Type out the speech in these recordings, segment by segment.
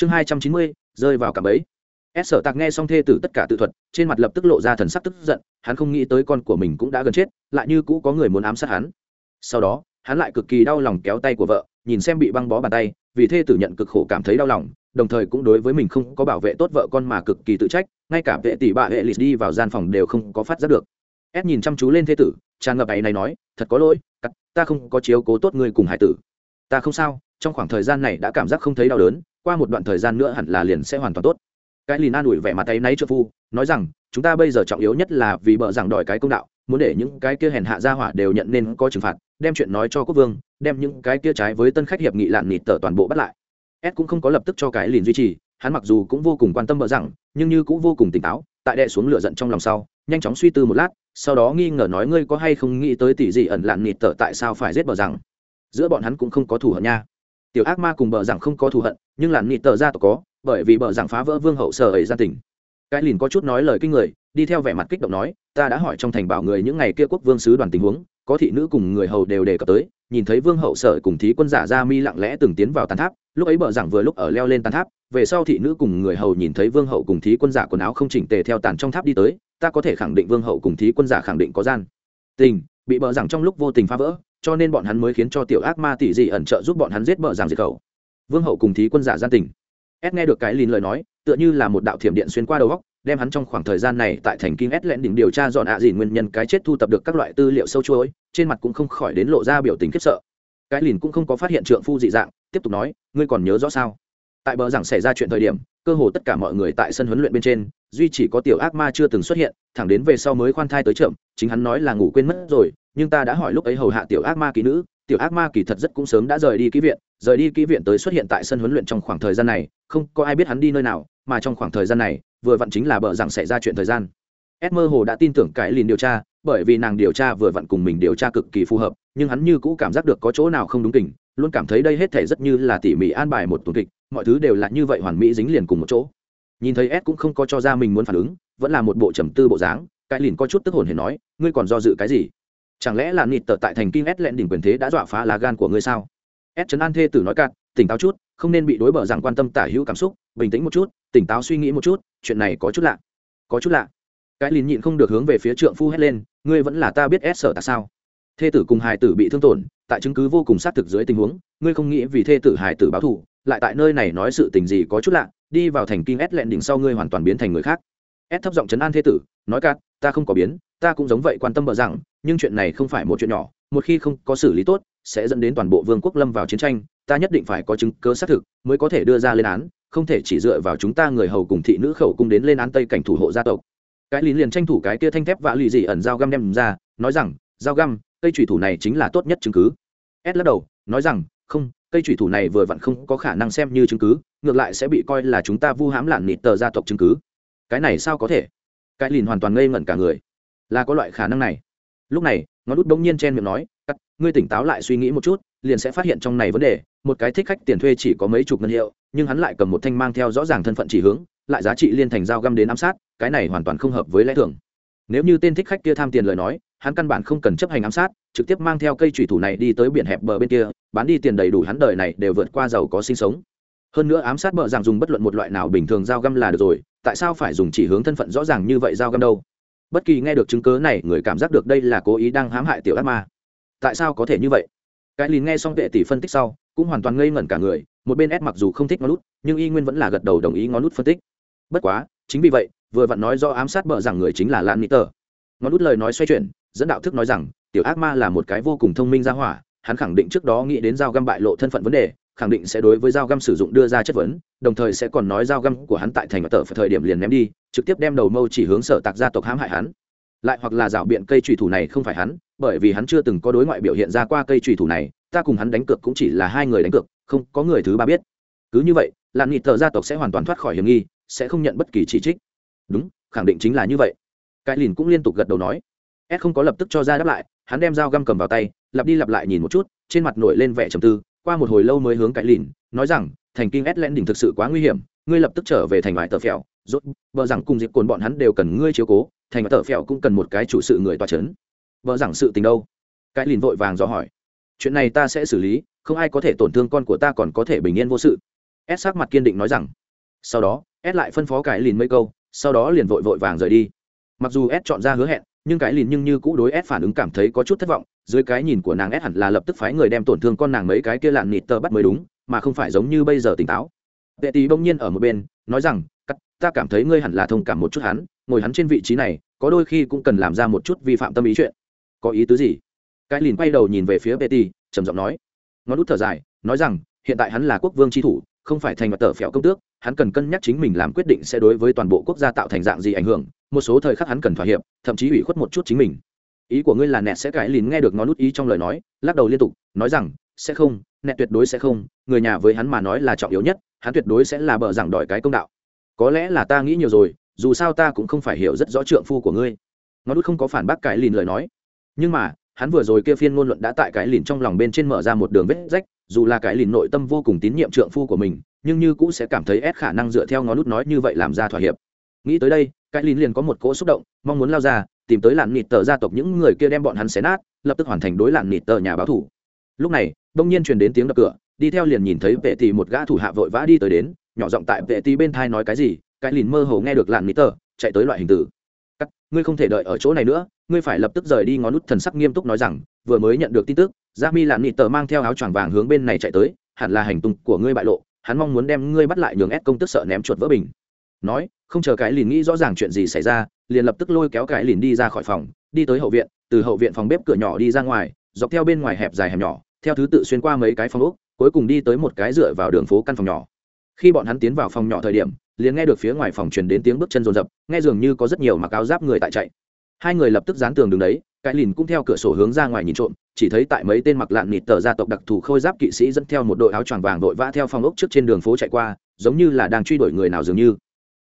chương hai trăm chín mươi, rơi vào cả bẫy. S sở tạc nghe xong thê tử tất cả tự thuật, trên mặt lập tức lộ ra thần sắc tức giận, hắn không nghĩ tới con của mình cũng đã gần chết, lại như cũ có người muốn ám sát hắn. Sau đó, hắn lại cực kỳ đau lòng kéo tay của vợ, nhìn xem bị băng bó bàn tay, vì thê tử nhận cực khổ cảm thấy đau lòng, đồng thời cũng đối với mình không có bảo vệ tốt vợ con mà cực kỳ tự trách, ngay cả vệ tỷ bạ hệ lịt đi vào gian phòng đều không có phát giác được. S nhìn chăm chú lên thê tử, tràn ngập ấy này nói, thật có lỗi, cắt, ta không có chiếu cố tốt người cùng hải tử. Ta không sao, trong khoảng thời gian này đã cảm giác không thấy đau đớn qua một đoạn thời gian nữa hẳn là liền sẽ hoàn toàn tốt. Cái lìn an ủi vẻ mặt tay náy trợ phu, nói rằng, chúng ta bây giờ trọng yếu nhất là vì bợ rằng đòi cái công đạo, muốn để những cái kia hèn hạ gia hỏa đều nhận nên có trừng phạt, đem chuyện nói cho quốc vương, đem những cái kia trái với tân khách hiệp nghị lạn nịt tờ toàn bộ bắt lại. Ed cũng không có lập tức cho cái lìn duy trì, hắn mặc dù cũng vô cùng quan tâm bợ rằng, nhưng như cũng vô cùng tỉnh táo, tại đệ xuống lửa giận trong lòng sau, nhanh chóng suy tư một lát, sau đó nghi ngờ nói, ngươi có hay không nghĩ tới tỷ gì ẩn lạn nịt tờ tại sao phải giết bợ rằng? Giữa bọn hắn cũng không có thủ hận nha tiểu ác ma cùng bợ rằng không có thù hận, nhưng lạn nịt tờ ra tộc có, bởi vì bợ rằng phá vỡ vương hậu sở ấy gia tình. Cái lìn có chút nói lời kinh người, đi theo vẻ mặt kích động nói, ta đã hỏi trong thành bảo người những ngày kia quốc vương sứ đoàn tình huống, có thị nữ cùng người hầu đều đề cập tới, nhìn thấy vương hậu sở cùng thí quân giả ra mi lặng lẽ từng tiến vào tàn tháp, lúc ấy bợ rằng vừa lúc ở leo lên tàn tháp, về sau thị nữ cùng người hầu nhìn thấy vương hậu cùng thí quân giả quần áo không chỉnh tề theo tàn trong tháp đi tới, ta có thể khẳng định vương hậu cùng thí quân giả khẳng định có gian tình, bị bợ rằng trong lúc vô tình phá vỡ cho nên bọn hắn mới khiến cho tiểu ác ma tỷ dị ẩn trợ giúp bọn hắn giết bợ giảng diệt khẩu. Vương hậu cùng thí quân giả gian tình. Ed nghe được cái lìn lời nói, tựa như là một đạo thiểm điện xuyên qua đầu góc đem hắn trong khoảng thời gian này tại thành kinh ed lẽn đỉnh điều tra dọn ạ à nguyên nhân cái chết thu tập được các loại tư liệu sâu chuỗi, trên mặt cũng không khỏi đến lộ ra biểu tình khiếp sợ. Cái lìn cũng không có phát hiện trượng phu dị dạng, tiếp tục nói, ngươi còn nhớ rõ sao? Tại bờ rằng xảy ra chuyện thời điểm cơ hồ tất cả mọi người tại sân huấn luyện bên trên, duy chỉ có tiểu ác ma chưa từng xuất hiện, thẳng đến về sau mới khoan thai tới chậm, chính hắn nói là ngủ quên mất rồi, nhưng ta đã hỏi lúc ấy hầu hạ tiểu ác ma kỹ nữ, tiểu ác ma kỳ thật rất cũng sớm đã rời đi ký viện, rời đi ký viện tới xuất hiện tại sân huấn luyện trong khoảng thời gian này, không có ai biết hắn đi nơi nào, mà trong khoảng thời gian này, vừa vặn chính là bợ rằng xảy ra chuyện thời gian. Esmer hồ đã tin tưởng cái lìn điều tra, bởi vì nàng điều tra vừa vặn cùng mình điều tra cực kỳ phù hợp, nhưng hắn như cũ cảm giác được có chỗ nào không đúng tình luôn cảm thấy đây hết thể rất như là tỉ mỉ an bài một tuần kịch mọi thứ đều là như vậy hoàn mỹ dính liền cùng một chỗ. Nhìn thấy ed cũng không có cho ra mình muốn phản ứng, vẫn là một bộ trầm tư bộ dáng, cái lìn có chút tức hồn hề nói, ngươi còn do dự cái gì? Chẳng lẽ là nịt tờ tại thành kinh ed lẹn đỉnh quyền thế đã dọa phá lá gan của ngươi sao? Ed trấn an thê tử nói cạn, tỉnh táo chút, không nên bị đối bờ rằng quan tâm tả hữu cảm xúc, bình tĩnh một chút, tỉnh táo suy nghĩ một chút, chuyện này có chút lạ. Có chút lạ? Cái lìn nhịn không được hướng về phía trượng phu hét lên, ngươi vẫn là ta biết ed sợ tại sao? Thê tử cùng hài tử bị thương tổn, tại chứng cứ vô cùng xác thực dưới tình huống, ngươi không nghĩ vì thê tử hài tử báo thù lại tại nơi này nói sự tình gì có chút lạ, đi vào thành kinh ép lẹn đỉnh sau ngươi hoàn toàn biến thành người khác. Ép thấp giọng chấn an thế tử, nói cát, ta không có biến, ta cũng giống vậy quan tâm bờ rằng, nhưng chuyện này không phải một chuyện nhỏ, một khi không có xử lý tốt, sẽ dẫn đến toàn bộ vương quốc lâm vào chiến tranh, ta nhất định phải có chứng cứ xác thực mới có thể đưa ra lên án, không thể chỉ dựa vào chúng ta người hầu cùng thị nữ khẩu cung đến lên án tây cảnh thủ hộ gia tộc. Cái lý liền tranh thủ cái kia thanh thép vạ lì dị ẩn dao găm đem ra, nói rằng dao găm, cây thủy thủ này chính là tốt nhất chứng cứ. S lắc đầu, nói rằng, không cây thủy thủ này vừa vặn không có khả năng xem như chứng cứ, ngược lại sẽ bị coi là chúng ta vu hãm lạn nịt tờ gia tộc chứng cứ. Cái này sao có thể? Cái lìn hoàn toàn ngây ngẩn cả người. Là có loại khả năng này. Lúc này, ngón út bỗng nhiên chen miệng nói, cắt, ngươi tỉnh táo lại suy nghĩ một chút, liền sẽ phát hiện trong này vấn đề, một cái thích khách tiền thuê chỉ có mấy chục ngân hiệu, nhưng hắn lại cầm một thanh mang theo rõ ràng thân phận chỉ hướng, lại giá trị liên thành dao găm đến ám sát, cái này hoàn toàn không hợp với lẽ thường. Nếu như tên thích khách kia tham tiền lời nói hắn căn bản không cần chấp hành ám sát, trực tiếp mang theo cây trùy thủ này đi tới biển hẹp bờ bên kia, bán đi tiền đầy đủ hắn đời này đều vượt qua giàu có sinh sống. Hơn nữa ám sát bờ rằng dùng bất luận một loại nào bình thường dao găm là được rồi, tại sao phải dùng chỉ hướng thân phận rõ ràng như vậy dao găm đâu? Bất kỳ nghe được chứng cớ này, người cảm giác được đây là cố ý đang hãm hại tiểu ác ma. Tại sao có thể như vậy? Cái lìn nghe xong vệ tỷ phân tích sau, cũng hoàn toàn ngây ngẩn cả người, một bên ép mặc dù không thích ngón lút nhưng y nguyên vẫn là gật đầu đồng ý ngón lút phân tích. Bất quá, chính vì vậy, vừa vặn nói do ám sát bờ rằng người chính là lan mỹ tờ. Ngón lút lời nói xoay chuyển dẫn đạo thức nói rằng, tiểu ác ma là một cái vô cùng thông minh ra hỏa, hắn khẳng định trước đó nghĩ đến dao găm bại lộ thân phận vấn đề, khẳng định sẽ đối với dao găm sử dụng đưa ra chất vấn, đồng thời sẽ còn nói dao găm của hắn tại thành và tờ phải thời điểm liền ném đi, trực tiếp đem đầu mâu chỉ hướng sở tạc gia tộc hãm hại hắn. Lại hoặc là rảo biện cây trùy thủ này không phải hắn, bởi vì hắn chưa từng có đối ngoại biểu hiện ra qua cây trùy thủ này, ta cùng hắn đánh cược cũng chỉ là hai người đánh cược, không có người thứ ba biết. Cứ như vậy làn nghị tờ gia tộc sẽ hoàn toàn thoát khỏi hiểm nghi, sẽ không nhận bất kỳ chỉ trích. Đúng, khẳng định chính là như vậy. Cái lìn cũng liên tục gật đầu nói s không có lập tức cho ra đáp lại, hắn đem dao găm cầm vào tay, lặp đi lặp lại nhìn một chút, trên mặt nổi lên vẻ trầm tư, qua một hồi lâu mới hướng cái lìn, nói rằng, thành kinh s len đỉnh thực sự quá nguy hiểm, ngươi lập tức trở về thành ngoại tờ phèo. Rốt vợ rằng cùng dịp cồn bọn hắn đều cần ngươi chiếu cố, thành ngoại tờ phèo cũng cần một cái chủ sự người tòa c h ấ n vợ rằng sự tình đâu? Cái lìn vội vàng dò hỏi. Chuyện này ta sẽ xử lý, không ai có thể tổn thương con của ta còn có thể bình yên vô sự. S sắc mặt kiên định nói rằng. Sau đó, s lại phân phó cái lìn mấy câu, sau đó liền vội vội vàng rời đi. Mặc dù s chọn ra hứa hẹn nhưng cái lìn nhưng như cũ đối ép phản ứng cảm thấy có chút thất vọng, dưới cái nhìn của nàng ép hẳn là lập tức phái người đem tổn thương con nàng mấy cái kia lạn nịt tờ bắt mới đúng, mà không phải giống như bây giờ tỉnh táo. Vệ tý bỗng nhiên ở một bên, nói rằng ta cảm thấy ngươi hẳn là thông cảm một chút hắn, ngồi hắn trên vị trí này, có đôi khi cũng cần làm ra một chút vi phạm tâm ý chuyện. Có ý tứ gì? Cái lìn quay đầu nhìn về phía betty trầm giọng nói. Ngón út thở dài, nói rằng, hiện tại hắn là quốc vương tri thủ, không phải thành mặt tờ phèo công tước hắn cần cân nhắc chính mình làm quyết định sẽ đối với toàn bộ quốc gia tạo thành dạng gì ảnh hưởng, một số thời khắc hắn cần thỏa hiệp, thậm chí ủy khuất một chút chính mình. Ý của ngươi là nẹt sẽ cãi lìn nghe được ngón nút ý trong lời nói, lắc đầu liên tục, nói rằng, sẽ không, nẹt tuyệt đối sẽ không, người nhà với hắn mà nói là trọng yếu nhất, hắn tuyệt đối sẽ là bờ giảng đòi cái công đạo. Có lẽ là ta nghĩ nhiều rồi, dù sao ta cũng không phải hiểu rất rõ trượng phu của ngươi. Ngón nút không có phản bác cãi lìn lời nói. Nhưng mà, hắn vừa rồi kia phiên ngôn luận đã tại cái lìn trong lòng bên trên mở ra một đường vết rách dù là cái lìn nội tâm vô cùng tín nhiệm trượng phu của mình, nhưng như cũ sẽ cảm thấy ép khả năng dựa theo ngón nút nói như vậy làm ra thỏa hiệp. Nghĩ tới đây, cái lìn liền có một cỗ xúc động, mong muốn lao ra, tìm tới làn nịt tờ gia tộc những người kia đem bọn hắn xé nát, lập tức hoàn thành đối làn nịt tờ nhà báo thủ. Lúc này đông nhiên truyền đến tiếng đập cửa, đi theo liền nhìn thấy vệ tỷ một gã thủ hạ vội vã đi tới đến, nhỏ giọng tại vệ tỷ bên thai nói cái gì, cái lìn mơ hồ nghe được làn nịt tờ, chạy tới loại hình tử cắt ngươi không thể đợi ở chỗ này nữa, ngươi phải lập tức rời đi. Ngón nút thần sắc nghiêm túc nói rằng, vừa mới nhận được tin tức g mi lạn nị tờ mang theo áo choàng vàng hướng bên này chạy tới, hẳn là hành tung của ngươi bại lộ, hắn mong muốn đem ngươi bắt lại nhường ép công tức sợ ném chuột vỡ bình. Nói, không chờ cái lìn nghĩ rõ ràng chuyện gì xảy ra, liền lập tức lôi kéo cái lìn đi ra khỏi phòng, đi tới hậu viện, từ hậu viện phòng bếp cửa nhỏ đi ra ngoài, dọc theo bên ngoài hẹp dài hẻm nhỏ, theo thứ tự xuyên qua mấy cái phòng ốc, cuối cùng đi tới một cái dựa vào đường phố căn phòng nhỏ. Khi bọn hắn tiến vào phòng nhỏ thời điểm, liền nghe được phía ngoài phòng truyền đến tiếng bước chân rồn rập, nghe dường như có rất nhiều mặc áo giáp người tại chạy hai người lập tức dán tường đứng đấy cái lìn cũng theo cửa sổ hướng ra ngoài nhìn trộm chỉ thấy tại mấy tên mặc lạn nịt tờ gia tộc đặc thù khôi giáp kỵ sĩ dẫn theo một đội áo choàng vàng đội vã theo phòng ốc trước trên đường phố chạy qua giống như là đang truy đuổi người nào dường như.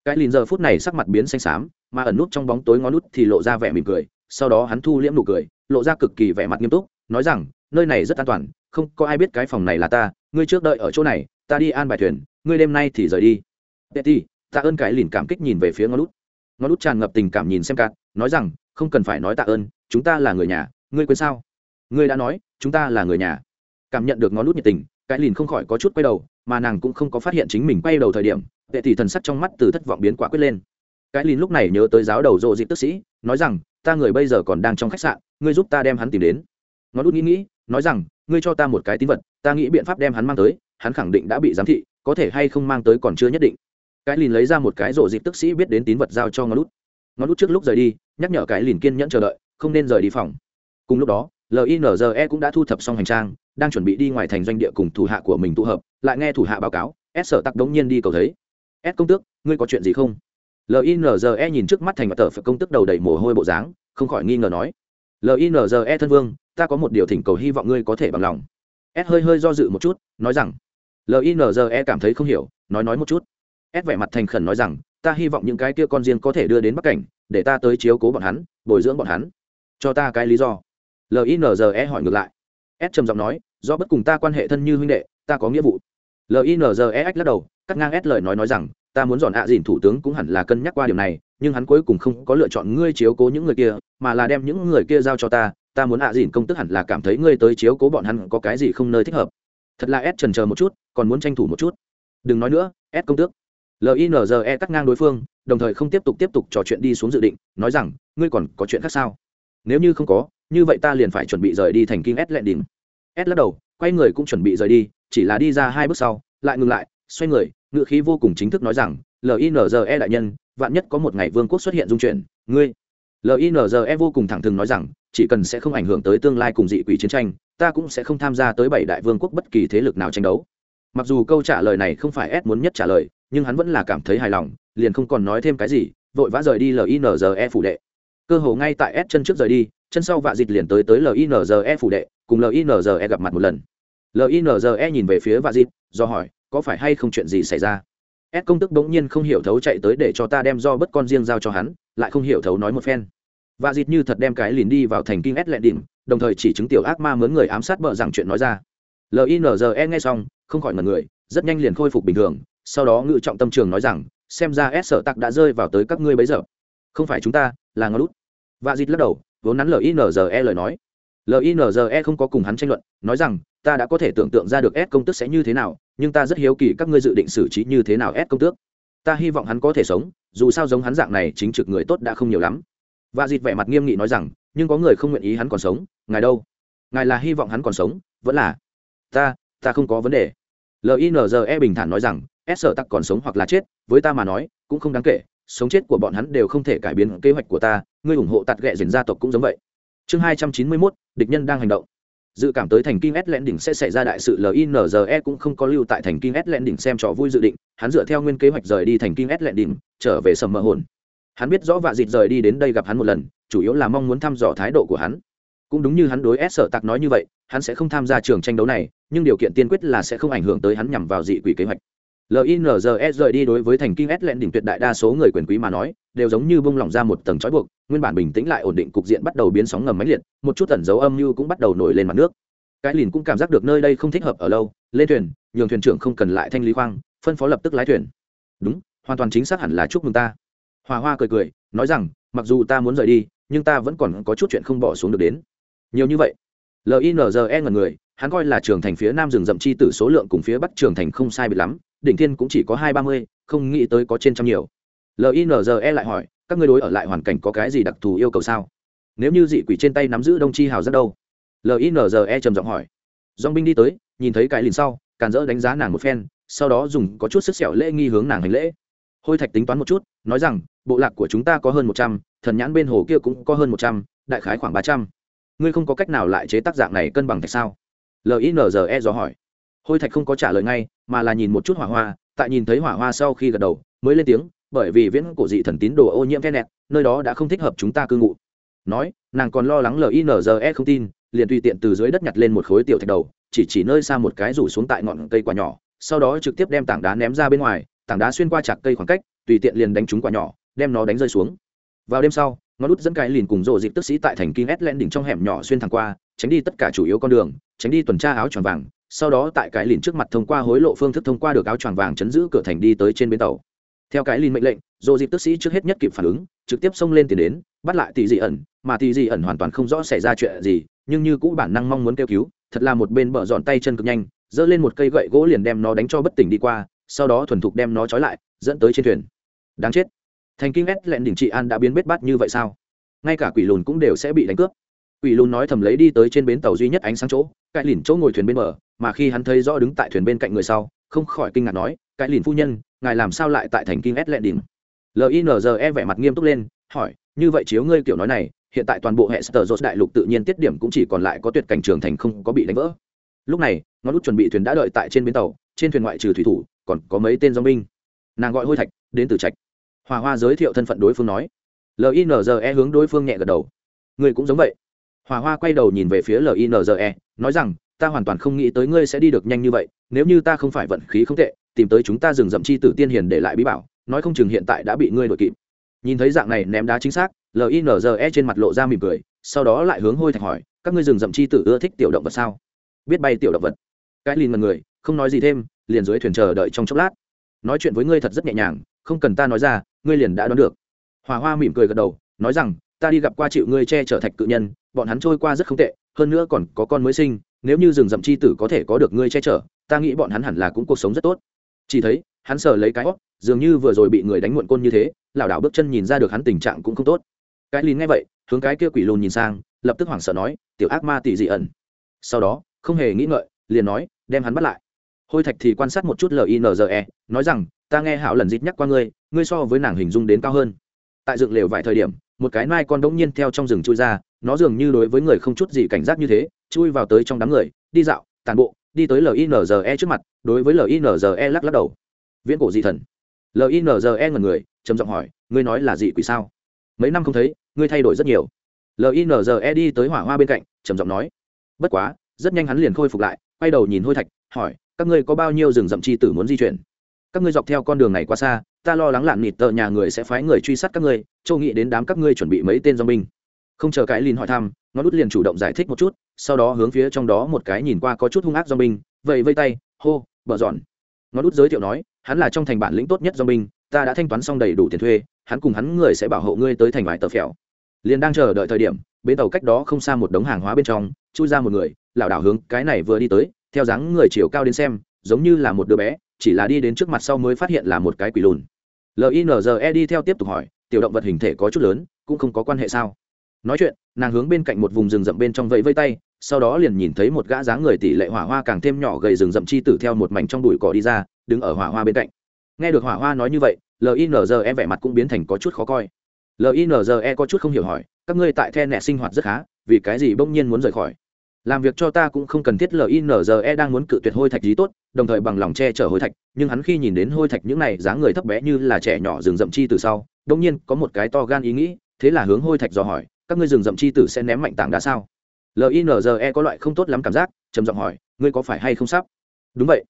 Cái lìn giờ phút này sắc mặt biến xanh xám mà ẩn nút trong bóng tối ngón nút thì lộ ra vẻ mỉm cười sau đó hắn thu liễm nụ cười lộ ra cực kỳ vẻ mặt nghiêm túc nói rằng nơi này rất an toàn không có ai biết cái phòng này là ta ngươi trước đợi ở chỗ này ta đi an bài thuyền ngươi đêm nay thì rời đi. Betty, ta ơn cái lìn cảm kích nhìn về phía ngón nút. Ngón nút tràn ngập tình cảm nhìn xem cạn nói rằng không cần phải nói tạ ơn, chúng ta là người nhà, ngươi quên sao? Ngươi đã nói, chúng ta là người nhà. Cảm nhận được ngón nút nhiệt tình, cái lìn không khỏi có chút quay đầu, mà nàng cũng không có phát hiện chính mình quay đầu thời điểm vệ tỷ thần sắc trong mắt từ thất vọng biến quả quyết lên. Cái lìn lúc này nhớ tới giáo đầu rộ dị tức sĩ, nói rằng, ta người bây giờ còn đang trong khách sạn, ngươi giúp ta đem hắn tìm đến. Ngón nút nghĩ nghĩ, nói rằng, ngươi cho ta một cái tín vật, ta nghĩ biện pháp đem hắn mang tới, hắn khẳng định đã bị giám thị, có thể hay không mang tới còn chưa nhất định. Cái lìn lấy ra một cái rộ dịp tức sĩ biết đến tín vật giao cho ngón lút ngón lút trước lúc rời đi nhắc nhở cái lìn kiên nhẫn chờ đợi, không nên rời đi phòng. Cùng lúc đó linze cũng đã thu thập xong hành trang, đang chuẩn bị đi ngoài thành doanh địa cùng thủ hạ của mình tụ hợp, lại nghe thủ hạ báo cáo, s sở tặc đống nhiên đi cầu thấy. S công tước, ngươi có chuyện gì không? Linze nhìn trước mắt thành và tờ phải công tước đầu đầy mồ hôi bộ dáng, không khỏi nghi ngờ nói. Linze thân vương, ta có một điều thỉnh cầu hy vọng ngươi có thể bằng lòng. S hơi hơi do dự một chút, nói rằng linze cảm thấy không hiểu, nói nói một chút. S vẻ mặt thành khẩn nói rằng, ta hy vọng những cái kia con riêng có thể đưa đến bắc cảnh để ta tới chiếu cố bọn hắn, bồi dưỡng bọn hắn. Cho ta cái lý do. Linze hỏi ngược lại. S trầm giọng nói, do bất cùng ta quan hệ thân như huynh đệ, ta có nghĩa vụ. Linze lắc đầu, cắt ngang s lời nói nói rằng, ta muốn dọn ạ à dìn thủ tướng cũng hẳn là cân nhắc qua điều này, nhưng hắn cuối cùng không có lựa chọn ngươi chiếu cố những người kia, mà là đem những người kia giao cho ta ta muốn ạ à dìn công tức hẳn là cảm thấy ngươi tới chiếu cố bọn hắn có cái gì không nơi thích hợp. Thật là s trần chờ một chút, còn muốn tranh thủ một chút. Đừng nói nữa, s công tước linze cắt ngang đối phương, đồng thời không tiếp tục tiếp tục trò chuyện đi xuống dự định, nói rằng, ngươi còn có chuyện khác sao? Nếu như không có, như vậy ta liền phải chuẩn bị rời đi thành kinh s lẹn đỉnh s lắc đầu, quay người cũng chuẩn bị rời đi, chỉ là đi ra hai bước sau, lại ngừng lại, xoay người ngự khí vô cùng chính thức nói rằng linze đại nhân, vạn nhất có một ngày vương quốc xuất hiện dung chuyển, ngươi. Linze vô cùng thẳng thừng nói rằng, chỉ cần sẽ không ảnh hưởng tới tương lai cùng dị quỷ chiến tranh, ta cũng sẽ không tham gia tới bảy đại vương quốc bất kỳ thế lực nào tranh đấu. Mặc dù câu trả lời này không phải s muốn nhất trả lời nhưng hắn vẫn là cảm thấy hài lòng, liền không còn nói thêm cái gì, vội vã rời đi linze phủ đệ. Cơ hồ ngay tại s chân trước rời đi, chân sau vạ dịt liền tới tới linze phủ đệ, cùng linze gặp mặt một lần. Linze nhìn về phía vạ dịt do hỏi, có phải hay không chuyện gì xảy ra? S công tức bỗng nhiên không hiểu thấu chạy tới để cho ta đem do bất con riêng giao cho hắn, lại không hiểu thấu nói một phen. Vạ dịt như thật đem cái liền đi vào thành kinh s lệ đỉnh, đồng thời chỉ chứng tiểu ác ma mướn người ám sát bợ rằng chuyện nói ra. Linze nghe xong, không khỏi mật người, rất nhanh liền khôi phục bình thường sau đó ngự trọng tâm trường nói rằng, xem ra s sở tặc đã rơi vào tới các ngươi bấy giờ. Không phải chúng ta, là ngó lút. Và dịt lắc đầu, vốn nắn linze lời nói. Linze không có cùng hắn tranh luận, nói rằng, ta đã có thể tưởng tượng ra được s công tức sẽ như thế nào, nhưng ta rất hiếu kỳ các ngươi dự định xử trí như thế nào s công tước. Ta hy vọng hắn có thể sống, dù sao giống hắn dạng này chính trực người tốt đã không nhiều lắm. Và dịt vẻ mặt nghiêm nghị nói rằng, nhưng có người không nguyện ý hắn còn sống, ngài đâu? Ngài là hy vọng hắn còn sống, vẫn là. Ta ta không có vấn đề. Linze bình thản nói rằng s sợ Tặc còn sống hoặc là chết, với ta mà nói, cũng không đáng kể, sống chết của bọn hắn đều không thể cải biến kế hoạch của ta, ngươi ủng hộ tạt ghẹ dền gia tộc cũng giống vậy. Chương hai trăm chín mươi mốt, địch nhân đang hành động. Dự cảm tới thành kinh s lẽn đỉnh sẽ xảy ra đại sự linze cũng không có lưu tại thành kinh s lẽn đỉnh xem trò vui dự định, hắn dựa theo nguyên kế hoạch rời đi thành kinh s lẽn đỉnh trở về sầm mờ hồn. Hắn biết rõ vạ dịt rời đi đến đây gặp hắn một lần, chủ yếu là mong muốn thăm dò thái độ của hắn. Cũng đúng như hắn đối s sở tặc nói như vậy, hắn sẽ không tham gia trường tranh đấu này, nhưng điều kiện tiên quyết là sẽ không ảnh hưởng tới hắn nhằm vào dị quỷ kế hoạch linze rời đi đối với thành kinh s lẹn đỉnh tuyệt đại đa số người quyền quý mà nói, đều giống như bung lỏng ra một tầng trói buộc, nguyên bản bình tĩnh lại ổn định cục diện bắt đầu biến sóng ngầm máy liệt, một chút tẩn dấu âm mưu cũng bắt đầu nổi lên mặt nước. Cái lìn cũng cảm giác được nơi đây không thích hợp ở lâu, lên thuyền, nhường thuyền trưởng không cần lại thanh lý khoang, phân phó lập tức lái thuyền. Đúng, hoàn toàn chính xác hẳn là chúc mừng ta. Hòa hoa cười cười, nói rằng, mặc dù ta muốn rời đi, nhưng ta vẫn còn có chút chuyện không bỏ xuống được đến. Nhiều như vậy. Linze ngần người, hắn coi là trường thành phía nam rừng rậm chi tử số lượng cùng phía bắc trường thành không sai bị lắm đỉnh thiên cũng chỉ có hai ba mươi, không nghĩ tới có trên trăm nhiều. Linze lại hỏi, các ngươi đối ở lại hoàn cảnh có cái gì đặc thù yêu cầu sao? Nếu như dị quỷ trên tay nắm giữ đông chi hào rất đâu? Linze trầm giọng hỏi. Dong binh đi tới, nhìn thấy cái lìn sau, càn dỡ đánh giá nàng một phen, sau đó dùng có chút sức sẹo lễ nghi hướng nàng hành lễ. Hôi thạch tính toán một chút, nói rằng, bộ lạc của chúng ta có hơn một trăm, thần nhãn bên hồ kia cũng có hơn một trăm, đại khái khoảng ba trăm. Ngươi không có cách nào lại chế tác dạng này cân bằng thạch sao? Linze dò hỏi hôi thạch không có trả lời ngay mà là nhìn một chút hỏa hoa tại nhìn thấy hỏa hoa sau khi gật đầu mới lên tiếng bởi vì viễn cổ dị thần tín đồ ô nhiễm nẹt, nơi đó đã không thích hợp chúng ta cư ngụ. Nói nàng còn lo lắng linze không tin liền tùy tiện từ dưới đất nhặt lên một khối tiểu thạch đầu chỉ chỉ nơi xa một cái rủ xuống tại ngọn cây quả nhỏ sau đó trực tiếp đem tảng đá ném ra bên ngoài tảng đá xuyên qua chạc cây khoảng cách tùy tiện liền đánh trúng quả nhỏ đem nó đánh rơi xuống. Vào đêm sau ngón út dẫn cái liền cùng rộ dịp tức sĩ tại thành kinh ét len đỉnh trong hẻm nhỏ xuyên thẳng qua tránh đi tất cả chủ yếu con đường tránh đi tuần tra áo tròn vàng sau đó tại cái lìn trước mặt thông qua hối lộ phương thức thông qua được áo choàng vàng chấn giữ cửa thành đi tới trên bến tàu. Theo cái lìn mệnh lệnh dồ dịp tức sĩ trước hết nhất kịp phản ứng, trực tiếp xông lên tiền đến, bắt lại tỷ dị ẩn, mà tỷ dị ẩn hoàn toàn không rõ xảy ra chuyện gì, nhưng như cũ bản năng mong muốn kêu cứu, thật là một bên bờ dọn tay chân cực nhanh, giơ lên một cây gậy gỗ liền đem nó đánh cho bất tỉnh đi qua, sau đó thuần thục đem nó trói lại, dẫn tới trên thuyền. Đáng chết. Thành kinh ét lẹn đỉnh trị an đã biến bết bát như vậy sao? Ngay cả quỷ lùn cũng đều sẽ bị đánh cướp. Quỷ lùn nói thầm lấy đi tới trên bến tàu duy nhất ánh sáng chỗ cãi lìn chỗ ngồi thuyền bên bờ mà khi hắn thấy rõ đứng tại thuyền bên cạnh người sau, không khỏi kinh ngạc nói, cái lìn phu nhân, ngài làm sao lại tại thành kinh s lệ đình linze vẻ mặt nghiêm túc lên, hỏi, như vậy chiếu ngươi kiểu nói này, hiện tại toàn bộ hệ sở dột đại lục tự nhiên tiết điểm cũng chỉ còn lại có tuyệt cảnh trường thành không có bị đánh vỡ. Lúc này, ngón út chuẩn bị thuyền đã đợi tại trên bến tàu, trên thuyền ngoại trừ thủy thủ, còn có mấy tên dong binh. Nàng gọi hôi thạch, đến từ trạch. Hòa hoa giới thiệu thân phận đối phương nói. Linze hướng đối phương nhẹ gật đầu. Người cũng giống vậy. Hòa hoa quay đầu nhìn về phía linze nói rằng ta hoàn toàn không nghĩ tới ngươi sẽ đi được nhanh như vậy, nếu như ta không phải vận khí không tệ, tìm tới chúng ta dừng dậm chi tử tiên hiền để lại bí bảo, nói không chừng hiện tại đã bị ngươi đội kịp. Nhìn thấy dạng này ném đá chính xác linze trên mặt lộ ra mỉm cười, sau đó lại hướng hôi thạch hỏi, các ngươi dừng dậm chi tử ưa thích tiểu động vật sao? Biết bay tiểu động vật. Cái lìn mật người, không nói gì thêm, liền dưới thuyền chờ đợi trong chốc lát. Nói chuyện với ngươi thật rất nhẹ nhàng, không cần ta nói ra, ngươi liền đã đoán được. Hòa hoa mỉm cười gật đầu, nói rằng, ta đi gặp qua chịu ngươi che chở thạch cự nhân, bọn hắn trôi qua rất không tệ, hơn nữa còn có con mới sinh nếu như rừng rậm chi tử có thể có được ngươi che chở, ta nghĩ bọn hắn hẳn là cũng cuộc sống rất tốt. Chỉ thấy, hắn sờ lấy cái óc dường như vừa rồi bị người đánh muộn côn như thế, lảo đảo bước chân nhìn ra được hắn tình trạng cũng không tốt. Cái lìn nghe vậy, hướng cái kia quỷ lùn nhìn sang, lập tức hoảng sợ nói, tiểu ác ma tỷ dị ẩn. Sau đó, không hề nghĩ ngợi, liền nói, đem hắn bắt lại. Hôi thạch thì quan sát một chút linze nói rằng, ta nghe hảo lần dít nhắc qua ngươi ngươi so với nàng hình dung đến cao hơn. Tại dựng lều vài thời điểm, một cái nai con đống nhiên theo trong rừng chui ra, nó dường như đối với người không chút gì cảnh giác như thế chui vào tới trong đám người, đi dạo, tàn bộ, đi tới linze trước mặt, đối với linze lắc lắc đầu. Viễn cổ dị thần. Linze ngần người, trầm giọng hỏi, ngươi nói là dị quỷ sao? Mấy năm không thấy, ngươi thay đổi rất nhiều. Linze đi tới hỏa hoa bên cạnh, trầm giọng nói, bất quá, rất nhanh hắn liền khôi phục lại, quay đầu nhìn hôi thạch, hỏi, các ngươi có bao nhiêu rừng rậm chi tử muốn di chuyển? Các ngươi dọc theo con đường này quá xa, ta lo lắng lạn nịt tợ nhà người sẽ phái người truy sát các ngươi, châu nghĩ đến đám các ngươi chuẩn bị mấy tên do binh không chờ cái lìn hỏi thăm nó đút liền chủ động giải thích một chút sau đó hướng phía trong đó một cái nhìn qua có chút hung ác do binh vậy vây tay hô bờ giòn, nó đút giới thiệu nói hắn là trong thành bản lĩnh tốt nhất do binh ta đã thanh toán xong đầy đủ tiền thuê hắn cùng hắn người sẽ bảo hộ ngươi tới thành vải tờ phèo. Liền đang chờ đợi thời điểm bến tàu cách đó không xa một đống hàng hóa bên trong chui ra một người lảo đảo hướng cái này vừa đi tới theo dáng người chiều cao đến xem giống như là một đứa bé chỉ là đi đến trước mặt sau mới phát hiện là một cái quỷ lùn. Linze đi theo tiếp tục hỏi tiểu động vật hình thể có chút lớn cũng không có quan hệ sao? Nói chuyện, nàng hướng bên cạnh một vùng rừng rậm bên trong vẫy vây tay, sau đó liền nhìn thấy một gã dáng người tỷ lệ hỏa hoa càng thêm nhỏ gầy rừng rậm chi tử theo một mảnh trong bụi cỏ đi ra, đứng ở hỏa hoa bên cạnh. Nghe được hỏa hoa nói như vậy linze vẻ mặt cũng biến thành có chút khó coi. Linze có chút không hiểu hỏi, các ngươi tại the nẹ sinh hoạt rất khá, vì cái gì bỗng nhiên muốn rời khỏi? Làm việc cho ta cũng không cần thiết linze đang muốn cự tuyệt hôi thạch gì tốt, đồng thời bằng lòng che chở hôi thạch, nhưng hắn khi nhìn đến hôi thạch những này dáng người thấp bé như là trẻ nhỏ rừng rậm chi từ sau đông nhiên có một cái to gan ý nghĩ, thế là hướng hôi thạch dò hỏi các ngươi rừng rậm chi tử sẽ ném mạnh tảng đá sao? Linze có loại không tốt lắm cảm giác, trầm giọng hỏi, ngươi có phải hay không sắp? Đúng vậy.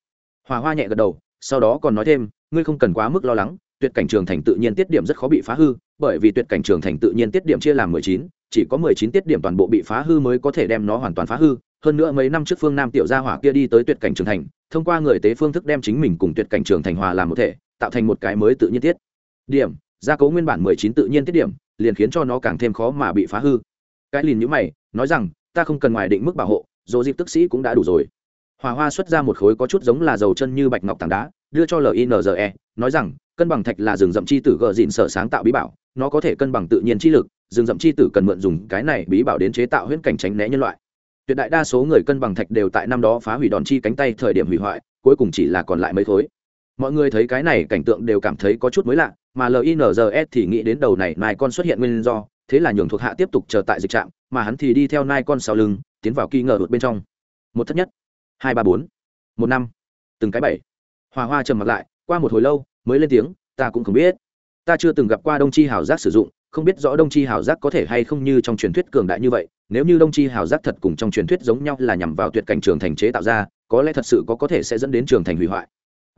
Hòa hoa nhẹ gật đầu, sau đó còn nói thêm, ngươi không cần quá mức lo lắng, tuyệt cảnh trường thành tự nhiên tiết điểm rất khó bị phá hư, bởi vì tuyệt cảnh trường thành tự nhiên tiết điểm chia làm mười chín, chỉ có mười chín tiết điểm toàn bộ bị phá hư mới có thể đem nó hoàn toàn phá hư. Hơn nữa mấy năm trước phương nam tiểu gia hỏa kia đi tới tuyệt cảnh trường thành, thông qua người tế phương thức đem chính mình cùng tuyệt cảnh trường thành hòa làm một thể, tạo thành một cái mới tự nhiên tiết điểm. Gia cố nguyên bản mười chín tự nhiên tiết điểm liền khiến cho nó càng thêm khó mà bị phá hư. Cái lìn nhữ mày, nói rằng, ta không cần ngoài định mức bảo hộ, dỗ dịp tức sĩ cũng đã đủ rồi. Hòa hoa xuất ra một khối có chút giống là dầu chân như bạch ngọc tảng đá, đưa cho linze nói rằng, cân bằng thạch là rừng rậm chi tử gờ dịn sở sáng tạo bí bảo, nó có thể cân bằng tự nhiên chi lực, rừng rậm chi tử cần mượn dùng cái này bí bảo đến chế tạo huyễn cảnh tránh né nhân loại. Tuyệt đại đa số người cân bằng thạch đều tại năm đó phá hủy đòn chi cánh tay thời điểm hủy hoại, cuối cùng chỉ là còn lại mấy khối. Mọi người thấy cái này cảnh tượng đều cảm thấy có chút mới lạ mà linzs thì nghĩ đến đầu này nai con xuất hiện nguyên do, thế là nhường thuộc hạ tiếp tục chờ tại dịch trạm, mà hắn thì đi theo nai con sau lưng, tiến vào kỳ ngờ đột bên trong. Một thất nhất. Hai ba bốn. Một năm. Từng cái bảy. Hòa hoa trầm mặt lại, qua một hồi lâu, mới lên tiếng, ta cũng không biết. Ta chưa từng gặp qua đông chi hào giác sử dụng, không biết rõ đông chi hào giác có thể hay không như trong truyền thuyết cường đại như vậy. Nếu như đông chi hào giác thật cùng trong truyền thuyết giống nhau là nhằm vào tuyệt cảnh trường thành chế tạo ra, có lẽ thật sự có có thể sẽ dẫn đến trường thành hủy hoại.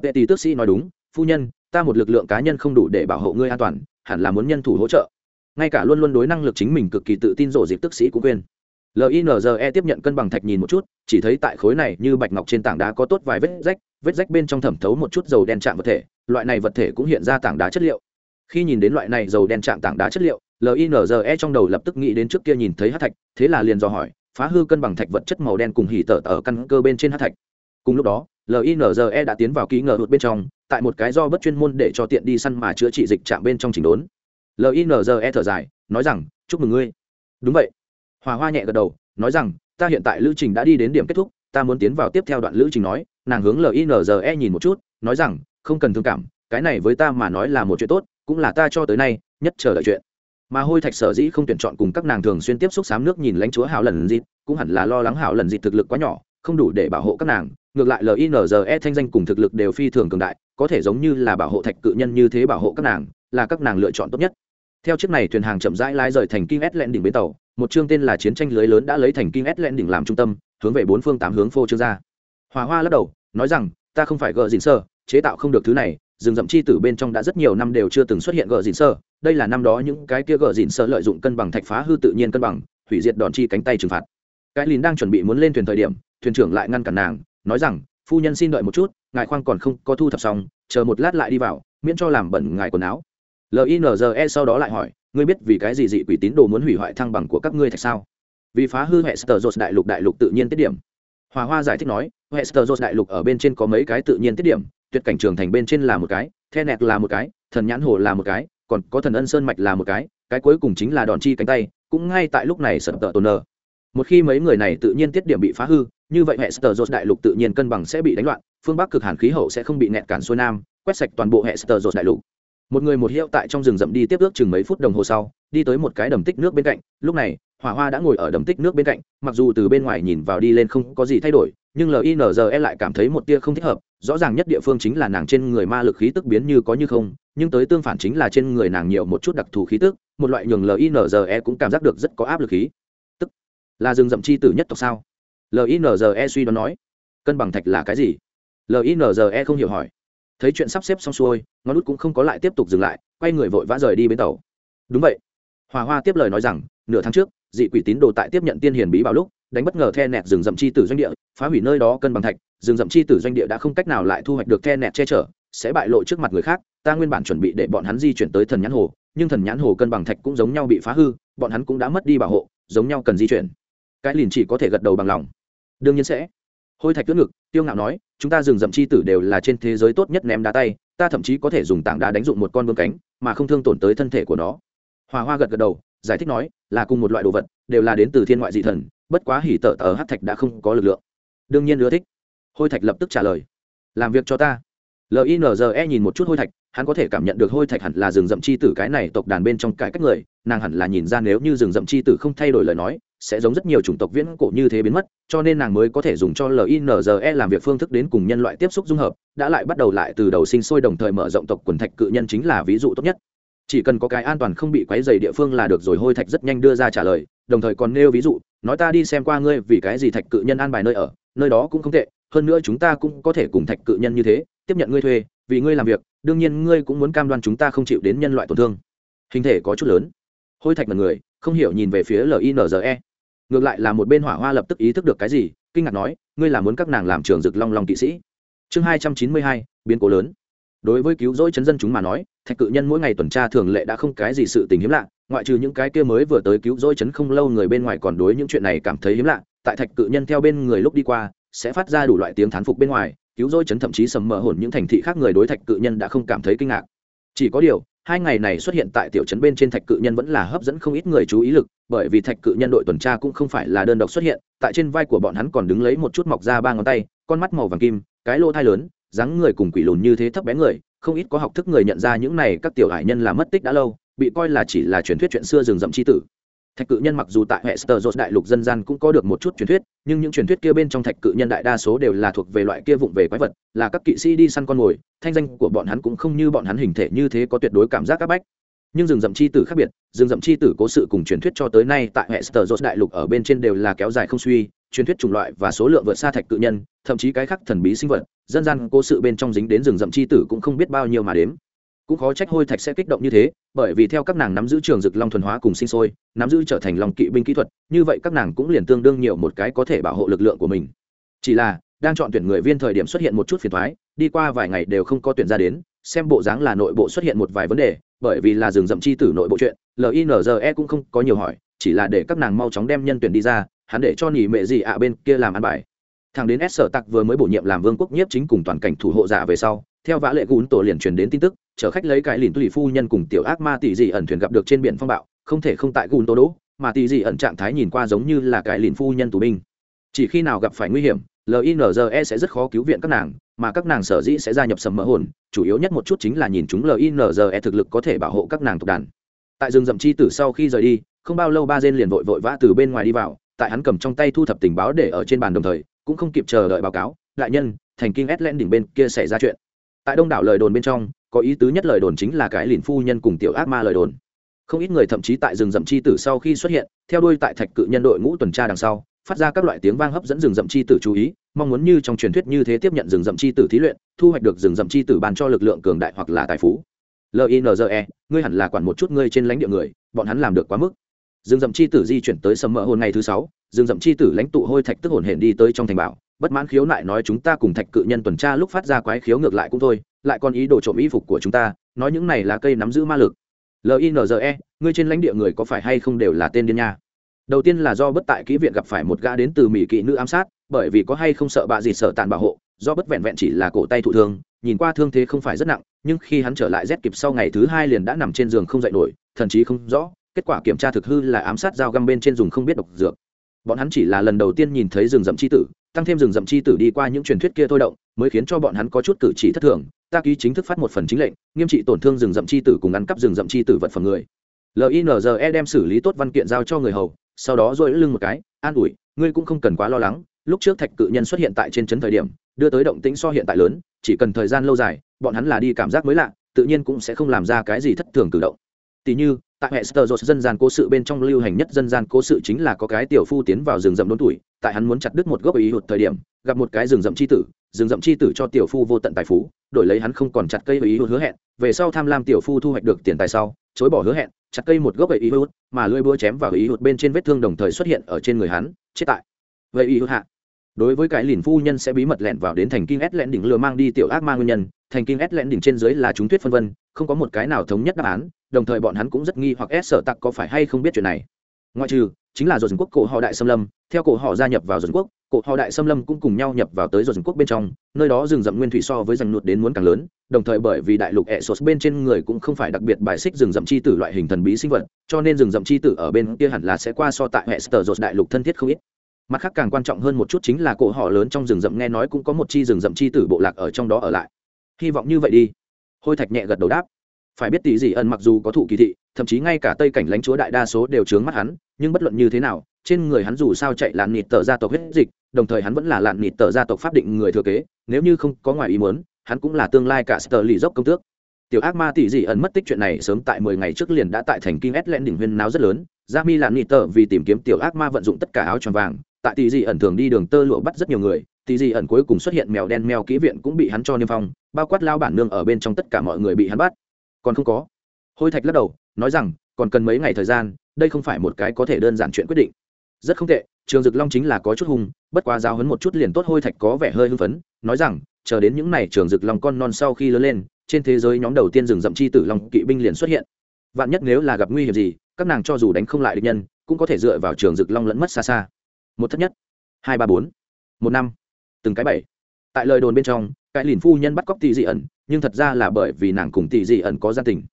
Vệ tỷ tước sĩ nói đúng, phu nhân ta một lực lượng cá nhân không đủ để bảo hộ ngươi an toàn, hẳn là muốn nhân thủ hỗ trợ. Ngay cả luôn luôn đối năng lực chính mình cực kỳ tự tin rổ dịp tức sĩ cũng quên. Linze tiếp nhận cân bằng thạch nhìn một chút, chỉ thấy tại khối này như bạch ngọc trên tảng đá có tốt vài vết rách vết rách bên trong thẩm thấu một chút dầu đen chạm vật thể, loại này vật thể cũng hiện ra tảng đá chất liệu. Khi nhìn đến loại này dầu đen chạm tảng đá chất liệu linze trong đầu lập tức nghĩ đến trước kia nhìn thấy hát thạch, thế là liền dò hỏi, phá hư cân bằng thạch vật chất màu đen cùng hỉ tở ở căn cơ bên trên hát thạch. Cùng lúc đó linze đã tiến vào ký ngờ hụt bên trong, tại một cái do bất chuyên môn để cho tiện đi săn mà chữa trị dịch chạm bên trong chỉnh đốn. Linze thở dài, nói rằng, chúc mừng ngươi. Đúng vậy. Hòa hoa nhẹ gật đầu, nói rằng, ta hiện tại lữ trình đã đi đến điểm kết thúc, ta muốn tiến vào tiếp theo đoạn lữ trình nói. Nàng hướng linze nhìn một chút, nói rằng, không cần thương cảm, cái này với ta mà nói là một chuyện tốt, cũng là ta cho tới nay nhất chờ đợi chuyện. Mà hôi thạch sở dĩ không tuyển chọn cùng các nàng thường xuyên tiếp xúc sám nước nhìn lãnh chúa hảo lần dịt, cũng hẳn là lo lắng hảo lần dịt thực lực quá nhỏ, không đủ để bảo hộ các nàng ngược lại linze thanh danh cùng thực lực đều phi thường cường đại, có thể giống như là bảo hộ thạch cự nhân như thế bảo hộ các nàng, là các nàng lựa chọn tốt nhất. Theo chiếc này thuyền hàng chậm rãi lái rời thành kim s len đỉnh bến tàu, một chương tên là chiến tranh lưới lớn đã lấy thành kim s len đỉnh làm trung tâm, hướng về bốn phương tám hướng phô trương ra. Hòa hoa lắc đầu, nói rằng, ta không phải gợ dịn sơ, chế tạo không được thứ này, rừng rậm chi tử bên trong đã rất nhiều năm đều chưa từng xuất hiện gợ dịn sơ, đây là năm đó những cái kia gợ dịn sơ lợi dụng cân bằng thạch phá hư tự nhiên cân bằng, hủy diệt đòn chi cánh tay trừng phạt. Cái lìn đang chuẩn bị muốn lên thuyền thời điểm, thuyền trưởng lại ngăn cản nàng nói rằng, phu nhân xin đợi một chút, ngài khoang còn không có thu thập xong, chờ một lát lại đi vào, miễn cho làm bẩn ngài quần áo. Linze sau đó lại hỏi, ngươi biết vì cái gì dị quỷ tín đồ muốn hủy hoại thăng bằng của các ngươi thạch sao? Vì phá hư hệ sờ đại lục đại lục tự nhiên tiết điểm. Hòa hoa giải thích nói hệ sờ đại lục ở bên trên có mấy cái tự nhiên tiết điểm, tuyệt cảnh trường thành bên trên là một cái, the nẹt là một cái, thần nhãn hồ là một cái, còn có thần ân sơn mạch là một cái cái cuối cùng chính là đòn chi cánh tay, cũng ngay tại lúc này sợ tờ tôn nờ một khi mấy người này tự nhiên tiết điểm bị phá hư, như vậy hệ sờ đại lục tự nhiên cân bằng sẽ bị đánh loạn, phương bắc cực hàn khí hậu sẽ không bị nẹt cản xuôi nam, quét sạch toàn bộ hệ sờ đại lục. Một người một hiệu tại trong rừng rậm đi tiếp ước chừng mấy phút đồng hồ sau, đi tới một cái đầm tích nước bên cạnh, lúc này, hỏa hoa đã ngồi ở đầm tích nước bên cạnh, mặc dù từ bên ngoài nhìn vào đi lên không có gì thay đổi, nhưng linze lại cảm thấy một tia không thích hợp, rõ ràng nhất địa phương chính là nàng trên người ma lực khí tức biến như có như không, nhưng tới tương phản chính là trên người nàng nhiều một chút đặc thù khí tức, một loại nhường linze cũng cảm giác được rất có áp lực khí là rừng rậm chi tử nhất tộc sao? Linze suy đoán nói. Cân bằng thạch là cái gì? Linze không hiểu hỏi. Thấy chuyện sắp xếp xong xuôi, ngón nút cũng không có lại tiếp tục dừng lại, quay người vội vã rời đi bến tàu. Đúng vậy. Hòa hoa tiếp lời nói rằng, nửa tháng trước, dị quỷ tín đồ tại tiếp nhận tiên hiền bí bảo lúc, đánh bất ngờ the nẹt rừng rậm chi tử doanh địa, phá hủy nơi đó cân bằng thạch. Rừng rậm chi tử doanh địa đã không cách nào lại thu hoạch được the nẹt che chở, sẽ bại lộ trước mặt người khác. Ta nguyên bản chuẩn bị để bọn hắn di chuyển tới thần nhãn hồ, nhưng thần nhãn hồ cân bằng thạch cũng giống nhau bị phá hư, bọn hắn cũng đã mất đi bảo hộ, giống nhau cần di chuyển cái liền chỉ có thể gật đầu bằng lòng. Đương nhiên sẽ. Hôi thạch tuyết ngực, tiêu ngạo nói, chúng ta rừng rậm chi tử đều là trên thế giới tốt nhất ném đá tay, ta thậm chí có thể dùng tảng đá đánh dụng một con bướm cánh, mà không thương tổn tới thân thể của nó. Hòa hoa gật gật đầu, giải thích nói, là cùng một loại đồ vật, đều là đến từ thiên ngoại dị thần, bất quá hỉ tở tờ hát thạch đã không có lực lượng. Đương nhiên ưa thích. Hôi thạch lập tức trả lời, làm việc cho ta. Linze nhìn một chút hôi thạch, hắn có thể cảm nhận được hôi thạch hẳn là rừng rậm chi tử cái này tộc đàn bên trong cải cách người, nàng hẳn là nhìn ra nếu như rừng rậm chi tử không thay đổi lời nói sẽ giống rất nhiều chủng tộc viễn cổ như thế biến mất, cho nên nàng mới có thể dùng cho linze làm việc phương thức đến cùng nhân loại tiếp xúc dung hợp, đã lại bắt đầu lại từ đầu sinh sôi đồng thời mở rộng tộc quần thạch cự nhân chính là ví dụ tốt nhất. Chỉ cần có cái an toàn không bị quấy dày địa phương là được rồi, hôi thạch rất nhanh đưa ra trả lời, đồng thời còn nêu ví dụ, nói ta đi xem qua ngươi vì cái gì thạch cự nhân an bài nơi ở, nơi đó cũng không tệ, hơn nữa chúng ta cũng có thể cùng thạch cự nhân như thế, tiếp nhận ngươi thuê, vì ngươi làm việc, đương nhiên ngươi cũng muốn cam đoan chúng ta không chịu đến nhân loại tổn thương. Hình thể có chút lớn. Hôi thạch là người, không hiểu nhìn về phía linze ngược lại là một bên hỏa hoa lập tức ý thức được cái gì, kinh ngạc nói, ngươi là muốn các nàng làm trường rực long long kỵ sĩ. Chương hai trăm chín mươi hai, biến cố lớn. Đối với cứu rỗi chấn dân chúng mà nói, thạch cự nhân mỗi ngày tuần tra thường lệ đã không cái gì sự tình hiếm lạ, ngoại trừ những cái kia mới vừa tới cứu rỗi chấn không lâu người bên ngoài còn đối những chuyện này cảm thấy hiếm lạ, tại thạch cự nhân theo bên người lúc đi qua, sẽ phát ra đủ loại tiếng thán phục bên ngoài, cứu rỗi chấn thậm chí sầm mờ hồn những thành thị khác người đối thạch cự nhân đã không cảm thấy kinh ngạc. Chỉ có điều hai ngày này xuất hiện tại tiểu trấn bên trên thạch cự nhân vẫn là hấp dẫn không ít người chú ý lực, bởi vì thạch cự nhân đội tuần tra cũng không phải là đơn độc xuất hiện, tại trên vai của bọn hắn còn đứng lấy một chút mọc ra ba ngón tay, con mắt màu vàng kim, cái lỗ thai lớn, dáng người cùng quỷ lùn như thế thấp bé người, không ít có học thức người nhận ra những này các tiểu hải nhân là mất tích đã lâu, bị coi là chỉ là truyền thuyết chuyện xưa rừng rậm c h i tử thạch cự nhân mặc dù tại hệ sơ đại lục dân gian cũng có được một chút truyền thuyết, nhưng những truyền thuyết kia bên trong thạch cự nhân đại đa số đều là thuộc về loại kia vụng về quái vật, là các kỵ sĩ đi săn con mồi, thanh danh của bọn hắn cũng không như bọn hắn hình thể như thế có tuyệt đối cảm giác áp bách. Nhưng rừng rậm chi tử khác biệt, rừng rậm chi tử cố sự cùng truyền thuyết cho tới nay tại hệ sơ đại lục ở bên trên đều là kéo dài không suy, truyền thuyết chủng loại và số lượng vượt xa thạch cự nhân, thậm chí cái khác thần bí sinh vật, dân gian cố sự bên trong dính đến rừng rậm chi tử cũng không biết bao nhiêu mà đếm cũng khó trách hôi thạch sẽ kích động như thế, bởi vì theo các nàng nắm giữ trường dực long thuần hóa cùng sinh sôi, nắm giữ trở thành lòng kỵ binh kỹ thuật, như vậy các nàng cũng liền tương đương nhiều một cái có thể bảo hộ lực lượng của mình. Chỉ là, đang chọn tuyển người viên thời điểm xuất hiện một chút phiền thoái đi qua vài ngày đều không có tuyển ra đến, xem bộ dáng là nội bộ xuất hiện một vài vấn đề, bởi vì là rừng rậm chi tử nội bộ chuyện linze cũng không có nhiều hỏi, chỉ là để các nàng mau chóng đem nhân tuyển đi ra, hắn để cho nỉ mệ gì ạ bên kia làm ăn bài. Thằng đến s sở tặc vừa mới bổ nhiệm làm vương quốc nhiếp chính cùng toàn cảnh thủ hộ giả về sau theo vã lệ gún tổ liền truyền đến tin tức, chở khách lấy cái lìn tùy phu nhân cùng tiểu ác ma tỷ dị ẩn thuyền gặp được trên biển phong bạo, không thể không tại gún tổ đỗ, mà tỷ dị ẩn trạng thái nhìn qua giống như là cái lìn phu nhân tù binh. Chỉ khi nào gặp phải nguy hiểm linze sẽ rất khó cứu viện các nàng, mà các nàng sở dĩ sẽ gia nhập sầm mỡ hồn, chủ yếu nhất một chút chính là nhìn chúng linze thực lực có thể bảo hộ các nàng tộc đàn. Tại rừng rậm chi tử sau khi rời đi, không bao lâu ba dên liền vội vội vã từ bên ngoài đi vào, tại hắn cầm trong tay thu thập tình báo để ở trên bàn đồng thời, cũng không kịp chờ đợi báo cáo, đại nhân, thành kinh ét lên đỉnh bên kia xảy ra chuyện tại đông đảo lời đồn bên trong, có ý tứ nhất lời đồn chính là cái lìn phu nhân cùng tiểu ác ma lời đồn. Không ít người thậm chí tại rừng rậm chi tử sau khi xuất hiện, theo đuôi tại thạch cự nhân đội ngũ tuần tra đằng sau, phát ra các loại tiếng vang hấp dẫn rừng rậm chi tử chú ý, mong muốn như trong truyền thuyết như thế tiếp nhận rừng rậm chi tử thí luyện, thu hoạch được rừng rậm chi tử ban cho lực lượng cường đại hoặc là tài phú. Linze ngươi hẳn là quản một chút ngươi trên lãnh địa người, bọn hắn làm được quá mức. Dương Dậm chi tử di chuyển tới sầm mỡ hồn ngày thứ sáu, Dương Dậm chi tử lãnh tụ hôi thạch tức hồn hển đi tới trong thành bảo, bất mãn khiếu nại nói chúng ta cùng thạch cự nhân tuần tra lúc phát ra quái khiếu ngược lại cũng thôi, lại còn ý đồ trộm y phục của chúng ta, nói những này là cây nắm giữ ma lực. Linze ngươi trên lãnh địa người có phải hay không đều là tên điên nha? Đầu tiên là do bất tại kỹ viện gặp phải một gã đến từ mỹ kỵ nữ ám sát, bởi vì có hay không sợ bà gì sợ tàn bảo hộ, do bất vẹn vẹn chỉ là cổ tay thụ thương, nhìn qua thương thế không phải rất nặng, nhưng khi hắn trở lại rét kịp sau ngày thứ hai liền đã nằm trên giường không dậy nổi thậm chí không rõ kết quả kiểm tra thực hư là ám sát dao găm bên trên dùng không biết độc dược. Bọn hắn chỉ là lần đầu tiên nhìn thấy rừng rậm c h i tử tăng thêm rừng rậm c h i tử đi qua những truyền thuyết kia thôi động mới khiến cho bọn hắn có chút cử chỉ thất thường. Ta ký chính thức phát một phần chính lệnh nghiêm trị tổn thương rừng rậm c h i tử cùng ăn cắp rừng rậm c h i tử vật phẩm người. Linze đem xử lý tốt văn kiện giao cho người hầu sau đó dội lưng một cái an ủi ngươi cũng không cần quá lo lắng lúc trước thạch cự nhân xuất hiện tại trên trấn thời điểm đưa tới động tĩnh so hiện tại lớn chỉ cần thời gian lâu dài bọn hắn là đi cảm giác mới lạ tự nhiên cũng sẽ không làm ra cái gì thất thường cử động. Tỉ như, tại hệ Hester dân gian cố sự bên trong lưu hành nhất dân gian cố sự chính là có cái tiểu phu tiến vào rừng rậm đốn tuổi, tại hắn muốn chặt đứt một gốc ý hụt thời điểm, gặp một cái rừng rậm chi tử, rừng rậm chi tử cho tiểu phu vô tận tài phú, đổi lấy hắn không còn chặt cây ý hụt hứa hẹn, về sau tham lam tiểu phu thu hoạch được tiền tài sau, chối bỏ hứa hẹn, chặt cây một gốc ý hụt, mà lưỡi búa chém vào ý hụt bên trên vết thương đồng thời xuất hiện ở trên người hắn, chết tại. Vậy ý hụt hạ đối với cái lìn phu nhân sẽ bí mật lẻn vào đến thành kinh ét lẹn đỉnh lừa mang đi tiểu ác ma nguyên nhân, thành kinh ét lẹn đỉnh trên dưới là chúng tuyết phân vân, không có một cái nào thống nhất đáp án, đồng thời bọn hắn cũng rất nghi hoặc ép sợ tặc có phải hay không biết chuyện này. Ngoại trừ, chính là dồn quốc cổ họ đại xâm lâm, theo cổ họ gia nhập vào dồn quốc, cổ họ đại xâm lâm cũng cùng nhau nhập vào tới dồn rừng quốc bên trong, nơi đó rừng rậm nguyên thủy so với rừng nuột đến muốn càng lớn, đồng thời bởi vì đại lục ẹ sột bên trên người cũng không phải đặc biệt bài xích rừng rậm chi tử loại hình thần bí sinh vật, cho nên rừng rậm chi tử ở bên kia hẳn là sẽ qua so tại hệ sờ dột đại lục thân thiết không ít mặt khác càng quan trọng hơn một chút chính là cổ họ lớn trong rừng rậm nghe nói cũng có một chi rừng rậm chi tử bộ lạc ở trong đó ở lại. Hy vọng như vậy đi. Hôi thạch nhẹ gật đầu đáp. Phải biết tỷ dị ẩn mặc dù có thụ kỳ thị, thậm chí ngay cả tây cảnh lãnh chúa đại đa số đều trướng mắt hắn, nhưng bất luận như thế nào, trên người hắn dù sao chạy lạn nịt tờ gia tộc huyết dịch, đồng thời hắn vẫn là lạn nịt tờ gia tộc pháp định người thừa kế, nếu như không có ngoài ý muốn, hắn cũng là tương lai cả sờ lì dốc công tước. Tiểu ác ma tỷ dị ẩn mất tích chuyện này sớm tại mười ngày trước liền đã tại thành kinh ét lẽn đỉnh huyên náo rất lớn gia mi lạn nịt tờ vì tìm kiếm tiểu ác ma vận dụng tất cả áo tròn vàng tại tỷ dị ẩn thường đi đường tơ lụa bắt rất nhiều người, tỷ dị ẩn cuối cùng xuất hiện mèo đen mèo kỹ viện cũng bị hắn cho niêm phong, bao quát lao bản nương ở bên trong tất cả mọi người bị hắn bắt. Còn không có. Hôi thạch lắc đầu, nói rằng, còn cần mấy ngày thời gian, đây không phải một cái có thể đơn giản chuyện quyết định. Rất không tệ, trường dực long chính là có chút hung, bất quá giáo hấn một chút liền tốt hôi thạch có vẻ hơi hưng phấn, nói rằng, chờ đến những n à y trường dực long con non sau khi lớn lên, trên thế giới nhóm đầu tiên rừng rậm chi tử long kỵ binh liền xuất hiện. Vạn nhất nếu là gặp nguy hiểm gì, các nàng cho dù đánh không lại địch nhân, cũng có thể dựa vào trường dực long lẫn mất xa xa một thất nhất, hai ba bốn, một năm, từng cái bảy. Tại lời đồn bên trong, cái lìn phu nhân bắt cóc tỷ dị ẩn, nhưng thật ra là bởi vì nàng cùng tỷ dị ẩn có gia tình.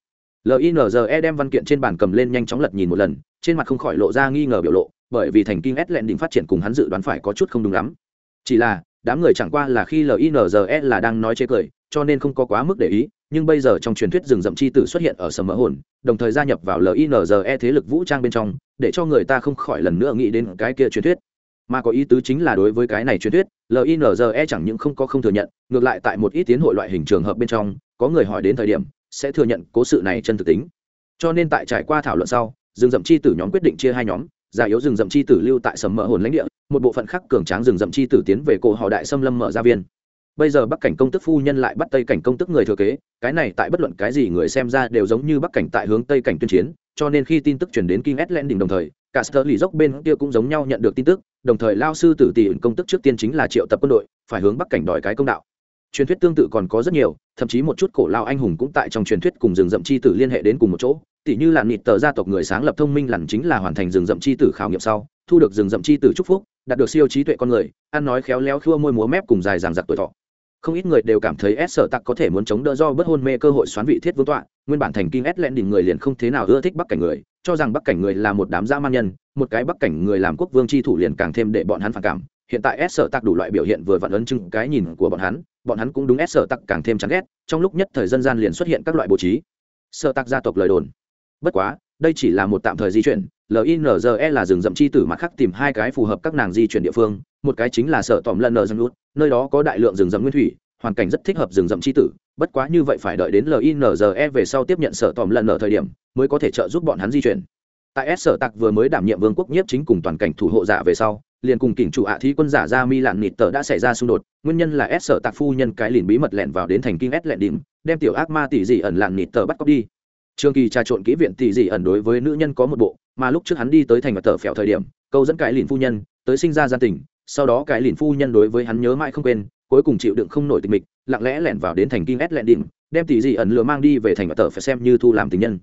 Linze đem văn kiện trên bàn cầm lên nhanh chóng lật nhìn một lần, trên mặt không khỏi lộ ra nghi ngờ biểu lộ, bởi vì thành kinh s lẹn đỉnh phát triển cùng hắn dự đoán phải có chút không đúng lắm. Chỉ là, đám người chẳng qua là khi linze là đang nói chê cười, cho nên không có quá mức để ý, nhưng bây giờ trong truyền thuyết rừng rậm chi tử xuất hiện ở sầm mỡ hồn, đồng thời gia nhập vào linze thế lực vũ trang bên trong, để cho người ta không khỏi lần nữa nghĩ đến cái kia truyền thuyết mà có ý tứ chính là đối với cái này truyền thuyết linze chẳng những không có không thừa nhận ngược lại tại một ít tiến hội loại hình trường hợp bên trong có người hỏi đến thời điểm sẽ thừa nhận cố sự này chân thực tính. Cho nên tại trải qua thảo luận sau rừng rậm chi tử nhóm quyết định chia hai nhóm già yếu rừng rậm chi tử lưu tại sầm mỡ hồn lãnh địa một bộ phận khác cường tráng rừng rậm chi tử tiến về cổ họ đại xâm lâm mở ra viên. Bây giờ bắc cảnh công tức phu nhân lại bắt tây cảnh công tức người thừa kế cái này tại bất luận cái gì người xem ra đều giống như bắc cảnh tại hướng tây cảnh tuyên chiến cho nên khi tin tức chuyển đến King đỉnh đồng thời, cả sơ lì dốc bên kia cũng giống nhau nhận được tin tức, đồng thời lao sư tử tỷ công tức trước tiên chính là triệu tập quân đội, phải hướng bắc cảnh đòi cái công đạo. Truyền thuyết tương tự còn có rất nhiều, thậm chí một chút cổ lao anh hùng cũng tại trong truyền thuyết cùng rừng rậm chi tử liên hệ đến cùng một chỗ, tỷ như làn nịt tờ gia tộc người sáng lập thông minh lằn chính là hoàn thành rừng rậm chi tử khảo nghiệm sau, thu được rừng rậm chi tử chúc phúc, đạt được siêu trí tuệ con người, ăn nói khéo léo khua môi múa mép cùng dài ràng giặc tuổi thọ không ít người đều cảm thấy s sở tặc có thể muốn chống đỡ do bất hôn mê cơ hội xoán vị thiết vương tọa, nguyên bản thành kinh s lẹn đỉnh người liền không thế nào ưa thích bắc cảnh người, cho rằng bắc cảnh người là một đám dã man nhân, một cái bắc cảnh người làm quốc vương tri thủ liền càng thêm để bọn hắn phản cảm. Hiện tại s sở tặc đủ loại biểu hiện vừa vặn ấn chứng cái nhìn của bọn hắn bọn hắn cũng đúng s sở tặc càng thêm chán ghét, trong lúc nhất thời dân gian liền xuất hiện các loại bố trí. Sở tặc gia tộc lời đồn. Bất quá, đây chỉ là một tạm thời di chuyển linze là rừng rậm chi tử mặt khác tìm hai cái phù hợp các nàng di chuyển địa phương một cái chính là sở tòm lần nờ rừng lút nơi đó có đại lượng rừng rậm nguyên thủy, hoàn cảnh rất thích hợp rừng rậm chi tử, bất quá như vậy phải đợi đến linze về sau tiếp nhận sở tòm lần nờ thời điểm, mới có thể trợ giúp bọn hắn di chuyển. Tại s sở tặc vừa mới đảm nhiệm vương quốc nhiếp chính cùng toàn cảnh thủ hộ giả về sau, liền cùng kỉnh chủ ạ thi quân giả ra mi lạn nịt tờ đã xảy ra xung đột, nguyên nhân là s sở tặc phu nhân cái liền bí mật lẹn vào đến thành kinh s lẹn đỉnh, đem tiểu ác ma tỷ dị ẩn lạn nịt tờ bắt cóc đi. Trường kỳ trà trộn kỹ viện tỷ dị ẩn đối với nữ nhân có một bộ, mà lúc trước hắn đi tới thành và tờ phèo thời điểm, câu dẫn cái liền phu nhân, tới sinh ra gia tình sau đó cái lìn phu nhân đối với hắn nhớ mãi không quên, cuối cùng chịu đựng không nổi tịch mịch, lặng lẽ lẻn vào đến thành kinh s lẹn đỉnh đem tỷ dị ẩn lừa mang đi về thành và tờ phải xem như thu làm tình nhân.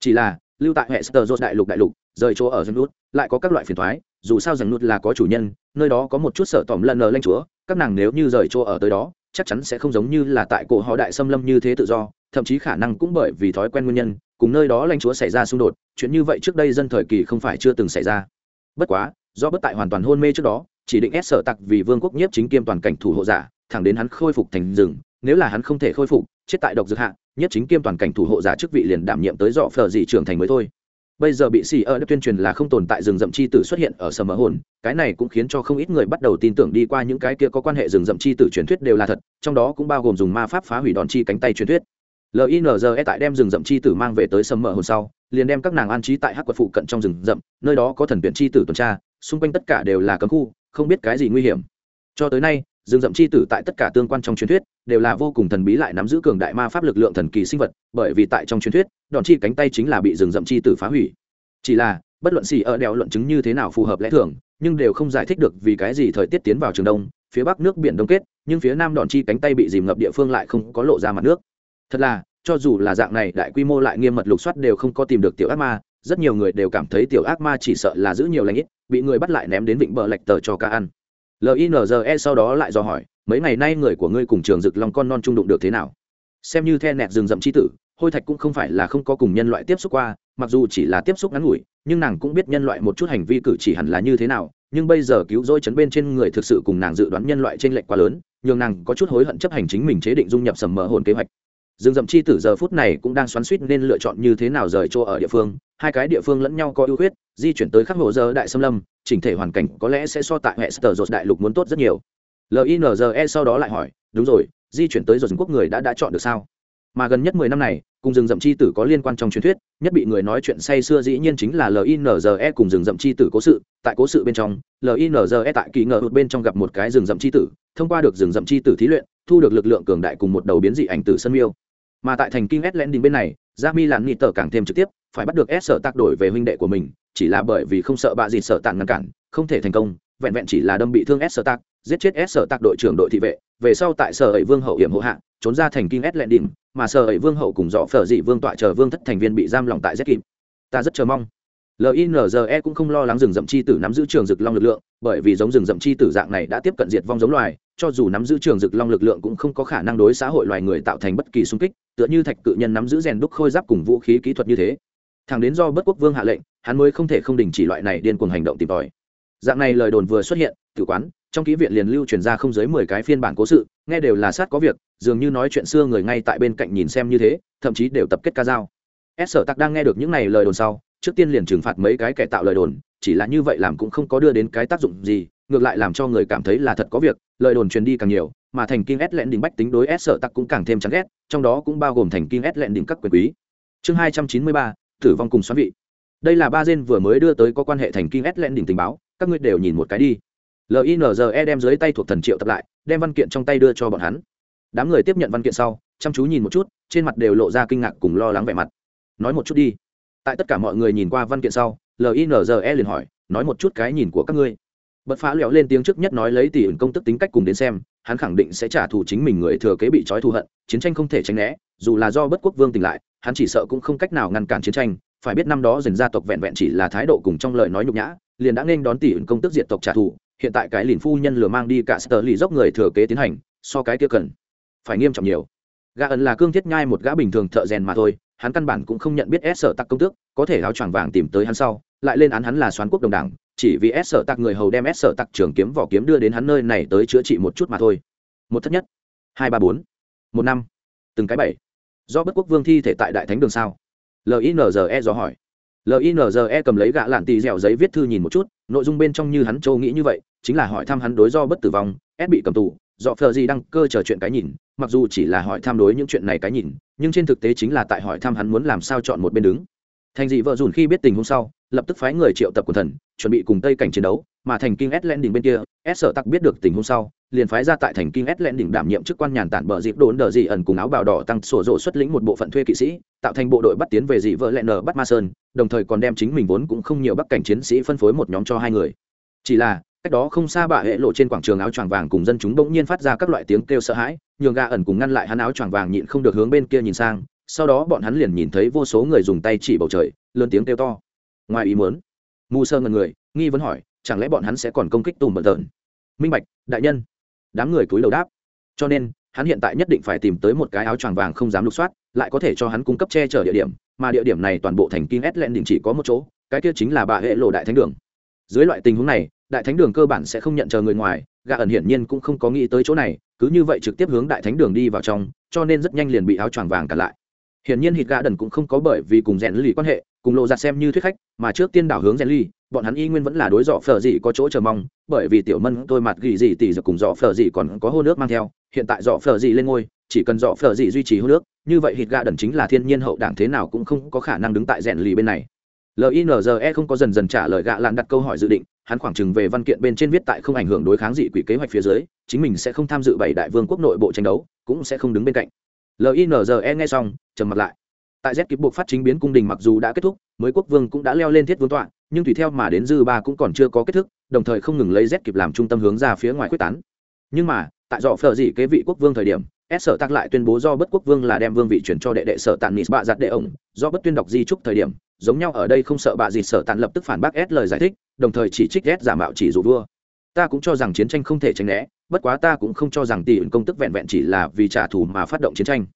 Chỉ là, lưu tại hệ sơ đại lục đại lục, rời chỗ ở dân nút, lại có các loại phiền thoái dù sao rằng nút là có chủ nhân, nơi đó có một chút sợ tỏm lần lờ lanh chúa, các nàng nếu như rời chỗ ở tới đó, chắc chắn sẽ không giống như là tại cổ họ đại xâm lâm như thế tự do, thậm chí khả năng cũng bởi vì thói quen nguyên nhân, cùng nơi đó lanh chúa xảy ra xung đột, chuyện như vậy trước đây dân thời kỳ không phải chưa từng xảy ra. Bất quá, do bất tại hoàn toàn hôn mê trước đó chỉ định ép sở tặc vì vương quốc nhiếp chính kiêm toàn cảnh thủ hộ giả, thẳng đến hắn khôi phục thành rừng. Nếu là hắn không thể khôi phục, chết tại độc dược hạ, nhiếp chính kiêm toàn cảnh thủ hộ giả chức vị liền đảm nhiệm tới dọ phờ dị trưởng thành mới thôi. Bây giờ bị xì ở đất tuyên truyền là không tồn tại rừng rậm chi tử xuất hiện ở sở mỡ hồn, cái này cũng khiến cho không ít người bắt đầu tin tưởng đi qua những cái kia có quan hệ rừng rậm chi tử truyền thuyết đều là thật, trong đó cũng bao gồm dùng ma pháp phá hủy đòn chi cánh tay truyền thuyết. Linze tại đem rừng rậm chi tử mang về tới sầm mỡ hồn sau, liền đem các nàng an trí tại hắc quật phụ cận trong rừng rậm, nơi đó có thần viện chi tử tuần tra, xung quanh tất cả đều là cấm khu không biết cái gì nguy hiểm. Cho tới nay rừng rậm chi tử tại tất cả tương quan trong truyền thuyết, đều là vô cùng thần bí lại nắm giữ cường đại ma pháp lực lượng thần kỳ sinh vật, bởi vì tại trong truyền thuyết, đòn chi cánh tay chính là bị rừng rậm chi tử phá hủy. Chỉ là, bất luận xì ở đèo luận chứng như thế nào phù hợp lẽ thường, nhưng đều không giải thích được vì cái gì thời tiết tiến vào trường đông, phía bắc nước biển đông kết, nhưng phía nam đòn chi cánh tay bị dìm ngập địa phương lại không có lộ ra mặt nước. Thật là, cho dù là dạng này, đại quy mô lại nghiêm mật lục soát đều không có tìm được tiểu ác ma rất nhiều người đều cảm thấy tiểu ác ma chỉ sợ là giữ nhiều lãnh ít, bị người bắt lại ném đến vịnh bờ lạch tờ cho ca ăn. Linze sau đó lại dò hỏi, mấy ngày nay người của ngươi cùng trường rực long con non trung đụng được thế nào? Xem như the nẹt rừng rậm c h i tử, hôi thạch cũng không phải là không có cùng nhân loại tiếp xúc qua, mặc dù chỉ là tiếp xúc ngắn ngủi, nhưng nàng cũng biết nhân loại một chút hành vi cử chỉ hẳn là như thế nào, nhưng bây giờ cứu rỗi chấn bên trên người thực sự cùng nàng dự đoán nhân loại t r ê n lệch quá lớn, nhường nàng có chút hối hận chấp hành chính mình chế định dung nhập sầm mờ hồn kế hoạch rừng rậm chi tử giờ phút này cũng đang xoắn suýt nên lựa chọn như thế nào rời chỗ ở địa phương. Hai cái địa phương lẫn nhau có ưu khuyết, di chuyển tới khắc hồ giờ đại xâm lâm, chỉnh thể hoàn cảnh có lẽ sẽ so tại hệ sở dột đại lục muốn tốt rất nhiều. Linze sau đó lại hỏi, đúng rồi, di chuyển tới dột quốc người đã đã chọn được sao? Mà gần nhất mười năm này, cùng rừng rậm chi tử có liên quan trong truyền thuyết, nhất bị người nói chuyện say xưa dĩ nhiên chính là linze cùng rừng rậm chi tử cố sự. Tại cố sự bên trong linze tại kỳ ngờ hụt bên trong gặp một cái rừng rậm chi tử, thông qua được rừng rậm chi tử thí luyện, thu được lực lượng cường đại cùng một đầu biến dị ảnh tử sân miêu mà tại thành kinh s landing bên này gia mi làm nghị tờ càng thêm trực tiếp, phải bắt được s sở tác đổi về huynh đệ của mình, chỉ là bởi vì không sợ bạ gì sợ tạc ngăn cản, không thể thành công, vẹn vẹn chỉ là đâm bị thương s sở tác giết chết s sở tác đội trưởng đội thị vệ, về sau tại sở ấy vương hậu hiểm hộ hạ, trốn ra thành kinh s landing, mà sở ấy vương hậu cùng dọ phở dị vương tọa chờ vương thất thành viên bị giam lỏng tại z kịp. Ta rất chờ mong linze cũng không lo lắng rừng rậm chi tử nắm giữ trường rực long lực lượng, bởi vì giống rừng rậm chi tử dạng này đã tiếp cận diệt vong giống loài, cho dù nắm giữ trường rực long lực lượng cũng không có khả năng đối xã hội loài người tạo thành bất kỳ xung kích, tựa như thạch cự nhân nắm giữ rèn đúc khôi giáp cùng vũ khí kỹ thuật như thế. Thằng đến do bất quốc vương hạ lệnh, hắn mới không thể không đình chỉ loại này điên cuồng hành động tìm tòi. Dạng này lời đồn vừa xuất hiện, tử quán, trong ký viện liền lưu truyền ra không dưới mười cái phiên bản cố sự, nghe đều là sát có việc, dường như nói chuyện xưa người ngay tại bên cạnh nhìn xem như thế, thậm chí đều tập kết ca dao. S sở tắc đang nghe được những này lời đồn sau trước tiên liền trừng phạt mấy cái kẻ tạo lời đồn, chỉ là như vậy làm cũng không có đưa đến cái tác dụng gì, ngược lại làm cho người cảm thấy là thật có việc, lời đồn truyền đi càng nhiều, mà thành kinh s lẹn đỉnh bách tính đối s sợ tặc cũng càng thêm chán ghét, trong đó cũng bao gồm thành kinh s lẹn đỉnh các quyền quý. Chương hai trăm chín mươi ba, tử vong cùng xoắn vị. Đây là ba gen vừa mới đưa tới có quan hệ thành kinh s lẹn đỉnh tình báo, các ngươi đều nhìn một cái đi. Linze đem dưới tay thuộc thần triệu tập lại, đem văn kiện trong tay đưa cho bọn hắn. Đám người tiếp nhận văn kiện sau, chăm chú nhìn một chút, trên mặt đều lộ ra kinh ngạc cùng lo lắng vẻ mặt. Nói một chút đi tại tất cả mọi người nhìn qua văn kiện sau linze liền hỏi, nói một chút cái nhìn của các ngươi. Bật phá lẹo lên tiếng trước nhất nói lấy tỷ ẩn công tức tính cách cùng đến xem, hắn khẳng định sẽ trả thù chính mình người thừa kế bị trói thù hận, chiến tranh không thể tránh né, dù là do bất quốc vương tỉnh lại, hắn chỉ sợ cũng không cách nào ngăn cản chiến tranh, phải biết năm đó dần gia tộc vẹn vẹn chỉ là thái độ cùng trong lời nói nhục nhã, liền đã nên đón tỷ ẩn công tức diệt tộc trả thù, hiện tại cái lìn phu nhân lừa mang đi cả sơ lì dốc người thừa kế tiến hành, so cái kia cần phải nghiêm trọng nhiều. Gã ẩn là cương thiết nhai một gã bình thường thợ rèn mà thôi hắn căn bản cũng không nhận biết s sở tặc công tước, có thể áo choàng vàng tìm tới hắn sau, lại lên án hắn là xoán quốc đồng đảng, chỉ vì s sở tặc người hầu đem s sở tặc trường kiếm vỏ kiếm đưa đến hắn nơi này tới chữa trị một chút mà thôi. Một thất nhất. Hai ba bốn. Một năm. Từng cái bảy. Do bất quốc vương thi thể tại đại thánh đường sao? Linze dò hỏi. Linze cầm lấy gã lạn tì dẻo giấy viết thư nhìn một chút, nội dung bên trong như hắn châu nghĩ như vậy, chính là hỏi thăm hắn đối do bất tử vong ép bị cầm tù, do phờ gì đăng cơ chờ chuyện cái nhìn, mặc dù chỉ là hỏi thăm đối những chuyện này cái nhìn nhưng trên thực tế chính là tại hỏi thăm hắn muốn làm sao chọn một bên đứng. Thành dị vợ dùn khi biết tình hôm sau, lập tức phái người triệu tập quần thần, chuẩn bị cùng tây cảnh chiến đấu, mà thành kinh s đỉnh bên kia, s sợ tặc biết được tình hôm sau, liền phái ra tại thành kinh s đỉnh đảm nhiệm chức quan nhàn tản bờ dịp đốn đờ dị ẩn cùng áo bào đỏ tăng sổ rộ xuất lĩnh một bộ phận thuê kỵ sĩ, tạo thành bộ đội bắt tiến về dị vợ lẹn nờ bắt ma sơn, đồng thời còn đem chính mình vốn cũng không nhiều bắc cảnh chiến sĩ phân phối một nhóm cho hai người. Chỉ là cách đó không xa bà hệ lộ trên quảng trường áo choàng vàng cùng dân chúng bỗng nhiên phát ra các loại tiếng kêu sợ hãi, nhường ga ẩn cùng ngăn lại hắn áo choàng vàng nhịn không được hướng bên kia nhìn sang, sau đó bọn hắn liền nhìn thấy vô số người dùng tay chỉ bầu trời, lớn tiếng kêu to. Ngoài ý muốn, mù sơ ngần người, nghi vấn hỏi, chẳng lẽ bọn hắn sẽ còn công kích tùm bận tợn? Minh bạch, đại nhân. Đám người cúi đầu đáp. Cho nên, hắn hiện tại nhất định phải tìm tới một cái áo choàng vàng không dám lục soát, lại có thể cho hắn cung cấp che chở địa điểm, mà địa điểm này toàn bộ thành kinh ét lẹn đình chỉ có một chỗ, cái kia chính là bà hệ lộ đại thánh đường. Dưới loại tình huống này đại thánh đường cơ bản sẽ không nhận chờ người ngoài gà ẩn hiển nhiên cũng không có nghĩ tới chỗ này, cứ như vậy trực tiếp hướng đại thánh đường đi vào trong, cho nên rất nhanh liền bị áo choàng vàng cản lại. Hiển nhiên hít gà đần cũng không có bởi vì cùng rèn lì quan hệ, cùng lộ giặt xem như thuyết khách, mà trước tiên đảo hướng rèn lì, bọn hắn y nguyên vẫn là đối dọ phở gì có chỗ chờ mong, bởi vì tiểu mân tôi mặt gỉ gì tỷ giờ cùng dọ phở gì còn có hô nước mang theo, hiện tại dọ phở gì lên ngôi, chỉ cần dọ phở gì duy trì hô nước, như vậy hít gà đần chính là thiên nhiên hậu đảng thế nào cũng không có khả năng đứng tại rèn lì bên này. Linze không có dần dần trả lời gạ lan đặt câu hỏi dự định hắn khoảng chừng về văn kiện bên trên viết tại không ảnh hưởng đối kháng dị quỷ kế hoạch phía dưới, chính mình sẽ không tham dự bảy đại vương quốc nội bộ tranh đấu, cũng sẽ không đứng bên cạnh. Linze nghe xong, trầm mặt lại. Tại z kịp buộc phát chính biến cung đình mặc dù đã kết thúc, mới quốc vương cũng đã leo lên thiết vương tọa, nhưng tùy theo mà đến dư ba cũng còn chưa có kết thúc, đồng thời không ngừng lấy z kịp làm trung tâm hướng ra phía ngoài quyết tán. Nhưng mà, tại dọ phở dị kế vị quốc vương thời điểm, s sở tắc lại tuyên bố do bất quốc vương là đem vương vị chuyển cho đệ đệ sở tàn nis bạ giặt đệ ổng, do bất tuyên đọc di trúc thời điểm giống nhau ở đây không sợ bạ gì sở tàn lập tức phản bác s lời giải thích, đồng thời chỉ trích s giả mạo chỉ dụ vua. Ta cũng cho rằng chiến tranh không thể tránh né, bất quá ta cũng không cho rằng tỷ ẩn công tức vẹn vẹn chỉ là vì trả thù mà phát động chiến tranh.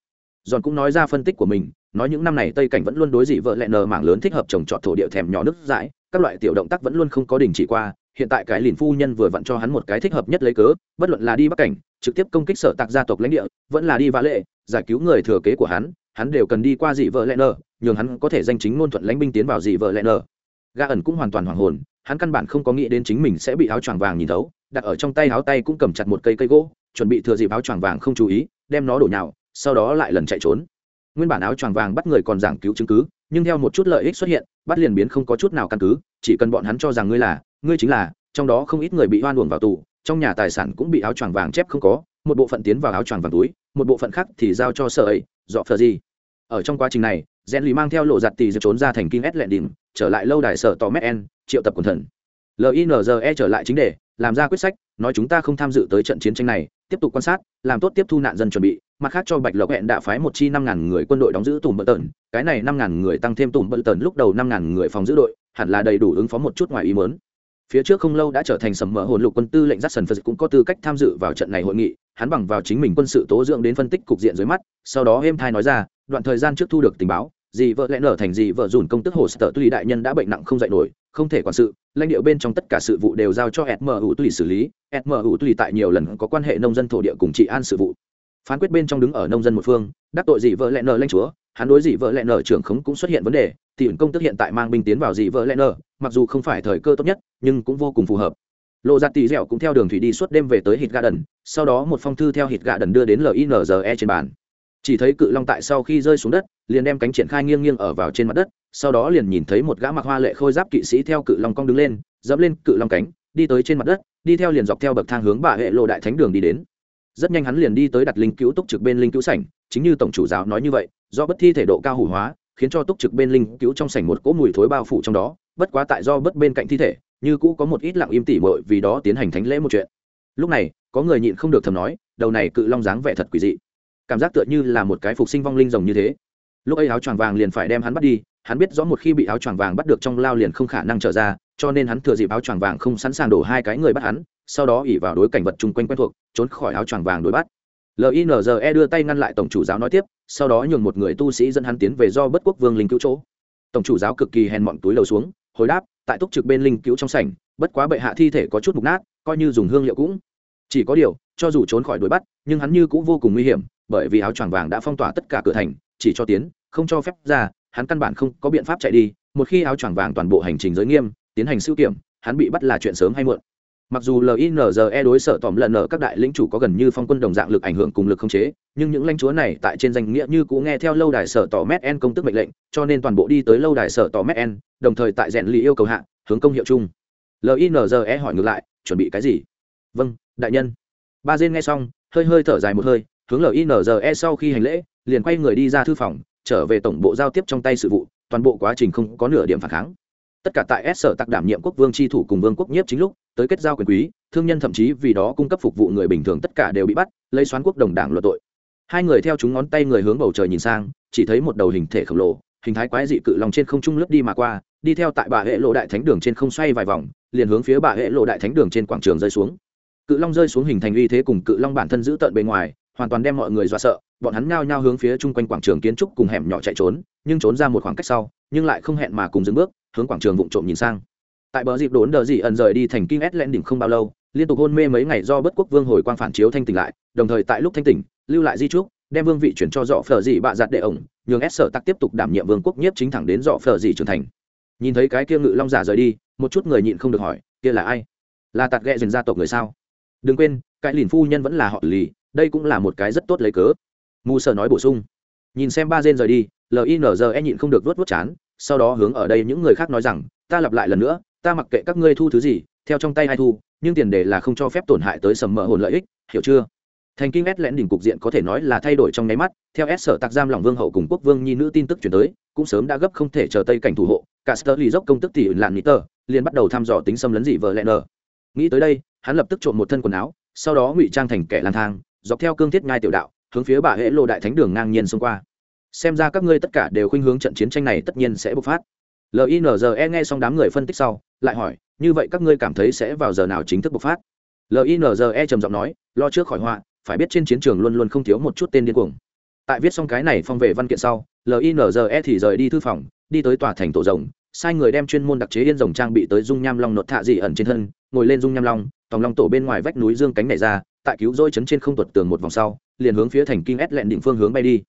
Giòn cũng nói ra phân tích của mình, nói những năm này tây cảnh vẫn luôn đối dị vợ lẹ nờ mảng lớn thích hợp trồng trọt thổ địa thèm nhỏ nước dãi, các loại tiểu động tác vẫn luôn không có đình chỉ qua, hiện tại cái liền phu nhân vừa vặn cho hắn một cái thích hợp nhất lấy cớ, bất luận là đi bắc cảnh, trực tiếp công kích sở tạc gia tộc lãnh địa, vẫn là đi vã lệ, giải cứu người thừa kế của hắn hắn đều cần đi qua dị vợ lẹ nờ nhường hắn có thể danh chính ngôn thuận lãnh binh tiến vào dị vợ lẽ nở ga ẩn cũng hoàn toàn hoàng hồn, hắn căn bản không có nghĩ đến chính mình sẽ bị áo choàng vàng nhìn thấu, đặt ở trong tay áo tay cũng cầm chặt một cây cây gỗ, chuẩn bị thừa dịp áo choàng vàng không chú ý, đem nó đổ nhào, sau đó lại lần chạy trốn. Nguyên bản áo choàng vàng bắt người còn giảng cứu chứng cứ, nhưng theo một chút lợi ích xuất hiện, bắt liền biến không có chút nào căn cứ, chỉ cần bọn hắn cho rằng ngươi là, ngươi chính là, trong đó không ít người bị hoan uổng vào tù, trong nhà tài sản cũng bị áo choàng vàng chép không có, một bộ phận tiến vào áo choàng vàng túi, một bộ phận khác thì giao cho sở ấy, dọ phờ gì. Ở trong quá trình này rèn lì mang theo lộ giặt tì giật trốn ra thành kinh s lẹn đỉnh, trở lại lâu đài sở tò mét en, triệu tập quần thần. Linze trở lại chính đề, làm ra quyết sách, nói chúng ta không tham dự tới trận chiến tranh này, tiếp tục quan sát, làm tốt tiếp thu nạn dân chuẩn bị, mặt khác cho bạch lộc hẹn đã phái một chi năm ngàn người quân đội đóng giữ tùm bờ tần, cái này năm ngàn người tăng thêm tùm bờ tần lúc đầu năm ngàn người phòng giữ đội, hẳn là đầy đủ ứng phó một chút ngoài ý mớn phía trước không lâu đã trở thành sầm mỡ hồn lục quân tư lệnh giắt sần phật cũng có tư cách tham dự vào trận này hội nghị, hắn bằng vào chính mình quân sự tố dưỡng đến phân tích cục diện dưới mắt, sau đó êm thai nói ra, đoạn thời gian trước thu được tình báo dì vợ lẽ nở thành dì vợ dùn công tức hồ sở tuy đại nhân đã bệnh nặng không dạy nổi, không thể quản sự. Lãnh địa bên trong tất cả sự vụ đều giao cho smu tùy xử lý. Smu tùy tại nhiều lần có quan hệ nông dân thổ địa cùng trị an sự vụ. Phán quyết bên trong đứng ở nông dân một phương, đắc tội dì vợ lẽ nở lãnh chúa. Hắn đối dì vợ lẽ nở trưởng khống cũng xuất hiện vấn đề. Thì công tức hiện tại mang binh tiến vào dì vợ lẽ nở, mặc dù không phải thời cơ tốt nhất, nhưng cũng vô cùng phù hợp. Lộ giặt tì dẻo cũng theo đường thủy đi suốt đêm về tới hít gà đần, sau đó một phong thư theo hít gà đần đưa đến linze trên bàn. Chỉ thấy cự long tại sau khi rơi xuống đất liền đem cánh triển khai nghiêng nghiêng ở vào trên mặt đất, sau đó liền nhìn thấy một gã mặc hoa lệ khôi giáp kỵ sĩ theo cự long cong đứng lên, dẫm lên cự long cánh, đi tới trên mặt đất, đi theo liền dọc theo bậc thang hướng bà hệ lộ đại thánh đường đi đến. Rất nhanh hắn liền đi tới đặt linh cứu túc trực bên linh cứu sảnh, chính như tổng chủ giáo nói như vậy, do bất thi thể độ cao hủ hóa, khiến cho túc trực bên linh cứu trong sảnh một cỗ mùi thối bao phủ trong đó, bất quá tại do bất bên cạnh thi thể, như cũ có một ít lặng im tỉ mội vì đó tiến hành thánh lễ một chuyện. Lúc này, có người nhịn không được thầm nói, đầu này cự long dáng vẻ thật quỷ dị. Cảm giác tựa như là một cái phục sinh vong linh rồng như thế lúc ấy áo choàng vàng liền phải đem hắn bắt đi, hắn biết rõ một khi bị áo choàng vàng bắt được trong lao liền không khả năng trở ra, cho nên hắn thừa dịp áo choàng vàng không sẵn sàng đổ hai cái người bắt hắn, sau đó ỉ vào đối cảnh vật chung quanh quen thuộc, trốn khỏi áo choàng vàng đuổi bắt. Linze đưa tay ngăn lại tổng chủ giáo nói tiếp, sau đó nhường một người tu sĩ dẫn hắn tiến về do bất quốc vương linh cứu chỗ. Tổng chủ giáo cực kỳ hèn mọn túi lầu xuống, hồi đáp, tại túc trực bên linh cứu trong sảnh, bất quá bệ hạ thi thể có chút mục nát, coi như dùng hương liệu cũng chỉ có điều, cho dù trốn khỏi đuổi bắt, nhưng hắn như cũng vô cùng nguy hiểm, bởi vì áo choàng vàng đã phong tỏa tất cả cửa thành chỉ cho tiến, không cho phép ra, hắn căn bản không có biện pháp chạy đi, một khi áo choàng vàng toàn bộ hành trình giới nghiêm, tiến hành siêu kiểm, hắn bị bắt là chuyện sớm hay muộn. Mặc dù linze đối sở tòm lần ở các đại lĩnh chủ có gần như phong quân đồng dạng lực ảnh hưởng cùng lực không chế, nhưng những lãnh chúa này tại trên danh nghĩa như cũng nghe theo lâu đài sở tỏ Meten công tức mệnh lệnh, cho nên toàn bộ đi tới lâu đài sở tỏ Meten đồng thời tại rèn lì yêu cầu hạ, hướng công hiệu chung. Linze hỏi ngược lại, chuẩn bị cái gì? Vâng đại nhân. Ba dên nghe xong, hơi hơi thở dài một hơi, hướng linze sau khi hành lễ liền quay người đi ra thư phòng, trở về tổng bộ giao tiếp trong tay sự vụ, toàn bộ quá trình không có nửa điểm phản kháng. Tất cả tại s sở tặc đảm nhiệm quốc vương tri thủ cùng vương quốc nhiếp chính lúc, tới kết giao quyền quý, thương nhân thậm chí vì đó cung cấp phục vụ người bình thường tất cả đều bị bắt, lấy xoán quốc đồng đảng luận tội. Hai người theo chúng ngón tay người hướng bầu trời nhìn sang, chỉ thấy một đầu hình thể khổng lồ, hình thái quái dị cự lòng trên không trung lướt đi mà qua, đi theo tại bà hệ lộ đại thánh đường trên không xoay vài vòng, liền hướng phía bà hệ lộ đại thánh đường trên quảng trường rơi xuống. Cự long rơi xuống hình thành uy thế cùng cự long bản thân giữ tợn bề ngoài hoàn toàn đem mọi người dọa sợ, bọn hắn nhao nhao hướng phía chung quanh quảng trường kiến trúc cùng hẻm nhỏ chạy trốn, nhưng trốn ra một khoảng cách sau, nhưng lại không hẹn mà cùng dừng bước, hướng quảng trường vụng trộm nhìn sang. Tại bờ dịp đốn đờ dị ẩn rời đi thành kinh ét lên đỉnh không bao lâu, liên tục hôn mê mấy ngày do bất quốc vương hồi quang phản chiếu thanh tỉnh lại, đồng thời tại lúc thanh tỉnh, lưu lại di trúc, đem vương vị chuyển cho dọ phở dị bạ giặt đệ ổng, nhường ép sở tắc tiếp tục đảm nhiệm vương quốc nhiếp chính thẳng đến dọ phở dị trưởng thành. Nhìn thấy cái kia ngự long giả rời đi, một chút người nhịn không được hỏi, kia là ai? Là tạt ghẹ dần gia tộc người sao? Đừng quên, cái lìn phu nhân vẫn là họ lì đây cũng là một cái rất tốt lấy cớ. Mù sở nói bổ sung. Nhìn xem ba rên rời đi linze nhịn không được vớt vớt chán, sau đó hướng ở đây những người khác nói rằng, ta lặp lại lần nữa, ta mặc kệ các ngươi thu thứ gì, theo trong tay ai thu, nhưng tiền đề là không cho phép tổn hại tới sầm mỡ hồn lợi ích, hiểu chưa? Thành kinh ét lẽn đỉnh cục diện có thể nói là thay đổi trong nháy mắt, theo s sở tạc giam lòng vương hậu cùng quốc vương nhi nữ tin tức chuyển tới, cũng sớm đã gấp không thể chờ tây cảnh thủ hộ, cả sơ lì dốc công tức tỷ lạn nghĩ tờ, liền bắt đầu thăm dò tính xâm lấn dị vợ lẽ nờ. Nghĩ tới đây, hắn lập tức trộm một thân quần áo, sau đó ngụy trang thành kẻ lang thang dọc theo cương thiết ngai tiểu đạo, hướng phía bà hễ lộ đại thánh đường ngang nhiên xông qua. Xem ra các ngươi tất cả đều khuynh hướng trận chiến tranh này tất nhiên sẽ bộc phát. Linze nghe xong đám người phân tích sau, lại hỏi, như vậy các ngươi cảm thấy sẽ vào giờ nào chính thức bộc phát? Linze trầm giọng nói, lo trước khỏi họa, phải biết trên chiến trường luôn luôn không thiếu một chút tên điên cuồng. Tại viết xong cái này phong về văn kiện sau linze thì rời đi thư phòng, đi tới tòa thành tổ rồng, sai người đem chuyên môn đặc chế yên rồng trang bị tới dung nham long nột thạ dị ẩn trên thân, ngồi lên dung nham long, tòng long tổ bên ngoài vách núi dương cánh này ra tại cứu rỗi chấn trên không tuột tường một vòng sau, liền hướng phía thành kinh ét lẹn định phương hướng bay đi.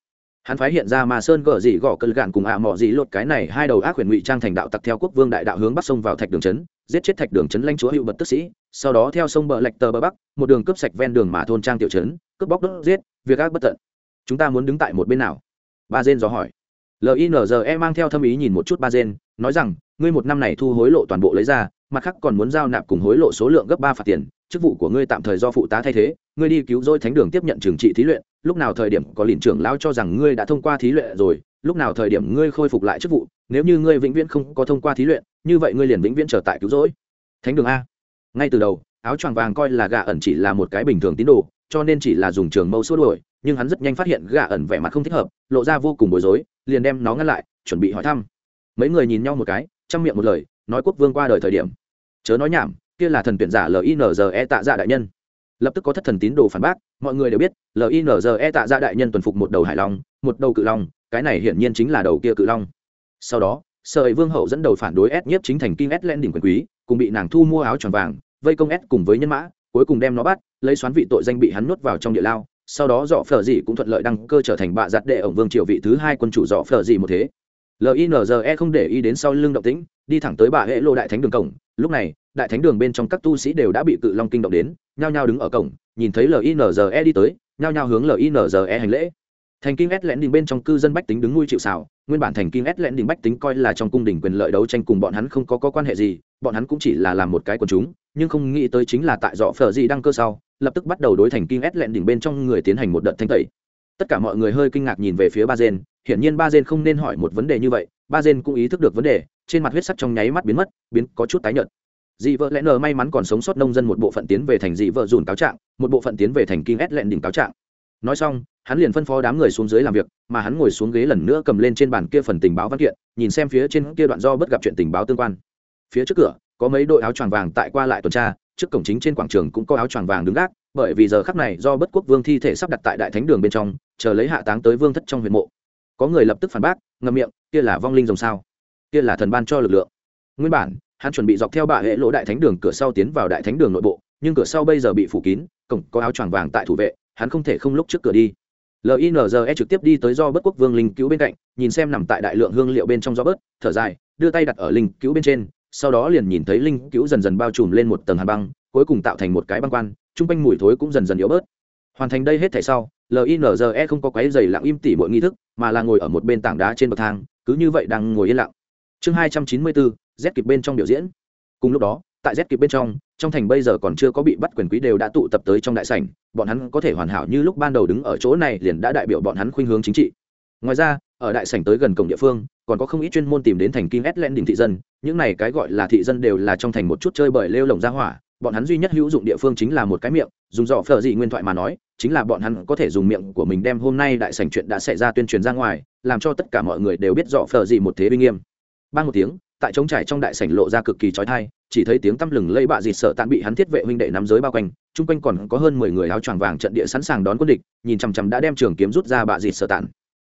Hắn phái hiện ra mà sơn gở dị gõ cơn gạn cùng ạ à mỏ dị lột cái này hai đầu ác huyền ngụy trang thành đạo tặc theo quốc vương đại đạo hướng bắc sông vào thạch đường trấn giết chết thạch đường trấn lãnh chúa hữu bật tức sĩ, sau đó theo sông bờ lạch tờ bờ bắc, một đường cướp sạch ven đường mà thôn trang tiểu trấn cướp bóc đốt giết, việc ác bất tận. Chúng ta muốn đứng tại một bên nào? Ba dên dò hỏi. Linze mang theo thâm ý nhìn một chút ba dên nói rằng, ngươi một năm này thu hối lộ toàn bộ lấy ra, mặt khác còn muốn giao nạp cùng hối lộ số lượng gấp ba phạt tiền chức vụ của ngươi tạm thời do phụ tá thay thế, ngươi đi cứu rỗi thánh đường tiếp nhận trường trị thí luyện, lúc nào thời điểm có liền trưởng lao cho rằng ngươi đã thông qua thí luyện rồi, lúc nào thời điểm ngươi khôi phục lại chức vụ, nếu như ngươi vĩnh viễn không có thông qua thí luyện, như vậy ngươi liền vĩnh viễn trở tại cứu rỗi. Thánh đường a. Ngay từ đầu, áo choàng vàng coi là gà ẩn chỉ là một cái bình thường tín đồ, cho nên chỉ là dùng trường mâu xua đuổi, nhưng hắn rất nhanh phát hiện gà ẩn vẻ mặt không thích hợp, lộ ra vô cùng bối rối, liền đem nó ngăn lại, chuẩn bị hỏi thăm. Mấy người nhìn nhau một cái, chăm miệng một lời, nói quốc vương qua đời thời điểm. Chớ nói nhảm kia là thần tuyển giả linze tạ dạ đại nhân. Lập tức có thất thần tín đồ phản bác, mọi người đều biết linze tạ dạ đại nhân tuần phục một đầu hải long, một đầu cự long, cái này hiển nhiên chính là đầu kia cự long. Sau đó sở ấy vương hậu dẫn đầu phản đối s nhiếp chính thành kim s lên đỉnh quyền quý, cùng bị nàng thu mua áo tròn vàng, vây công s cùng với nhân mã, cuối cùng đem nó bắt, lấy xoán vị tội danh bị hắn nuốt vào trong địa lao. Sau đó dọ phở dị cũng thuận lợi đăng cơ trở thành bạ giặt đệ ổng vương triều vị thứ hai quân chủ dọ phở dị một thế. Linze không để ý đến sau lưng động tĩnh, đi thẳng tới bà hệ lô đại thánh đường cổng. Lúc này đại thánh đường bên trong các tu sĩ đều đã bị cự long kinh động đến nhao nhao đứng ở cổng nhìn thấy linze đi tới nhao nhao hướng linze hành lễ. Thành kinh s lẽn đình bên trong cư dân bách tính đứng nuôi chịu xào nguyên bản thành kinh s lẽn đình bách tính coi là trong cung đình quyền lợi đấu tranh cùng bọn hắn không có, có quan hệ gì bọn hắn cũng chỉ là làm một cái quần chúng nhưng không nghĩ tới chính là tại dọ phở gì đăng cơ sau lập tức bắt đầu đối thành kinh s lẽn đình bên trong người tiến hành một đợt thanh tẩy. Tất cả mọi người hơi kinh ngạc nhìn về phía ba gen hiển nhiên ba gen không nên hỏi một vấn đề như vậy ba gen cũng ý thức được vấn đề trên mặt huyết sắc trong nháy mắt biến mất biến có chút tái nhợt dị vợ lẽ nờ may mắn còn sống sót nông dân một bộ phận tiến về thành dị vợ dùn cáo trạng, một bộ phận tiến về thành kinh ét lẹn đỉnh cáo trạng. Nói xong, hắn liền phân phó đám người xuống dưới làm việc, mà hắn ngồi xuống ghế lần nữa cầm lên trên bàn kia phần tình báo văn kiện, nhìn xem phía trên kia đoạn do bất gặp chuyện tình báo tương quan. Phía trước cửa, có mấy đội áo choàng vàng tại qua lại tuần tra, trước cổng chính trên quảng trường cũng có áo choàng vàng đứng gác, bởi vì giờ khắc này do bất quốc vương thi thể sắp đặt tại đại thánh đường bên trong, chờ lấy hạ táng tới vương thất trong huyện mộ. Có người lập tức phản bác, ngậm miệng, kia là vong linh rồng sao? Kia là thần ban cho lực lượng. Nguyên bản hắn chuẩn bị dọc theo bạ hệ lỗ đại thánh đường cửa sau tiến vào đại thánh đường nội bộ, nhưng cửa sau bây giờ bị phủ kín, cổng có áo choàng vàng tại thủ vệ, hắn không thể không lúc trước cửa đi. Linze trực tiếp đi tới do bất quốc vương linh cứu bên cạnh, nhìn xem nằm tại đại lượng hương liệu bên trong do bớt thở dài, đưa tay đặt ở linh cứu bên trên, sau đó liền nhìn thấy linh cứu dần dần bao trùm lên một tầng hàn băng, cuối cùng tạo thành một cái băng quan t r u n g quanh mùi thối cũng dần dần yếu bớt. Hoàn thành đây hết thể sau linze không có quáy dày lặng im tỉ mọi nghi thức, mà là ngồi ở một bên tảng đá trên bậc thang, cứ như vậy đang ngồi yên lặng. Chương hai trăm chín mươi bốn z kịp bên trong biểu diễn. Cùng lúc đó, tại z kịp bên trong trong thành bây giờ còn chưa có bị bắt quyền quý đều đã tụ tập tới trong đại sảnh, bọn hắn có thể hoàn hảo như lúc ban đầu đứng ở chỗ này liền đã đại biểu bọn hắn khuynh hướng chính trị. Ngoài ra, ở đại sảnh tới gần cổng địa phương, còn có không ít chuyên môn tìm đến thành Kim ét len đỉnh thị dân, những này cái gọi là thị dân đều là trong thành một chút chơi bời lêu lồng ra hỏa, bọn hắn duy nhất hữu dụng địa phương chính là một cái miệng, dùng dọ phở dị nguyên thoại mà nói, chính là bọn hắn có thể dùng miệng của mình đem hôm nay đại sảnh chuyện đã xảy ra tuyên truyền ra ngoài, làm cho tất cả mọi người đều biết dọ phở dị một thế uy nghiêm. Ba một tiếng tại trống trải trong đại sảnh lộ ra cực kỳ trói thai, chỉ thấy tiếng tăm lừng lây bạ dịt sợ tàn bị hắn thiết vệ huynh đệ nắm giới bao quanh, chung quanh còn có hơn mười người áo choàng vàng trận địa sẵn sàng đón quân địch, nhìn chằm chằm đã đem trường kiếm rút ra bạ dịt sợ tàn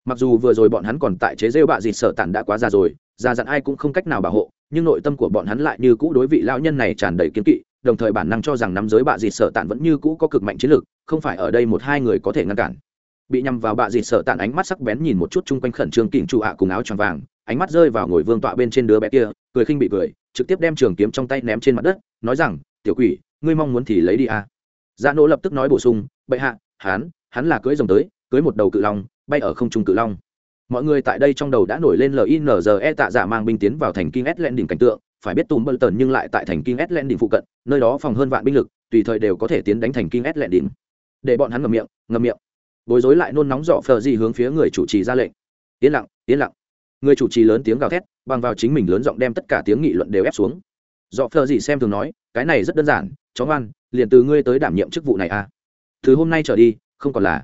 mặc dù vừa rồi bọn hắn còn tại chế rêu bạ dịt sợ tàn đã quá già rồi, già dặn ai cũng không cách nào bảo hộ, nhưng nội tâm của bọn hắn lại như cũ đối vị lão nhân này tràn đầy kiến kỵ, đồng thời bản năng cho rằng nắm giới bạ dịt sợ tàn vẫn như cũ có cực mạnh chiến lược, không phải ở đây một hai người có thể ngăn cản. Bị nhằm vào bạ dịt sợ tàn ánh mắt sắc bén nhìn một chút chung quanh khẩn trương kỉnh trụ ạ cùng áo choàng vàng ánh mắt rơi vào ngồi vương tọa bên trên đứa bé kia, cười khinh bị cười, trực tiếp đem trường kiếm trong tay ném trên mặt đất, nói rằng, tiểu quỷ, ngươi mong muốn thì lấy đi à. dạ nỗ lập tức nói bổ sung, bệ hạ hán hắn là cưới rồng tới cưới một đầu cự long, bay ở không trung cự long. Mọi người tại đây trong đầu đã nổi lên linze tạ giả mang binh tiến vào thành kinh s đỉnh cảnh tượng, phải biết tùm bơ tần nhưng lại tại thành kinh s đỉnh phụ cận, nơi đó phòng hơn vạn binh lực, tùy thời đều có thể tiến đánh thành kinh s đỉnh để bọn hắn ngầm miệng ngầm miệng. Bối rối lại nôn nóng dọ phờ gì hướng phía người chủ trì ra lệnh. Yên lặng yên lặng người chủ trì lớn tiếng gào thét, bằng vào chính mình lớn giọng đem tất cả tiếng nghị luận đều ép xuống. Dọ phờ gì xem thường nói, cái này rất đơn giản, chó ngoan, liền từ ngươi tới đảm nhiệm chức vụ này à. Từ hôm nay trở đi, không còn là.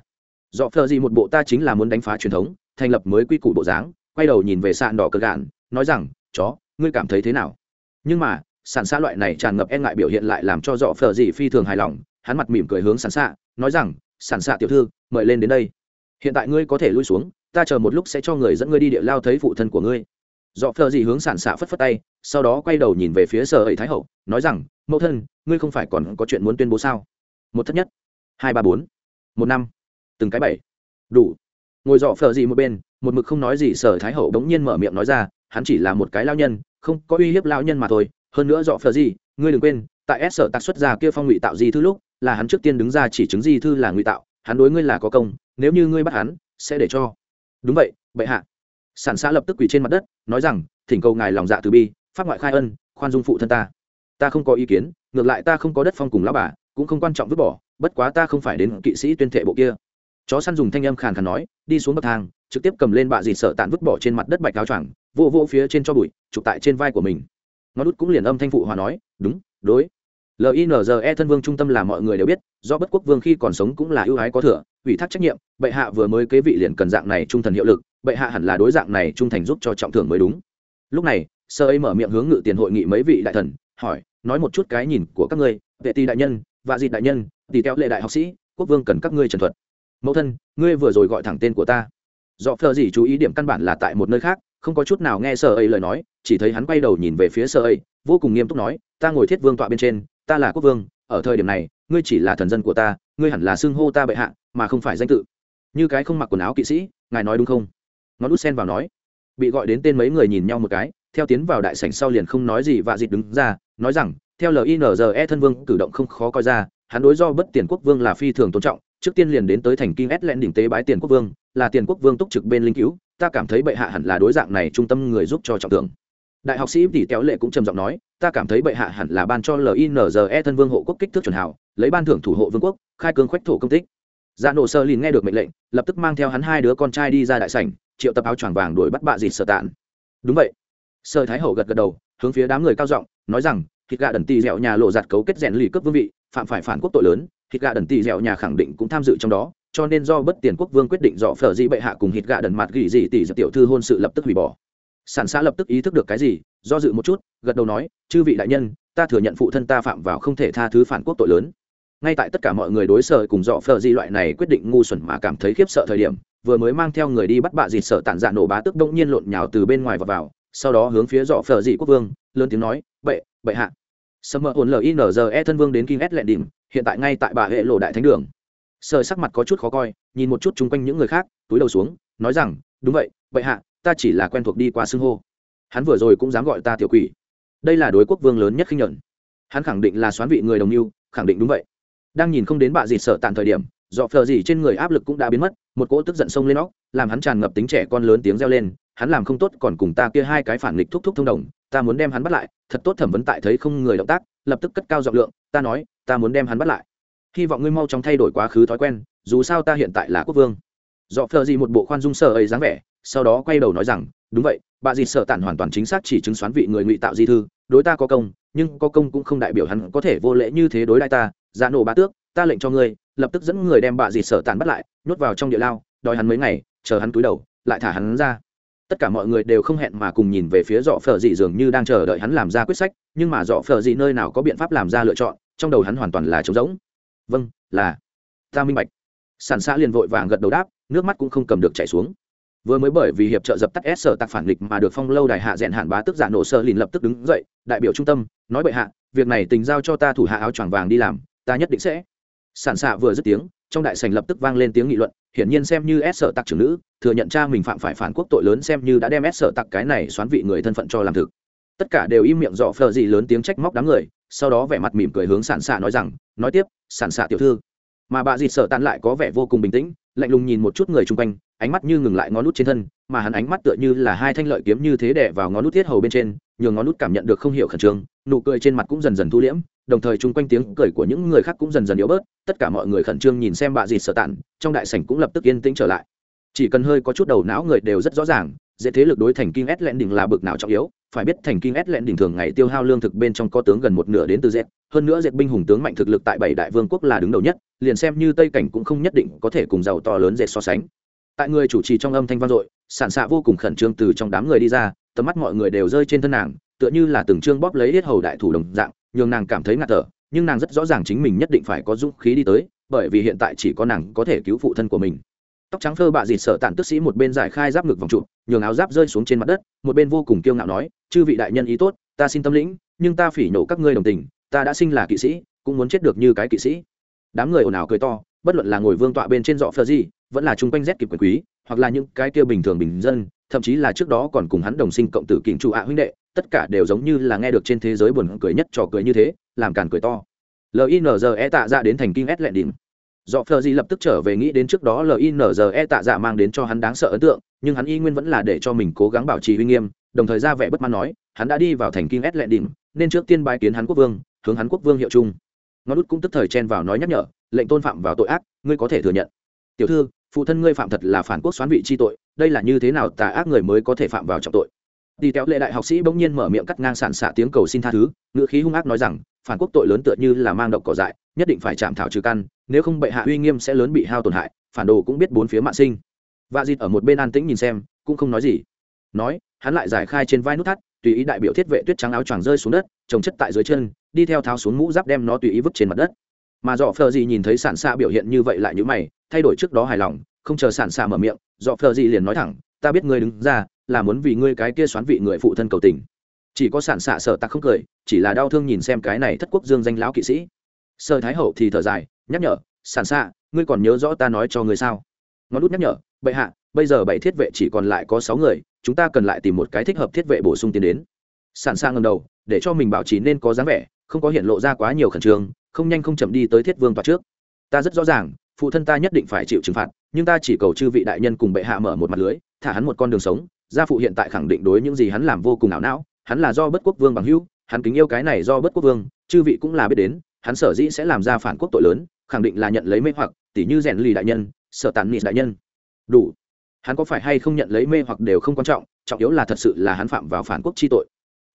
Dọ phờ gì một bộ ta chính là muốn đánh phá truyền thống, thành lập mới quy củ bộ dáng, quay đầu nhìn về sạn đỏ cờ gạn, nói rằng, chó, ngươi cảm thấy thế nào? Nhưng mà sản xã loại này tràn ngập e ngại biểu hiện lại làm cho dọ phờ gì phi thường hài lòng, hắn mặt mỉm cười hướng sản xạ nói rằng sản xạ tiểu thư, mời lên đến đây. Hiện tại ngươi có thể lui xuống ta chờ một lúc sẽ cho người dẫn ngươi đi địa lao thấy phụ thân của ngươi. Dọ phờ gì hướng sản xạ phất phất tay, sau đó quay đầu nhìn về phía sở ấy thái hậu, nói rằng, mẫu thân, ngươi không phải còn có chuyện muốn tuyên bố sao? Một thất nhất. Hai, ba, bốn. Một năm. Từng cái bảy. Đủ. Ngồi dọ phờ gì một bên, một mực không nói gì, sở thái hậu đống nhiên mở miệng nói ra, hắn chỉ là một cái lao nhân, không có uy hiếp lao nhân mà thôi. Hơn nữa dọ phờ gì, ngươi đừng quên, tại s sở tạc xuất ra kia phong ngụy tạo di thư lúc, là hắn trước tiên đứng ra chỉ chứng di thư là ngụy tạo, hắn đối ngươi là có công, nếu như ngươi bắt hắn, sẽ để cho đúng vậy, bệ hạ. Sản xã lập tức quỳ trên mặt đất, nói rằng, thỉnh cầu ngài lòng dạ từ bi phát ngoại khai ân, khoan dung phụ thân ta. Ta không có ý kiến, ngược lại ta không có đất phong cùng lão bà, cũng không quan trọng vứt bỏ, bất quá ta không phải đến kỵ sĩ tuyên thệ bộ kia. Chó săn dùng thanh âm khàn khàn nói, đi xuống bậc thang, trực tiếp cầm lên bạ dịt sợ tàn vứt bỏ trên mặt đất bạch áo choàng, vô vô phía trên cho bụi, chụp tại trên vai của mình. Nó đút cũng liền âm thanh phụ hòa nói, đúng, đối. Linze thân vương trung tâm là mọi người đều biết, do bất quốc vương khi còn sống cũng là ưu ái có thừa ủy thác trách nhiệm, bệ hạ vừa mới kế vị liền cần dạng này trung thần hiệu lực, bệ hạ hẳn là đối dạng này trung thành giúp cho trọng thưởng mới đúng. Lúc này, sơ ấy mở miệng hướng ngự tiền hội nghị mấy vị đại thần, hỏi, nói một chút cái nhìn của các ngươi, vệ tỷ đại nhân và dịt đại nhân tỷ theo lệ đại học sĩ, quốc vương cần các ngươi trần thuật. Mẫu thân, ngươi vừa rồi gọi thẳng tên của ta. Do phờ gì chú ý điểm căn bản là tại một nơi khác, không có chút nào nghe sơ ấy lời nói, chỉ thấy hắn quay đầu nhìn về phía sơ ấy, vô cùng nghiêm túc nói, ta ngồi thiết vương tọa bên trên, ta là quốc vương, ở thời điểm này, ngươi chỉ là thần dân của ta, ngươi hẳn là xưng hô ta bệ hạ mà không phải danh tự. Như cái không mặc quần áo kỵ sĩ, ngài nói đúng không? Ngón út sen vào nói. Bị gọi đến tên mấy người nhìn nhau một cái, theo tiến vào đại sảnh sau liền không nói gì và dịt đứng ra, nói rằng, theo linze thân vương cử động không khó coi ra, hắn đối do bất tiền quốc vương là phi thường tôn trọng, trước tiên liền đến tới thành kinh ét len đỉnh tế bái tiền quốc vương, là tiền quốc vương túc trực bên linh cứu, ta cảm thấy bệ hạ hẳn là đối dạng này trung tâm người giúp cho trọng tưởng đại học sĩ tỷ kéo lệ cũng trầm giọng nói, ta cảm thấy bệ hạ hẳn là ban cho linze thân vương hộ quốc kích thước chuẩn hảo, lấy ban thưởng thủ hộ vương quốc, khai cương khoách thổ công tích dạ nổ sơ lìn nghe được mệnh lệnh, lập tức mang theo hắn hai đứa con trai đi ra đại sảnh, triệu tập áo choàng vàng đuổi bắt bạ dịt sở tạn. Đúng vậy. Sơ thái hậu gật gật đầu, hướng phía đám người cao giọng, nói rằng, thịt gà đần tì dẻo nhà lộ giặt cấu kết rèn lì cướp vương vị, phạm phải phản quốc tội lớn, thịt gà đần tì dẻo nhà khẳng định cũng tham dự trong đó, cho nên do bất tiền quốc vương quyết định dọ phở di bệ hạ cùng thịt gà đần mặt gỉ gì tỷ tiểu thư hôn sự lập tức hủy bỏ. Sản xã lập tức ý thức được cái gì, do dự một chút, gật đầu nói, chư vị đại nhân, ta thừa nhận phụ thân ta phạm vào không thể tha thứ phản quốc tội lớn ngay tại tất cả mọi người đối sở cùng dọ phờ di loại này quyết định ngu xuẩn mà cảm thấy khiếp sợ thời điểm, vừa mới mang theo người đi bắt bạ dịt sợ tản dạ nổ bá tức đông nhiên lộn nhào từ bên ngoài và vào, sau đó hướng phía dọ phờ dị quốc vương, lớn tiếng nói, bệ bệ hạ. Sơ mơ ổn linze thân vương đến kinh s lẹn đỉnh, hiện tại ngay tại bà hệ lộ đại thánh đường. Sơ sắc mặt có chút khó coi, nhìn một chút chung quanh những người khác, túi đầu xuống, nói rằng, đúng vậy, bệ hạ, ta chỉ là quen thuộc đi qua xưng hô. Hắn vừa rồi cũng dám gọi ta tiểu quỷ. Đây là đối quốc vương lớn nhất khinh nhuận. Hắn khẳng định là xoán vị người đồng mưu, khẳng định đúng vậy đang nhìn không đến bạ dịt sợ tàn thời điểm, dọ phờ gì trên người áp lực cũng đã biến mất, một cỗ tức giận sông lên óc, làm hắn tràn ngập tính trẻ con lớn tiếng reo lên, hắn làm không tốt còn cùng ta kia hai cái phản nghịch thúc thúc thông đồng, ta muốn đem hắn bắt lại, thật tốt thẩm vấn tại thấy không người động tác, lập tức cất cao giọng lượng, ta nói, ta muốn đem hắn bắt lại. Hy vọng ngươi mau chóng thay đổi quá khứ thói quen, dù sao ta hiện tại là quốc vương. Dọ phờ gì một bộ khoan dung sợ ấy dáng vẻ, sau đó quay đầu nói rằng, đúng vậy bà dịt sợ tản hoàn toàn chính xác chỉ chứng xoán vị người ngụy tạo di thư, đối ta có công, nhưng có công cũng không đại biểu hắn có thể vô lễ như thế đối đại ta giả nổ bá tước, ta lệnh cho ngươi, lập tức dẫn người đem bà dì sở tản bắt lại, nhốt vào trong địa lao, đòi hắn mấy ngày, chờ hắn túi đầu, lại thả hắn ra. Tất cả mọi người đều không hẹn mà cùng nhìn về phía dọ phở dị dường như đang chờ đợi hắn làm ra quyết sách, nhưng mà dọ phở dị nơi nào có biện pháp làm ra lựa chọn, trong đầu hắn hoàn toàn là trống rỗng. Vâng là. Ta minh bạch. Sản xã liền vội vàng gật đầu đáp, nước mắt cũng không cầm được chảy xuống. Vừa mới bởi vì hiệp trợ dập tắt s sở tạc phản nghịch mà được phong lâu đài hạ rèn hạn bá tức giả dạ nổ sơ lìn lập tức đứng dậy, đại biểu trung tâm, nói bệ hạ, việc này tình giao cho ta thủ hạ áo choàng vàng đi làm ta nhất định sẽ. Sản xạ vừa dứt tiếng, trong đại sành lập tức vang lên tiếng nghị luận, hiển nhiên xem như s sở tặc trưởng nữ, thừa nhận cha mình phạm phải phản quốc tội lớn xem như đã đem s sở tặc cái này xoán vị người thân phận cho làm thực. Tất cả đều im miệng dọ phờ gì lớn tiếng trách móc đám người, sau đó vẻ mặt mỉm cười hướng sản xạ nói rằng, nói tiếp, sản xạ tiểu thư. Mà bà dịt sợ tàn lại có vẻ vô cùng bình tĩnh, lạnh lùng nhìn một chút người chung quanh, ánh mắt như ngừng lại ngón nút trên thân, mà hắn ánh mắt tựa như là hai thanh lợi kiếm như thế đè vào ngón nút thiết hầu bên trên, nhường ngón nút cảm nhận được không hiểu khẩn trương, nụ cười trên mặt cũng dần dần thu liễm đồng thời chung quanh tiếng cười của những người khác cũng dần dần yếu bớt, tất cả mọi người khẩn trương nhìn xem bạ dịt sợ tàn trong đại sảnh cũng lập tức yên tĩnh trở lại. Chỉ cần hơi có chút đầu não người đều rất rõ ràng, dễ thế lực đối thành kinh S lẹn đỉnh là bực nào trọng yếu, phải biết thành kinh S lẹn đỉnh thường ngày tiêu hao lương thực bên trong có tướng gần một nửa đến từ z hơn nữa dệt binh hùng tướng mạnh thực lực tại bảy đại vương quốc là đứng đầu nhất, liền xem như tây cảnh cũng không nhất định có thể cùng giàu to lớn dệt so sánh. Tại người chủ trì trong âm thanh vang dội sản xạ vô cùng khẩn trương từ trong đám người đi ra, tầm mắt mọi người đều rơi trên thân nàng, tựa như là từng chương bóp lấy hết hầu đại thủ đồng dạng nhường nàng cảm thấy ngạt thở, nhưng nàng rất rõ ràng chính mình nhất định phải có dũng khí đi tới, bởi vì hiện tại chỉ có nàng có thể cứu phụ thân của mình. Tóc trắng phơ bạ dịt sợ tàn tức sĩ một bên giải khai giáp ngực vòng trụ, nhường áo giáp rơi xuống trên mặt đất, một bên vô cùng kiêu ngạo nói, chư vị đại nhân ý tốt, ta xin tâm lĩnh, nhưng ta phỉ nổ các ngươi đồng tình, ta đã sinh là kỵ sĩ, cũng muốn chết được như cái kỵ sĩ. Đám người ồn ào cười to, bất luận là ngồi vương tọa bên trên dọ phơ gì, vẫn là chung quanh rét kịp quyền quý, hoặc là những cái kia bình thường bình dân, thậm chí là trước đó còn cùng hắn đồng sinh cộng tử kình trụ ạ huynh đệ tất cả đều giống như là nghe được trên thế giới buồn cười nhất trò cười như thế, làm càn cười to. Linze tạ dạ đến thành kinh s lệ đỉnh. Do phờ gì lập tức trở về nghĩ đến trước đó linze tạ dạ mang đến cho hắn đáng sợ ấn tượng, nhưng hắn y nguyên vẫn là để cho mình cố gắng bảo trì uy nghiêm, đồng thời ra vẻ bất mãn nói, hắn đã đi vào thành kinh s lệ đỉnh, nên trước tiên bái kiến hắn quốc vương, hướng hắn quốc vương hiệu chung. Nó đút cũng tức thời chen vào nói nhắc nhở, lệnh tôn phạm vào tội ác, ngươi có thể thừa nhận. Tiểu thư, phụ thân ngươi phạm thật là phản quốc xoán vị chi tội, đây là như thế nào tà ác người mới có thể phạm vào trọng tội? Đi kéo lệ đại học sĩ bỗng nhiên mở miệng cắt ngang sản xạ tiếng cầu xin tha thứ, ngữ khí hung ác nói rằng, phản quốc tội lớn tựa như là mang độc cỏ dại, nhất định phải chạm thảo trừ căn, nếu không bệ hạ uy nghiêm sẽ lớn bị hao tổn hại, phản đồ cũng biết bốn phía mạng sinh. Và dịt ở một bên an tĩnh nhìn xem, cũng không nói gì. Nói, hắn lại giải khai trên vai nút thắt, tùy ý đại biểu thiết vệ tuyết trắng áo choàng rơi xuống đất, trồng chất tại dưới chân, đi theo tháo xuống mũ giáp đem nó tùy ý vứt trên mặt đất. Mà dọ phờ gì nhìn thấy sản xạ biểu hiện như vậy lại như mày, thay đổi trước đó hài lòng, không chờ sản xạ mở miệng, dọ phờ gì liền nói thẳng ta biết ngươi đứng ra là muốn vì ngươi cái kia xoán vị người phụ thân cầu tình. Chỉ có sản xạ sở tặc không cười, chỉ là đau thương nhìn xem cái này thất quốc dương danh lão kỵ sĩ. Sơ thái hậu thì thở dài, nhắc nhở sản xạ ngươi còn nhớ rõ ta nói cho ngươi sao? Ngón út nhắc nhở, bệ hạ, bây giờ bảy thiết vệ chỉ còn lại có sáu người, chúng ta cần lại tìm một cái thích hợp thiết vệ bổ sung tiến đến. Sản xạ ngầm đầu, để cho mình bảo trì nên có dáng vẻ, không có hiện lộ ra quá nhiều khẩn trương, không nhanh không chậm đi tới thiết vương tòa trước. Ta rất rõ ràng, phụ thân ta nhất định phải chịu trừng phạt nhưng ta chỉ cầu chư vị đại nhân cùng bệ hạ mở một mặt lưới, thả hắn một con đường sống. Gia phụ hiện tại khẳng định đối những gì hắn làm vô cùng ảo não. Hắn là do bất quốc vương bằng hữu, hắn kính yêu cái này do bất quốc vương, chư vị cũng là biết đến, hắn sở dĩ sẽ làm ra phản quốc tội lớn, khẳng định là nhận lấy mê hoặc tỷ như rèn lì đại nhân, sở tàn nị đại nhân. Đủ. Hắn có phải hay không nhận lấy mê hoặc đều không quan trọng trọng yếu là thật sự là hắn phạm vào phản quốc chi tội.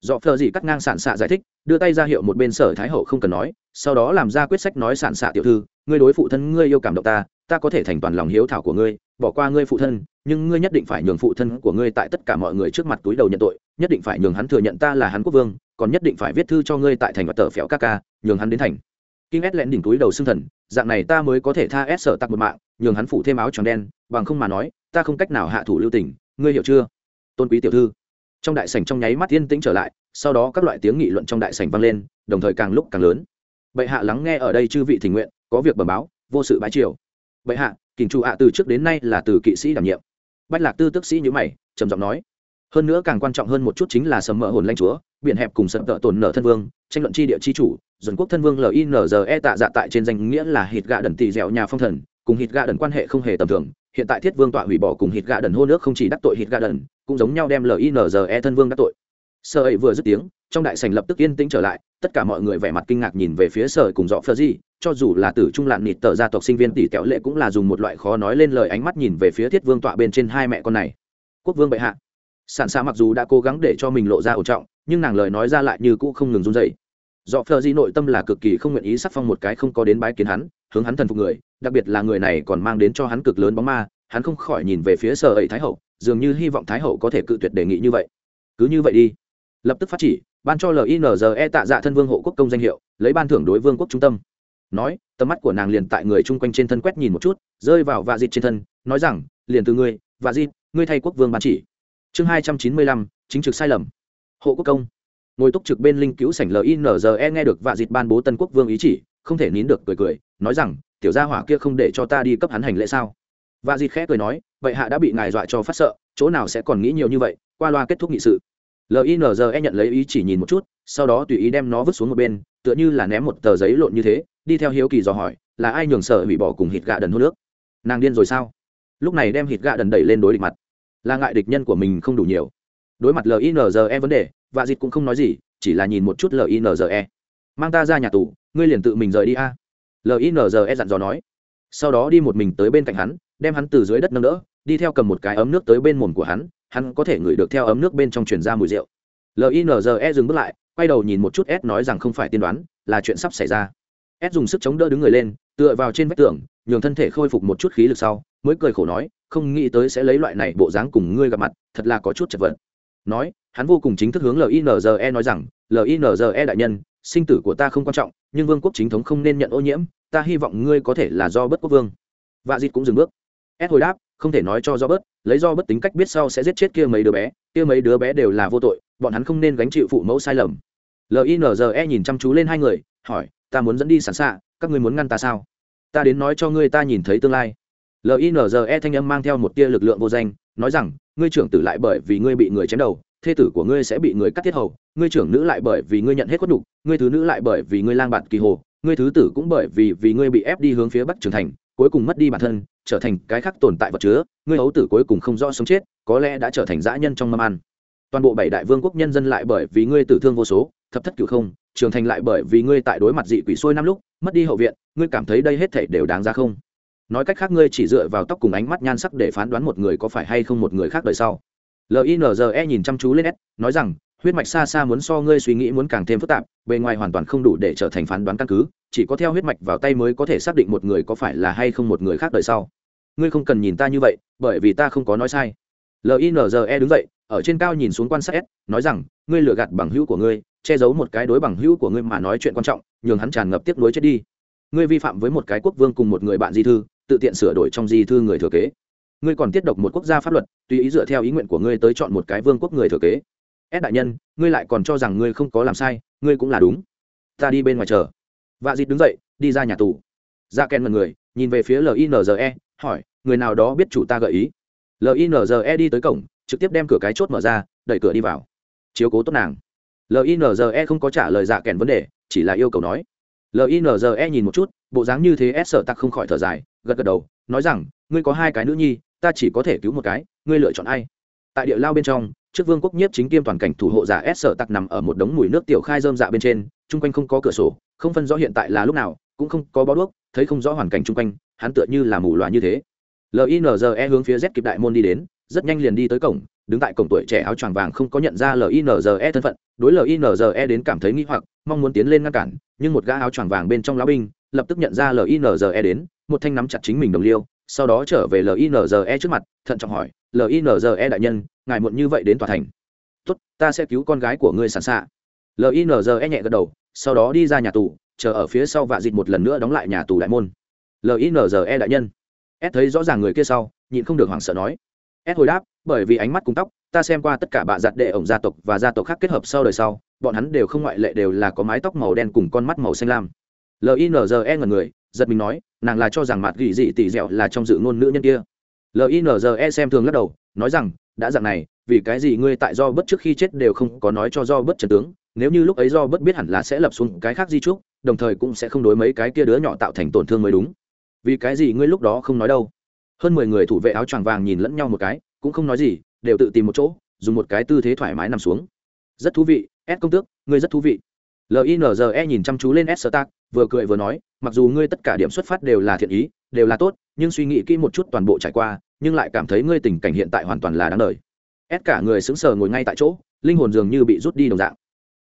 Do phờ gì cắt ngang sản xạ giải thích, đưa tay ra hiệu một bên sở thái hậu không cần nói, sau đó làm ra quyết sách nói sản xạ tiểu thư, ngươi đối phụ thân ngươi yêu cảm động ta ta có thể thành toàn lòng hiếu thảo của ngươi, bỏ qua ngươi phụ thân, nhưng ngươi nhất định phải nhường phụ thân của ngươi tại tất cả mọi người trước mặt túi đầu nhận tội, nhất định phải nhường hắn thừa nhận ta là hắn quốc vương, còn nhất định phải viết thư cho ngươi tại thành và tờ phèo ca ca, nhường hắn đến thành. Kinh ét lẹn đỉnh túi đầu xương thần, dạng này ta mới có thể tha ép sở tặc một mạng, nhường hắn phủ thêm áo tròn đen, bằng không mà nói, ta không cách nào hạ thủ lưu tình, ngươi hiểu chưa? Tôn quý tiểu thư. Trong đại sảnh trong nháy mắt yên tĩnh trở lại, sau đó các loại tiếng nghị luận trong đại sảnh vang lên, đồng thời càng lúc càng lớn. Bệ hạ lắng nghe ở đây chư vị thỉnh nguyện, có việc bẩm báo, vô sự bái triều bệ hạ, kình chủ ạ từ trước đến nay là từ kỵ sĩ đảm nhiệm. Bách lạc tư tức sĩ như mày, trầm giọng nói. Hơn nữa càng quan trọng hơn một chút chính là sầm mỡ hồn lanh chúa, biển hẹp cùng sầm tợ tổn nở thân vương, tranh luận tri địa chi chủ dần quốc thân vương linze tạ dạ tại trên danh nghĩa là hít gạ đần tỳ dẻo nhà phong thần, cùng hít gạ đần quan hệ không hề tầm thường. Hiện tại thiết vương tọa hủy bỏ cùng hít gạ đần hô nước không chỉ đắc tội hít gạ đần, cũng giống nhau đem linze thân vương đắc tội. Sợ ấy vừa dứt tiếng trong đại sành lập tức yên tĩnh trở lại, tất cả mọi người vẻ mặt kinh ngạc nhìn về phía sở cùng dọ phơ di, cho dù là tử trung lạn nịt tờ gia tộc sinh viên tỷ kéo lệ cũng là dùng một loại khó nói lên lời ánh mắt nhìn về phía thiết vương tọa bên trên hai mẹ con này. Quốc vương bệ hạ. Sản xa mặc dù đã cố gắng để cho mình lộ ra ổn trọng, nhưng nàng lời nói ra lại như cũ không ngừng run dậy dọ phơ di nội tâm là cực kỳ không nguyện ý sắc phong một cái không có đến bái kiến hắn, hướng hắn thần phục người, đặc biệt là người này còn mang đến cho hắn cực lớn bóng ma, hắn không khỏi nhìn về phía sở ấy thái hậu, dường như hy vọng thái hậu có thể cự tuyệt đề nghị như vậy. Cứ như vậy đi lập tức phát chỉ, ban cho linze tạ dạ thân vương hộ quốc công danh hiệu, lấy ban thưởng đối vương quốc trung tâm. Nói, tầm mắt của nàng liền tại người chung quanh trên thân quét nhìn một chút, rơi vào vạ dịt trên thân, nói rằng, liền từ ngươi, vạ dịt, ngươi thay quốc vương ban chỉ. Chương hai trăm chín mươi lăm, chính trực sai lầm. Hộ quốc công. Ngồi túc trực bên linh cứu sảnh linze nghe được vạ dịt ban bố tân quốc vương ý chỉ, không thể nín được cười cười, nói rằng, tiểu gia hỏa kia không để cho ta đi cấp hắn hành lễ sao? Vạ dịt khẽ cười nói, vậy hạ đã bị ngài dọa cho phát sợ, chỗ nào sẽ còn nghĩ nhiều như vậy, qua loa kết thúc nghị sự linze nhận lấy ý chỉ nhìn một chút, sau đó tùy ý đem nó vứt xuống một bên, tựa như là ném một tờ giấy lộn như thế, đi theo hiếu kỳ dò hỏi, là ai nhường sở hủy bỏ cùng hít gạ đần hô nước nàng điên rồi sao? Lúc này đem hít gạ đần đẩy lên đối địch mặt. Là ngại địch nhân của mình không đủ nhiều. Đối mặt linze vấn đề và dịt cũng không nói gì, chỉ là nhìn một chút linze mang ta ra nhà tù, ngươi liền tự mình rời đi a. Linze dặn dò nói. Sau đó đi một mình tới bên cạnh hắn, đem hắn từ dưới đất nâng đỡ, đi theo cầm một cái ấm nước tới bên mồm của hắn hắn có thể ngửi được theo ấm nước bên trong truyền ra mùi rượu. Linze dừng bước lại, quay đầu nhìn một chút s nói rằng không phải tiên đoán, là chuyện sắp xảy ra. S dùng sức chống đỡ đứng người lên, tựa vào trên vách tường, nhường thân thể khôi phục một chút khí lực sau, mới cười khổ nói, không nghĩ tới sẽ lấy loại này bộ dáng cùng ngươi gặp mặt, thật là có chút chật vật. Nói, hắn vô cùng chính thức hướng linze nói rằng linze đại nhân, sinh tử của ta không quan trọng, nhưng vương quốc chính thống không nên nhận ô nhiễm, ta hy vọng ngươi có thể là do bất quốc vương. Vạ dịt cũng dừng bước. S hồi đáp không thể nói cho do bớt, lấy do bất tính cách biết sau sẽ giết chết kia mấy đứa bé, kia mấy đứa bé đều là vô tội, bọn hắn không nên gánh chịu phụ mẫu sai lầm. Linze nhìn chăm chú lên hai người, hỏi, ta muốn dẫn đi sẵn xạ các ngươi muốn ngăn ta sao? Ta đến nói cho ngươi ta nhìn thấy tương lai. Linze thanh âm mang theo một tia lực lượng vô danh, nói rằng, ngươi trưởng tử lại bởi vì ngươi bị người chém đầu, thê tử của ngươi sẽ bị người cắt thiết hầu, ngươi trưởng nữ lại bởi vì ngươi nhận hết khuất đục ngươi thứ nữ lại bởi vì ngươi lang bạn kỳ hồ, ngươi thứ tử cũng bởi vì vì ngươi bị ép đi hướng phía bắc trưởng thành cuối cùng mất đi bản thân, trở thành cái khác tồn tại vật chứa, ngươi ấu tử cuối cùng không rõ sống chết, có lẽ đã trở thành dã nhân trong mâm ăn. Toàn bộ bảy đại vương quốc nhân dân lại bởi vì ngươi tử thương vô số, thập thất cửu không trưởng thành lại bởi vì ngươi tại đối mặt dị quỷ xuôi năm lúc, mất đi hậu viện, ngươi cảm thấy đây hết thảy đều đáng ra không? Nói cách khác ngươi chỉ dựa vào tóc cùng ánh mắt nhan sắc để phán đoán một người có phải hay không một người khác đời sau. Linze nhìn chăm chú lên s, nói rằng huyết mạch xa xa muốn so ngươi suy nghĩ muốn càng thêm phức tạp, bề ngoài hoàn toàn không đủ để trở thành phán đoán căn cứ, chỉ có theo huyết mạch vào tay mới có thể xác định một người có phải là hay không một người khác đời sau. Ngươi không cần nhìn ta như vậy, bởi vì ta không có nói sai. Linze đứng dậy, ở trên cao nhìn xuống quan sát s, nói rằng, ngươi lừa gạt bằng hữu của ngươi, che giấu một cái đối bằng hữu của ngươi mà nói chuyện quan trọng, nhường hắn tràn ngập tiếc nuối chết đi. Ngươi vi phạm với một cái quốc vương cùng một người bạn di thư, tự tiện sửa đổi trong di thư người thừa kế. Ngươi còn tiết độc một quốc gia pháp luật, tùy ý dựa theo ý nguyện của ngươi tới chọn một cái vương quốc người thừa kế ép đại nhân, ngươi lại còn cho rằng ngươi không có làm sai, ngươi cũng là đúng. Ta đi bên ngoài chờ. Vạ dịt đứng dậy, đi ra nhà tù. Ra dạ ken mật người, nhìn về phía linze hỏi, người nào đó biết chủ ta gợi ý? Linze đi tới cổng, trực tiếp đem cửa cái chốt mở ra, đẩy cửa đi vào. Chiếu cố tốt nàng. Linze không có trả lời dạ kèn vấn đề, chỉ là yêu cầu nói. Linze nhìn một chút, bộ dáng như thế s sợ tặc không khỏi thở dài, gật gật đầu, nói rằng, ngươi có hai cái nữ nhi, ta chỉ có thể cứu một cái, ngươi lựa chọn ai? Tại địa lao bên trong trước vương quốc nhiếp chính kiêm toàn cảnh thủ hộ giả s sợ tặc nằm ở một đống mùi nước tiểu khai dơm dạ bên trên, chung quanh không có cửa sổ, không phân rõ hiện tại là lúc nào, cũng không có bó đuốc, thấy không rõ hoàn cảnh chung quanh, hắn tựa như là mù loà như thế. Linze hướng phía z kịp đại môn đi đến, rất nhanh liền đi tới cổng, đứng tại cổng tuổi trẻ áo choàng vàng không có nhận ra linze thân phận, đối linze đến cảm thấy nghi hoặc, mong muốn tiến lên ngăn cản, nhưng một gã áo choàng vàng bên trong lão binh, lập tức nhận ra linze đến, một thanh nắm chặt chính mình đồng liêu, sau đó trở về linze trước mặt, thận trọng hỏi linze đại nhân ngài muộn như vậy đến tòa thành. Tốt, ta sẽ cứu con gái của ngươi sẵn xạ linze nhẹ gật đầu, sau đó đi ra nhà tù, chờ ở phía sau vạ dịch một lần nữa đóng lại nhà tù đại môn. Linze đại nhân. S thấy rõ ràng người kia sau, nhịn không được hoảng sợ nói. S hồi đáp, bởi vì ánh mắt cùng tóc, ta xem qua tất cả bạ giặt đệ ổng gia tộc và gia tộc khác kết hợp sau đời sau, bọn hắn đều không ngoại lệ đều là có mái tóc màu đen cùng con mắt màu xanh lam. Linze ngần người, giật mình nói, nàng là cho rằng mặt gỉ dị tỉ dẹo là trong dự ngôn nữ nhân kia. Linze xem thường lắc đầu, nói rằng đã dạng này, vì cái gì ngươi tại do bất trước khi chết đều không có nói cho do bất trần tướng, nếu như lúc ấy do bất biết hẳn là sẽ lập xuống cái khác di trúc, đồng thời cũng sẽ không đối mấy cái kia đứa nhỏ tạo thành tổn thương mới đúng. Vì cái gì ngươi lúc đó không nói đâu? Hơn mười người thủ vệ áo choàng vàng nhìn lẫn nhau một cái, cũng không nói gì, đều tự tìm một chỗ, dùng một cái tư thế thoải mái nằm xuống. Rất thú vị, s công tước, ngươi rất thú vị. Linze nhìn chăm chú lên s sơ tác vừa cười vừa nói, mặc dù ngươi tất cả điểm xuất phát đều là thiện ý đều là tốt, nhưng suy nghĩ kỹ một chút toàn bộ trải qua, nhưng lại cảm thấy ngươi tình cảnh hiện tại hoàn toàn là đáng đời. Ép cả người sững sờ ngồi ngay tại chỗ, linh hồn dường như bị rút đi đồng dạng.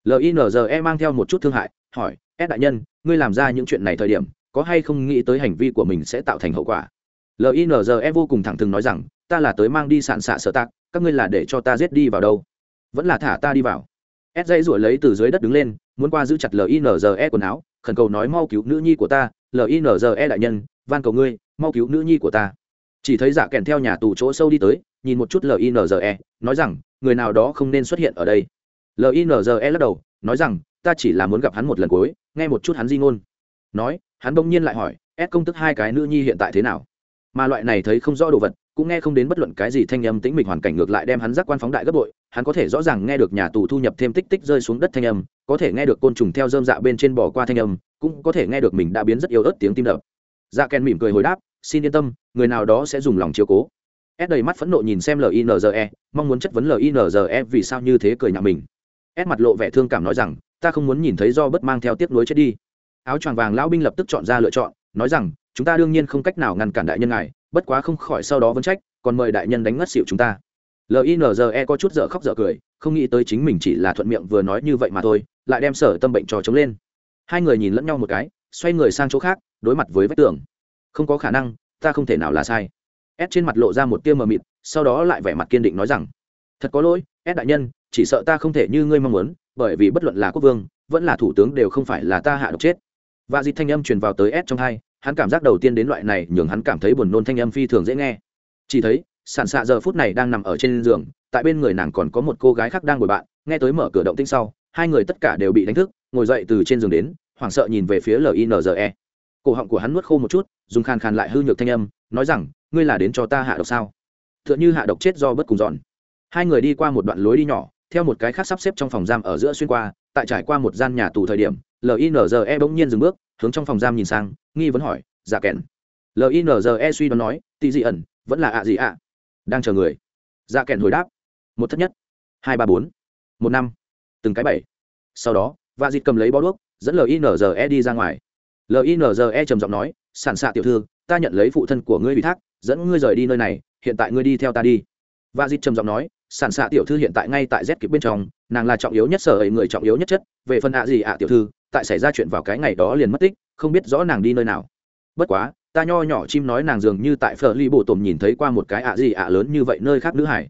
Linze mang theo một chút thương hại, hỏi ép đại nhân, ngươi làm ra những chuyện này thời điểm, có hay không nghĩ tới hành vi của mình sẽ tạo thành hậu quả? Linze vô cùng thẳng thừng nói rằng, ta là tới mang đi sạn xạ sở tạc, các ngươi là để cho ta giết đi vào đâu? Vẫn là thả ta đi vào s dây ruổi lấy từ dưới đất đứng lên, muốn qua giữ chặt linze quần áo, khẩn cầu nói mau cứu nữ nhi của ta linze đại nhân, van cầu ngươi, mau cứu nữ nhi của ta. Chỉ thấy giả dạ kèn theo nhà tù chỗ sâu đi tới, nhìn một chút linze nói rằng, người nào đó không nên xuất hiện ở đây. Linze lắc đầu, nói rằng, ta chỉ là muốn gặp hắn một lần cuối, nghe một chút hắn di ngôn. Nói, hắn bỗng nhiên lại hỏi, s công tức hai cái nữ nhi hiện tại thế nào? Mà loại này thấy không rõ đồ vật cũng nghe không đến bất luận cái gì thanh âm tĩnh mịch hoàn cảnh ngược lại đem hắn giác quan phóng đại gấp bội, hắn có thể rõ ràng nghe được nhà tù thu nhập thêm tích tích rơi xuống đất thanh âm, có thể nghe được côn trùng theo dơm dạ bên trên bò qua thanh âm, cũng có thể nghe được mình đã biến rất yếu ớt tiếng tim đập. Dạ ken mỉm cười hồi đáp, xin yên tâm, người nào đó sẽ dùng lòng chiếu cố. Ed đầy mắt phẫn nộ nhìn xem linze mong muốn chất vấn linze vì sao như thế cười nhạo mình. Ed mặt lộ vẻ thương cảm nói rằng, ta không muốn nhìn thấy do bất mang theo tiếc nuối chết đi. Áo choàng vàng lão binh lập tức chọn ra lựa chọn, nói rằng, chúng ta đương nhiên không cách nào ngăn cản đại nhân ngài bất quá không khỏi sau đó vẫn trách, còn mời đại nhân đánh ngất xịu chúng ta. Linze có chút dở khóc dở cười, không nghĩ tới chính mình chỉ là thuận miệng vừa nói như vậy mà thôi, lại đem sở tâm bệnh trò chống lên. Hai người nhìn lẫn nhau một cái, xoay người sang chỗ khác, đối mặt với vách tường. Không có khả năng, ta không thể nào là sai. Ép trên mặt lộ ra một tia mờ mịt, sau đó lại vẻ mặt kiên định nói rằng, thật có lỗi ép đại nhân, chỉ sợ ta không thể như ngươi mong muốn, bởi vì bất luận là quốc vương, vẫn là thủ tướng đều không phải là ta hạ độc chết. Và dịp thanh âm truyền vào tới ép trong hai hắn cảm giác đầu tiên đến loại này nhường hắn cảm thấy buồn nôn thanh âm phi thường dễ nghe. Chỉ thấy sản xạ giờ phút này đang nằm ở trên giường, tại bên người nàng còn có một cô gái khác đang ngồi bạn, nghe tới mở cửa động tinh sau, hai người tất cả đều bị đánh thức, ngồi dậy từ trên giường đến, hoảng sợ nhìn về phía linze cổ họng của hắn nuốt khô một chút, dùng khàn khàn lại hư nhược thanh âm, nói rằng, ngươi là đến cho ta hạ độc sao? T h ư ợ n h ư hạ độc chết do bất cùng dọn. Hai người đi qua một đoạn lối đi nhỏ, theo một cái khác sắp xếp trong phòng giam ở giữa xuyên qua tại trải qua một gian nhà tù thời điểm linze bỗng nhiên dừng bước, hướng trong phòng giam nhìn sang, nghi vấn hỏi dạ kèn? Linze suy đoán nói, tị dị ẩn, vẫn là ạ gì ạ. Đang chờ người. Dạ kèn hồi đáp, một thất nhất. Hai ba bốn. Một năm. Từng cái bảy. Sau đó và dịt cầm lấy bó đuốc, dẫn linze đi ra ngoài. Linze trầm giọng nói, sản xạ tiểu thư, ta nhận lấy phụ thân của ngươi ủy thác, dẫn ngươi rời đi nơi này, hiện tại ngươi đi theo ta đi. Và dịt trầm giọng nói sản xạ tiểu thư hiện tại ngay tại z kịp bên trong, nàng là trọng yếu nhất sở ấy, người trọng yếu nhất chất. Về phần ạ gì ạ tiểu thư, tại xảy ra chuyện vào cái ngày đó liền mất tích, không biết rõ nàng đi nơi nào. Bất quá, ta nho nhỏ chim nói nàng dường như tại phở ly bộ tổm nhìn thấy qua một cái ạ gì ạ lớn như vậy nơi khác nữ hải.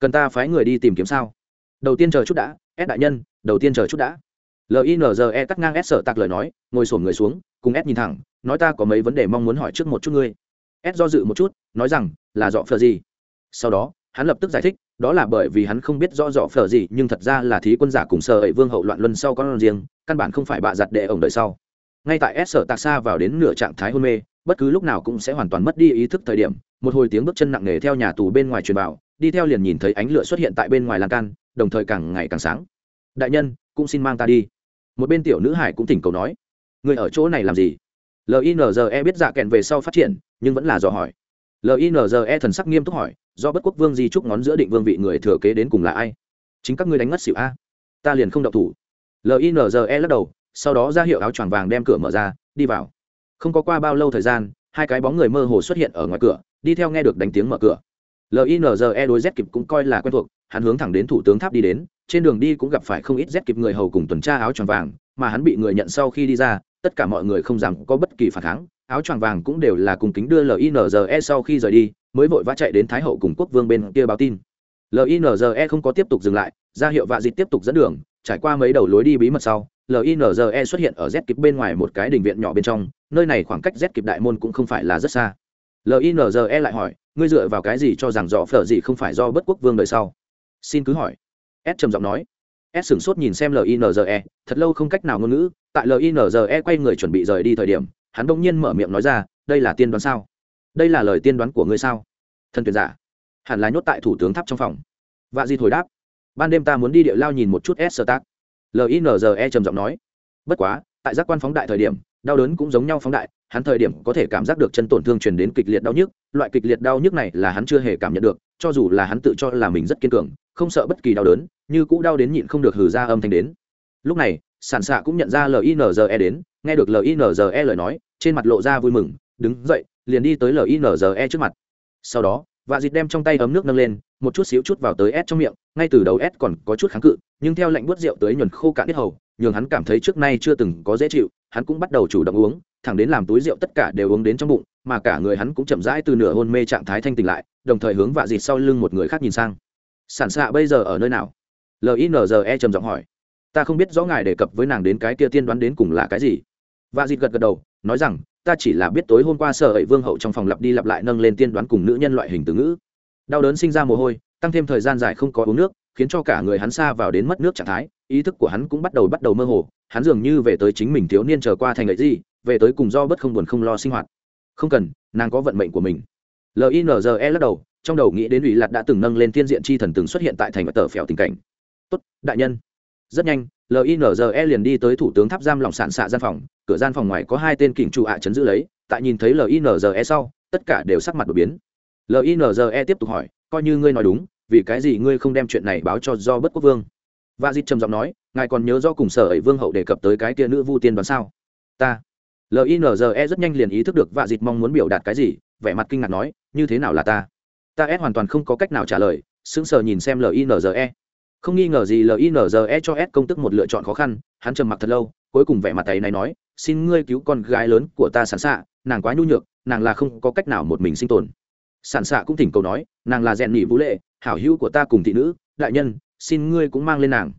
Cần ta phái người đi tìm kiếm sao? Đầu tiên chờ chút đã ép đại nhân, đầu tiên chờ chút đã. Linze cắt ngang s sợ tạc lời nói, ngồi sổm người xuống, cùng s nhìn thẳng, nói ta có mấy vấn đề mong muốn hỏi trước một chút ngươi. S do dự một chút, nói rằng, là dọ phờ gì? Sau đó, hắn lập tức giải thích đó là bởi vì hắn không biết rõ rõ phở gì, nhưng thật ra là thí quân giả cùng sợ ấy vương hậu loạn luân sau con riêng, căn bản không phải bạ giặt đệ ổng đợi sau. Ngay tại s sở tạc xa vào đến nửa trạng thái hôn mê, bất cứ lúc nào cũng sẽ hoàn toàn mất đi ý thức thời điểm, một hồi tiếng bước chân nặng nề theo nhà tù bên ngoài truyền vào, đi theo liền nhìn thấy ánh lửa xuất hiện tại bên ngoài lan can, đồng thời càng ngày càng sáng. Đại nhân, cũng xin mang ta đi. Một bên tiểu nữ hải cũng thỉnh cầu nói. Người ở chỗ này làm gì? Linze biết dạ kèn về sau phát triển, nhưng vẫn là dò hỏi linze thần sắc nghiêm túc hỏi, do bất quốc vương di trúc ngón giữa định vương vị người thừa kế đến cùng là ai? Chính các ngươi đánh ngất xỉu a? Ta liền không đậu thủ. Linze lắc đầu, sau đó ra hiệu áo choàng vàng đem cửa mở ra, đi vào. Không có qua bao lâu thời gian, hai cái bóng người mơ hồ xuất hiện ở ngoài cửa, đi theo nghe được đánh tiếng mở cửa. Linze đối z kịp cũng coi là quen thuộc, hắn hướng thẳng đến thủ tướng tháp đi đến, trên đường đi cũng gặp phải không ít z kịp người hầu cùng tuần tra áo choàng vàng, mà hắn bị người nhận sau khi đi ra tất cả mọi người không dám có bất kỳ phản kháng, áo choàng vàng cũng đều là cùng kính đưa linze sau khi rời đi, mới vội vã chạy đến thái hậu cùng quốc vương bên kia báo tin. Linze không có tiếp tục dừng lại, ra hiệu vạ dịch tiếp tục dẫn đường, trải qua mấy đầu lối đi bí mật sau linze xuất hiện ở z kịp bên ngoài một cái đình viện nhỏ bên trong, nơi này khoảng cách z kịp đại môn cũng không phải là rất xa. Linze lại hỏi, ngươi dựa vào cái gì cho rằng dọ phở gì không phải do bất quốc vương đời sau? Xin cứ hỏi. S trầm giọng nói s sửng sốt nhìn xem linze thật lâu không cách nào ngôn ngữ, tại linze quay người chuẩn bị rời đi thời điểm, hắn bỗng nhiên mở miệng nói ra, đây là tiên đoán sao? Đây là lời tiên đoán của ngươi sao? Thần tuyển giả, hẳn là nhốt tại thủ tướng tháp trong phòng. Vạ di thổi đáp, ban đêm ta muốn đi địa lao nhìn một chút s sơ tác linze trầm giọng nói, bất quá, tại giác quan phóng đại thời điểm, đau đớn cũng giống nhau phóng đại hắn thời điểm có thể cảm giác được chân tổn thương truyền đến kịch liệt đau nhức, loại kịch liệt đau nhức này là hắn chưa hề cảm nhận được, cho dù là hắn tự cho là mình rất kiên cường, không sợ bất kỳ đau đớn, như cũ đau đến nhịn không được hừ ra âm thanh đến. Lúc này sản xạ cũng nhận ra linze đến, nghe được linze lời nói, trên mặt lộ ra vui mừng, đứng dậy, liền đi tới linze trước mặt. Sau đó và dịt đem trong tay ấm nước nâng lên, một chút xíu chút vào tới s trong miệng, ngay từ đầu s còn có chút kháng cự, nhưng theo lạnh buốt rượu tới nhuần khô cạn tiết hầu, nhường hắn cảm thấy trước nay chưa từng có dễ chịu, hắn cũng bắt đầu chủ động uống thẳng đến làm túi rượu tất cả đều uống đến trong bụng, mà cả người hắn cũng chậm rãi từ nửa hôn mê trạng thái thanh tỉnh lại, đồng thời hướng vạ dịt sau lưng một người khác nhìn sang. Sản xạ bây giờ ở nơi nào? Linze trầm giọng hỏi. Ta không biết rõ ngài đề cập với nàng đến cái kia tiên đoán đến cùng là cái gì. Vạ dịt gật gật đầu, nói rằng, ta chỉ là biết tối hôm qua sở ẩy vương hậu trong phòng lặp đi lặp lại nâng lên tiên đoán cùng nữ nhân loại hình từ ngữ. Đau đớn sinh ra mồ hôi, tăng thêm thời gian dài không có uống nước, khiến cho cả người hắn xa vào đến mất nước trạng thái, ý thức của hắn cũng bắt đầu bắt đầu mơ hồ, hắn dường như về tới chính mình thiếu niên trở qua thành ấy gì về tới cùng do bất không buồn không lo sinh hoạt. Không cần, nàng có vận mệnh của mình. Linze lắc đầu, trong đầu nghĩ đến ủy lạc đã từng nâng lên thiên diện chi thần từng xuất hiện tại thành tờ phèo tình cảnh. Tốt, đại nhân. Rất nhanh linze liền đi tới thủ tướng tháp giam lòng sản xạ gian phòng, cửa gian phòng ngoài có hai tên kỉnh trụ ạ chấn giữ lấy, tại nhìn thấy linze sau, tất cả đều sắc mặt đột biến. Linze tiếp tục hỏi, coi như ngươi nói đúng, vì cái gì ngươi không đem chuyện này báo cho do bất quốc vương? Và dịp trầm giọng nói, ngài còn nhớ do cùng sở ấy vương hậu đề cập tới cái tia nữ vu tiên đoán sao? Ta linze rất nhanh liền ý thức được và dịt mong muốn biểu đạt cái gì, vẻ mặt kinh ngạc nói, như thế nào là ta? Ta s hoàn toàn không có cách nào trả lời, sững sờ nhìn xem linze không nghi ngờ gì linze cho s công tức một lựa chọn khó khăn, hắn trầm mặc thật lâu, cuối cùng vẻ mặt tay này nói, xin ngươi cứu con gái lớn của ta sẵn xạ nàng quá nhu nhược, nàng là không có cách nào một mình sinh tồn. Sản xạ cũng thỉnh cầu nói, nàng là rèn nhị vũ lệ, hảo hữu của ta cùng thị nữ, đại nhân, xin ngươi cũng mang lên nàng.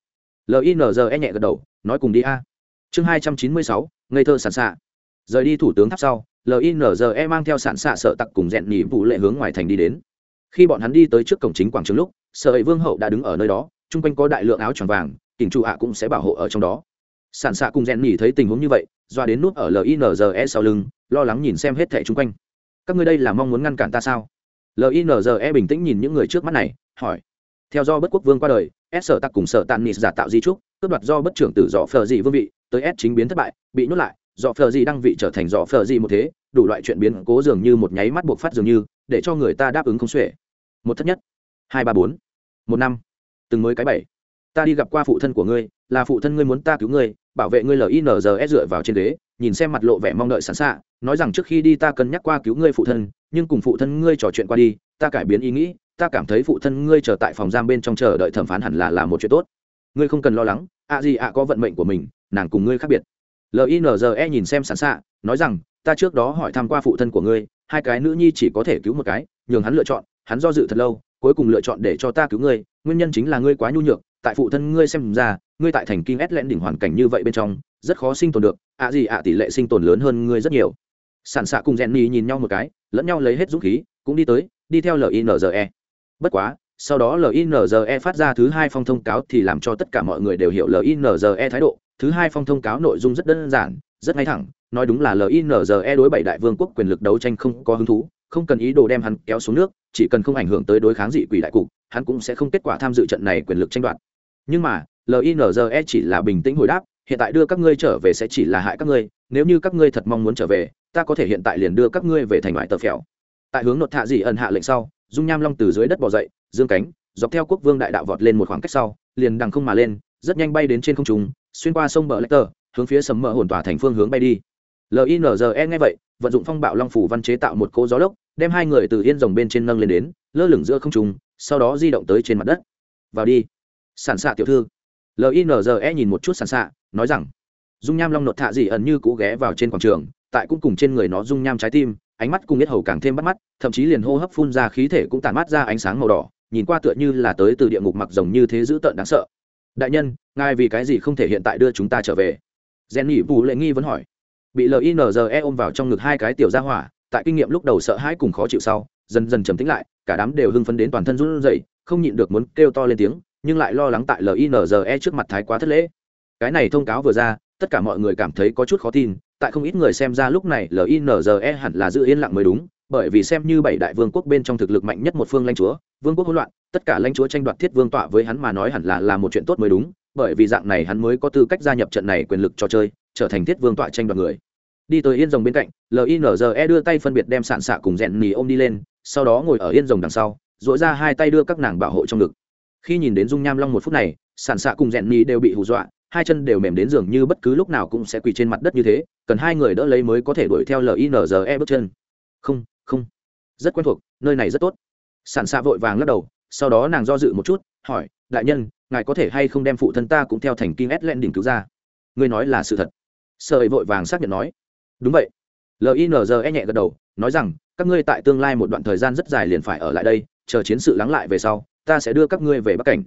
Linze nhẹ gật đầu, nói cùng đi a. Chương hai trăm chín mươi sáu, ngây thơ sản xạ rời đi thủ tướng tháp sau linze mang theo sản xạ sợ tặc cùng rèn nhị vụ lệ hướng ngoài thành đi đến. Khi bọn hắn đi tới trước cổng chính quảng trường lúc, sợ ấy vương hậu đã đứng ở nơi đó, chung quanh có đại lượng áo tròn vàng, kình trụ ạ cũng sẽ bảo hộ ở trong đó. Sản xạ cùng rèn nhị thấy tình huống như vậy, doa đến nút ở linze sau lưng, lo lắng nhìn xem hết thẻ chung quanh. Các ngươi đây là mong muốn ngăn cản ta sao? Linze bình tĩnh nhìn những người trước mắt này, hỏi. Theo do bất quốc vương qua đời, s sở tặc cùng sở tàn nịt giả tạo di trúc, cướp đoạt do bất trưởng tử dọ phờ dị vương vị, tới s chính biến thất bại, bị nhốt lại dọ phờ gì đăng vị trở thành dọ phờ gì một thế, đủ loại chuyện biến cố dường như một nháy mắt buộc phát dường như, để cho người ta đáp ứng không xuể. Một thất nhất. Hai ba bốn. Một năm. Từng mới cái bảy. Ta đi gặp qua phụ thân của ngươi, là phụ thân ngươi muốn ta cứu ngươi, bảo vệ ngươi linz dựa vào trên đế nhìn xem mặt lộ vẻ mong đợi sẵn sạ, nói rằng trước khi đi ta cân nhắc qua cứu ngươi phụ thân, nhưng cùng phụ thân ngươi trò chuyện qua đi, ta cải biến ý nghĩ, ta cảm thấy phụ thân ngươi chờ tại phòng giam bên trong chờ đợi thẩm phán hẳn là là một chuyện tốt. Ngươi không cần lo lắng, ạ gì ạ có vận mệnh của mình, nàng cùng ngươi khác biệt linze nhìn xem sẵn xạ nói rằng, ta trước đó hỏi thăm qua phụ thân của ngươi, hai cái nữ nhi chỉ có thể cứu một cái, nhường hắn lựa chọn, hắn do dự thật lâu, cuối cùng lựa chọn để cho ta cứu ngươi, nguyên nhân chính là ngươi quá nhu nhược, tại phụ thân ngươi xem ra, ngươi tại thành kinh ét lẽn đỉnh hoàn cảnh như vậy bên trong, rất khó sinh tồn được, ạ gì ạ tỷ lệ sinh tồn lớn hơn ngươi rất nhiều. Sản xạ cùng rèn ni nhìn nhau một cái, lẫn nhau lấy hết dũng khí, cũng đi tới, đi theo linze bất quá, sau đó linze phát ra thứ hai phong thông cáo thì làm cho tất cả mọi người đều hiểu linze thái độ thứ hai phong thông cáo nội dung rất đơn giản, rất ngay thẳng, nói đúng là linze đối bảy đại vương quốc quyền lực đấu tranh không có hứng thú, không cần ý đồ đem hắn kéo xuống nước, chỉ cần không ảnh hưởng tới đối kháng dị quỷ đại cục, hắn cũng sẽ không kết quả tham dự trận này quyền lực tranh đoạt. Nhưng mà linze chỉ là bình tĩnh hồi đáp, hiện tại đưa các ngươi trở về sẽ chỉ là hại các ngươi, nếu như các ngươi thật mong muốn trở về, ta có thể hiện tại liền đưa các ngươi về thành ngoại tờ phèo. Tại hướng nột thạ dị ẩn hạ lệnh sau, dung nham long từ dưới đất bỏ dậy, dương cánh, dọc theo quốc vương đại đạo vọt lên một khoảng cách sau, liền đằng không mà lên, rất nhanh bay đến trên không trung xuyên qua sông bờ lecter hướng phía sầm mỡ hồn tỏa thành phương hướng bay đi. Linze nghe vậy, vận dụng phong bạo long phủ văn chế tạo một cỗ gió lốc, đem hai người từ yên rồng bên trên nâng lên đến, lơ lửng giữa không trung, sau đó di động tới trên mặt đất. Vào đi. Sản xạ tiểu thư. Linze nhìn một chút sản xạ, nói rằng, dung nham long nột thạ dị ẩn như cũ ghé vào trên quảng trường, tại cũng cùng trên người nó dung nham trái tim, ánh mắt cùng biết hầu càng thêm bắt mắt, thậm chí liền hô hấp phun ra khí thể cũng tàn mắt ra ánh sáng màu đỏ, nhìn qua tựa như là tới từ địa ngục mặc rồng như thế dữ tợn đáng sợ đại nhân, ngài vì cái gì không thể hiện tại đưa chúng ta trở về? Rèn nhị bù lệ nghi vẫn hỏi. Bị linze ôm vào trong ngực hai cái tiểu ra hỏa, tại kinh nghiệm lúc đầu sợ hãi cùng khó chịu sau, dần dần trầm tĩnh lại, cả đám đều hưng phấn đến toàn thân run rẩy, không nhịn được muốn kêu to lên tiếng, nhưng lại lo lắng tại linze trước mặt thái quá thất lễ. Cái này thông cáo vừa ra, tất cả mọi người cảm thấy có chút khó tin, tại không ít người xem ra lúc này linze hẳn là giữ yên lặng mới đúng bởi vì xem như bảy đại vương quốc bên trong thực lực mạnh nhất một phương lãnh chúa, vương quốc hỗn loạn, tất cả lãnh chúa tranh đoạt thiết vương tọa với hắn mà nói hẳn là là một chuyện tốt mới đúng, bởi vì dạng này hắn mới có tư cách gia nhập trận này quyền lực trò chơi, trở thành thiết vương tọa tranh đoạt người. Đi tới yên rồng bên cạnh linze đưa tay phân biệt đem sạn xạ cùng rèn nì ôm đi lên, sau đó ngồi ở yên rồng đằng sau dội ra hai tay đưa các nàng bảo hộ trong ngực. Khi nhìn đến dung nham long một phút này, sạn xạ cùng rèn nì đều bị hù dọa, hai chân đều mềm đến giường như bất cứ lúc nào cũng sẽ quỳ trên mặt đất như thế, cần hai người đỡ lấy mới có thể đuổi theo linze bước chân. Không không. Rất quen thuộc, nơi này rất tốt. Sản xạ vội vàng lắc đầu, sau đó nàng do dự một chút, hỏi, đại nhân, ngài có thể hay không đem phụ thân ta cũng theo thành Kim ét len đỉnh cứu ra? Ngươi nói là sự thật. Sợ ấy vội vàng xác nhận nói. Đúng vậy. Linze nhẹ gật đầu, nói rằng, các ngươi tại tương lai một đoạn thời gian rất dài liền phải ở lại đây, chờ chiến sự lắng lại về sau, ta sẽ đưa các ngươi về bắc cảnh.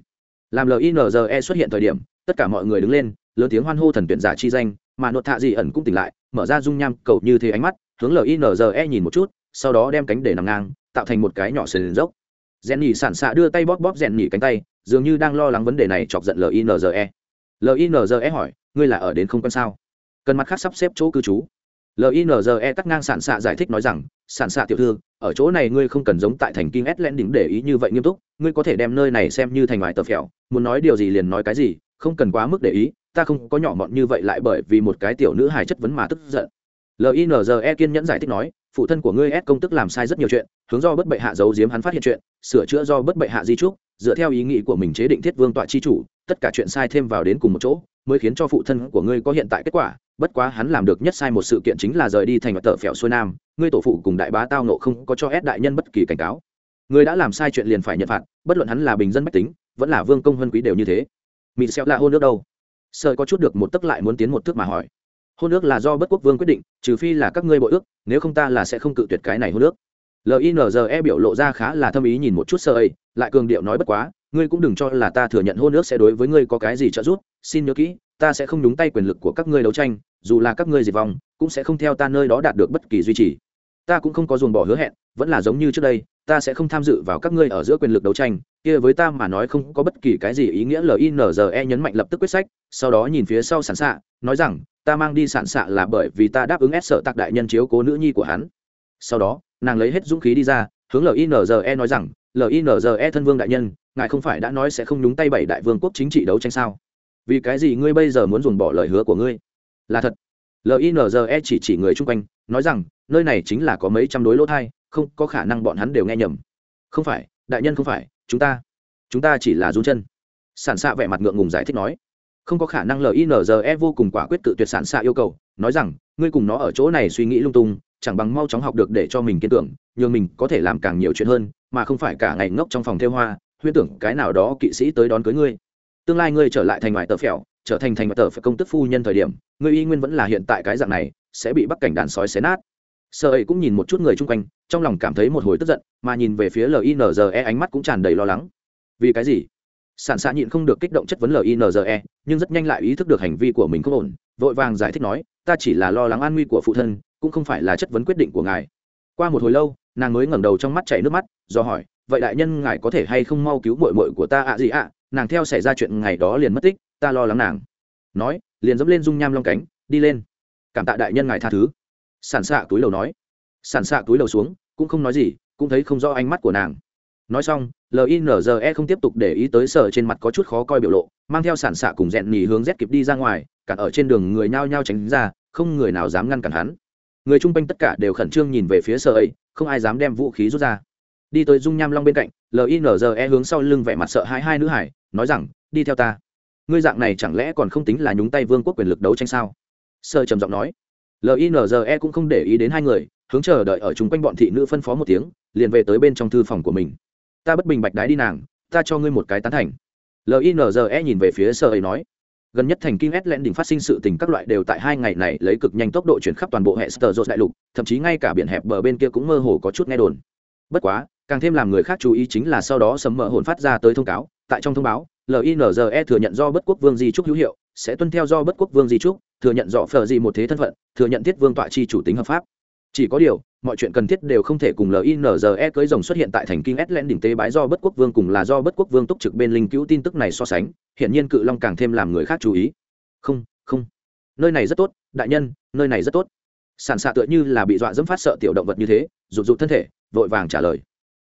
Làm linze xuất hiện thời điểm, tất cả mọi người đứng lên, lớn tiếng hoan hô thần tuyển giả chi danh, mà nội thạ dị ẩn cũng tỉnh lại, mở ra dung nham cầu như thế ánh mắt, hướng linze nhìn một chút sau đó đem cánh để nằm ngang, tạo thành một cái nhỏ sườn dốc. Rèn nhỉ sản xạ đưa tay bóp bóp rèn nhỉ cánh tay, dường như đang lo lắng vấn đề này chọc giận linze linze hỏi, ngươi là ở đến không cần sao? Cần mặt khác sắp xếp chỗ cư trú. Linze cắt ngang sản xạ giải thích nói rằng sản xạ tiểu thư, ở chỗ này ngươi không cần giống tại thành kinh s len đỉnh để ý như vậy nghiêm túc, ngươi có thể đem nơi này xem như thành ngoài tờ phèo, muốn nói điều gì liền nói cái gì, không cần quá mức để ý, ta không có nhỏ mọn như vậy lại bởi vì một cái tiểu nữ hài chất vấn mà tức giận. Linze kiên nhẫn giải thích nói phụ thân của ngươi ép công tức làm sai rất nhiều chuyện, hướng do bất bệ hạ giấu giếm hắn phát hiện chuyện, sửa chữa do bất bệ hạ di trúc, dựa theo ý nghĩ của mình chế định thiết vương tọa chi chủ, tất cả chuyện sai thêm vào đến cùng một chỗ, mới khiến cho phụ thân của ngươi có hiện tại kết quả, bất quá hắn làm được nhất sai một sự kiện chính là rời đi thành mặt tờ phèo xuôi nam, ngươi tổ phụ cùng đại bá tao nộ không có cho ép đại nhân bất kỳ cảnh cáo. Ngươi đã làm sai chuyện liền phải nhận phạt, bất luận hắn là bình dân bách tính, vẫn là vương công huân quý đều như thế. Mỹ xẹo là hôn nước đâu? Sợ có chút được một tức lại muốn tiến một thước mà hỏi hôn ước là do bất quốc vương quyết định, trừ phi là các ngươi bội ước, nếu không ta là sẽ không cự tuyệt cái này hôn ước. Linze biểu lộ ra khá là thâm ý nhìn một chút sơ ấy, lại cường điệu nói bất quá, ngươi cũng đừng cho là ta thừa nhận hôn ước sẽ đối với ngươi có cái gì trợ giúp, xin nhớ kỹ, ta sẽ không đúng tay quyền lực của các ngươi đấu tranh, dù là các ngươi diệt vong, cũng sẽ không theo ta nơi đó đạt được bất kỳ duy trì. Ta cũng không có dồn bỏ hứa hẹn, vẫn là giống như trước đây, ta sẽ không tham dự vào các ngươi ở giữa quyền lực đấu tranh. Kia với ta mà nói không có bất kỳ cái gì ý nghĩa linze nhấn mạnh lập tức quyết sách, sau đó nhìn phía sau sản xạ nói rằng ta mang đi sản xạ là bởi vì ta đáp ứng ép sợ tạc đại nhân chiếu cố nữ nhi của hắn. Sau đó, nàng lấy hết dũng khí đi ra, hướng linze nói rằng linze thân vương đại nhân, ngài không phải đã nói sẽ không nhúng tay bảy đại vương quốc chính trị đấu tranh sao? Vì cái gì ngươi bây giờ muốn dùng bỏ lời hứa của ngươi? Là thật. Linze chỉ chỉ người chung quanh, nói rằng, nơi này chính là có mấy trăm đối lỗ thai, không có khả năng bọn hắn đều nghe nhầm. Không phải, đại nhân không phải, chúng ta chúng ta chỉ là run chân. Sản xạ vẻ mặt ngượng ngùng giải thích nói không có khả năng linze vô cùng quả quyết tự tuyệt sản xạ yêu cầu, nói rằng, ngươi cùng nó ở chỗ này suy nghĩ lung tung, chẳng bằng mau chóng học được để cho mình kiên tưởng nhường mình có thể làm càng nhiều chuyện hơn, mà không phải cả ngày ngốc trong phòng theo hoa, huyễn tưởng cái nào đó kỵ sĩ tới đón cưới ngươi. Tương lai ngươi trở lại thành ngoài tờ phèo, trở thành thành tờ phải công tức phu nhân thời điểm, ngươi y nguyên vẫn là hiện tại cái dạng này, sẽ bị bắt cảnh đàn sói xé nát. Sợ ấy cũng nhìn một chút người chung quanh, trong lòng cảm thấy một hồi tức giận, mà nhìn về phía linze ánh mắt cũng tràn đầy lo lắng. Vì cái gì? Sản xạ nhịn không được kích động chất vấn linze nhưng rất nhanh lại ý thức được hành vi của mình không ổn, vội vàng giải thích nói, ta chỉ là lo lắng an nguy của phụ thân, cũng không phải là chất vấn quyết định của ngài. Qua một hồi lâu, nàng mới ngẩng đầu trong mắt chảy nước mắt, do hỏi, vậy đại nhân ngài có thể hay không mau cứu mội mội của ta ạ gì ạ? Nàng theo xảy ra chuyện ngày đó liền mất tích, ta lo lắng nàng. Nói, liền dẫm lên dung nham long cánh, đi lên. Cảm tạ đại nhân ngài tha thứ. Sản xạ túi đầu nói. Sản xạ túi đầu xuống, cũng không nói gì, cũng thấy không rõ ánh mắt của nàng nói xong linze không tiếp tục để ý tới sở trên mặt có chút khó coi biểu lộ, mang theo sản xạ cùng rẽn nhì hướng rét kịp đi ra ngoài cản ở trên đường người nhao nhao tránh ra, không người nào dám ngăn cản hắn. Người chung quanh tất cả đều khẩn trương nhìn về phía sở ấy, không ai dám đem vũ khí rút ra. Đi tới dung nham long bên cạnh linze hướng sau lưng vẻ mặt sợ hai hai nữ hải, nói rằng, đi theo ta. Ngươi dạng này chẳng lẽ còn không tính là nhúng tay vương quốc quyền lực đấu tranh sao? Sơ trầm giọng nói. Linze cũng không để ý đến hai người, hướng chờ đợi ở chung quanh bọn thị nữ phân phó một tiếng, liền về tới bên trong thư phòng của mình ta bất bình bạch đái đi nàng, ta cho ngươi một cái tán thành. Linze nhìn về phía sơ ấy nói, gần nhất thành kinh len đỉnh phát sinh sự tình các loại đều tại hai ngày này lấy cực nhanh tốc độ chuyển khắp toàn bộ hệ sờ đại lục, thậm chí ngay cả biển hẹp bờ bên kia cũng mơ hồ có chút nghe đồn. Bất quá, càng thêm làm người khác chú ý chính là sau đó sấm mờ hồn phát ra tới thông cáo, tại trong thông báo linze thừa nhận do bất quốc vương di trúc hữu hiệu, sẽ tuân theo do bất quốc vương di trúc thừa nhận rõ phờ di một thế thân phận, thừa nhận thiết vương tọa chi chủ tính hợp pháp chỉ có điều, mọi chuyện cần thiết đều không thể cùng linze cưới rồng xuất hiện tại thành kinh s len đỉnh tế bái do bất quốc vương cùng là do bất quốc vương túc trực bên linh cứu tin tức này so sánh hiện nhiên cự long càng thêm làm người khác chú ý. Không không. Nơi này rất tốt, đại nhân, nơi này rất tốt. Sản xạ tựa như là bị dọa dẫm phát sợ tiểu động vật như thế, rụt rụt thân thể, vội vàng trả lời.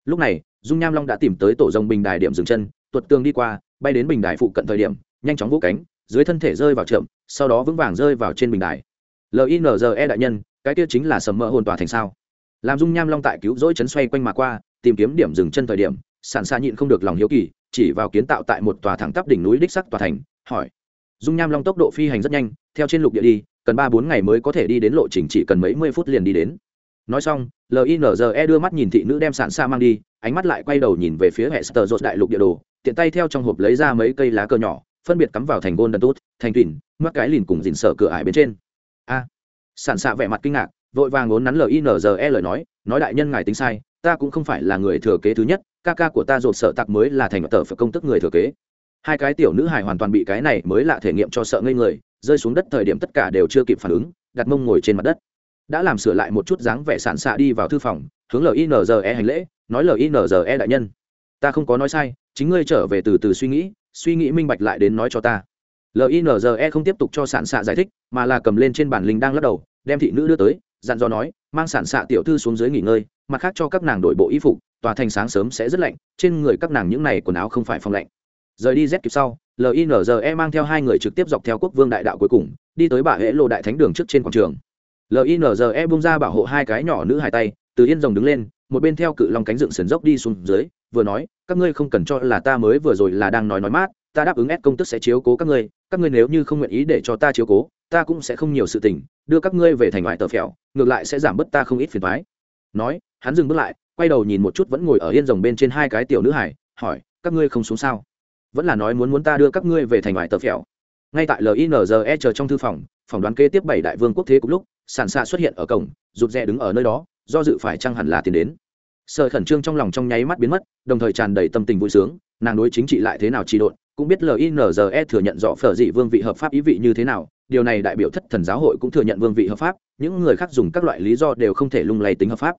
Lúc này, dung nham long đã tìm tới tổ rồng bình đài điểm dừng chân, tuột tường đi qua, bay đến bình đài phụ cận thời điểm, nhanh chóng vỗ cánh, dưới thân thể rơi vào trượm sau đó vững vàng rơi vào trên bình đài. Linze đại nhân cái kia chính là sầm mỡ hồn tòa thành sao? Làm dung nham long tại cứu rỗi chấn xoay quanh mà qua, tìm kiếm điểm dừng chân thời điểm sản xa nhịn không được lòng hiếu kỳ, chỉ vào kiến tạo tại một tòa thẳng tắp đỉnh núi đích sắc tòa thành, hỏi. Dung nham long tốc độ phi hành rất nhanh, theo trên lục địa đi, cần ba bốn ngày mới có thể đi đến lộ trình chỉ cần mấy mươi phút liền đi đến. Nói xong linze đưa mắt nhìn thị nữ đem sản xa mang đi, ánh mắt lại quay đầu nhìn về phía hệ sờ rột đại lục địa đồ, tiện tay theo trong hộp lấy ra mấy cây lá cờ nhỏ, phân biệt cắm vào thành gôn đần tốt thành tuyển mắc cái lìn cùng dìn sở cửa ải bên trên. A sản xạ vẻ mặt kinh ngạc, vội vàng ngốn nắn linze lời nói nói đại nhân ngài tính sai, ta cũng không phải là người thừa kế thứ nhất, ca ca của ta dột sợ tặc mới là thành tờ phải công tức người thừa kế. Hai cái tiểu nữ hài hoàn toàn bị cái này mới lạ thể nghiệm cho sợ ngây người, rơi xuống đất thời điểm tất cả đều chưa kịp phản ứng, đặt mông ngồi trên mặt đất. Đã làm sửa lại một chút dáng vẻ sản xạ đi vào thư phòng, hướng linze hành lễ, nói linze đại nhân. Ta không có nói sai, chính ngươi trở về từ từ suy nghĩ suy nghĩ minh bạch lại đến nói cho ta. Linze không tiếp tục cho sản xạ giải thích, mà là cầm lên trên bản linh đang lắc đầu đem thị nữ đưa tới, dặn dò nói, mang sản xạ tiểu thư xuống dưới nghỉ ngơi, mặt khác cho các nàng đổi bộ y phục, tòa thành sáng sớm sẽ rất lạnh, trên người các nàng những này quần áo không phải phòng lạnh. Rời đi rét kịp sau linze mang theo hai người trực tiếp dọc theo quốc vương đại đạo cuối cùng, đi tới bà hễ lộ đại thánh đường trước trên quảng trường. Linze bung ra bảo hộ hai cái nhỏ nữ hai tay, từ yên rồng đứng lên, một bên theo cự long cánh dựng sườn dốc đi xuống dưới, vừa nói, các ngươi không cần cho là ta mới vừa rồi là đang nói nói mát, ta đáp ứng ép công tức sẽ chiếu cố các ngươi các ngươi nếu như không nguyện ý để cho ta chiếu cố ta cũng sẽ không nhiều sự tình, đưa các ngươi về thành ngoại tờ phèo, ngược lại sẽ giảm bớt ta không ít phiền thoái nói, hắn dừng bước lại, quay đầu nhìn một chút vẫn ngồi ở yên rồng bên trên hai cái tiểu nữ hải hỏi, các ngươi không xuống sao? Vẫn là nói muốn muốn ta đưa các ngươi về thành ngoại tờ phèo. Ngay tại linze chờ trong thư phòng, phỏng đoán kế tiếp bảy đại vương quốc thế cùng lúc sản xạ xuất hiện ở cổng, rụt rè đứng ở nơi đó, do dự phải chăng hẳn là tiền đến. Sợ khẩn trương trong lòng trong nháy mắt biến mất, đồng thời tràn đầy tâm tình vui sướng, nàng đối chính trị lại thế nào trị độn, cũng biết linze thừa nhận rõ phở dị vương vị hợp pháp ý vị như thế nào điều này đại biểu thất thần giáo hội cũng thừa nhận vương vị hợp pháp, những người khác dùng các loại lý do đều không thể lung lay tính hợp pháp.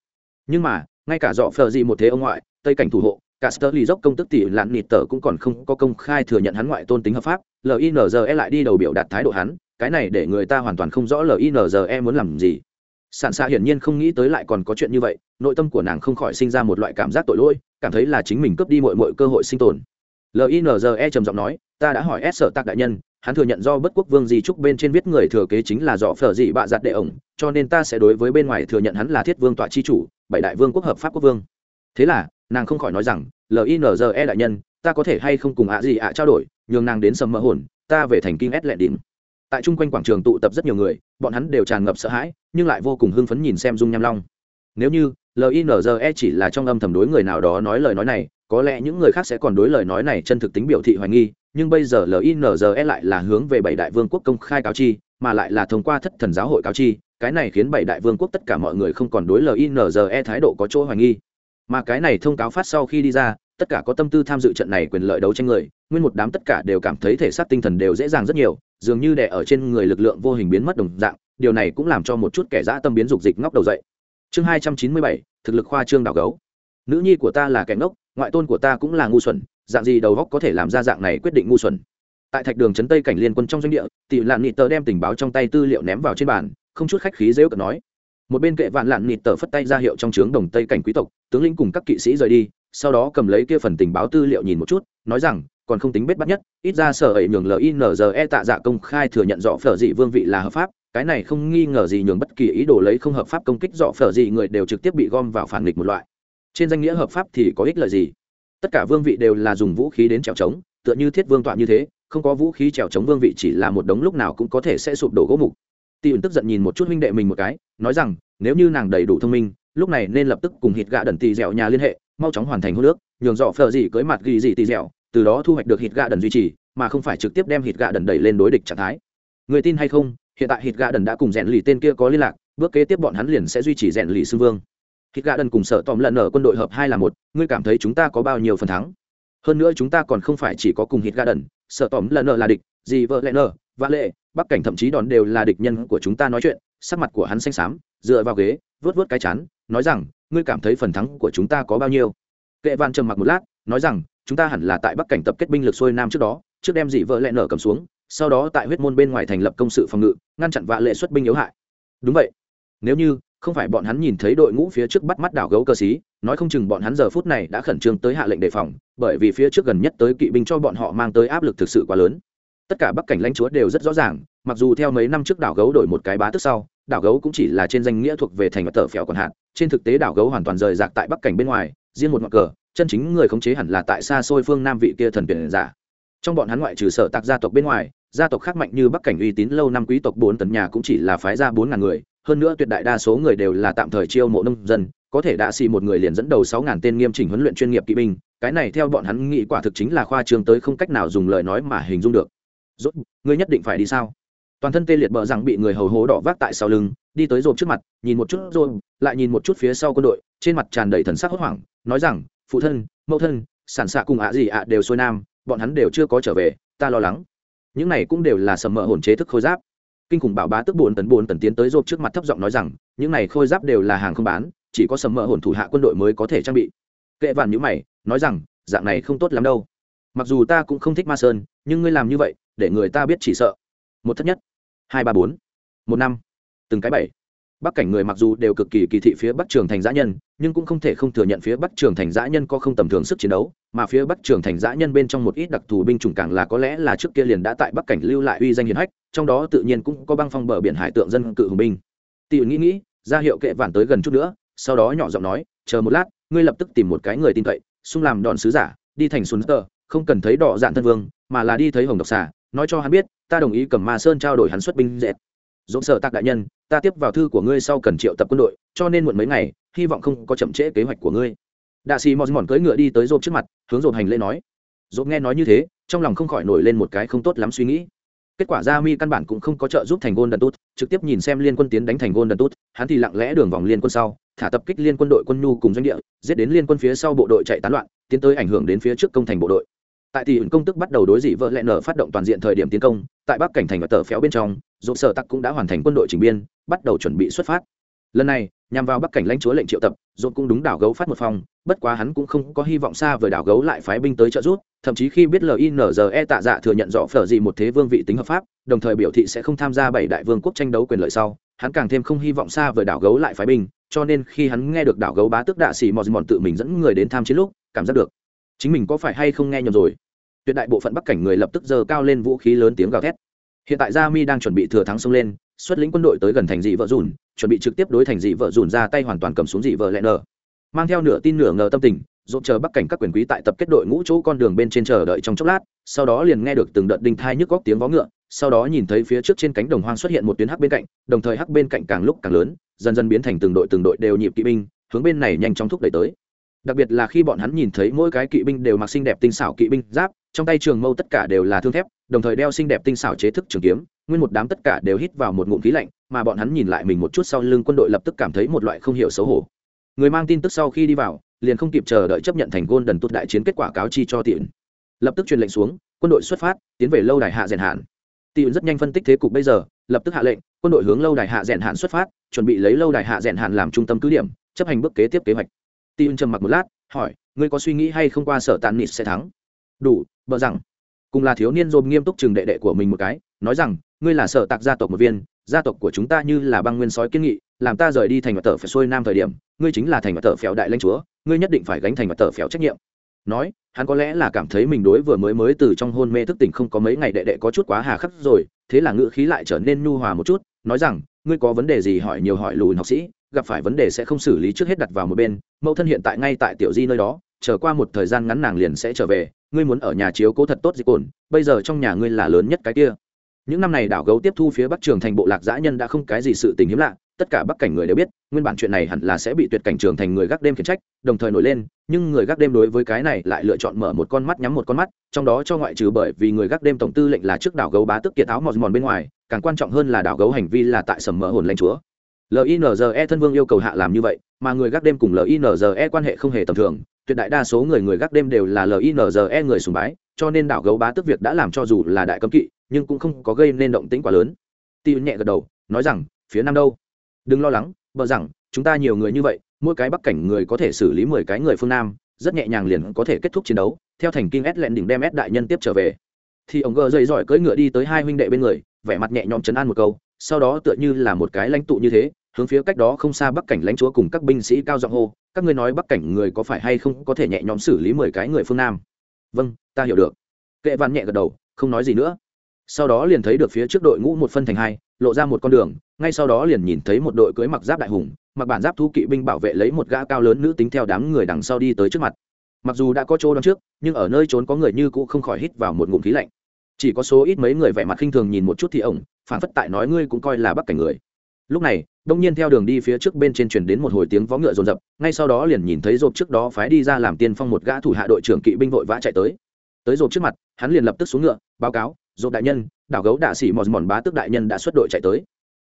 Nhưng mà, ngay cả dọ phờ gì một thế ông ngoại, tây cảnh thủ hộ, cả sơ lì dốc công tức tỷ lạn nịt tờ cũng còn không có công khai thừa nhận hắn ngoại tôn tính hợp pháp. Linze lại đi đầu biểu đạt thái độ hắn, cái này để người ta hoàn toàn không rõ linze muốn làm gì. Sản xạ hiển nhiên không nghĩ tới lại còn có chuyện như vậy, nội tâm của nàng không khỏi sinh ra một loại cảm giác tội lỗi, cảm thấy là chính mình cướp đi mọi mọi cơ hội sinh tồn. Linze trầm giọng nói, ta đã hỏi s sở tạc đại nhân hắn thừa nhận do bất quốc vương di trúc bên trên viết người thừa kế chính là dọ phở dị bạ giặt đệ ổng, cho nên ta sẽ đối với bên ngoài thừa nhận hắn là thiết vương tọa chi chủ, bảy đại vương quốc hợp pháp quốc vương. Thế là, nàng không khỏi nói rằng linze đại nhân, ta có thể hay không cùng ạ gì ạ trao đổi, nhường nàng đến sầm mỡ hồn, ta về thành kinh ét lệ đỉnh. Tại chung quanh quảng trường tụ tập rất nhiều người, bọn hắn đều tràn ngập sợ hãi, nhưng lại vô cùng hưng phấn nhìn xem dung nham long. Nếu như linze chỉ là trong âm thầm đối người nào đó nói lời nói này, có lẽ những người khác sẽ còn đối lời nói này chân thực tính biểu thị hoài nghi nhưng bây giờ linze lại là hướng về bảy đại vương quốc công khai cáo chi, mà lại là thông qua thất thần giáo hội cáo chi, cái này khiến bảy đại vương quốc tất cả mọi người không còn đối linze thái độ có chỗ hoài nghi. Mà cái này thông cáo phát sau khi đi ra, tất cả có tâm tư tham dự trận này quyền lợi đấu tranh người, nguyên một đám tất cả đều cảm thấy thể xác tinh thần đều dễ dàng rất nhiều, dường như đè ở trên người lực lượng vô hình biến mất đồng dạng, điều này cũng làm cho một chút kẻ dã tâm biến dục dịch ngóc đầu dậy. Chương hai trăm chín mươi bảy, thực lực khoa trương đảo gấu. Nữ nhi của ta là kẻ ngốc, ngoại tôn của ta cũng là ngu xuẩn dạng gì đầu góc có thể làm ra dạng này quyết định ngu xuẩn. Tại thạch đường trấn tây cảnh liên quân trong doanh địa, tỷ lạn nịt tờ đem tình báo trong tay tư liệu ném vào trên bàn, không chút khách khí dễ cận nói. Một bên kệ vạn lạn nịt tờ phất tay ra hiệu trong trướng đồng tây cảnh quý tộc, tướng lĩnh cùng các kỵ sĩ rời đi, sau đó cầm lấy kia phần tình báo tư liệu nhìn một chút, nói rằng, còn không tính bết bắt nhất, ít ra sở ấy nhường linze tạ dạ công khai thừa nhận rõ phở dị vương vị là hợp pháp, cái này không nghi ngờ gì nhường bất kỳ ý đồ lấy không hợp pháp công kích rõ phở dị người đều trực tiếp bị gom vào phản nghịch một loại. Trên danh nghĩa hợp pháp thì có ích lợi gì? Tất cả vương vị đều là dùng vũ khí đến trèo trống, tựa như thiết vương tọa như thế, không có vũ khí trèo trống vương vị chỉ là một đống lúc nào cũng có thể sẽ sụp đổ gỗ mục. Tỷ ẩn tức giận nhìn một chút huynh đệ mình một cái, nói rằng, nếu như nàng đầy đủ thông minh, lúc này nên lập tức cùng hít gạ đần tì dẻo nhà liên hệ, mau chóng hoàn thành hô nước nhường dọ phờ gì cưới mặt ghi gì tì dẻo, từ đó thu hoạch được hít gạ đần duy trì, mà không phải trực tiếp đem hít gạ đần đẩy lên đối địch trạng thái. Người tin hay không, hiện tại hít gạ đần đã cùng rèn lì tên kia có liên lạc, bước kế tiếp bọn hắn liền sẽ duy trì rèn lì xưng vương hít gạ đần cùng sở tòm lần ở quân đội hợp hai là một, ngươi cảm thấy chúng ta có bao nhiêu phần thắng? Hơn nữa chúng ta còn không phải chỉ có cùng hít gạ đần, sở tòm lần ở là địch gì vợ lẽ nở vã lệ, bắc cảnh thậm chí đòn đều là địch nhân của chúng ta nói chuyện, sắc mặt của hắn xanh xám, dựa vào ghế vớt vớt cái chán, nói rằng, ngươi cảm thấy phần thắng của chúng ta có bao nhiêu? Kệ van trầm mặc một lát, nói rằng, chúng ta hẳn là tại bắc cảnh tập kết binh lực xuôi nam trước đó, trước đem dị vợ lẽ nở cầm xuống, sau đó tại huyết môn bên ngoài thành lập công sự phòng ngự, ngăn chặn vạ lệ xuất binh yếu hại. Đúng vậy. Nếu như không phải bọn hắn nhìn thấy đội ngũ phía trước bắt mắt đảo gấu cơ sĩ, nói không chừng bọn hắn giờ phút này đã khẩn trương tới hạ lệnh đề phòng bởi vì phía trước gần nhất tới kỵ binh cho bọn họ mang tới áp lực thực sự quá lớn. Tất cả bắc cảnh lãnh chúa đều rất rõ ràng mặc dù theo mấy năm trước đảo gấu đổi một cái bá tức sau đảo gấu cũng chỉ là trên danh nghĩa thuộc về thành và tờ phèo còn hạn trên thực tế đảo gấu hoàn toàn rời rạc tại bắc cảnh bên ngoài riêng một ngọn cờ chân chính người khống chế hẳn là tại xa xôi phương nam vị kia thần tuyển giả. Trong bọn hắn ngoại trừ sở tạc gia tộc bên ngoài gia tộc khác mạnh như bắc cảnh uy tín lâu năm quý tộc bốn tấn nhà cũng chỉ là phái ra bốn ngàn người hơn nữa tuyệt đại đa số người đều là tạm thời chiêu mộ nông dân, có thể đã xì một người liền dẫn đầu sáu ngàn tên nghiêm chỉnh huấn luyện chuyên nghiệp kỵ binh, cái này theo bọn hắn nghĩ quả thực chính là khoa trương tới không cách nào dùng lời nói mà hình dung được. Rốt ngươi nhất định phải đi sao? Toàn thân tê liệt bờ rằng bị người hầu hố đỏ vác tại sau lưng, đi tới rộp trước mặt, nhìn một chút rồi, lại nhìn một chút phía sau quân đội, trên mặt tràn đầy thần sắc hốt hoảng, nói rằng, phụ thân, mẫu thân, sản xạ cùng ạ gì ạ đều xuôi nam, bọn hắn đều chưa có trở về, ta lo lắng. Những này cũng đều là sầm mỡ hồn chế thức khôi giáp kinh khủng bảo bá tức bốn tần bốn tần tiến tới rộp trước mặt thấp giọng nói rằng, những này khôi giáp đều là hàng không bán, chỉ có sầm mỡ hồn thủ hạ quân đội mới có thể trang bị. Kệ vạn nhữ mày, nói rằng, dạng này không tốt lắm đâu. Mặc dù ta cũng không thích ma sơn, nhưng ngươi làm như vậy, để người ta biết chỉ sợ. Một thất nhất. Hai ba bốn. Một năm. Từng cái bảy. Bắc cảnh người mặc dù đều cực kỳ kỳ thị phía bắc trường thành giã nhân, nhưng cũng không thể không thừa nhận phía bắc trường thành giã nhân có không tầm thường sức chiến đấu, mà phía bắc trường thành giã nhân bên trong một ít đặc thù binh chủng càng là có lẽ là trước kia liền đã tại bắc cảnh lưu lại uy danh hiền hách trong đó tự nhiên cũng có băng phong bờ biển hải tượng dân cự hùng binh. Tỷ nghĩ nghĩ ra hiệu kệ vản tới gần chút nữa, sau đó nhỏ giọng nói, chờ một lát, ngươi lập tức tìm một cái người tin cậy, xung làm đòn sứ giả, đi thành xuân tờ, không cần thấy đỏ dạn thân vương, mà là đi thấy hồng độc xà, nói cho hắn biết, ta đồng ý cầm ma sơn trao đổi hắn xuất binh dẹt dỗ sợ tạc đại nhân, ta tiếp vào thư của ngươi sau cần triệu tập quân đội, cho nên muộn mấy ngày, hy vọng không có chậm trễ kế hoạch của ngươi. Đạ xì mòn mòn cưỡi ngựa đi tới rộp trước mặt, hướng rộp hành lễ nói. Rộp nghe nói như thế, trong lòng không khỏi nổi lên một cái không tốt lắm suy nghĩ kết quả ra mi căn bản cũng không có trợ giúp thành gôn đần tốt trực tiếp nhìn xem liên quân tiến đánh thành gôn đần tốt hắn thì lặng lẽ đường vòng liên quân sau, thả tập kích liên quân đội quân nhu cùng doanh địa, giết đến liên quân phía sau bộ đội chạy tán loạn, tiến tới ảnh hưởng đến phía trước công thành bộ đội. Tại tỷ ứng công tức bắt đầu đối dị vợ lẹ nở phát động toàn diện thời điểm tiến công, tại bắc cảnh thành và tờ phéo bên trong dỗ sở tắc cũng đã hoàn thành quân đội trình biên, bắt đầu chuẩn bị xuất phát. Lần này nhằm vào bắc cảnh lãnh chúa lệnh triệu tập, dồn cũng đúng đảo gấu phát một phòng bất quá hắn cũng không có hy vọng xa với đảo gấu lại phái binh tới trợ giúp, thậm chí khi biết linze tạ dạ thừa nhận rõ phở gì một thế vương vị tính hợp pháp, đồng thời biểu thị sẽ không tham gia bảy đại vương quốc tranh đấu quyền lợi sau, hắn càng thêm không hy vọng xa với đảo gấu lại phái binh, cho nên khi hắn nghe được đảo gấu bá tước đạ xì mòn mòn tự mình dẫn người đến tham chiến lúc, cảm giác được chính mình có phải hay không nghe nhầm rồi. Tuyệt đại bộ phận bắc cảnh người lập tức giơ cao lên vũ khí lớn tiếng gào thét. Hiện tại gia mi đang chuẩn bị thừa thắng xông lên, xuất lĩnh quân đội tới gần thành dị vợ dùn chuẩn bị trực tiếp đối thành dị vợ dùn ra tay hoàn toàn cầm xuống dị vợ lẹ nở mang theo nửa tin nửa ngờ tâm tình, dồn chờ bắc cảnh các quyền quý tại tập kết đội ngũ chỗ con đường bên trên chờ đợi trong chốc lát, sau đó liền nghe được từng đợt đinh thai nhức góc tiếng vó ngựa, sau đó nhìn thấy phía trước trên cánh đồng hoang xuất hiện một tuyến hắc bên cạnh, đồng thời hắc bên cạnh càng lúc càng lớn, dần dần biến thành từng đội từng đội đều nhịp kỵ binh, hướng bên này nhanh chóng thúc đẩy tới. Đặc biệt là khi bọn hắn nhìn thấy mỗi cái kỵ binh đều mặc xinh đẹp tinh xảo kỵ binh giáp, trong tay trường mâu tất cả đều là thương thép, đồng thời đeo xinh đẹp tinh xảo chế thức trường kiếm, nguyên một đám tất cả đều hít vào một ngụm khí lạnh mà bọn hắn nhìn lại mình một chút sau lưng quân đội lập tức cảm thấy một loại không hiểu xấu hổ. Người mang tin tức sau khi đi vào, liền không kịp chờ đợi chấp nhận thành gôn đần tốt đại chiến kết quả cáo chi cho tiện lập tức truyền lệnh xuống, quân đội xuất phát, tiến về lâu đài hạ rèn hạn tiện rất nhanh phân tích thế cục bây giờ, lập tức hạ lệnh, quân đội hướng lâu đài hạ rèn hạn xuất phát, chuẩn bị lấy lâu đài hạ rèn hạn làm trung tâm cứ điểm, chấp hành bước kế tiếp kế hoạch. Tiện trầm mặc một lát, hỏi, ngươi có suy nghĩ hay không qua sở tàn nịt sẽ thắng? Đủ bợ rằng. Cùng là thiếu niên rôm nghiêm túc chừng đệ đệ của mình một cái, nói rằng, ngươi là sở tạc gia tộc một viên gia tộc của chúng ta như là băng nguyên sói kiên nghị, làm ta rời đi thành mặt tờ phải xuôi nam thời điểm, ngươi chính là thành mặt tờ phèo đại lãnh chúa, ngươi nhất định phải gánh thành mặt tờ phèo trách nhiệm. Nói, hắn có lẽ là cảm thấy mình đối vừa mới mới từ trong hôn mê thức tỉnh không có mấy ngày đệ đệ có chút quá hà khắc rồi, thế là ngữ khí lại trở nên nhu hòa một chút, nói rằng, ngươi có vấn đề gì hỏi nhiều hỏi lùn học sĩ, gặp phải vấn đề sẽ không xử lý trước hết đặt vào một bên, mẫu thân hiện tại ngay tại tiểu di nơi đó, chờ qua một thời gian ngắn nàng liền sẽ trở về, ngươi muốn ở nhà chiếu cố thật tốt dịch cồn, bây giờ trong nhà ngươi là lớn nhất cái kia những năm này đảo gấu tiếp thu phía bắc trường thành bộ lạc dã nhân đã không cái gì sự tình hiếm lạ, tất cả bắc cảnh người đều biết, nguyên bản chuyện này hẳn là sẽ bị tuyệt cảnh trường thành người gác đêm khiển trách, đồng thời nổi lên, nhưng người gác đêm đối với cái này lại lựa chọn mở một con mắt nhắm một con mắt, trong đó cho ngoại trừ bởi vì người gác đêm tổng tư lệnh là trước đảo gấu bá tức kiệt áo mòn mòn bên ngoài, càng quan trọng hơn là đảo gấu hành vi là tại sầm mỡ hồn lãnh chúa. Linze thân vương yêu cầu hạ làm như vậy, mà người gác đêm cùng linze quan hệ không hề tầm thường, tuyệt đại đa số người người gác đêm đều là linze người sùng bái, cho nên đảo gấu bá tức việc đã làm cho dù là đại cấm kỵ nhưng cũng không có gây nên động tĩnh quá lớn. Tiêu nhẹ gật đầu, nói rằng, phía nam đâu? Đừng lo lắng bờ rằng, chúng ta nhiều người như vậy, mỗi cái bắc cảnh người có thể xử lý mười cái người phương nam, rất nhẹ nhàng liền có thể kết thúc chiến đấu, theo thành kinh ét lẹn đỉnh đem ét đại nhân tiếp trở về. Thì ông gờ dây giỏi cưỡi ngựa đi tới hai huynh đệ bên người, vẻ mặt nhẹ nhõm chấn an một câu, sau đó tựa như là một cái lãnh tụ như thế, hướng phía cách đó không xa bắc cảnh lãnh chúa cùng các binh sĩ cao giọng hô, các ngươi nói bắc cảnh người có phải hay không có thể nhẹ nhõm xử lý mười cái người phương nam? Vâng ta hiểu được. Kệ văn nhẹ gật đầu, không nói gì nữa sau đó liền thấy được phía trước đội ngũ một phân thành hai, lộ ra một con đường, ngay sau đó liền nhìn thấy một đội cưới mặc giáp đại hùng, mặc bản giáp thu kỵ binh bảo vệ lấy một gã cao lớn nữ tính theo đám người đằng sau đi tới trước mặt. Mặc dù đã có chỗ đón trước, nhưng ở nơi trốn có người như cũ không khỏi hít vào một ngụm khí lạnh. Chỉ có số ít mấy người vẻ mặt khinh thường nhìn một chút thì ổng phản phất tại nói ngươi cũng coi là bắc cảnh người. Lúc này, đông nhiên theo đường đi phía trước bên trên truyền đến một hồi tiếng vó ngựa rồn rập, ngay sau đó liền nhìn thấy rộp trước đó phái đi ra làm tiên phong một gã thủ hạ đội trưởng kỵ binh vội vã chạy tới. Tới rộp trước mặt, hắn liền lập tức xuống ngựa, báo cáo rộp đại nhân, đảo gấu đạ sĩ mòn mòn bá tức đại nhân đã xuất đội chạy tới.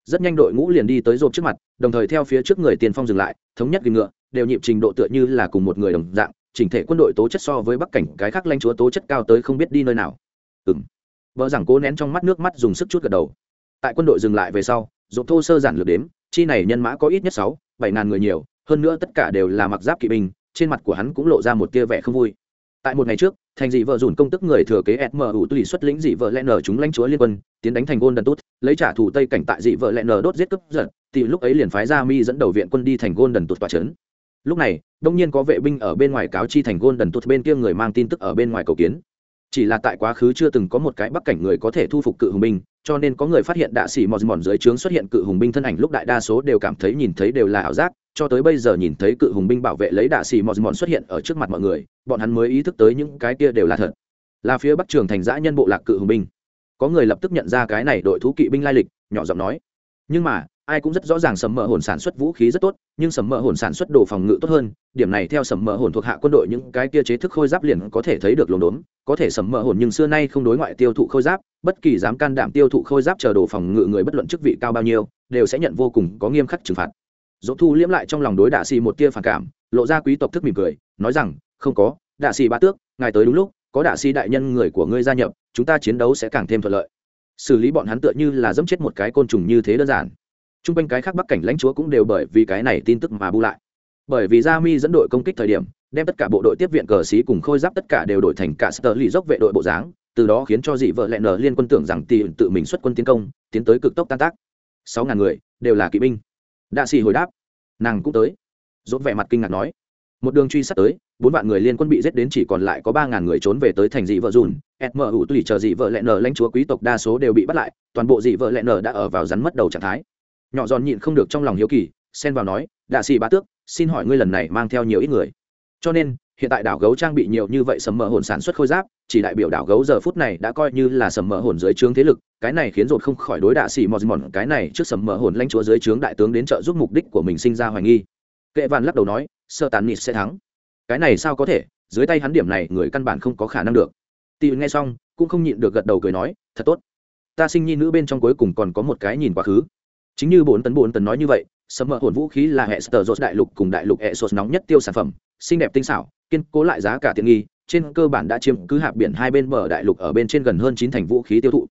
Rất nhanh đội ngũ liền đi tới rộp trước mặt, đồng thời theo phía trước người tiền phong dừng lại, thống nhất ghìm ngựa, đều nhịp trình độ tựa như là cùng một người đồng dạng, chỉnh thể quân đội tố chất so với bắc cảnh cái khác lanh chúa tố chất cao tới không biết đi nơi nào. Ừ m vợ rằng cố nén trong mắt nước mắt dùng sức chút gật đầu. Tại quân đội dừng lại về sau rộp thô sơ giản lược đếm, chi này nhân mã có ít nhất sáu, bảy ngàn người nhiều, hơn nữa tất cả đều là mặc giáp kỵ binh, trên mặt của hắn cũng lộ ra một tia vẻ không vui tại một ngày trước, thành dị vợ dùn công tức người thừa kế smu tùy xuất lĩnh dị vợ lẽ nở chúng lãnh chúa liên quân, tiến đánh thành gôn đần tốt lấy trả thù tây cảnh tại dị vợ lẽ nở đốt giết cướp giật, thì lúc ấy liền phái ra mi dẫn đầu viện quân đi thành gôn đần tốt tòa trấn. Lúc này, đông nhiên có vệ binh ở bên ngoài cáo chi thành gôn đần tốt bên kia người mang tin tức ở bên ngoài cầu kiến. Chỉ là tại quá khứ chưa từng có một cái bắc cảnh người có thể thu phục cự hùng binh, cho nên có người phát hiện đạ sĩ mòn mòn dưới trướng xuất hiện cự hùng binh thân ảnh lúc đại đa số đều cảm thấy nhìn thấy đều là ảo giác cho tới bây giờ nhìn thấy cự hùng binh bảo vệ lấy đạ xì mọt mòn xuất hiện ở trước mặt mọi người, bọn hắn mới ý thức tới những cái kia đều là thật. Là phía bắc trường thành giã nhân bộ lạc cự hùng binh. Có người lập tức nhận ra cái này đội thú kỵ binh lai lịch, nhỏ giọng nói. Nhưng mà, ai cũng rất rõ ràng sầm mỡ hồn sản xuất vũ khí rất tốt, nhưng sầm mỡ hồn sản xuất đồ phòng ngự tốt hơn, điểm này theo sầm mỡ hồn thuộc hạ quân đội những cái kia chế thức khôi giáp liền có thể thấy được lồn đốn có thể sầm mỡ hồn nhưng xưa nay không đối ngoại tiêu thụ khôi giáp, bất kỳ dám can đảm tiêu thụ khôi giáp chờ đồ phòng ngự người bất luận chức vị cao bao nhiêu, đều sẽ nhận vô cùng có nghiêm khắc trừng phạt dỗ thu liễm lại trong lòng đối đạ xì một tia phản cảm, lộ ra quý tộc thức mỉm cười, nói rằng, không có, đạ xì ba tước, ngài tới đúng lúc, có đạ xì đại nhân người của ngươi gia nhập, chúng ta chiến đấu sẽ càng thêm thuận lợi. Xử lý bọn hắn tựa như là dẫm chết một cái côn trùng như thế đơn giản. T r u n g quanh cái khác bắc cảnh lãnh chúa cũng đều bởi vì cái này tin tức mà bu lại. Bởi vì gia mi dẫn đội công kích thời điểm, đem tất cả bộ đội tiếp viện cờ xí cùng khôi giáp tất cả đều đổi thành cả sơ lì dốc vệ đội bộ dáng, từ đó khiến cho dị vợ lẹ nở liên quân tưởng rằng tỷ tự mình xuất quân tiến công, tiến tới cực tốc tan tác. Sáu ngàn người, đều là kỵ binh đạ xì hồi đáp. Nàng cũng tới. Dốt vẻ mặt kinh ngạc nói. Một đường truy sát tới, bốn vạn người liên quân bị giết đến chỉ còn lại có ba ngàn người trốn về tới thành dị vợ dùn. Ủ tùy chờ dị vợ lẹ nở lãnh chúa quý tộc đa số đều bị bắt lại, toàn bộ dị vợ lẹ nở đã ở vào rắn mất đầu trạng thái. Nhỏ giòn nhịn không được trong lòng hiếu kỳ, xen vào nói, đạ xì bá tước, xin hỏi ngươi lần này mang theo nhiều ít người. Cho nên hiện tại đảo gấu trang bị nhiều như vậy sầm mỡ hồn sản xuất khôi giáp, chỉ đại biểu đảo gấu giờ phút này đã coi như là sầm mỡ hồn dưới trướng thế lực, cái này khiến rột không khỏi đối đạ xì mòn mòn cái này trước sầm mỡ hồn lãnh chúa dưới trướng đại tướng đến trợ giúp mục đích của mình sinh ra hoài nghi. Kệ vạn lắc đầu nói, sơ tàn nịt sẽ thắng. Cái này sao có thể? Dưới tay hắn điểm này, người căn bản không có khả năng được. Tì nghe xong, cũng không nhịn được gật đầu cười nói, thật tốt. Ta sinh nhi nữ bên trong cuối cùng còn có một cái nhìn quá khứ. Chính như bốn tấn bốn tấn nói như vậy, sầm mỡ hồn vũ khí là hệ sờ dột đại lục cùng đại lục hệ sột nóng nhất tiêu sản phẩm, xinh đẹp tinh xảo kiên cố lại giá cả tiện nghi, trên cơ bản đã chiếm cứ hạp biển hai bên bờ đại lục ở bên trên gần hơn chín thành vũ khí tiêu thụ.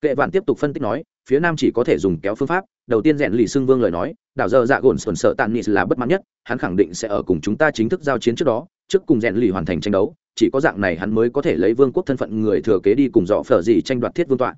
Kệ vạn tiếp tục phân tích nói, phía nam chỉ có thể dùng kéo phương pháp, đầu tiên rèn lì xưng vương lời nói, đảo dơ dạ gồn sồn sợ tàn nị là bất mãn nhất, hắn khẳng định sẽ ở cùng chúng ta chính thức giao chiến trước đó, trước cùng rèn lì hoàn thành tranh đấu, chỉ có dạng này hắn mới có thể lấy vương quốc thân phận người thừa kế đi cùng dọ phở gì tranh đoạt thiết vương tọa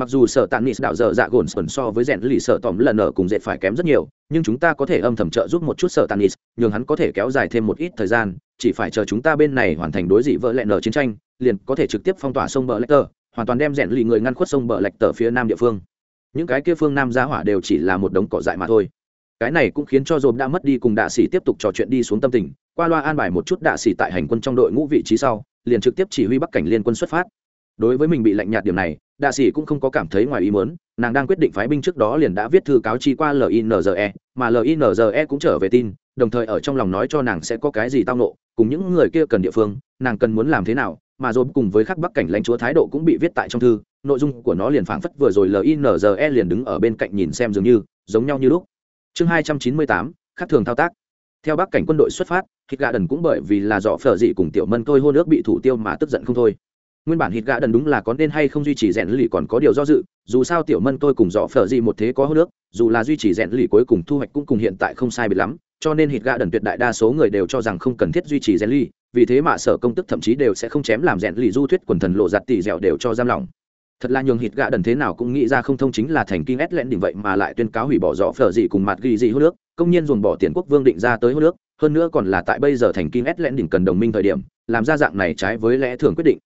mặc dù sở tàn nis đạo dở dạ gồn sồn so với rèn lì sở tòm lần ở cùng dệt phải kém rất nhiều, nhưng chúng ta có thể âm thầm trợ giúp một chút sở tàn nis nhường hắn có thể kéo dài thêm một ít thời gian, chỉ phải chờ chúng ta bên này hoàn thành đối dị vỡ lẹn ở chiến tranh, liền có thể trực tiếp phong tỏa sông bờ lạch tờ, hoàn toàn đem rèn lì người ngăn khuất sông bờ lạch tờ phía nam địa phương. Những cái kia phương nam giá hỏa đều chỉ là một đống cỏ dại mà thôi. Cái này cũng khiến cho dồn đã mất đi cùng đạ sĩ tiếp tục trò chuyện đi xuống tâm tình, qua loa an bài một chút đạ sĩ tại hành quân trong đội ngũ vị trí sau, liền trực tiếp chỉ huy bắc cảnh liên quân xuất phát. Đối với mình bị lạnh nhạt điểm này đạ sĩ cũng không có cảm thấy ngoài ý muốn, nàng đang quyết định phái binh trước đó liền đã viết thư cáo chi qua linze mà linze cũng trở về tin, đồng thời ở trong lòng nói cho nàng sẽ có cái gì tao nộ cùng những người kia cần địa phương, nàng cần muốn làm thế nào, mà rồi cùng với khắc bắc cảnh lãnh chúa thái độ cũng bị viết tại trong thư, nội dung của nó liền phảng phất vừa rồi linze liền đứng ở bên cạnh nhìn xem dường như, giống nhau như lúc. Chương hai trăm chín mươi tám, khắc thường thao tác. Theo bắc cảnh quân đội xuất phát hít gà đần cũng bởi vì là dọ phở dị cùng tiểu mân tôi hô nước bị thủ tiêu mà tức giận không thôi nguyên bản hít gã đần đúng là có nên hay không duy trì rèn lì còn có điều do dự, dù sao tiểu mân tôi cùng dọ phở gì một thế có hô nước, dù là duy trì rèn lì cuối cùng thu hoạch cũng cùng hiện tại không sai biệt lắm, cho nên hít gã đần tuyệt đại đa số người đều cho rằng không cần thiết duy trì rèn lì, vì thế mà sở công tức thậm chí đều sẽ không chém làm rèn lì du thuyết quần thần lộ giặt tỷ dẻo đều cho giam lòng thật là nhường hít gã đần thế nào cũng nghĩ ra không thông chính là thành kinh ét lẹn đỉnh vậy mà lại tuyên cáo hủy bỏ dọ phở gì cùng mặt ghi gì hô nước, công nhân dồn bỏ tiền quốc vương định ra tới hô nước, hơn nữa còn là tại bây giờ thành kinh ét lẹn đỉnh cần đồng minh thời điểm, làm ra dạng này trái với lẽ thường quyết định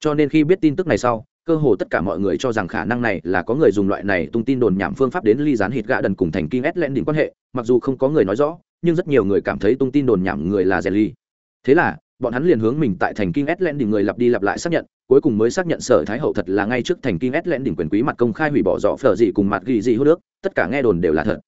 cho nên khi biết tin tức này sau, cơ hồ tất cả mọi người cho rằng khả năng này là có người dùng loại này tung tin đồn nhảm phương pháp đến ly gián hít gạ đần cùng thành Kim ét lẽn đỉnh quan hệ, mặc dù không có người nói rõ, nhưng rất nhiều người cảm thấy tung tin đồn nhảm người là rèn ly thế là, bọn hắn liền hướng mình tại thành Kim ét lẽn đỉnh người lặp đi lặp lại xác nhận, cuối cùng mới xác nhận sở thái hậu thật là ngay trước thành Kim ét lẽn đỉnh quyền quý mặt công khai hủy bỏ dọ phở gì cùng mặt ghi gì hô nước, tất cả nghe đồn đều là thật.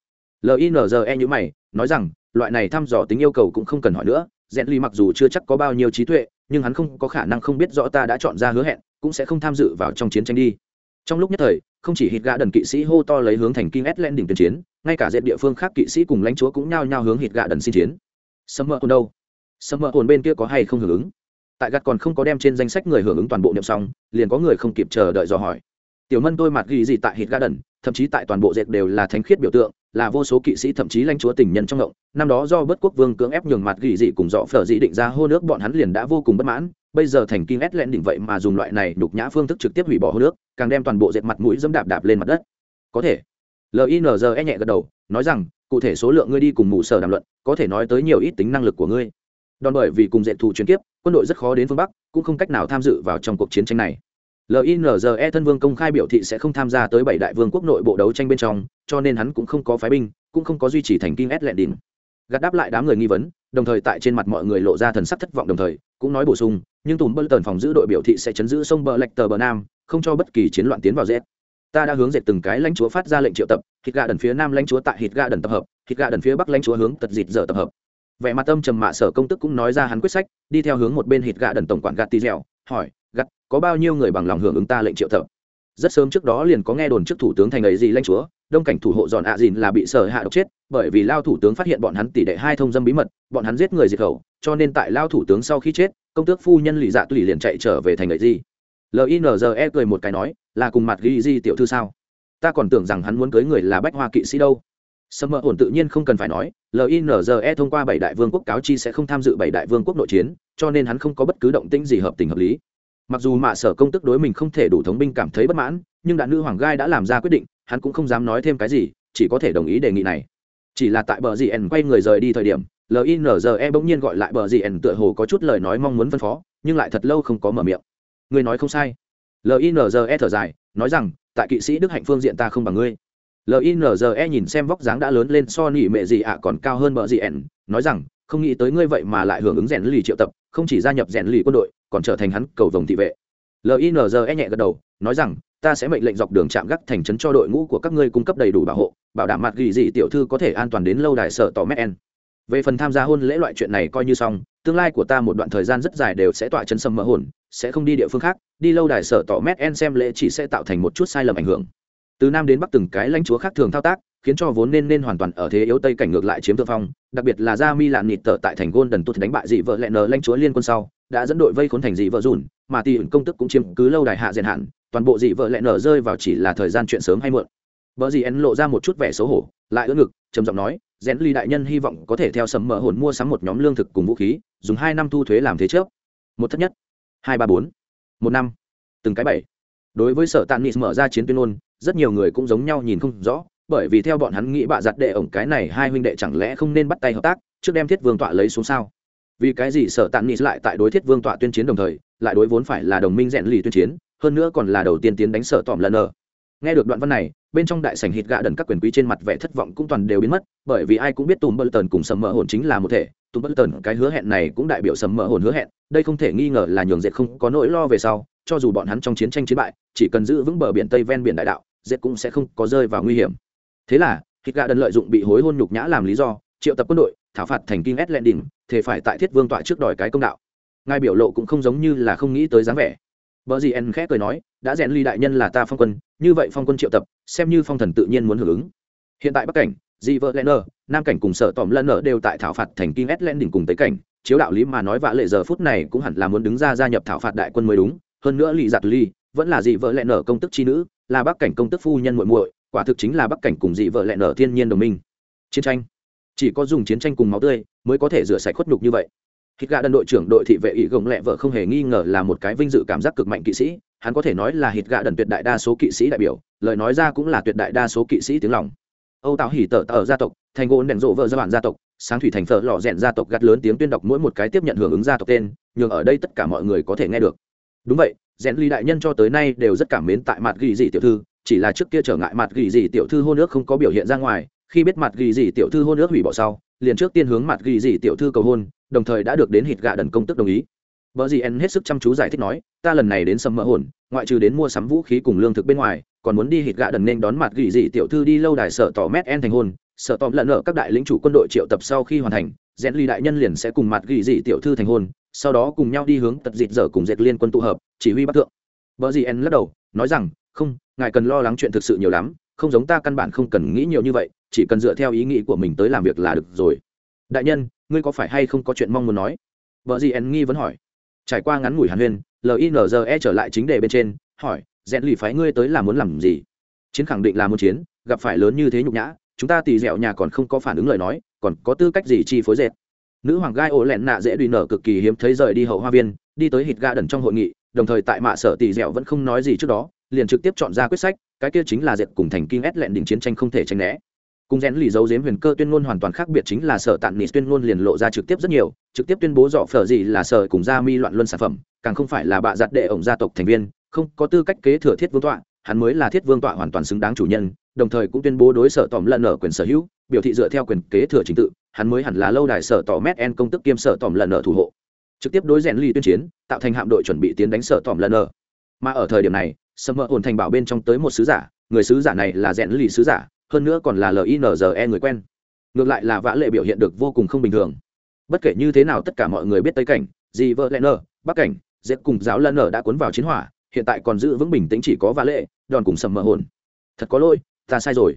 Linze như mày, nói rằng, loại này thăm dò tính yêu cầu cũng không cần hỏi nữa rèn ly mặc dù chưa chắc có bao nhiêu trí tuệ nhưng hắn không có khả năng không biết rõ ta đã chọn ra hứa hẹn, cũng sẽ không tham dự vào trong chiến tranh đi. Trong lúc nhất thời, không chỉ hít gã đần kỵ sĩ hô to lấy hướng thành kinh ét lên đỉnh tuyên chiến, ngay cả diện địa phương khác kỵ sĩ cùng lãnh chúa cũng nhao nhao hướng hít gã đần xin chiến. Sấm mơ hồn đâu? Sấm mơ hồn bên kia có hay không hưởng ứng? Tại gạt còn không có đem trên danh sách người hưởng ứng toàn bộ niệm xong, liền có người không kịp chờ đợi dò hỏi tiểu mân tôi mặt ghi gì tại hít garden đần thậm chí tại toàn bộ dệt đều là thánh khiết biểu tượng là vô số kỵ sĩ thậm chí lãnh chúa tình nhân trong ngộng. Năm đó do bất quốc vương cưỡng ép nhường mặt gỉ dị cùng dọ phở dị định ra hô nước bọn hắn liền đã vô cùng bất mãn. Bây giờ thành kinh ét lẹn định vậy mà dùng loại này đục nhã phương thức trực tiếp hủy bỏ hô nước càng đem toàn bộ dệt mặt mũi dẫm đạp đạp lên mặt đất. Có thể. Linze nhẹ gật đầu nói rằng cụ thể số lượng ngươi đi cùng mù sở đàm luận có thể nói tới nhiều ít tính năng lực của ngươi. Đòn bởi vì cùng dệt thù chuyển tiếp, quân đội rất khó đến phương bắc cũng không cách nào tham dự vào trong cuộc chiến tranh này linze thân vương công khai biểu thị sẽ không tham gia tới bảy đại vương quốc nội bộ đấu tranh bên trong, cho nên hắn cũng không có phái binh, cũng không có duy trì thành kinh s lẹn đỉnh gạt đáp lại đám người nghi vấn, đồng thời tại trên mặt mọi người lộ ra thần sắc thất vọng đồng thời, cũng nói bổ sung, nhưng tùm bơ tần phòng giữ đội biểu thị sẽ chấn giữ sông bờ lạch tờ bờ nam, không cho bất kỳ chiến loạn tiến vào z ta đã hướng dệt từng cái lãnh chúa phát ra lệnh triệu tập hít gà đần phía nam lãnh chúa tại hít gà đần tập hợp hít gà đần phía bắc lãnh chúa hướng tật dịt giờ tập hợp. Vẻ mặt tâm trầm mạ sở công tức cũng nói ra hắn quyết sách, đi theo hướng một bên hít gà đần tổng quản gạt tì dẻo, hỏi gắt, có bao nhiêu người bằng lòng hưởng ứng ta lệnh triệu tập. Rất sớm trước đó liền có nghe đồn trước thủ tướng thành ấy gì lanh chúa, đông cảnh thủ hộ dọn ạ à dìn là bị sở hạ độc chết, bởi vì lao thủ tướng phát hiện bọn hắn tỷ đệ hai thông dâm bí mật, bọn hắn giết người diệt khẩu, cho nên tại lao thủ tướng sau khi chết, công tước phu nhân lì dạ tùy liền chạy trở về thành ấy gì. Linze cười một cái nói, là cùng mặt ghi di tiểu thư sao? Ta còn tưởng rằng hắn muốn cưới người là bách hoa kỵ sĩ đâu. Sâm mơ ổn tự nhiên không cần phải nói linze thông qua bảy đại vương quốc cáo chi sẽ không tham dự bảy đại vương quốc nội chiến, cho nên hắn không có bất cứ động tĩnh gì hợp tình hợp lý mặc dù mạ sở công tức đối mình không thể đủ thống binh cảm thấy bất mãn, nhưng đạn nữ hoàng gai đã làm ra quyết định, hắn cũng không dám nói thêm cái gì, chỉ có thể đồng ý đề nghị này. Chỉ là tại bờ gì ẩn quay người rời đi thời điểm linze bỗng nhiên gọi lại bờ gì ẩn tựa hồ có chút lời nói mong muốn phân phó, nhưng lại thật lâu không có mở miệng. Người nói không sai. Linze thở dài, nói rằng, tại kỵ sĩ đức hạnh phương diện ta không bằng ngươi. Linze nhìn xem vóc dáng đã lớn lên so nỉ mẹ gì ạ còn cao hơn bờ gì ẩn nói rằng không nghĩ tới ngươi vậy mà lại hưởng ứng rèn lì triệu tập, không chỉ gia nhập rèn lì quân đội, còn trở thành hắn cầu vồng thị vệ. Linze nhẹ gật đầu, nói rằng, ta sẽ mệnh lệnh dọc đường chạm gác thành trấn cho đội ngũ của các ngươi cung cấp đầy đủ bảo hộ, bảo đảm mặt ghi dị tiểu thư có thể an toàn đến lâu đài sở tỏ mét en. Về phần tham gia hôn lễ loại chuyện này coi như xong, tương lai của ta một đoạn thời gian rất dài đều sẽ tỏa chân sâm mỡ hồn, sẽ không đi địa phương khác, đi lâu đài sở tỏ mét en xem lễ chỉ sẽ tạo thành một chút sai lầm ảnh hưởng. Từ nam đến bắc từng cái lãnh chúa khác thường thao tác khiến cho vốn nên nên hoàn toàn ở thế yếu tây cảnh ngược lại chiếm thượng phong, đặc biệt là ra mi lạn nịt tở tại thành gôn đần tốt đánh bại dị vợ lẹ nờ lãnh chúa liên quân sau, đã dẫn đội vây khốn thành dị vợ dùn, mà tỷ công tức cũng chiếm cứ lâu đài hạ diện hạn, toàn bộ dị vợ lẹ nở rơi vào chỉ là thời gian chuyện sớm hay muộn. Vợ dị ấn lộ ra một chút vẻ xấu hổ, lại ưỡn ngực, trầm giọng nói, rèn ly đại nhân hy vọng có thể theo sầm mở hồn mua sắm một nhóm lương thực cùng vũ khí, dùng hai năm thu thuế làm thế trước. Một thất nhất. Hai ba bốn. Một năm. Từng cái bảy. Đối với sở tàn nịt mở ra chiến tuyên ôn rất nhiều người cũng giống nhau nhìn không rõ bởi vì theo bọn hắn nghĩ bạ giặt đệ ổng cái này hai huynh đệ chẳng lẽ không nên bắt tay hợp tác, trước đem thiết vương tọa lấy xuống sao? Vì cái gì sở tàn nghĩ lại tại đối thiết vương tọa tuyên chiến đồng thời, lại đối vốn phải là đồng minh rèn lì tuyên chiến, hơn nữa còn là đầu tiên tiến đánh sở tòm lần ở. Nghe được đoạn văn này, bên trong đại sảnh hít gạ đần các quyền quý trên mặt vẻ thất vọng cũng toàn đều biến mất, bởi vì ai cũng biết tùm bơ tần cùng sầm mỡ hồn chính là một thể. Tùm bơ tần, cái hứa hẹn này cũng đại biểu sầm mỡ hồn hứa hẹn, đây không thể nghi ngờ là nhường dệt không có nỗi lo về sau, cho dù bọn hắn trong chiến tranh chiến bại, chỉ cần giữ vững bờ biển tây ven biển đại đạo dệt cũng sẽ không có rơi vào nguy hiểm thế là hít gạ đần lợi dụng bị hối hôn nhục nhã làm lý do triệu tập quân đội thảo phạt thành kinh s đình thể phải tại thiết vương tọa trước đòi cái công đạo. Ngài biểu lộ cũng không giống như là không nghĩ tới dáng vẻ. Vợ gì en khẽ cười nói, đã rèn ly đại nhân là ta phong quân, như vậy phong quân triệu tập, xem như phong thần tự nhiên muốn hưởng ứng. Hiện tại Bắc cảnh, dị vợ Lenner, Nam cảnh cùng sở tòm Lenner đều tại thảo phạt thành King S đỉnh cùng tới cảnh, chiếu đạo lý mà nói vạ lệ giờ phút này cũng hẳn là muốn đứng ra gia nhập thảo phạt đại quân mới đúng, hơn nữa lì giặt Ly, vẫn là dị vợ Lenner công tức chi nữ, là Bắc cảnh công tức phu nhân muội muội, quả thực chính là Bắc cảnh cùng dị vợ Lenner thiên nhiên đồng minh. Chiến tranh, chỉ có dùng chiến tranh cùng máu tươi mới có thể rửa sạch khuất nhục như vậy. Hít gà đần đội trưởng đội thị vệ ý gồng lẹ vợ không hề nghi ngờ là một cái vinh dự cảm giác cực mạnh kỵ sĩ hắn có thể nói là hít gà đần tuyệt đại đa số kỵ sĩ đại biểu lời nói ra cũng là tuyệt đại đa số kỵ sĩ tiếng lòng. Âu tạo hỉ tờ tờ gia tộc thành gỗ đèn rộ vợ gia bản gia tộc sáng thủy thành phở lò rèn gia tộc gắt lớn tiếng tuyên đọc mỗi một cái tiếp nhận hưởng ứng gia tộc tên nhường ở đây tất cả mọi người có thể nghe được. Đúng vậy rèn ly đại nhân cho tới nay đều rất cảm mến tại mặt ghi dị tiểu thư chỉ là trước kia trở ngại mặt ghi gì tiểu thư hôn ước không có biểu hiện ra ngoài, khi biết mặt ghi gì tiểu thư hôn ước hủy bỏ sau, liền trước tiên hướng mặt ghi gì tiểu thư cầu hôn, đồng thời đã được đến hít gạ đần công tức đồng ý. Vợ dì en hết sức chăm chú giải thích nói, ta lần này đến sầm mỡ hồn, ngoại trừ đến mua sắm vũ khí cùng lương thực bên ngoài, còn muốn đi hít gạ đần nên đón mặt gỉ gì tiểu thư đi lâu đài sở tỏ mét en thành hôn, sở tòm lận nợ các đại lĩnh chủ quân đội triệu tập sau khi hoàn thành, rèn ly đại nhân liền sẽ cùng mặt gỉ dị tiểu thư thành hôn, sau đó cùng nhau đi hướng tật dịt dở cùng dệt liên quân tụ hợp, chỉ huy bắc thượng. Vợ dì en lắc đầu, nói rằng, không ngài cần lo lắng chuyện thực sự nhiều lắm, không giống ta căn bản không cần nghĩ nhiều như vậy, chỉ cần dựa theo ý nghĩ của mình tới làm việc là được rồi. Đại nhân, ngươi có phải hay không có chuyện mong muốn nói? Vợ gì en nghi vẫn hỏi. Trải qua ngắn ngủi hàn huyên linze trở lại chính đề bên trên, hỏi, rèn lì phái ngươi tới là muốn làm gì? Chiến khẳng định là muốn chiến, gặp phải lớn như thế nhục nhã, chúng ta tỉ dẻo nhà còn không có phản ứng lời nói, còn có tư cách gì chi phối dệt? Nữ hoàng gai ổ lẹn nạ dễ đùi nở cực kỳ hiếm thấy rời đi hậu hoa viên, đi tới hít ga đần trong hội nghị, đồng thời tại mạ sở tỉ dẻo vẫn không nói gì trước đó liền trực tiếp chọn ra quyết sách, cái kia chính là dệt cùng thành kinh ét lẹn đỉnh chiến tranh không thể tránh né. Cùng rèn lì dấu dếm huyền cơ tuyên ngôn hoàn toàn khác biệt chính là sở tạn nị tuyên ngôn liền lộ ra trực tiếp rất nhiều, trực tiếp tuyên bố dọ phở gì là sở cùng gia mi loạn luân sản phẩm, càng không phải là bạ giặt đệ ổng gia tộc thành viên, không có tư cách kế thừa thiết vương tọa, hắn mới là thiết vương tọa hoàn toàn xứng đáng chủ nhân, đồng thời cũng tuyên bố đối sở tòm lần ở quyền sở hữu, biểu thị dựa theo quyền kế thừa chính tự, hắn mới hẳn là lâu đài sở tỏ mét en công tức kiêm sở tòm lần ở thủ hộ. Trực tiếp đối rèn lì tuyên chiến, tạo thành hạm đội chuẩn bị tiến đánh sở tòm lần ở mà ở thời điểm này sầm mỡ ổn thành bảo bên trong tới một sứ giả, người sứ giả này là rẽn lì sứ giả, hơn nữa còn là linze người quen. Ngược lại là vã lệ biểu hiện được vô cùng không bình thường. Bất kể như thế nào tất cả mọi người biết tây cảnh Dì vợ lẽ nờ bắc cảnh dễ cùng giáo lân nờ đã cuốn vào chiến hỏa, hiện tại còn giữ vững bình tĩnh chỉ có vã lệ, đòn cùng sầm mờ hồn thật có lỗi, ta sai rồi.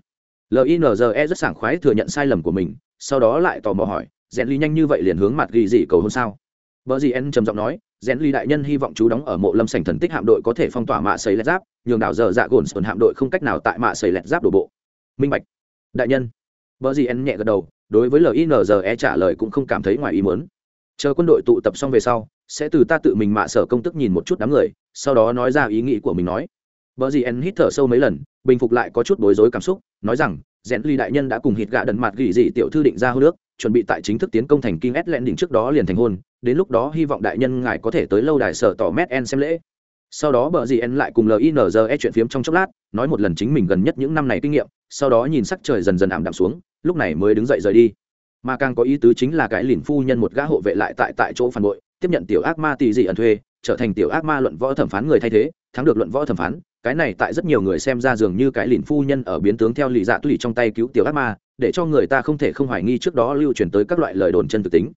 Linze rất sảng khoái thừa nhận sai lầm của mình, sau đó lại tò mò hỏi, rèn ly nhanh như vậy liền hướng mặt ghi dị cầu hôn sao? Vợ gì en trầm giọng nói rèn ly đại nhân hy vọng chú đóng ở mộ lâm sành thần tích hạm đội có thể phong tỏa mạ xây lẹt giáp, nhường đảo giờ dạ gồn sơn hạm đội không cách nào tại mạ xây lẹt giáp đổ bộ. Minh bạch. Đại nhân. Vợ gì en nhẹ gật đầu, đối với linze trả lời cũng không cảm thấy ngoài ý muốn. Chờ quân đội tụ tập xong về sau, sẽ từ ta tự mình mạ sở công tức nhìn một chút đám người, sau đó nói ra ý nghĩ của mình nói. Vợ gì en hít thở sâu mấy lần, bình phục lại có chút bối rối cảm xúc, nói rằng rèn ly đại nhân đã cùng hít gạ đần mặt gỉ dị tiểu thư định ra hô nước chuẩn bị tại chính thức tiến công thành kinh s lẹn đỉnh trước đó liền thành hôn, đến lúc đó hy vọng đại nhân ngài có thể tới lâu đài sở tỏ mét en xem lễ. Sau đó bờ gì en lại cùng linze chuyện phiếm trong chốc lát, nói một lần chính mình gần nhất những năm này kinh nghiệm, sau đó nhìn sắc trời dần dần ảm đạm xuống, lúc này mới đứng dậy rời đi. Mà càng có ý tứ chính là cái lìn phu nhân một gã hộ vệ lại tại tại chỗ phản bội, tiếp nhận tiểu ác ma tỷ dị ẩn thuê, trở thành tiểu ác ma luận võ thẩm phán người thay thế, thắng được luận võ thẩm phán, cái này tại rất nhiều người xem ra dường như cái lìn phu nhân ở biến tướng theo lì dạ tùy trong tay cứu tiểu ác ma để cho người ta không thể không hoài nghi trước đó lưu truyền tới các loại lời đồn chân thực tính.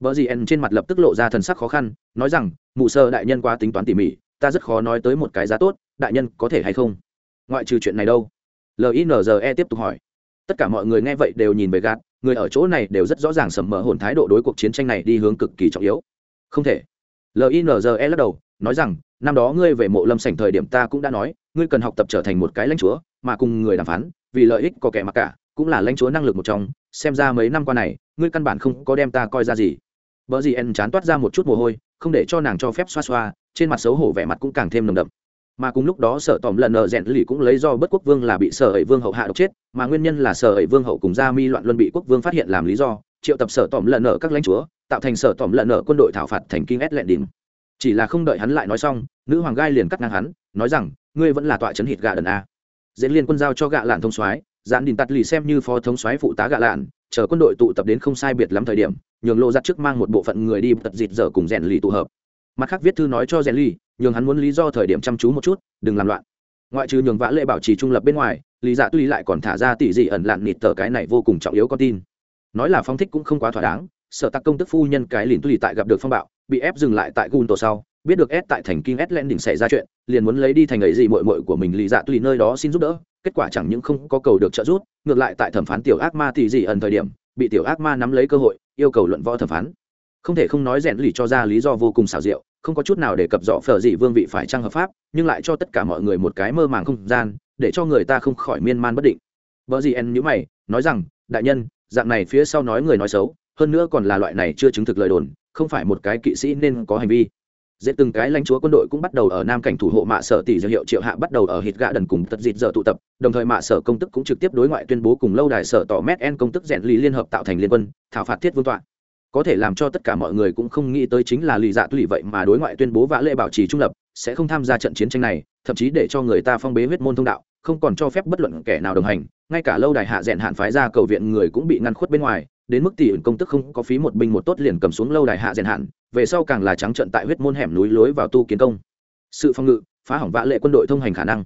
Vợ gì en trên mặt lập tức lộ ra thần sắc khó khăn, nói rằng, mụ sơ đại nhân quá tính toán tỉ mỉ, ta rất khó nói tới một cái giá tốt, đại nhân có thể hay không? Ngoại trừ chuyện này đâu. Linze tiếp tục hỏi. Tất cả mọi người nghe vậy đều nhìn về gạt, người ở chỗ này đều rất rõ ràng sầm mỡ hồn thái độ đối cuộc chiến tranh này đi hướng cực kỳ trọng yếu. Không thể. Linze lắc đầu, nói rằng, năm đó ngươi về mộ lâm sảnh thời điểm ta cũng đã nói, ngươi cần học tập trở thành một cái lãnh chúa, mà cùng người đàm phán, vì lợi ích có kẻ mặc cả cũng là lãnh chúa năng lực một trong, xem ra mấy năm qua này, ngươi căn bản không có đem ta coi ra gì. Vợ gì en chán toát ra một chút mồ hôi, không để cho nàng cho phép xoa xoa, trên mặt xấu hổ vẻ mặt cũng càng thêm nồng đậm. Mà cùng lúc đó sở tòm lần nợ rèn lì cũng lấy do bất quốc vương là bị sở ẩy vương hậu hạ độc chết, mà nguyên nhân là sở ẩy vương hậu cùng gia mi loạn luân bị quốc vương phát hiện làm lý do, triệu tập sở tòm lần nợ các lãnh chúa, tạo thành sở tòm lần nợ quân đội thảo phạt thành kinh ét lẹn đỉnh. Chỉ là không đợi hắn lại nói xong, nữ hoàng gai liền cắt ngang hắn, nói rằng, ngươi vẫn là tọa chấn hít gạ đần a. Diễn liên quân giao cho gạ lạn thông soái giãn đình tắt lì xem như phó thống soái phụ tá gạ lạn, chờ quân đội tụ tập đến không sai biệt lắm thời điểm, nhường lộ giặt trước mang một bộ phận người đi tật dịt dở cùng rèn lì tụ hợp. Mặt khác viết thư nói cho rèn lì, nhường hắn muốn lý do thời điểm chăm chú một chút, đừng làm loạn. Ngoại trừ nhường vã lệ bảo trì trung lập bên ngoài lý dạ tuy lại còn thả ra tỷ dị ẩn lạn nịt tờ cái này vô cùng trọng yếu con tin. Nói là phong thích cũng không quá thỏa đáng, sợ tắc công tức phu nhân cái lìn tuy tại gặp được phong bạo, bị ép dừng lại tại gun tổ sau, biết được ép tại thành kinh ép lên đỉnh xảy ra chuyện, liền muốn lấy đi thành ấy gì mội mội của mình lý dạ tuy nơi đó xin giúp đỡ kết quả chẳng những không có cầu được trợ giúp, ngược lại tại thẩm phán tiểu ác ma thì dị ẩn thời điểm, bị tiểu ác ma nắm lấy cơ hội, yêu cầu luận võ thẩm phán. Không thể không nói rèn lì cho ra lý do vô cùng xảo diệu, không có chút nào để cập rõ phở dị vương vị phải trang hợp pháp, nhưng lại cho tất cả mọi người một cái mơ màng không gian, để cho người ta không khỏi miên man bất định. Vợ gì en nhữ mày, nói rằng, đại nhân, dạng này phía sau nói người nói xấu, hơn nữa còn là loại này chưa chứng thực lời đồn, không phải một cái kỵ sĩ nên có hành vi dễ từng cái lãnh chúa quân đội cũng bắt đầu ở nam cảnh thủ hộ mạ sở tỷ dược hiệu triệu hạ bắt đầu ở hít gạ đần cùng tật dịt giờ tụ tập, đồng thời mạ sở công tức cũng trực tiếp đối ngoại tuyên bố cùng lâu đài sở tỏ mét en công tức rèn lý liên hợp tạo thành liên quân, thảo phạt thiết vương tọa. Có thể làm cho tất cả mọi người cũng không nghĩ tới chính là lì dạ tùy vậy mà đối ngoại tuyên bố vã lệ bảo trì trung lập, sẽ không tham gia trận chiến tranh này, thậm chí để cho người ta phong bế huyết môn thông đạo, không còn cho phép bất luận kẻ nào đồng hành, ngay cả lâu đài hạ rèn hạn phái ra cầu viện người cũng bị ngăn khuất bên ngoài, đến mức tỷ ẩn công tức không có phí một binh một tốt liền cầm xuống lâu đài hạ rèn hạn về sau càng là trắng trận tại huyết môn hẻm núi lối vào tu kiến công. Sự phòng ngự, phá hỏng vã lệ quân đội thông hành khả năng.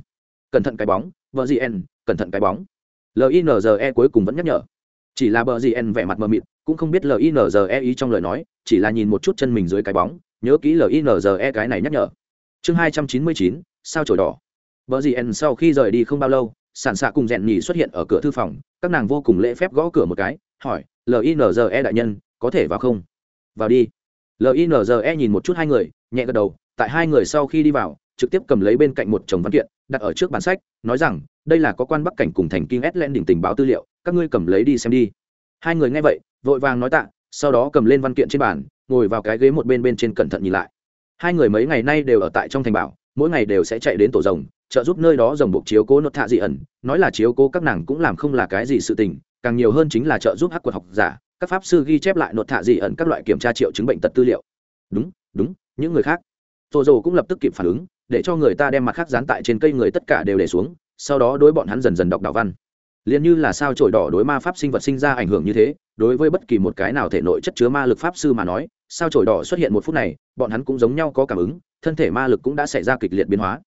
Cẩn thận cái bóng vợ gn cẩn thận cái bóng. Linze cuối cùng vẫn nhắc nhở. Chỉ là bờ gn vẻ mặt mờ mịt, cũng không biết linze ý trong lời nói, chỉ là nhìn một chút chân mình dưới cái bóng, nhớ kỹ linze cái này nhắc nhở. Chương hai trăm chín mươi chín, sao trổi đỏ. Bờ gn sau khi rời đi không bao lâu sản xạ cùng rèn nhì xuất hiện ở cửa thư phòng, các nàng vô cùng lễ phép gõ cửa một cái, hỏi linze đại nhân, có thể vào không? Vào đi linze nhìn một chút hai người, nhẹ gật đầu, tại hai người sau khi đi vào, trực tiếp cầm lấy bên cạnh một chồng văn kiện, đặt ở trước bản sách, nói rằng, đây là có quan bắc cảnh cùng thành kinh ét len đỉnh tình báo tư liệu, các ngươi cầm lấy đi xem đi. Hai người nghe vậy, vội vàng nói tạ, sau đó cầm lên văn kiện trên bàn, ngồi vào cái ghế một bên bên trên cẩn thận nhìn lại. Hai người mấy ngày nay đều ở tại trong thành bảo, mỗi ngày đều sẽ chạy đến tổ rồng, trợ giúp nơi đó rồng buộc chiếu cố nốt thạ dị ẩn, nói là chiếu cố các nàng cũng làm không là cái gì sự tình, càng nhiều hơn chính là trợ giúp hắc quật học giả các pháp sư ghi chép lại nột thạ dị ẩn các loại kiểm tra triệu chứng bệnh tật tư liệu. Đúng đúng, những người khác. Tô Dầu cũng lập tức kịp phản ứng, để cho người ta đem mặt khác dán tại trên cây người tất cả đều để xuống, sau đó đối bọn hắn dần dần đọc đạo văn. Liền như là sao trổi đỏ đối ma pháp sinh vật sinh ra ảnh hưởng như thế, đối với bất kỳ một cái nào thể nội chất chứa ma lực pháp sư mà nói, sao trổi đỏ xuất hiện một phút này, bọn hắn cũng giống nhau có cảm ứng, thân thể ma lực cũng đã xảy ra kịch liệt biến hóa.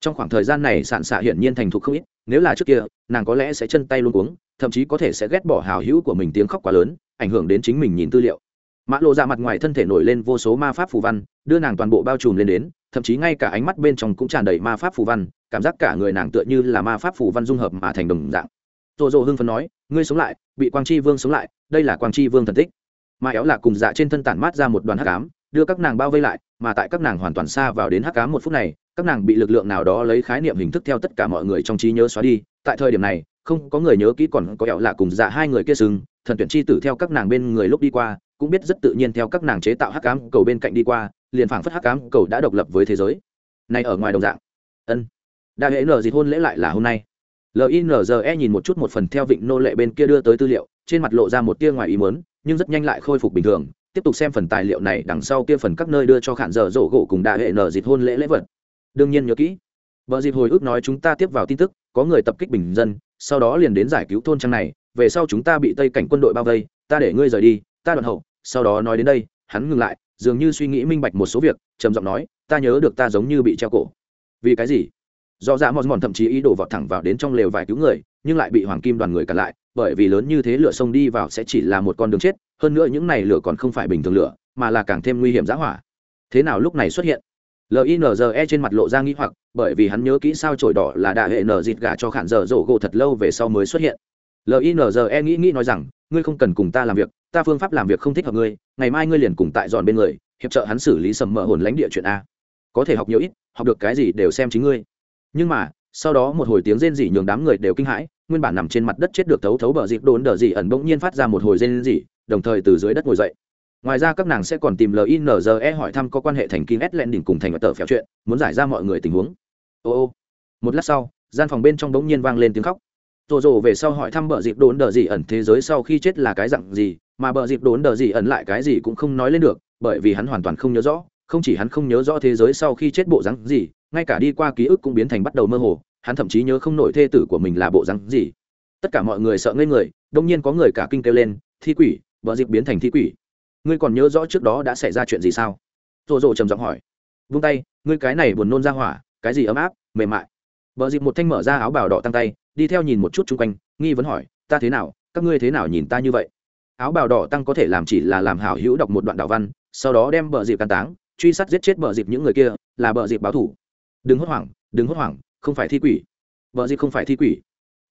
Trong khoảng thời gian này sạn xạ hiển nhiên thành thục không ít nếu là trước kia nàng có lẽ sẽ chân tay luôn cuống, thậm chí có thể sẽ ghét bỏ hào hữu của mình tiếng khóc quá lớn ảnh hưởng đến chính mình nhìn tư liệu. Mã lộ ra mặt ngoài thân thể nổi lên vô số ma pháp phù văn đưa nàng toàn bộ bao trùm lên đến thậm chí ngay cả ánh mắt bên trong cũng tràn đầy ma pháp phù văn cảm giác cả người nàng tựa như là ma pháp phù văn dung hợp mà thành đồng dạng. Tô dụ hưng phấn nói ngươi sống lại bị quang chi vương sống lại đây là quang chi vương thần tích. Mà éo là cùng dạ trên thân tản mát ra một đoàn hắc ám đưa các nàng bao vây lại mà tại các nàng hoàn toàn xa vào đến hắc ám một phút này các nàng bị lực lượng nào đó lấy khái niệm hình thức theo tất cả mọi người trong trí nhớ xóa đi. Tại thời điểm này, không có người nhớ kỹ còn có éo là cùng dạ hai người kia sừng, thần tuyển chi tử theo các nàng bên người lúc đi qua, cũng biết rất tự nhiên theo các nàng chế tạo hắc ám cầu bên cạnh đi qua, liền phảng phất hắc ám cầu đã độc lập với thế giới. Này ở ngoài đồng dạng. Ân. Đại hệ nở dịt hôn lễ lại là hôm nay. Linze nhìn một chút một phần theo vịnh nô lệ bên kia đưa tới tư liệu, trên mặt lộ ra một tia ngoài ý mớn nhưng rất nhanh lại khôi phục bình thường. Tiếp tục xem phần tài liệu này đằng sau kia phần các nơi đưa cho khản dở rổ gỗ cùng đại hệ nở dịt hôn lễ lễ vật đương nhiên nhớ kỹ. Vợ dịp hồi ức nói chúng ta tiếp vào tin tức, có người tập kích bình dân, sau đó liền đến giải cứu thôn trang này, về sau chúng ta bị tây cảnh quân đội bao vây, ta để ngươi rời đi, ta đoạn hậu, sau đó nói đến đây, hắn ngừng lại, dường như suy nghĩ minh bạch một số việc, trầm giọng nói, ta nhớ được ta giống như bị treo cổ. Vì cái gì? Do dạ mòn mòn thậm chí ý đồ vọt thẳng vào đến trong lều vài cứu người, nhưng lại bị hoàng kim đoàn người cản lại, bởi vì lớn như thế lửa sông đi vào sẽ chỉ là một con đường chết, hơn nữa những này lửa còn không phải bình thường lửa, mà là càng thêm nguy hiểm giá hỏa. Thế nào lúc này xuất hiện? Linze trên mặt lộ ra nghĩ hoặc, bởi vì hắn nhớ kỹ sao trổi đỏ là đại hệ nở dịt gà cho khản dở dỗ gỗ thật lâu về sau mới xuất hiện. Linze nghĩ nghĩ nói rằng, ngươi không cần cùng ta làm việc, ta phương pháp làm việc không thích hợp ngươi, ngày mai ngươi liền cùng tại dọn bên người, hiệp trợ hắn xử lý sầm mỡ hồn lãnh địa chuyện a. Có thể học nhiều ít, học được cái gì đều xem chính ngươi. Nhưng mà, sau đó một hồi tiếng rên rỉ nhường đám người đều kinh hãi, nguyên bản nằm trên mặt đất chết được thấu thấu bờ dịp đốn đờ dị ẩn bỗng nhiên phát ra một hồi rên rỉ, đồng thời từ dưới đất ngồi dậy ngoài ra các nàng sẽ còn tìm linze hỏi thăm có quan hệ thành kim s len đỉnh cùng thành và tờ phèo chuyện, muốn giải ra mọi người tình huống. Ô ô. Một lát sau, gian phòng bên trong đống nhiên vang lên tiếng khóc. Rồ rồ về sau hỏi thăm bờ dịp đốn đờ gì ẩn thế giới sau khi chết là cái dặn gì, mà bờ dịp đốn đờ gì ẩn lại cái gì cũng không nói lên được, bởi vì hắn hoàn toàn không nhớ rõ, không chỉ hắn không nhớ rõ thế giới sau khi chết bộ rắn gì, ngay cả đi qua ký ức cũng biến thành bắt đầu mơ hồ, hắn thậm chí nhớ không nổi thê tử của mình là bộ rắn gì. Tất cả mọi người sợ ngây người đông nhiên có người cả kinh kêu lên, thi quỷ! Vợ dịp biến thành thi quỷ ngươi còn nhớ rõ trước đó đã xảy ra chuyện gì sao? Rồ rồ trầm giọng hỏi. Vung tay, ngươi cái này buồn nôn ra hỏa, cái gì ấm áp, mềm mại. Vợ dịp một thanh mở ra áo bào đỏ tăng tay, đi theo nhìn một chút chung quanh, nghi vấn hỏi, ta thế nào? Các ngươi thế nào nhìn ta như vậy? Áo bào đỏ tăng có thể làm chỉ là làm hảo hữu đọc một đoạn đạo văn, sau đó đem bờ dịp can táng, truy sát giết chết bờ dịp những người kia, là bờ dịp báo thủ. Đừng hốt hoảng, đừng hốt hoảng, không phải thi quỷ. Bờ dịp không phải thi quỷ.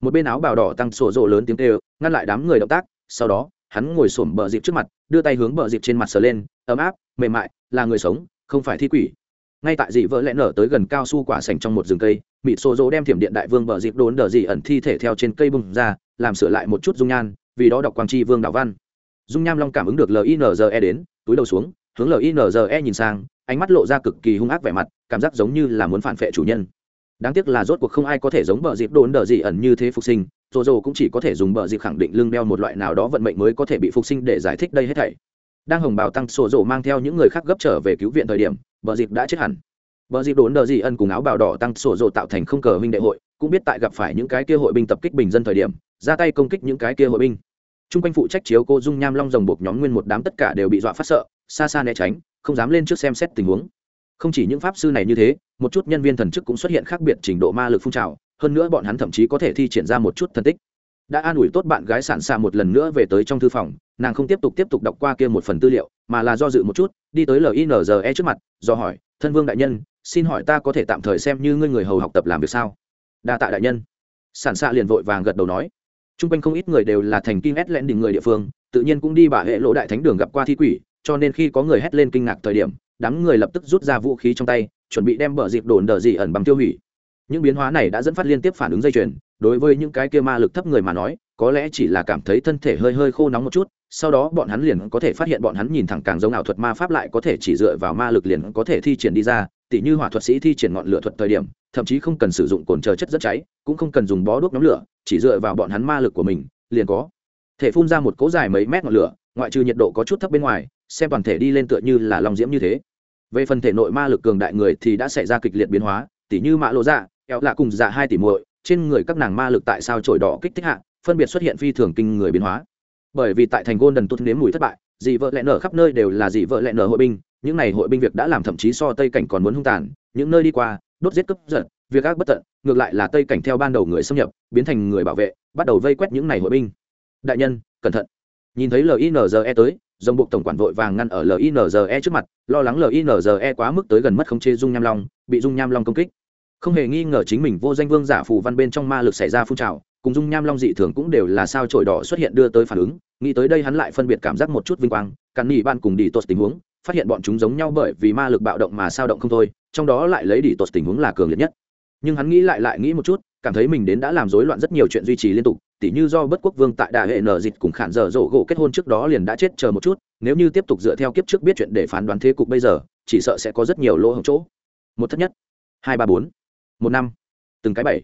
Một bên áo bào đỏ tăng sổ rộ lớn tiếng kêu, ngăn lại đám người động tác, sau đó hắn ngồi xổm bờ dịp trước mặt, đưa tay hướng bờ dịp trên mặt sờ lên, ấm áp, mềm mại, là người sống, không phải thi quỷ. Ngay tại dị vợ lẽ nở tới gần cao su quả sành trong một rừng cây, mịt xô dỗ đem thiểm điện đại vương bờ dịp đốn đờ dị ẩn thi thể theo trên cây bùng ra, làm sửa lại một chút dung nhan, vì đó đọc quang tri vương đạo văn. Dung nham long cảm ứng được linze đến, túi đầu xuống, hướng linze nhìn sang, ánh mắt lộ ra cực kỳ hung ác vẻ mặt, cảm giác giống như là muốn phản phệ chủ nhân. Đáng tiếc là rốt cuộc không ai có thể giống bờ dịp đốn đờ dị ẩn như thế phục sinh rồ rồ cũng chỉ có thể dùng bờ dịp khẳng định lưng đeo một loại nào đó vận mệnh mới có thể bị phục sinh để giải thích đây hết thảy. Đang hồng bào tăng sổ rồ mang theo những người khác gấp trở về cứu viện thời điểm, bờ dịp đã chết hẳn. Bờ dịp đốn đờ dị ân cùng áo bào đỏ tăng sổ rồ tạo thành không cờ huynh đệ hội, cũng biết tại gặp phải những cái kia hội binh tập kích bình dân thời điểm, ra tay công kích những cái kia hội binh. Chung quanh phụ trách chiếu cô dung nham long rồng buộc nhóm nguyên một đám tất cả đều bị dọa phát sợ, xa xa né tránh, không dám lên trước xem xét tình huống. Không chỉ những pháp sư này như thế, một chút nhân viên thần chức cũng xuất hiện khác biệt trình độ ma lực phun trào hơn nữa bọn hắn thậm chí có thể thi triển ra một chút thần tích. Đã an ủi tốt bạn gái sản xạ một lần nữa về tới trong thư phòng, nàng không tiếp tục tiếp tục đọc qua kia một phần tư liệu, mà là do dự một chút, đi tới linze trước mặt, do hỏi, thân vương đại nhân, xin hỏi ta có thể tạm thời xem như ngươi người hầu học tập làm việc sao? Đa tạ đại nhân. Sản xạ liền vội vàng gật đầu nói. T r u n g quanh không ít người đều là thành kinh ét lẽn đỉnh người địa phương, tự nhiên cũng đi bà hệ lỗ đại thánh đường gặp qua thi quỷ, cho nên khi có người hét lên kinh ngạc thời điểm, đám người lập tức rút ra vũ khí trong tay, chuẩn bị đem bờ dịp đồn đờ dị ẩn bằng tiêu hủy những biến hóa này đã dẫn phát liên tiếp phản ứng dây chuyền, đối với những cái kia ma lực thấp người mà nói, có lẽ chỉ là cảm thấy thân thể hơi hơi khô nóng một chút, sau đó bọn hắn liền có thể phát hiện bọn hắn nhìn thẳng càng giống ảo thuật ma pháp lại có thể chỉ dựa vào ma lực liền có thể thi triển đi ra, tỉ như hỏa thuật sĩ thi triển ngọn lửa thuật thời điểm, thậm chí không cần sử dụng cồn chờ chất rất cháy, cũng không cần dùng bó đuốc nhóm lửa, chỉ dựa vào bọn hắn ma lực của mình, liền có thể phun ra một cỗ dài mấy mét ngọn lửa, ngoại trừ nhiệt độ có chút thấp bên ngoài, xem toàn thể đi lên tựa như là lòng diễm như thế. Về phần thể nội ma lực cường đại người thì đã xảy ra kịch liệt biến hóa, tỉ như mã lộ dạ eo lạ cùng dạ hai tỷ muội, trên người các nàng ma lực tại sao trổi đỏ kích thích hạ, phân biệt xuất hiện phi thường kinh người biến hóa. Bởi vì tại thành gôn đần tốt nếm mùi thất bại, dị vợ lẽ nở khắp nơi đều là dị vợ lẽ nở hội binh, những này hội binh việc đã làm thậm chí so tây cảnh còn muốn hung tàn, những nơi đi qua, đốt giết cướp giật, việc ác bất tận, ngược lại là tây cảnh theo ban đầu người xâm nhập, biến thành người bảo vệ, bắt đầu vây quét những này hội binh. Đại nhân, cẩn thận. Nhìn thấy linze tới dòng buộc tổng quản vội vàng ngăn ở linze trước mặt, lo lắng linze quá mức tới gần mất khống chế dung nham long, bị dung nham long công kích không hề nghi ngờ chính mình vô danh vương giả phù văn bên trong ma lực xảy ra phun trào, cùng dung nham long dị thường cũng đều là sao trổi đỏ xuất hiện đưa tới phản ứng, nghĩ tới đây hắn lại phân biệt cảm giác một chút vinh quang, cắn nỉ ban cùng đi tốt tình huống, phát hiện bọn chúng giống nhau bởi vì ma lực bạo động mà sao động không thôi, trong đó lại lấy đi tốt tình huống là cường liệt nhất. Nhưng hắn nghĩ lại lại nghĩ một chút, cảm thấy mình đến đã làm rối loạn rất nhiều chuyện duy trì liên tục, tỉ như do bất quốc vương tại đại hệ nở dịch cùng khản dở dỗ gỗ kết hôn trước đó liền đã chết chờ một chút, nếu như tiếp tục dựa theo kiếp trước biết chuyện để phán đoán thế cục bây giờ, chỉ sợ sẽ có rất nhiều lỗ hổng chỗ. Một thất nhất. Hai ba bốn một năm, từng cái bảy.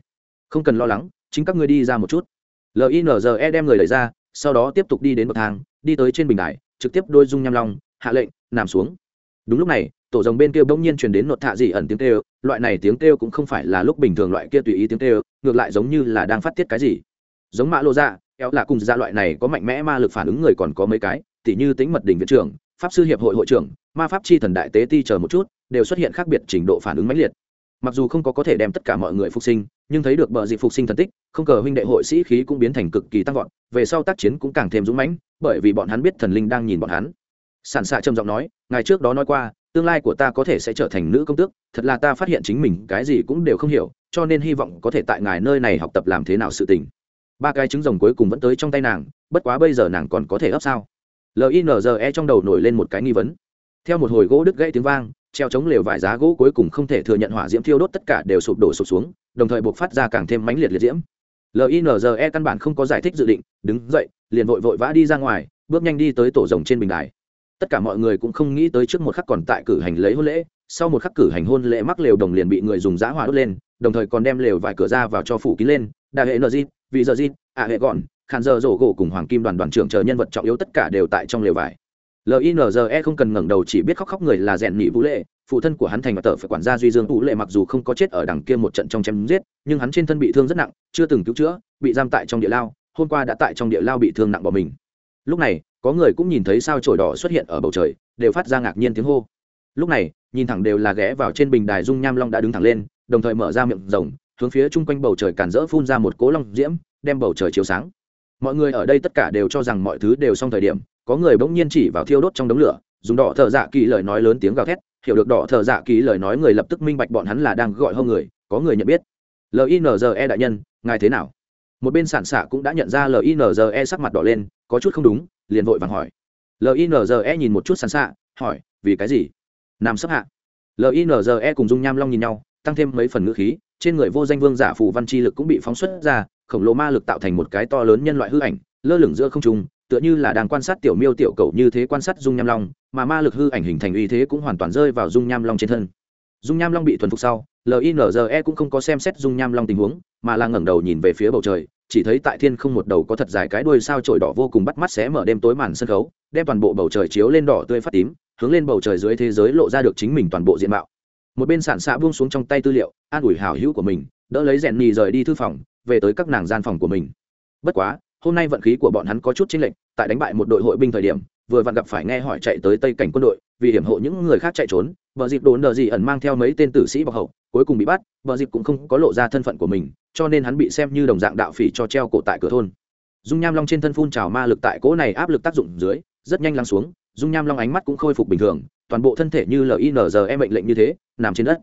Không cần lo lắng, chính các ngươi đi ra một chút. Linze đem người đẩy ra, sau đó tiếp tục đi đến bậc thang, đi tới trên bình đài, trực tiếp đôi dung nham long, hạ lệnh, nằm xuống. Đúng lúc này, tổ rồng bên kia bỗng nhiên truyền đến nột thạ dị ẩn tiếng kêu, loại này tiếng kêu cũng không phải là lúc bình thường loại kia tùy ý tiếng kêu, ngược lại giống như là đang phát tiết cái gì. Giống mã lô dạ éo là cùng ra loại này có mạnh mẽ ma lực phản ứng người còn có mấy cái, tỉ như tính mật đỉnh viện trưởng, pháp sư hiệp hội hội trưởng, ma pháp chi thần đại tế ti chờ một chút, đều xuất hiện khác biệt trình độ phản ứng mãnh liệt mặc dù không có có thể đem tất cả mọi người phục sinh, nhưng thấy được bờ dị phục sinh thần tích, không cờ huynh đệ hội sĩ khí cũng biến thành cực kỳ tăng vọt, về sau tác chiến cũng càng thêm dũng mãnh, bởi vì bọn hắn biết thần linh đang nhìn bọn hắn. Sản xạ trầm giọng nói ngày trước đó nói qua, tương lai của ta có thể sẽ trở thành nữ công tước, thật là ta phát hiện chính mình cái gì cũng đều không hiểu, cho nên hy vọng có thể tại ngài nơi này học tập làm thế nào sự tình. Ba cái trứng rồng cuối cùng vẫn tới trong tay nàng, bất quá bây giờ nàng còn có thể ấp sao? Linze trong đầu nổi lên một cái nghi vấn. Theo một hồi gỗ đứt gãy tiếng vang treo chống lều vải giá gỗ cuối cùng không thể thừa nhận hỏa diễm thiêu đốt tất cả đều sụp đổ sụp xuống, đồng thời buộc phát ra càng thêm mãnh liệt liệt diễm. Linze căn bản không có giải thích dự định, đứng dậy, liền vội vội vã đi ra ngoài, bước nhanh đi tới tổ rồng trên bình đài. Tất cả mọi người cũng không nghĩ tới trước một khắc còn tại cử hành lấy hôn lễ, sau một khắc cử hành hôn lễ mắc lều đồng liền bị người dùng giã hỏa đốt lên, đồng thời còn đem lều vài cửa ra vào cho phủ kín lên Đại hệ nz vì vị giờ di ạ hệ gọn khàn giờ rổ gỗ cùng hoàng kim đoàn đoàn trưởng chờ nhân vật trọng yếu tất cả đều tại trong lều vải linze không cần ngẩng đầu chỉ biết khóc khóc người là rèn nị vũ lệ. Phụ thân của hắn thành và tờ phải quản gia duy dương vũ lệ mặc dù không có chết ở đằng kia một trận trong chém giết, nhưng hắn trên thân bị thương rất nặng, chưa từng cứu chữa, bị giam tại trong địa lao, hôm qua đã tại trong địa lao bị thương nặng bỏ mình. Lúc này, có người cũng nhìn thấy sao trổi đỏ xuất hiện ở bầu trời, đều phát ra ngạc nhiên tiếng hô. Lúc này, nhìn thẳng đều là ghé vào trên bình đài dung nham long đã đứng thẳng lên, đồng thời mở ra miệng rồng hướng phía chung quanh bầu trời càn rỡ phun ra một cố long diễm, đem bầu trời chiếu sáng mọi người ở đây tất cả đều cho rằng mọi thứ đều xong thời điểm, có người bỗng nhiên chỉ vào thiêu đốt trong đống lửa, dùng đỏ thợ dạ kỳ lời nói lớn tiếng gào thét, hiểu được đỏ thợ dạ kỳ lời nói người lập tức minh bạch bọn hắn là đang gọi hâu người, có người nhận biết. Linze đại nhân, ngài thế nào? Một bên sản xạ cũng đã nhận ra linze sắc mặt đỏ lên, có chút không đúng, liền vội vàng hỏi. Linze nhìn một chút sản xạ hỏi, vì cái gì? Nam sấp hạ. Linze cùng dung nham long nhìn nhau, tăng thêm mấy phần ngữ khí, trên người vô danh vương giả phù văn chi lực cũng bị phóng xuất ra khổng lồ ma lực tạo thành một cái to lớn nhân loại hư ảnh, lơ lửng giữa không trung, tựa như là đang quan sát tiểu miêu tiểu cầu như thế quan sát dung nham long, mà ma lực hư ảnh hình thành uy thế cũng hoàn toàn rơi vào dung nham long trên thân. Dung nham long bị thuần phục sau linze cũng không có xem xét dung nham long tình huống, mà là ngẩng đầu nhìn về phía bầu trời, chỉ thấy tại thiên không một đầu có thật dài cái đuôi sao trổi đỏ vô cùng bắt mắt xé mở đêm tối màn sân khấu, đem toàn bộ bầu trời chiếu lên đỏ tươi phát tím, hướng lên bầu trời dưới thế giới lộ ra được chính mình toàn bộ diện mạo. Một bên sản xạ buông xuống trong tay tư liệu, an ủi hào hữu của mình, đỡ lấy rèn nhì rời đi thư phòng về tới các nàng gian phòng của mình. Bất quá, hôm nay vận khí của bọn hắn có chút chênh lệch, tại đánh bại một đội hội binh thời điểm, vừa vặn gặp phải nghe hỏi chạy tới tây cảnh quân đội, vì hiểm hộ những người khác chạy trốn, vợ dịp đồn đờ gì ẩn mang theo mấy tên tử sĩ bọc hậu, cuối cùng bị bắt, vợ dịp cũng không có lộ ra thân phận của mình, cho nên hắn bị xem như đồng dạng đạo phỉ cho treo cổ tại cửa thôn. Dung nham long trên thân phun trào ma lực tại cỗ này áp lực tác dụng dưới, rất nhanh lắng xuống, dung nham long ánh mắt cũng khôi phục bình thường, toàn bộ thân thể như linze mệnh lệnh như thế, nằm trên đất.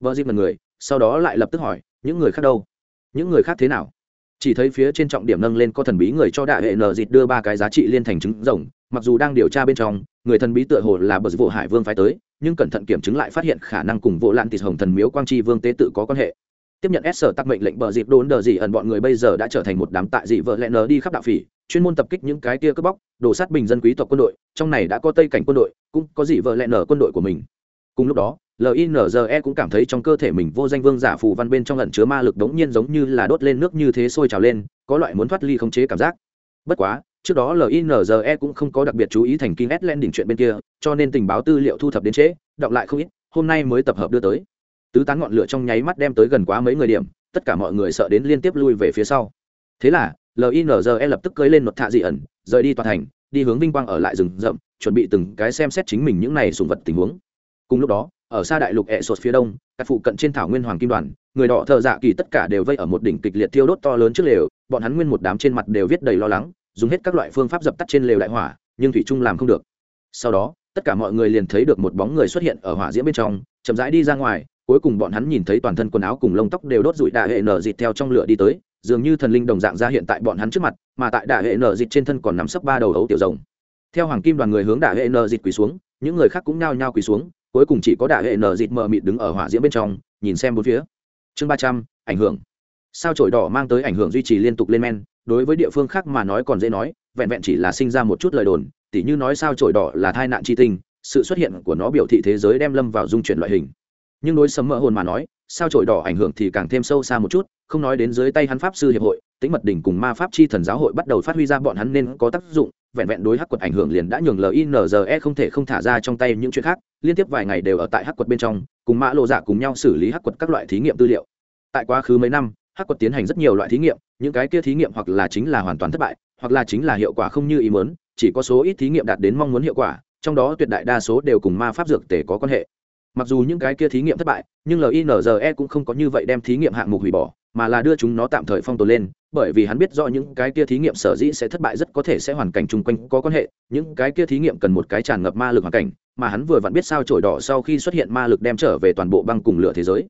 Vợ dịp là người, sau đó lại lập tức hỏi, những người khác đâu? Những người khác thế nào? Chỉ thấy phía trên trọng điểm nâng lên có thần bí người cho đại hệ nờ dịt đưa ba cái giá trị liên thành chứng rồng, mặc dù đang điều tra bên trong, người thần bí tựa hồ là bờ vụ hải vương phái tới, nhưng cẩn thận kiểm chứng lại phát hiện khả năng cùng vụ lạn tịt hồng thần miếu quang tri vương tế tự có quan hệ. Tiếp nhận s sở tắc mệnh lệnh bờ dịp đốn đờ dị ẩn bọn người bây giờ đã trở thành một đám tại dị vợ lẽ nở đi khắp đạo phỉ, chuyên môn tập kích những cái kia cướp bóc đổ sát bình dân quý tộc quân đội, trong này đã có tây cảnh quân đội, cũng có dị vợ lẽ nở quân đội của mình. Cùng lúc đó linze cũng cảm thấy trong cơ thể mình vô danh vương giả phù văn bên trong lẩn chứa ma lực đống nhiên giống như là đốt lên nước như thế sôi trào lên, có loại muốn thoát ly khống chế cảm giác. Bất quá, trước đó linze cũng không có đặc biệt chú ý thành kinh s len đỉnh chuyện bên kia, cho nên tình báo tư liệu thu thập đến trễ, đọc lại không ít, hôm nay mới tập hợp đưa tới. Tứ tán ngọn lửa trong nháy mắt đem tới gần quá mấy người điểm, tất cả mọi người sợ đến liên tiếp lui về phía sau. Thế là linze lập tức cưới lên một thạ dị ẩn, rời đi toàn thành, đi hướng vinh quang ở lại rừng rậm, chuẩn bị từng cái xem xét chính mình những này sùng vật tình huống. Cùng lúc đó ở xa đại lục ẹ sột phía đông, các phụ cận trên thảo nguyên hoàng kim đoàn, người đỏ thợ dạ kỳ tất cả đều vây ở một đỉnh kịch liệt thiêu đốt to lớn trước lều, bọn hắn nguyên một đám trên mặt đều viết đầy lo lắng, dùng hết các loại phương pháp dập tắt trên lều đại hỏa, nhưng thủy trung làm không được. Sau đó, tất cả mọi người liền thấy được một bóng người xuất hiện ở hỏa diễm bên trong, chậm rãi đi ra ngoài, cuối cùng bọn hắn nhìn thấy toàn thân quần áo cùng lông tóc đều đốt rụi đạ hệ nở dịt theo trong lửa đi tới, dường như thần linh đồng dạng ra hiện tại bọn hắn trước mặt, mà tại đạ hệ nở dịt trên thân còn nắm sấp ba đầu ấu tiểu rồng. Theo hoàng kim đoàn người hướng đạ hệ nở dịt quỳ xuống, những người khác cũng nhao nhao quỳ xuống cuối cùng chỉ có đả hệ nở dịt mờ mịt đứng ở hỏa diễm bên trong, nhìn xem bốn phía. Chương ba trăm, ảnh hưởng. Sao trổi đỏ mang tới ảnh hưởng duy trì liên tục lên men, đối với địa phương khác mà nói còn dễ nói, vẹn vẹn chỉ là sinh ra một chút lời đồn, tỉ như nói sao trổi đỏ là thai nạn tri tinh sự xuất hiện của nó biểu thị thế giới đem lâm vào dung chuyển loại hình. Nhưng đối sấm mỡ hồn mà nói, sao trổi đỏ ảnh hưởng thì càng thêm sâu xa một chút, không nói đến dưới tay hắn pháp sư hiệp hội tính mật đỉnh cùng ma pháp chi thần giáo hội bắt đầu phát huy ra bọn hắn nên có tác dụng, vẹn vẹn đối hắc quật ảnh hưởng liền đã nhường linze không thể không thả ra trong tay những chuyện khác, liên tiếp vài ngày đều ở tại hắc quật bên trong, cùng mã lộ dạ cùng nhau xử lý hắc quật các loại thí nghiệm tư liệu. Tại quá khứ mấy năm, hắc quật tiến hành rất nhiều loại thí nghiệm, những cái kia thí nghiệm hoặc là chính là hoàn toàn thất bại, hoặc là chính là hiệu quả không như ý muốn, chỉ có số ít thí nghiệm đạt đến mong muốn hiệu quả, trong đó tuyệt đại đa số đều cùng ma pháp dược tể có quan hệ. Mặc dù những cái kia thí nghiệm thất bại, nhưng linze cũng không có như vậy đem thí nghiệm hạng mục hủy bỏ, mà là đưa chúng nó tạm thời phong tồn lên bởi vì hắn biết rõ những cái kia thí nghiệm sở dĩ sẽ thất bại rất có thể sẽ hoàn cảnh chung quanh có quan hệ, những cái kia thí nghiệm cần một cái tràn ngập ma lực hoàn cảnh, mà hắn vừa vặn biết sao trổi đỏ sau khi xuất hiện ma lực đem trở về toàn bộ băng cùng lửa thế giới.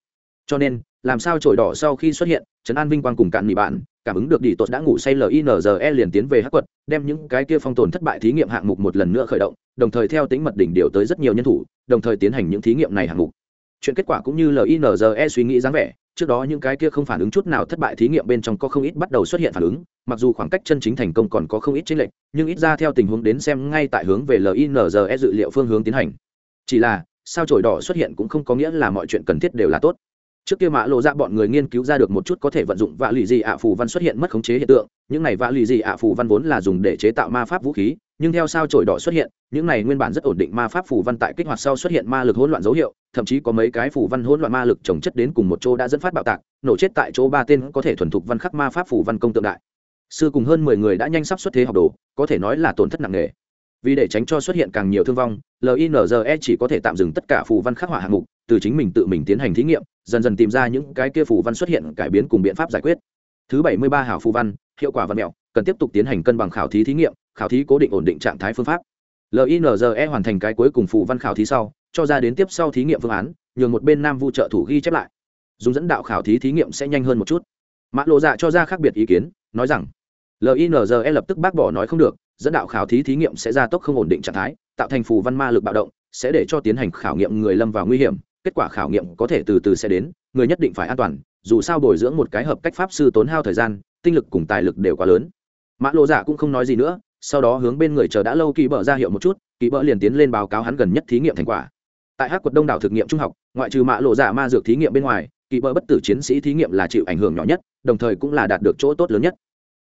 Cho nên, làm sao trổi đỏ sau khi xuất hiện, trấn an vinh quang cùng cạn nỉ bạn, cảm ứng được đi tốt đã ngủ say linze liền tiến về hắc quật, đem những cái kia phong tồn thất bại thí nghiệm hạng mục một lần nữa khởi động, đồng thời theo tính mật đỉnh điều tới rất nhiều nhân thủ, đồng thời tiến hành những thí nghiệm này hạng mục chuyện kết quả cũng như linze suy nghĩ dáng vẻ, trước đó những cái kia không phản ứng chút nào thất bại thí nghiệm bên trong có không ít bắt đầu xuất hiện phản ứng, mặc dù khoảng cách chân chính thành công còn có không ít chênh lệch, nhưng ít ra theo tình huống đến xem ngay tại hướng về linze dự liệu phương hướng tiến hành. Chỉ là, sao trổi đỏ xuất hiện cũng không có nghĩa là mọi chuyện cần thiết đều là tốt. Trước kia mã lộ ra dạ bọn người nghiên cứu ra được một chút có thể vận dụng vạ lì dị ạ phù văn xuất hiện mất khống chế hiện tượng, những này vạ lì dị ạ phù văn vốn là dùng để chế tạo ma pháp vũ khí nhưng theo sao trổi đỏ xuất hiện, những này nguyên bản rất ổn định ma pháp phủ văn tại kích hoạt sau xuất hiện ma lực hỗn loạn dấu hiệu, thậm chí có mấy cái phủ văn hỗn loạn ma lực trồng chất đến cùng một chỗ đã dẫn phát bạo tạc, nổ chết tại chỗ ba tên có thể thuần thục văn khắc ma pháp phủ văn công tượng đại. Sư cùng hơn mười người đã nhanh sắp xuất thế học đồ, có thể nói là tổn thất nặng nề. Vì để tránh cho xuất hiện càng nhiều thương vong linze chỉ có thể tạm dừng tất cả phù văn khắc họa hạng mục, từ chính mình tự mình tiến hành thí nghiệm, dần dần tìm ra những cái kia phù văn xuất hiện cải biến cùng biện pháp giải quyết. Thứ bảy mươi ba hảo phù văn, hiệu quả văn mẹo cần tiếp tục tiến hành cân bằng khảo thí thí nghiệm, khảo thí cố định ổn định trạng thái phương pháp. Linze hoàn thành cái cuối cùng phụ văn khảo thí sau, cho ra đến tiếp sau thí nghiệm phương án, nhường một bên nam vu trợ thủ ghi chép lại. Dùng dẫn đạo khảo thí thí nghiệm sẽ nhanh hơn một chút. Mã lộ dạ cho ra khác biệt ý kiến, nói rằng linze lập tức bác bỏ nói không được, dẫn đạo khảo thí thí nghiệm sẽ ra tốc không ổn định trạng thái, tạo thành phù văn ma lực bạo động, sẽ để cho tiến hành khảo nghiệm người lâm vào nguy hiểm, kết quả khảo nghiệm có thể từ từ sẽ đến, người nhất định phải an toàn, dù sao bồi dưỡng một cái hợp cách pháp sư tốn hao thời gian, tinh lực cùng tài lực đều quá lớn mã lộ dạ cũng không nói gì nữa, sau đó hướng bên người chờ đã lâu kỳ bợ ra hiệu một chút, kỳ bợ liền tiến lên báo cáo hắn gần nhất thí nghiệm thành quả. Tại hát quật đông đảo thực nghiệm trung học, ngoại trừ mã lộ dạ ma dược thí nghiệm bên ngoài, kỳ bợ bất tử chiến sĩ thí nghiệm là chịu ảnh hưởng nhỏ nhất, đồng thời cũng là đạt được chỗ tốt lớn nhất.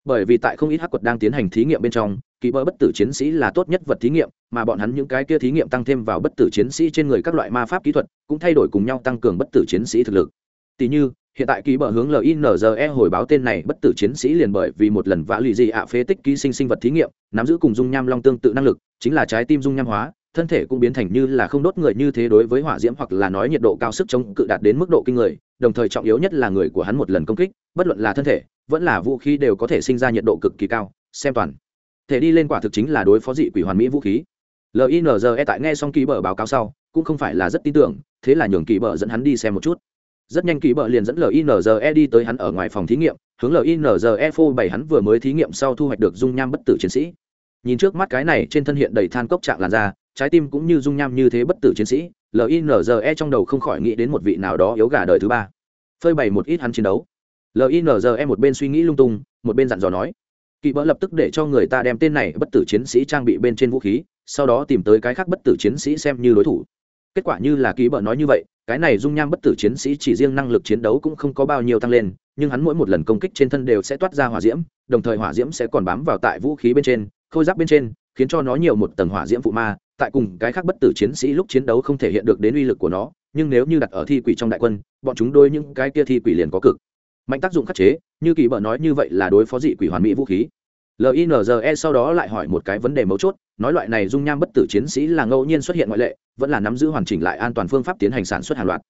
Bởi vì tại không ít hắc quật đang tiến hành thí nghiệm bên trong, kỳ bờ bất tử chiến sĩ là tốt nhất vật thí nghiệm, mà bọn hắn những cái kia thí nghiệm tăng thêm vào bất tử chiến sĩ trên người các loại ma pháp kỹ thuật, cũng thay đổi cùng nhau tăng cường bất tử chiến sĩ thực lực. Tỷ như hiện tại ký bờ hướng linze hồi báo tên này bất tử chiến sĩ liền bởi vì một lần vã lụy dị ạ phế tích ký sinh sinh vật thí nghiệm, nắm giữ cùng dung nham long tương tự năng lực, chính là trái tim dung nham hóa, thân thể cũng biến thành như là không đốt người như thế đối với hỏa diễm hoặc là nói nhiệt độ cao sức chống cự đạt đến mức độ kinh người, đồng thời trọng yếu nhất là người của hắn một lần công kích, bất luận là thân thể, vẫn là vũ khí đều có thể sinh ra nhiệt độ cực kỳ cao, xem toàn. Thể đi lên quả thực chính là đối phó dị quỷ hoàn mỹ vũ khí. Linze tại nghe xong ký bờ báo cáo sau, cũng không phải là rất tin tưởng, thế là nhường kỳ bờ dẫn hắn đi xem một chút rất nhanh kỳ bợ liền dẫn linze đi tới hắn ở ngoài phòng thí nghiệm, hướng linze phô bày hắn vừa mới thí nghiệm sau thu hoạch được dung nham bất tử chiến sĩ. Nhìn trước mắt cái này trên thân hiện đầy than cốc trạng làn da, trái tim cũng như dung nham như thế bất tử chiến sĩ linze trong đầu không khỏi nghĩ đến một vị nào đó yếu gà đời thứ ba. Phơi bày một ít hắn chiến đấu. Linze một bên suy nghĩ lung tung, một bên dặn dò nói kỵ bỡ lập tức để cho người ta đem tên này bất tử chiến sĩ trang bị bên trên vũ khí, sau đó tìm tới cái khác bất tử chiến sĩ xem như đối thủ. Kết quả như là ký bợ nói như vậy cái này dung nham bất tử chiến sĩ chỉ riêng năng lực chiến đấu cũng không có bao nhiêu tăng lên, nhưng hắn mỗi một lần công kích trên thân đều sẽ toát ra hỏa diễm, đồng thời hỏa diễm sẽ còn bám vào tại vũ khí bên trên, khôi giáp bên trên, khiến cho nó nhiều một tầng hỏa diễm phụ ma. Tại cùng cái khác bất tử chiến sĩ lúc chiến đấu không thể hiện được đến uy lực của nó, nhưng nếu như đặt ở thi quỷ trong đại quân, bọn chúng đôi những cái kia thi quỷ liền có cực. Mạnh tác dụng khắc chế, như kỳ bợ nói như vậy là đối phó dị quỷ hoàn mỹ vũ khí linze sau đó lại hỏi một cái vấn đề mấu chốt, nói loại này dung nham bất tử chiến sĩ là ngẫu nhiên xuất hiện ngoại lệ, vẫn là nắm giữ hoàn chỉnh lại an toàn phương pháp tiến hành sản xuất hàng loạt.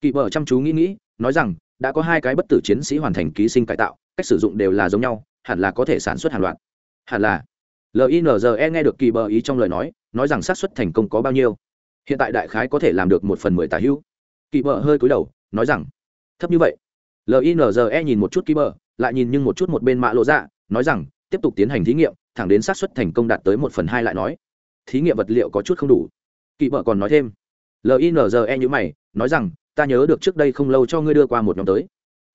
Kỳ bờ chăm chú nghĩ nghĩ, nói rằng, đã có hai cái bất tử chiến sĩ hoàn thành ký sinh cải tạo, cách sử dụng đều là giống nhau, hẳn là có thể sản xuất hàng loạt. Hẳn là. Linze nghe được kỳ bờ ý trong lời nói nói rằng xác suất thành công có bao nhiêu. Hiện tại đại khái có thể làm được một phần mười tà hữu. Kỳ bờ hơi cúi đầu, nói rằng, thấp như vậy. Linze nhìn một chút kỳ bờ, lại nhìn nhưng một chút một bên mạ lộ dạ nói rằng tiếp tục tiến hành thí nghiệm, thẳng đến xác suất thành công đạt tới một phần hai lại nói. Thí nghiệm vật liệu có chút không đủ. Kỵ vợ còn nói thêm. Linze như mày, nói rằng, ta nhớ được trước đây không lâu cho ngươi đưa qua một nhóm tới.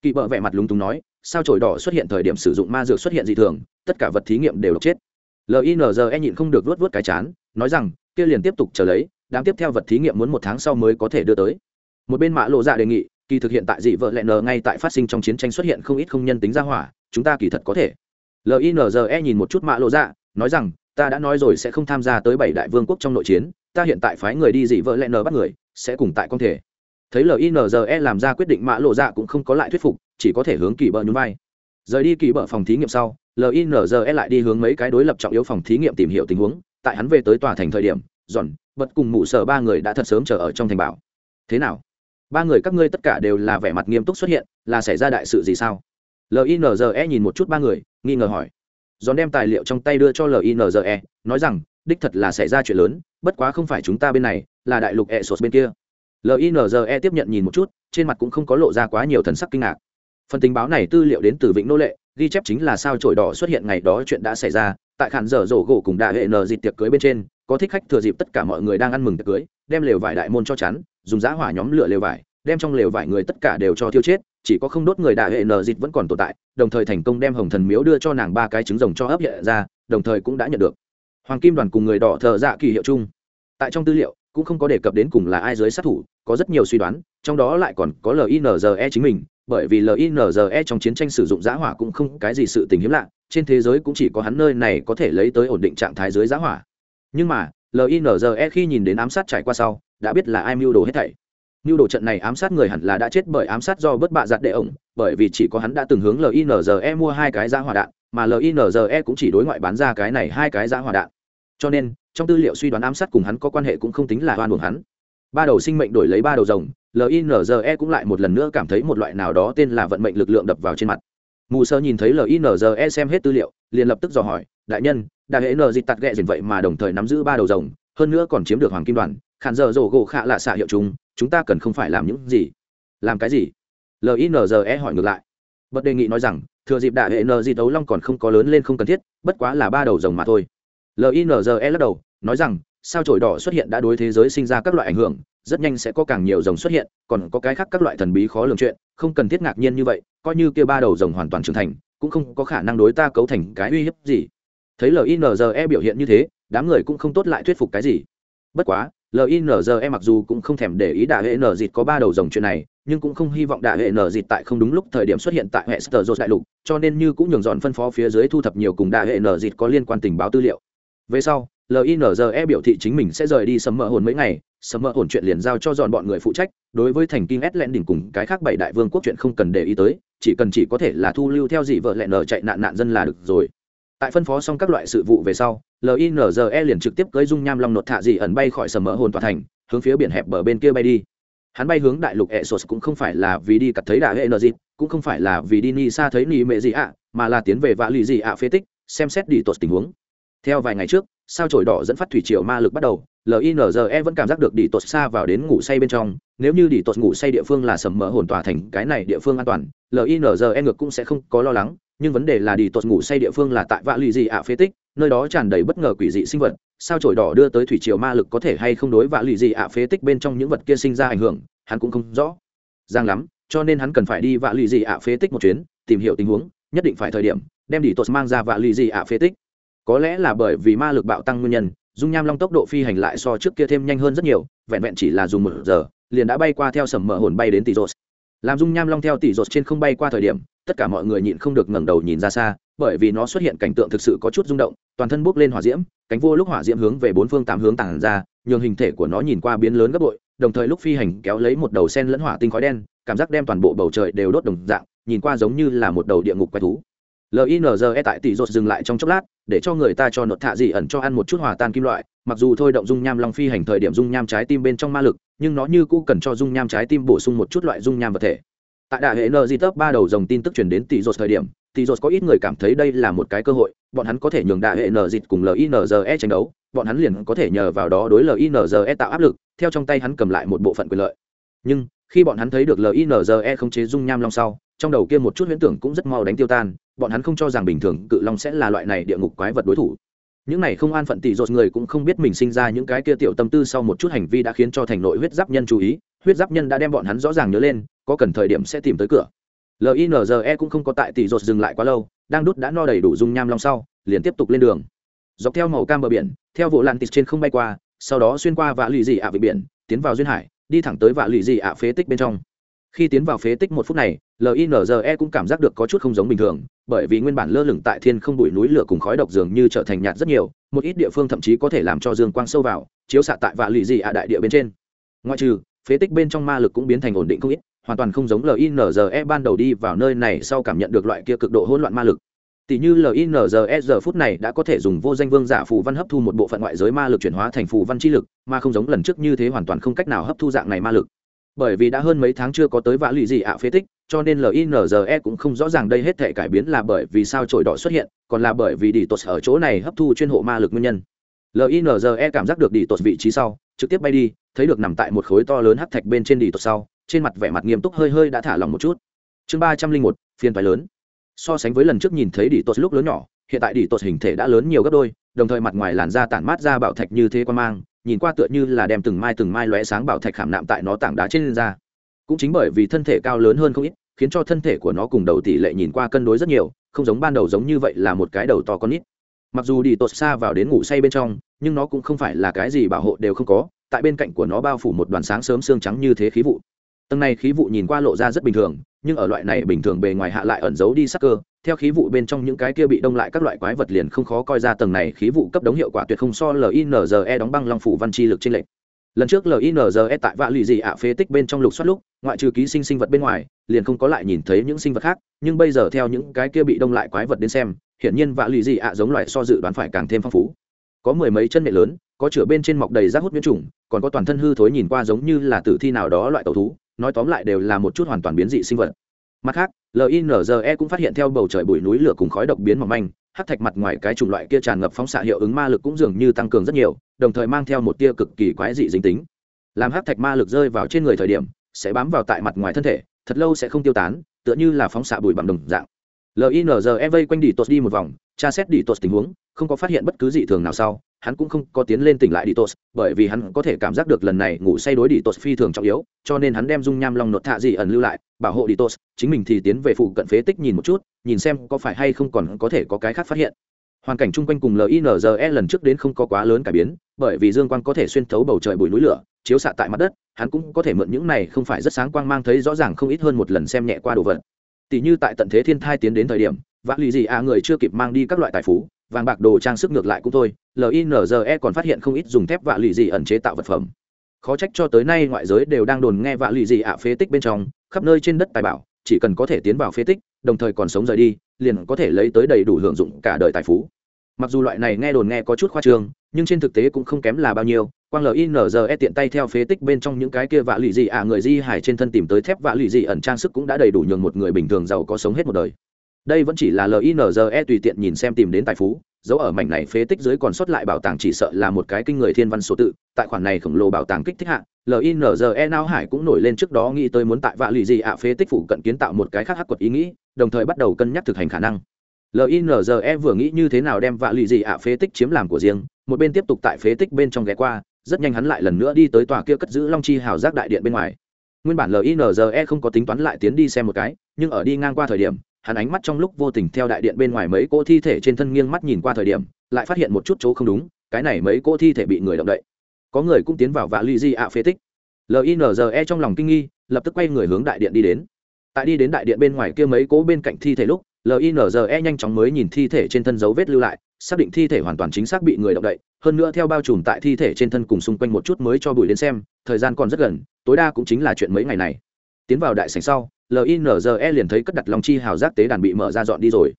Kỵ vợ vẻ mặt lúng túng nói, sao trổi đỏ xuất hiện thời điểm sử dụng ma dược xuất hiện dị thường, tất cả vật thí nghiệm đều độc chết. Linze nhịn không được vớt vớt cái chán, nói rằng, kia liền tiếp tục chờ lấy, đám tiếp theo vật thí nghiệm muốn một tháng sau mới có thể đưa tới. Một bên mã lộ dạ đề nghị, kỳ thực hiện tại dị vợ lẹ nờ ngay tại phát sinh trong chiến tranh xuất hiện không ít không nhân tính ra hỏa, chúng ta kỳ thật có thể linze nhìn một chút mạ lộ dạ nói rằng, ta đã nói rồi sẽ không tham gia tới bảy đại vương quốc trong nội chiến, ta hiện tại phái người đi dị vợ lẽ nờ bắt người, sẽ cùng tại con thể. Thấy linze làm ra quyết định, mạ lộ dạ cũng không có lại thuyết phục, chỉ có thể hướng kỳ bờ nhún vai. Rời đi kỳ bờ phòng thí nghiệm sau linze lại đi hướng mấy cái đối lập trọng yếu phòng thí nghiệm tìm hiểu tình huống. Tại hắn về tới tòa thành thời điểm giòn bật cùng mụ sở ba người đã thật sớm chờ ở trong thành bảo. Thế nào? Ba người các ngươi tất cả đều là vẻ mặt nghiêm túc xuất hiện, là xảy ra đại sự gì sao? Linze nhìn một chút ba người nghi ngờ hỏi. Giòn đem tài liệu trong tay đưa cho linze nói rằng, đích thật là xảy ra chuyện lớn, bất quá không phải chúng ta bên này, là đại lục e sột bên kia. Linze tiếp nhận nhìn một chút, trên mặt cũng không có lộ ra quá nhiều thần sắc kinh ngạc. Phần tình báo này tư liệu đến từ vĩnh nô lệ, ghi chép chính là sao trổi đỏ xuất hiện ngày đó chuyện đã xảy ra, tại khản dở rổ gỗ cùng đại hệ nờ dịp tiệc cưới bên trên, có thích khách thừa dịp tất cả mọi người đang ăn mừng tiệc cưới, đem lều vải đại môn cho chắn, dùng giá hỏa nhóm lửa lều vải đem trong lều vải người tất cả đều cho thiêu chết, chỉ có không đốt người đại hệ nờ dịt vẫn còn tồn tại, đồng thời thành công đem hồng thần miếu đưa cho nàng ba cái trứng rồng cho ấp hiện ra, đồng thời cũng đã nhận được. Hoàng kim đoàn cùng người đỏ thợ dạ kỳ hiệu chung. Tại trong tư liệu, cũng không có đề cập đến cùng là ai dưới sát thủ, có rất nhiều suy đoán, trong đó lại còn có linze chính mình, bởi vì linze trong chiến tranh sử dụng giã hỏa cũng không cái gì sự tình hiếm lạ, trên thế giới cũng chỉ có hắn nơi này có thể lấy tới ổn định trạng thái dưới giã hỏa. Nhưng mà linze khi nhìn đến ám sát trải qua sau, đã biết là ai mưu đồ hết thảy mưu đồ trận này ám sát người hẳn là đã chết bởi ám sát do bất bạ giặt đệ ổng, bởi vì chỉ có hắn đã từng hướng linze mua hai cái giá hỏa đạn, mà linze cũng chỉ đối ngoại bán ra cái này hai cái giá hỏa đạn. Cho nên, trong tư liệu suy đoán ám sát cùng hắn có quan hệ cũng không tính là oan buồng hắn. Ba đầu sinh mệnh đổi lấy ba đầu rồng linze cũng lại một lần nữa cảm thấy một loại nào đó tên là vận mệnh lực lượng đập vào trên mặt. Mù sơ nhìn thấy linze xem hết tư liệu, liền lập tức dò hỏi, đại nhân đại hệ nờ dịch tạt ghẹ dền vậy mà đồng thời nắm giữ ba đầu rồng, hơn nữa còn chiếm được hoàng kim đoàn, khản giờ rổ gỗ khạ lạ xạ hiệu chúng chúng ta cần không phải làm những gì. Làm cái gì? Linze hỏi ngược lại. Bật đề nghị nói rằng, thừa dịp đại hệ n di đấu long còn không có lớn lên không cần thiết, bất quá là ba đầu rồng mà thôi. Linze lắc đầu, nói rằng, sao trổi đỏ xuất hiện đã đối thế giới sinh ra các loại ảnh hưởng, rất nhanh sẽ có càng nhiều rồng xuất hiện, còn có cái khác các loại thần bí khó lường chuyện, không cần thiết ngạc nhiên như vậy, coi như kia ba đầu rồng hoàn toàn trưởng thành, cũng không có khả năng đối ta cấu thành cái uy hiếp gì. Thấy linze biểu hiện như thế, đám người cũng không tốt lại thuyết phục cái gì. Bất quá linze mặc dù cũng không thèm để ý đạ hệ nở dịt có ba đầu rồng chuyện này, nhưng cũng không hy vọng đạ hệ nở dịt tại không đúng lúc thời điểm xuất hiện tại hệ sơ đại lục, cho nên như cũng nhường dọn phân phó phía dưới thu thập nhiều cùng đạ hệ nở dịt có liên quan tình báo tư liệu. Về sau linze biểu thị chính mình sẽ rời đi sấm mỡ hồn mấy ngày sấm mỡ hồn chuyện liền giao cho dọn bọn người phụ trách, đối với thành kinh ét lẹn đỉnh cùng cái khác bảy đại vương quốc chuyện không cần để ý tới, chỉ cần chỉ có thể là thu lưu theo dị vợ lẹn nở chạy nạn nạn dân là được rồi tại phân phó xong các loại sự vụ về sau linze liền trực tiếp cưới dung nham long nột thạ dị ẩn bay khỏi sầm mỡ hồn tòa thành, hướng phía biển hẹp bờ bên kia bay đi. Hắn bay hướng đại lục e s cũng không phải là vì đi cặt thấy đại hệ nờ dịp cũng không phải là vì đi ni xa thấy ni mệ gì ạ, mà là tiến về vạ lì gì ạ phế tích, xem xét đi tuột tình huống. Theo vài ngày trước, sao trổi đỏ dẫn phát thủy triều ma lực bắt đầu linze vẫn cảm giác được đi tuột xa vào đến ngủ say bên trong. Nếu như đi tuột ngủ say địa phương là sầm mỡ hồn tòa thành cái này địa phương an toàn linze ngược cũng sẽ không có lo lắng nhưng vấn đề là đi tuột ngủ say địa phương là tại vạ lì gì ạ phế tích, nơi đó tràn đầy bất ngờ quỷ dị sinh vật, sao trổi đỏ đưa tới thủy triều ma lực có thể hay không đối vạ lì gì ạ phế tích bên trong những vật kia sinh ra ảnh hưởng, hắn cũng không rõ. Giang lắm, cho nên hắn cần phải đi vạ lì gì ạ phế tích một chuyến, tìm hiểu tình huống, nhất định phải thời điểm, đem đi tuột mang ra vạ lì gì ạ phế tích. Có lẽ là bởi vì ma lực bạo tăng nguyên nhân, dung nham long tốc độ phi hành lại so trước kia thêm nhanh hơn rất nhiều, vẹn vẹn chỉ là dùng một giờ, liền đã bay qua theo sầm mở hồn bay đến tỷ rột làm dung nham long theo tỷ rột trên không bay qua thời điểm, tất cả mọi người nhịn không được ngẩng đầu nhìn ra xa, bởi vì nó xuất hiện cảnh tượng thực sự có chút rung động, toàn thân bốc lên hỏa diễm, cánh vô lúc hỏa diễm hướng về bốn phương tám hướng tàn ra, nhường hình thể của nó nhìn qua biến lớn gấp bội, đồng thời lúc phi hành kéo lấy một đầu sen lẫn hỏa tinh khói đen, cảm giác đem toàn bộ bầu trời đều đốt đồng dạng, nhìn qua giống như là một đầu địa ngục quái thú linze tại tỷ rột dừng lại trong chốc lát, để cho người ta cho nột thạ dị ẩn cho ăn một chút hòa tan kim loại. Mặc dù thôi động dung nham long phi hành thời điểm dung nham trái tim bên trong ma lực, nhưng nó như cũ cần cho dung nham trái tim bổ sung một chút loại dung nham vật thể. Tại đại hệ nờ di tớp ba đầu dòng tin tức truyền đến tỷ rột thời điểm, tỷ rột có ít người cảm thấy đây là một cái cơ hội, bọn hắn có thể nhường đại hệ n dịch cùng linze tranh đấu, bọn hắn liền có thể nhờ vào đó đối linze tạo áp lực, theo trong tay hắn cầm lại một bộ phận quyền lợi. Nhưng, khi bọn hắn thấy được linze không chế dung nham long sau, trong đầu kia một chút huyễn tưởng cũng rất mau đánh tiêu tan bọn hắn không cho rằng bình thường cự long sẽ là loại này địa ngục quái vật đối thủ. Những này không an phận tỷ dột người cũng không biết mình sinh ra những cái kia tiểu tâm tư sau một chút hành vi đã khiến cho thành nội huyết giáp nhân chú ý, huyết giáp nhân đã đem bọn hắn rõ ràng nhớ lên, có cần thời điểm sẽ tìm tới cửa. Linze cũng không có tại tỷ dột dừng lại quá lâu, đang đút đã no đầy đủ dung nham long sau, liền tiếp tục lên đường. Dọc theo màu cam bờ biển, theo vụ lan tịt trên không bay qua, sau đó xuyên qua vạ lì dị ạ vị biển, tiến vào duyên hải, đi thẳng tới vạ lì dị ạ phế tích bên trong khi tiến vào phế tích một phút này linze cũng cảm giác được có chút không giống bình thường, bởi vì nguyên bản lơ lửng tại thiên không bụi núi lửa cùng khói độc dường như trở thành nhạt rất nhiều, một ít địa phương thậm chí có thể làm cho dương quang sâu vào, chiếu xạ tại vạ lụy dị ạ đại địa bên trên. Ngoại trừ, phế tích bên trong ma lực cũng biến thành ổn định không ít, hoàn toàn không giống linze ban đầu đi vào nơi này sau cảm nhận được loại kia cực độ hỗn loạn ma lực. Tỷ như linze giờ phút này đã có thể dùng vô danh vương giả phù văn hấp thu một bộ phận ngoại giới ma lực chuyển hóa thành phù văn chi lực, mà không giống lần trước như thế hoàn toàn không cách nào hấp thu dạng này ma lực bởi vì đã hơn mấy tháng chưa có tới vã lụy gì ạ phế tích, cho nên linze cũng không rõ ràng đây hết thể cải biến là bởi vì sao trội đỏ xuất hiện, còn là bởi vì đi tột ở chỗ này hấp thu chuyên hộ ma lực nguyên nhân. Linze cảm giác được đi tột vị trí sau, trực tiếp bay đi, thấy được nằm tại một khối to lớn hắc thạch bên trên đi tột sau, trên mặt vẻ mặt nghiêm túc hơi hơi đã thả lòng một chút. Chương ba trăm linh một, phiên thoái lớn. So sánh với lần trước nhìn thấy đi tột lúc lớn nhỏ, hiện tại đi tột hình thể đã lớn nhiều gấp đôi, đồng thời mặt ngoài làn da tản mát ra bảo thạch như thế quan mang nhìn qua tựa như là đem từng mai từng mai lóe sáng bảo thạch khảm nạm tại nó tảng đá trên lên ra. Cũng chính bởi vì thân thể cao lớn hơn không ít, khiến cho thân thể của nó cùng đầu tỷ lệ nhìn qua cân đối rất nhiều, không giống ban đầu giống như vậy là một cái đầu to con nít. Mặc dù đi tột xa vào đến ngủ say bên trong, nhưng nó cũng không phải là cái gì bảo hộ đều không có, tại bên cạnh của nó bao phủ một đoàn sáng sớm xương trắng như thế khí vụ. Tầng này khí vụ nhìn qua lộ ra rất bình thường nhưng ở loại này bình thường bề ngoài hạ lại ẩn giấu đi sắc cơ, theo khí vụ bên trong những cái kia bị đông lại các loại quái vật liền không khó coi ra tầng này khí vụ cấp đống hiệu quả tuyệt không so linze đóng băng long phủ văn chi lực trên lệnh lần trước linze tại vạ lụy dị ạ phế tích bên trong lục xoát lúc, ngoại trừ ký sinh sinh vật bên ngoài, liền không có lại nhìn thấy những sinh vật khác, nhưng bây giờ theo những cái kia bị đông lại quái vật đến xem, hiển nhiên vạ lụy dị ạ giống loại so dự đoán phải càng thêm phong phú. Có mười mấy chân nệ lớn, có chửa bên trên mọc đầy rác hút nhiễm trùng còn có toàn thân hư thối nhìn qua giống như là tử thi nào đó loại tàu thú nói tóm lại đều là một chút hoàn toàn biến dị sinh vật. Mặt khác linze cũng phát hiện theo bầu trời bụi núi lửa cùng khói độc biến mỏng manh hát thạch mặt ngoài cái chủng loại kia tràn ngập phóng xạ hiệu ứng ma lực cũng dường như tăng cường rất nhiều, đồng thời mang theo một tia cực kỳ quái dị dính tính. Làm hát thạch ma lực rơi vào trên người thời điểm, sẽ bám vào tại mặt ngoài thân thể, thật lâu sẽ không tiêu tán, tựa như là phóng xạ bụi bằng đồng dạng. Linze vây quanh đi tos đi một vòng, tra xét đi tos tình huống, không có phát hiện bất cứ dị thường nào sau hắn cũng không có tiến lên tỉnh lại đi tos bởi vì hắn có thể cảm giác được lần này ngủ say đối đi tos phi thường trọng yếu, cho nên hắn đem dung nham long nột thạ dị ẩn lưu lại, bảo hộ đi tos chính mình thì tiến về phụ cận phế tích nhìn một chút, nhìn xem có phải hay không còn có thể có cái khác phát hiện. Hoàn cảnh chung quanh cùng linze lần trước đến không có quá lớn cải biến, bởi vì dương quang có thể xuyên thấu bầu trời bụi núi lửa, chiếu xạ tại mặt đất, hắn cũng có thể mượn những này không phải rất sáng quang mang thấy rõ ràng không ít hơn một lần xem nhẹ qua đồ vật. Tỷ như tại tận thế thiên thai tiến đến thời điểm vã lì gì à người chưa kịp mang đi các loại tài phú vàng bạc đồ trang sức ngược lại cũng thôi linze còn phát hiện không ít dùng thép vạ lì gì ẩn chế tạo vật phẩm. Khó trách cho tới nay ngoại giới đều đang đồn nghe vạ lì gì ạ phế tích bên trong, khắp nơi trên đất tài bảo, chỉ cần có thể tiến vào phế tích, đồng thời còn sống rời đi, liền có thể lấy tới đầy đủ hưởng dụng cả đời tài phú. Mặc dù loại này nghe đồn nghe có chút khoa trương, nhưng trên thực tế cũng không kém là bao nhiêu, quang linze tiện tay theo phế tích bên trong những cái kia vạ lì gì ạ người di hải trên thân tìm tới thép vạ lì gì ẩn trang sức cũng đã đầy đủ nhường một người bình thường giàu có sống hết một đời đây vẫn chỉ là linze tùy tiện nhìn xem tìm đến tài phú, dấu ở mảnh này phế tích dưới còn sót lại bảo tàng chỉ sợ là một cái kinh người thiên văn số tự, tại khoản này khổng lồ bảo tàng kích thích hạ linze nao hải cũng nổi lên trước đó nghĩ tới muốn tại vạ lụy gì ạ phế tích phụ cận kiến tạo một cái khác hắc quật ý nghĩ, đồng thời bắt đầu cân nhắc thực hành khả năng. Linze vừa nghĩ như thế nào đem vạ lụy gì ạ phế tích chiếm làm của riêng, một bên tiếp tục tại phế tích bên trong ghé qua, rất nhanh hắn lại lần nữa đi tới tòa kia cất giữ long chi hào giác đại điện bên ngoài. Nguyên bản linze không có tính toán lại tiến đi xem một cái, nhưng ở đi ngang qua thời điểm hắn ánh mắt trong lúc vô tình theo đại điện bên ngoài mấy cỗ thi thể trên thân nghiêng mắt nhìn qua thời điểm, lại phát hiện một chút chỗ không đúng, cái này mấy cỗ thi thể bị người động đậy. Có người cũng tiến vào vạ lì di ạ phế tích. Linze trong lòng kinh nghi, lập tức quay người hướng đại điện đi đến. Tại đi đến đại điện bên ngoài kia mấy cỗ bên cạnh thi thể lúc linze nhanh chóng mới nhìn thi thể trên thân dấu vết lưu lại, xác định thi thể hoàn toàn chính xác bị người động đậy, hơn nữa theo bao trùm tại thi thể trên thân cùng xung quanh một chút mới cho bụi đến xem, thời gian còn rất gần, tối đa cũng chính là chuyện mấy ngày này tiến vào đại sảnh sau linze liền thấy cất đặt lòng chi hào giác tế đàn bị mở ra dọn đi rồi.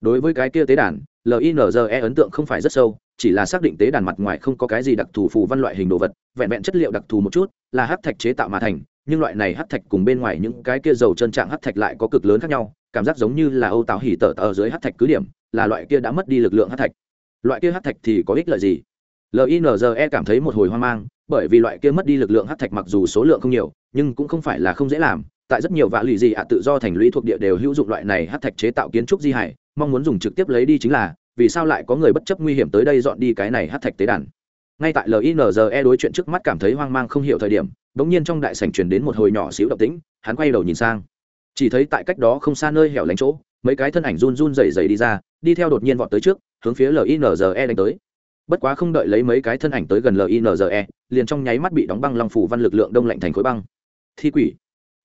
Đối với cái kia tế đàn linze ấn tượng không phải rất sâu, chỉ là xác định tế đàn mặt ngoài không có cái gì đặc thù phù văn loại hình đồ vật, vẹn vẹn chất liệu đặc thù một chút, là hát thạch chế tạo mà thành, nhưng loại này hát thạch cùng bên ngoài những cái kia dầu chân trạng hát thạch lại có cực lớn khác nhau, cảm giác giống như là âu táo hỉ tở tờ dưới hát thạch cứ điểm, là loại kia đã mất đi lực lượng hát thạch. Loại kia hát thạch thì có ích lợi gì? Linze cảm thấy một hồi hoang mang, bởi vì loại kia mất đi lực lượng hát thạch mặc dù số lượng không nhiều nhưng cũng không phải là không dễ làm. Tại rất nhiều vạ lụy gì ạ, tự do thành lũy thuộc địa đều hữu dụng loại này hát thạch chế tạo kiến trúc di hải, mong muốn dùng trực tiếp lấy đi chính là, vì sao lại có người bất chấp nguy hiểm tới đây dọn đi cái này hát thạch tế đàn? Ngay tại linze đối chuyện trước mắt cảm thấy hoang mang không hiểu thời điểm đ ỗ n g nhiên trong đại sảnh truyền đến một hồi nhỏ xíu động tĩnh, hắn quay đầu nhìn sang. Chỉ thấy tại cách đó không xa nơi hẻo lánh chỗ, mấy cái thân ảnh run run rẩy rẩy đi ra, đi theo đột nhiên vọt tới trước, hướng phía linze đánh tới. Bất quá không đợi lấy mấy cái thân ảnh tới gần linze liền trong nháy mắt bị đóng băng long phủ văn lực lượng đông lạnh thành khối băng thi quỷ.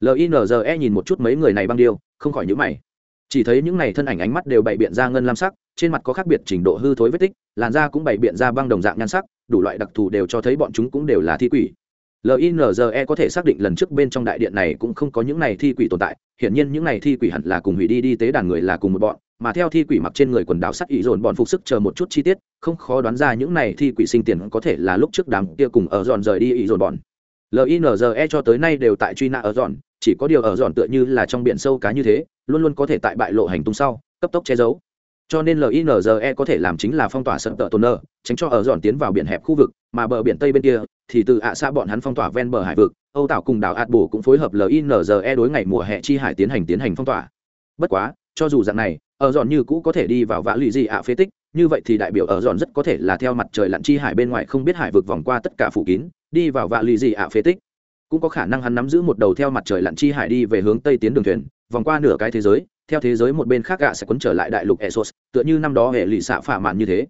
Linze nhìn một chút mấy người này băng điêu, không khỏi nhữ mày. Chỉ thấy những này thân ảnh ánh mắt đều bày biện ra ngân lam sắc, trên mặt có khác biệt trình độ hư thối vết tích, làn da cũng bày biện ra băng đồng dạng nhan sắc, đủ loại đặc thù đều cho thấy bọn chúng cũng đều là thi quỷ. Linze có thể xác định lần trước bên trong đại điện này cũng không có những này thi quỷ tồn tại, hiển nhiên những này thi quỷ hẳn là cùng hủy đi đi tế đàn người là cùng một bọn, mà theo thi quỷ mặc trên người quần đảo sắt ý dồn bọn phục sức chờ một chút chi tiết, không khó đoán ra những này thi quỷ sinh tiền có thể là lúc trước đám kia cùng ở dọn rời đi ý dồn bọn linze cho tới nay đều tại truy nã ở dọn chỉ có điều ở dọn tựa như là trong biển sâu cá như thế, luôn luôn có thể tại bại lộ hành tung sau, cấp tốc che giấu. Cho nên linze có thể làm chính là phong tỏa sợ tợ tôn nơ tránh cho ở dọn tiến vào biển hẹp khu vực, mà bờ biển tây bên kia, thì từ ạ xa bọn hắn phong tỏa ven bờ hải vực, âu tạo cùng đảo ạt bổ cũng phối hợp linze đối ngày mùa hè chi hải tiến hành tiến hành phong tỏa. Bất quá, cho dù dạng này, ở dọn như cũ có thể đi vào vã lụy gì ạ phế tích như vậy thì đại biểu ở dọn rất có thể là theo mặt trời lặn chi hải bên ngoài không biết hải vực vòng qua tất cả phủ kín, đi vào vã lì gì ạ phế tích. Cũng có khả năng hắn nắm giữ một đầu theo mặt trời lặn chi hải đi về hướng tây tiến đường thuyền, vòng qua nửa cái thế giới, theo thế giới một bên khác gạ sẽ quấn trở lại đại lục esos tựa như năm đó hệ lụy xạ phả mạn như thế.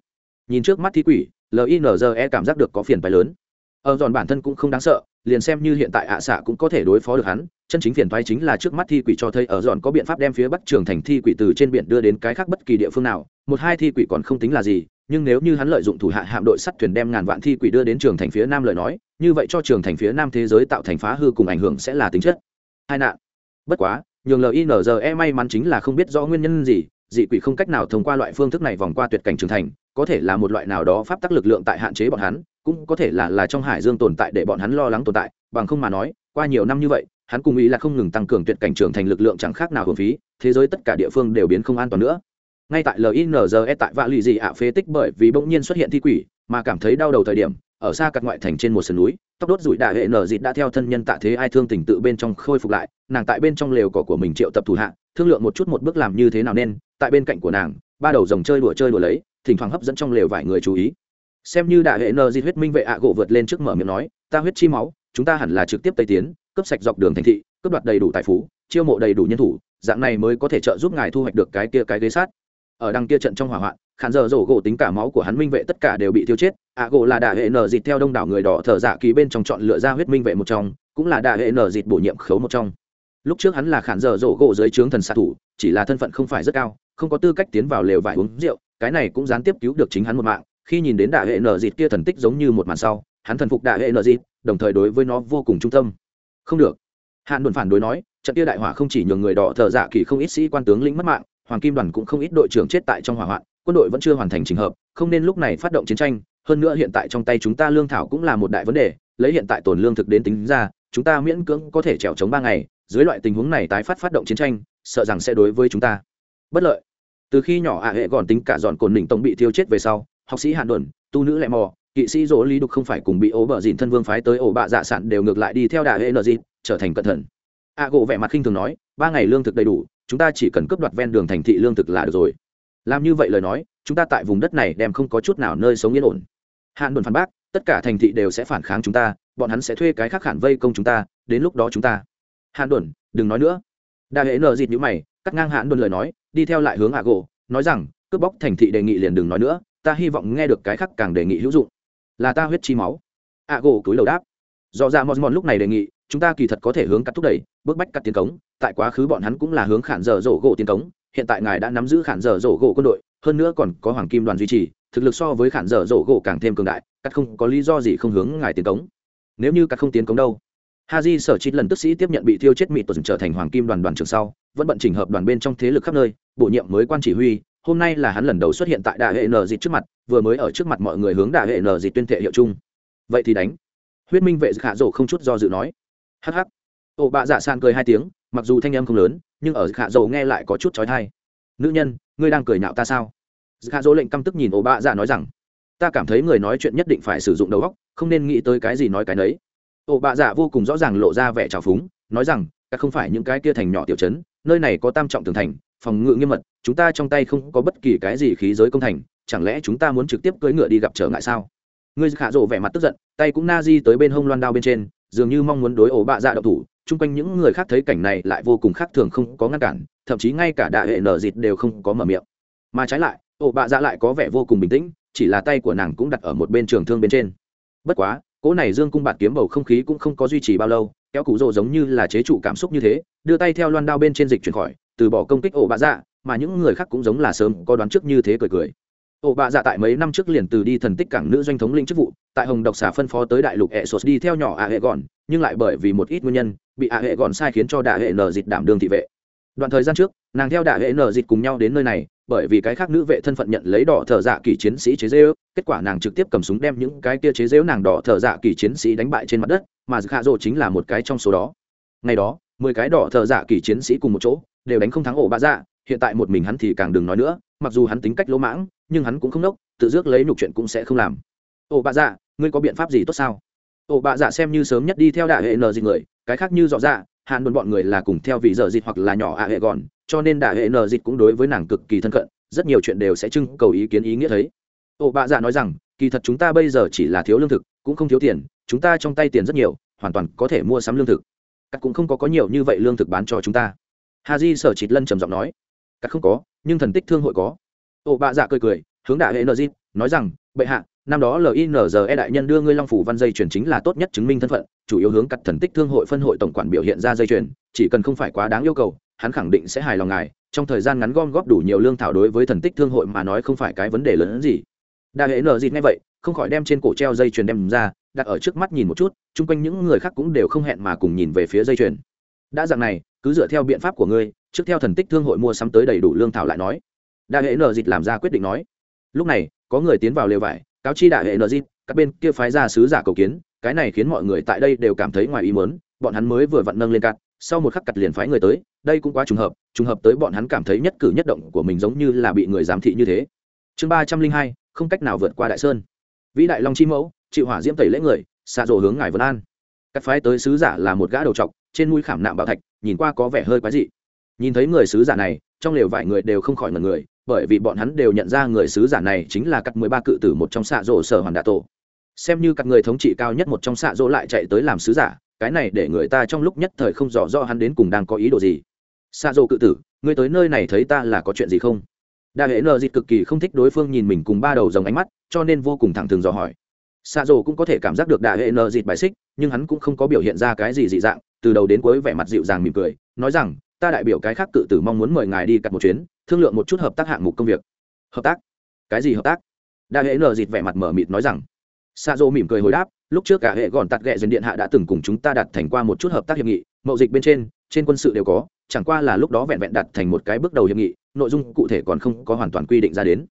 Nhìn trước mắt thi quỷ linze cảm giác được có phiền phái lớn. Ở giòn bản thân cũng không đáng sợ liền xem như hiện tại ạ xạ cũng có thể đối phó được hắn, chân chính phiền thoái chính là trước mắt thi quỷ cho thấy ở dọn có biện pháp đem phía bắc trường thành thi quỷ từ trên biển đưa đến cái khác bất kỳ địa phương nào, một hai thi quỷ còn không tính là gì, nhưng nếu như hắn lợi dụng thủ hạ hạm đội sắt thuyền đem ngàn vạn thi quỷ đưa đến trường thành phía nam lời nói, như vậy cho trường thành phía nam thế giới tạo thành phá hư cùng ảnh hưởng sẽ là tính chất. Hai nạn. Bất quá, nhường linze may mắn chính là không biết rõ nguyên nhân gì, dị quỷ không cách nào thông qua loại phương thức này vòng qua tuyệt cảnh trường thành, có thể là một loại nào đó pháp tắc lực lượng tại hạn chế bọn hắn cũng có thể là là trong hải dương tồn tại để bọn hắn lo lắng tồn tại, bằng không mà nói, qua nhiều năm như vậy, hắn cùng ý là không ngừng tăng cường tuyệt cảnh trường thành lực lượng chẳng khác nào hồn phí, thế giới tất cả địa phương đều biến không an toàn nữa. Ngay tại linze tại vạ lụy dị ạ phế tích bởi vì bỗng nhiên xuất hiện thi quỷ, mà cảm thấy đau đầu thời điểm, ở xa cặt ngoại thành trên một sườn núi, tóc đốt rủi đại hệ nở dịt đã theo thân nhân tạ thế ai thương tình tự bên trong khôi phục lại, nàng tại bên trong lều cỏ của mình triệu tập thủ hạ, thương lượng một chút một bước làm như thế nào nên, tại bên cạnh của nàng, ba đầu rồng chơi đùa chơi đùa lấy, thỉnh thoảng hấp dẫn trong lều vài người chú ý xem như đại hệ nờ di huyết minh vệ ạ gỗ vượt lên trước mở miệng nói, ta huyết chi máu, chúng ta hẳn là trực tiếp tây tiến cấp sạch dọc đường thành thị cấp đoạt đầy đủ tài phú, chiêu mộ đầy đủ nhân thủ, dạng này mới có thể trợ giúp ngài thu hoạch được cái kia cái ghế sát. Ở đằng kia trận trong hỏa hoạn, khán giờ rổ gỗ tính cả máu của hắn minh vệ tất cả đều bị tiêu chết, ạ gỗ là đại hệ nờ dịt theo đông đảo người đỏ thở dạ ký bên trong chọn lựa ra huyết minh vệ một trong, cũng là đại hệ nờ dịt bổ nhiệm khấu một trong. Lúc trước hắn là khán giờ rổ gỗ dưới trướng thần xạ thủ, chỉ là thân phận không phải rất cao, không có tư cách tiến vào lều vải uống rượu, cái này cũng gián tiếp cứu được chính hắn một mạng khi nhìn đến đại hệ nở dịt kia thần tích giống như một màn sau, hắn thần phục đại hệ nở dịt, đồng thời đối với nó vô cùng trung tâm. Không được. Hạn đồn phản đối nói, trận kia đại hỏa không chỉ nhường người đỏ thợ dạ kỳ không ít sĩ quan tướng lĩnh mất mạng, hoàng kim đoàn cũng không ít đội trưởng chết tại trong hỏa hoạn, quân đội vẫn chưa hoàn thành trình hợp, không nên lúc này phát động chiến tranh, hơn nữa hiện tại trong tay chúng ta lương thảo cũng là một đại vấn đề, lấy hiện tại tồn lương thực đến tính ra, chúng ta miễn cưỡng có thể trèo chống ba ngày, dưới loại tình huống này tái phát phát động chiến tranh, sợ rằng sẽ đối với chúng ta bất lợi. Từ khi nhỏ ạ hệ gòn tính cả dọn cồn đỉnh tông bị thiêu chết về sau học sĩ hạn đồn, tu nữ lẹ mò, kỵ sĩ dỗ lý đục không phải cùng bị ố bờ dìn thân vương phái tới ổ bạ dạ sản đều ngược lại đi theo đà hệ nợ dịp, trở thành cẩn thận. A gỗ vẻ mặt khinh thường nói, ba ngày lương thực đầy đủ, chúng ta chỉ cần cướp đoạt ven đường thành thị lương thực là được rồi. Làm như vậy lời nói, chúng ta tại vùng đất này đem không có chút nào nơi sống yên ổn. Hạn đồn phản bác, tất cả thành thị đều sẽ phản kháng chúng ta, bọn hắn sẽ thuê cái khác hẳn vây công chúng ta, đến lúc đó chúng ta. Hạn đồn, đừng nói nữa. Đa hệ nợ dịt nhữ mày, cắt ngang hạn đồn lời nói, đi theo lại hướng a gỗ, nói rằng, cướp bóc thành thị đề nghị liền đừng nói nữa ta hy vọng nghe được cái khác càng đề nghị hữu dụng. Là ta huyết chi máu. A gỗ cúi đầu đáp. Do dạ ra mòn mòn lúc này đề nghị, chúng ta kỳ thật có thể hướng cắt thúc đẩy, bước bách cắt tiến cống, tại quá khứ bọn hắn cũng là hướng khản dở dỗ gỗ tiến cống, hiện tại ngài đã nắm giữ khản dở dỗ gỗ quân đội, hơn nữa còn có hoàng kim đoàn duy trì, thực lực so với khản dở dỗ gỗ càng thêm cường đại, cắt không có lý do gì không hướng ngài tiến cống. Nếu như cắt không tiến cống đâu? Haji sở chít lần tức sĩ tiếp nhận bị thiêu chết mịt tuần trở thành hoàng kim đoàn đoàn trưởng sau, vẫn bận chỉnh hợp đoàn bên trong thế lực khắp nơi, bổ nhiệm mới quan chỉ huy hôm nay là hắn lần đầu xuất hiện tại đại hệ n dịt trước mặt, vừa mới ở trước mặt mọi người hướng đại hệ n dịt tuyên thệ hiệu chung. Vậy thì đánh. Huyết minh vệ khả rổ không chút do dự nói. Hắc hắc. Ổ bạ dạ san cười hai tiếng, mặc dù thanh âm không lớn, nhưng ở khả rổ nghe lại có chút trói thai nữ nhân, ngươi đang cười nhạo ta sao? Khả rổ lệnh căm tức nhìn ổ bạ dạ nói rằng, ta cảm thấy người nói chuyện nhất định phải sử dụng đầu óc, không nên nghĩ tới cái gì nói cái nấy. Ổ bạ dạ vô cùng rõ ràng lộ ra vẻ trào phúng, nói rằng các không phải những cái kia thành nhỏ tiểu chấn nơi này có tam trọng tường thành phòng ngự nghiêm mật, chúng ta trong tay không có bất kỳ cái gì khí giới công thành, chẳng lẽ chúng ta muốn trực tiếp cưỡi ngựa đi gặp trở ngại sao? Ngươi khả rộ vẻ mặt tức giận, tay cũng na di tới bên hông loan đao bên trên, dường như mong muốn đối ổ bạ dạ đậu thủ, chung quanh những người khác thấy cảnh này lại vô cùng khác thường không có ngăn cản, thậm chí ngay cả đại hệ nở dịt đều không có mở miệng. Mà trái lại, ổ bạ dạ lại có vẻ vô cùng bình tĩnh, chỉ là tay của nàng cũng đặt ở một bên trường thương bên trên. Bất quá, cỗ này dương cung bạt kiếm bầu không khí cũng không có duy trì bao lâu, kéo cụ rộ giống như là chế trụ cảm xúc như thế, đưa tay theo loan đao bên trên dịch chuyển khỏi từ bỏ công kích ổ bạ dạ mà những người khác cũng giống là sớm có đoán trước như thế cười cười. Ổ bạ dạ tại mấy năm trước liền từ đi thần tích cảng nữ doanh thống lĩnh chức vụ, tại hồng độc xà phân phó tới đại lục hệ sột đi theo nhỏ ạ hệ gòn nhưng lại bởi vì một ít nguyên nhân, bị ạ hệ gòn sai khiến cho đạ hệ nờ dịt đảm đương thị vệ. Đoạn thời gian trước, nàng theo đạ hệ nờ dịt cùng nhau đến nơi này, bởi vì cái khác nữ vệ thân phận nhận lấy đỏ thợ dạ kỳ chiến sĩ chế dễ kết quả nàng trực tiếp cầm súng đem những cái kia chế dễu nàng đỏ thợ dạ kỳ chiến sĩ đánh bại trên mặt đất, mà hạ rộ chính là một cái trong số đó. Ngày đó mười cái đỏ thợ dạ kỳ chiến sĩ cùng một chỗ, đều đánh không thắng ổ bạ dạ hiện tại một mình hắn thì càng đừng nói nữa, mặc dù hắn tính cách lỗ mãng, nhưng hắn cũng không nốc, tự dước lấy nhục chuyện cũng sẽ không làm. Ổ bạ dạ ngươi có biện pháp gì tốt sao? Ổ bạ dạ xem như sớm nhất đi theo đại hệ nờ dịch người, cái khác như dọ dạ hạn đồn bọn người là cùng theo vị dở dịch hoặc là nhỏ ạ hệ gòn cho nên đại hệ nờ dịch cũng đối với nàng cực kỳ thân cận, rất nhiều chuyện đều sẽ trưng cầu ý kiến ý nghĩa thấy. Ổ bạ dạ nói rằng, kỳ thật chúng ta bây giờ chỉ là thiếu lương thực, cũng không thiếu tiền, chúng ta trong tay tiền rất nhiều, hoàn toàn có thể mua sắm lương thực cắt cũng không có có nhiều như vậy lương thực bán cho chúng ta. Hà di sở chịt lân trầm giọng nói. Cắt không có, nhưng thần tích thương hội có. Ổ bạ dạ cười cười, hướng đại hệ nợ di nói rằng, bệ hạ, năm đó linze đại nhân đưa ngươi long phủ văn dây chuyển chính là tốt nhất chứng minh thân phận, chủ yếu hướng cắt thần tích thương hội phân hội tổng quản biểu hiện ra dây chuyển chỉ cần không phải quá đáng yêu cầu, hắn khẳng định sẽ hài lòng ngài, trong thời gian ngắn gom góp đủ nhiều lương thảo đối với thần tích thương hội mà nói không phải cái vấn đề lớn hơn gì. Đại hệ nợ dịt ngay vậy, không khỏi đem trên cổ treo dây chuyền đem ra đặt ở trước mắt nhìn một chút, chung quanh những người khác cũng đều không hẹn mà cùng nhìn về phía dây chuyền. Đã dạng này, cứ dựa theo biện pháp của ngươi, trước theo thần tích thương hội mua sắm tới đầy đủ lương thảo lại nói. Đại hệ nờ dịt làm ra quyết định nói. Lúc này, có người tiến vào lều vải, cáo chi đại hệ nờ dịt, các bên kia phái ra sứ giả cầu kiến, cái này khiến mọi người tại đây đều cảm thấy ngoài ý mớn bọn hắn mới vừa vặn nâng lên cắt sau một khắc cặt liền phái người tới, đây cũng quá trùng hợp trùng hợp tới bọn hắn cảm thấy nhất cử nhất động của mình giống như là bị người giám thị như thế. Chương ba trăm linh hai, không cách nào vượt qua đại sơn. Vĩ đại long chi mẫu chịu hỏa diễm tẩy lễ người, xạ rồ hướng ngài vân an. Các phái tới sứ giả là một gã đầu trọc, trên mũi khảm nạm bảo thạch, nhìn qua có vẻ hơi quái dị. Nhìn thấy người sứ giả này, trong lều vài người đều không khỏi ngần người, bởi vì bọn hắn đều nhận ra người sứ giả này chính là cắt mười ba cự tử một trong xạ rồ sở hoàn đạ tổ. Xem như các người thống trị cao nhất một trong xạ rỗ lại chạy tới làm sứ giả, cái này để người ta trong lúc nhất thời không rõ rõ hắn đến cùng đang có ý đồ gì. Xạ rỗ cự tử, ngươi tới nơi này thấy ta là có chuyện gì không? Đa hệ nợ dịt cực kỳ không thích đối phương nhìn mình cùng ba đầu dòng ánh mắt, cho nên vô cùng thẳng thường dò hỏi xạ rổ cũng có thể cảm giác được Đại hệ nờ dịt bài xích, nhưng hắn cũng không có biểu hiện ra cái gì dị dạng, từ đầu đến cuối vẻ mặt dịu dàng mỉm cười, nói rằng, ta đại biểu cái khác cự tử mong muốn mời ngài đi cặp một chuyến, thương lượng một chút hợp tác hạng mục công việc. Hợp tác? Cái gì hợp tác? Đại hệ nờ dịt vẻ mặt mở mịt nói rằng. Xạ rổ mỉm cười hồi đáp, lúc trước cả hệ gòn tạt ghẹ dần điện hạ đã từng cùng chúng ta đạt thành qua một chút hợp tác hiệp nghị, mậu dịch bên trên trên quân sự đều có, chẳng qua là lúc đó vẹn vẹn đạt thành một cái bước đầu hiệp nghị, nội dung cụ thể còn không có hoàn toàn quy định ra đến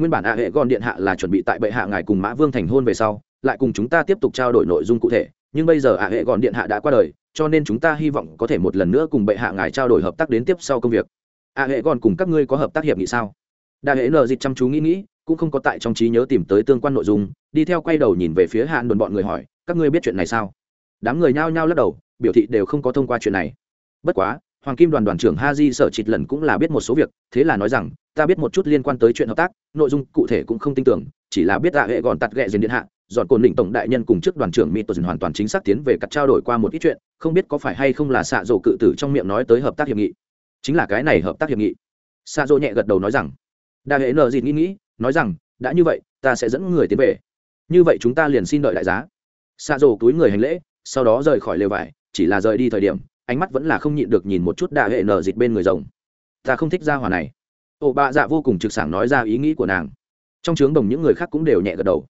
nguyên bản ạ hệ gòn điện hạ là chuẩn bị tại bệ hạ ngài cùng mã vương thành hôn về sau, lại cùng chúng ta tiếp tục trao đổi nội dung cụ thể. Nhưng bây giờ ạ hệ gòn điện hạ đã qua đời, cho nên chúng ta hy vọng có thể một lần nữa cùng bệ hạ ngài trao đổi hợp tác đến tiếp sau công việc. Ạ hệ gòn cùng các ngươi có hợp tác hiệp nghị sao? Đại hệ nờ dịch chăm chú nghĩ nghĩ, cũng không có tại trong trí nhớ tìm tới tương quan nội dung, đi theo quay đầu nhìn về phía hạn đồn bọn người hỏi, các ngươi biết chuyện này sao? Đám người nhao nhao lắc đầu, biểu thị đều không có thông qua chuyện này. Bất quá hoàng kim đoàn đoàn trưởng ha di sở chịt lần cũng là biết một số việc, thế là nói rằng, ta biết một chút liên quan tới chuyện hợp tác, nội dung cụ thể cũng không tin tưởng, chỉ là biết tạ hệ gọn tạt ghẹ dền điện hạ, dọn cồn định tổng đại nhân cùng trước đoàn trưởng mỹ tuần hoàn toàn chính xác tiến về cặp trao đổi qua một ít chuyện, không biết có phải hay không là xạ dỗ cự tử trong miệng nói tới hợp tác hiệp nghị. Chính là cái này hợp tác hiệp nghị. Xạ dỗ nhẹ gật đầu nói rằng, đa hệ nờ dịt nghĩ nghĩ, nói rằng, đã như vậy, ta sẽ dẫn người tiến về. Như vậy chúng ta liền xin đợi đại giá. Xạ dỗ túi người hành lễ, sau đó rời khỏi lều vải, chỉ là rời đi thời điểm ánh mắt vẫn là không nhịn được nhìn một chút đa hệ nở dịt bên người rồng. Ta không thích ra hòa này. Ổ bạ dạ vô cùng trực sảng nói ra ý nghĩ của nàng. Trong trướng đồng những người khác cũng đều nhẹ gật đầu.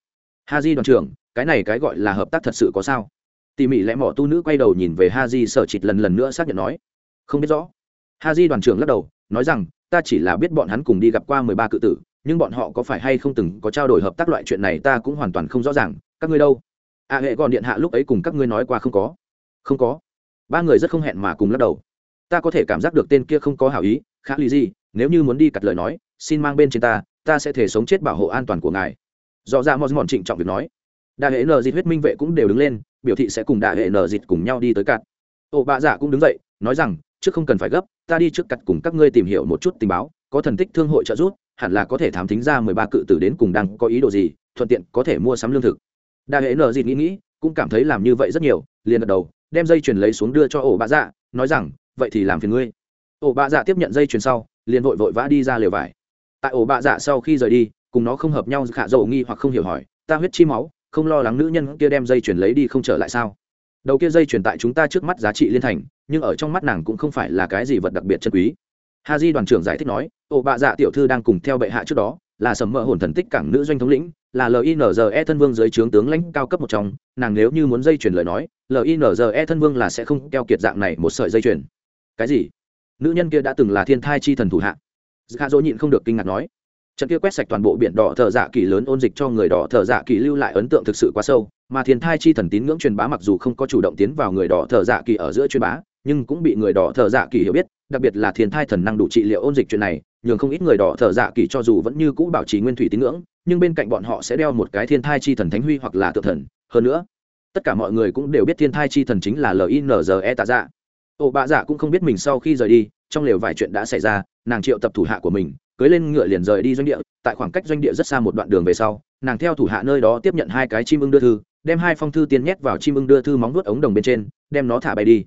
Ha di đoàn trưởng cái này cái gọi là hợp tác thật sự có sao? Tỉ mỉ lẽ mỏ tu nữ quay đầu nhìn về ha di sở chịt lần lần nữa xác nhận nói. Không biết rõ. Ha di đoàn trưởng lắc đầu nói rằng ta chỉ là biết bọn hắn cùng đi gặp qua mười ba cự tử nhưng bọn họ có phải hay không từng có trao đổi hợp tác loại chuyện này ta cũng hoàn toàn không rõ ràng. Các ngươi đâu? A à, hệ còn điện hạ lúc ấy cùng các ngươi nói qua không có. Không có ba người rất không hẹn mà cùng lắc đầu. Ta có thể cảm giác được tên kia không có hảo ý, khá lý gì, nếu như muốn đi cặt lời nói, xin mang bên trên ta ta sẽ thể sống chết bảo hộ an toàn của ngài. Do ra mòn mòn trịnh trọng việc nói. Đại hệ nờ dịt huyết minh vệ cũng đều đứng lên, biểu thị sẽ cùng đại hệ nờ dịt cùng nhau đi tới cặt. ổ bạ dạ giả cũng đứng dậy, nói rằng, trước không cần phải gấp, ta đi trước cặt cùng các ngươi tìm hiểu một chút tình báo, có thần tích thương hội trợ giúp, hẳn là có thể thám tính ra mười ba cự tử đến cùng đang có ý đồ gì, thuận tiện có thể mua sắm lương thực. Đại hệ nờ dịt nghĩ nghĩ, cũng cảm thấy làm như vậy rất nhiều, liền gật đầu đem dây chuyền lấy xuống đưa cho ổ bạ dạ nói rằng, vậy thì làm phiền ngươi. Ổ bạ dạ tiếp nhận dây chuyền sau, liền vội vội vã đi ra lều vải. Tại ổ bạ dạ sau khi rời đi, cùng nó không hợp nhau, khả dầu nghi hoặc không hiểu hỏi, ta huyết chi máu, không lo lắng nữ nhân kia đem dây chuyền lấy đi không trở lại sao? Đầu kia dây chuyền tại chúng ta trước mắt giá trị liên thành, nhưng ở trong mắt nàng cũng không phải là cái gì vật đặc biệt chân quý. Ha di đoàn trưởng giải thích nói, ổ bạ dạ tiểu thư đang cùng theo bệ hạ trước đó, là sầm mỡ hồn thần tích cảng nữ doanh thống lĩnh, là linze thân vương dưới trướng tướng lãnh cao cấp một trong, nàng nếu như muốn dây chuyển lời nói linze thân vương là sẽ không keo kiệt dạng này một sợi dây chuyền. Cái gì? Nữ nhân kia đã từng là thiên thai chi thần thủ hạ. Gà dỗ nhịn không được kinh ngạc nói. Trận kia quét sạch toàn bộ biển đỏ thợ dạ kỳ lớn ôn dịch cho người đỏ thợ dạ kỳ lưu lại ấn tượng thực sự quá sâu, mà thiên thai chi thần tín ngưỡng truyền bá mặc dù không có chủ động tiến vào người đỏ thợ dạ kỳ ở giữa truyền bá, nhưng cũng bị người đỏ thợ dạ kỳ hiểu biết, đặc biệt là thiên thai thần năng đủ trị liệu ôn dịch chuyện này, nhường không ít người đỏ thợ dạ kỳ cho dù vẫn như cũ bảo trì nguyên thủy tín ngưỡng, nhưng bên cạnh bọn họ sẽ đeo một cái thiên thai chi thần thánh huy hoặc là tự thần. Hơn nữa tất cả mọi người cũng đều biết thiên thai chi thần chính là linze tạ dạ. Ồ bạ dạ cũng không biết mình sau khi rời đi, trong lều vài chuyện đã xảy ra, nàng triệu tập thủ hạ của mình, cưới lên ngựa liền rời đi doanh địa, tại khoảng cách doanh địa rất xa một đoạn đường về sau, nàng theo thủ hạ nơi đó tiếp nhận hai cái chim ưng đưa thư, đem hai phong thư tiên nhét vào chim ưng đưa thư móng nuốt ống đồng bên trên, đem nó thả bay đi.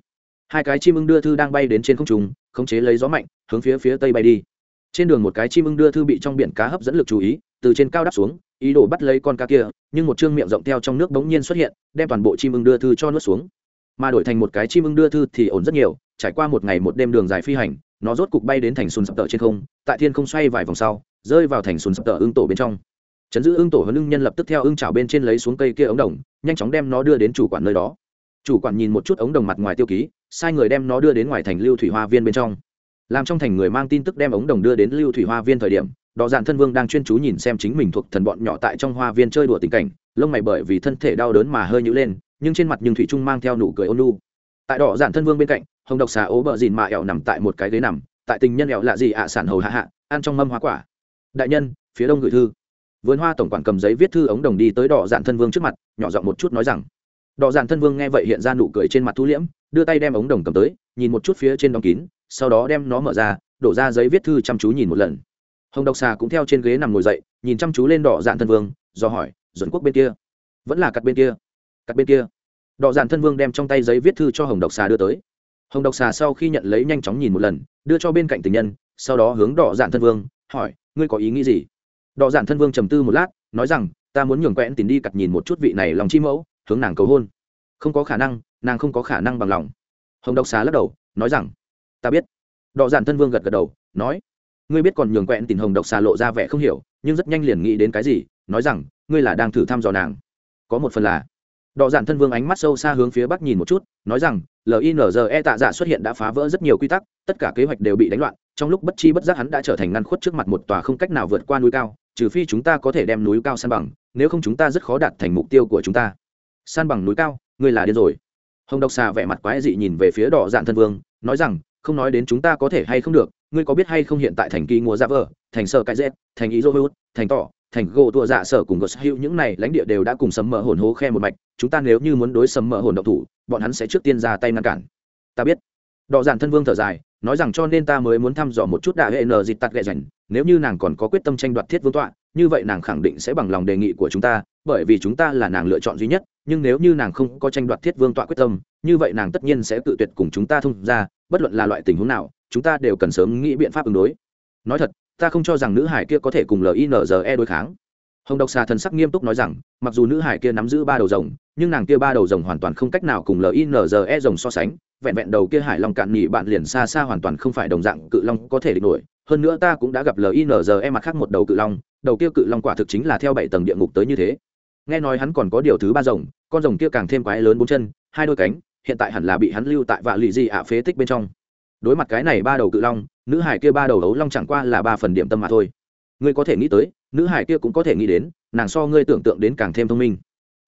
Hai cái chim ưng đưa thư đang bay đến trên không trung, khống chế lấy gió mạnh, hướng phía phía tây bay đi. Trên đường một cái chim ưng đưa thư bị trong biển cá hấp dẫn lực chú ý, từ trên cao đáp xuống ý đồ bắt lấy con cá kia, nhưng một chương miệng rộng theo trong nước bỗng nhiên xuất hiện, đem toàn bộ chim ưng đưa thư cho nuốt xuống. Mà đổi thành một cái chim ưng đưa thư thì ổn rất nhiều, trải qua một ngày một đêm đường dài phi hành, nó rốt cục bay đến thành sùn sập tợ trên không, tại thiên không xoay vài vòng sau, rơi vào thành sùn sập tợ ưng tổ bên trong. Chấn giữ ưng tổ hơn ưng nhân lập tức theo ưng chảo bên trên lấy xuống cây kia ống đồng, nhanh chóng đem nó đưa đến chủ quản nơi đó. Chủ quản nhìn một chút ống đồng mặt ngoài tiêu ký, sai người đem nó đưa đến ngoài thành lưu thủy hoa viên bên trong. Làm trong thành người mang tin tức đem ống đồng đưa đến lưu thủy hoa viên thời điểm đỏ dạn thân vương đang chuyên chú nhìn xem chính mình thuộc thần bọn nhỏ tại trong hoa viên chơi đùa tình cảnh, lông mày bởi vì thân thể đau đớn mà hơi nhữ lên, nhưng trên mặt nhưng thủy trung mang theo nụ cười ôn lu tại đỏ dạn thân vương bên cạnh, hồng độc xà ố bờ dìn mạ ẹo nằm tại một cái ghế nằm, tại tình nhân ẹo lạ gì ạ sản hầu hạ hạ, ăn trong mâm hoa quả. Đại nhân, phía đông gửi thư. Vườn hoa tổng quản cầm giấy viết thư ống đồng đi tới đỏ dạn thân vương trước mặt, nhỏ giọng một chút nói rằng, đỏ dạn thân vương nghe vậy hiện ra nụ cười trên mặt thu liễm, đưa tay đem ống đồng cầm tới, nhìn một chút phía trên đóng kín, sau đó đem nó mở ra, đổ ra giấy viết thư chăm chú nhìn một lần hồng độc xà cũng theo trên ghế nằm ngồi dậy, nhìn chăm chú lên đỏ dạn thân vương, do hỏi dồn quốc bên kia? Vẫn là cặt bên kia. Cặt bên kia? Đỏ dạn thân vương đem trong tay giấy viết thư cho hồng độc xà đưa tới. Hồng độc xà sau khi nhận lấy nhanh chóng nhìn một lần, đưa cho bên cạnh tình nhân, sau đó hướng đỏ dạn thân vương, hỏi, ngươi có ý nghĩ gì? Đỏ dạn thân vương trầm tư một lát, nói rằng, ta muốn nhường quẹn tìm đi cặt nhìn một chút vị này lòng chi mẫu, hướng nàng cầu hôn. Không có khả năng, nàng không có khả năng bằng lòng. Hồng độc xà lắc đầu, nói rằng, ta biết. Đỏ dạn thân vương gật gật đầu, nói ngươi biết còn nhường quẹn tìm hồng độc xà lộ ra vẻ không hiểu, nhưng rất nhanh liền nghĩ đến cái gì, nói rằng, ngươi là đang thử thăm dò nàng. Có một phần là đọ giản thân vương ánh mắt sâu xa hướng phía bắc nhìn một chút, nói rằng linze tạ dạ xuất hiện đã phá vỡ rất nhiều quy tắc, tất cả kế hoạch đều bị đánh loạn, trong lúc bất chi bất giác hắn đã trở thành ngăn khuất trước mặt một tòa không cách nào vượt qua núi cao, trừ phi chúng ta có thể đem núi cao san bằng, nếu không chúng ta rất khó đạt thành mục tiêu của chúng ta. San bằng núi cao, ngươi là điên rồi. Hồng độc xà vẻ mặt quái dị nhìn về phía đỏ dạn thân vương, nói rằng, không nói đến chúng ta có thể hay không được ngươi có biết hay không hiện tại thành kỳ mùa ra vợ thành sở cái dép thành ý dô hữu thành tỏ, thành gỗ tua dạ sở cùng gos hữu những này lãnh địa đều đã cùng sấm mở hồn hố khe một mạch, chúng ta nếu như muốn đối sấm mở hồn độc thủ, bọn hắn sẽ trước tiên ra tay ngăn cản ta biết đọ dạn thân vương thở dài, nói rằng cho nên ta mới muốn thăm dò một chút đại hệ nờ dịch tạt ghẹ dành. nếu như nàng còn có quyết tâm tranh đoạt thiết vương tọa, như vậy nàng khẳng định sẽ bằng lòng đề nghị của chúng ta, bởi vì chúng ta là nàng lựa chọn duy nhất, nhưng nếu như nàng không có tranh đoạt thiết vương tọa quyết tâm, như vậy nàng tất nhiên sẽ tự tuyệt cùng chúng ta thông ra bất luận là loại tình huống nào chúng ta đều cần sớm nghĩ biện pháp ứng đối. Nói thật, ta không cho rằng nữ hải kia có thể cùng linze đối kháng. Hồng độc xà thần sắc nghiêm túc nói rằng, mặc dù nữ hải kia nắm giữ ba đầu rồng, nhưng nàng kia ba đầu rồng hoàn toàn không cách nào cùng linze rồng so sánh. Vẹn vẹn đầu kia hải long cạn nhị bạn liền xa xa hoàn toàn không phải đồng dạng cự long có thể địch nổi. Hơn nữa ta cũng đã gặp linze mặt khác một đầu cự long, đầu kia cự long quả thực chính là theo bảy tầng địa ngục tới như thế. Nghe nói hắn còn có điều thứ ba rồng, con rồng kia càng thêm quái lớn bốn chân, hai đôi cánh, hiện tại hẳn là bị hắn lưu tại vạ lì di ạ phế tích bên trong đối mặt cái này ba đầu cự long, nữ hải kia ba đầu ấu long chẳng qua là ba phần điểm tâm mà thôi. Ngươi có thể nghĩ tới, nữ hải kia cũng có thể nghĩ đến, nàng so ngươi tưởng tượng đến càng thêm thông minh.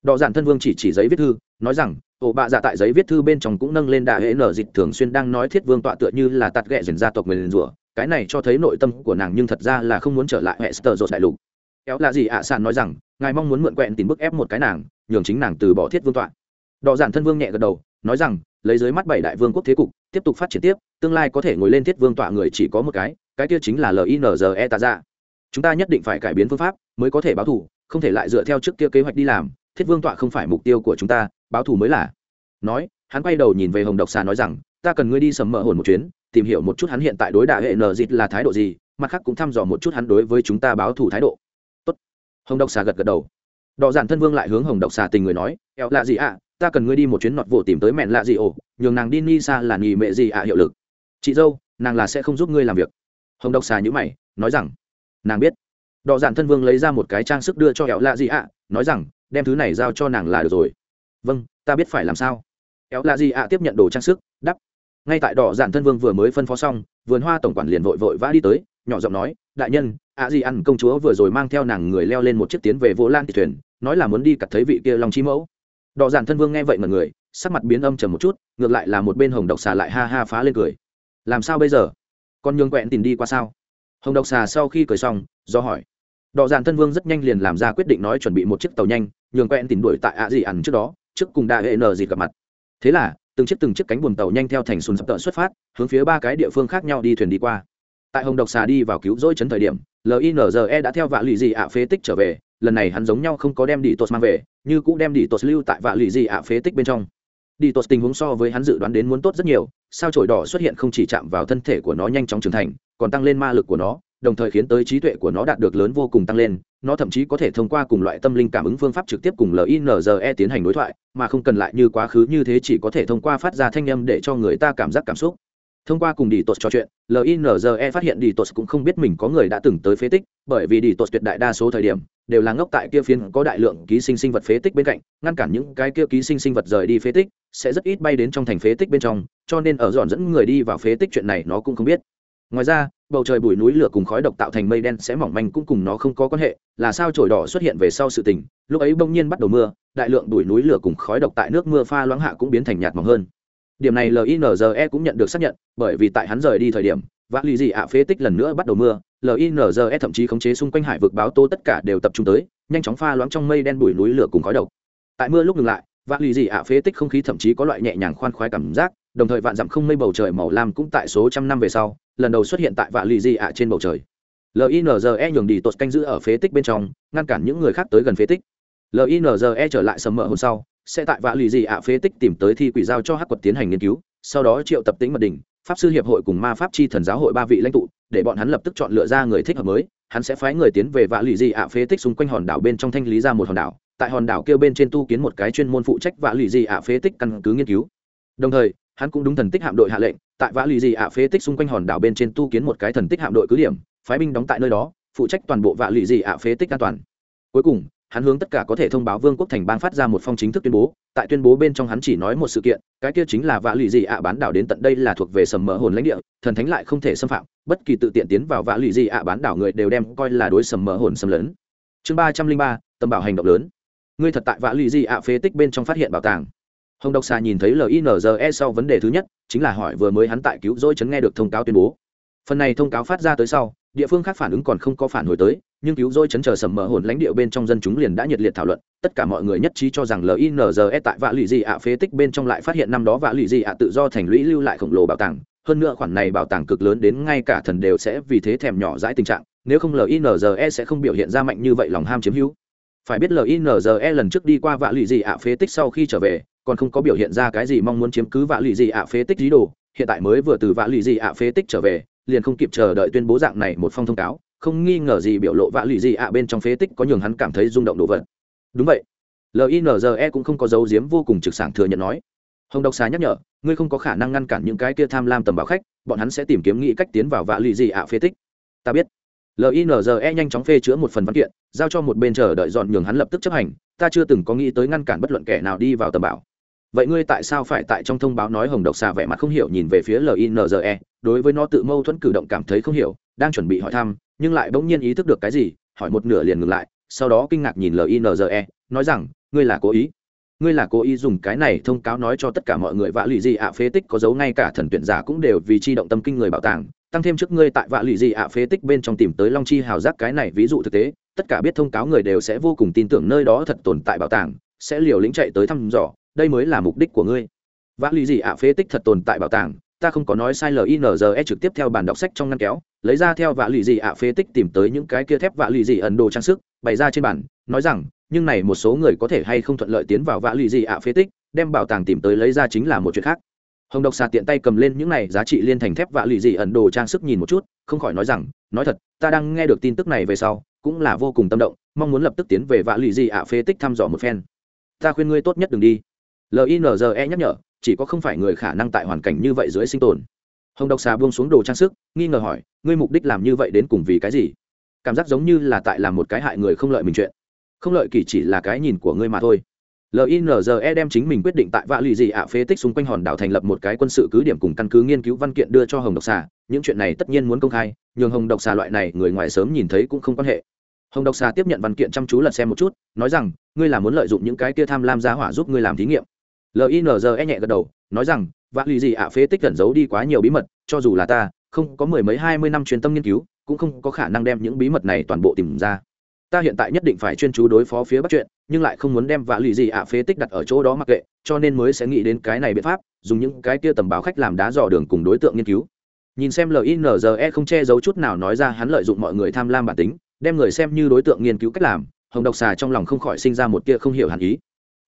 Đọ dạn thân vương chỉ chỉ giấy viết thư, nói rằng ổ bạ dạ tại giấy viết thư bên trong cũng nâng lên đại hệ nở dịch thường xuyên đang nói thiết vương tọa tựa như là tạt ghẹ dần gia tộc mình rủa, cái này cho thấy nội tâm của nàng nhưng thật ra là không muốn trở lại hệ sơ dột đại lục. Kéo là gì ạ, sàn nói rằng, ngài mong muốn mượn quẹn tìm bức ép một cái nàng, nhường chính nàng từ bỏ thiết vương tọa. Đọ giản thân vương nhẹ gật đầu, nói rằng lấy dưới mắt bảy đại vương quốc thế cục, tiếp tục phát triển tiếp, tương lai có thể ngồi lên thiết vương tọa người chỉ có một cái cái kia chính là linze tà ra chúng ta nhất định phải cải biến phương pháp mới có thể báo thù, không thể lại dựa theo trước kia kế hoạch đi làm, thiết vương tọa không phải mục tiêu của chúng ta, báo thù mới là. Nói, hắn quay đầu nhìn về hồng độc xà nói rằng, ta cần ngươi đi sầm mỡ hồn một chuyến, tìm hiểu một chút hắn hiện tại đối đại hệ nờ dịt là thái độ gì, mặt khác cũng thăm dò một chút hắn đối với chúng ta báo thù thái độ. Tốt. hồng độc xà gật gật đầu. Đọ giản thân vương lại hướng hồng độc xà tình người nói, eo là gì ạ? Ta cần ngươi đi một chuyến nọt vỗ tìm tới mẹn lạ gì ổ, nhường nàng đi ni xa là nghỉ mẹ gì ạ, hiệu lực. Chị dâu, nàng là sẽ không giúp ngươi làm việc. Hồng độc xà nhữ mày, nói rằng, nàng biết. Đọ dạn thân vương lấy ra một cái trang sức đưa cho eo lạ gì ạ, nói rằng, đem thứ này giao cho nàng là được rồi. Vâng ta biết phải làm sao. Éo lạ gì ạ tiếp nhận đồ trang sức, đắp. Ngay tại đỏ giản thân vương vừa mới phân phó xong, vườn hoa tổng quản liền vội vội vã đi tới, nhỏ giọng nói, đại nhân, ạ gì ăn công chúa vừa rồi mang theo nàng người leo lên một chiếc tiến về vô lan thị thuyền, nói là muốn đi cặt thấy vị kia lòng chi mẫu đỏ giản thân vương nghe vậy mà người, sắc mặt biến âm trầm một chút, ngược lại là một bên hồng độc xà lại ha ha phá lên cười. Làm sao bây giờ? Con nhường quẹn tìm đi qua sao? Hồng độc xà sau khi cười xong, do hỏi. Đỏ giản thân vương rất nhanh liền làm ra quyết định nói chuẩn bị một chiếc tàu nhanh, nhường quẹn tìm đuổi tại ạ gì ẩn trước đó, trước cùng đại hệ nờ gì gặp mặt. Thế là, từng chiếc từng chiếc cánh buồm tàu nhanh theo thành sùn sập tợ xuất phát, hướng phía ba cái địa phương khác nhau đi thuyền đi qua. Tại hồng độc xà đi vào cứu rỗi chấn thời điểm linze đã theo vạ lụy dị ạ phế tích trở về lần này hắn giống nhau không có đem đi tos mang về, như cũng đem đi tos lưu tại vạ lì dị ạ phế tích bên trong. Đi tos tình huống so với hắn dự đoán đến muốn tốt rất nhiều, sao trổi đỏ xuất hiện không chỉ chạm vào thân thể của nó nhanh chóng trưởng thành, còn tăng lên ma lực của nó, đồng thời khiến tới trí tuệ của nó đạt được lớn vô cùng tăng lên, nó thậm chí có thể thông qua cùng loại tâm linh cảm ứng phương pháp trực tiếp cùng linze tiến hành đối thoại, mà không cần lại như quá khứ như thế chỉ có thể thông qua phát ra thanh âm để cho người ta cảm giác cảm xúc thông qua cùng đi tột trò chuyện linze phát hiện đi tột cũng không biết mình có người đã từng tới phế tích, bởi vì đi tột tuyệt đại đa số thời điểm đều là ngốc tại kia phiến có đại lượng ký sinh sinh vật phế tích bên cạnh, ngăn cản những cái kia ký sinh sinh vật rời đi phế tích, sẽ rất ít bay đến trong thành phế tích bên trong, cho nên ở dọn dẫn người đi vào phế tích chuyện này nó cũng không biết. Ngoài ra, bầu trời bụi núi lửa cùng khói độc tạo thành mây đen sẽ mỏng manh cũng cùng nó không có quan hệ, là sao trổi đỏ xuất hiện về sau sự tình, lúc ấy bỗng nhiên bắt đầu mưa, đại lượng bụi núi lửa cùng khói độc tại nước mưa pha loãng hạ cũng biến thành nhạt mỏng hơn điểm này linze cũng nhận được xác nhận, bởi vì tại hắn rời đi thời điểm vác lì dị ạ phế tích lần nữa bắt đầu mưa linze thậm chí khống chế xung quanh hải vực báo tố tất cả đều tập trung tới, nhanh chóng pha loãng trong mây đen bụi núi lửa cùng khói độc. Tại mưa lúc ngừng lại Vạn lì dị ạ phế tích không khí thậm chí có loại nhẹ nhàng khoan khoái cảm giác, đồng thời vạn dặm không mây bầu trời màu lam cũng tại số trăm năm về sau, lần đầu xuất hiện tại Vạn lì dị ạ trên bầu trời. Linze nhường đi tột canh giữ ở phế tích bên trong, ngăn cản những người khác tới gần phế tích. Linze trở lại sầm mỡ hôm sau sẽ tại vạ lì dị ạ phế tích tìm tới thi quỷ giao cho hắc quật tiến hành nghiên cứu, sau đó triệu tập tính mật đình, pháp sư hiệp hội cùng ma pháp chi thần giáo hội ba vị lãnh tụ, để bọn hắn lập tức chọn lựa ra người thích hợp mới. Hắn sẽ phái người tiến về vạ lì dị ạ phế tích xung quanh hòn đảo bên trong thanh lý ra một hòn đảo, tại hòn đảo kêu bên trên tu kiến một cái chuyên môn phụ trách vạ lì dị ạ phế tích căn cứ nghiên cứu. Đồng thời, hắn cũng đúng thần tích hạm đội hạ lệnh, tại vã lì dị ạ phế tích xung quanh hòn đảo bên trên tu kiến một cái thần tích hạm đội cứ điểm, phái binh đóng tại nơi đó, phụ trách toàn bộ vạ lì dị ạ phế tích an toàn. Cuối cùng hắn hướng tất cả có thể thông báo vương quốc thành bang phát ra một phong chính thức tuyên bố, tại tuyên bố bên trong hắn chỉ nói một sự kiện, cái kia chính là vạ lụy dị ạ bán đảo đến tận đây là thuộc về sầm mỡ hồn lãnh địa, thần thánh lại không thể xâm phạm, bất kỳ tự tiện tiến vào vạ lụy dị ạ bán đảo người đều đem coi là đối sầm mỡ hồn xâm lấn. Chương ba trăm linh ba, tầm bảo hành động lớn. Ngươi thật tại vạ lụy dị ạ phế tích bên trong phát hiện bảo tàng. Hồng độc xà nhìn thấy linze sau vấn đề thứ nhất, chính là hỏi vừa mới hắn tại cứu rỗi chấn nghe được thông cáo tuyên bố. Phần này thông cáo phát ra tới sau địa phương khác phản ứng còn không có phản hồi tới, nhưng cứu dôi chấn chờ sầm mờ hồn lãnh địa bên trong dân chúng liền đã nhiệt liệt thảo luận. Tất cả mọi người nhất trí cho rằng linze tại vạ lụy dị ạ phế tích bên trong lại phát hiện năm đó vạ lụy dị ạ tự do thành lũy lưu lại khổng lồ bảo tàng. Hơn nữa khoản này bảo tàng cực lớn đến ngay cả thần đều sẽ vì thế thèm nhỏ dãi tình trạng, nếu không linze sẽ không biểu hiện ra mạnh như vậy lòng ham chiếm hữu. Phải biết linze lần trước đi qua vạ lụy dị ạ phế tích sau khi trở về, còn không có biểu hiện ra cái gì mong muốn chiếm cứ vạ lụy dị ạ phế tích dí đồ. Hiện tại mới vừa từ vạ lụy dị ạ phế tích trở về liền không kịp chờ đợi tuyên bố dạng này một phong thông cáo, không nghi ngờ gì biểu lộ vạ lụy gì ạ, bên trong phế tích có nhường hắn cảm thấy rung động đồ vật. Đúng vậy. Linze cũng không có dấu diếm vô cùng trực sảng thừa nhận nói. Hồng độc xà nhắc nhở, ngươi không có khả năng ngăn cản những cái kia tham lam tầm báo khách, bọn hắn sẽ tìm kiếm nghĩ cách tiến vào vạ lụy gì ạ phế tích. Ta biết. Linze nhanh chóng phê chữa một phần văn kiện, giao cho một bên chờ đợi dọn nhường hắn lập tức chấp hành, ta chưa từng có nghĩ tới ngăn cản bất luận kẻ nào đi vào tầm bảo. Vậy ngươi tại sao phải tại trong thông báo nói hồng độc xà vẻ mặt không hiểu nhìn về phía linze đối với nó tự mâu thuẫn cử động cảm thấy không hiểu, đang chuẩn bị hỏi thăm, nhưng lại bỗng nhiên ý thức được cái gì, hỏi một nửa liền ngừng lại, sau đó kinh ngạc nhìn linze nói rằng, ngươi là cố ý, ngươi là cố ý dùng cái này thông cáo nói cho tất cả mọi người vạ lụy gì ạ, phế tích có dấu ngay cả thần tuyển giả cũng đều vì chi động tâm kinh người bảo tàng, tăng thêm trước ngươi tại vạ lụy gì ạ, phế tích bên trong tìm tới long chi hào giác cái này ví dụ thực tế, tất cả biết thông cáo người đều sẽ vô cùng tin tưởng nơi đó thật tồn tại bảo tàng, sẽ liều lĩnh chạy tới thăm dò, đây mới là mục đích của ngươi. Vạ lụy gì ạ, phế tích thật tồn tại bảo tàng ta không có nói sai linze trực tiếp theo bản đọc sách trong ngăn kéo, lấy ra theo vạ lì gì ạ, phế tích tìm tới những cái kia thép vạ lì gì ẩn đồ trang sức, bày ra trên bản nói rằng, nhưng này một số người có thể hay không thuận lợi tiến vào vạ lì gì ạ, phế tích, đem bảo tàng tìm tới lấy ra chính là một chuyện khác. Hồng độc xà tiện tay cầm lên những này giá trị liên thành thép vạ lì gì ẩn đồ trang sức nhìn một chút, không khỏi nói rằng, nói thật, ta đang nghe được tin tức này về sau, cũng là vô cùng tâm động, mong muốn lập tức tiến về vạ lì gì ạ, phế tích thăm dò một phen. Ta khuyên ngươi tốt nhất đừng đi linze nhắc nhở, chỉ có không phải người khả năng tại hoàn cảnh như vậy dưới sinh tồn. Hồng độc xà buông xuống đồ trang sức, nghi ngờ hỏi, ngươi mục đích làm như vậy đến cùng vì cái gì? Cảm giác giống như là tại làm một cái hại người không lợi mình chuyện. Không lợi kỳ chỉ là cái nhìn của ngươi mà thôi. Linze đem chính mình quyết định tại vạ lụy dị ạ phế tích xung quanh hòn đảo thành lập một cái quân sự cứ điểm cùng căn cứ nghiên cứu văn kiện đưa cho hồng độc xà. Những chuyện này tất nhiên muốn công khai, nhường hồng độc xà loại này người ngoài sớm nhìn thấy cũng không quan hệ. Hồng độc xà tiếp nhận văn kiện chăm chú lật xem một chút, nói rằng, ngươi là muốn lợi dụng những cái kia tham lam giá hỏa giúp ngươi làm thí nghiệm linze nhẹ gật đầu, nói rằng, vạ lì dị ạ, phế tích cẩn giấu đi quá nhiều bí mật, cho dù là ta, không có mười mấy hai mươi năm chuyên tâm nghiên cứu, cũng không có khả năng đem những bí mật này toàn bộ tìm ra. Ta hiện tại nhất định phải chuyên chú đối phó phía bắc chuyện, nhưng lại không muốn đem vạ lì gì ạ, phế tích đặt ở chỗ đó mặc kệ, cho nên mới sẽ nghĩ đến cái này biện pháp, dùng những cái kia tầm báo khách làm đá dò đường cùng đối tượng nghiên cứu. Nhìn xem linze không che giấu chút nào nói ra, hắn lợi dụng mọi người tham lam bản tính, đem người xem như đối tượng nghiên cứu cách làm, hồng độc xà trong lòng không khỏi sinh ra một kia không hiểu hẳn ý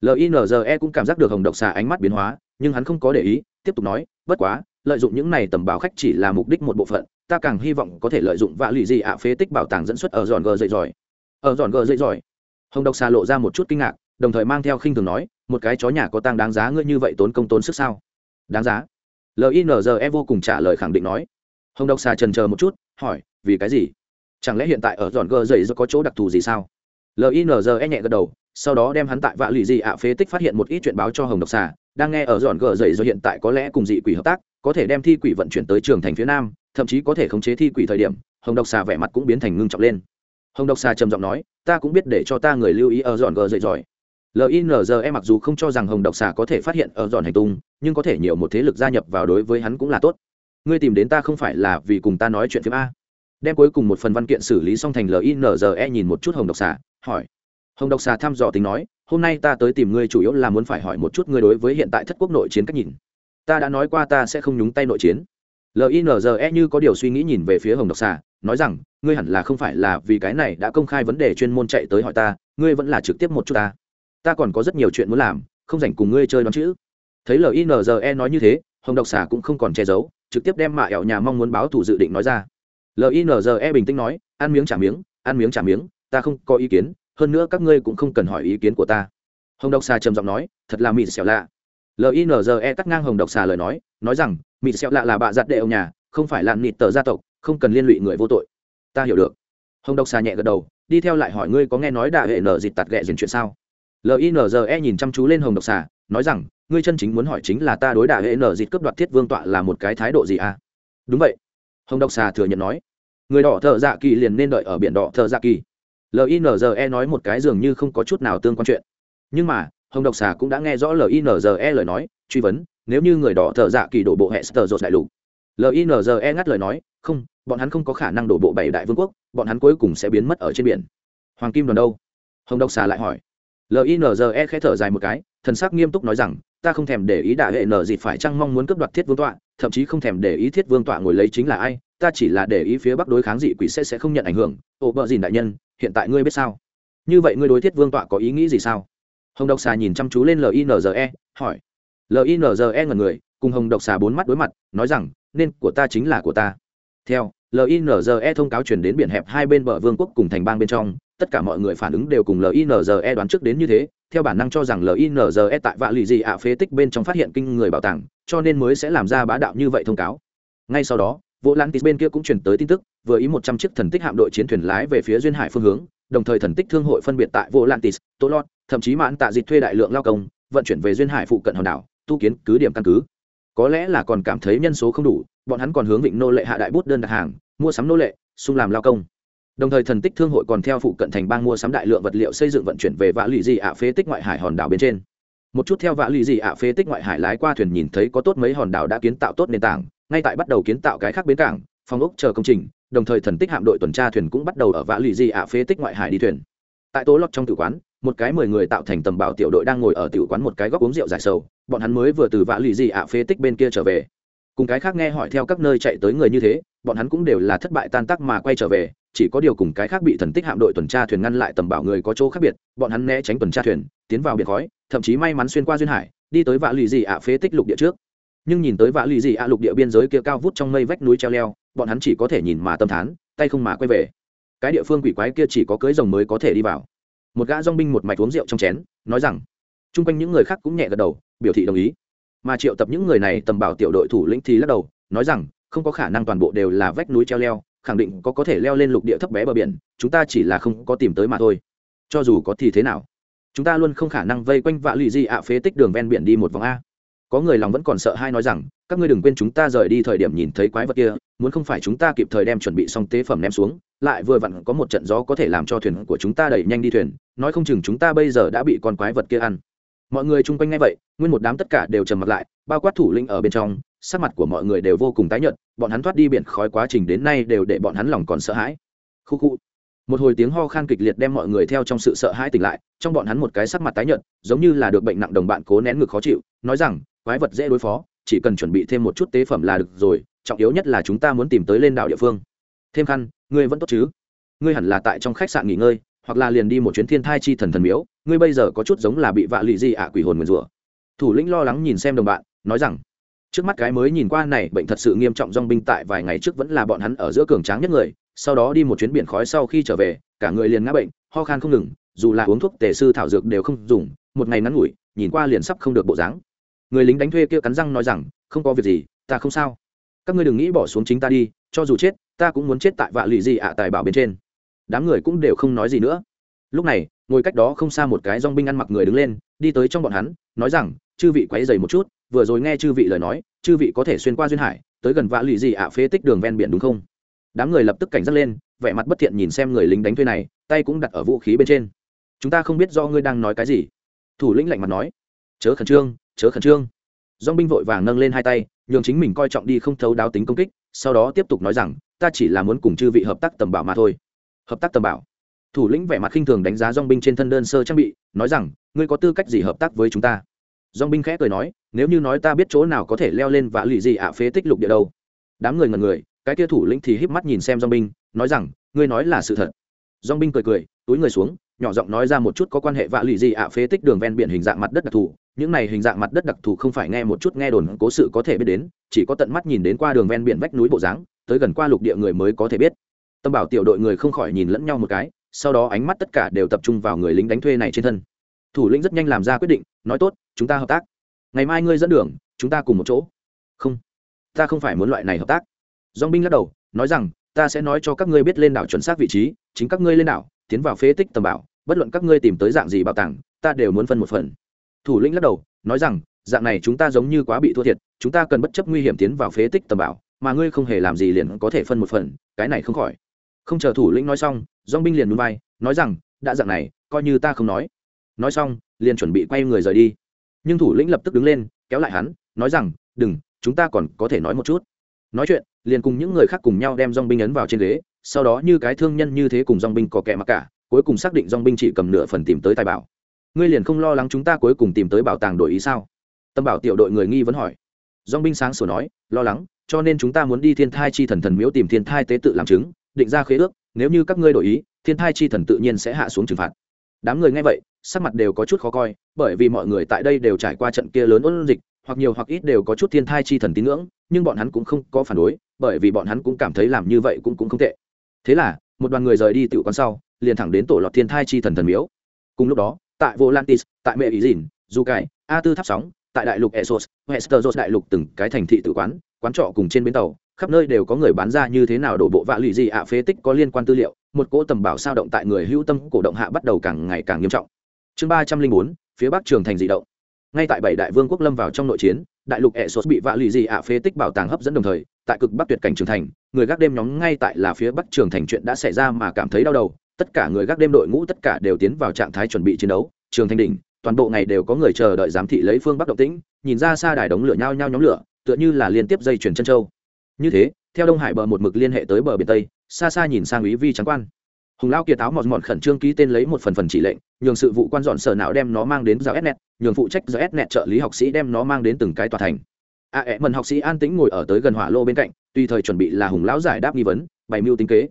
linze cũng cảm giác được hồng độc xà ánh mắt biến hóa, nhưng hắn không có để ý, tiếp tục nói, bất quá, lợi dụng những này tầm báo khách chỉ là mục đích một bộ phận, ta càng hy vọng có thể lợi dụng vạ lụy gì ạ phế tích bảo tàng dẫn xuất ở giòn gờ dậy giỏi. Ở giòn gờ dậy giỏi. Hồng độc xà lộ ra một chút kinh ngạc, đồng thời mang theo khinh thường nói, một cái chó nhà có tăng đáng giá ngươi như vậy tốn công tốn sức sao? Đáng giá. Linze vô cùng trả lời khẳng định nói. Hồng độc xà trần chờ một chút, hỏi, vì cái gì? Chẳng lẽ hiện tại ở giòn gờ dậy có chỗ đặc thù gì sao? Linze nhẹ gật đầu sau đó đem hắn tại vạ lì gì ạ phế tích phát hiện một ít chuyện báo cho hồng độc xà, đang nghe ở giòn gờ dậy rồi hiện tại có lẽ cùng dị quỷ hợp tác, có thể đem thi quỷ vận chuyển tới trường thành phía nam, thậm chí có thể khống chế thi quỷ thời điểm, hồng độc xà vẻ mặt cũng biến thành ngưng trọng lên. Hồng độc xà trầm giọng nói, ta cũng biết để cho ta người lưu ý ở giòn gờ dậy rồi. Linze mặc dù không cho rằng hồng độc xà có thể phát hiện ở giòn hành tung, nhưng có thể nhiều một thế lực gia nhập vào đối với hắn cũng là tốt. Ngươi tìm đến ta không phải là vì cùng ta nói chuyện phim a. Đem cuối cùng một phần văn kiện xử lý xong thành linze nhìn một chút hồng độc xà, hỏi hồng độc xà thăm dò tính nói, hôm nay ta tới tìm ngươi chủ yếu là muốn phải hỏi một chút ngươi đối với hiện tại thất quốc nội chiến cách nhìn. Ta đã nói qua ta sẽ không nhúng tay nội chiến. Linze như có điều suy nghĩ nhìn về phía hồng độc xà, nói rằng, ngươi hẳn là không phải là vì cái này đã công khai vấn đề chuyên môn chạy tới hỏi ta, ngươi vẫn là trực tiếp một chút ta. Ta còn có rất nhiều chuyện muốn làm, không dành cùng ngươi chơi đón chữ. Thấy linze nói như thế, hồng độc xà cũng không còn che giấu, trực tiếp đem mạ ẹo nhà mong muốn báo thủ dự định nói ra. Linze bình tĩnh nói, ăn miếng trả miếng, ăn miếng trả miếng, ta không có ý kiến hơn nữa các ngươi cũng không cần hỏi ý kiến của ta. Hồng độc xà trầm giọng nói, thật là mịt xẻo lạ. Linze cắt ngang hồng độc xà lời nói nói rằng, mịt xẻo lạ là bạ giặt đệ ông nhà, không phải lạn nịt tờ gia tộc, không cần liên lụy người vô tội. Ta hiểu được. Hồng độc xà nhẹ gật đầu, đi theo lại hỏi ngươi có nghe nói đạ hệ nở dịt tạt ghẹ dền chuyện sao? Linze nhìn chăm chú lên hồng độc xà, nói rằng, ngươi chân chính muốn hỏi chính là ta đối đạ hệ nở dịt cướp đoạt thiết vương tọa là một cái thái độ gì à? Đúng vậy. Hồng độc xà thừa nhận nói, người đỏ thợ dạ kỳ liền nên đợi ở biển đỏ thợ dạ kỳ linze nói một cái dường như không có chút nào tương quan chuyện. Nhưng mà, hồng độc xà cũng đã nghe rõ linze lời nói, truy vấn, nếu như người đỏ thợ dạ kỳ đổ bộ hệ sờ dột đại lục. Linze ngắt lời nói, không, bọn hắn không có khả năng đổ bộ bảy đại vương quốc, bọn hắn cuối cùng sẽ biến mất ở trên biển. Hoàng kim đoàn đâu? Hồng độc xà lại hỏi. Linze khẽ thở dài một cái, thần sắc nghiêm túc nói rằng, ta không thèm để ý đả hệ nở dịt phải chăng mong muốn cướp đoạt thiết vương tọa, thậm chí không thèm để ý thiết vương tọa ngồi lấy chính là ai, ta chỉ là để ý phía bắc đối kháng dị quỷ sẽ sẽ không nhận ảnh hưởng. Ồ bợ dìn đại nhân hiện tại ngươi biết sao? Như vậy ngươi đối thiết vương tọa có ý nghĩ gì sao? Hồng độc xà nhìn chăm chú lên linze hỏi. Linze ngần người, cùng hồng độc xà bốn mắt đối mặt, nói rằng, nên của ta chính là của ta. Theo linze thông cáo chuyển đến biển hẹp hai bên bờ vương quốc cùng thành bang bên trong, tất cả mọi người phản ứng đều cùng linze đoán trước đến như thế, theo bản năng cho rằng linze tại vạ lì dị ạ phế tích bên trong phát hiện kinh người bảo tàng, cho nên mới sẽ làm ra bá đạo như vậy thông cáo. Ngay sau đó vô Lãng tít bên kia cũng chuyển tới tin tức, vừa ý một trăm chiếc thần tích hạm đội chiến thuyền lái về phía duyên hải phương hướng, đồng thời thần tích thương hội phân biệt tại vô lãng tít, tô lót, thậm chí mãn tạ dịch thuê đại lượng lao công, vận chuyển về duyên hải phụ cận hòn đảo, tu kiến cứ điểm căn cứ. Có lẽ là còn cảm thấy nhân số không đủ, bọn hắn còn hướng vịnh nô lệ hạ đại bút đơn đặt hàng, mua sắm nô lệ xung làm lao công. Đồng thời thần tích thương hội còn theo phụ cận thành bang mua sắm đại lượng vật liệu xây dựng vận chuyển về vã lụy dị ạ phế tích ngoại hải hòn đảo bên trên. Một chút theo vã lụy dị ạ phế tích ngoại hải lái qua thuyền nhìn thấy có tốt mấy hòn đảo đã kiến tạo tốt nền tảng ngay tại bắt đầu kiến tạo cái khác bến cảng, phòng ốc chờ công trình, đồng thời thần tích hạm đội tuần tra thuyền cũng bắt đầu ở vạ lì Di ạ phế tích ngoại hải đi thuyền. Tại tố lọt trong tử quán, một cái mười người tạo thành tầm bảo tiểu đội đang ngồi ở tiểu quán một cái góc uống rượu giải sầu, bọn hắn mới vừa từ vạ lì Di ạ phế tích bên kia trở về. Cùng cái khác nghe hỏi theo các nơi chạy tới người như thế, bọn hắn cũng đều là thất bại tan tác mà quay trở về, chỉ có điều cùng cái khác bị thần tích hạm đội tuần tra thuyền ngăn lại tầm bảo người có chỗ khác biệt, bọn hắn né tránh tuần tra thuyền, tiến vào biển khói, thậm chí may mắn xuyên qua duyên hải, đi tới vạ lì dị ạ phế tích lục địa trước nhưng nhìn tới vạ lì dị ạ lục địa biên giới kia cao vút trong mây vách núi treo leo, bọn hắn chỉ có thể nhìn mà tâm thán, tay không mà quay về. Cái địa phương quỷ quái kia chỉ có cưới rồng mới có thể đi vào. Một gã dong binh một mạch uống rượu trong chén, nói rằng chung quanh những người khác cũng nhẹ gật đầu, biểu thị đồng ý. Mà triệu tập những người này tầm bảo tiểu đội thủ lĩnh thì lắc đầu, nói rằng, không có khả năng toàn bộ đều là vách núi treo leo, khẳng định có có thể leo lên lục địa thấp bé bờ biển, chúng ta chỉ là không có tìm tới mà thôi. Cho dù có thì thế nào? Chúng ta luôn không khả năng vây quanh vạ lụy di ạ phế tích đường ven biển đi một vòng a có người lòng vẫn còn sợ hai nói rằng, các ngươi đừng quên chúng ta rời đi thời điểm nhìn thấy quái vật kia, muốn không phải chúng ta kịp thời đem chuẩn bị xong tế phẩm ném xuống, lại vừa vặn có một trận gió có thể làm cho thuyền của chúng ta đẩy nhanh đi thuyền, nói không chừng chúng ta bây giờ đã bị con quái vật kia ăn. Mọi người chung quanh ngay vậy, nguyên một đám tất cả đều trầm mặt lại, bao quát thủ lĩnh ở bên trong, sắc mặt của mọi người đều vô cùng tái nhợt, bọn hắn thoát đi biển khói quá trình đến nay đều để bọn hắn lòng còn sợ hãi. Khu khu. Một hồi tiếng ho khan kịch liệt đem mọi người theo trong sự sợ hãi tỉnh lại, trong bọn hắn một cái sắc mặt tái nhợt, giống như là được bệnh nặng đồng bạn cố nén ngực khó chịu, nói rằng quái vật dễ đối phó, chỉ cần chuẩn bị thêm một chút tế phẩm là được rồi, trọng yếu nhất là chúng ta muốn tìm tới lên đảo địa phương. Thêm khăn, ngươi vẫn tốt chứ? Ngươi hẳn là tại trong khách sạn nghỉ ngơi, hoặc là liền đi một chuyến thiên thai chi thần thần miếu, ngươi bây giờ có chút giống là bị vạ lụy gì ạ, quỷ hồn nguyền rủa. Thủ lĩnh lo lắng nhìn xem đồng bạn, nói rằng, trước mắt cái mới nhìn qua này, bệnh thật sự nghiêm trọng dong binh tại vài ngày trước vẫn là bọn hắn ở giữa cường tráng nhất người, sau đó đi một chuyến biển khói sau khi trở về, cả người liền ngã bệnh, ho khan không ngừng, dù là uống thuốc tề sư thảo dược đều không dùng, một ngày ngắn ngủi, nhìn qua liền sắp không được bộ dáng người lính đánh thuê kia cắn răng nói rằng, không có việc gì, ta không sao. Các ngươi đừng nghĩ bỏ xuống chính ta đi, cho dù chết, ta cũng muốn chết tại vạ lụy gì ạ tài bảo bên trên. Đám người cũng đều không nói gì nữa. Lúc này, ngồi cách đó không xa một cái dong binh ăn mặc người đứng lên, đi tới trong bọn hắn, nói rằng, chư vị quấy dày một chút, vừa rồi nghe chư vị lời nói, chư vị có thể xuyên qua duyên hải, tới gần vạ lụy gì ạ phế tích đường ven biển đúng không? Đám người lập tức cảnh giác lên, vẻ mặt bất thiện nhìn xem người lính đánh thuê này, tay cũng đặt ở vũ khí bên trên. Chúng ta không biết do ngươi đang nói cái gì. Thủ lĩnh lạnh mặt nói. Chớ khẩn trương chớ khẩn trương. Dong binh vội vàng nâng lên hai tay, nhường chính mình coi trọng đi không thấu đáo tính công kích, sau đó tiếp tục nói rằng, ta chỉ là muốn cùng chư vị hợp tác tầm bảo mà thôi. Hợp tác tầm bảo. Thủ lĩnh vẻ mặt khinh thường đánh giá dong binh trên thân đơn sơ trang bị, nói rằng, ngươi có tư cách gì hợp tác với chúng ta? Dong binh khẽ cười nói, nếu như nói ta biết chỗ nào có thể leo lên và lụy gì ạ, phế tích lục địa đâu? Đám người ngần người, cái kia thủ lĩnh thì híp mắt nhìn xem dong binh, nói rằng, ngươi nói là sự thật. Dong binh cười cười, túi người xuống, nhỏ giọng nói ra một chút có quan hệ vạ lụy gì ạ, phế tích đường ven biển hình dạng mặt đất đặc thù những này hình dạng mặt đất đặc thù không phải nghe một chút nghe đồn cố sự có thể biết đến, chỉ có tận mắt nhìn đến qua đường ven biển vách núi bộ dáng, tới gần qua lục địa người mới có thể biết. Tâm bảo tiểu đội người không khỏi nhìn lẫn nhau một cái, sau đó ánh mắt tất cả đều tập trung vào người lính đánh thuê này trên thân. Thủ lĩnh rất nhanh làm ra quyết định, nói tốt, chúng ta hợp tác. Ngày mai ngươi dẫn đường, chúng ta cùng một chỗ. Không, ta không phải muốn loại này hợp tác. Dong binh lắc đầu, nói rằng, ta sẽ nói cho các ngươi biết lên đảo chuẩn xác vị trí, chính các ngươi lên đảo, tiến vào phế tích tầm bảo, bất luận các ngươi tìm tới dạng gì bảo tàng, ta đều muốn phân một phần thủ lĩnh lắc đầu, nói rằng, dạng này chúng ta giống như quá bị thua thiệt, chúng ta cần bất chấp nguy hiểm tiến vào phế tích tầm bảo, mà ngươi không hề làm gì liền có thể phân một phần, cái này không khỏi. Không chờ thủ lĩnh nói xong, dong binh liền núi bay nói rằng, đã dạng này, coi như ta không nói. Nói xong, liền chuẩn bị quay người rời đi. Nhưng thủ lĩnh lập tức đứng lên, kéo lại hắn, nói rằng, đừng, chúng ta còn có thể nói một chút. Nói chuyện, liền cùng những người khác cùng nhau đem dong binh ấn vào trên ghế, sau đó như cái thương nhân như thế cùng dong binh có kẻ mặc cả, cuối cùng xác định dong binh chỉ cầm nửa phần tìm tới tài bảo ngươi liền không lo lắng chúng ta cuối cùng tìm tới bảo tàng đổi ý sao? Tâm bảo tiểu đội người nghi vấn hỏi. Dong binh sáng sủa nói, lo lắng, cho nên chúng ta muốn đi thiên thai chi thần thần miếu tìm thiên thai tế tự làm chứng, định ra khế ước, nếu như các ngươi đổi ý, thiên thai chi thần tự nhiên sẽ hạ xuống trừng phạt. Đám người nghe vậy, sắc mặt đều có chút khó coi, bởi vì mọi người tại đây đều trải qua trận kia lớn ôn dịch, hoặc nhiều hoặc ít đều có chút thiên thai chi thần tín ngưỡng, nhưng bọn hắn cũng không có phản đối, bởi vì bọn hắn cũng cảm thấy làm như vậy cũng cũng không tệ. Thế là, một đoàn người rời đi tự quán sau, liền thẳng đến tổ lọt thiên thai chi thần thần miếu. Cùng lúc đó tại volantis, tại mẹ ý dìn du cải, a tư tháp sóng, tại đại lục esos hesteros đại lục từng cái thành thị tự quán quán trọ cùng trên bến tàu, khắp nơi đều có người bán ra như thế nào đổ bộ vạ lụy gì ạ, phế tích có liên quan tư liệu, một cỗ tầm bảo sao động tại người hữu tâm cổ động hạ bắt đầu càng ngày càng nghiêm trọng. Chương ba trăm linh bốn, phía bắc trường thành dị động. Ngay tại bảy đại vương quốc lâm vào trong nội chiến, đại lục esos bị vạ lụy gì ạ, phế tích bảo tàng hấp dẫn đồng thời, tại cực bắc tuyệt cảnh trường thành, người gác đêm nhóm ngay tại là phía bắc trường thành chuyện đã xảy ra mà cảm thấy đau đầu tất cả người gác đêm đội ngũ tất cả đều tiến vào trạng thái chuẩn bị chiến đấu, trường Thanh đỉnh, toàn bộ ngày đều có người chờ đợi giám thị lấy phương bắc động tĩnh, nhìn ra xa đài đống lửa nhao nhao nhóm lửa, tựa như là liên tiếp dây chuyển chân châu. Như thế, theo đông hải bờ một mực liên hệ tới bờ biển tây, xa xa nhìn sang ý vi trắng quan. Hùng lao kia táo mọt mọt khẩn trương ký tên lấy một phần phần chỉ lệnh, nhường sự vụ quan dọn sở não đem nó mang đến giáo s net nhường phụ trách giáo s net trợ lý học sĩ đem nó mang đến từng cái tòa thành. A ẹ mần học sĩ an tĩnh ngồi ở tới gần hỏa lô bên cạnh, tùy thời chuẩn bị là hùng lão giải đáp nghi vấn, bày mưu tính kế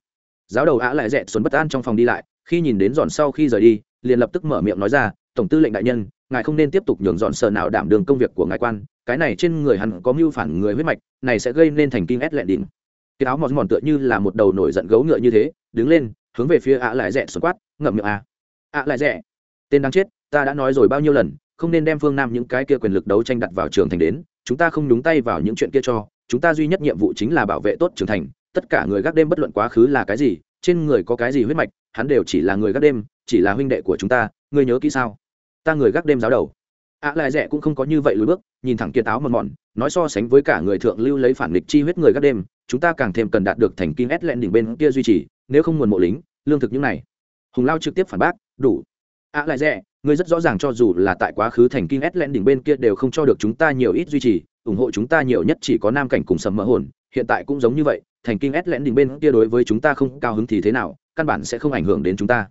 giáo đầu á lại dẹt xuân bất an trong phòng đi lại, khi nhìn đến dọn sau khi rời đi, liền lập tức mở miệng nói ra, tổng tư lệnh đại nhân, ngài không nên tiếp tục nhường dọn sở nào đảm đường công việc của ngài quan, cái này trên người hắn có mưu phản người huyết mạch, này sẽ gây nên thành kinh ét lẹn đỉnh cái áo mòn mòn tựa như là một đầu nổi giận gấu ngựa như thế, đứng lên, hướng về phía ạ lại rẽ xuân quát, ngậm miệng à. ạ lại rẽ tên đáng chết, ta đã nói rồi bao nhiêu lần, không nên đem phương nam những cái kia quyền lực đấu tranh đặt vào trường thành đến, chúng ta không đúng tay vào những chuyện kia cho, chúng ta duy nhất nhiệm vụ chính là bảo vệ tốt trường thành tất cả người gác đêm bất luận quá khứ là cái gì, trên người có cái gì huyết mạch, hắn đều chỉ là người gác đêm, chỉ là huynh đệ của chúng ta, ngươi nhớ kỹ sao? Ta người gác đêm giáo đầu. Ạ lại rẻ cũng không có như vậy lùi bước, nhìn thẳng kiệt áo mòn mòn, nói so sánh với cả người thượng lưu lấy phản nghịch chi huyết người gác đêm, chúng ta càng thêm cần đạt được thành kinh ét lẹn đỉnh bên kia duy trì, nếu không nguồn mộ lính, lương thực những này. Hùng lao trực tiếp phản bác, đủ. Ạ lại rẻ ngươi rất rõ ràng cho dù là tại quá khứ thành kinh ét lẹn đỉnh bên kia đều không cho được chúng ta nhiều ít duy trì, ủng hộ chúng ta nhiều nhất chỉ có nam cảnh cùng sầm mỡ hồn hiện tại cũng giống như vậy, thành kinh ét lẹn đỉnh bên kia đối với chúng ta không cao hứng thì thế nào, căn bản sẽ không ảnh hưởng đến chúng ta.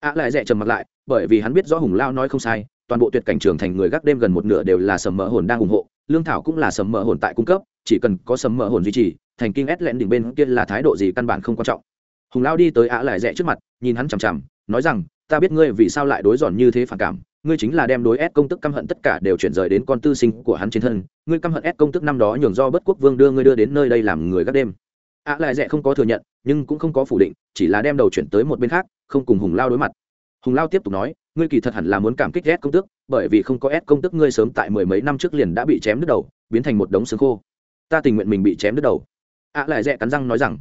Ạ lại dẹ trầm mặt lại, bởi vì hắn biết rõ hùng lao nói không sai, toàn bộ tuyệt cảnh trường thành người gác đêm gần một nửa đều là sầm mỡ hồn đang ủng hộ, lương thảo cũng là sầm mỡ hồn tại cung cấp, chỉ cần có sầm mỡ hồn duy trì, thành kinh ét lẹn đỉnh bên kia là thái độ gì căn bản không quan trọng. Hùng lao đi tới ạ lại rẽ trước mặt, nhìn hắn chằm chằm, nói rằng, ta biết ngươi vì sao lại đối giòn như thế phản cảm ngươi chính là đem đối ép công tức căm hận tất cả đều chuyển rời đến con tư sinh của hắn trên thân, ngươi căm hận ép công tức năm đó nhường do bất quốc vương đưa ngươi đưa đến nơi đây làm người gác đêm. Ạ lại dè không có thừa nhận, nhưng cũng không có phủ định, chỉ là đem đầu chuyển tới một bên khác, không cùng hùng lao đối mặt. Hùng lao tiếp tục nói, ngươi kỳ thật hẳn là muốn cảm kích ép công tức, bởi vì không có ép công tức ngươi sớm tại mười mấy năm trước liền đã bị chém đứt đầu, biến thành một đống xương khô. Ta tình nguyện mình bị chém đứt đầu. Ạ lại dè cắn răng nói rằng.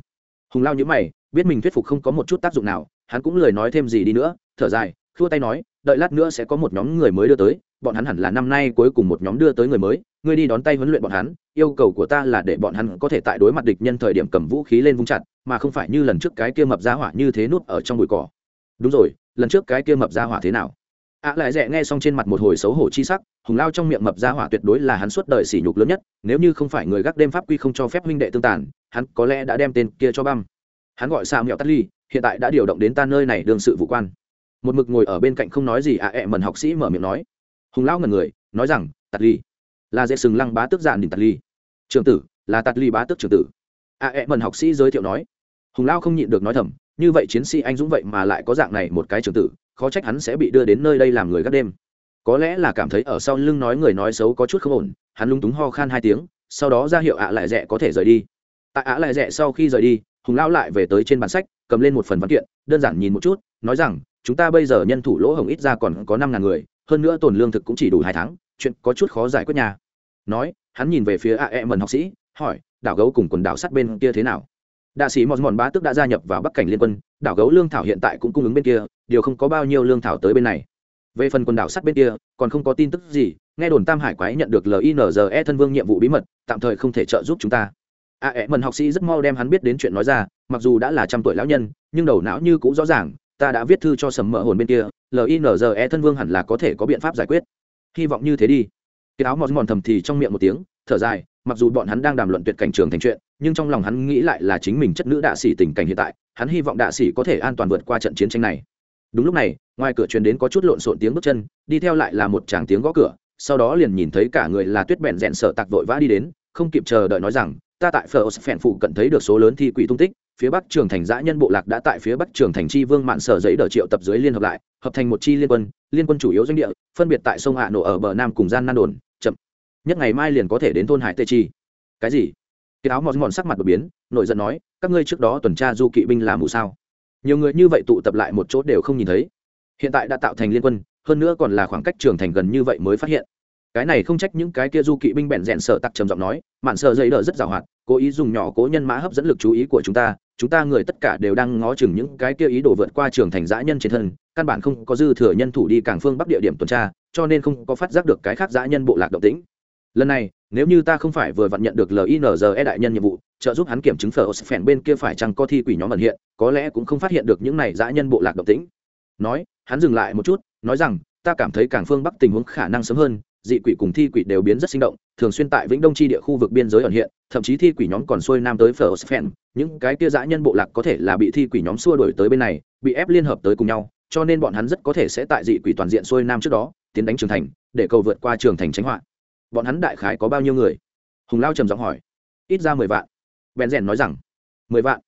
Hùng lao nhữ mày, biết mình thuyết phục không có một chút tác dụng nào, hắn cũng lời nói thêm gì đi nữa, thở dài, khua tay nói đợi lát nữa sẽ có một nhóm người mới đưa tới, bọn hắn hẳn là năm nay cuối cùng một nhóm đưa tới người mới, ngươi đi đón tay huấn luyện bọn hắn, yêu cầu của ta là để bọn hắn có thể tại đối mặt địch nhân thời điểm cầm vũ khí lên vung chặt, mà không phải như lần trước cái kia mập ra hỏa như thế nút ở trong bụi cỏ. Đúng rồi, lần trước cái kia mập ra hỏa thế nào? Ạ lại rẽ nghe xong trên mặt một hồi xấu hổ chi sắc, hùng lao trong miệng mập ra hỏa tuyệt đối là hắn suốt đời sỉ nhục lớn nhất, nếu như không phải người gác đêm pháp quy không cho phép huynh đệ tương tàn, hắn có lẽ đã đem tên kia cho băm. Hắn gọi sao mẹo tắt ly, hiện tại đã điều động đến ta nơi này đương sự vụ quan một mực ngồi ở bên cạnh không nói gì ạ, ẹ mần học sĩ mở miệng nói. Hùng lao ngần người, nói rằng, tạt ly là dễ sừng lăng bá tước giản đình tạt ly trường tử, là tạt ly bá tước trường tử. ạ, ẹ mần học sĩ giới thiệu nói. Hùng lao không nhịn được nói thầm, như vậy chiến sĩ anh dũng vậy mà lại có dạng này một cái trường tử, khó trách hắn sẽ bị đưa đến nơi đây làm người gác đêm. Có lẽ là cảm thấy ở sau lưng nói người nói xấu có chút không ổn, hắn lung túng ho khan hai tiếng, sau đó ra hiệu ạ lại rẽ có thể rời đi. Tại ạ lại rẽ sau khi rời đi, hùng lao lại về tới trên bản sách, cầm lên một phần văn kiện, đơn giản nhìn một chút, nói rằng chúng ta bây giờ nhân thủ lỗ hồng ít ra còn có năm ngàn người, hơn nữa tồn lương thực cũng chỉ đủ hai tháng, chuyện có chút khó giải quyết nhà nói, hắn nhìn về phía a e mần học sĩ, hỏi, đảo gấu cùng quần đảo sát bên kia thế nào? Đạ sĩ mòn mòn bá tức đã gia nhập vào bắc cảnh liên quân, đảo gấu lương thảo hiện tại cũng cung ứng bên kia, điều không có bao nhiêu lương thảo tới bên này. Về phần quần đảo sát bên kia, còn không có tin tức gì, nghe đồn tam hải quái nhận được linze thân vương nhiệm vụ bí mật, tạm thời không thể trợ giúp chúng ta. A e mần học sĩ rất mau đem hắn biết đến chuyện nói ra, mặc dù đã là trăm tuổi lão nhân, nhưng đầu não như cũng rõ ràng ta đã viết thư cho sầm mỡ hồn bên kia linze thân vương hẳn là có thể có biện pháp giải quyết. Hy vọng như thế đi. Cái áo mòn mòn thầm thì trong miệng một tiếng, thở dài, mặc dù bọn hắn đang đàm luận tuyệt cảnh trường thành chuyện, nhưng trong lòng hắn nghĩ lại là chính mình chất nữ đạ sĩ tình cảnh hiện tại, hắn hy vọng đạ sĩ có thể an toàn vượt qua trận chiến tranh này. Đúng lúc này, ngoài cửa truyền đến có chút lộn xộn tiếng bước chân, đi theo lại là một tràng tiếng gõ cửa, sau đó liền nhìn thấy cả người là tuyết bẹn rẽn sợ tạc vội vã đi đến, không kịp chờ đợi nói rằng, ta tại phở phèn phụ cận thấy được số lớn thi quỷ tung tích phía bắc trường thành giã nhân bộ lạc đã tại phía bắc trường thành chi vương mạn sở giấy đờ triệu tập dưới liên hợp lại, hợp thành một chi liên quân liên quân chủ yếu doanh địa, phân biệt tại sông hạ nổ ở bờ nam cùng gian nan đồn, chậm. Nhất ngày mai liền có thể đến thôn hải tê chi. Cái gì? Cái áo mọt ngọn sắc mặt đột biến nội giận nói, các ngươi trước đó tuần tra du kỵ binh làm mù sao? Nhiều người như vậy tụ tập lại một chỗ đều không nhìn thấy. Hiện tại đã tạo thành liên quân, hơn nữa còn là khoảng cách trường thành gần như vậy mới phát hiện. Cái này không trách những cái kia du kỵ binh bẹn rèn sợ tặc trầm giọng nói, mạn sợ dây đỡ rất giàu hoạt, cố ý dùng nhỏ cố nhân mã hấp dẫn lực chú ý của chúng ta chúng ta người tất cả đều đang ngó chừng những cái kia ý đồ vượt qua trường thành dã nhân trên thân, căn bản không có dư thừa nhân thủ đi cảng phương bắc địa điểm tuần tra, cho nên không có phát giác được cái khác dã nhân bộ lạc động tĩnh. Lần này, nếu như ta không phải vừa vặn nhận được linze đại nhân nhiệm vụ, trợ giúp hắn kiểm chứng phở phèn bên kia phải chăng có thi quỷ nhóm ẩn hiện, có lẽ cũng không phát hiện được những này dã nhân bộ lạc động tĩnh. Nói, hắn dừng lại một chút, nói rằng ta cảm thấy cảng phương bắc tình huống khả năng sớm hơn, dị quỷ cùng thi quỷ đều biến rất sinh động, thường xuyên tại vĩnh đông chi địa khu vực biên giới ẩn hiện, thậm chí thi quỷ nhóm còn xuôi nam tới phở phen những cái kia dã nhân bộ lạc có thể là bị thi quỷ nhóm xua đổi tới bên này, bị ép liên hợp tới cùng nhau, cho nên bọn hắn rất có thể sẽ tại dị quỷ toàn diện xuôi nam trước đó, tiến đánh trường thành, để cầu vượt qua trường thành tránh họa. Bọn hắn đại khái có bao nhiêu người? Hùng lao trầm giọng hỏi. Ít ra mười vạn. Bèn rèn nói rằng, mười vạn.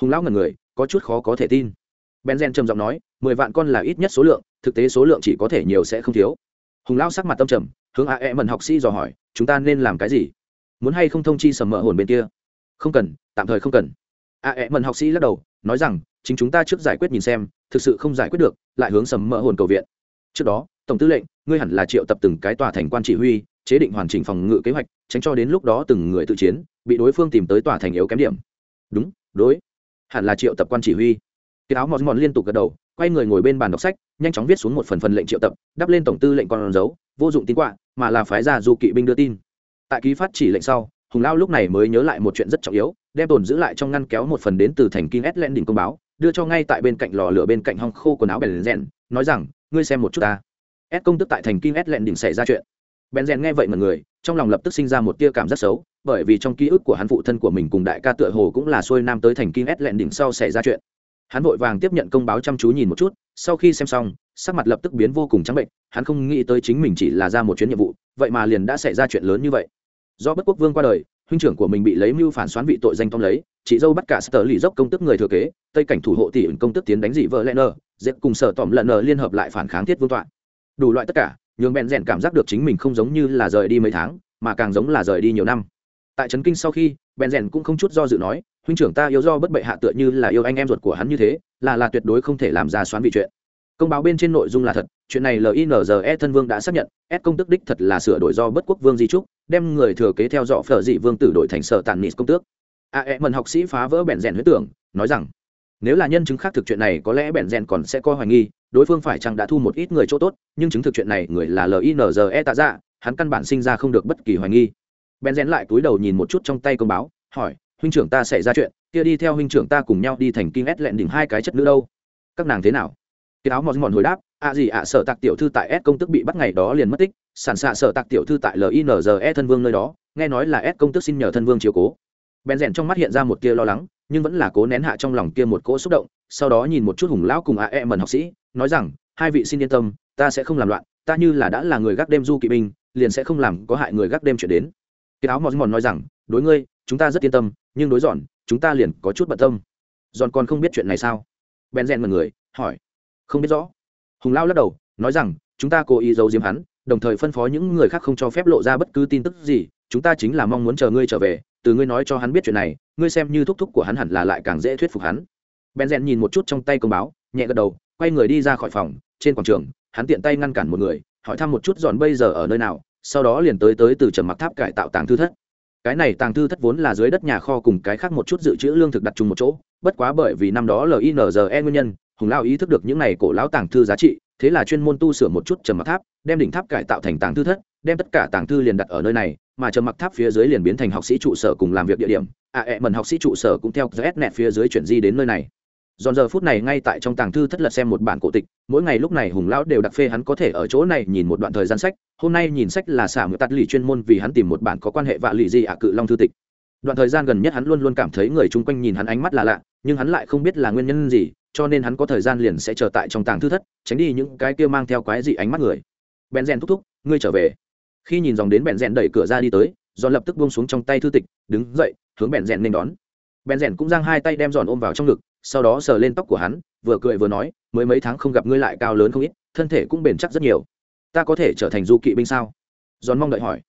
Hùng lão ngần người, có chút khó có thể tin. Benzen trầm giọng nói, mười vạn con là ít nhất số lượng, thực tế số lượng chỉ có thể nhiều sẽ không thiếu. Hùng lão sắc mặt tâm trầm, hướng a e mần học sĩ dò hỏi, chúng ta nên làm cái gì? Muốn hay không thông chi sầm mỡ hồn bên kia? Không cần, tạm thời không cần. A e mần học sĩ lắc đầu, nói rằng, chính chúng ta trước giải quyết nhìn xem, thực sự không giải quyết được, lại hướng sầm mỡ hồn cầu viện. Trước đó, tổng tư lệnh, ngươi hẳn là triệu tập từng cái tòa thành quan chỉ huy, chế định hoàn chỉnh phòng ngự kế hoạch, tránh cho đến lúc đó từng người tự chiến, bị đối phương tìm tới tòa thành yếu kém điểm. Đúng, đối. Hẳn là triệu tập quan chỉ huy cái áo mòn mòn liên tục gật đầu, quay người ngồi bên bàn đọc sách, nhanh chóng viết xuống một phần phần lệnh triệu tập, đắp lên tổng tư lệnh còn dấu, vô dụng tín quạ, mà là phái ra du kỵ binh đưa tin. Tại ký phát chỉ lệnh sau, hùng lao lúc này mới nhớ lại một chuyện rất trọng yếu, đem tồn giữ lại trong ngăn kéo một phần đến từ thành kinh s len đỉnh công báo, đưa cho ngay tại bên cạnh lò lửa bên cạnh hong khô quần áo bèn rèn nói rằng, ngươi xem một chút ta. S công tức tại thành kinh s len đỉnh xảy ra chuyện. Bèn rèn nghe vậy mà người, trong lòng lập tức sinh ra một tia cảm rất xấu, bởi vì trong ký ức của hắn phụ thân của mình cùng đại ca tựa hồ cũng là xuôi nam tới thành kinh s lẹn đỉnh sau xảy ra chuyện hắn vội vàng tiếp nhận công báo chăm chú nhìn một chút, sau khi xem xong, sắc mặt lập tức biến vô cùng trắng bệnh, hắn không nghĩ tới chính mình chỉ là ra một chuyến nhiệm vụ, vậy mà liền đã xảy ra chuyện lớn như vậy. Do bất quốc vương qua đời, huynh trưởng của mình bị lấy mưu phản xoán vị tội danh tông lấy, chị dâu bắt cả sở lì dốc công tức người thừa kế, tây cảnh thủ hộ tỷ ứng công tức tiến đánh dị vợ lẽ nờ dễ cùng sở tỏm lần nờ liên hợp lại phản kháng thiết vương tọa. Đủ loại tất cả, nhường bèn rèn cảm giác được chính mình không giống như là rời đi mấy tháng, mà càng giống là rời đi nhiều năm. Tại trấn kinh sau khi bèn rèn cũng không chút do dự nói, huynh trưởng ta yêu do bất bệ hạ tựa như là yêu anh em ruột của hắn như thế, là là tuyệt đối không thể làm ra xoán vị chuyện. Công báo bên trên nội dung là thật, chuyện này linze thân vương đã xác nhận, s công tước đích thật là sửa đổi do bất quốc vương di trúc, đem người thừa kế theo dõi phở dị vương tử đổi thành sở tàn nịt công tước. À, A e mần học sĩ phá vỡ bèn rèn huyết tưởng, nói rằng, nếu là nhân chứng khác thực chuyện này, có lẽ bèn rèn còn sẽ coi hoài nghi, đối phương phải chăng đã thu một ít người chỗ tốt, nhưng chứng thực chuyện này người là linze tạ dạ hắn căn bản sinh ra không được bất kỳ hoài nghi bèn rén lại túi đầu nhìn một chút trong tay công báo, hỏi, huynh trưởng ta xảy ra chuyện, kia đi theo huynh trưởng ta cùng nhau đi thành kinh ét lẹn đỉnh hai cái chất nữ đâu? Các nàng thế nào? Cái áo mòn mòn hồi đáp ạ gì ạ, sở tạc tiểu thư tại s công tức bị bắt ngày đó liền mất tích sản xạ sở tạc tiểu thư tại linze thân vương nơi đó, nghe nói là s công tức xin nhờ thân vương chiều cố. Bèn rèn trong mắt hiện ra một tia lo lắng, nhưng vẫn là cố nén hạ trong lòng kia một cỗ xúc động, sau đó nhìn một chút hùng lão cùng a e mần học sĩ, nói rằng, hai vị xin yên tâm, ta sẽ không làm loạn, ta như là đã là người gác đêm du kỵ binh, liền sẽ không làm có hại người gác đêm chuyện đến cái áo mòn mòn nói rằng, đối ngươi, chúng ta rất yên tâm, nhưng đối dọn chúng ta liền có chút bận tâm. Dọn còn không biết chuyện này sao? Bèn rèn mật người, hỏi. Không biết rõ. Hùng lao lắc đầu, nói rằng, chúng ta cố ý giấu diếm hắn, đồng thời phân phó những người khác không cho phép lộ ra bất cứ tin tức gì, chúng ta chính là mong muốn chờ ngươi trở về, từ ngươi nói cho hắn biết chuyện này, ngươi xem như thúc thúc của hắn hẳn là lại càng dễ thuyết phục hắn. Bèn rèn nhìn một chút trong tay công báo, nhẹ gật đầu, quay người đi ra khỏi phòng, trên quảng trường, hắn tiện tay ngăn cản một người, hỏi thăm một chút giòn bây giờ ở nơi nào sau đó liền tới tới từ trầm mặc tháp cải tạo tàng thư thất. Cái này tàng thư thất vốn là dưới đất nhà kho cùng cái khác một chút dự trữ lương thực đặt chung một chỗ bất quá bởi vì năm đó linze nguyên nhân hùng lao ý thức được những này cổ lão tàng thư giá trị thế là chuyên môn tu sửa một chút trầm mặc tháp đem đỉnh tháp cải tạo thành tàng thư thất đem tất cả tàng thư liền đặt ở nơi này mà trầm mặc tháp phía dưới liền biến thành học sĩ trụ sở cùng làm việc địa điểm. A à, e mần học sĩ trụ sở cũng theo gs nẹt phía dưới chuyển di đến nơi này. Giòn giờ phút này ngay tại trong tàng thư thất lật xem một bản cổ tịch, mỗi ngày lúc này Hùng lão đều đặc phê hắn có thể ở chỗ này nhìn một đoạn thời gian sách, hôm nay nhìn sách là xả ngựa tắt lì chuyên môn vì hắn tìm một bản có quan hệ vạ lì gì ạ cự long thư tịch. Đoạn thời gian gần nhất hắn luôn luôn cảm thấy người chung quanh nhìn hắn ánh mắt là lạ, nhưng hắn lại không biết là nguyên nhân gì, cho nên hắn có thời gian liền sẽ chờ tại trong tàng thư thất, tránh đi những cái kia mang theo quái dị ánh mắt người. Bèn rèn thúc thúc, ngươi trở về. Khi nhìn dòng đến bèn rèn đẩy cửa ra đi tới, Giòn lập tức buông xuống trong tay thư tịch, đứng dậy, hướng bèn rèn nên đón. Bèn rèn cũng giang hai tay đem Giòn ôm vào trong ngực, sau đó sờ lên tóc của hắn, vừa cười vừa nói, mới mấy tháng không gặp ngươi lại cao lớn không ít, thân thể cũng bền chắc rất nhiều. Ta có thể trở thành du kỵ binh sao? Giòn mong đợi hỏi.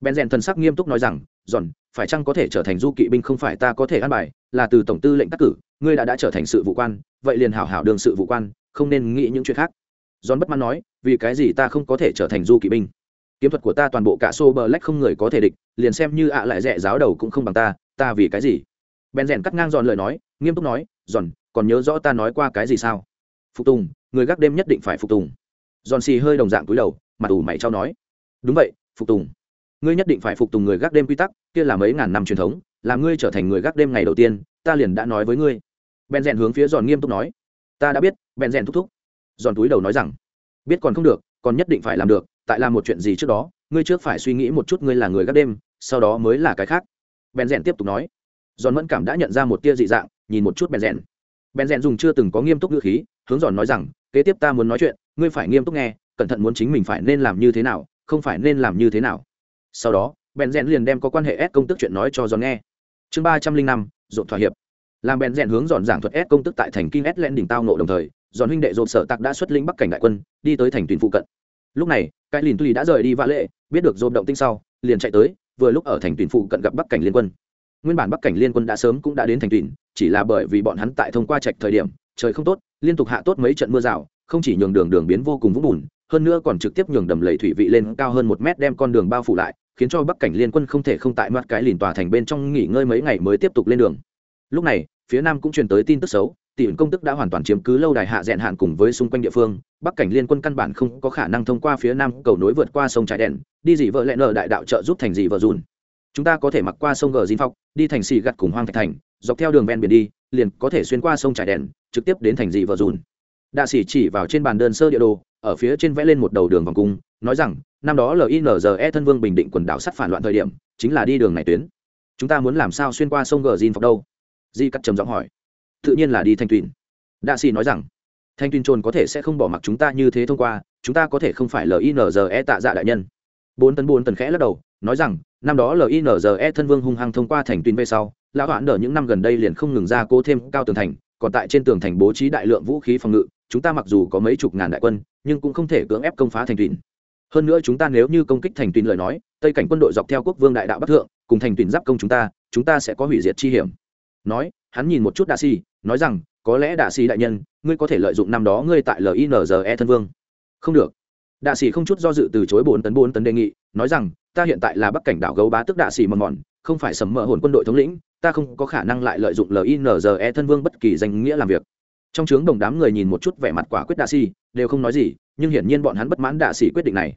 Bèn rèn thần sắc nghiêm túc nói rằng, giòn, phải chăng có thể trở thành du kỵ binh không phải ta có thể ăn bài, là từ tổng tư lệnh tác cử, ngươi đã đã trở thành sự vụ quan, vậy liền hảo hảo đường sự vụ quan, không nên nghĩ những chuyện khác. Giòn bất mãn nói, vì cái gì ta không có thể trở thành du kỵ binh? Kiếm thuật của ta toàn bộ cả xô bờ lách không người có thể địch, liền xem như ạ lại rẻ giáo đầu cũng không bằng ta ta vì cái gì? Bèn rèn cắt ngang giòn lời nói, nghiêm túc nói giòn còn nhớ rõ ta nói qua cái gì sao? Phục tùng, người gác đêm nhất định phải phục tùng. Giòn xì hơi đồng dạng cúi đầu, mặt ủ mày trao nói. Đúng vậy, phục tùng. Ngươi nhất định phải phục tùng người gác đêm quy tắc, kia là mấy ngàn năm truyền thống làm ngươi trở thành người gác đêm ngày đầu tiên, ta liền đã nói với ngươi. Bèn rèn hướng phía giòn nghiêm túc nói. Ta đã biết, bèn rèn thúc thúc. Giòn túi đầu nói rằng. Biết còn không được, còn nhất định phải làm được, tại làm một chuyện gì trước đó, ngươi trước phải suy nghĩ một chút ngươi là người gác đêm, sau đó mới là cái khác. Bèn rèn tiếp tục nói. Giòn mẫn cảm đã nhận ra một tia dị dạng nhìn một chút bèn rèn. Bèn rèn dùng chưa từng có nghiêm túc ngữ khí, hướng giòn nói rằng, kế tiếp ta muốn nói chuyện, ngươi phải nghiêm túc nghe, cẩn thận muốn chính mình phải nên làm như thế nào, không phải nên làm như thế nào. Sau đó bèn rèn liền đem có quan hệ ép công tức chuyện nói cho giòn nghe. Chương ba trăm linh năm dộn thỏa hiệp. Làm bèn rèn hướng giòn giảng thuật ép công tức tại thành kinh ép lên đỉnh tao nộ đồng thời, giòn huynh đệ dồn sở tặc đã xuất lĩnh bắc cảnh đại quân, đi tới thành tuyển phụ cận. Lúc này, cái lìn tuy đã rời đi vã lệ, biết được dồn động tinh sau, liền chạy tới, vừa lúc ở thành tuyển phụ cận gặp bắc cảnh liên quân nguyên bản bắc cảnh liên quân đã sớm cũng đã đến thành tuyển chỉ là bởi vì bọn hắn tại thông qua trạch thời điểm, trời không tốt, liên tục hạ tốt mấy trận mưa rào, không chỉ nhường đường đường biến vô cùng vũng bùn, hơn nữa còn trực tiếp nhường đầm lầy thủy vị lên cao hơn một mét đem con đường bao phủ lại, khiến cho bắc cảnh liên quân không thể không tại mặt cái lìn tòa thành bên trong nghỉ ngơi mấy ngày mới tiếp tục lên đường. Lúc này, phía nam cũng truyền tới tin tức xấu, tỷ công tức đã hoàn toàn chiếm cứ lâu đài hạ dẹn hạn cùng với xung quanh địa phương, bắc cảnh liên quân căn bản không có khả năng thông qua phía nam cầu nối vượt qua sông trái đèn, đi dị vợ lẽ nợ đại đạo trợ giúp thành dị vợ dùn chúng ta có thể mặc qua sông gờ dinh phóc đi thành xì gặt cùng hoang thạch thành, dọc theo đường ven biển đi, liền có thể xuyên qua sông trải đèn, trực tiếp đến thành dị vợ dùn. Đạ sĩ chỉ vào trên bàn đơn sơ địa đồ, ở phía trên vẽ lên một đầu đường vòng cung, nói rằng, năm đó linze thân vương bình định quần đảo sắt phản loạn thời điểm, chính là đi đường này tuyến. Chúng ta muốn làm sao xuyên qua sông gờ dinh phóc đâu? Di cắt trầm giọng hỏi. Tự nhiên là đi thanh tuyền. Đạ sĩ nói rằng, thanh tuyền trồn có thể sẽ không bỏ mặc chúng ta như thế thông qua, chúng ta có thể không phải linze tạ dạ đại nhân bốn tấn bốn tấn khẽ lắc đầu nói rằng năm đó linze thân vương hung hăng thông qua thành tuyền về sau lão hoãn đỡ những năm gần đây liền không ngừng ra cố thêm cao tường thành còn tại trên tường thành bố trí đại lượng vũ khí phòng ngự chúng ta mặc dù có mấy chục ngàn đại quân nhưng cũng không thể cưỡng ép công phá thành tuyền hơn nữa chúng ta nếu như công kích thành tuyền lời nói tây cảnh quân đội dọc theo quốc vương đại đạo bắc thượng cùng thành tuyền giáp công chúng ta chúng ta sẽ có hủy diệt chi hiểm. Nói hắn nhìn một chút đạ si, nói rằng có lẽ đạ si đại nhân ngươi có thể lợi dụng năm đó ngươi tại linze thân vương. Không được đạ Sĩ không chút do dự từ chối bốn tấn bốn tấn đề nghị nói rằng ta hiện tại là bắc cảnh đảo gấu bá tức đạ sĩ mầm mòn không phải sầm mỡ hồn quân đội thống lĩnh ta không có khả năng lại lợi dụng linze thân vương bất kỳ danh nghĩa làm việc. Trong trướng đồng đám người nhìn một chút vẻ mặt quả quyết đạ Sĩ, đều không nói gì nhưng hiển nhiên bọn hắn bất mãn đạ Sĩ quyết định này.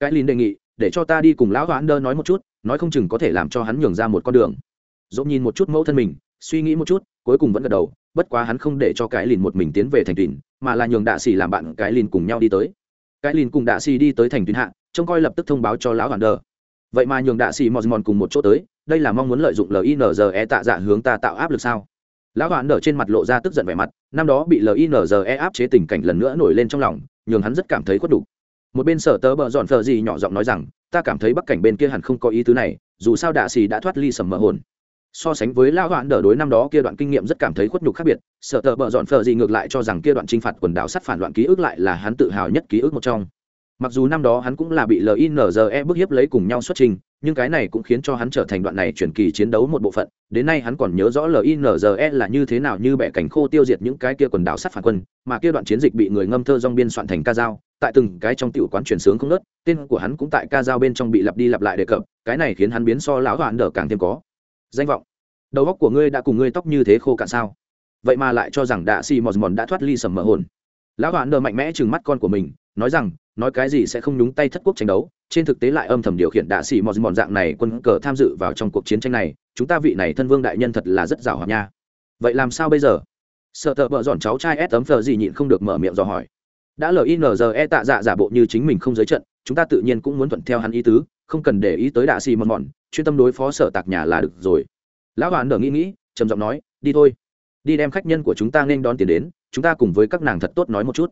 Cái lin đề nghị để cho ta đi cùng lão hoãn đơ nói một chút nói không chừng có thể làm cho hắn nhường ra một con đường. Dỗ nhìn một chút mẫu thân mình suy nghĩ một chút cuối cùng vẫn gật đầu bất quá hắn không để cho cái lìn một mình tiến về thành tuyền mà là nhường đạ Sĩ làm bạn cái lìn cùng nhau đi tới cái lìn cùng đạ xì đi tới thành tuyến hạ, trông coi lập tức thông báo cho lão hoàn đờ. Vậy mà nhường đạ xì mòn mòn cùng một chỗ tới, đây là mong muốn lợi dụng linze tạ dạ hướng ta tạo áp lực sao? Lão hoàn đờ trên mặt lộ ra tức giận vẻ mặt, năm đó bị linze áp chế tình cảnh lần nữa nổi lên trong lòng, nhường hắn rất cảm thấy khuất đủ. Một bên sở tớ bờ dọn phờ gì nhỏ giọng nói rằng, ta cảm thấy bắc cảnh bên kia hẳn không có ý tứ này, dù sao đạ xì đã thoát ly sầm mỡ hồn so sánh với lao hoạn đỡ đối năm đó kia đoạn kinh nghiệm rất cảm thấy khuất nhục khác biệt, sợ tờ bợ dọn phờ gì ngược lại cho rằng kia đoạn t r i n h phạt quần đảo sắt phản loạn ký ức lại là hắn tự hào nhất ký ức một trong. Mặc dù năm đó hắn cũng là bị linze bức hiếp lấy cùng nhau xuất trình, nhưng cái này cũng khiến cho hắn trở thành đoạn này chuyển kỳ chiến đấu một bộ phận. Đến nay hắn còn nhớ rõ linze là như thế nào như bẻ cảnh khô tiêu diệt những cái kia quần đảo sắt phản quân, mà kia đoạn chiến dịch bị người ngâm thơ dong biên soạn thành ca dao, tại từng cái trong tiểu quán chuyển sướng không nớt tên của hắn cũng tại ca dao bên trong bị lặp đi lặp lại đề cập, cái này khiến hắn biến so lão hoạn đỡ càng thêm có danh vọng. Đầu óc của ngươi đã cùng ngươi tóc như thế khô cạn sao? Vậy mà lại cho rằng đạ xì mòn mòn đã thoát ly sầm mờ hồn. Lão hoạn nờ mạnh mẽ chừng mắt con của mình, nói rằng, nói cái gì sẽ không nhúng tay thất quốc tranh đấu. Trên thực tế lại âm thầm điều khiển đạ xì mòn mòn dạng này quân cờ tham dự vào trong cuộc chiến tranh này. Chúng ta vị này thân vương đại nhân thật là rất giàu hoạt nha. Vậy làm sao bây giờ? Sợ thợ vợ dọn cháu trai ép tấm phờ gì nhịn không được mở miệng dò hỏi. Đã linze tạ dạ giả bộ như chính mình không giới trận, chúng ta tự nhiên cũng muốn thuận theo hắn ý tứ, không cần để ý tới đạ xì mòn mòn chuyên tâm đối phó sở tạc nhà là được rồi. Lão hoàn nở nghĩ nghĩ, trầm giọng nói, đi thôi. Đi đem khách nhân của chúng ta nên đón tiền đến, chúng ta cùng với các nàng thật tốt nói một chút.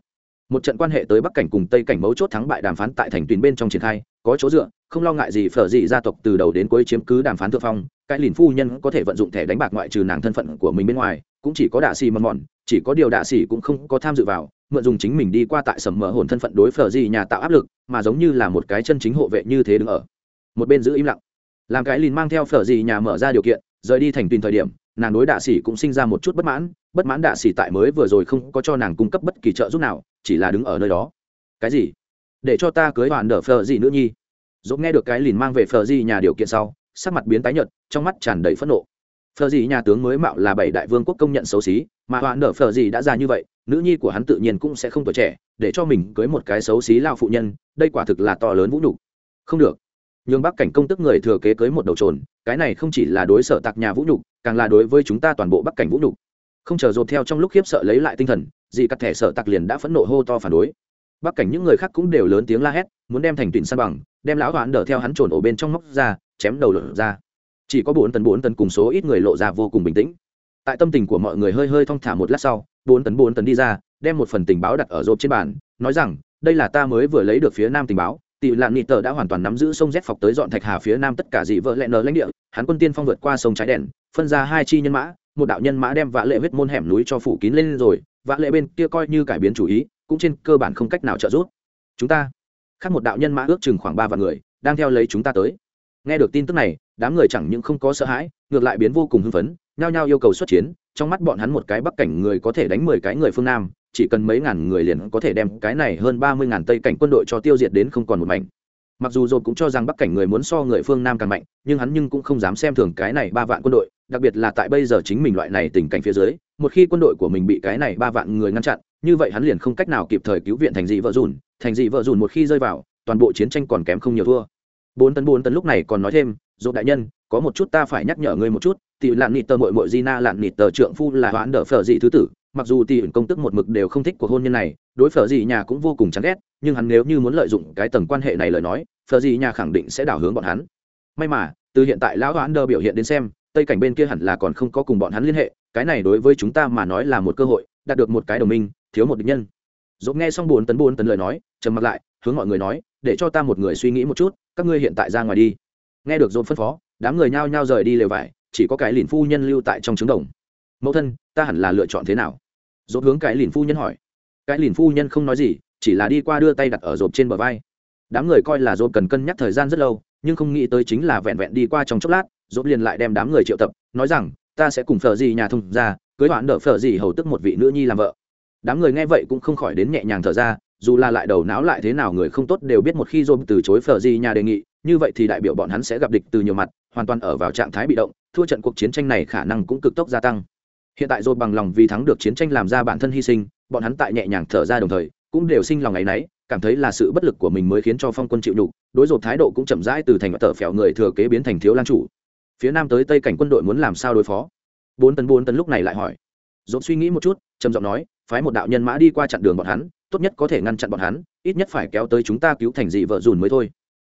Một trận quan hệ tới bắc cảnh cùng tây cảnh mấu chốt thắng bại đàm phán tại thành tuyền bên trong triển khai, có chỗ dựa, không lo ngại gì phở dị gia tộc từ đầu đến cuối chiếm cứ đàm phán thượng phong, cái lìn phu nhân có thể vận dụng thẻ đánh bạc ngoại trừ nàng thân phận của mình bên ngoài, cũng chỉ có đạ xì mầm mòn, chỉ có điều đạ xì cũng không có tham dự vào, mượn dùng chính mình đi qua tại sầm mở hồn thân phận đối phở dị nhà tạo áp lực, mà giống như là một cái chân chính hộ vệ như thế đứng ở. Một bên giữ im lặng làm cái lìn mang theo phở gì nhà mở ra điều kiện, rời đi thành tùy thời điểm, nàng đối đạ sĩ cũng sinh ra một chút bất mãn bất mãn đạ sĩ tại mới vừa rồi không có cho nàng cung cấp bất kỳ trợ giúp nào, chỉ là đứng ở nơi đó. Cái gì? Để cho ta cưới hoàn đỡ phở gì nữa nhi. Dốt nghe được cái lìn mang về phở gì nhà điều kiện sau, sắc mặt biến tái nhợt, trong mắt tràn đầy phẫn nộ. Phở gì nhà tướng mới mạo là bảy đại vương quốc công nhận xấu xí, mà hoàn đỡ phở gì đã ra như vậy, nữ nhi của hắn tự nhiên cũng sẽ không tuổi trẻ, để cho mình cưới một cái xấu xí lao phụ nhân, đây quả thực là to lớn vũ nhục. Không được nhường bắc cảnh công tức người thừa kế cưới một đầu trồn, cái này không chỉ là đối sở tạc nhà vũ nhục, càng là đối với chúng ta toàn bộ bắc cảnh vũ nhục. Không chờ dột theo trong lúc khiếp sợ lấy lại tinh thần, dị cắt thẻ sở tạc liền đã phẫn nộ hô to phản đối. Bắc cảnh những người khác cũng đều lớn tiếng la hét, muốn đem thành tuyển san bằng, đem lão hoãn đỡ theo hắn trồn ổ bên trong móc ra, chém đầu lửa ra. Chỉ có bốn tấn bốn tấn cùng số ít người lộ ra vô cùng bình tĩnh. Tại tâm tình của mọi người hơi hơi thong thả một lát sau, bốn tấn bốn tấn đi ra, đem một phần tình báo đặt ở rộp trên bàn, nói rằng, đây là ta mới vừa lấy được phía nam tình báo tỷ lạn Nịt tờ đã hoàn toàn nắm giữ sông rét phọc tới dọn thạch hà phía nam tất cả dị vợ lẹ nở lãnh địa. Hắn quân tiên phong vượt qua sông trái đèn, phân ra hai chi nhân mã, một đạo nhân mã đem vã lệ huyết môn hẻm núi cho phủ kín lên rồi, vã lệ bên kia coi như cải biến chủ ý, cũng trên cơ bản không cách nào trợ giúp. Chúng ta, khác một đạo nhân mã ước chừng khoảng ba vạn người, đang theo lấy chúng ta tới. Nghe được tin tức này, đám người chẳng những không có sợ hãi, ngược lại biến vô cùng hưng phấn, nhao nhao yêu cầu xuất chiến, trong mắt bọn hắn một cái bắc cảnh người có thể đánh mười cái người phương nam chỉ cần mấy ngàn người liền có thể đem cái này hơn ba mươi ngàn tây cảnh quân đội cho tiêu diệt đến không còn một mảnh. Mặc dù dồn cũng cho rằng bắc cảnh người muốn so người phương nam càng mạnh, nhưng hắn nhưng cũng không dám xem thường cái này ba vạn quân đội, đặc biệt là tại bây giờ chính mình loại này tình cảnh phía dưới, một khi quân đội của mình bị cái này ba vạn người ngăn chặn, như vậy hắn liền không cách nào kịp thời cứu viện thành dị vợ dùn, thành dị vợ dùn một khi rơi vào, toàn bộ chiến tranh còn kém không nhiều thua. Bốn tấn bốn tấn lúc này còn nói thêm dồn đại nhân, có một chút ta phải nhắc nhở ngươi một chút tỷ lạn nịt tờ mội mội di na lạn nịt tờ trượng phu là hoãn đỡ phở dị thứ tử mặc dù tỷ công tức một mực đều không thích cuộc hôn nhân này, đối phở dị nhà cũng vô cùng chán ghét, nhưng hắn nếu như muốn lợi dụng cái tầng quan hệ này lời nói, phở dị nhà khẳng định sẽ đảo hướng bọn hắn. May mà, từ hiện tại lão hoãn đơ biểu hiện đến xem, tây cảnh bên kia hẳn là còn không có cùng bọn hắn liên hệ, cái này đối với chúng ta mà nói là một cơ hội, đạt được một cái đồng minh, thiếu một địch nhân. Dốt nghe xong bốn tấn bốn tấn lời nói, trầm mặc lại, hướng mọi người nói, để cho ta một người suy nghĩ một chút, các ngươi hiện tại ra ngoài đi. Nghe được dồn phân phó, đám người nhao nhao rời đi lều vải, chỉ có cái lìn phu nhân lưu tại trong trứng đồng mẫu thân, ta hẳn là lựa chọn thế nào? Dốt hướng cái lìn phu nhân hỏi. Cái lìn phu nhân không nói gì, chỉ là đi qua đưa tay đặt ở rộp trên bờ vai. Đám người coi là dồn cần cân nhắc thời gian rất lâu, nhưng không nghĩ tới chính là vẹn vẹn đi qua trong chốc lát dồn liền lại đem đám người triệu tập, nói rằng, ta sẽ cùng phở gì nhà thông ra cưới hoãn đỡ phở gì hầu tức một vị nữ nhi làm vợ. Đám người nghe vậy cũng không khỏi đến nhẹ nhàng thở ra, dù là lại đầu não lại thế nào người không tốt đều biết một khi dồn từ chối phở gì nhà đề nghị, như vậy thì đại biểu bọn hắn sẽ gặp địch từ nhiều mặt, hoàn toàn ở vào trạng thái bị động, thua trận cuộc chiến tranh này khả năng cũng cực tốc gia tăng hiện tại dồn bằng lòng vì thắng được chiến tranh làm ra bản thân hy sinh, bọn hắn tại nhẹ nhàng thở ra đồng thời, cũng đều sinh lòng ngày nấy cảm thấy là sự bất lực của mình mới khiến cho phong quân chịu đục đối dồn thái độ cũng chậm rãi từ thành tờ phèo người thừa kế biến thành thiếu lan chủ. Phía nam tới tây cảnh quân đội muốn làm sao đối phó? Bốn tấn bốn tấn lúc này lại hỏi. Dồn suy nghĩ một chút, trầm giọng nói, phái một đạo nhân mã đi qua chặn đường bọn hắn, tốt nhất có thể ngăn chặn bọn hắn, ít nhất phải kéo tới chúng ta cứu thành dị vợ dùn mới thôi.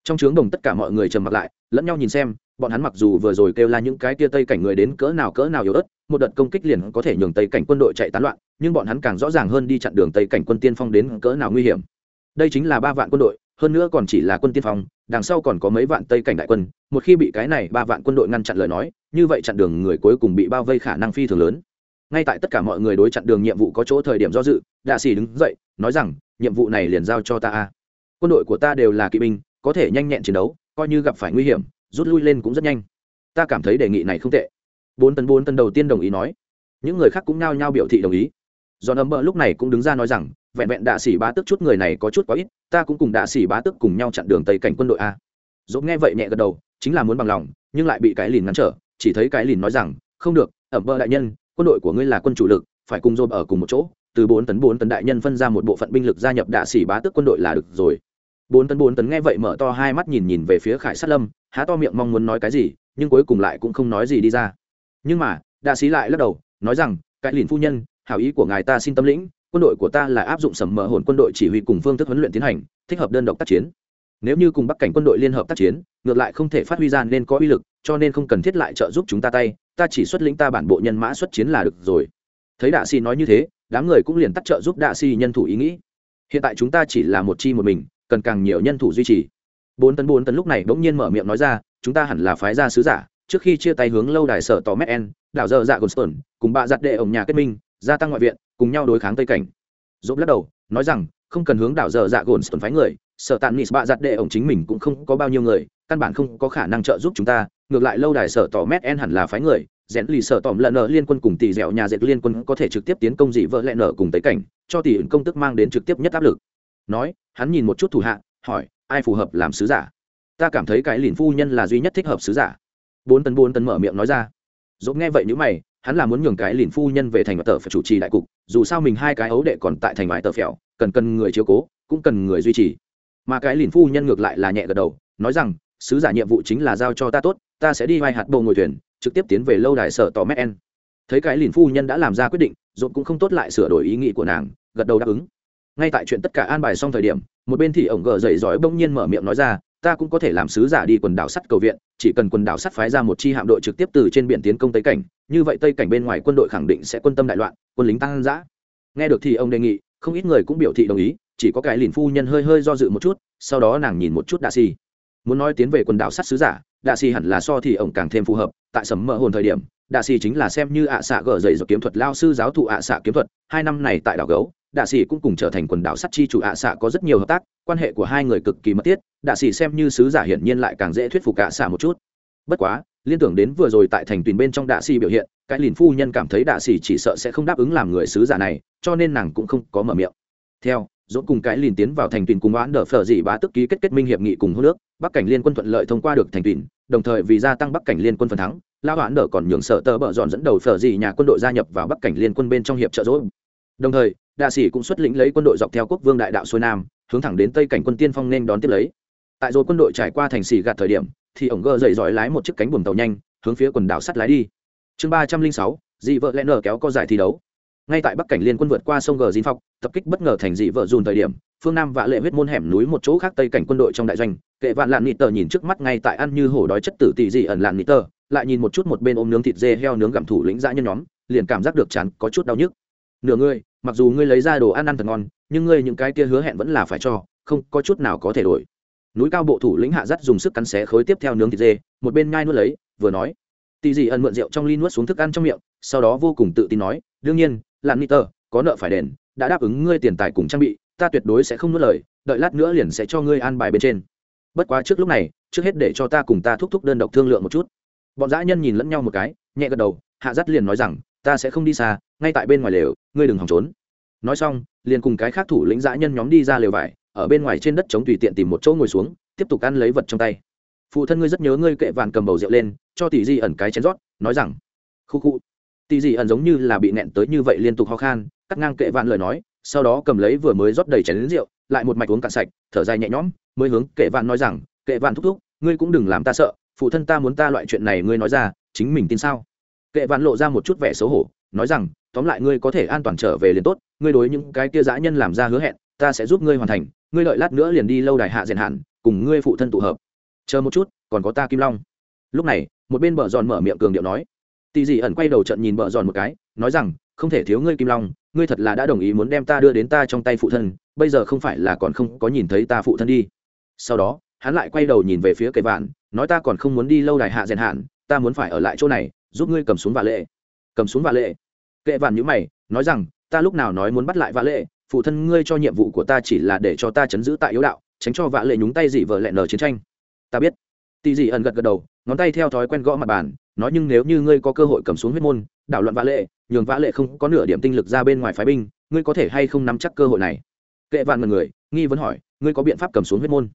Trong trướng đồng tất cả mọi người trầm mặt lại, lẫn nhau nhìn xem, bọn hắn mặc dù vừa rồi kêu la những cái tia tây cảnh người đến cỡ nào cỡ nào yếu ớt một đợt công kích liền có thể nhường tây cảnh quân đội chạy tán loạn, nhưng bọn hắn càng rõ ràng hơn đi chặn đường tây cảnh quân tiên phong đến cỡ nào nguy hiểm. Đây chính là ba vạn quân đội, hơn nữa còn chỉ là quân tiên phong, đằng sau còn có mấy vạn tây cảnh đại quân, một khi bị cái này ba vạn quân đội ngăn chặn lời nói, như vậy chặn đường người cuối cùng bị bao vây khả năng phi thường lớn. Ngay tại tất cả mọi người đối chặn đường nhiệm vụ có chỗ thời điểm do dự, đạ sĩ đứng dậy, nói rằng, nhiệm vụ này liền giao cho ta a. Quân đội của ta đều là kỵ binh, có thể nhanh nhẹn chiến đấu, coi như gặp phải nguy hiểm, rút lui lên cũng rất nhanh. Ta cảm thấy đề nghị này không tệ bốn tấn bốn tấn đầu tiên đồng ý nói. Những người khác cũng nao nhao biểu thị đồng ý. Do nấm bơ lúc này cũng đứng ra nói rằng, vẹn vẹn đạ sĩ bá tức chút người này có chút quá ít, ta cũng cùng đạ sĩ bá tức cùng nhau chặn đường tây cảnh quân đội a. Dốt nghe vậy nhẹ gật đầu, chính là muốn bằng lòng, nhưng lại bị cái lìn ngăn trở, chỉ thấy cái lìn nói rằng, không được ẩm Bơ đại nhân, quân đội của ngươi là quân chủ lực, phải cùng dồn ở cùng một chỗ, từ bốn tấn bốn tấn đại nhân phân ra một bộ phận binh lực gia nhập đạ sĩ bá tước quân đội là được rồi. Bốn tấn bốn tấn nghe vậy mở to hai mắt nhìn nhìn về phía khải sát lâm, há to miệng mong muốn nói cái gì, nhưng cuối cùng lại cũng không nói gì đi ra nhưng mà đạ sĩ lại lắc đầu, nói rằng, cái lìn phu nhân, hảo ý của ngài ta xin tâm lĩnh, quân đội của ta là áp dụng sầm mờ hồn quân đội chỉ huy cùng phương thức huấn luyện tiến hành, thích hợp đơn độc tác chiến. Nếu như cùng bắc cảnh quân đội liên hợp tác chiến, ngược lại không thể phát huy ra nên có uy lực, cho nên không cần thiết lại trợ giúp chúng ta tay, ta chỉ xuất lĩnh ta bản bộ nhân mã xuất chiến là được rồi. Thấy đạ sĩ nói như thế, đám người cũng liền tắt trợ giúp đạ sĩ nhân thủ ý nghĩ. Hiện tại chúng ta chỉ là một chi một mình, cần càng nhiều nhân thủ duy trì. Bốn tấn bốn tấn lúc này bỗng nhiên mở miệng nói ra, chúng ta hẳn là phái gia sứ giả trước khi chia tay hướng lâu đài sở tò mét en, đảo dơ dạ gồn cùng bạ giặt đệ ổng nhà kết minh, gia tăng ngoại viện, cùng nhau đối kháng tây cảnh. Dốt lắc đầu, nói rằng, không cần hướng đảo dơ dạ gồn phái người, sở tàn nis bạ giặt đệ ổng chính mình cũng không có bao nhiêu người, căn bản không có khả năng trợ giúp chúng ta, ngược lại lâu đài sở tỏ mét en hẳn là phái người rẽn lì sở tòm lợn nợ liên quân cùng tỷ dẻo nhà dệt liên quân có thể trực tiếp tiến công dị vợ lẹ nợ cùng tới cảnh, cho tỷ ứng công tức mang đến trực tiếp nhất áp lực. Nói, hắn nhìn một chút thủ hạ, hỏi, ai phù hợp làm sứ giả? Ta cảm thấy cái lìn phu nhân là duy nhất thích hợp sứ giả bốn tấn bốn tấn mở miệng nói ra. Dốt nghe vậy n mày, hắn là muốn nhường cái lìn phu nhân về thành và tờ phải chủ trì đại cục, dù sao mình hai cái ấu đệ còn tại thành vải tờ phèo, cần cần người chiếu cố, cũng cần người duy trì. Mà cái lìn phu nhân ngược lại là nhẹ gật đầu, nói rằng, sứ giả nhiệm vụ chính là giao cho ta tốt, ta sẽ đi vai hạt bầu ngồi thuyền, trực tiếp tiến về lâu đài sở tò mét en. Thấy cái lìn phu nhân đã làm ra quyết định, dốt cũng không tốt lại sửa đổi ý nghĩ của nàng, gật đầu đáp ứng. Ngay tại chuyện tất cả an bài xong thời điểm, một bên thì ổng gờ dậy giỏi bỗng nhiên mở miệng nói ra ta cũng có thể làm sứ giả đi quần đảo sắt cầu viện, chỉ cần quần đảo sắt phái ra một chi hạm đội trực tiếp từ trên biển tiến công tây cảnh, như vậy tây cảnh bên ngoài quân đội khẳng định sẽ quân tâm đại loạn, quân lính tăng giã nghe được thì ông đề nghị, không ít người cũng biểu thị đồng ý, chỉ có cái lìn phu nhân hơi hơi do dự một chút, sau đó nàng nhìn một chút đạ xì muốn nói tiến về quần đảo sắt sứ giả, đạ xì hẳn là so thì ông càng thêm phù hợp, tại sầm mỡ hồn thời điểm, đạ xì chính là xem như ạ xạ gở dậy rồi kiếm thuật, lao sư giáo thụ ạ xạ kiếm thuật, hai năm này tại đảo gấu đạ sĩ cũng cùng trở thành quần đảo sắt chi chủ ạ xạ có rất nhiều hợp tác, quan hệ của hai người cực kỳ mật thiết, đạ sĩ xem như sứ giả hiển nhiên lại càng dễ thuyết phục ạ xạ một chút. Bất quá, liên tưởng đến vừa rồi tại thành tuyền bên trong đạ sĩ biểu hiện, cái lìn phu nhân cảm thấy đạ sĩ chỉ sợ sẽ không đáp ứng làm người sứ giả này, cho nên nàng cũng không có mở miệng. Theo dốt cùng cái lìn tiến vào thành tuyền cùng oán đờ phở dị bá tức ký kết kết minh hiệp nghị cùng hô nước bắc cảnh liên quân thuận lợi thông qua được thành tuyền, đồng thời vì gia tăng bắc cảnh liên quân phần thắng lao oán đờ còn nhường sở tờ bợ dọn dẫn đầu phở dị nhà quân đội gia nhập vào bắc cảnh liên quân bên trong hiệp trợ dỗ đồng thời đạ sĩ cũng xuất lĩnh lấy quân đội dọc theo quốc vương đại đạo xuôi nam, hướng thẳng đến tây cảnh quân tiên phong nên đón tiếp lấy. Tại rồi quân đội trải qua thành xì gạt thời điểm, thì ổng gờ dậy dõi lái một chiếc cánh buồm tàu nhanh, hướng phía quần đảo sắt lái đi. Chương ba trăm linh sáu, dị vợ lẽ nở kéo co giải thi đấu. Ngay tại bắc cảnh liên quân vượt qua sông gờ dinh phọc, tập kích bất ngờ thành dị vợ dùn thời điểm, phương nam vạ lệ huyết môn hẻm núi một chỗ khác tây cảnh quân đội trong đại doanh, kệ vạn lạn nịt tờ nhìn trước mắt ngay tại ăn như hổ đói chất tử tỷ dị ẩn lạn nịt tờ, lại nhìn một chút một bên ôm nướng thịt dê heo nướng gặm thủ lĩnh dã nhân nhóm, liền cảm giác được chán có chút đau nhức. Nửa ngươi mặc dù ngươi lấy ra đồ ăn ăn thật ngon, nhưng ngươi những cái kia hứa hẹn vẫn là phải cho, không có chút nào có thể đổi. Núi cao bộ thủ lĩnh hạ dắt dùng sức cắn xé khối tiếp theo nướng thịt dê, một bên nhai nuốt lấy, vừa nói. Tì dì ẩn mượn rượu trong ly nuốt xuống thức ăn trong miệng, sau đó vô cùng tự tin nói, đương nhiên lặn nít tờ, có nợ phải đền, đã đáp ứng ngươi tiền tài cùng trang bị, ta tuyệt đối sẽ không nuốt lời, đợi lát nữa liền sẽ cho ngươi an bài bên trên. Bất quá trước lúc này, trước hết để cho ta cùng ta thúc thúc đơn độc thương lượng một chút. Bọn dã nhân nhìn lẫn nhau một cái, nhẹ gật đầu, hạ dắt liền nói rằng ta sẽ không đi xa, ngay tại bên ngoài lều, ngươi đừng hòng trốn. Nói xong, liền cùng cái khác thủ lĩnh dã nhân nhóm đi ra lều vải, ở bên ngoài trên đất chống tùy tiện tìm một chỗ ngồi xuống, tiếp tục ăn lấy vật trong tay. Phụ thân ngươi rất nhớ ngươi kệ vàn cầm bầu rượu lên, cho tỷ di ẩn cái chén rót, nói rằng, khu khu. Tỷ di ẩn giống như là bị nẹn tới như vậy liên tục ho khan, cắt ngang kệ vạn lời nói, sau đó cầm lấy vừa mới rót đầy chén rượu, lại một mạch uống cạn sạch, thở dài nhẹ nhõm, mới hướng kệ vạn nói rằng, kệ vạn thúc thúc, ngươi cũng đừng làm ta sợ, phụ thân ta muốn ta loại chuyện này ngươi nói ra, chính mình tin sao? Kệ vạn lộ ra một chút vẻ xấu hổ, nói rằng, tóm lại ngươi có thể an toàn trở về liền tốt, ngươi đối những cái kia dã nhân làm ra hứa hẹn, ta sẽ giúp ngươi hoàn thành, ngươi đợi lát nữa liền đi lâu đài hạ diện hạn, cùng ngươi phụ thân tụ hợp. Chờ một chút, còn có ta kim long. Lúc này, một bên bờ giòn mở miệng cường điệu nói. Tỳ dị ẩn quay đầu trận nhìn bờ giòn một cái, nói rằng, không thể thiếu ngươi kim long, ngươi thật là đã đồng ý muốn đem ta đưa đến ta trong tay phụ thân, bây giờ không phải là còn không có nhìn thấy ta phụ thân đi. Sau đó, hắn lại quay đầu nhìn về phía kệ vạn, nói, ta còn không muốn đi lâu đài hạ rèn hạn, ta muốn phải ở lại chỗ này giúp ngươi cầm xuống vạ lệ. Cầm xuống vạ lệ. Kệ vạn nhữ mày, nói rằng, ta lúc nào nói muốn bắt lại vạ lệ, phụ thân ngươi cho nhiệm vụ của ta chỉ là để cho ta chấn giữ tại yếu đạo, tránh cho vạ lệ nhúng tay dị vợ lẹ nở chiến tranh. Ta biết. Tỳ dị ẩn gật gật đầu, ngón tay theo thói quen gõ mặt bàn, nói nhưng nếu như ngươi có cơ hội cầm xuống huyết môn, đảo luận vã lệ, nhường vã lệ không có nửa điểm tinh lực ra bên ngoài phái binh, ngươi có thể hay không nắm chắc cơ hội này? Kệ vạn mật người, nghi vấn hỏi, ngươi có biện pháp cầm xuống huyết môn?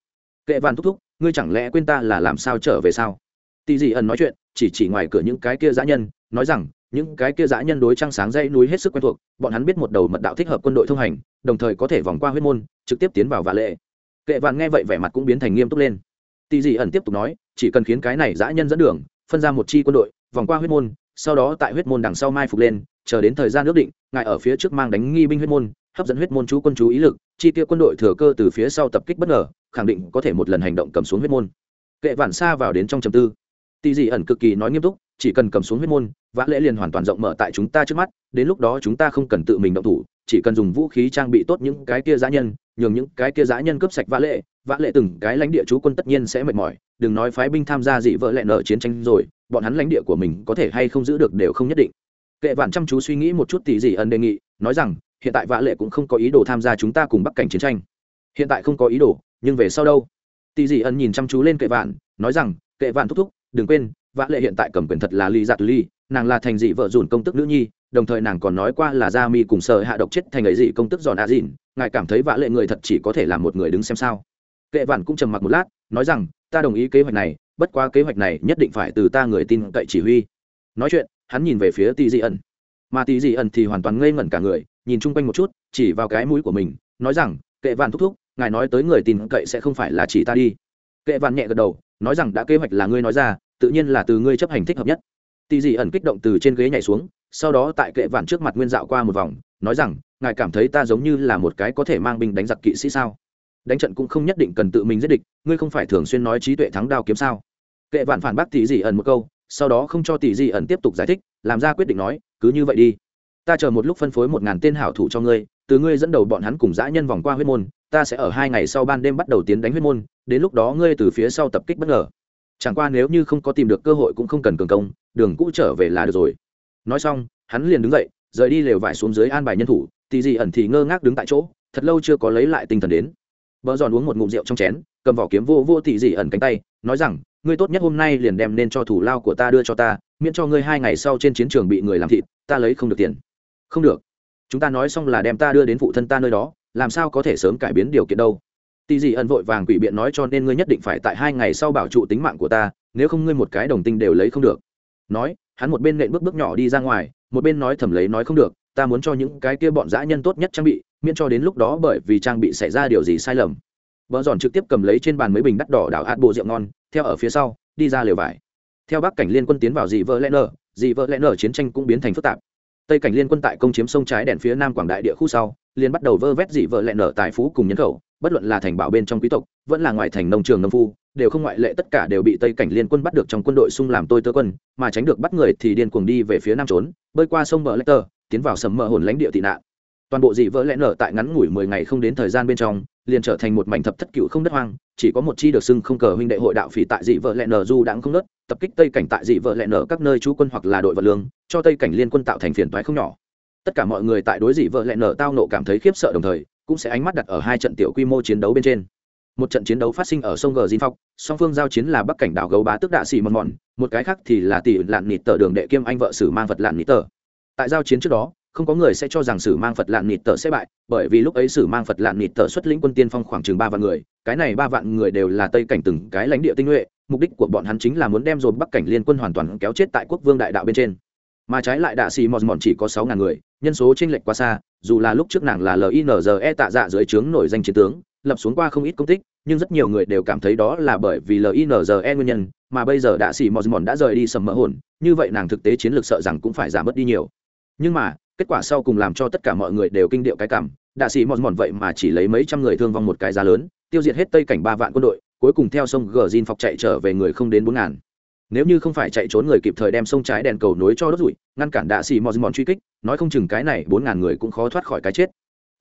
Kệ vạn thúc thúc, ngươi chẳng lẽ quên ta là làm sao trở về sao? Tỳ dị ẩn nói chuyện chỉ chỉ ngoài cửa những cái kia dã nhân, nói rằng, những cái kia dã nhân đối trăng sáng dãy núi hết sức quen thuộc, bọn hắn biết một đầu mật đạo thích hợp quân đội thông hành, đồng thời có thể vòng qua huyết môn, trực tiếp tiến vào vạ lệ. Kệ vạn nghe vậy vẻ mặt cũng biến thành nghiêm túc lên. Tỷ dị ẩn tiếp tục nói, chỉ cần khiến cái này dã nhân dẫn đường, phân ra một chi quân đội, vòng qua huyết môn, sau đó tại huyết môn đằng sau mai phục lên, chờ đến thời gian ước định, ngài ở phía trước mang đánh nghi binh huyết môn, hấp dẫn huyết môn chú quân chú ý lực, chi tiêu quân đội thừa cơ từ phía sau tập kích bất ngờ, khẳng định có thể một lần hành động cầm xuống huyết môn. Kệ vạn xa vào đến trong trầm tư tỷ dị ẩn cực kỳ nói nghiêm túc, chỉ cần cầm xuống huyết môn, vã lễ liền hoàn toàn rộng mở tại chúng ta trước mắt, đến lúc đó chúng ta không cần tự mình động thủ, chỉ cần dùng vũ khí trang bị tốt những cái kia giã nhân, nhường những cái kia giã nhân cướp sạch vã lệ vã lệ từng cái lãnh địa chú quân tất nhiên sẽ mệt mỏi, đừng nói phái binh tham gia dị vợ lẹ nợ chiến tranh rồi, bọn hắn lãnh địa của mình có thể hay không giữ được đều không nhất định. Kệ vạn chăm chú suy nghĩ một chút tỷ dị ẩn đề nghị, nói rằng, hiện tại vã lệ cũng không có ý đồ tham gia chúng ta cùng bắc cảnh chiến tranh. Hiện tại không có ý đồ, nhưng về sau đâu? Tỷ dị ẩn nhìn chăm chú lên kệ vạn, nói rằng, kệ vạn thúc thúc đừng quên, vã lệ hiện tại cầm quyền thật là ly giặt dạ ly, nàng là thành dị vợ dùn công tức nữ nhi, đồng thời nàng còn nói qua là gia mi cùng sợ hạ độc chết thành ấy dị công tức giòn a dìn, ngài cảm thấy vã lệ người thật chỉ có thể là một người đứng xem sao? Kệ vạn cũng trầm mặc một lát, nói rằng, ta đồng ý kế hoạch này, bất quá kế hoạch này nhất định phải từ ta người tin cậy chỉ huy. Nói chuyện, hắn nhìn về phía tỷ dị ẩn. Mà tỷ dị ẩn thì hoàn toàn ngây ngẩn cả người, nhìn chung quanh một chút, chỉ vào cái mũi của mình, nói rằng, kệ vạn thúc thúc, ngài nói tới người tin cậy sẽ không phải là chỉ ta đi kệ vạn nhẹ gật đầu, nói rằng đã kế hoạch là ngươi nói ra, tự nhiên là từ ngươi chấp hành thích hợp nhất. Tỷ dị ẩn kích động từ trên ghế nhảy xuống, sau đó tại kệ vạn trước mặt nguyên dạo qua một vòng, nói rằng, ngài cảm thấy ta giống như là một cái có thể mang binh đánh giặc kỵ sĩ sao? Đánh trận cũng không nhất định cần tự mình giết địch, ngươi không phải thường xuyên nói trí tuệ thắng đao kiếm sao? Kệ vạn phản bác tỷ dị ẩn một câu, sau đó không cho tỷ dị ẩn tiếp tục giải thích, làm ra quyết định nói, cứ như vậy đi. Ta chờ một lúc phân phối một ngàn tên hảo thủ cho ngươi, từ ngươi dẫn đầu bọn hắn cùng dã nhân vòng qua huyết môn, ta sẽ ở hai ngày sau ban đêm bắt đầu tiến đánh huyết môn đến lúc đó ngươi từ phía sau tập kích bất ngờ. Chẳng qua nếu như không có tìm được cơ hội cũng không cần cường công, đường cũ trở về là được rồi. Nói xong, hắn liền đứng dậy, rời đi lều vải xuống dưới an bài nhân thủ tỷ dị ẩn thì ngơ ngác đứng tại chỗ, thật lâu chưa có lấy lại tinh thần đến. Vợ giòn uống một ngụm rượu trong chén, cầm vỏ kiếm vô vô tì dị ẩn cánh tay, nói rằng, ngươi tốt nhất hôm nay liền đem nên cho thủ lao của ta đưa cho ta, miễn cho ngươi hai ngày sau trên chiến trường bị người làm thịt, ta lấy không được tiền. Không được. Chúng ta nói xong là đem ta đưa đến phụ thân ta nơi đó, làm sao có thể sớm cải biến điều kiện đâu tỷ dị ẩn vội vàng quỷ biện nói cho nên ngươi nhất định phải tại hai ngày sau bảo trụ tính mạng của ta, nếu không ngươi một cái đồng tinh đều lấy không được. Nói, hắn một bên nện bước bước nhỏ đi ra ngoài, một bên nói thầm lấy nói không được, ta muốn cho những cái kia bọn dã nhân tốt nhất trang bị, miễn cho đến lúc đó bởi vì trang bị xảy ra điều gì sai lầm. Vợ giòn trực tiếp cầm lấy trên bàn mấy bình đắt đỏ đảo hạt bộ rượu ngon, theo ở phía sau, đi ra lều vải. Theo bắc cảnh liên quân tiến vào dị vợ lẽ nở, dị vợ lẽ nở chiến tranh cũng biến thành phức tạp. Tây cảnh liên quân tại công chiếm sông trái đèn phía nam quảng đại địa khu sau, liền bắt đầu vơ vét dị vợ lẽ nở tài phú cùng nhân khẩu bất luận là thành bảo bên trong quý tộc, vẫn là ngoại thành nông trường nông phu, đều không ngoại lệ tất cả đều bị tây cảnh liên quân bắt được trong quân đội xung làm tôi tơ quân, mà tránh được bắt người thì điên cuồng đi về phía nam trốn, bơi qua sông bờ lê tơ, tiến vào sầm mờ hồn lãnh địa tị nạn. Toàn bộ dị vỡ lẽ nở tại ngắn ngủi mười ngày không đến thời gian bên trong, liền trở thành một mảnh thập thất cựu không đất hoang, chỉ có một chi được xưng không cờ huynh đệ hội đạo phỉ tại dị vợ lẽ nở du đãng không đất tập kích tây cảnh tại dị vợ lẽ nở các nơi trú quân hoặc là đội vật lương, cho tây cảnh liên quân tạo thành phiền toái không nhỏ. Tất cả mọi người tại đối dị vợ lẽ nở tao nộ cảm thấy khiếp sợ đồng thời cũng sẽ ánh mắt đặt ở hai trận tiểu quy mô chiến đấu bên trên một trận chiến đấu phát sinh ở sông gờ Dinh Phong, song phương giao chiến là Bắc cảnh đảo gấu bá tức đạ xì mòn mòn, một cái khác thì là tỷ lạn nịt tờ đường đệ kiêm anh vợ sử mang vật lạn nịt tờ. Tại giao chiến trước đó, không có người sẽ cho rằng sử mang phật lạn nịt tờ sẽ bại bởi vì lúc ấy sử mang phật lạn nịt tờ xuất lĩnh quân tiên phong khoảng chừng ba vạn người cái này ba vạn người đều là tây cảnh từng cái lãnh địa tinh nhuệ mục đích của bọn hắn chính là muốn đem dồn bắc cảnh liên quân hoàn toàn kéo chết tại quốc vương đại đạo bên trên mà trái lại đạ xì mòn mòn chỉ có sáu ngàn người nhân số t r ê n lệch quá xa, dù là lúc trước nàng là linze tạ dạ dưới trướng nổi danh chiến tướng, lập xuống qua không ít công tích, nhưng rất nhiều người đều cảm thấy đó là bởi vì linze nguyên nhân, mà bây giờ đã xì mòn mòn đã rời đi sầm mỡ hồn, như vậy nàng thực tế chiến lược sợ rằng cũng phải giảm bớt đi nhiều. Nhưng mà, kết quả sau cùng làm cho tất cả mọi người đều kinh điệu cái cảm đạ sĩ mòn mòn vậy mà chỉ lấy mấy trăm người thương vong một cái giá lớn, tiêu diệt hết tây cảnh ba vạn quân đội, cuối cùng theo sông gờ zin phọc chạy trở về người không đến bốn ngàn nếu như không phải chạy trốn người kịp thời đem sông trái đèn cầu nối cho đốt rủi, ngăn cản đạ sĩ mòn mòn truy kích, nói không chừng cái này bốn ngàn người cũng khó thoát khỏi cái chết.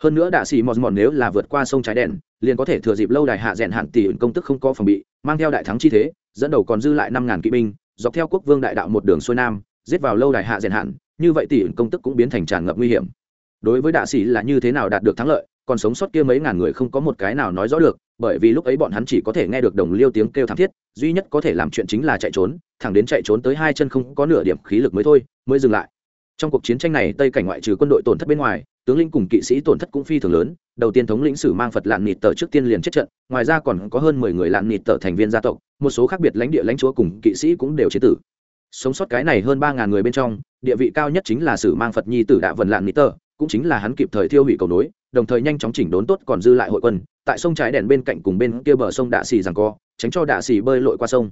Hơn nữa đạ sĩ mòn mòn nếu là vượt qua sông trái đèn, liền có thể thừa dịp lâu đài hạ rèn hạn tỷ công tức không có phòng bị, mang theo đại thắng chi thế, dẫn đầu còn dư lại năm ngàn kỵ binh, dọc theo quốc vương đại đạo một đường xuôi nam, giết vào lâu đài hạ rèn hạn, như vậy tỷ công tức cũng biến thành tràn ngập nguy hiểm. Đối với đạ sĩ là như thế nào đạt được thắng lợi, còn sống sót kia mấy ngàn người không có một cái nào nói rõ được, bởi vì lúc ấy bọn hắn chỉ có thể nghe được đồng liêu tiếng kêu thảm thiết duy nhất có thể làm chuyện chính là chạy trốn, thẳng đến chạy trốn tới hai chân không có nửa điểm khí lực mới thôi, mới dừng lại. Trong cuộc chiến tranh này, tây cảnh ngoại trừ quân đội tổn thất bên ngoài, tướng lĩnh cùng kỵ sĩ tổn thất cũng phi thường lớn. Đầu tiên thống lĩnh sử mang phật lạn nịt tờ trước tiên liền chết trận, ngoài ra còn có hơn mười người lạn nịt tờ thành viên gia tộc, một số khác biệt lãnh địa lãnh chúa cùng kỵ sĩ cũng đều chế tử. Sống sót cái này hơn ba ngàn người bên trong, địa vị cao nhất chính là sử mang phật nhi tử đạ vần lạn nịt tơ cũng chính là hắn kịp thời thiêu hủy cầu nối, đồng thời nhanh chóng chỉnh đốn tốt còn dư lại hội quân. Tại sông trái đèn bên cạnh cùng bên kia bờ sông đạ xì rằng co tránh cho đạ xỉ bơi lội qua sông.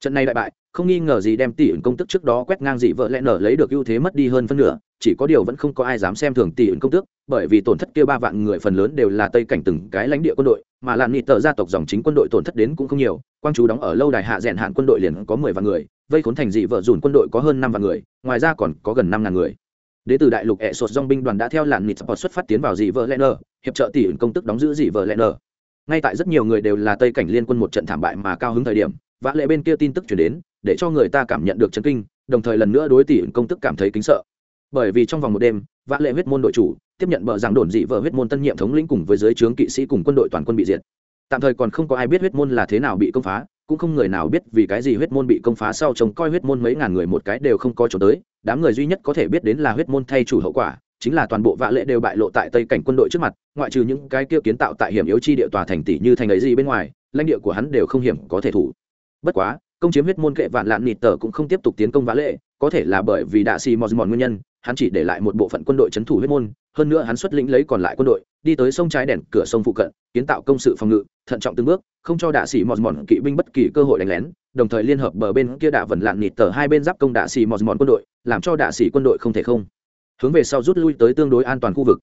Trận này đại bại, không nghi ngờ gì đem tỷ ẩn công tức trước đó quét ngang dị vợ lẽ nở lấy được ưu thế mất đi hơn phân nửa, chỉ có điều vẫn không có ai dám xem thường tỷ ẩn công tước bởi vì tổn thất kia ba vạn người phần lớn đều là tây cảnh từng cái lãnh địa quân đội, mà làn nghị tờ gia tộc dòng chính quân đội tổn thất đến cũng không nhiều, quang chú đóng ở lâu đài hạ rèn hạn quân đội liền có mười vạn người, vây khốn thành dị vợ dùn quân đội có hơn năm vạn người, ngoài ra còn có gần năm ngàn người. Đến từ đại lục ẹ sột dong binh đoàn đã theo làn nghị sport xuất phát tiến vào dị vợ lẽ nở, hiệp trợ tỷ ẩn công tức đóng giữ dị vợ lẽ nở ngay tại rất nhiều người đều là tây cảnh liên quân một trận thảm bại mà cao hứng thời điểm, vã lệ bên kia tin tức chuyển đến, để cho người ta cảm nhận được chấn kinh, đồng thời lần nữa đối tỷ công tức cảm thấy kính sợ. Bởi vì trong vòng một đêm, vã lệ huyết môn đội chủ, tiếp nhận bờ giảng đồn dị vợ huyết môn tân nhiệm thống lĩnh cùng với giới trướng kỵ sĩ cùng quân đội toàn quân bị diệt. Tạm thời còn không có ai biết huyết môn là thế nào bị công phá, cũng không người nào biết vì cái gì huyết môn bị công phá sau trông coi huyết môn mấy ngàn người một cái đều không có chỗ tới, đám người duy nhất có thể biết đến là huyết môn thay chủ hậu quả chính là toàn bộ vạ lệ đều bại lộ tại tây cảnh quân đội trước mặt, ngoại trừ những cái kia kiến tạo tại hiểm yếu chi địa tòa thành tỷ như thành ấy gì bên ngoài, lãnh địa của hắn đều không hiểm có thể thủ. Bất quá, công chiếm huyết môn kệ vạn lạn nịt tờ cũng không tiếp tục tiến công vã lệ, có thể là bởi vì đạ xì mòn mòn nguyên nhân, hắn chỉ để lại một bộ phận quân đội c h ấ n thủ huyết môn, hơn nữa hắn xuất lĩnh lấy còn lại quân đội, đi tới sông trái đèn cửa sông phụ cận, kiến tạo công sự phòng ngự, thận trọng từng bước, không cho đạ xì mòn mòn kỵ binh bất kỳ cơ hội đánh lén, đồng thời liên hợp bờ bên kia đạ vần lạn nịt tờ hai bên giáp công đạ xì mòn mòn quân đội, làm cho đạ xì quân đội không thể không hướng về sau rút lui tới tương đối an toàn khu vực.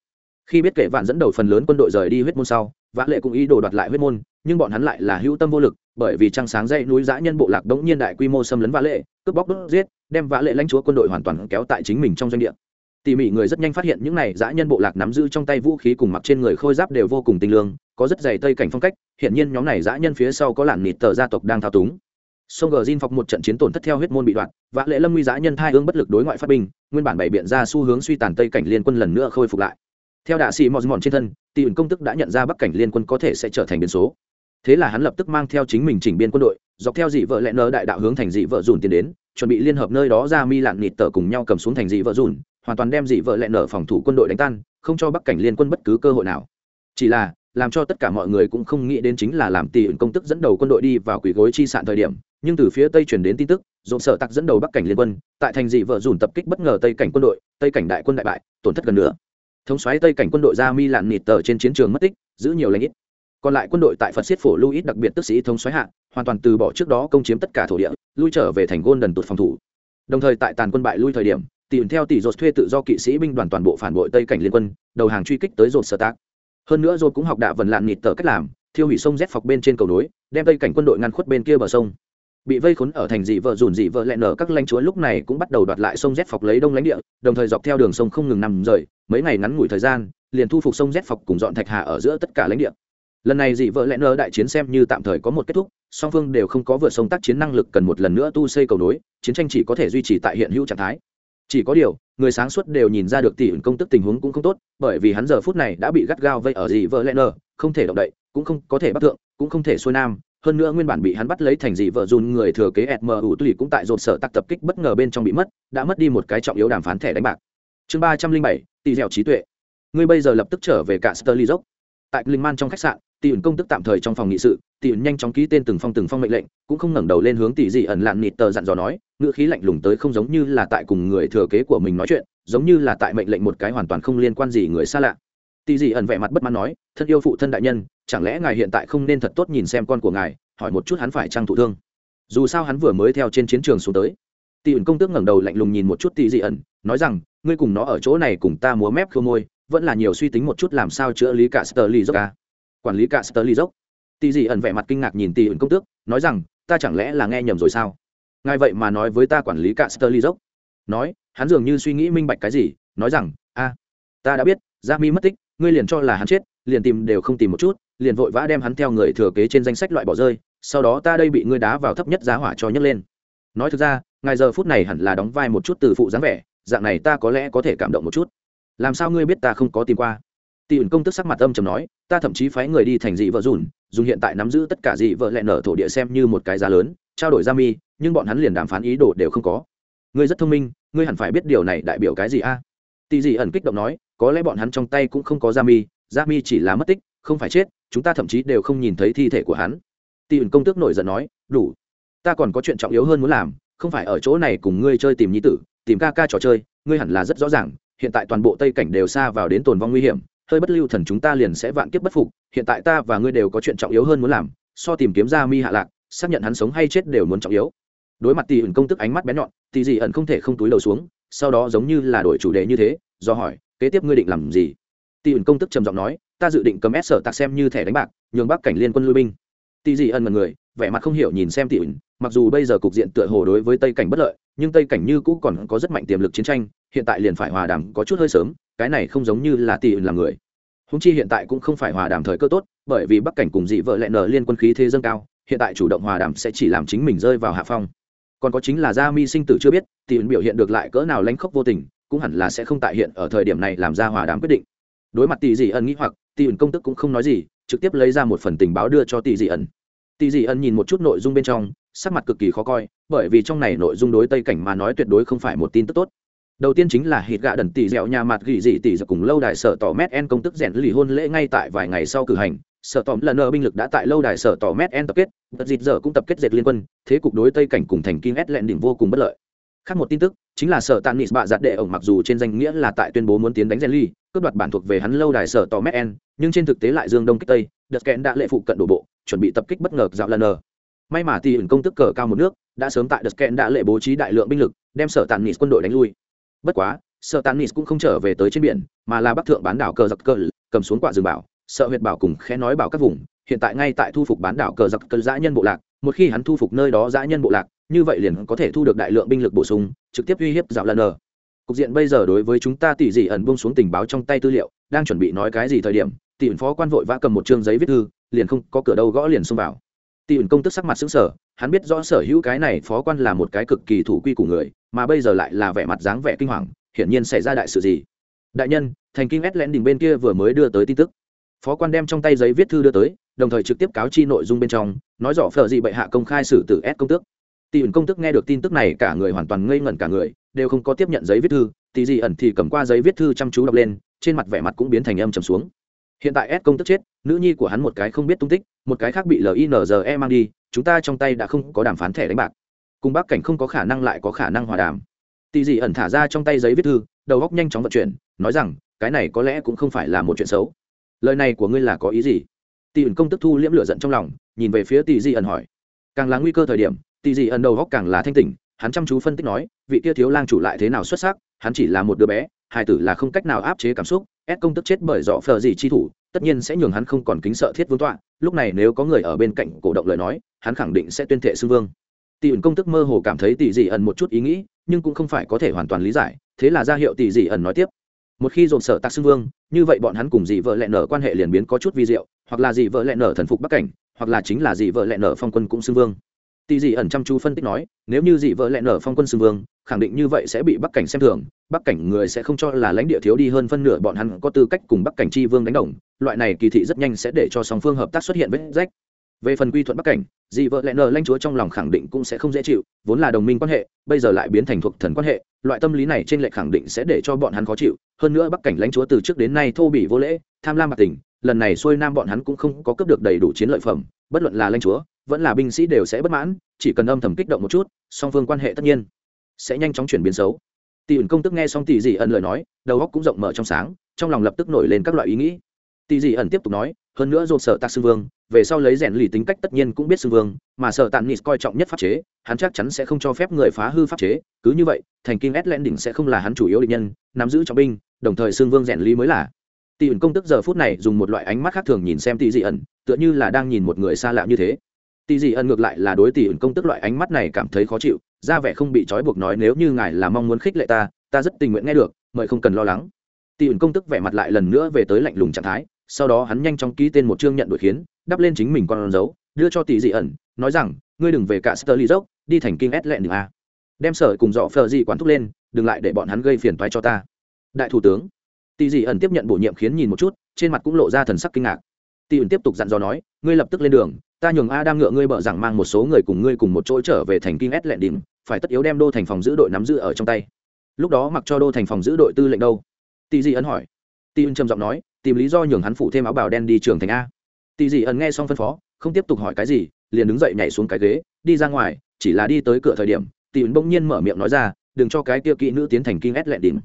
Khi biết kệ vạn dẫn đầu phần lớn quân đội rời đi huyết môn sau, vã lệ cũng ý đồ đoạt lại huyết môn, nhưng bọn hắn lại là hữu tâm vô lực, bởi vì trăng sáng dây núi giã nhân bộ lạc đống nhiên đại quy mô xâm lấn vã lệ, cướp bóc đốt giết, đem vã lệ lãnh chúa quân đội hoàn toàn kéo tại chính mình trong doanh địa. Tỉ mỉ người rất nhanh phát hiện những này dã nhân bộ lạc nắm giữ trong tay vũ khí cùng mặc trên người khôi giáp đều vô cùng tinh lương, có rất dày tây cảnh phong cách hiện nhiên nhóm này dã nhân phía sau có làn nịt tờ gia tộc đang thao túng. Song gờ Jin phọc một trận chiến tổn thất theo huyết môn bị đoạn vã lệ lâm nguy dã nhân thai ương bất lực đối ngoại phát binh, nguyên bản bày biện ra xu hướng suy tàn tây cảnh liên quân lần nữa khôi phục lại. Theo đạ sĩ mòn mòn trên thân tỷ ẩn công tức đã nhận ra bắc cảnh liên quân có thể sẽ trở thành biến số. Thế là hắn lập tức mang theo chính mình chỉnh biên quân đội, dọc theo dị vợ lẽ nơ đại đạo hướng thành dị vợ dùn tiến đến, chuẩn bị liên hợp nơi đó ra mi lạn nịt tờ cùng nhau cầm xuống thành dị vợ dùn, hoàn toàn đem dị vợ lẽ nở phòng thủ quân đội đánh tan, không cho bắc cảnh liên quân bất cứ cơ hội nào. Chỉ là, làm cho tất cả mọi người cũng không nghĩ đến chính là làm tỷ ẩn công tức dẫn đầu quân đội đi vào quỷ gối chi sạn thời điểm nhưng từ phía tây truyền đến tin tức dồn sở tặc dẫn đầu bắc cảnh liên quân tại thành dị vợ dùn tập kích bất ngờ tây cảnh quân đội tây cảnh đại quân đại bại tổn thất gần nữa thống xoáy tây cảnh quân đội ra mi lạn nịt tờ trên chiến trường mất tích giữ nhiều lãnh ít. Còn lại quân đội tại phật xiết phổ luis đặc biệt tức sĩ thống xoáy hạ hoàn toàn từ bỏ trước đó công chiếm tất cả thổ địa lui trở về thành gôn đần tụt phòng thủ. Đồng thời tại tàn quân bại lui thời điểm tìm theo tỷ dột thuê tự do kỵ sĩ binh đoàn toàn bộ phản bội tây cảnh liên quân đầu hàng truy kích tới dột sở tác hơn nữa dột cũng học đạ vần lạn nịt tờ cách làm thiêu hủy sông rét phọc bên trên cầu núi, đem tây cảnh quân đội ngăn khuất bên kia bờ sông bị vây khốn ở thành dị vợ dùn dị vợ lẹ nở các lãnh chúa lúc này cũng bắt đầu đoạt lại sông rét phọc lấy đông lãnh địa, đồng thời dọc theo đường sông không ngừng nằm rời, mấy ngày ngắn ngủi thời gian, liền thu phục sông rét phọc cùng dọn thạch hà ở giữa tất cả lãnh địa. Lần này dị vợ lẹ nở đại chiến xem như tạm thời có một kết thúc, song phương đều không có vượt sông tác chiến năng lực cần một lần nữa tu xây cầu nối, chiến tranh chỉ có thể duy trì tại hiện hữu trạng thái. Chỉ có điều, người sáng suốt đều nhìn ra được tỷ công tức tình huống cũng không tốt, bởi vì hắn giờ phút này đã bị gắt gao vây ở dị vợ lẹ nở, không thể động đậy, cũng không có thể bắt thượng, cũng không thể xuôi nam hơn nữa nguyên bản bị hắn bắt lấy thành dị vợ dùn người thừa kế mu tùy cũng tại dồn sở tặc tập kích bất ngờ bên trong bị mất, đã mất đi một cái trọng yếu đàm phán thẻ đánh bạc. Chương ba trăm linh bảy, tỷ dẻo trí tuệ. Ngươi bây giờ lập tức trở về cả sterly dốc tại linh man trong khách sạn, tỷ ẩn công tức tạm thời trong phòng nghị sự, tỷ ẩn nhanh chóng ký tên từng phong từng phong mệnh lệnh, cũng không ngẩng đầu lên hướng tỷ dị ẩn lạn nịt tờ dặn dò nói, ngữ khí lạnh lùng tới không giống như là tại cùng người thừa kế của mình nói chuyện, giống như là tại mệnh lệnh một cái hoàn toàn không liên quan gì người xa lạ tỷ dị ẩn vẻ mặt bất mãn nói, thân yêu phụ thân đại nhân, chẳng lẽ ngài hiện tại không nên thật tốt nhìn xem con của ngài, hỏi một chút hắn phải trang thụ thương? Dù sao hắn vừa mới theo trên chiến trường xuống tới. Tỷ ẩn công tước ngẩng đầu lạnh lùng nhìn một chút tỷ dị ẩn, nói rằng, ngươi cùng nó ở chỗ này cùng ta múa mép khô môi, vẫn là nhiều suy tính một chút làm sao chữa lý cả sơ ly dốc ca quản lý cả sơ ly dốc tỷ dị ẩn vẻ mặt kinh ngạc nhìn tỷ ẩn công tước, nói rằng, ta chẳng lẽ là nghe nhầm rồi sao? Ngài vậy mà nói với ta quản lý cả sơ ly dốc nói, hắn dường như suy nghĩ minh bạch cái gì, nói rằng, a, ta đã biết gia mi mất tích ngươi liền cho là hắn chết, liền tìm đều không tìm một chút, liền vội vã đem hắn theo người thừa kế trên danh sách loại bỏ rơi, sau đó ta đây bị ngươi đá vào thấp nhất giá hỏa cho nhấc lên. Nói thực ra, ngài giờ phút này hẳn là đóng vai một chút từ phụ dáng vẻ, dạng này ta có lẽ có thể cảm động một chút. Làm sao ngươi biết ta không có tìm qua? Tỷ ẩn công tức sắc mặt âm trầm nói, ta thậm chí phái người đi thành dị vợ dùn, dùng hiện tại nắm giữ tất cả dị vợ lẹ nở thổ địa xem như một cái giá lớn, trao đổi ra mi, nhưng bọn hắn liền đàm phán ý đồ đều không có. Ngươi rất thông minh, ngươi hẳn phải biết điều này đại biểu cái gì a? À? tỷ dị ẩn kích động nói có lẽ bọn hắn trong tay cũng không có ra mi ra mi chỉ là mất tích, không phải chết, chúng ta thậm chí đều không nhìn thấy thi thể của hắn. Tỷ ẩn công tước nổi giận nói, đủ, ta còn có chuyện trọng yếu hơn muốn làm, không phải ở chỗ này cùng ngươi chơi tìm nhi tử, tìm ca ca trò chơi, ngươi hẳn là rất rõ ràng, hiện tại toàn bộ tây cảnh đều xa vào đến tồn vong nguy hiểm, hơi bất lưu thần chúng ta liền sẽ vạn kiếp bất phục, hiện tại ta và ngươi đều có chuyện trọng yếu hơn muốn làm, so tìm kiếm ra mi hạ lạc, xác nhận hắn sống hay chết đều muốn trọng yếu. Đối mặt tỷ ẩn công tức ánh mắt bén nhọn tỷ dị ẩn không thể không túi đầu xuống, sau đó giống như là đổi chủ đề như thế, do hỏi kế tiếp ngươi định làm gì? Tỷ ẩn công tức trầm giọng nói, ta dự định cầm ép sở tạc xem như thẻ đánh bạc, nhường bắc cảnh liên quân lui binh. Tỷ dị ẩn mật người, vẻ mặt không hiểu nhìn xem tỷ ẩn mặc dù bây giờ cục diện tựa hồ đối với tây cảnh bất lợi, nhưng tây cảnh như cũ còn có rất mạnh tiềm lực chiến tranh, hiện tại liền phải hòa đàm có chút hơi sớm, cái này không giống như là tỷ ẩn làm người. Húng chi hiện tại cũng không phải hòa đàm thời cơ tốt, bởi vì bắc cảnh cùng dị vợ lẹ nở liên quân khí thế dâng cao, hiện tại chủ động hòa đàm sẽ chỉ làm chính mình rơi vào hạ phong. Còn có chính là gia mi sinh tử chưa biết tỷ ẩn biểu hiện được lại cỡ nào lánh khóc vô tình cũng hẳn là sẽ không tại hiện ở thời điểm này làm ra hòa đàm quyết định. Đối mặt tỷ dị ẩn nghĩ hoặc tỷ ẩn công tức cũng không nói gì, trực tiếp lấy ra một phần tình báo đưa cho tỷ dị ẩn tỷ dị ẩn nhìn một chút nội dung bên trong, sắc mặt cực kỳ khó coi, bởi vì trong này nội dung đối tây cảnh mà nói tuyệt đối không phải một tin tức tốt. Đầu tiên chính là hít gạ đần tỷ dẻo nhà mặt gỉ dị tỷ dẻo cùng lâu đài sở tỏ mét en công tức rèn lì hôn lễ ngay tại vài ngày sau cử hành. Sở tỏ lần nợ binh lực đã tại lâu đài sở tỏ mét en tập kết tật dịt giờ cũng tập kết dệt liên quân, thế cục đối tây cảnh cùng thành kim ét lẹn đỉnh vô cùng bất lợi khác một tin tức, chính là sở tàn nis bạ giặt đệ ổng mặc dù trên danh nghĩa là tại tuyên bố muốn tiến đánh gen ly, cướp đoạt bản thuộc về hắn lâu đài sở tò mét en, nhưng trên thực tế lại dương đông kích tây, đợt kẽn đã lệ phụ cận đổ bộ, chuẩn bị tập kích bất ngờ dạo lần nờ may mà thì ẩn công tức cờ cao một nước, đã sớm tại đợt kẽn đã lệ bố trí đại lượng binh lực, đem sở tàn nis quân đội đánh lui. Bất quá, Sở tàn nis cũng không trở về tới trên biển, mà là bắc thượng bán đảo cờ giặc cờ cầm xuống quả rừng bảo, sợ huyệt bảo cùng khẽ nói bảo các vùng, hiện tại ngay tại thu phục bán đảo cờ giặc cờ dã nhân bộ lạc, một khi hắn thu phục nơi đó dã nhân bộ lạc như vậy liền có thể thu được đại lượng binh lực bổ sung, trực tiếp uy hiếp dạo lần nờ. Cục diện bây giờ đối với chúng ta tỷ dị ẩn buông xuống tình báo trong tay tư liệu, đang chuẩn bị nói cái gì thời điểm, tỷ ẩn phó quan vội vã cầm một chương giấy viết thư, liền không có cửa đâu gõ liền xông vào. Tỷ ẩn công tức sắc mặt xứng sở hắn biết rõ sở hữu cái này phó quan là một cái cực kỳ thủ quy của người, mà bây giờ lại là vẻ mặt dáng vẻ kinh hoàng, hiển nhiên xảy ra đại sự gì. Đại nhân, thành kinh ét lén đỉnh bên kia vừa mới đưa tới tin tức. Phó quan đem trong tay giấy viết thư đưa tới, đồng thời trực tiếp cáo chi nội dung bên trong, nói rõ phở dị bệ hạ công khai xử tử ép công tước tỷ ẩn công tức nghe được tin tức này, cả người hoàn toàn ngây ngẩn cả người, đều không có tiếp nhận giấy viết thư. Tỷ dị ẩn thì cầm qua giấy viết thư chăm chú đọc lên, trên mặt vẻ mặt cũng biến thành âm trầm xuống. Hiện tại S công tức chết, nữ nhi của hắn một cái không biết tung tích, một cái khác bị linze mang đi, chúng ta trong tay đã không có đàm phán thẻ đánh bạc. Cùng bác cảnh không có khả năng lại có khả năng hòa đàm. Tỷ dị ẩn thả ra trong tay giấy viết thư, đầu góc nhanh chóng vận chuyển, nói rằng, cái này có lẽ cũng không phải là một chuyện xấu. Lời này của ngươi là có ý gì? Tỷ ẩn công tức thu liễm lửa giận trong lòng, nhìn về phía tỷ dị ẩn hỏi. Càng là nguy cơ thời điểm tỷ dị ẩn đầu góc càng là thanh tỉnh, hắn chăm chú phân tích nói, vị kia thiếu lang chủ lại thế nào xuất sắc, hắn chỉ là một đứa bé, hai tử là không cách nào áp chế cảm xúc, ép công tức chết bởi dọ phờ gì chi thủ, tất nhiên sẽ nhường hắn không còn kính sợ thiết vương tọa, lúc này nếu có người ở bên cạnh cổ động lời nói, hắn khẳng định sẽ tuyên thệ xưng vương. Tỷ ẩn công tức mơ hồ cảm thấy tỷ dị ẩn một chút ý nghĩ, nhưng cũng không phải có thể hoàn toàn lý giải, thế là ra hiệu tỷ dị ẩn nói tiếp. Một khi dồn sợ tạc xưng vương, như vậy bọn hắn cùng dị vợ lẹ nở quan hệ liền biến có chút vi diệu, hoặc là dị vợ lẹ nở thần phục bắc cảnh, hoặc là chính là dị vợ lẹ nở phong quân cũng xưng vương tỷ dị ẩn chăm chú phân tích nói, nếu như dị vợ Lẹn nở phong quân xưng vương, khẳng định như vậy sẽ bị bắc cảnh xem thường, bắc cảnh người sẽ không cho là lãnh địa thiếu đi hơn phân nửa bọn hắn có tư cách cùng bắc cảnh chi vương đánh đồng, loại này kỳ thị rất nhanh sẽ để cho song phương hợp tác xuất hiện vết rách. Về phần quy thuận bắc cảnh, dị vợ Lẹn nờ lãnh chúa trong lòng khẳng định cũng sẽ không dễ chịu, vốn là đồng minh quan hệ, bây giờ lại biến thành thuộc thần quan hệ, loại tâm lý này trên lệ khẳng định sẽ để cho bọn hắn khó chịu. Hơn nữa bắc cảnh lãnh chúa từ trước đến nay thô bỉ vô lễ, tham lam bạc tình, lần này xuôi nam bọn hắn cũng không có cướp được đầy đủ chiến lợi phẩm, bất luận là lãnh chúa vẫn là binh sĩ đều sẽ bất mãn, chỉ cần âm thầm kích động một chút, song phương quan hệ tất nhiên sẽ nhanh chóng chuyển biến xấu. Tỷ ẩn công tức nghe xong tỷ dị ẩn lời nói, đầu óc cũng rộng mở trong sáng, trong lòng lập tức nổi lên các loại ý nghĩ. Tỷ dị ẩn tiếp tục nói, hơn nữa dồn sợ tạc sư vương, về sau lấy rèn lì tính cách tất nhiên cũng biết sư vương, mà sợ tàn nis coi trọng nhất pháp chế, hắn chắc chắn sẽ không cho phép người phá hư pháp chế, cứ như vậy, thành kinh ét len đỉnh sẽ không là hắn chủ yếu định nhân, nắm giữ trọng binh, đồng thời sư vương rèn lý mới là. Tỷ ẩn công tức giờ phút này dùng một loại ánh mắt khác thường nhìn xem tỷ dị ẩn, tựa như là đang nhìn một người xa lạ như thế tỷ dị ẩn ngược lại là đối tỷ ẩn công tức loại ánh mắt này cảm thấy khó chịu, ra vẻ không bị trói buộc nói nếu như ngài là mong muốn khích lệ ta ta rất tình nguyện nghe được, mời không cần lo lắng. Tỷ ẩn công tức vẻ mặt lại lần nữa về tới lạnh lùng trạng thái, sau đó hắn nhanh chóng ký tên một chương nhận đội khiến, đắp lên chính mình con dấu, đưa cho tỷ dị ẩn nói rằng, ngươi đừng về cả sterly dốc đi thành kinh ét lẹn đường a. Đem sở cùng dọ phờ dị quán thúc lên, đừng lại để bọn hắn gây phiền toái cho ta. Đại thủ tướng tỷ dị ẩn tiếp nhận bổ nhiệm khiến nhìn một chút, trên mặt cũng lộ ra thần sắc kinh ngạc. Tỷ ẩn tiếp tục dặn dò nói, ngươi lập tức lên đường ta nhường a ngựa ngươi bợ rằng mang một số người cùng ngươi cùng một chỗ trở về thành kinh ét lẹn đỉnh phải tất yếu đem đô thành phòng giữ đội nắm giữ ở trong tay. Lúc đó mặc cho đô thành phòng giữ đội tư lệnh đâu? Tỷ dị ẩn hỏi. Tỷ ẩn trầm giọng nói, tìm lý do nhường hắn phụ thêm áo bào đen đi trường thành a. Tỷ dị ẩn nghe xong phân phó, không tiếp tục hỏi cái gì, liền đứng dậy nhảy xuống cái ghế, đi ra ngoài, chỉ là đi tới cửa thời điểm tỷ ẩn bỗng nhiên mở miệng nói ra, đừng cho cái kia kỹ nữ tiến thành kinh ét lẹn đỉnh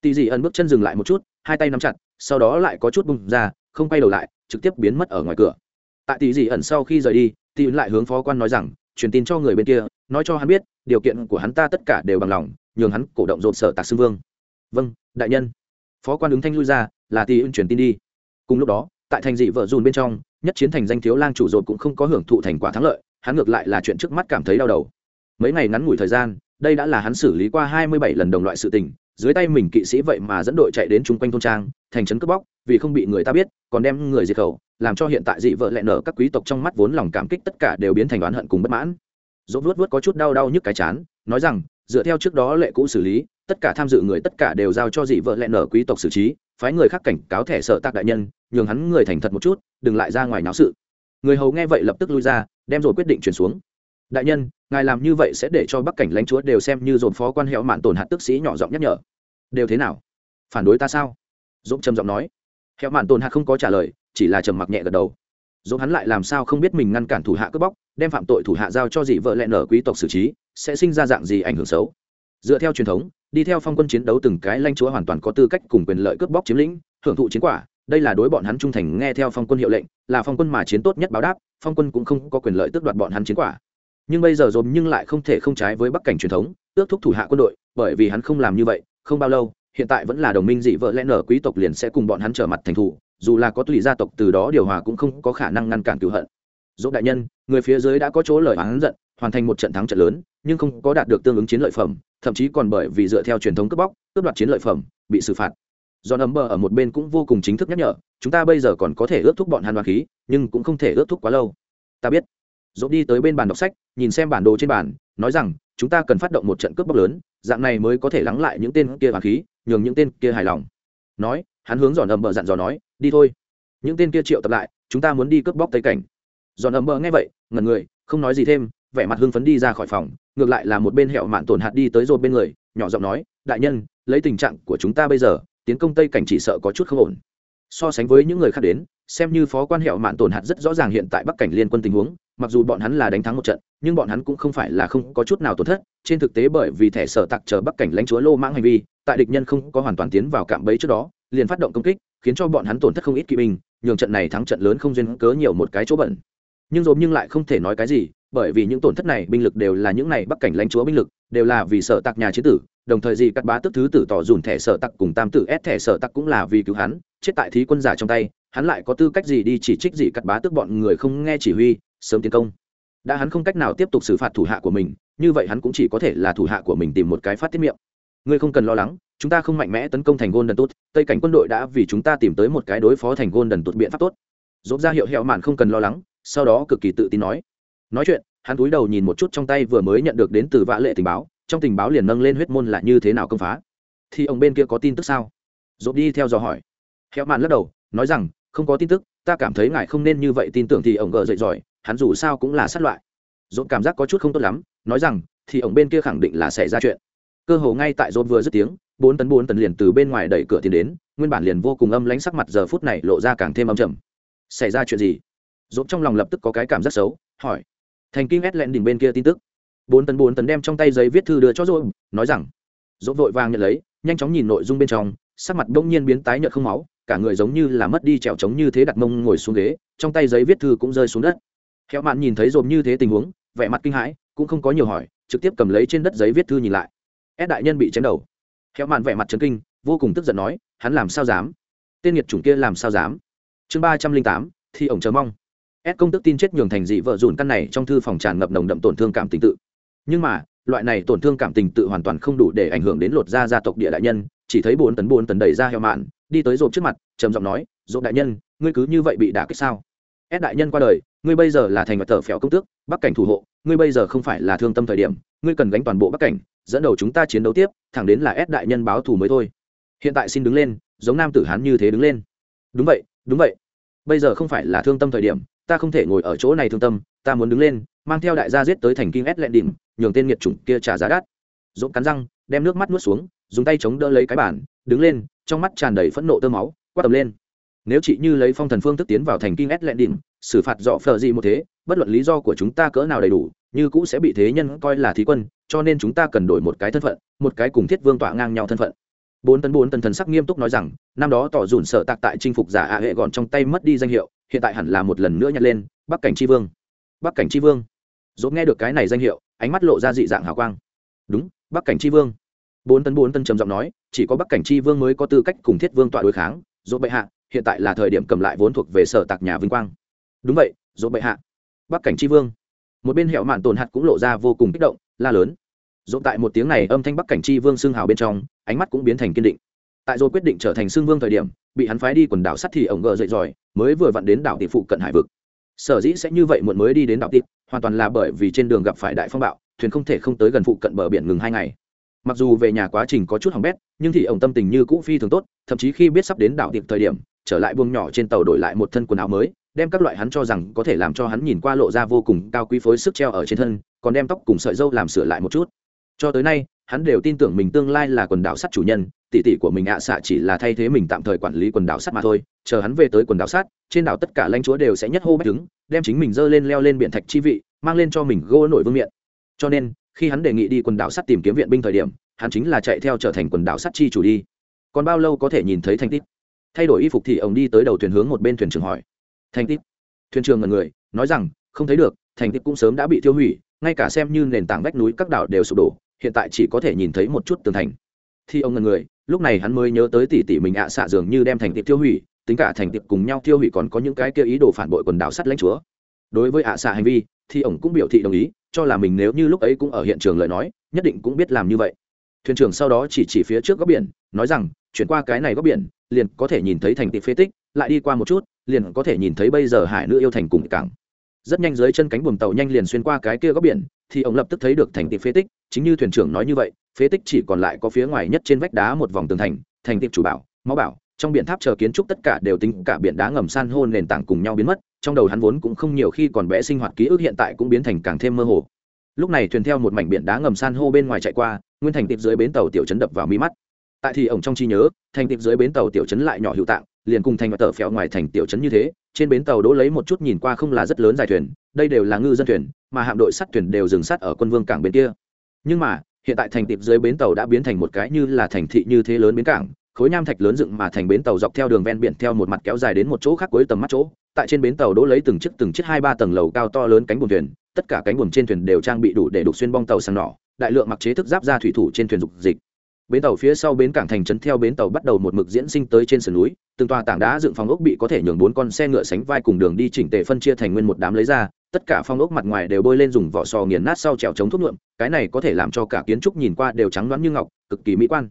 tỷ dị ẩn bước chân dừng lại một chút, hai tay nắm chặt, sau đó lại có chút bung ra, không quay đầu lại, trực tiếp biến mất ở ngoài cửa tại tỷ dị ẩn sau khi rời đi, tỷ ẩn lại hướng phó quan nói rằng, truyền tin cho người bên kia, nói cho hắn biết, điều kiện của hắn ta tất cả đều bằng lòng, nhường hắn cổ động dồn sở tạc xưng vương. Vâng đại nhân. Phó quan ứng thanh lui ra, là tỷ ẩn truyền tin đi. Cùng lúc đó, tại thành dị vợ dùn bên trong, nhất chiến thành danh thiếu lang chủ rộn cũng không có hưởng thụ thành quả thắng lợi, hắn ngược lại là chuyện trước mắt cảm thấy đau đầu. Mấy ngày ngắn ngủi thời gian, đây đã là hắn xử lý qua hai mươi bảy lần đồng loại sự tình dưới tay mình kỵ sĩ vậy mà dẫn đội chạy đến chung quanh thôn trang, thành trấn cướp bóc, vì không bị người ta biết, còn đem người diệt khẩu, làm cho hiện tại dị vợ lẹ nở các quý tộc trong mắt vốn lòng cảm kích tất cả đều biến thành oán hận cùng bất mãn. Dốt vuốt vuốt có chút đau đau nhức cái chán, nói rằng, dựa theo trước đó lệ cũ xử lý, tất cả tham dự người tất cả đều giao cho dị vợ lẹ nở quý tộc xử trí, phái người khác cảnh cáo thẻ sợ tạc đại nhân, nhường hắn người thành thật một chút, đừng lại ra ngoài náo sự. Người hầu nghe vậy lập tức lui ra, đem rồi quyết định chuyển xuống. Đại nhân, ngài làm như vậy sẽ để cho bắc cảnh lãnh chúa đều xem như dồn phó quan hẹo mạn tổn hạt tức sĩ nhỏ giọng nhắc nhở đều thế nào? Phản đối ta sao? Dũng trầm giọng nói. Hẹo mạn tồn hạt không có trả lời, chỉ là trầm mặc nhẹ gật đầu. Dũng hắn lại làm sao không biết mình ngăn cản thủ hạ cướp bóc, đem phạm tội thủ hạ giao cho dị vợ lẹ nở quý tộc xử trí, sẽ sinh ra dạng gì ảnh hưởng xấu? Dựa theo truyền thống, đi theo phong quân chiến đấu từng cái lãnh chúa hoàn toàn có tư cách cùng quyền lợi cướp bóc chiếm lĩnh, hưởng thụ chiến quả, đây là đối bọn hắn trung thành, nghe theo phong quân hiệu lệnh, là phong quân mà chiến tốt nhất báo đáp, phong quân cũng không có quyền lợi tước đoạt bọn hắn chiến quả. Nhưng bây giờ dồn nhưng lại không thể không trái với bắc cảnh truyền thống, ước thúc thủ hạ quân đội, bởi vì hắn không làm như vậy không bao lâu, hiện tại vẫn là đồng minh dị vợ lẽ nở quý tộc liền sẽ cùng bọn hắn trở mặt thành thủ dù là có tùy gia tộc từ đó điều hòa cũng không có khả năng ngăn cản cựu hận. Dỗ đại nhân, người phía dưới đã có chỗ lời hắn giận, hoàn thành một trận thắng trận lớn, nhưng không có đạt được tương ứng chiến lợi phẩm, thậm chí còn bởi vì dựa theo truyền thống cướp bóc, cướp đoạt chiến lợi phẩm, bị xử phạt. Do ấm bờ ở một bên cũng vô cùng chính thức nhắc nhở, chúng ta bây giờ còn có thể ướt thúc bọn hàn đoạt khí, nhưng cũng không thể ướt thúc quá lâu. Ta biết. Dỗ đi tới bên bàn đọc sách, nhìn xem bản đồ trên bàn, nói rằng chúng ta cần phát động một trận cướp bóc lớn, dạng này mới có thể lắng lại những tên kia hoàng khí, nhường những tên kia hài lòng. Nói, hắn hướng giòn ầm bờ dặn dò nói, đi thôi. Những tên kia triệu tập lại, chúng ta muốn đi cướp bóc tây cảnh. Giòn ầm bờ nghe vậy, ngẩn người, không nói gì thêm, vẻ mặt hưng phấn đi ra khỏi phòng, ngược lại là một bên hẹo mạn tổn hạt đi tới rồi bên người, nhỏ giọng nói, đại nhân, lấy tình trạng của chúng ta bây giờ, tiến công tây cảnh chỉ sợ có chút không ổn. So sánh với những người khác đến, xem như phó quan hẹo mạn tổn hạt rất rõ ràng hiện tại bắc cảnh liên quân tình huống mặc dù bọn hắn là đánh thắng một trận, nhưng bọn hắn cũng không phải là không có chút nào tổn thất. Trên thực tế bởi vì thẻ sở tặc chờ bắc cảnh lãnh chúa lô mãng hành vi, tại địch nhân không có hoàn toàn tiến vào cạm bẫy trước đó, liền phát động công kích, khiến cho bọn hắn tổn thất không ít kỵ binh, nhường trận này thắng trận lớn không duyên cớ nhiều một cái chỗ bẩn. Nhưng dồn nhưng lại không thể nói cái gì, bởi vì những tổn thất này binh lực đều là những này bắc cảnh lãnh chúa binh lực, đều là vì sở tặc nhà chế tử, đồng thời gì cắt bá tức thứ tử tỏ dùn thẻ sở tặc cùng tam tử ép thẻ sở tặc cũng là vì cứu hắn, chết tại thí quân giả trong tay, hắn lại có tư cách gì đi chỉ trích gì cắt bá tức bọn người không nghe chỉ huy sớm tiến công. Đã hắn không cách nào tiếp tục xử phạt thủ hạ của mình, như vậy hắn cũng chỉ có thể là thủ hạ của mình tìm một cái phát tiết miệng. Ngươi không cần lo lắng, chúng ta không mạnh mẽ tấn công thành gôn đần tốt tây cảnh quân đội đã vì chúng ta tìm tới một cái đối phó thành gôn đần tốt biện pháp tốt. Dốt ra hiệu hẹo mạn không cần lo lắng, sau đó cực kỳ tự tin nói. Nói chuyện, hắn túi đầu nhìn một chút trong tay vừa mới nhận được đến từ vã lệ tình báo, trong tình báo liền nâng lên huyết môn là như thế nào công phá. Thì ông bên kia có tin tức sao? Dốt đi theo dò hỏi. Hẹo mạn lắc đầu, nói rằng, không có tin tức, ta cảm thấy ngài không nên như vậy tin tưởng thì ông gờ dậy giỏi hắn dù sao cũng là sát loại. Dồn cảm giác có chút không tốt lắm, nói rằng, thì ông bên kia khẳng định là xảy ra chuyện. Cơ hồ ngay tại dồn vừa dứt tiếng, bốn tấn bốn tấn liền từ bên ngoài đẩy cửa tiến đến, nguyên bản liền vô cùng âm lãnh sắc mặt giờ phút này lộ ra càng thêm âm trầm. Xảy ra chuyện gì? Dồn trong lòng lập tức có cái cảm giác xấu, hỏi. Thành kinh ét lẹn đỉnh bên kia tin tức. Bốn tấn bốn tấn đem trong tay giấy viết thư đưa cho dồn nói rằng. Dồn vội vàng nhận lấy, nhanh chóng nhìn nội dung bên trong, sắc mặt bỗng nhiên biến tái nhợt không máu, cả người giống như là mất đi trèo trống như thế đặt mông ngồi xuống ghế, trong tay giấy viết thư cũng rơi xuống đất hẹo mạn nhìn thấy dồn như thế tình huống, vẻ mặt kinh hãi, cũng không có nhiều hỏi, trực tiếp cầm lấy trên đất giấy viết thư nhìn lại. Ép đại nhân bị chém đầu. Hẹo mạn vẻ mặt trấn kinh, vô cùng tức giận nói, hắn làm sao dám? Tên nhiệt chủng kia làm sao dám? Chương ba trăm linh tám thì ổng chờ mong. Ép công tức tin chết nhường thành dị vợ dùn căn này trong thư phòng tràn ngập nồng đậm tổn thương cảm tình tự. Nhưng mà, loại này tổn thương cảm tình tự hoàn toàn không đủ để ảnh hưởng đến lột da gia tộc địa đại nhân, chỉ thấy bốn tấn bốn tấn đẩy ra heo mạn, đi tới rộp trước mặt, trầm giọng nói, rộp đại nhân, ngươi cứ như vậy bị đả kích sao? Ép đại nhân qua đời ngươi bây giờ là thành vật tờ phèo công tước, bắc cảnh thủ hộ, ngươi bây giờ không phải là thương tâm thời điểm, ngươi cần gánh toàn bộ bắc cảnh, dẫn đầu chúng ta chiến đấu tiếp, thẳng đến là ép đại nhân báo thù mới thôi. Hiện tại xin đứng lên, giống nam tử hán như thế đứng lên. Đúng vậy đúng vậy. Bây giờ không phải là thương tâm thời điểm, ta không thể ngồi ở chỗ này thương tâm, ta muốn đứng lên, mang theo đại gia giết tới thành kinh ép lẹn đỉnh, nhường tên nghiệt chủng kia trả giá đắt. Dũng cắn răng, đem nước mắt nuốt xuống, dùng tay chống đỡ lấy cái bản đứng lên, trong mắt tràn đầy phẫn nộ tơ máu, quát tầm lên nếu chị như lấy phong thần phương thức tiến vào thành kinh ét lẹn đỉnh xử phạt dọ phờ gì một thế, bất luận lý do của chúng ta cỡ nào đầy đủ, như cũ sẽ bị thế nhân coi là thí quân, cho nên chúng ta cần đổi một cái thân phận, một cái cùng thiết vương tọa ngang nhau thân phận. Bốn tấn bốn tấn thần sắc nghiêm túc nói rằng, năm đó tỏ dùn sợ tạc tại chinh phục giả ạ hệ gọn trong tay mất đi danh hiệu, hiện tại hẳn là một lần nữa nhặt lên, bắc cảnh tri vương. Bắc cảnh tri vương. Dốt nghe được cái này danh hiệu, ánh mắt lộ ra dị dạng hào quang. Đúng, bắc cảnh tri vương. Bốn tấn bốn tấn trầm giọng nói, chỉ có bắc cảnh tri vương mới có tư cách cùng thiết vương tọa đối kháng. Dốt bệ hạ hiện tại là thời điểm cầm lại vốn thuộc về sở tạc nhà vinh quang. Đúng vậy, dỗ bệ hạ. Bắc cảnh tri vương. Một bên hẹo mạn tổn hạt cũng lộ ra vô cùng kích động, la lớn. Dỗ tại một tiếng này âm thanh bắc cảnh tri vương xương hào bên trong, ánh mắt cũng biến thành kiên định. Tại rồi quyết định trở thành xương vương thời điểm, bị hắn phái đi quần đảo sắt thì ổng gờ dậy giỏi, mới vừa vặn đến đảo tỷ phụ cận hải vực. Sở dĩ sẽ như vậy muộn mới đi đến đảo tịp hoàn toàn là bởi vì trên đường gặp phải đại phong bạo, thuyền không thể không tới gần phụ cận bờ biển ngừng hai ngày. Mặc dù về nhà quá trình có chút hỏng bét, nhưng thì ổng tâm tình như cũ phi thường tốt, thậm chí khi biết sắp đến đảo tiệp thời điểm trở lại buông nhỏ trên tàu đổi lại một thân quần áo mới, đem các loại hắn cho rằng có thể làm cho hắn nhìn qua lộ ra vô cùng cao quý phối sức treo ở trên thân, còn đem tóc cùng sợi dâu làm sửa lại một chút. Cho tới nay, hắn đều tin tưởng mình tương lai là quần đảo sắt chủ nhân, tỷ tỷ của mình ạ xạ chỉ là thay thế mình tạm thời quản lý quần đảo sắt mà thôi, chờ hắn về tới quần đảo sắt, trên đảo tất cả lãnh chúa đều sẽ nhất hô bách đứng, đem chính mình dơ lên leo lên biển thạch chi vị, mang lên cho mình gô nổi vương miện. Cho nên, khi hắn đề nghị đi quần đảo sắt tìm kiếm viện binh thời điểm, hắn chính là chạy theo trở thành quần đảo sắt chi chủ đi. Còn bao lâu có thể nhìn thấy thành tích? Thay đổi y phục thì ông đi tới đầu thuyền hướng một bên thuyền trưởng hỏi. Thành tích. Thuyền trưởng ngần người, nói rằng, không thấy được, thành tích cũng sớm đã bị tiêu hủy, ngay cả xem như nền tảng vách núi các đảo đều sụp đổ, hiện tại chỉ có thể nhìn thấy một chút tường thành. Thì ông ngần người, lúc này hắn mới nhớ tới tỷ tỷ mình ạ xạ dường như đem thành tiệp tiêu hủy, tính cả thành tiệp cùng nhau tiêu hủy còn có những cái kia ý đồ phản bội quần đảo sắt lãnh chúa. Đối với ạ xạ hành vi, thì ông cũng biểu thị đồng ý, cho là mình nếu như lúc ấy cũng ở hiện trường lời nói, nhất định cũng biết làm như vậy. Thuyền trưởng sau đó chỉ chỉ phía trước góc biển, nói rằng chuyển qua cái này góc biển, liền có thể nhìn thấy thành thị phế tích, lại đi qua một chút, liền có thể nhìn thấy bây giờ hải nữ yêu thành cùng cảng. Rất nhanh dưới chân cánh buồm tàu nhanh liền xuyên qua cái kia góc biển, thì ông lập tức thấy được thành thị phế tích, chính như thuyền trưởng nói như vậy, phế tích chỉ còn lại có phía ngoài nhất trên vách đá một vòng tường thành thành tiệp chủ bảo, máu bảo, trong biển tháp chờ kiến trúc tất cả đều tính cả biển đá ngầm san hô nền tảng cùng nhau biến mất, trong đầu hắn vốn cũng không nhiều khi còn vẽ sinh hoạt ký ức hiện tại cũng biến thành càng thêm mơ hồ. Lúc này thuyền theo một mảnh biển đá ngầm san hô bên ngoài chạy qua, nguyên thành tiệp dưới bến tàu tiểu chấn đập vào mi mắt tại thì ổng trong trí nhớ, thành tiệp dưới bến tàu tiểu chấn lại nhỏ hữu tạng, liền cùng thành và tờ phèo ngoài thành tiểu chấn như thế, trên bến tàu đỗ lấy một chút nhìn qua không là rất lớn dài thuyền, đây đều là ngư dân thuyền, mà hạm đội sắt thuyền đều dừng sắt ở quân vương cảng bên kia. Nhưng mà, hiện tại thành tiệp dưới bến tàu đã biến thành một cái như là thành thị như thế lớn bến cảng, khối nham thạch lớn dựng mà thành bến tàu dọc theo đường ven biển theo một mặt kéo dài đến một chỗ khác cuối tầm mắt chỗ, tại trên bến tàu đỗ lấy từng chiếc từng chiếc hai ba tầng lầu cao to lớn cánh buồm thuyền, tất cả cánh buồm trên thuyền đều trang bị đủ để đục xuyên bong tàu sang nỏ, đại lượng mặc chế thức giáp ra thủy thủ trên thuyền dục dịch bến tàu phía sau bến cảng thành trấn theo bến tàu bắt đầu một mực diễn sinh tới trên sườn núi, từng tòa tảng đá dựng phòng ốc bị có thể nhường bốn con xe ngựa sánh vai cùng đường đi chỉnh tề phân chia thành nguyên một đám lấy ra, tất cả phong ốc mặt ngoài đều bôi lên dùng vỏ sò nghiền nát sau trèo chống thuốc nhuộm, cái này có thể làm cho cả kiến trúc nhìn qua đều trắng loáng như ngọc, cực kỳ mỹ quan.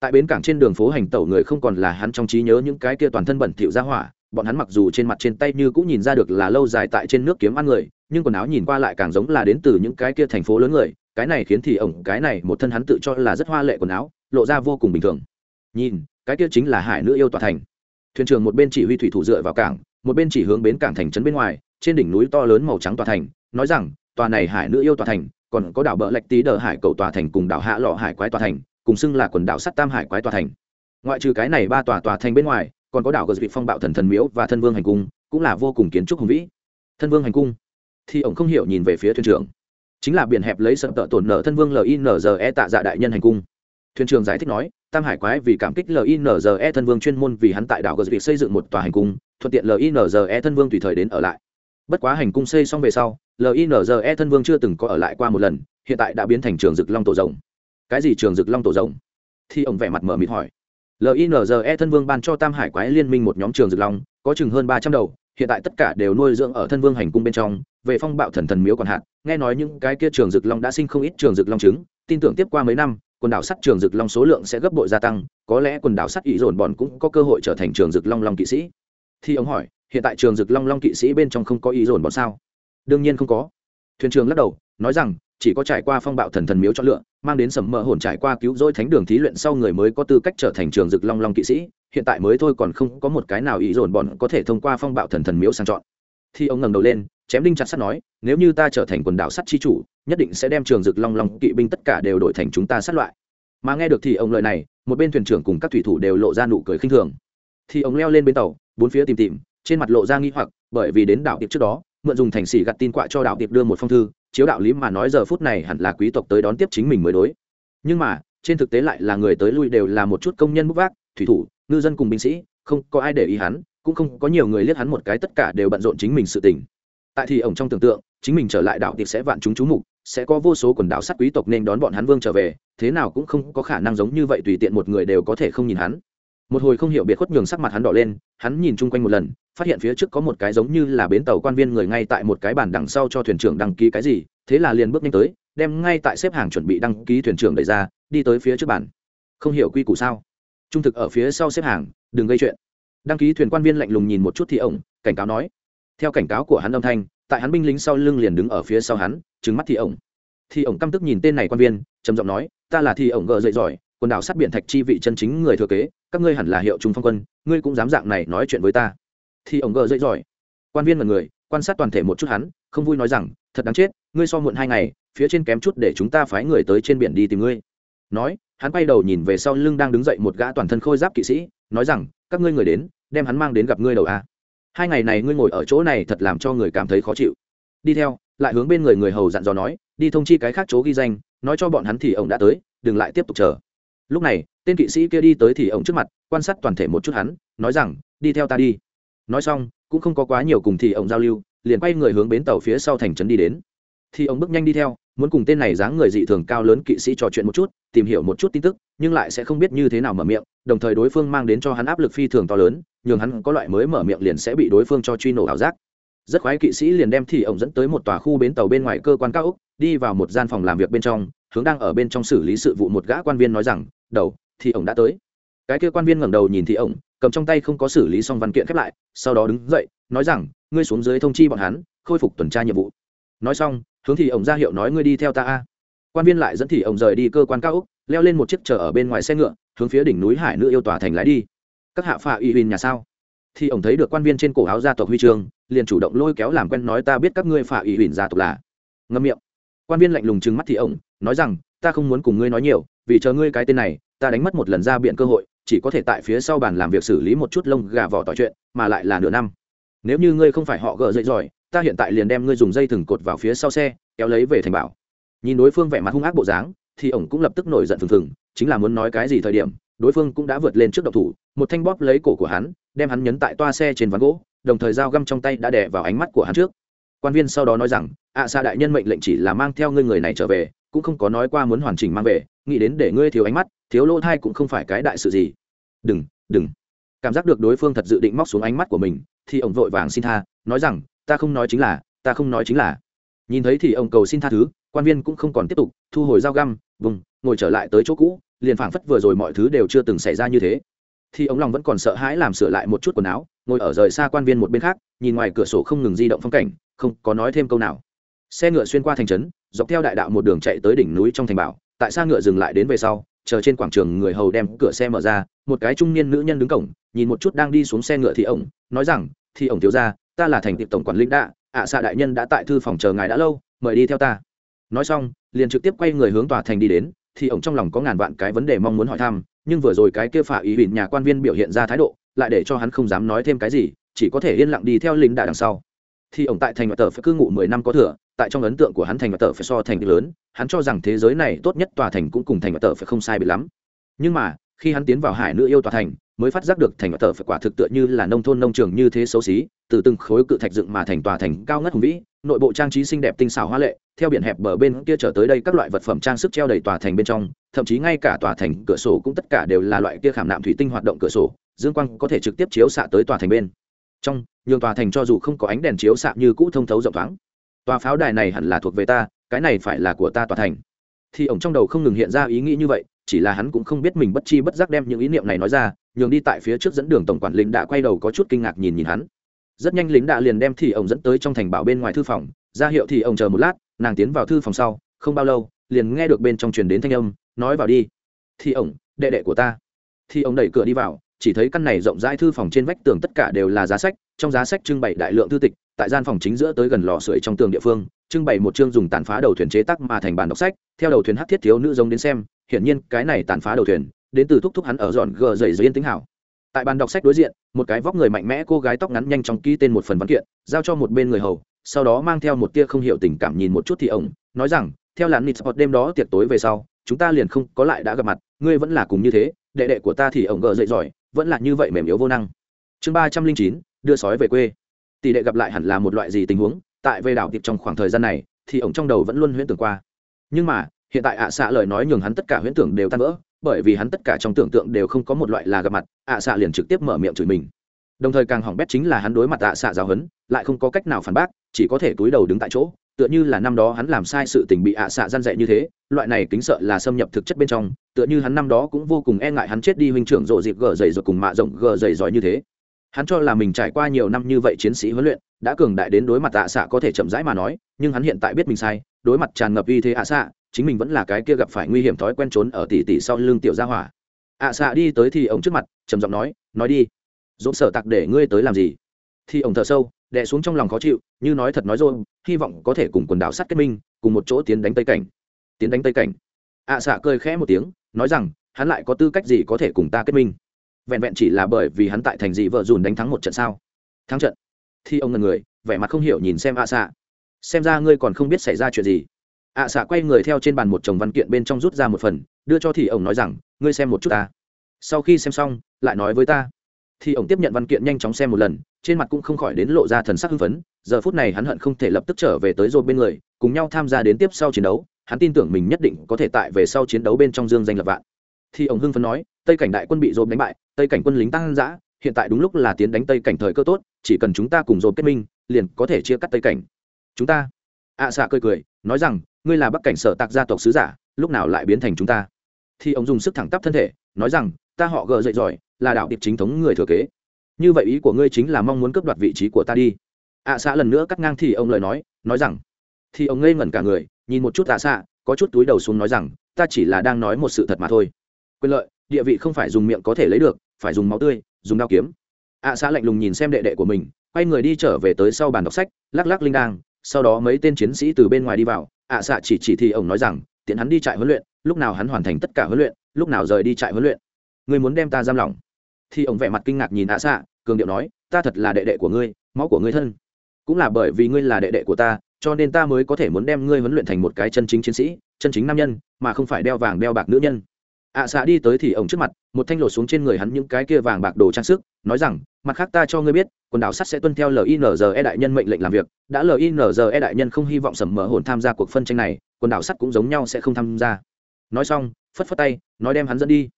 Tại bến cảng trên đường phố hành tẩu người không còn là hắn trong trí nhớ những cái kia toàn thân bẩn thỉu ra hỏa, bọn hắn mặc dù trên mặt trên tay như cũng nhìn ra được là lâu dài tại trên nước kiếm ăn người, nhưng quần áo nhìn qua lại càng giống là đến từ những cái kia thành phố lớn người cái này khiến thì ổng, cái này, một thân hắn tự cho là rất hoa lệ quần áo, lộ ra vô cùng bình thường. Nhìn, cái kia chính là hải nữ yêu tòa thành. Thuyền trưởng một bên chỉ huy thủy thủ dựa vào cảng, một bên chỉ hướng bến cảng thành trấn bên ngoài, trên đỉnh núi to lớn màu trắng tòa thành, nói rằng, tòa này hải nữ yêu tòa thành, còn có đảo bờ lạch tí đờ hải cầu tòa thành cùng đảo hạ lọ hải quái tòa thành, cùng xưng là quần đảo sắt tam hải quái tòa thành. Ngoại trừ cái này ba tòa tòa thành bên ngoài, còn có đảo gờ vị phong bạo thần thần miếu và thân vương hành cung, cũng là vô cùng kiến trúc hùng vĩ. Thân vương hành cung. Thì ổng không hiểu nhìn về phía thuyền trưởng chính là biển hẹp lấy sợ tợ tổn nở thân vương linze tạ dạ đại nhân hành cung. Thuyền trưởng giải thích nói, tam hải quái vì cảm kích linze thân vương chuyên môn vì hắn tại đảo gờ việc xây dựng một tòa hành cung, thuận tiện linze thân vương tùy thời đến ở lại. Bất quá hành cung xây xong về sau linze thân vương chưa từng có ở lại qua một lần, hiện tại đã biến thành trường rực long tổ rồng. Cái gì trường rực long tổ rồng? Thì ông vẻ mặt mở mịt hỏi. Linze thân vương ban cho tam hải quái liên minh một nhóm trường rực long, có chừng hơn ba trăm đầu hiện tại tất cả đều nuôi dưỡng ở thân vương hành cung bên trong, về phong bạo thần thần miếu còn hạn, nghe nói những cái kia trường dực long đã sinh không ít trường dực long trứng, tin tưởng tiếp qua mấy năm, quần đảo sắt trường dực long số lượng sẽ gấp bội gia tăng, có lẽ quần đảo sắt ý dồn bọn cũng có cơ hội trở thành trường dực long long kỵ sĩ. Thì ông hỏi, hiện tại trường dực long long kỵ sĩ bên trong không có ý dồn bọn sao? Đương nhiên không có. Thuyền trưởng lắc đầu, nói rằng chỉ có trải qua phong bạo thần thần miếu chọn lựa, mang đến sầm mỡ hồn trải qua cứu rỗi thánh đường thí luyện sau người mới có tư cách trở thành trường rực long long kỵ sĩ, hiện tại mới thôi còn không có một cái nào ý dồn bọn có thể thông qua phong bạo thần thần miếu sang chọn. Thì ông ngẩng đầu lên, chém đinh chặt sắt nói, nếu như ta trở thành quần đảo sắt chi chủ, nhất định sẽ đem trường rực long long kỵ binh tất cả đều đổi thành chúng ta sát loại. Mà nghe được thì ông lời này, một bên thuyền trưởng cùng các thủy thủ đều lộ ra nụ cười khinh thường. Thì ông leo lên bên tàu, bốn phía tìm tìm, trên mặt lộ ra nghi hoặc, bởi vì đến đảo tiệp trước đó, mượn dùng thành xỉ gặt tin quạ cho đảo tiệp đưa một phong thư chiếu đạo lý mà nói giờ phút này hẳn là quý tộc tới đón tiếp chính mình mới đối. Nhưng mà, trên thực tế lại là người tới lui đều là một chút công nhân bốc vác, thủy thủ, ngư dân cùng binh sĩ, không có ai để ý hắn, cũng không có nhiều người liếc hắn một cái tất cả đều bận rộn chính mình sự tình. Tại thì ổng trong tưởng tượng, chính mình trở lại đảo tiệc sẽ vạn chúng chú mục, sẽ có vô số quần đảo sắt quý tộc nên đón bọn hắn vương trở về, thế nào cũng không có khả năng giống như vậy tùy tiện một người đều có thể không nhìn hắn một hồi không hiểu biệt khuất nhường sắc mặt hắn đỏ lên, hắn nhìn chung quanh một lần, phát hiện phía trước có một cái giống như là bến tàu quan viên người ngay tại một cái bàn đằng sau cho thuyền trưởng đăng ký cái gì, thế là liền bước nhanh tới, đem ngay tại xếp hàng chuẩn bị đăng ký thuyền trưởng đẩy ra, đi tới phía trước bàn. Không hiểu quy củ sao? Trung thực ở phía sau xếp hàng, đừng gây chuyện. Đăng ký thuyền quan viên lạnh lùng nhìn một chút thì ổng, cảnh cáo nói. Theo cảnh cáo của hắn âm thanh, tại hắn binh lính sau lưng liền đứng ở phía sau hắn trứng mắt thì ổng. Thì ổng căm tức nhìn tên này quan viên, trầm giọng nói, ta là thì ổng gờ dậy giỏi quần đảo sát biển thạch chi vị chân chính người thừa kế, các ngươi hẳn là hiệu trung phong quân, ngươi cũng dám dạng này nói chuyện với ta. Thì ổng gờ dậy giỏi. Quan viên là người, quan sát toàn thể một chút hắn, không vui nói rằng, thật đáng chết, ngươi so muộn hai ngày, phía trên kém chút để chúng ta phái người tới trên biển đi tìm ngươi. Nói, hắn quay đầu nhìn về sau lưng đang đứng dậy một gã toàn thân khôi giáp kỵ sĩ, nói rằng, các ngươi người đến, đem hắn mang đến gặp ngươi đầu a. Hai ngày này ngươi ngồi ở chỗ này thật làm cho người cảm thấy khó chịu. Đi theo, lại hướng bên người người hầu dặn dò nói, đi thông chi cái khác chỗ ghi danh, nói cho bọn hắn thì ông đã tới, đừng lại tiếp tục chờ lúc này, tên kỵ sĩ kia đi tới thì ông trước mặt, quan sát toàn thể một chút hắn, nói rằng, đi theo ta đi. Nói xong, cũng không có quá nhiều cùng thì ông giao lưu, liền quay người hướng bến tàu phía sau thành trấn đi đến. Thì ông bước nhanh đi theo, muốn cùng tên này dáng người dị thường cao lớn kỵ sĩ trò chuyện một chút, tìm hiểu một chút tin tức, nhưng lại sẽ không biết như thế nào mở miệng, đồng thời đối phương mang đến cho hắn áp lực phi thường to lớn, nhường hắn có loại mới mở miệng liền sẽ bị đối phương cho truy nổ ảo giác. Rất khoái kỵ sĩ liền đem thì ổng dẫn tới một tòa khu bến tàu bên ngoài cơ quan cao úc đi vào một gian phòng làm việc bên trong, hướng đang ở bên trong xử lý sự vụ một gã quan viên nói rằng đầu, thì ổng đã tới. Cái kia quan viên ngẩng đầu nhìn thì ổng, cầm trong tay không có xử lý xong văn kiện khép lại, sau đó đứng dậy, nói rằng, ngươi xuống dưới thông chi bọn hắn, khôi phục tuần tra nhiệm vụ. Nói xong, hướng thì ổng ra hiệu nói, ngươi đi theo ta a. Quan viên lại dẫn thì ổng rời đi cơ quan cao úc leo lên một chiếc chở ở bên ngoài xe ngựa, hướng phía đỉnh núi hải nữ yêu tòa thành lái đi. Các hạ phạ uy huỳnh nhà sao? Thì ổng thấy được quan viên trên cổ áo gia tộc huy chương, liền chủ động lôi kéo làm quen nói, ta biết các ngươi phạ uy huỳnh gia tộc là. Ngâm miệng. Quan viên lạnh lùng trừng mắt thì ổng, nói rằng, ta không muốn cùng ngươi nói nhiều vì chờ ngươi cái tên này, ta đánh mất một lần ra biện cơ hội, chỉ có thể tại phía sau bàn làm việc xử lý một chút lông gà vỏ tỏi chuyện, mà lại là nửa năm. Nếu như ngươi không phải họ gỡ dậy giỏi, ta hiện tại liền đem ngươi dùng dây thừng cột vào phía sau xe, kéo lấy về thành bảo. Nhìn đối phương vẻ mặt hung ác bộ dáng, thì ổng cũng lập tức nổi giận phừng phừng, chính là muốn nói cái gì thời điểm, đối phương cũng đã vượt lên trước độc thủ, một thanh bóp lấy cổ của hắn, đem hắn nhấn tại toa xe trên ván gỗ, đồng thời dao găm trong tay đã đè vào ánh mắt của hắn trước. Quan viên sau đó nói rằng ạ xa đại nhân mệnh lệnh chỉ là mang theo ngươi người này trở về cũng không có nói qua muốn hoàn chỉnh mang về, nghĩ đến để ngươi thiếu ánh mắt, thiếu lỗ thai cũng không phải cái đại sự gì. Đừng đừng. Cảm giác được đối phương thật dự định móc xuống ánh mắt của mình, thì ông vội vàng xin tha, nói rằng, ta không nói chính là, ta không nói chính là. Nhìn thấy thì ông cầu xin tha thứ, quan viên cũng không còn tiếp tục, thu hồi dao găm, vùng, ngồi trở lại tới chỗ cũ, liền phảng phất vừa rồi mọi thứ đều chưa từng xảy ra như thế. Thì ông lòng vẫn còn sợ hãi làm sửa lại một chút quần áo, ngồi ở rời xa quan viên một bên khác, nhìn ngoài cửa sổ không ngừng di động phong cảnh, không có nói thêm câu nào. Xe ngựa xuyên qua thành trấn dọc theo đại đạo một đường chạy tới đỉnh núi trong thành bảo, tại xa ngựa dừng lại đến về sau, chờ trên quảng trường người hầu đem cửa xe mở ra, một cái trung niên nữ nhân đứng cổng, nhìn một chút đang đi xuống xe ngựa thì ổng, nói rằng thì ổng thiếu ra ta là thành tiệp tổng quản lĩnh đạ ạ xạ đại nhân đã tại thư phòng chờ ngài đã lâu, mời đi theo ta. Nói xong, liền trực tiếp quay người hướng tòa thành đi đến thì ổng trong lòng có ngàn vạn cái vấn đề mong muốn hỏi thăm, nhưng vừa rồi cái kia phả ý huỳnh nhà quan viên biểu hiện ra thái độ, lại để cho hắn không dám nói thêm cái gì, chỉ có thể yên lặng đi theo lính đại đằng sau. Thì ổng tại thành ngoại tờ phải cư ngụ mười năm có thừa tại trong ấn tượng của hắn thành và tờ phải so thành lớn, hắn cho rằng thế giới này tốt nhất tòa thành cũng cùng thành và tờ phải không sai bị lắm. Nhưng mà, khi hắn tiến vào hải nữ yêu tòa thành, mới phát giác được thành và tờ phải quả thực tựa như là nông thôn nông trường như thế xấu xí, từ từng khối cự thạch dựng mà thành tòa thành cao ngất hùng vĩ, nội bộ trang trí xinh đẹp tinh xảo hoa lệ, theo biển hẹp bờ bên kia trở tới đây các loại vật phẩm trang sức treo đầy tòa thành bên trong, thậm chí ngay cả tòa thành cửa sổ cũng tất cả đều là loại kia khảm nạm thủy tinh hoạt động cửa sổ, dương quang có thể trực tiếp chiếu xạ tới tòa thành bên. Trong, nhường tòa thành cho dù không có ánh đèn chiếu xạ như cũ thông thấu rộng thoáng tòa pháo đài này hẳn là thuộc về ta, cái này phải là của ta tòa thành. Thì ổng trong đầu không ngừng hiện ra ý nghĩ như vậy, chỉ là hắn cũng không biết mình bất chi bất giác đem những ý niệm này nói ra, nhường đi tại phía trước dẫn đường tổng quản lính đã quay đầu có chút kinh ngạc nhìn nhìn hắn. Rất nhanh lính đã liền đem thì ổng dẫn tới trong thành bảo bên ngoài thư phòng, ra hiệu thì ổng chờ một lát, nàng tiến vào thư phòng sau, không bao lâu, liền nghe được bên trong truyền đến thanh âm, nói vào đi. Thì ổng, đệ đệ của ta. Thì ổng đẩy cửa đi vào chỉ thấy căn này rộng rãi thư phòng trên vách tường tất cả đều là giá sách, trong giá sách trưng bày đại lượng thư tịch, tại gian phòng chính giữa tới gần lò sưởi trong tường địa phương, trưng bày một chương dùng tàn phá đầu thuyền chế tác mà thành bản đọc sách, theo đầu thuyền hát thiết thiếu nữ giống đến xem, hiển nhiên cái này tàn phá đầu thuyền, đến từ thúc thúc hắn ở dọn gờ dày dưới yên tính hảo. Tại bàn đọc sách đối diện, một cái vóc người mạnh mẽ cô gái tóc ngắn nhanh chóng ký tên một phần văn kiện, giao cho một bên người hầu, sau đó mang theo một tia không hiểu tình cảm nhìn một chút thì ổng nói rằng, theo làn nịt sport đêm đó tiệc tối về sau, chúng ta liền không có lại đã gặp mặt, ngươi vẫn là cùng như thế, đệ đệ của ta thì ổng gờ dậy giỏi vẫn là như vậy mềm yếu vô năng. Chương ba trăm linh chín, đưa sói về quê. Tỷ đệ gặp lại hẳn là một loại gì tình huống? Tại về đảo tiệp trong khoảng thời gian này, thì ổng trong đầu vẫn luôn huyễn tưởng qua. Nhưng mà, hiện tại ạ xạ lời nói nhường hắn tất cả huyễn tưởng đều tan vỡ, bởi vì hắn tất cả trong tưởng tượng đều không có một loại là gặp mặt, ạ xạ liền trực tiếp mở miệng chửi mình. Đồng thời càng hỏng bét chính là hắn đối mặt ạ xạ giáo hấn lại không có cách nào phản bác, chỉ có thể túi đầu đứng tại chỗ tựa như là năm đó hắn làm sai sự tình bị ạ xạ gian dạy như thế, loại này kính sợ là xâm nhập thực chất bên trong, tựa như hắn năm đó cũng vô cùng e ngại hắn chết đi huynh trưởng rộ dịp gờ dày rồi cùng mạ rộng gờ dày giỏi như thế. Hắn cho là mình trải qua nhiều năm như vậy chiến sĩ huấn luyện, đã cường đại đến đối mặt ạ xạ có thể chậm rãi mà nói, nhưng hắn hiện tại biết mình sai, đối mặt tràn ngập uy thế ạ xạ, chính mình vẫn là cái kia gặp phải nguy hiểm thói quen trốn ở tỷ tỷ sau lưng tiểu gia hỏa. ạ xạ đi tới thì ông trước mặt, trầm giọng nói nói đi dỗ sở tặc để ngươi tới làm gì? Thì ông thở sâu đè xuống trong lòng khó chịu, như nói thật nói rồi, hy vọng có thể cùng quần đảo sắt kết minh, cùng một chỗ tiến đánh tây cảnh. Tiến đánh tây cảnh. Ạ xạ cười khẽ một tiếng, nói rằng, hắn lại có tư cách gì có thể cùng ta kết minh? Vẹn vẹn chỉ là bởi vì hắn tại thành dị vợ dùn đánh thắng một trận sao? Thắng trận? Thì ông ngần người, vẻ mặt không hiểu nhìn xem ạ xạ xem ra ngươi còn không biết xảy ra chuyện gì. Ạ xạ quay người theo trên bàn một chồng văn kiện bên trong rút ra một phần, đưa cho thì ông nói rằng, ngươi xem một chút ta. Sau khi xem xong, lại nói với ta. Thì ông tiếp nhận văn kiện nhanh chóng xem một lần trên mặt cũng không khỏi đến lộ ra thần sắc hưng phấn giờ phút này hắn hận không thể lập tức trở về tới rồi bên người cùng nhau tham gia đến tiếp sau chiến đấu hắn tin tưởng mình nhất định có thể tại về sau chiến đấu bên trong dương danh lập vạn. Thì ông hưng phấn nói tây cảnh đại quân bị dồn đánh bại tây cảnh quân lính tăng giã hiện tại đúng lúc là tiến đánh tây cảnh thời cơ tốt chỉ cần chúng ta cùng dồn kết minh liền có thể chia cắt tây cảnh. Chúng ta? Ạ à, xạ cười cười nói rằng ngươi là bắc cảnh sở tạc gia tộc sứ giả lúc nào lại biến thành chúng ta? Thì ông dùng sức thẳng tắp thân thể nói rằng ta họ gờ dậy giỏi là đạo điệp chính thống người thừa kế như vậy ý của ngươi chính là mong muốn cướp đoạt vị trí của ta đi. Ạ à, xạ lần nữa cắt ngang thì ông lời nói nói rằng thì ông ngây ngẩn cả người nhìn một chút ạ à xạ có chút túi đầu xuống nói rằng ta chỉ là đang nói một sự thật mà thôi. Quyền lợi địa vị không phải dùng miệng có thể lấy được phải dùng máu tươi dùng đao kiếm. Ạ xã lạnh lùng nhìn xem đệ đệ của mình quay người đi trở về tới sau bàn đọc sách lắc lắc linh đang sau đó mấy tên chiến sĩ từ bên ngoài đi vào. Ạ xạ chỉ chỉ thì ông nói rằng tiện hắn đi trại huấn luyện lúc nào hắn hoàn thành tất cả huấn luyện lúc nào rời đi trại huấn luyện. Ngươi muốn đem ta giam lỏng? Thì ông vẻ mặt kinh ngạc nhìn ạ xạ cường điệu nói, ta thật là đệ đệ của ngươi, máu của ngươi thân. Cũng là bởi vì ngươi là đệ đệ của ta, cho nên ta mới có thể muốn đem ngươi huấn luyện thành một cái chân chính chiến sĩ, chân chính nam nhân, mà không phải đeo vàng đeo bạc nữ nhân. Ạ à xạ đi tới thì ổng trước mặt, một thanh lột xuống trên người hắn những cái kia vàng bạc đồ trang sức, nói rằng, mặt khác ta cho ngươi biết, quần đảo sắt sẽ tuân theo linze đại nhân mệnh lệnh làm việc. Đã linze đại nhân không hy vọng sầm mở hồn tham gia cuộc phân tranh này, quần đảo sắt cũng giống nhau sẽ không tham gia. Nói xong, phất phất tay, nói đem hắn dẫn đi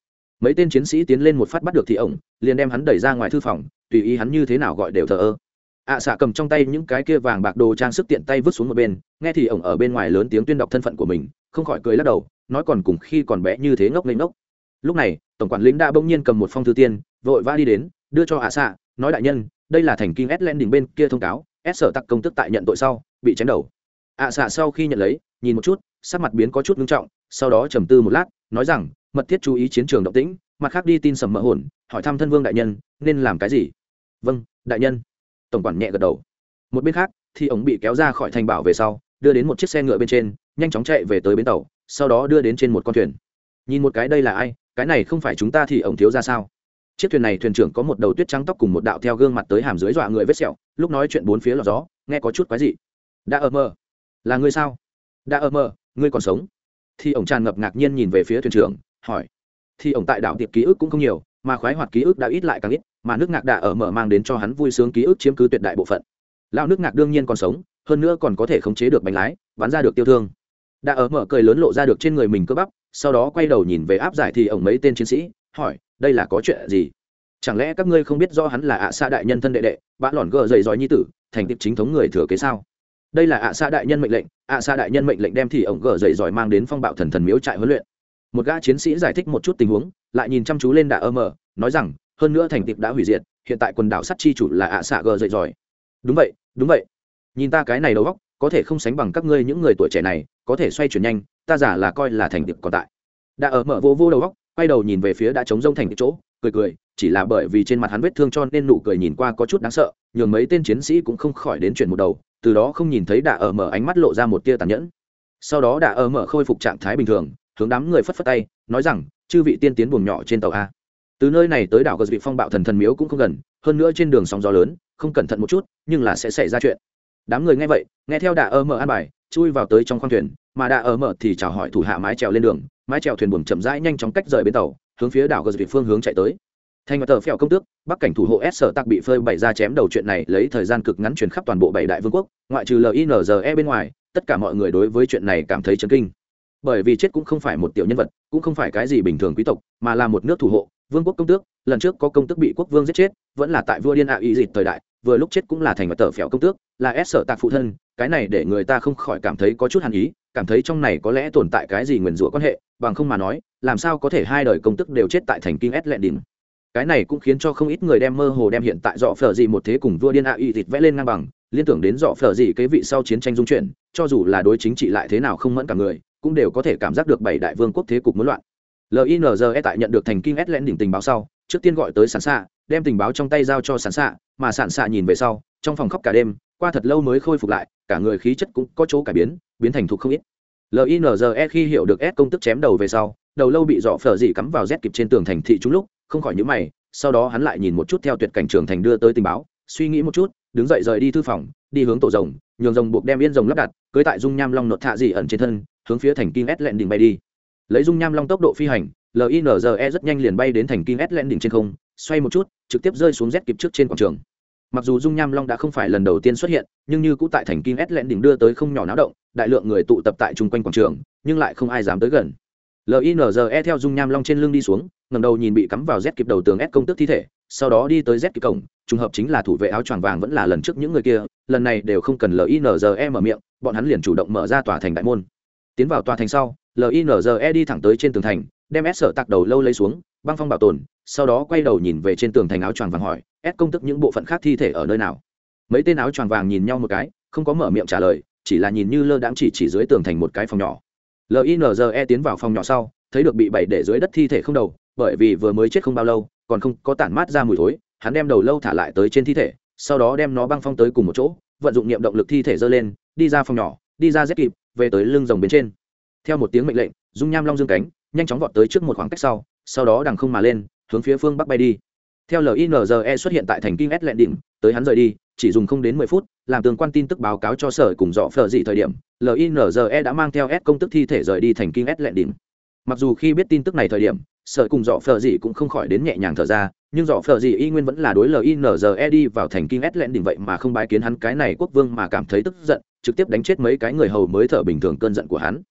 mấy tên chiến sĩ tiến lên một phát bắt được thì ổng, liền đem hắn đẩy ra ngoài thư phòng, tùy ý hắn như thế nào gọi đều thờ ơ. Ạ à xạ cầm trong tay những cái kia vàng bạc đồ trang sức tiện tay vứt xuống một bên, nghe thì ổng ở bên ngoài lớn tiếng tuyên đọc thân phận của mình, không khỏi cười lắc đầu, nói còn cùng khi còn bé như thế ngốc lên ngốc. Lúc này, tổng quản lính đã bỗng nhiên cầm một phong thư tiên, vội vã đi đến, đưa cho ạ à xạ nói đại nhân, đây là thành kinh s len đỉnh bên kia thông cáo, s sở tặc công tức tại nhận tội sau, bị chém đầu. Ạ à xạ sau khi nhận lấy, nhìn một chút, sắc mặt biến có chút ngưng trọng, sau đó trầm tư một lát, nói rằng mật thiết chú ý chiến trường động tĩnh, mặt khác đi tin sầm mỡ hồn, hỏi thăm thân vương đại nhân, nên làm cái gì? Vâng đại nhân. Tổng quản nhẹ gật đầu. Một bên khác, thì ông bị kéo ra khỏi thành bảo về sau, đưa đến một chiếc xe ngựa bên trên, nhanh chóng chạy về tới bến tàu, sau đó đưa đến trên một con thuyền. Nhìn một cái đây là ai, cái này không phải chúng ta thì ổng thiếu ra sao? Chiếc thuyền này thuyền trưởng có một đầu tuyết trắng tóc cùng một đạo theo gương mặt tới hàm dưới dọa người vết sẹo, lúc nói chuyện bốn phía lọt gió, nghe có chút quái dị. Đã ở mơ là ngươi sao? Đã ở mơ ngươi còn sống. Thì ổng tràn ngập ngạc nhiên nhìn về phía thuyền trưởng hỏi. Thì ổng tại đảo tiệp ký ức cũng không nhiều, mà khoái hoạt ký ức đã ít lại càng ít, mà nước ngạc đã ở mở mang đến cho hắn vui sướng ký ức chiếm cứ tuyệt đại bộ phận. Lao nước ngạc đương nhiên còn sống, hơn nữa còn có thể khống chế được bánh lái, bắn ra được tiêu thương. Đã ở mở cười lớn lộ ra được trên người mình cơ bắp, sau đó quay đầu nhìn về áp giải thì ổng mấy tên chiến sĩ, hỏi, đây là có chuyện gì? Chẳng lẽ các ngươi không biết do hắn là ạ xa đại nhân thân đệ đệ, bã lỏn gờ dày dòi nhi tử, thành tiệp chính thống người thừa kế sao? Đây là ạ xa đại nhân mệnh lệnh, ạ xa đại nhân mệnh lệnh đem thì ổng gờ dày dòi mang đến phong bạo thần thần miếu trại huấn luyện một gã chiến sĩ giải thích một chút tình huống, lại nhìn chăm chú lên đạ ơ mờ, nói rằng, hơn nữa thành tiệp đã hủy diệt, hiện tại quần đảo sắt chi chủ là ạ xạ gờ dậy giỏi đúng vậy đúng vậy. Nhìn ta cái này đầu góc có thể không sánh bằng các ngươi những người tuổi trẻ này, có thể xoay chuyển nhanh, ta giả là coi là thành tiệp còn tại. Đã ở mở vô vô đầu góc quay đầu nhìn về phía đã chống rông thành tiệp chỗ, cười cười, chỉ là bởi vì trên mặt hắn vết thương cho nên nụ cười nhìn qua có chút đáng sợ, nhường mấy tên chiến sĩ cũng không khỏi đến chuyển một đầu, từ đó không nhìn thấy đạ ở mở ánh mắt lộ ra một tia tàn nhẫn. Sau đó đạ ở mở khôi phục trạng thái bình thường hướng đám người phất phất tay, nói rằng, chư vị tiên tiến buồng nhỏ trên tàu a. Từ nơi này tới đảo gờ vị phong bạo thần thần miếu cũng không gần, hơn nữa trên đường sóng gió lớn, không cẩn thận một chút, nhưng là sẽ xảy ra chuyện. Đám người nghe vậy, nghe theo đà ơ mở an bài, chui vào tới trong khoang thuyền, mà đà ơ mở thì chào hỏi thủ hạ mái trèo lên đường, mái trèo thuyền buồm chậm rãi nhanh chóng cách rời bến tàu, hướng phía đảo gờ vị phương hướng chạy tới. Thành và tờ phèo công tước, bắc cảnh thủ hộ s sở tặc bị phơi bày ra chém đầu chuyện này lấy thời gian cực ngắn chuyển khắp toàn bộ bảy đại vương quốc, ngoại trừ linze bên ngoài, tất cả mọi người đối với chuyện này cảm thấy chấn kinh bởi vì chết cũng không phải một tiểu nhân vật, cũng không phải cái gì bình thường quý tộc, mà là một nước thủ hộ, vương quốc công tước. Lần trước có công tước bị quốc vương giết chết, vẫn là tại vua điên ạ ý dịt thời đại, vừa lúc chết cũng là thành và tờ phèo công tước, là s sở tạc phụ thân. Cái này để người ta không khỏi cảm thấy có chút hàn ý, cảm thấy trong này có lẽ tồn tại cái gì nguyền rủa quan hệ, bằng không mà nói, làm sao có thể hai đời công tước đều chết tại thành kinh s. Lệ đình cái này cũng khiến cho không ít người đem mơ hồ đem hiện tại dọ phở gì một thế cùng vua điên ạ ý dịt vẽ lên ngang bằng, liên tưởng đến dọ phở gì kế vị sau chiến tranh dung chuyển, cho dù là đối chính trị lại thế nào không mẫn cả người cũng đều có thể cảm giác được bảy đại vương quốc thế cục muốn loạn. Linze tại nhận được thành kinh s len đỉnh tình báo sau, trước tiên gọi tới sản xạ đem tình báo trong tay giao cho sản xạ mà sản xạ nhìn về sau, trong phòng khóc cả đêm, qua thật lâu mới khôi phục lại, cả người khí chất cũng có chỗ cải biến biến thành thục không ít. Linze khi hiểu được s công tức chém đầu về sau, đầu lâu bị dọ phở dị cắm vào z kịp trên tường thành thị chúng lúc, không khỏi nhữ mày, sau đó hắn lại nhìn một chút theo tuyệt cảnh trường thành đưa tới tình báo, suy nghĩ một chút, đứng dậy rời đi thư phòng, đi hướng tổ rồng, nhường rồng buộc đem yên rồng lắp đặt, cưới tại dung nham long nột thạ dị ẩn trên thân hướng phía thành kim s lẹn đỉnh bay đi. Lấy dung nham long tốc độ phi hành linze rất nhanh liền bay đến thành kim s lẹn đỉnh trên không, xoay một chút, trực tiếp rơi xuống z kịp trước trên quảng trường. Mặc dù dung nham long đã không phải lần đầu tiên xuất hiện, nhưng như cũ tại thành kim s lẹn đỉnh đưa tới không nhỏ náo động, đại lượng người tụ tập tại chung quanh quảng trường, nhưng lại không ai dám tới gần. Linze theo dung nham long trên lưng đi xuống ngầm đầu nhìn bị cắm vào z kịp đầu tường s công tức thi thể, sau đó đi tới z kịp cổng, trùng hợp chính là thủ vệ áo choàng vàng vẫn là lần trước những người kia, lần này đều không cần linze mở miệng, bọn hắn liền chủ động mở ra tòa thành đại môn tiến vào tòa thành sau linze đi thẳng tới trên tường thành, đem s sợ tạc đầu lâu lấy xuống, băng phong bảo tồn, sau đó quay đầu nhìn về trên tường thành áo choàng vàng hỏi, s công tức những bộ phận khác thi thể ở nơi nào? Mấy tên áo choàng vàng nhìn nhau một cái, không có mở miệng trả lời, chỉ là nhìn như lơ đãng chỉ chỉ dưới tường thành một cái phòng nhỏ. Linze tiến vào phòng nhỏ sau, thấy được bị bày để dưới đất thi thể không đầu, bởi vì vừa mới chết không bao lâu, còn không có tản mát ra mùi thối, hắn đem đầu lâu thả lại tới trên thi thể, sau đó đem nó băng phong tới cùng một chỗ, vận dụng niệm động lực thi thể dơ lên, đi ra phòng nhỏ, đi ra rét kịp về tới lưng rồng bên trên. Theo một tiếng mệnh lệnh, dung nham long dương cánh, nhanh chóng vọt tới trước một khoảng cách sau sau đó đằng không mà lên, hướng phía phương bắc bay đi. Theo linze xuất hiện tại thành kinh s lẹn đỉnh, tới hắn rời đi, chỉ dùng không đến mười phút, làm tương quan tin tức báo cáo cho sở cùng dọ phờ dị thời điểm linze đã mang theo s công tức thi thể rời đi thành kinh s lẹn đỉnh. Mặc dù khi biết tin tức này thời điểm, sở cùng dọ phờ dị cũng không khỏi đến nhẹ nhàng thở ra, nhưng dọ phờ dị y nguyên vẫn là đối linze đi vào thành kinh s lẹn đỉnh vậy mà không bái kiến hắn cái này quốc vương mà cảm thấy tức giận trực tiếp đánh chết mấy cái người hầu mới thở bình thường cơn giận của hắn.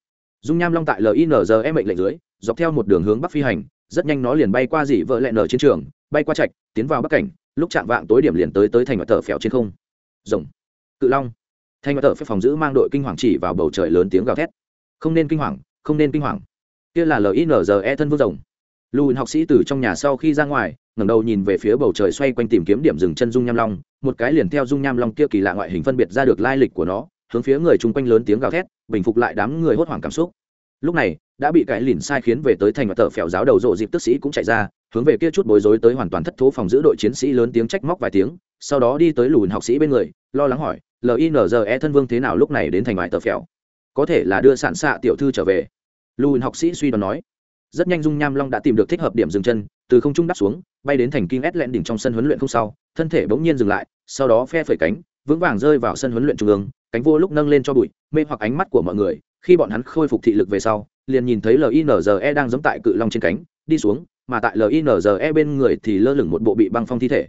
Dung nham long tại linze mệnh lệnh dưới, dọc theo một đường hướng bắc phi hành, rất nhanh nó liền bay qua dị vợ lẹn ở chiến trường, bay qua trạch, tiến vào bắc cảnh, lúc chạm vạng tối điểm liền tới tới thành và tờ phèo trên không. Rồng. Cự long. Thành và tờ phép phòng giữ mang đội kinh hoàng chỉ vào bầu trời lớn tiếng gào thét. Không nên kinh hoàng, không nên kinh hoàng. Kia là linze thân vương rồng. Lùn học sĩ từ trong nhà sau khi ra ngoài, ngẩng đầu nhìn về phía bầu trời xoay quanh tìm kiếm điểm dừng chân dung nham long, một cái liền theo dung nham long kia kỳ lạ ngoại hình phân biệt ra được lai lịch của nó hướng phía người chung quanh lớn tiếng gào thét, bình phục lại đám người hốt hoảng cảm xúc. Lúc này, đã bị cái lìn sai khiến về tới thành và tờ phèo giáo đầu rộ dịp tức sĩ cũng chạy ra, hướng về kia chút bối rối tới hoàn toàn thất thố phòng giữ đội chiến sĩ lớn tiếng trách móc vài tiếng, sau đó đi tới lùn học sĩ bên người, lo lắng hỏi linze thân vương thế nào lúc này đến thành ngoại tờ phèo? Có thể là đưa sản xạ tiểu thư trở về? Lùn học sĩ suy đoán nói. Rất nhanh dung nham long đã tìm được thích hợp điểm dừng chân, từ không trung đáp xuống, bay đến thành kinh ét lẹn đỉnh trong sân huấn luyện không sau, thân thể bỗng nhiên dừng lại, sau đó phe phẩy cánh vững vàng rơi vào sân huấn luyện trung ương, cánh vô lúc nâng lên cho bụi, mê hoặc ánh mắt của mọi người, khi bọn hắn khôi phục thị lực về sau, liền nhìn thấy linze đang giống tại cự long trên cánh, đi xuống, mà tại linze bên người thì lơ lửng một bộ bị băng phong thi thể.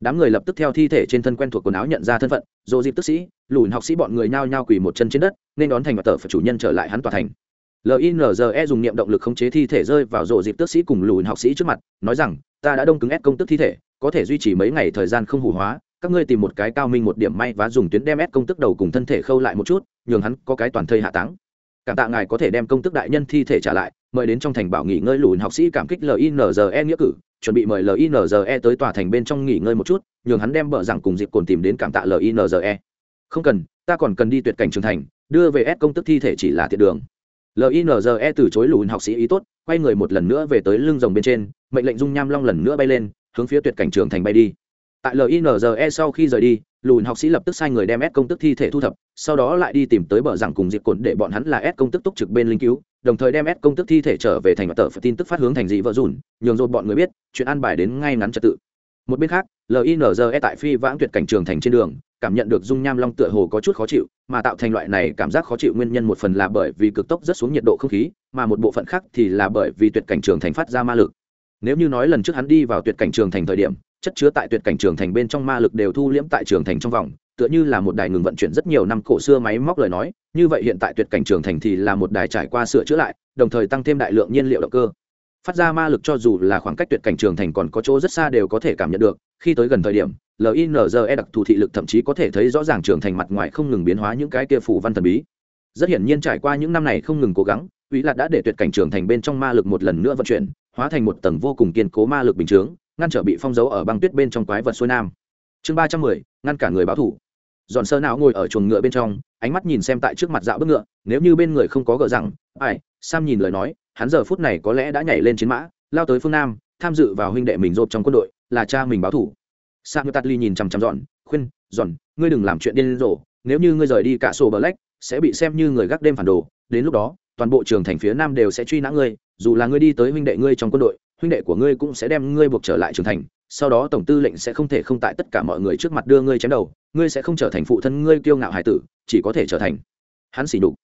Đám người lập tức theo thi thể trên thân quen thuộc quần áo nhận ra thân phận, dồ dịp tức sĩ, lùn học sĩ bọn người nhao nhao quỳ một chân trên đất, nên đón thành và tờ phải chủ nhân trở lại hắn tòa thành. Linze dùng niệm động lực khống chế thi thể rơi vào rộ dịp tước sĩ cùng lùn học sĩ trước mặt, nói rằng, ta đã đông cứng ép công tức thi thể, có thể duy trì mấy ngày thời gian không hủ hóa các ngươi tìm một cái cao minh một điểm may và dùng tuyến đem ép công tức đầu cùng thân thể khâu lại một chút, nhường hắn có cái toàn thây hạ táng. Cảm tạ ngài có thể đem công tức đại nhân thi thể trả lại, mời đến trong thành bảo nghỉ ngơi lùn học sĩ cảm kích linze nghĩa cử, chuẩn bị mời linze tới tòa thành bên trong nghỉ ngơi một chút, nhường hắn đem bờ rằng cùng dịp cồn tìm đến cảm tạ linze không cần, ta còn cần đi tuyệt cảnh trường thành, đưa về ép công tức thi thể chỉ là thiệt đường. Linze từ chối lùn học sĩ ý tốt, quay người một lần nữa về tới lưng rồng bên trên, mệnh lệnh dung nham long lần nữa bay lên, hướng phía tuyệt cảnh trường thành bay đi tại linze sau khi rời đi, lùn học sĩ lập tức sai người đem ép công tức thi thể thu thập, sau đó lại đi tìm tới bờ rằng cùng dịp cồn để bọn hắn là ép công tức túc trực bên linh cứu, đồng thời đem ép công tức thi thể trở về thành và tờ tin tức phát hướng thành dị vợ dùn, nhường rồi bọn người biết, chuyện an bài đến ngay ngắn trật tự. Một bên khác linze tại phi vãng tuyệt cảnh trường thành trên đường, cảm nhận được dung nham long tựa hồ có chút khó chịu, mà tạo thành loại này cảm giác khó chịu nguyên nhân một phần là bởi vì cực tốc rất xuống nhiệt độ không khí, mà một bộ phận khác thì là bởi vì tuyệt cảnh trường thành phát ra ma lực. Nếu như nói lần trước hắn đi vào tuyệt cảnh trường thành thời điểm chất chứa tại tuyệt cảnh trường thành bên trong ma lực đều thu liễm tại trường thành trong vòng, tựa như là một đài ngừng vận chuyển rất nhiều năm cổ xưa máy móc lời nói, như vậy hiện tại tuyệt cảnh trường thành thì là một đài trải qua sửa chữa lại, đồng thời tăng thêm đại lượng nhiên liệu động cơ. Phát ra ma lực cho dù là khoảng cách tuyệt cảnh trường thành còn có chỗ rất xa đều có thể cảm nhận được, khi tới gần thời điểm linze đặc thù thị lực thậm chí có thể thấy rõ ràng trường thành mặt ngoài không ngừng biến hóa những cái kia phủ văn thần bí. Rất hiển nhiên trải qua những năm này không ngừng cố gắng ủy lạc đã để tuyệt cảnh trường thành bên trong ma lực một lần nữa vận chuyển, hóa thành một tầng vô cùng kiên cố ma lực bình chướng ngăn trở bị phong dấu ở băng tuyết bên trong quái vật xuôi nam. Chương ba trăm mười, ngăn cả người báo thủ. Dọn sơ não ngồi ở chuồng ngựa bên trong, ánh mắt nhìn xem tại trước mặt dạo bước ngựa, nếu như bên người không có gợ rằng, ai, sam nhìn lời nói, hắn giờ phút này có lẽ đã nhảy lên chiến mã, lao tới phương nam, tham dự vào huynh đệ mình rộp trong quân đội, là cha mình báo thủ. Sam ngựa tắt ly nhìn chằm chằm dọn khuyên dọn ngươi đừng làm chuyện điên rồ, nếu như ngươi rời đi cả sổ bờ lách, sẽ bị xem như người gác đêm phản đồ, đến lúc đó, toàn bộ trường thành phía nam đều sẽ truy nã ngươi, dù là ngươi đi tới huynh đệ ngươi trong quân đội huynh đệ của ngươi cũng sẽ đem ngươi buộc trở lại trường thành, sau đó tổng tư lệnh sẽ không thể không tại tất cả mọi người trước mặt đưa ngươi chém đầu, ngươi sẽ không trở thành phụ thân ngươi kiêu ngạo hải tử, chỉ có thể trở thành. Hắn xỉ đục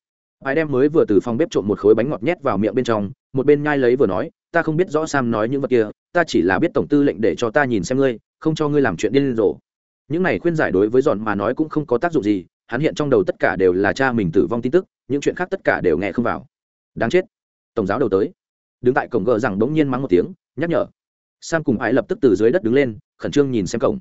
ai đem mới vừa từ phòng bếp trộm một khối bánh ngọt nhét vào miệng bên trong, một bên nhai lấy vừa nói, ta không biết rõ sam nói những vật kia, ta chỉ là biết tổng tư lệnh để cho ta nhìn xem ngươi, không cho ngươi làm chuyện điên rồ. Những này khuyên giải đối với giòn mà nói cũng không có tác dụng gì, hắn hiện trong đầu tất cả đều là cha mình tử vong tin tức, những chuyện khác tất cả đều nghe không vào. Đáng chết. Tổng giáo đầu tới đứng tại cổng gờ rằng bỗng nhiên mắng một tiếng, nhắc nhở. Sam cùng ái lập tức từ dưới đất đứng lên, khẩn trương nhìn xem cổng.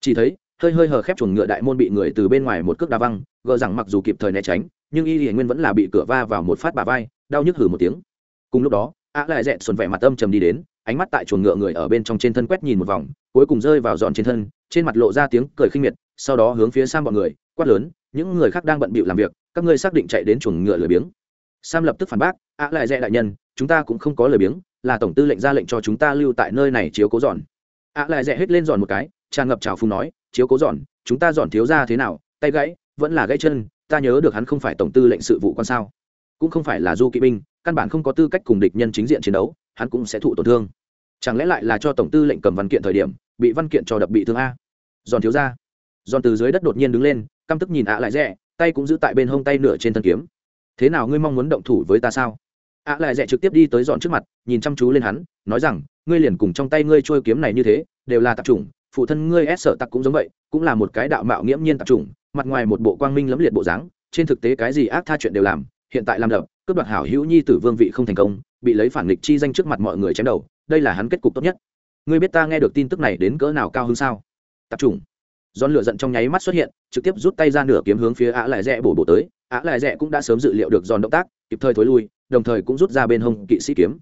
Chỉ thấy, hơi hơi hờ khép chuồng ngựa đại môn bị người từ bên ngoài một cước đa văng, gờ rằng mặc dù kịp thời né tránh, nhưng y hiển nguyên vẫn là bị cửa va vào một phát bà vai, đau nhức hử một tiếng. Cùng lúc đó á lại dẹn xuân vẻ mặt âm trầm đi đến, ánh mắt tại chuồng ngựa người ở bên trong trên thân quét nhìn một vòng, cuối cùng rơi vào dọn trên thân, trên mặt lộ ra tiếng cười khinh miệt, sau đó hướng phía sang bọn người, quát lớn, những người khác đang bận bịu làm việc, các ngươi xác định chạy đến chuồng ngựa lười biếng. Sam lập tức phản bác ạ lại dẹ đại nhân chúng ta cũng không có lời biếng, là tổng tư lệnh ra lệnh cho chúng ta lưu tại nơi này chiếu cố dọn. Ạ lại dẹ hết lên dọn một cái, tràn ngập trào phùng nói, chiếu cố dọn, chúng ta dọn thiếu ra thế nào? Tay gãy, vẫn là gãy chân, ta nhớ được hắn không phải tổng tư lệnh sự vụ quan sao. Cũng không phải là du kỵ binh, căn bản không có tư cách cùng địch nhân chính diện chiến đấu, hắn cũng sẽ thụ tổn thương. Chẳng lẽ lại là cho tổng tư lệnh cầm văn kiện thời điểm, bị văn kiện cho đập bị thương a? Giòn thiếu ra. Giòn từ dưới đất đột nhiên đứng lên, căm tức nhìn ạ lại rẽ tay cũng giữ tại bên hông tay nửa trên thân kiếm. Thế nào ngươi mong muốn động thủ với ta sao? Ạ lại rẽ trực tiếp đi tới dọn trước mặt, nhìn chăm chú lên hắn, nói rằng, ngươi liền cùng trong tay ngươi trôi kiếm này như thế, đều là tạp chủng, phụ thân ngươi ép sợ tặc cũng giống vậy, cũng là một cái đạo mạo nghiễm nhiên tạp chủng, mặt ngoài một bộ quang minh lẫm liệt bộ dáng, trên thực tế cái gì ác tha chuyện đều làm, hiện tại làm đập, cướp đoạt hảo hữu nhi tử vương vị không thành công, bị lấy phản nghịch chi danh trước mặt mọi người chém đầu, đây là hắn kết cục tốt nhất. Ngươi biết ta nghe được tin tức này đến cỡ nào cao hơn sao? Tập trung giòn lửa giận trong nháy mắt xuất hiện, trực tiếp rút tay ra nửa kiếm hướng phía ạ lại rẽ bổ bổ tới ạ lại rẽ cũng đã sớm dự liệu được giòn động tác, kịp thời thối lui đồng thời cũng rút ra bên hông kỵ sĩ kiếm.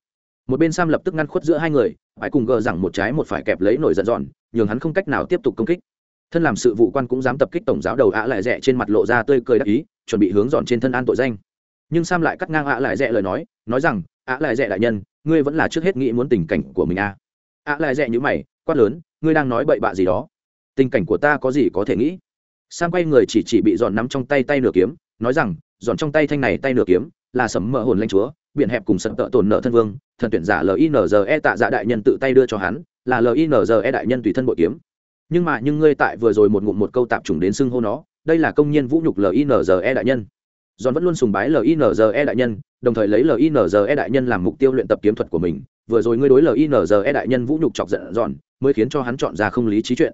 Một bên sam lập tức ngăn khuất giữa hai người, phải cùng gờ rằng một trái một phải kẹp lấy nổi giận giòn nhường hắn không cách nào tiếp tục công kích. Thân làm sự vụ quan cũng dám tập kích tổng giáo đầu ạ lại rẽ trên mặt lộ ra tươi cười đắc ý, chuẩn bị hướng dọn trên thân an tội danh. Nhưng sam lại cắt ngang ạ lại rẽ lời nói nói rằng, ạ lại rẽ đại nhân, ngươi vẫn là trước hết nghĩ muốn tình cảnh của mình à. ạ lại rẽ như mày, quát lớn, ngươi đang nói bậy bạ gì đó? Tình cảnh của ta có gì có thể nghĩ? Sam quay người chỉ chỉ bị dọn nắm trong tay tay nửa kiếm, nói rằng, dọn trong tay thanh này tay nửa kiếm là sấm mở hồn lanh chúa biển hẹp cùng sập tợ tổn nợ thân vương thần tuyển giả linze tạ dạ đại nhân tự tay đưa cho hắn là linze đại nhân tùy thân bội kiếm. Nhưng mà nhưng ngươi tại vừa rồi một ngụm một câu tạp trùng đến xưng hô nó đây là công nhân vũ nhục linze đại nhân. Giòn vẫn luôn sùng bái LINZE đại nhân, đồng thời lấy LINZE đại nhân làm mục tiêu luyện tập kiếm thuật của mình, vừa rồi ngươi đối LINZE đại nhân vũ nhục chọc giận giòn, mới khiến cho hắn chọn ra không lý trí chuyện.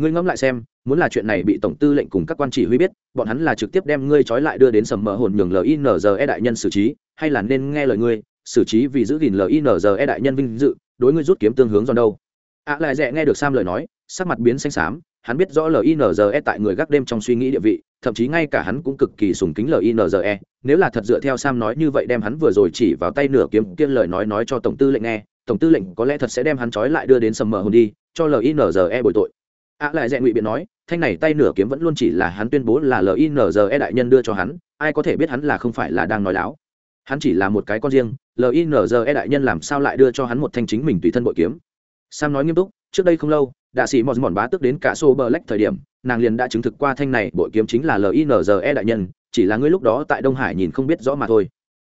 Ngươi ngẫm lại xem, muốn là chuyện này bị tổng tư lệnh cùng các quan chỉ huy biết, bọn hắn là trực tiếp đem ngươi trói lại đưa đến sầm mờ hồn nhường LINZE đại nhân xử trí, hay là nên nghe lời ngươi, xử trí vì giữ gìn LINZE đại nhân vinh dự, đối ngươi rút kiếm tương hướng giòn đâu. À lại dẹ nghe được Sam lời nói, sắc mặt biến xanh xám, hắn biết rõ linze tại người gác đêm trong suy nghĩ địa vị thậm chí ngay cả hắn cũng cực kỳ sùng kính linze nếu là thật dựa theo sam nói như vậy đem hắn vừa rồi chỉ vào tay nửa kiếm kiên lời nói nói cho tổng tư lệnh nghe tổng tư lệnh có lẽ thật sẽ đem hắn trói lại đưa đến sầm mờ hồn đi cho linze bồi tội ạ à lại dẹ ngụy biện nói, thanh này tay nửa kiếm vẫn luôn chỉ là hắn tuyên bố là linze đại nhân đưa cho hắn, ai có thể biết hắn là không phải là đang nói láo. Hắn chỉ là một cái con riêng linze đại nhân làm sao lại đưa cho hắn một thanh chính mình tùy thân bội kiếm? Sam nói nghiêm túc, trước đây không lâu, đạ sĩ mòn mòn bá tức đến cả xô bờ lách thời điểm, nàng liền đã chứng thực qua thanh này bội kiếm chính là linze đại nhân, chỉ là ngươi lúc đó tại đông hải nhìn không biết rõ mà thôi.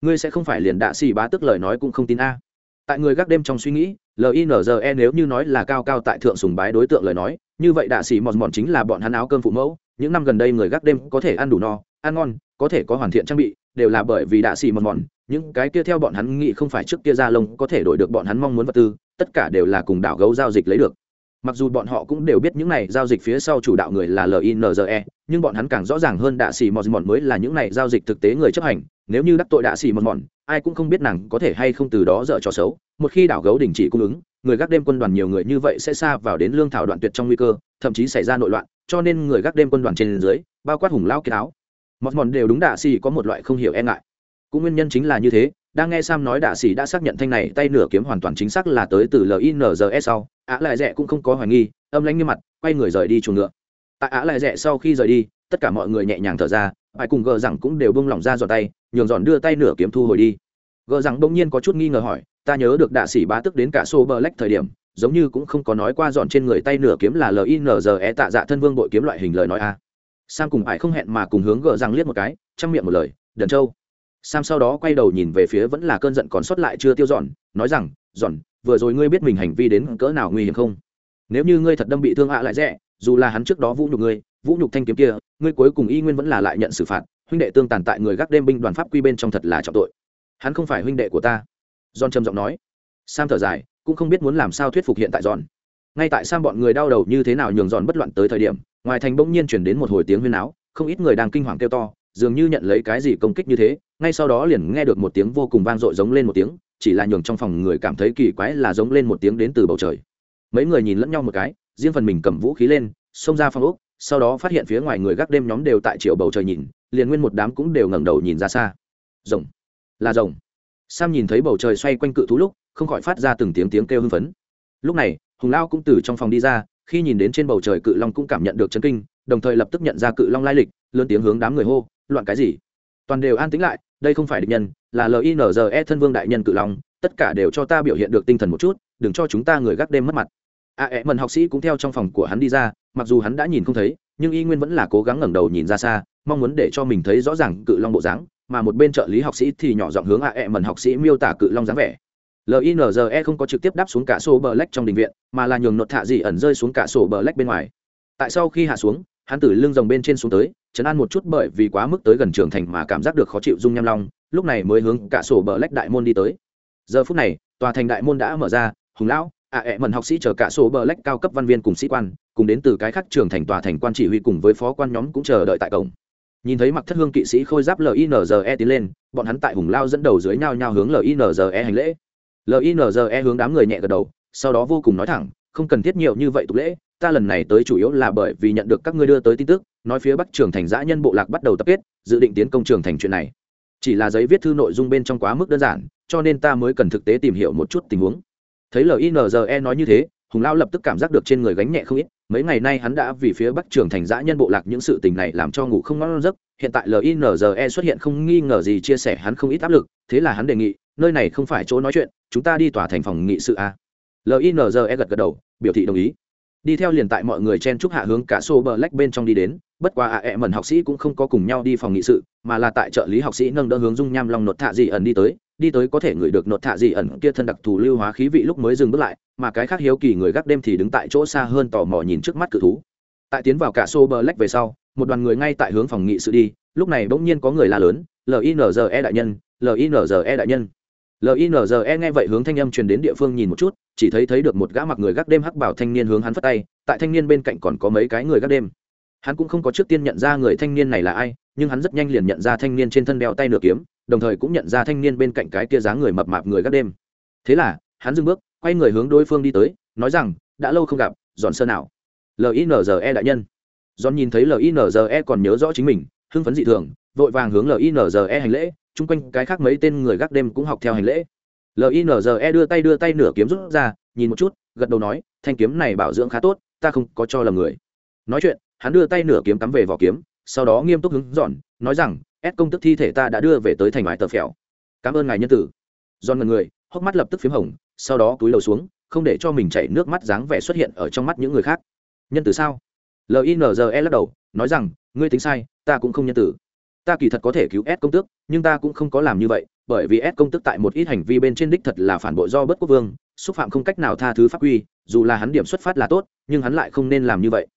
Ngươi sẽ không phải liền đạ sĩ bá tức lời nói cũng không tin a. Tại người gác đêm trong suy nghĩ linze nếu như nói là cao cao tại thượng sùng bái đối tượng lời nói như vậy đạ sĩ mòn mòn chính là bọn hắn áo cơm phụ mẫu, những năm gần đây người gác đêm có thể ăn đủ no, ăn ngon, có thể có hoàn thiện trang bị, đều là bởi vì đạ sĩ mòn mòn những cái kia theo bọn hắn nghĩ không phải trước kia ra lông có thể đổi được bọn hắn mong muốn vật tư, tất cả đều là cùng đảo gấu giao dịch lấy được. Mặc dù bọn họ cũng đều biết những này giao dịch phía sau chủ đạo người là linze nhưng bọn hắn càng rõ ràng hơn đạ sĩ mòn mòn mới là những này giao dịch thực tế người chấp hành. Nếu như đắc tội đạ sĩ mòn mòn ai cũng không biết nàng có thể hay không từ đó dở trò xấu. Một khi đảo gấu đình chỉ cung ứng, người gác đêm quân đoàn nhiều người như vậy sẽ xa vào đến lương thảo đoạn tuyệt trong nguy cơ, thậm chí xảy ra nội loạn, cho nên người gác đêm quân đoàn trên dưới, bao quát hùng lao kiệt áo, mọt mòn đều đúng đạ xì có một loại không hiểu e ngại. Cũng nguyên nhân chính là như thế, đang nghe sam nói đạ xì đã xác nhận thanh này tay nửa kiếm hoàn toàn chính xác là tới từ linze sau, á lại rẽ cũng không có hoài nghi, âm lãnh như mặt, quay người rời đi chuồng ngựa. Tại á lại rẽ sau khi rời đi, tất cả mọi người nhẹ nhàng thở ra ai cùng gờ rằng cũng đều bông lỏng ra giọt tay nhường giòn đưa tay nửa kiếm thu hồi đi. Gờ rằng bỗng nhiên có chút nghi ngờ hỏi, ta nhớ được đạ sĩ bá tức đến cả xô bờ lách thời điểm, giống như cũng không có nói qua dọn trên người tay nửa kiếm là linze tạ dạ thân vương bội kiếm loại hình lời nói a. Sam cùng ải không hẹn mà cùng hướng gờ rằng liếc một cái, chăm miệng một lời, đần châu. Sam sau đó quay đầu nhìn về phía vẫn là cơn giận còn sót lại chưa tiêu dọn nói rằng dọn vừa rồi ngươi biết mình hành vi đến cỡ nào nguy hiểm không? Nếu như ngươi thật đâm bị thương ạ lại rẻ dù là hắn trước đó vũ nhục ngươi vũ nhục thanh kiếm kia, ngươi cuối cùng y nguyên vẫn là lại nhận xử phạt, huynh đệ tương tàn tại người gác đêm binh đoàn pháp quy bên trong thật là trọng tội. Hắn không phải huynh đệ của ta. John trầm giọng nói. Sam thở dài, cũng không biết muốn làm sao thuyết phục hiện tại john ngay tại sam bọn người đau đầu như thế nào nhường giòn bất loạn tới thời điểm, ngoài thành bỗng nhiên chuyển đến một hồi tiếng huyên áo không ít người đang kinh hoàng kêu to, dường như nhận lấy cái gì công kích như thế, ngay sau đó liền nghe được một tiếng vô cùng vang dội giống lên một tiếng, chỉ là nhường trong phòng người cảm thấy kỳ quái là giống lên một tiếng đến từ bầu trời. Mấy người nhìn lẫn nhau một cái, riêng phần mình cầm vũ khí lên, xông ra phòng úc sau đó phát hiện phía ngoài người gác đêm nhóm đều tại chiều bầu trời nhìn, liền nguyên một đám cũng đều ngẩng đầu nhìn ra xa. Rồng. Là rồng. Sam nhìn thấy bầu trời xoay quanh cự thú lúc, không khỏi phát ra từng tiếng tiếng kêu hưng phấn. Lúc này, hùng lao cũng từ trong phòng đi ra, khi nhìn đến trên bầu trời cự long cũng cảm nhận được chấn kinh, đồng thời lập tức nhận ra cự long lai lịch, lớn tiếng hướng đám người hô, loạn cái gì? Toàn đều an tĩnh lại, đây không phải địch nhân, là linze thân vương đại nhân cự long, tất cả đều cho ta biểu hiện được tinh thần một chút, đừng cho chúng ta người gác đêm mất mặt a ẹ, mần học sĩ cũng theo trong phòng của hắn đi ra, mặc dù hắn đã nhìn không thấy, nhưng y nguyên vẫn là cố gắng ngẩng đầu nhìn ra xa, mong muốn để cho mình thấy rõ ràng cự long bộ dáng, mà một bên trợ lý học sĩ thì nhỏ giọng hướng a, ẹ, mần học sĩ miêu tả cự long dáng vẻ. Linze không có trực tiếp đáp xuống cả sổ bờ lách trong đình viện, mà là nhường nột thạ dị ẩn rơi xuống cả sổ bờ lách bên ngoài. Tại sau khi hạ xuống, hắn từ lưng rồng bên trên xuống tới chấn an một chút bởi vì quá mức tới gần trường thành mà cảm giác được khó chịu dung nham long, lúc này mới hướng cả sổ bờ lách đại môn đi tới. Giờ phút này, tòa thành đại môn đã mở ra, hùng lão ạ à ẹ mần học sĩ chờ cả số bờ lách cao cấp văn viên cùng sĩ quan, cùng đến từ cái khác trường thành tòa thành quan chỉ huy cùng với phó quan nhóm cũng chờ đợi tại cổng. Nhìn thấy mặc thất hương kỵ sĩ khôi giáp linze tiến lên, bọn hắn tại hùng lao dẫn đầu dưới nhau nhau hướng linze hành lễ. Linze hướng đám người nhẹ gật đầu, sau đó vô cùng nói thẳng, không cần thiết nhiều như vậy tục lễ, ta lần này tới chủ yếu là bởi vì nhận được các ngươi đưa tới tin tức, nói phía bắc trường thành giã nhân bộ lạc bắt đầu tập kết, dự định tiến công trường thành chuyện này. Chỉ là giấy viết thư nội dung bên trong quá mức đơn giản, cho nên ta mới cần thực tế tìm hiểu một chút tình huống thấy linze nói như thế, hùng lao lập tức cảm giác được trên người gánh nhẹ không ít. Mấy ngày nay hắn đã vì phía bắc trường thành giã nhân bộ lạc những sự tình này làm cho ngủ không ngon giấc. Hiện tại linze xuất hiện không nghi ngờ gì chia sẻ hắn không ít áp lực. Thế là hắn đề nghị, nơi này không phải chỗ nói chuyện, chúng ta đi tòa thành phòng nghị sự a. Linze gật gật đầu, biểu thị đồng ý. Đi theo liền tại mọi người chen chúc hạ hướng cả xô bờ lách bên trong đi đến. Bất quá ạ ẹ mần học sĩ cũng không có cùng nhau đi phòng nghị sự, mà là tại trợ lý học sĩ nâng đỡ hướng dung nham long nột thạ dị ẩn đi tới đi tới có thể ngửi được nột thạ gì ẩn kia thân đặc thù lưu hóa khí vị lúc mới dừng bước lại, mà cái khác hiếu kỳ người gác đêm thì đứng tại chỗ xa hơn tò mò nhìn trước mắt cự thú. Tại tiến vào cả xô bờ lách về sau, một đoàn người ngay tại hướng phòng nghị sự đi, lúc này bỗng nhiên có người la lớn linze đại nhân linze đại nhân. Linze nghe vậy hướng thanh âm truyền đến địa phương nhìn một chút, chỉ thấy thấy được một gã mặc người gác đêm hắc bảo thanh niên hướng hắn phất tay, tại thanh niên bên cạnh còn có mấy cái người gác đêm. Hắn cũng không có trước tiên nhận ra người thanh niên này là ai nhưng hắn rất nhanh liền nhận ra thanh niên trên thân đeo tay nửa kiếm, đồng thời cũng nhận ra thanh niên bên cạnh cái kia dáng người mập mạp người gác đêm. Thế là, hắn dừng bước, quay người hướng đối phương đi tới, nói rằng, đã lâu không gặp dọn sơn nào? Linze đại nhân. Dọn nhìn thấy linze còn nhớ rõ chính mình, hưng phấn dị thường, vội vàng hướng linze hành lễ, chung quanh cái khác mấy tên người gác đêm cũng học theo hành lễ. Linze đưa tay đưa tay nửa kiếm rút ra, nhìn một chút, gật đầu nói, thanh kiếm này bảo dưỡng khá tốt, ta không có cho lầm người. Nói chuyện, hắn đưa tay nửa kiếm cắm về vỏ kiếm sau đó nghiêm túc hứng dọn, nói rằng ép công tức thi thể ta đã đưa về tới thành mái tờ phèo. Cảm ơn ngài nhân tử. Giòn ngần người, hốc mắt lập tức p h í m hồng, sau đó túi đầu xuống, không để cho mình chảy nước mắt dáng vẻ xuất hiện ở trong mắt những người khác. Nhân tử sao? Linze lắc đầu, nói rằng, ngươi tính sai, ta cũng không nhân tử. Ta kỳ thật có thể cứu ép công tước nhưng ta cũng không có làm như vậy, bởi vì ép công tước tại một ít hành vi bên trên đích thật là phản bội do bất quốc vương, xúc phạm không cách nào tha thứ pháp quy, dù là hắn điểm xuất phát là tốt, nhưng hắn lại không nên làm như vậy.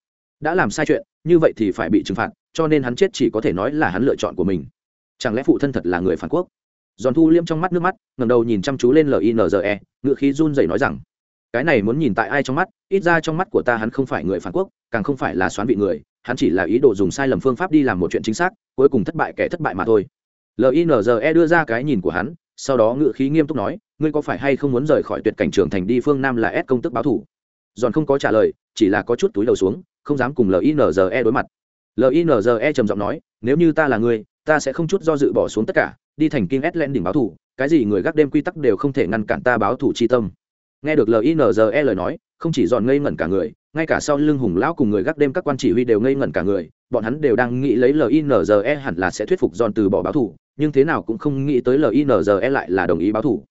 Đã làm sai chuyện, như vậy thì phải bị trừng phạt cho nên hắn chết chỉ có thể nói là hắn lựa chọn của mình. Chẳng lẽ phụ thân thật là người phản quốc? Giòn thu liêm trong mắt nước mắt ngầm đầu nhìn chăm chú lên linze ngự khí run dậy nói rằng, cái này muốn nhìn tại ai trong mắt, ít ra trong mắt của ta hắn không phải người phản quốc, càng không phải là xoán vị người, hắn chỉ là ý đồ dùng sai lầm phương pháp đi làm một chuyện chính xác, cuối cùng thất bại kẻ thất bại mà thôi. Linze đưa ra cái nhìn của hắn, sau đó ngự khí nghiêm túc nói, ngươi có phải hay không muốn rời khỏi tuyệt cảnh trường thành đi phương nam là s công tức báo thủ? Giòn không có trả lời, chỉ là có chút túi đầu xuống, không dám cùng linze đối mặt linze trầm giọng nói nếu như ta là người, ta sẽ không chút do dự bỏ xuống tất cả đi thành kinh s lên đỉnh báo thủ cái gì người gác đêm quy tắc đều không thể ngăn cản ta báo thủ chi tâm. Nghe được linze lời nói không chỉ dọn ngây ngẩn cả người ngay cả sau lưng hùng lão cùng người gác đêm các quan chỉ huy đều ngây ngẩn cả người bọn hắn đều đang nghĩ lấy linze hẳn là sẽ thuyết phục dọn từ bỏ báo thủ nhưng thế nào cũng không nghĩ tới linze lại là đồng ý báo thủ.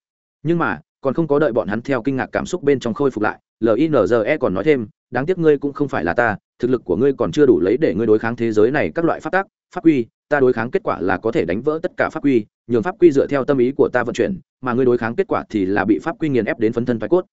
Nhưng mà còn không có đợi bọn hắn theo kinh ngạc cảm xúc bên trong khôi phục lại linze còn nói thêm đáng tiếc ngươi cũng không phải là ta, thực lực của ngươi còn chưa đủ lấy để ngươi đối kháng thế giới này các loại pháp tác pháp quy, ta đối kháng kết quả là có thể đánh vỡ tất cả pháp quy, nhường pháp quy dựa theo tâm ý của ta vận chuyển, mà ngươi đối kháng kết quả thì là bị pháp quy nghiền ép đến phấn thân thoái cốt.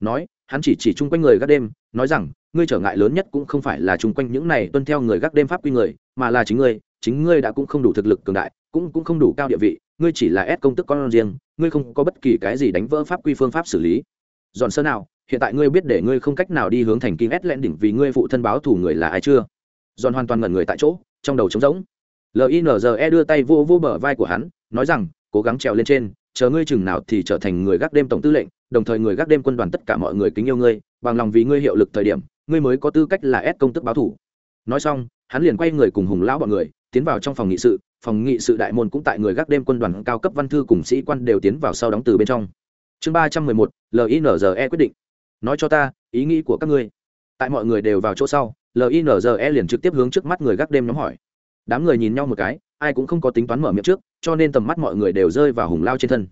Nói, hắn chỉ chỉ chung quanh người gác đêm, nói rằng, ngươi trở ngại lớn nhất cũng không phải là chung quanh những này tuân theo người gác đêm pháp quy người, mà là chính ngươi chính ngươi đã cũng không đủ thực lực cường đại, cũng cũng không đủ cao địa vị, ngươi chỉ là ép công tức con riêng, ngươi không có bất kỳ cái gì đánh vỡ pháp quy phương pháp xử lý. Dọn sơ nào hiện tại ngươi biết để ngươi không cách nào đi hướng thành kinh ét lẹn đỉnh vì ngươi phụ thân báo thủ người là ai chưa? Giòn hoàn toàn ngẩn người tại chỗ, trong đầu trống rỗng. Linze đưa tay vô vô bờ vai của hắn, nói rằng, cố gắng trèo lên trên, chờ ngươi chừng nào thì trở thành người gác đêm tổng tư lệnh, đồng thời người gác đêm quân đoàn tất cả mọi người kính yêu ngươi, bằng lòng vì ngươi hiệu lực thời điểm, ngươi mới có tư cách là ép công tức báo thủ nói xong, hắn liền quay người cùng hùng lão bọn người, tiến vào trong phòng nghị sự, phòng nghị sự đại môn cũng tại người gác đêm quân đoàn cao cấp văn thư cùng sĩ quan đều tiến vào sau đóng từ bên trong. Chương ba trăm mười một linze quyết định nói cho ta, ý nghĩ của các ngươi. Tại mọi người đều vào chỗ sau linze liền trực tiếp hướng trước mắt người gác đêm nhóm hỏi. Đám người nhìn nhau một cái, ai cũng không có tính toán mở miệng trước, cho nên tầm mắt mọi người đều rơi vào hùng lao trên thân.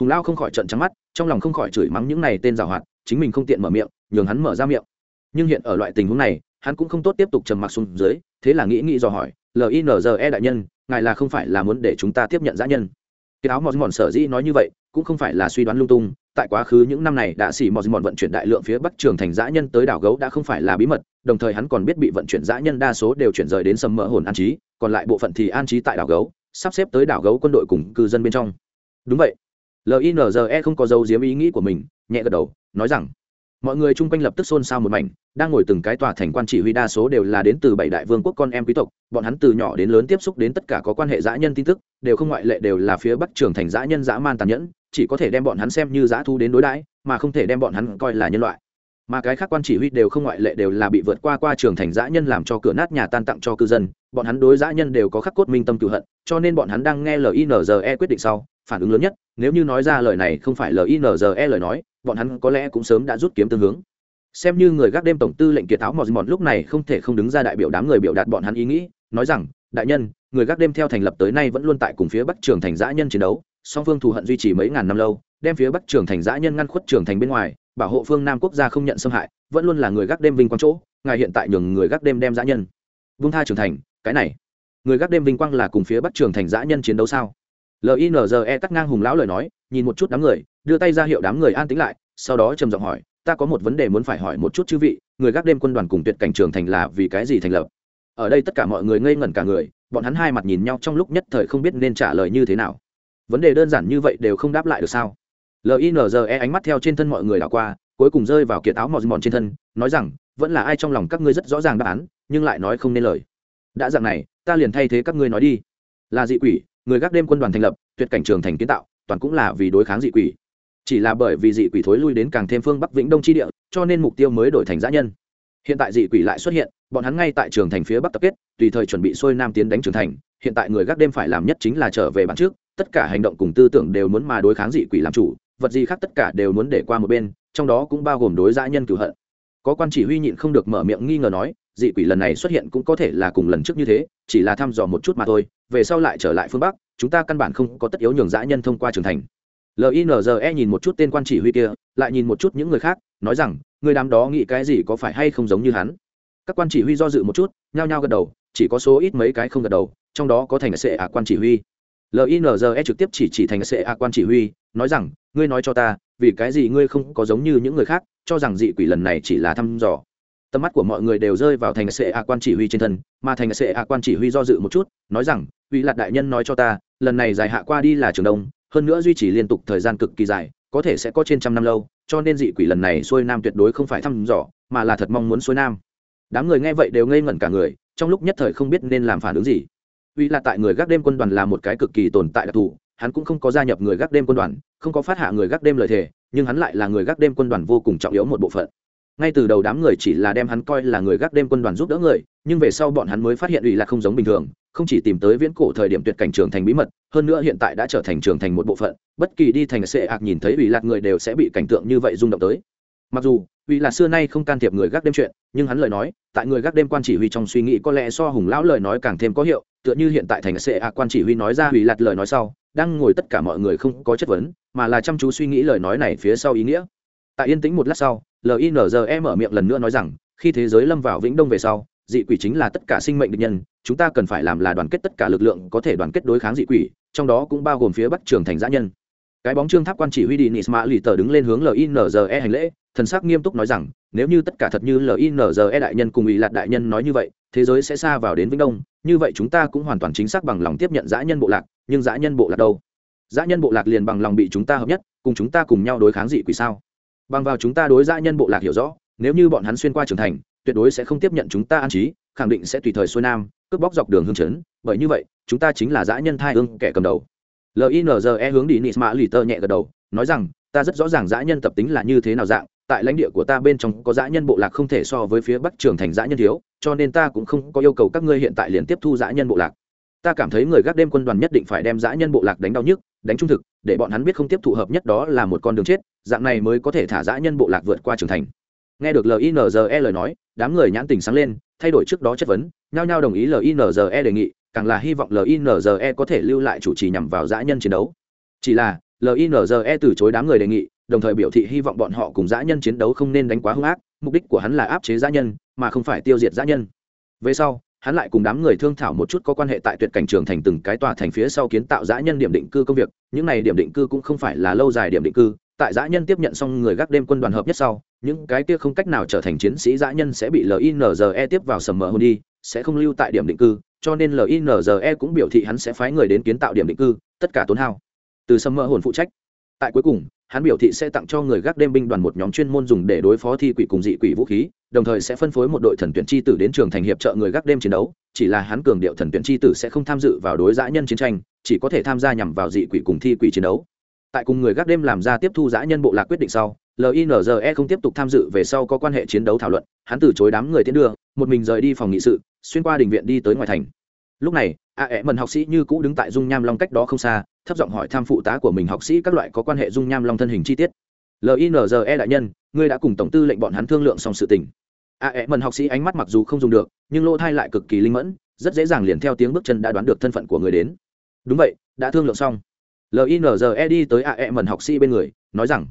Hùng lao không khỏi trận trắng mắt, trong lòng không khỏi chửi mắng những này tên giảo hoạt, chính mình không tiện mở miệng, nhường hắn mở ra miệng. Nhưng hiện ở loại tình huống này, hắn cũng không tốt tiếp tục trầm mặc xuống dưới, thế là nghĩ nghĩ dò hỏi linze đại nhân, ngài là không phải là muốn để chúng ta tiếp nhận giã nhân. Cái áo mòn mòn sở dĩ nói như vậy cũng không phải là suy đoán lung tung, tại quá khứ những năm này đã xỉ mòn mòn vận chuyển đại lượng phía bắc trường thành giã nhân tới đảo gấu đã không phải là bí mật, đồng thời hắn còn biết bị vận chuyển giã nhân đa số đều chuyển rời đến sầm mỡ hồn an trí, còn lại bộ phận thì an trí tại đảo gấu, sắp xếp tới đảo gấu quân đội cùng cư dân bên trong. Đúng vậy. Linze không có dấu diếm ý nghĩ của mình, nhẹ gật đầu, nói rằng mọi người chung quanh lập tức xôn xao một mảnh, đang ngồi từng cái tòa thành quan chỉ huy đa số đều là đến từ bảy đại vương quốc con em quý tộc, bọn hắn từ nhỏ đến lớn tiếp xúc đến tất cả có quan hệ dã nhân tin tức, đều không ngoại lệ đều là phía bắc trường thành dã nhân dã man tàn nhẫn, chỉ có thể đem bọn hắn xem như dã thu đến đối đãi, mà không thể đem bọn hắn coi là nhân loại. Mà cái khác quan chỉ huy đều không ngoại lệ đều là bị vượt qua qua trường thành dã nhân làm cho cửa nát nhà tan tặng cho cư dân, bọn hắn đối dã nhân đều có khắc cốt minh tâm cựu hận, cho nên bọn hắn đang nghe linze quyết định sau phản ứng lớn nhất, nếu như nói ra lời này không phải linze lời nói, bọn hắn có lẽ cũng sớm đã rút kiếm tương hướng. Xem như người gác đêm tổng tư lệnh kiệt tháo mọt mọt lúc này không thể không đứng ra đại biểu đám người biểu đạt bọn hắn ý nghĩ, nói rằng, đại nhân, người gác đêm theo thành lập tới nay vẫn luôn tại cùng phía bắc trường thành giã nhân chiến đấu, song phương thù hận duy trì mấy ngàn năm lâu, đem phía bắc trường thành giã nhân ngăn khuất trường thành bên ngoài, bảo hộ phương nam quốc gia không nhận xâm hại, vẫn luôn là người gác đêm vinh quang chỗ, ngài hiện tại nhường người gác đêm đem giã nhân vung tha trường thành, cái này, người gác đêm vinh quang là cùng phía bắc trường thành giã nhân chiến đấu sao? Linze cắt ngang hùng lão lời nói, nhìn một chút đám người, đưa tay ra hiệu đám người an tĩnh lại, sau đó trầm giọng hỏi, ta có một vấn đề muốn phải hỏi một chút chư vị, người gác đêm quân đoàn cùng tuyệt cảnh trường thành là vì cái gì thành lập? Ở đây tất cả mọi người ngây ngẩn cả người, bọn hắn hai mặt nhìn nhau trong lúc nhất thời không biết nên trả lời như thế nào. Vấn đề đơn giản như vậy đều không đáp lại được sao? Linze ánh mắt theo trên thân mọi người đảo qua, cuối cùng rơi vào kiệt áo mòn mòn trên thân, nói rằng, vẫn là ai trong lòng các ngươi rất rõ ràng đáp án, nhưng lại nói không nên lời. Đã dạng này, ta liền thay thế các ngươi nói đi. Là dị quỷ người gác đêm quân đoàn thành lập, tuyệt cảnh trường thành kiến tạo, toàn cũng là vì đối kháng dị quỷ. Chỉ là bởi vì dị quỷ thối lui đến càng thêm phương bắc vĩnh đông tri địa, cho nên mục tiêu mới đổi thành giã nhân. Hiện tại dị quỷ lại xuất hiện, bọn hắn ngay tại trường thành phía bắc tập kết, tùy thời chuẩn bị xuôi nam tiến đánh trường thành, hiện tại người gác đêm phải làm nhất chính là trở về bản trước, tất cả hành động cùng tư tưởng đều muốn mà đối kháng dị quỷ làm chủ, vật gì khác tất cả đều muốn để qua một bên, trong đó cũng bao gồm đối giã nhân cửu hận có quan chỉ huy nhịn không được mở miệng nghi ngờ nói, dị quỷ lần này xuất hiện cũng có thể là cùng lần trước như thế, chỉ là thăm dò một chút mà thôi, về sau lại trở lại phương bắc, chúng ta căn bản không có tất yếu nhường dã nhân thông qua trường thành. Linze nhìn một chút tên quan chỉ huy kia, lại nhìn một chút những người khác, nói rằng, người đám đó nghĩ cái gì có phải hay không giống như hắn. Các quan chỉ huy do dự một chút, nhao nhao gật đầu, chỉ có số ít mấy cái không gật đầu, trong đó có thành sệ ạ quan chỉ huy. Linze trực tiếp chỉ chỉ thành sệ ạ quan chỉ huy, nói rằng, ngươi nói cho ta vì cái gì ngươi không có giống như những người khác, cho rằng dị quỷ lần này chỉ là thăm dò. Tầm mắt của mọi người đều rơi vào thành sệ a quan chỉ huy trên thân, mà thành sệ a quan chỉ huy do dự một chút, nói rằng uy lạc đại nhân nói cho ta, lần này dài hạ qua đi là trường đông, hơn nữa duy trì liên tục thời gian cực kỳ dài, có thể sẽ có trên trăm năm lâu, cho nên dị quỷ lần này xuôi nam tuyệt đối không phải thăm dò, mà là thật mong muốn xuôi nam. Đám người nghe vậy đều ngây ngẩn cả người, trong lúc nhất thời không biết nên làm phản ứng gì. Uy là tại người gác đêm quân đoàn là một cái cực kỳ tồn tại đặc thù hắn cũng không có gia nhập người gác đêm quân đoàn, không có phát hạ người gác đêm lời thề, nhưng hắn lại là người gác đêm quân đoàn vô cùng trọng yếu một bộ phận. Ngay từ đầu đám người chỉ là đem hắn coi là người gác đêm quân đoàn giúp đỡ người, nhưng về sau bọn hắn mới phát hiện ủy là không giống bình thường, không chỉ tìm tới viễn cổ thời điểm tuyệt cảnh trường thành bí mật, hơn nữa hiện tại đã trở thành trường thành một bộ phận, bất kỳ đi thành sệ ạc nhìn thấy ủy lạc người đều sẽ bị cảnh tượng như vậy rung động tới. Mặc dù, ủy là xưa nay không can thiệp người gác đêm chuyện, nhưng hắn lời nói, tại người gác đêm quan chỉ huy trong suy nghĩ có lẽ so hùng lão lời nói càng thêm có hiệu, tựa như hiện tại thành sệ ạc quan chỉ huy nói ra ủy lạt lời nói sau đang ngồi tất cả mọi người không có chất vấn, mà là chăm chú suy nghĩ lời nói này phía sau ý nghĩa. Tại yên tĩnh một lát sau linze mở miệng lần nữa nói rằng, khi thế giới lâm vào vĩnh đông về sau, dị quỷ chính là tất cả sinh mệnh địch nhân, chúng ta cần phải làm là đoàn kết tất cả lực lượng có thể đoàn kết đối kháng dị quỷ, trong đó cũng bao gồm phía bắc trường thành giã nhân. Cái bóng trương tháp quan chỉ huy đi nisma lì tờ đứng lên hướng linze hành lễ, thần sắc nghiêm túc nói rằng, nếu như tất cả thật như linze đại nhân cùng ủy lạc đại nhân nói như vậy, thế giới sẽ xa vào đến vĩnh đông như vậy chúng ta cũng hoàn toàn chính xác bằng lòng tiếp nhận dã nhân bộ lạc, nhưng dã nhân bộ lạc đâu? Dã nhân bộ lạc liền bằng lòng bị chúng ta hợp nhất, cùng chúng ta cùng nhau đối kháng dị quỷ sao? Bằng vào chúng ta đối dã nhân bộ lạc hiểu rõ, nếu như bọn hắn xuyên qua trưởng thành, tuyệt đối sẽ không tiếp nhận chúng ta an trí, khẳng định sẽ tùy thời xuôi nam, cướp bóc dọc đường hương chấn. Bởi như vậy, chúng ta chính là dã nhân thai hương kẻ cầm đầu. Linze hướng đi nisma lì tơ nhẹ gật đầu, nói rằng, ta rất rõ ràng dã nhân tập tính là như thế nào dạng, tại lãnh địa của ta bên trong có dã nhân bộ lạc không thể so với phía bắc trường thành dã nhân thiếu cho nên ta cũng không có yêu cầu các ngươi hiện tại liền tiếp thu dã nhân bộ lạc. Ta cảm thấy người gác đêm quân đoàn nhất định phải đem dã nhân bộ lạc đánh đau nhức, đánh trung thực, để bọn hắn biết không tiếp thụ hợp nhất đó là một con đường chết, dạng này mới có thể thả dã nhân bộ lạc vượt qua trưởng thành. Nghe được linze lời nói, đám người nhãn tình sáng lên, thay đổi trước đó chất vấn, nhao nhao đồng ý linze đề nghị, càng là hy vọng linze có thể lưu lại chủ trì nhằm vào dã nhân chiến đấu. Chỉ là linze từ chối đám người đề nghị, đồng thời biểu thị hy vọng bọn họ cùng dã nhân chiến đấu không nên đánh quá hung ác, mục đích của hắn là áp chế dã nhân mà không phải tiêu diệt dã nhân. Về sau, hắn lại cùng đám người thương thảo một chút có quan hệ tại tuyệt cảnh trường thành từng cái tòa thành phía sau kiến tạo dã nhân điểm định cư công việc. Những này điểm định cư cũng không phải là lâu dài điểm định cư. Tại dã nhân tiếp nhận xong người gác đêm quân đoàn hợp nhất sau, những cái kia không cách nào trở thành chiến sĩ dã nhân sẽ bị linze tiếp vào sầm mờ hôn đi, sẽ không lưu tại điểm định cư, cho nên linze cũng biểu thị hắn sẽ phái người đến kiến tạo điểm định cư, tất cả tốn hao. Từ sầm mờ hồn phụ trách. Tại cuối cùng hắn biểu thị sẽ tặng cho người gác đêm binh đoàn một nhóm chuyên môn dùng để đối phó thi quỷ cùng dị quỷ vũ khí, đồng thời sẽ phân phối một đội thần tuyển chi tử đến trường thành hiệp trợ người gác đêm chiến đấu. Chỉ là hắn cường điệu thần tuyển chi tử sẽ không tham dự vào đối giã nhân chiến tranh, chỉ có thể tham gia nhằm vào dị quỷ cùng thi quỷ chiến đấu. Tại cùng người gác đêm làm ra tiếp thu giã nhân bộ lạc quyết định sau linze không tiếp tục tham dự về sau có quan hệ chiến đấu thảo luận, hắn từ chối đám người tiến đưa, một mình rời đi phòng nghị sự, xuyên qua đình viện đi tới ngoài thành. Lúc này, a ẹ mần học sĩ như cũ đứng tại dung nham long cách đó không xa thấp giọng hỏi tham phụ tá của mình học sĩ các loại có quan hệ dung nham long thân hình chi tiết. Linze đại nhân, ngươi đã cùng tổng tư lệnh bọn hắn thương lượng xong sự tình. À, a e mần học sĩ ánh mắt mặc dù không dùng được, nhưng lỗ thai lại cực kỳ linh mẫn, rất dễ dàng liền theo tiếng bước chân đã đoán được thân phận của người đến. Đúng vậy, đã thương lượng xong. Linze đi tới à, a e mần học sĩ bên người, nói rằng,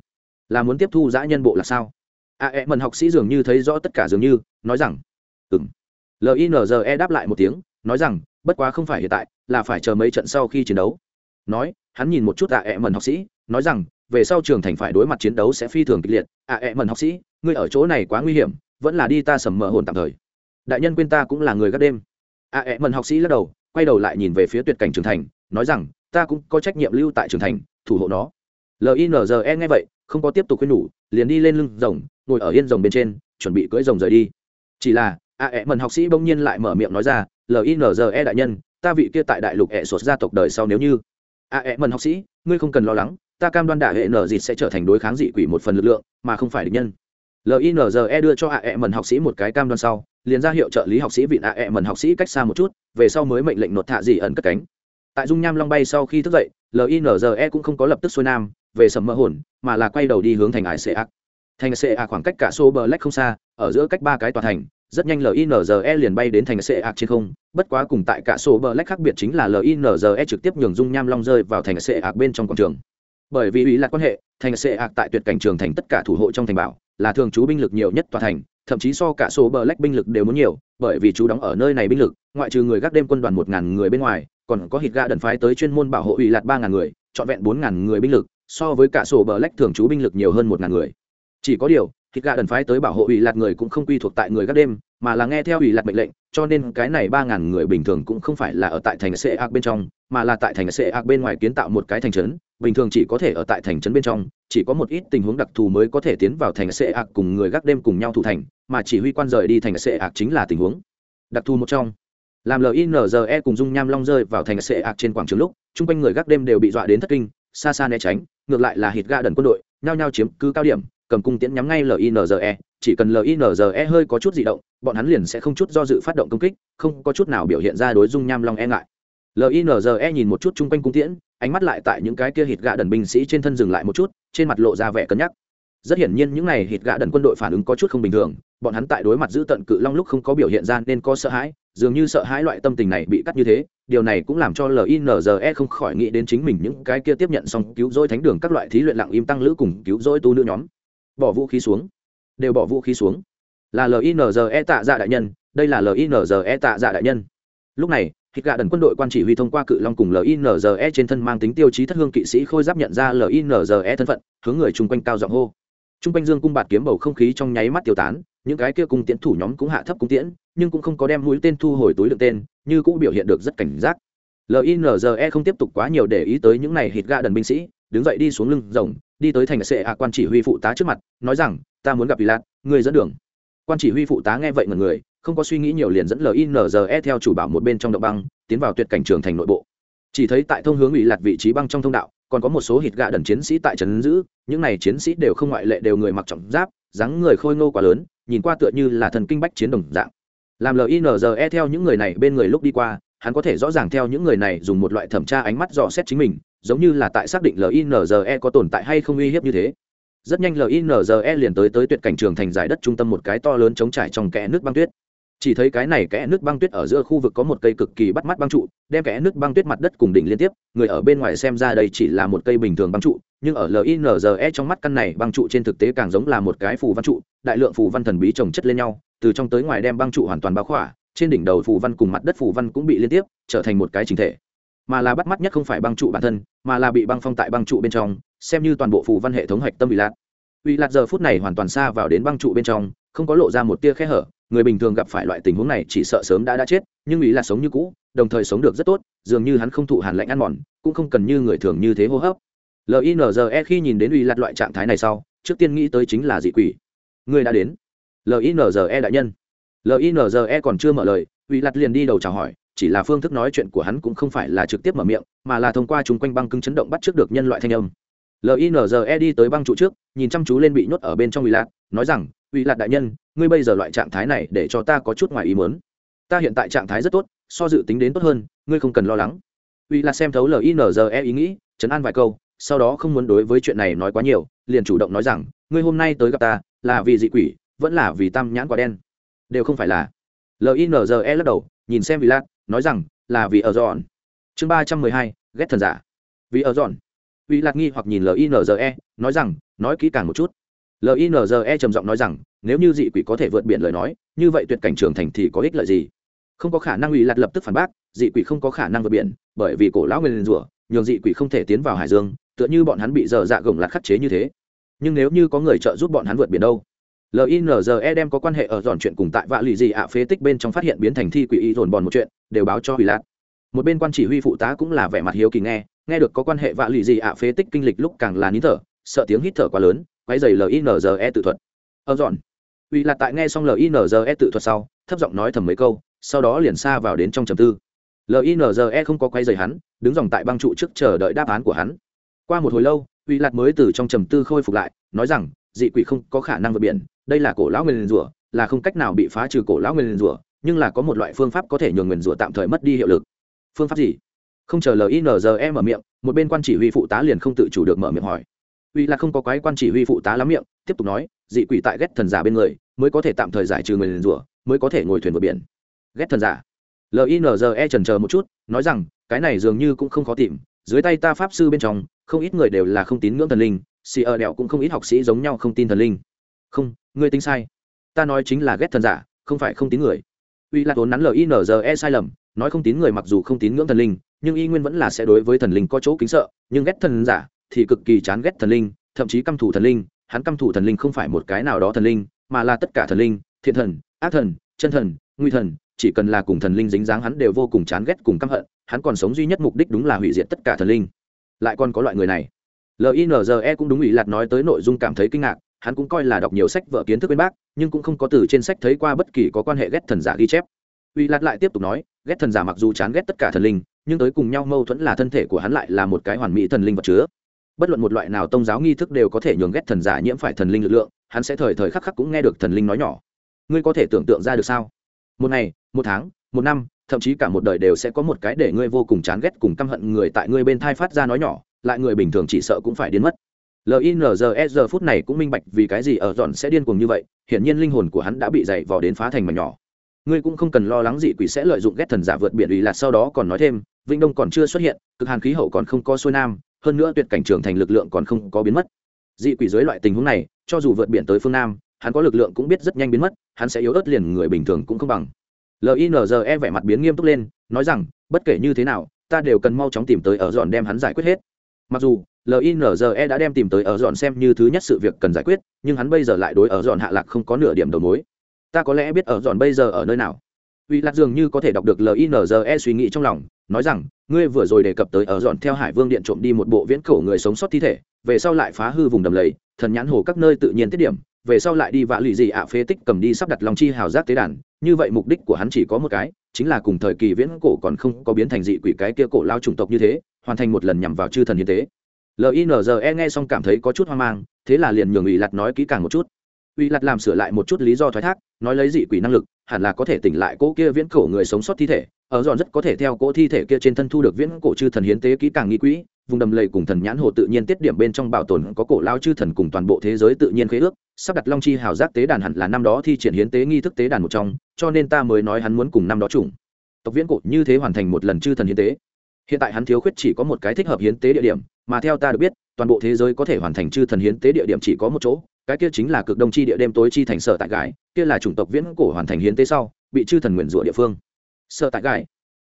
là muốn tiếp thu giã nhân bộ là sao? À, a e mần học sĩ dường như thấy rõ tất cả dường như, nói rằng ừ m linze đáp lại một tiếng, nói rằng, bất quá không phải hiện tại, là phải chờ mấy trận sau khi chiến đấu nói, hắn nhìn một chút à ẹ mần học sĩ, nói rằng, về sau trường thành phải đối mặt chiến đấu sẽ phi thường kịch liệt. à ẹ mần học sĩ, ngươi ở chỗ này quá nguy hiểm, vẫn là đi ta sầm mờ hồn tạm thời. Đại nhân quên ta cũng là người gác đêm. ạ, ẹ mần học sĩ lắc đầu, quay đầu lại nhìn về phía tuyệt cảnh trường thành, nói rằng, ta cũng có trách nhiệm lưu tại trường thành, thủ hộ nó. Linze nghe vậy, không có tiếp tục khuyên nhủ, liền đi lên lưng rồng, ngồi ở yên rồng bên trên, chuẩn bị cưỡi rồng rời đi. Chỉ là a ẹ mần học sĩ bỗng nhiên lại mở miệng nói ra linze đại nhân, ta vị kia tại đại lục ẹ sột gia tộc đời sau nếu như a ẹ, mần học sĩ, ngươi không cần lo lắng, ta cam đoan đạ hệ nở dịt sẽ trở thành đối kháng dị quỷ một phần lực lượng, mà không phải địch nhân. Linze đưa cho a, ẹ, mần học sĩ một cái cam đoan sau, liền ra hiệu trợ lý học sĩ vịn a, ẹ, mần học sĩ cách xa một chút, về sau mới mệnh lệnh nột thạ dị ẩn cất cánh. Tại dung nham long bay sau khi thức dậy linze cũng không có lập tức xuôi nam, về sầm mơ hồn, mà là quay đầu đi hướng thành ải xê ác thành xê ác khoảng cách cả số bờ lách không xa, ở giữa cách ba cái tòa thành rất nhanh linze liền bay đến thành xê ạc trên không. Bất quá cùng tại cả số bờ lách khác biệt chính là linze trực tiếp nhường dung nham long rơi vào thành xê ạc bên trong quảng trường. Bởi vì ý là quan hệ, thành xê ạc tại tuyệt cảnh trường thành tất cả thủ hộ trong thành bảo, là thường trú binh lực nhiều nhất tòa thành, thậm chí so cả số bờ lách binh lực đều muốn nhiều, bởi vì chú đóng ở nơi này binh lực, ngoại trừ người gác đêm quân đoàn một ngàn người bên ngoài, còn có hít gạ đần phái tới chuyên môn bảo hộ ủy lạt ba ngàn người, trọn vẹn bốn ngàn người binh lực, so với cả sổ bờ lách thường trú binh lực nhiều hơn một ngàn người. Chỉ có điều hít gà đần phái tới bảo hộ ủy lạt người cũng không quy thuộc tại người gác đêm, mà là nghe theo ủy lạt mệnh lệnh, cho nên cái này ba ngàn người bình thường cũng không phải là ở tại thành sệ ạc bên trong, mà là tại thành sệ ạc bên ngoài kiến tạo một cái thành trấn, bình thường chỉ có thể ở tại thành trấn bên trong, chỉ có một ít tình huống đặc thù mới có thể tiến vào thành sệ ạc cùng người gác đêm cùng nhau thủ thành, mà chỉ huy quan rời đi thành sệ ạc chính là tình huống. Đặc thù một trong. Làm linze cùng dung nham long rơi vào thành sệ ạc trên quảng trường lúc, chung quanh người gác đêm đều bị dọa đến thất kinh, xa xa né tránh, ngược lại là hít ga đần quân đội, nhao nhao chiếm cứ cao điểm cầm cung tiễn nhắm ngay linze chỉ cần linze hơi có chút di động, bọn hắn liền sẽ không chút do dự phát động công kích, không có chút nào biểu hiện ra đối dung nham long e ngại. Linze nhìn một chút chung quanh cung tiễn, ánh mắt lại tại những cái kia hít gạ đần binh sĩ trên thân dừng lại một chút, trên mặt lộ ra vẻ cân nhắc. Rất hiển nhiên những n à y hít gạ đần quân đội phản ứng có chút không bình thường, bọn hắn tại đối mặt giữ tận cự long lúc không có biểu hiện ra nên có sợ hãi, dường như sợ hãi loại tâm tình này bị cắt như thế, điều này cũng làm cho linze không khỏi nghĩ đến chính mình những cái kia tiếp nhận xong cứu rỗi thánh đường các loại thí luyện lặng im tăng lữ cùng cứu rỗi tu nữ nhóm bỏ vũ khí xuống. Đều bỏ vũ khí xuống. Là linze tạ dạ đại nhân, đây là linze tạ dạ đại nhân. Lúc này, hít gạ đần quân đội quan chỉ huy thông qua cự long cùng linze trên thân mang tính tiêu chí thất hương kỵ sĩ khôi giáp nhận ra linze thân phận, hướng người chung quanh cao giọng hô. Chung quanh dương cung bạt kiếm bầu không khí trong nháy mắt tiêu tán, những cái kia cung tiễn thủ nhóm cũng hạ thấp cung tiễn, nhưng cũng không có đem mũi tên thu hồi túi đựng tên, như cũng biểu hiện được rất cảnh giác. Linze không tiếp tục quá nhiều để ý tới những này hít gạ đần binh sĩ, đứng dậy đi xuống lưng rồng đi tới thành sệ hạ quan chỉ huy phụ tá trước mặt, nói rằng, ta muốn gặp vì lạt người dẫn đường. Quan chỉ huy phụ tá nghe vậy mọi người, không có suy nghĩ nhiều liền dẫn linze theo chủ bảo một bên trong động băng, tiến vào tuyệt cảnh trường thành nội bộ. Chỉ thấy tại thông hướng ủy lạt vị trí băng trong thông đạo, còn có một số hít gạ đần chiến sĩ tại trấn giữ, những này chiến sĩ đều không ngoại lệ đều người mặc trọng giáp, dáng người khôi ngô quá lớn, nhìn qua tựa như là thần kinh bách chiến đồng dạng. Làm linze theo những người này bên người lúc đi qua, hắn có thể rõ ràng theo những người này dùng một loại thẩm tra ánh mắt dò xét chính mình giống như là tại xác định linze có tồn tại hay không uy hiếp như thế. Rất nhanh linze liền tới tới tuyệt cảnh trường thành giải đất trung tâm một cái to lớn chống trải trong kẽ nước băng tuyết. Chỉ thấy cái này kẽ nước băng tuyết ở giữa khu vực có một cây cực kỳ bắt mắt băng trụ, đem kẽ nước băng tuyết mặt đất cùng đỉnh liên tiếp, người ở bên ngoài xem ra đây chỉ là một cây bình thường băng trụ, nhưng ở linze trong mắt căn này băng trụ trên thực tế càng giống là một cái phù văn trụ, đại lượng phù văn thần bí trồng chất lên nhau, từ trong tới ngoài đem băng trụ hoàn toàn bao khỏa, trên đỉnh đầu phù văn cùng mặt đất phù văn cũng bị liên tiếp, trở thành một cái chính thể mà là bắt mắt nhất không phải băng trụ bản thân, mà là bị băng phong tại băng trụ bên trong, xem như toàn bộ phù văn hệ thống hạch tâm bị lạc uy lạc giờ phút này hoàn toàn xa vào đến băng trụ bên trong, không có lộ ra một tia khe hở, người bình thường gặp phải loại tình huống này chỉ sợ sớm đã đã chết, nhưng ủy lạc sống như cũ, đồng thời sống được rất tốt, dường như hắn không thụ hàn lạnh ăn mòn, cũng không cần như người thường như thế hô hấp. Linze khi nhìn đến ủy lạc loại trạng thái này sau, trước tiên nghĩ tới chính là dị quỷ. Người đã đến. Linze đại nhân. Linze còn chưa mở lời ủy lạc liền đi đầu chào hỏi chỉ là phương thức nói chuyện của hắn cũng không phải là trực tiếp mở miệng, mà là thông qua chung quanh băng cứng chấn động bắt trước được nhân loại thanh âm. Linze đi tới băng trụ trước, nhìn chăm chú lên bị nhốt ở bên trong ủy lạc nói rằng ủy lạc đại nhân, ngươi bây giờ loại trạng thái này để cho ta có chút ngoài ý muốn. Ta hiện tại trạng thái rất tốt, so dự tính đến tốt hơn, ngươi không cần lo lắng. Ủy lạc xem thấu linze ý nghĩ, chấn an vài câu, sau đó không muốn đối với chuyện này nói quá nhiều, liền chủ động nói rằng, ngươi hôm nay tới gặp ta, là vì dị quỷ, vẫn là vì tam nhãn quả đen? Đều không phải là. Linze lắc đầu, nhìn xem ủy lạc nói rằng là vì ở dọn. Chương ba trăm mười hai, ghét thần giả. Vì ở dọn. Uy lạc nghi hoặc nhìn linze nói rằng, nói kỹ càng một chút. Linze trầm giọng nói rằng, nếu như dị quỷ có thể vượt biển lời nói, như vậy tuyệt cảnh trường thành thì có ích lợi gì? Không có khả năng uy lạc lập tức phản bác, dị quỷ không có khả năng vượt biển, bởi vì cổ lão nguyên rủa, nhường dị quỷ không thể tiến vào hải dương, tựa như bọn hắn bị dở dạ gồng lạc khắc chế như thế. Nhưng nếu như có người trợ giúp bọn hắn vượt biển đâu? Linze đem có quan hệ ở dọn chuyện cùng tại vạ lì dị ạ phế tích bên trong phát hiện biến thành thi quỷ y dồn bòn một chuyện đều báo cho ủy lạt. Một bên quan chỉ huy phụ tá cũng là vẻ mặt hiếu kỳ nghe nghe được có quan hệ vạ lụy gì ạ, phế tích kinh lịch lúc càng là nín thở, sợ tiếng hít thở quá lớn, quay dày linze tự thuật. Ơ dọn. Ủy lạt tại nghe xong linze tự thuật sau, thấp giọng nói thầm mấy câu, sau đó liền xa vào đến trong trầm tư. Linze không có quay dày hắn, đứng dòng tại băng trụ trước chờ đợi đáp án của hắn. Qua một hồi lâu ủy lạt mới từ trong trầm tư khôi phục lại, nói rằng, dị quỷ không có khả năng vượt biển, đây là cổ lão nguyên rủa, là không cách nào bị phá trừ cổ lão nguyên rủa nhưng là có một loại phương pháp có thể nhường nguyên rủa tạm thời mất đi hiệu lực. Phương pháp gì? Không chờ linze mở miệng, một bên quan chỉ huy phụ tá liền không tự chủ được mở miệng hỏi. Uy là không có quái quan chỉ huy phụ tá lắm miệng, tiếp tục nói, dị quỷ tại ghét thần giả bên người, mới có thể tạm thời giải trừ người liền rủa, mới có thể ngồi thuyền vượt biển. Ghét thần giả. Linze trần chờ một chút, nói rằng, cái này dường như cũng không khó tìm, dưới tay ta pháp sư bên trong, không ít người đều là không tín ngưỡng thần linh, xì ở đèo cũng không ít học sĩ giống nhau không tin thần linh. Không, ngươi tính sai. Ta nói chính là ghét thần giả, không phải không tín người uy là vốn nắn linze sai lầm, nói không tín người mặc dù không tín ngưỡng thần linh, nhưng y nguyên vẫn là sẽ đối với thần linh có chỗ kính sợ, nhưng ghét thần giả thì cực kỳ chán ghét thần linh, thậm chí căm thủ thần linh. Hắn căm thủ thần linh không phải một cái nào đó thần linh, mà là tất cả thần linh, thiện thần, ác thần, chân thần, nguy thần. Chỉ cần là cùng thần linh dính dáng hắn đều vô cùng chán ghét cùng căm hận, hắn còn sống duy nhất mục đích đúng là hủy diệt tất cả thần linh. Lại còn có loại người này. Linze cũng đúng ủy lạt nói tới nội dung cảm thấy kinh ngạc hắn cũng coi là đọc nhiều sách vở kiến thức bên bác, nhưng cũng không có từ trên sách thấy qua bất kỳ có quan hệ ghét thần giả ghi chép. Uy lạt lại tiếp tục nói, ghét thần giả mặc dù chán ghét tất cả thần linh, nhưng tới cùng nhau mâu thuẫn là thân thể của hắn lại là một cái hoàn mỹ thần linh vật chứa. Bất luận một loại nào tôn giáo nghi thức đều có thể nhường ghét thần giả nhiễm phải thần linh lực lượng, hắn sẽ thời thời khắc khắc cũng nghe được thần linh nói nhỏ. Ngươi có thể tưởng tượng ra được sao? Một ngày, một tháng, một năm, thậm chí cả một đời đều sẽ có một cái để ngươi vô cùng chán ghét cùng căm hận người tại ngươi bên thai phát ra nói nhỏ, lại người bình thường chỉ sợ cũng phải đến mất linze giờ phút này cũng minh bạch vì cái gì ở dọn sẽ điên cuồng như vậy, hiển nhiên linh hồn của hắn đã bị dày vò đến phá thành mảnh nhỏ. Ngươi cũng không cần lo lắng dị quỷ sẽ lợi dụng ghét thần giả vượt biển ủy là sau đó còn nói thêm, vĩnh đông còn chưa xuất hiện, cực hàn khí hậu còn không có xuôi nam, hơn nữa tuyệt cảnh trưởng thành lực lượng còn không có biến mất. Dị quỷ dưới loại tình huống này, cho dù vượt biển tới phương nam, hắn có lực lượng cũng biết rất nhanh biến mất, hắn sẽ yếu ớt liền người bình thường cũng không bằng. Linze vẻ mặt biến nghiêm túc lên, nói rằng, bất kể như thế nào, ta đều cần mau chóng tìm tới ở dọn đem hắn giải quyết hết mặc dù linze đã đem tìm tới ở dọn xem như thứ nhất sự việc cần giải quyết, nhưng hắn bây giờ lại đối ở dọn hạ lạc không có nửa điểm đầu mối. Ta có lẽ biết ở dọn bây giờ ở nơi nào. Uy lạc dường như có thể đọc được linze suy nghĩ trong lòng, nói rằng, ngươi vừa rồi đề cập tới ở dọn theo hải vương điện trộm đi một bộ viễn cổ người sống sót thi thể, về sau lại phá hư vùng đầm lầy, thần nhãn hồ các nơi tự nhiên tiết điểm, về sau lại đi vạ lụy dị ạ phế tích cầm đi sắp đặt lòng chi hào giác tế đàn, như vậy mục đích của hắn chỉ có một cái chính là cùng thời kỳ viễn cổ còn không có biến thành dị quỷ cái kia cổ lao chủng tộc như thế, hoàn thành một lần nhằm vào chư thần hiến tế. Linze nghe xong cảm thấy có chút hoang mang, thế là liền nhường ủy lặt nói kỹ càng một chút. Ủy lặt làm sửa lại một chút lý do thoái thác, nói lấy dị quỷ năng lực, hẳn là có thể tỉnh lại cỗ kia viễn cổ người sống sót thi thể, ở dọn rất có thể theo cỗ thi thể kia trên thân thu được viễn cổ chư thần hiến tế kỹ càng nghi quỹ vùng đầm lầy cùng thần nhãn hồ tự nhiên tiết điểm bên trong bảo tồn có cổ lao chư thần cùng toàn bộ thế giới tự nhiên khế ước. Sắp đặt long chi hào giác tế đàn hẳn là năm đó thi triển hiến tế nghi thức tế đàn một trong, cho nên ta mới nói hắn muốn cùng năm đó chủng. Tộc viễn cổ như thế hoàn thành một lần chư thần hiến tế. Hiện tại hắn thiếu khuyết chỉ có một cái thích hợp hiến tế địa điểm, mà theo ta được biết, toàn bộ thế giới có thể hoàn thành chư thần hiến tế địa điểm chỉ có một chỗ, cái kia chính là cực đông chi địa đêm tối chi thành sở tại gái kia là chủng tộc viễn cổ hoàn thành hiến tế sau, bị chư thần nguyền rủa địa phương. Sở tại gái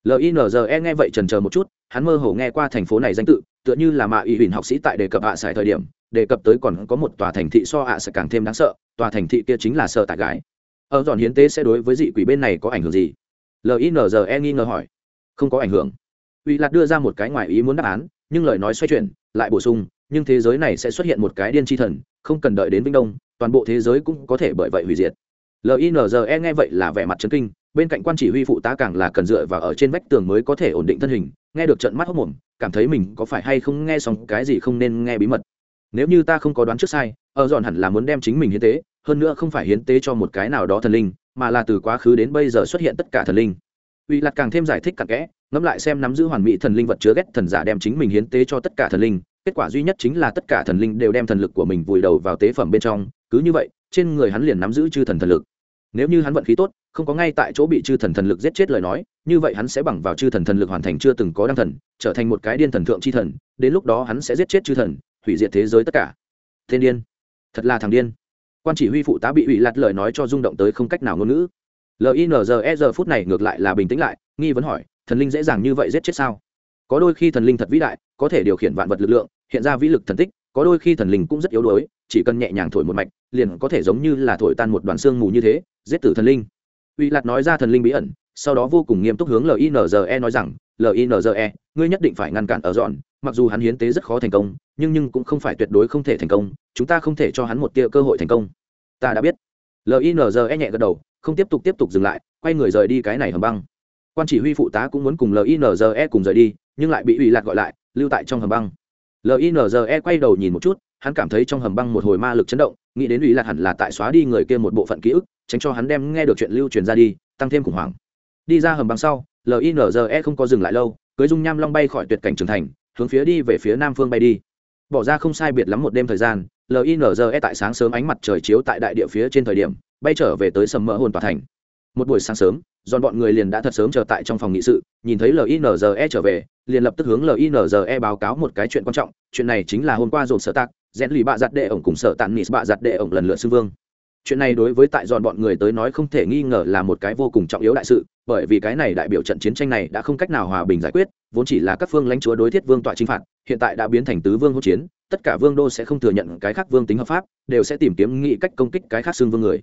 linze nghe vậy trần chờ một chút, hắn mơ hồ nghe qua thành phố này danh tự, tựa như là mạ ủy huỳnh học sĩ tại đề cập ạ à thời điểm, đề cập tới còn có một tòa thành thị so ạ sẽ càng thêm đáng sợ, tòa thành thị kia chính là sợ tại gái. Ở dọn hiến tế sẽ đối với dị quỷ bên này có ảnh hưởng gì? Linze nghi ngờ hỏi. Không có ảnh hưởng. Uy lạc đưa ra một cái ngoài ý muốn đáp án, nhưng lời nói xoay chuyển, lại bổ sung, nhưng thế giới này sẽ xuất hiện một cái điên tri thần, không cần đợi đến vĩnh đông, toàn bộ thế giới cũng có thể bởi vậy hủy diệt. Linze nghe vậy là vẻ mặt chấn kinh bên cạnh quan chỉ huy phụ tá càng là cần dựa vào ở trên vách tường mới có thể ổn định thân hình, nghe được trận mắt hốc mồm, cảm thấy mình có phải hay không nghe xong cái gì không nên nghe bí mật. Nếu như ta không có đoán trước sai, ở dọn hẳn là muốn đem chính mình hiến tế, hơn nữa không phải hiến tế cho một cái nào đó thần linh, mà là từ quá khứ đến bây giờ xuất hiện tất cả thần linh. Uy lạc càng thêm giải thích cặn kẽ, ngẫm lại xem nắm giữ hoàn mỹ thần linh vật chứa ghét thần giả đem chính mình hiến tế cho tất cả thần linh, kết quả duy nhất chính là tất cả thần linh đều đem thần lực của mình vùi đầu vào tế phẩm bên trong, cứ như vậy, trên người hắn liền nắm giữ chư thần thần lực nếu như hắn vận khí tốt, không có ngay tại chỗ bị chư thần thần lực giết chết lời nói, như vậy hắn sẽ bằng vào chư thần thần lực hoàn thành chưa từng có đăng thần, trở thành một cái điên thần thượng c h i thần, đến lúc đó hắn sẽ giết chết chư thần, hủy diệt thế giới tất cả. Thiên điên. Thật là thằng điên. Quan chỉ huy phụ tá bị ủy lạt lời nói cho rung động tới không cách nào ngôn ngữ. Linze giờ phút này ngược lại là bình tĩnh lại, nghi vấn hỏi, thần linh dễ dàng như vậy giết chết sao? Có đôi khi thần linh thật vĩ đại, có thể điều khiển vạn vật lực lượng, hiện ra vĩ lực thần tích, có đôi khi thần linh cũng rất yếu đuối, chỉ cần nhẹ nhàng thổi một mạch, liền có thể giống như là thổi tan một đoàn xương mù như thế giết tử thần linh. Uy lạt nói ra thần linh bí ẩn, sau đó vô cùng nghiêm túc hướng linze nói rằng linze ngươi nhất định phải ngăn cản ở dọn, mặc dù hắn hiến tế rất khó thành công, nhưng nhưng cũng không phải tuyệt đối không thể thành công, chúng ta không thể cho hắn một tia cơ hội thành công. Ta đã biết. Linze nhẹ gật đầu, không tiếp tục tiếp tục dừng lại, quay người rời đi cái này hầm băng. Quan chỉ huy phụ tá cũng muốn cùng linze cùng rời đi, nhưng lại bị ủy lạc gọi lại, lưu tại trong hầm băng. Linze quay đầu nhìn một chút, hắn cảm thấy trong hầm băng một hồi ma lực chấn động, nghĩ đến ủy lạc hẳn là tại xóa đi người kia một bộ phận ký ức tránh cho hắn đem nghe được chuyện lưu truyền ra đi, tăng thêm khủng hoảng. Đi ra hầm băng sau linze không có dừng lại lâu, cưới dung nham long bay khỏi tuyệt cảnh trưởng thành, hướng phía đi về phía nam phương bay đi. Bỏ ra không sai biệt lắm một đêm thời gian linze tại sáng sớm ánh mặt trời chiếu tại đại địa phía trên thời điểm, bay trở về tới sầm mỡ hồn tòa thành. Một buổi sáng sớm dọn bọn người liền đã thật sớm chờ tại trong phòng nghị sự, nhìn thấy linze trở về, liền lập tức hướng linze báo cáo một cái chuyện quan trọng, chuyện này chính là hôm qua dồn sở tạc rẽn lì bạ giặt đệ ổng cùng sở tàn nis bạ giặt đệ ổng lần lượt xưng vương chuyện này đối với tại dọn bọn người tới nói không thể nghi ngờ là một cái vô cùng trọng yếu đại sự, bởi vì cái này đại biểu trận chiến tranh này đã không cách nào hòa bình giải quyết, vốn chỉ là các phương lãnh chúa đối thiết vương tọa chinh phạt, hiện tại đã biến thành tứ vương hỗn chiến, tất cả vương đô sẽ không thừa nhận cái khác vương tính hợp pháp, đều sẽ tìm kiếm nghị cách công kích cái khác xương vương người.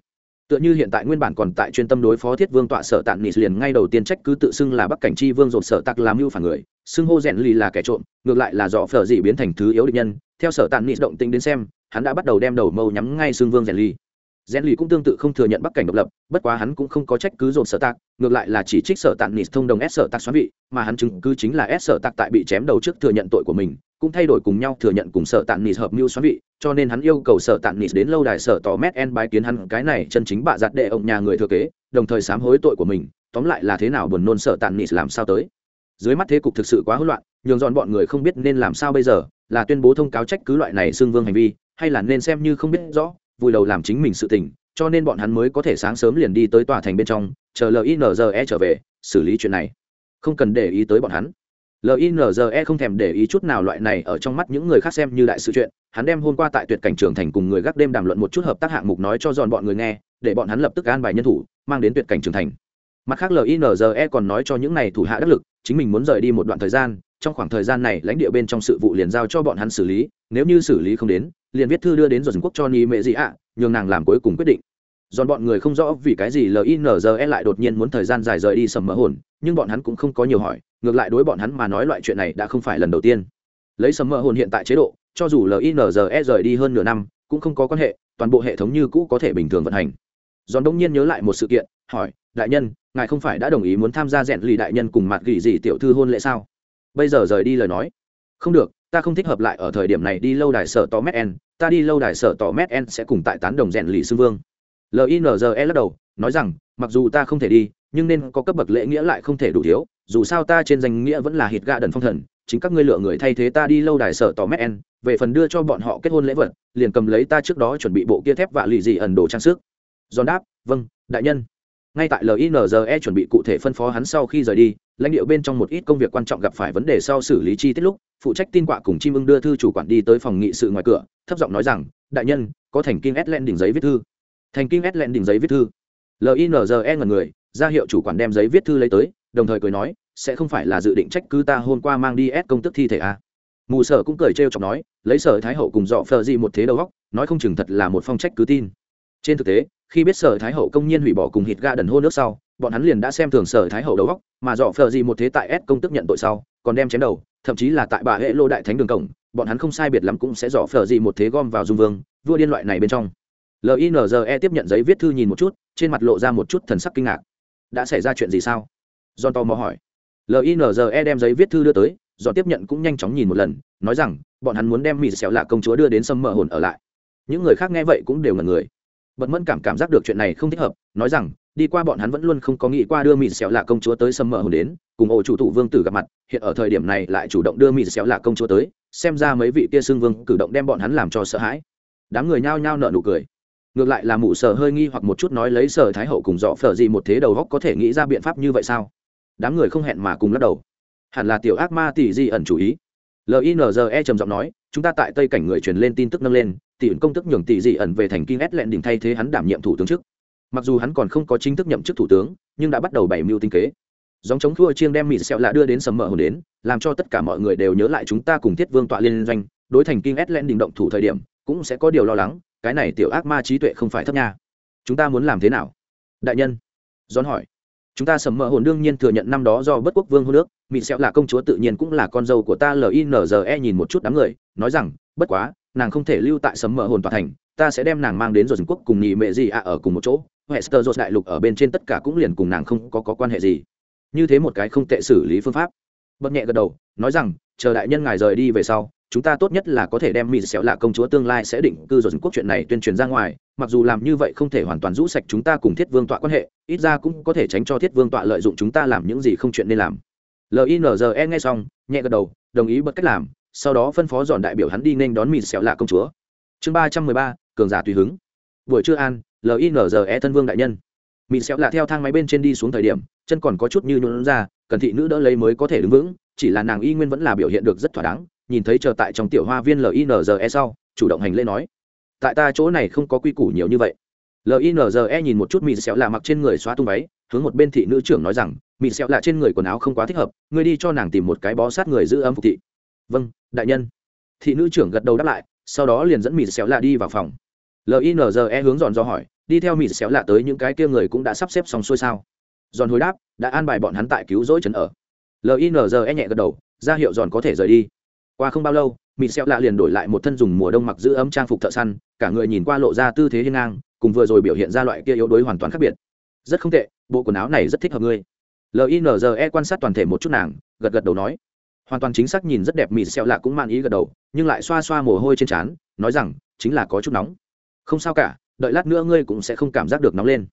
Tựa như hiện tại nguyên bản còn tại chuyên tâm đối phó thiết vương tọa sở tạn nị liền ngay đầu tiên trách cứ tự xưng là bắc cảnh chi vương dồn sở tạc làm mưu phản người, xưng hô rèn lì là kẻ trộm, ngược lại là dọ phở dị biến thành thứ yếu địch nhân. Theo sở tạn nị động tính đến xem, hắn đã bắt đầu đem đầu mâu nhắm ngay xương vương rèn lì gen lì cũng tương tự không thừa nhận bắc cảnh độc lập, bất quá hắn cũng không có trách cứ dồn sở tạc, ngược lại là chỉ trích sở tạng nị thông đồng s sở tạc xoắn vị, mà hắn chứng cứ chính là s sở tạc tại bị chém đầu trước thừa nhận tội của mình, cũng thay đổi cùng nhau thừa nhận cùng sở tạng nịt hợp mưu xoắn vị, cho nên hắn yêu cầu sở tạng nịt đến lâu đài sở tỏ mét en bái kiến hắn cái này chân chính bạ giặt đệ ông nhà người thừa kế, đồng thời sám hối tội của mình, tóm lại là thế nào buồn nôn sở tạng nịt làm sao tới. Dưới mắt thế cục thực sự quá hỗn loạn, nhường dọn bọn người không biết nên làm sao bây giờ, là tuyên bố thông cáo trách cứ loại này xưng vương hành vi, hay là nên xem như không biết rõ vui đầu làm chính mình sự tình, cho nên bọn hắn mới có thể sáng sớm liền đi tới tòa thành bên trong, chờ linze trở về, xử lý chuyện này. Không cần để ý tới bọn hắn. Linze không thèm để ý chút nào loại này ở trong mắt những người khác xem như đại sự chuyện, hắn đem hôm qua tại tuyệt cảnh trường thành cùng người gác đêm đàm luận một chút hợp tác hạng mục nói cho dọn bọn người nghe, để bọn hắn lập tức an bài nhân thủ, mang đến tuyệt cảnh trường thành. Mặt khác linze còn nói cho những này thủ hạ đắc lực, chính mình muốn rời đi một đoạn thời gian trong khoảng thời gian này lãnh địa bên trong sự vụ liền giao cho bọn hắn xử lý, nếu như xử lý không đến, liền viết thư đưa đến dồn quốc cho ni mẹ gì ạ nhường nàng làm cuối cùng quyết định. Dọn bọn người không rõ vì cái gì linze lại đột nhiên muốn thời gian dài rời đi sầm mỡ hồn, nhưng bọn hắn cũng không có nhiều hỏi, ngược lại đối bọn hắn mà nói loại chuyện này đã không phải lần đầu tiên. Lấy sầm mỡ hồn hiện tại chế độ, cho dù linze rời đi hơn nửa năm, cũng không có quan hệ, toàn bộ hệ thống như cũ có thể bình thường vận hành. Dọn đông nhiên nhớ lại một sự kiện, hỏi, đại nhân, ngài không phải đã đồng ý muốn tham gia rèn lì đại nhân cùng mặt gỉ gì tiểu thư hôn lễ sao? Bây giờ rời đi lời nói. Không được, ta không thích hợp lại ở thời điểm này đi lâu đài sở tò mét en, ta đi lâu đài sở tò mét en sẽ cùng tại tán đồng rèn lì xưng vương. Linze lắc đầu, nói rằng, mặc dù ta không thể đi, nhưng nên có cấp bậc lễ nghĩa lại không thể đủ thiếu, dù sao ta trên danh nghĩa vẫn là hít gạ đần phong thần, chính các ngươi lựa người thay thế ta đi lâu đài sở tò mét en, về phần đưa cho bọn họ kết hôn lễ vật, liền cầm lấy ta trước đó chuẩn bị bộ kia thép và lì dị ẩn đồ trang sức. Giòn đáp vâng đại nhân. Ngay tại linze chuẩn bị cụ thể phân phó hắn sau khi rời đi lãnh địa bên trong một ít công việc quan trọng gặp phải vấn đề sau xử lý chi tiết lúc, phụ trách tin quạ cùng chim ưng đưa thư chủ quản đi tới phòng nghị sự ngoài cửa, thấp giọng nói rằng, đại nhân, có thành kinh ét len đỉnh giấy viết thư. Thành kinh ét len đỉnh giấy viết thư? Linze ngần người, ra hiệu chủ quản đem giấy viết thư lấy tới, đồng thời cười nói, sẽ không phải là dự định trách cứ ta hôm qua mang đi ép công tức thi thể à. mù sở cũng cười trêu chọc nói, lấy sở thái hậu cùng dọ phờ gì một thế đầu góc nói không chừng thật là một phong trách cứ tin. Trên thực tế, khi biết sở thái hậu công nhiên hủy bỏ cùng hít ga đần hô nước sau bọn hắn liền đã xem thường sở thái hậu đầu góc, mà dọ phờ gì một thế tại ép công tức nhận tội sau, còn đem chém đầu, thậm chí là tại bà hệ lô đại thánh đường cổng, bọn hắn không sai biệt lắm cũng sẽ dọ phờ gì một thế gom vào dung vương, vua điên loại này bên trong. Linze tiếp nhận giấy viết thư nhìn một chút, trên mặt lộ ra một chút thần sắc kinh ngạc. Đã xảy ra chuyện gì sao? John tò mò hỏi. Linze đem giấy viết thư đưa tới do tiếp nhận cũng nhanh chóng nhìn một lần, nói rằng, bọn hắn muốn đem mỹ xẻo lạ công chúa đưa đến sâm mờ hồn ở lại. Những người khác nghe vậy cũng đều ngần người. Bật mẫn cảm cảm giác được chuyện này không thích hợp, nói rằng đi qua bọn hắn vẫn luôn không có nghĩ qua đưa mỹ xẻo là công chúa tới sầm mờ hồn đến, cùng ổ chủ thụ vương tử gặp mặt, hiện ở thời điểm này lại chủ động đưa mỹ xẻo là công chúa tới, xem ra mấy vị kia xương vương cử động đem bọn hắn làm cho sợ hãi. Đám người nhao nhao nở nụ cười. Ngược lại là mụ sở hơi nghi hoặc một chút nói lấy sở thái hậu cùng dọ phở gì một thế đầu góc có thể nghĩ ra biện pháp như vậy sao? Đám người không hẹn mà cùng lắc đầu. Hẳn là tiểu ác ma tỷ di ẩn chủ ý. Linze trầm giọng nói, chúng ta tại tây cảnh người truyền lên tin tức nâng lên, tỷ ẩn công tức nhường tỷ di ẩn về thành kinh ét lẹn đỉnh thay thế hắn đảm nhiệm thủ tướng chức mặc dù hắn còn không có chính thức nhậm chức thủ tướng, nhưng đã bắt đầu bày mưu tinh kế. Dòng chống thua chiêng đem mỹ sẹo lạ đưa đến sầm mờ hồn đến, làm cho tất cả mọi người đều nhớ lại chúng ta cùng thiết vương tọa liên doanh, đối thành kinh ét lẹn đình động thủ thời điểm, cũng sẽ có điều lo lắng, cái này tiểu ác ma trí tuệ không phải thấp nha. Chúng ta muốn làm thế nào? Đại nhân Gión hỏi. Chúng ta sầm mờ hồn đương nhiên thừa nhận năm đó do bất quốc vương hô nước mỹ sẹo là công chúa tự nhiên cũng là con dâu của ta linze nhìn một chút đám người, nói rằng, bất quá, nàng không thể lưu tại sầm mờ hồn tòa thành, ta sẽ đem nàng mang đến rồi dừng quốc cùng nhị mẹ gì ạ ở cùng một chỗ. Westeros đại lục ở bên trên tất cả cũng liền cùng nàng không có, có quan hệ gì. Như thế một cái không tệ xử lý phương pháp. Bất nhẹ gật đầu nói rằng chờ đại nhân ngài rời đi về sau chúng ta tốt nhất là có thể đem mỹ xẻo lạ công chúa tương lai sẽ định cư rồi quốc chuyện này tuyên truyền ra ngoài. Mặc dù làm như vậy không thể hoàn toàn rũ sạch chúng ta cùng thiết vương tọa quan hệ ít ra cũng có thể tránh cho thiết vương tọa lợi dụng chúng ta làm những gì không chuyện nên làm. Linze nghe xong nhẹ gật đầu đồng ý bất cách làm sau đó phân phó dọn đại biểu hắn đi nên đón mỹ xẻo lạ công chúa. Chương ba trăm mười ba cường giả tùy hứng. Buổi trưa an linze thân vương đại nhân. Mỹ xéo lạ theo thang máy bên trên đi xuống thời điểm, chân còn có chút như nhuận ra, cần thị nữ đỡ lấy mới có thể đứng vững, chỉ là nàng y nguyên vẫn là biểu hiện được rất thỏa đáng, nhìn thấy chờ tại trong tiểu hoa viên linze sau, chủ động hành lễ nói, tại ta chỗ này không có quy củ nhiều như vậy. Linze nhìn một chút mị xẹo lạ mặc trên người xóa tung váy, hướng một bên thị nữ trưởng nói rằng, mị xẹo lạ trên người quần áo không quá thích hợp, ngươi đi cho nàng tìm một cái bó sát người giữ ấm phục thị. Vâng đại nhân. Thị nữ trưởng gật đầu đáp lại, sau đó liền dẫn mị xẹo lạ đi vào phòng linze hướng dọn do hỏi, đi theo mỹ xéo lạ tới những cái kia người cũng đã sắp xếp xong xuôi sao? Giòn hồi đáp, đã an bài bọn hắn tại cứu rỗi trấn ở. Linze nhẹ gật đầu, ra hiệu giòn có thể rời đi. Qua không bao lâu mỹ xéo lạ liền đổi lại một thân dùng mùa đông mặc giữ ấm trang phục thợ săn, cả người nhìn qua lộ ra tư thế hiên ngang, cùng vừa rồi biểu hiện ra loại kia yếu đuối hoàn toàn khác biệt. Rất không tệ, bộ quần áo này rất thích hợp ngươi. Linze quan sát toàn thể một chút nàng, gật gật đầu nói. Hoàn toàn chính xác nhìn rất đẹp mỹ xẹo lạ cũng man ý gật đầu, nhưng lại xoa xoa mồ hôi trên trán, nói rằng, chính là có chút nóng không sao cả, đợi lát nữa ngươi cũng sẽ không cảm giác được nóng lên.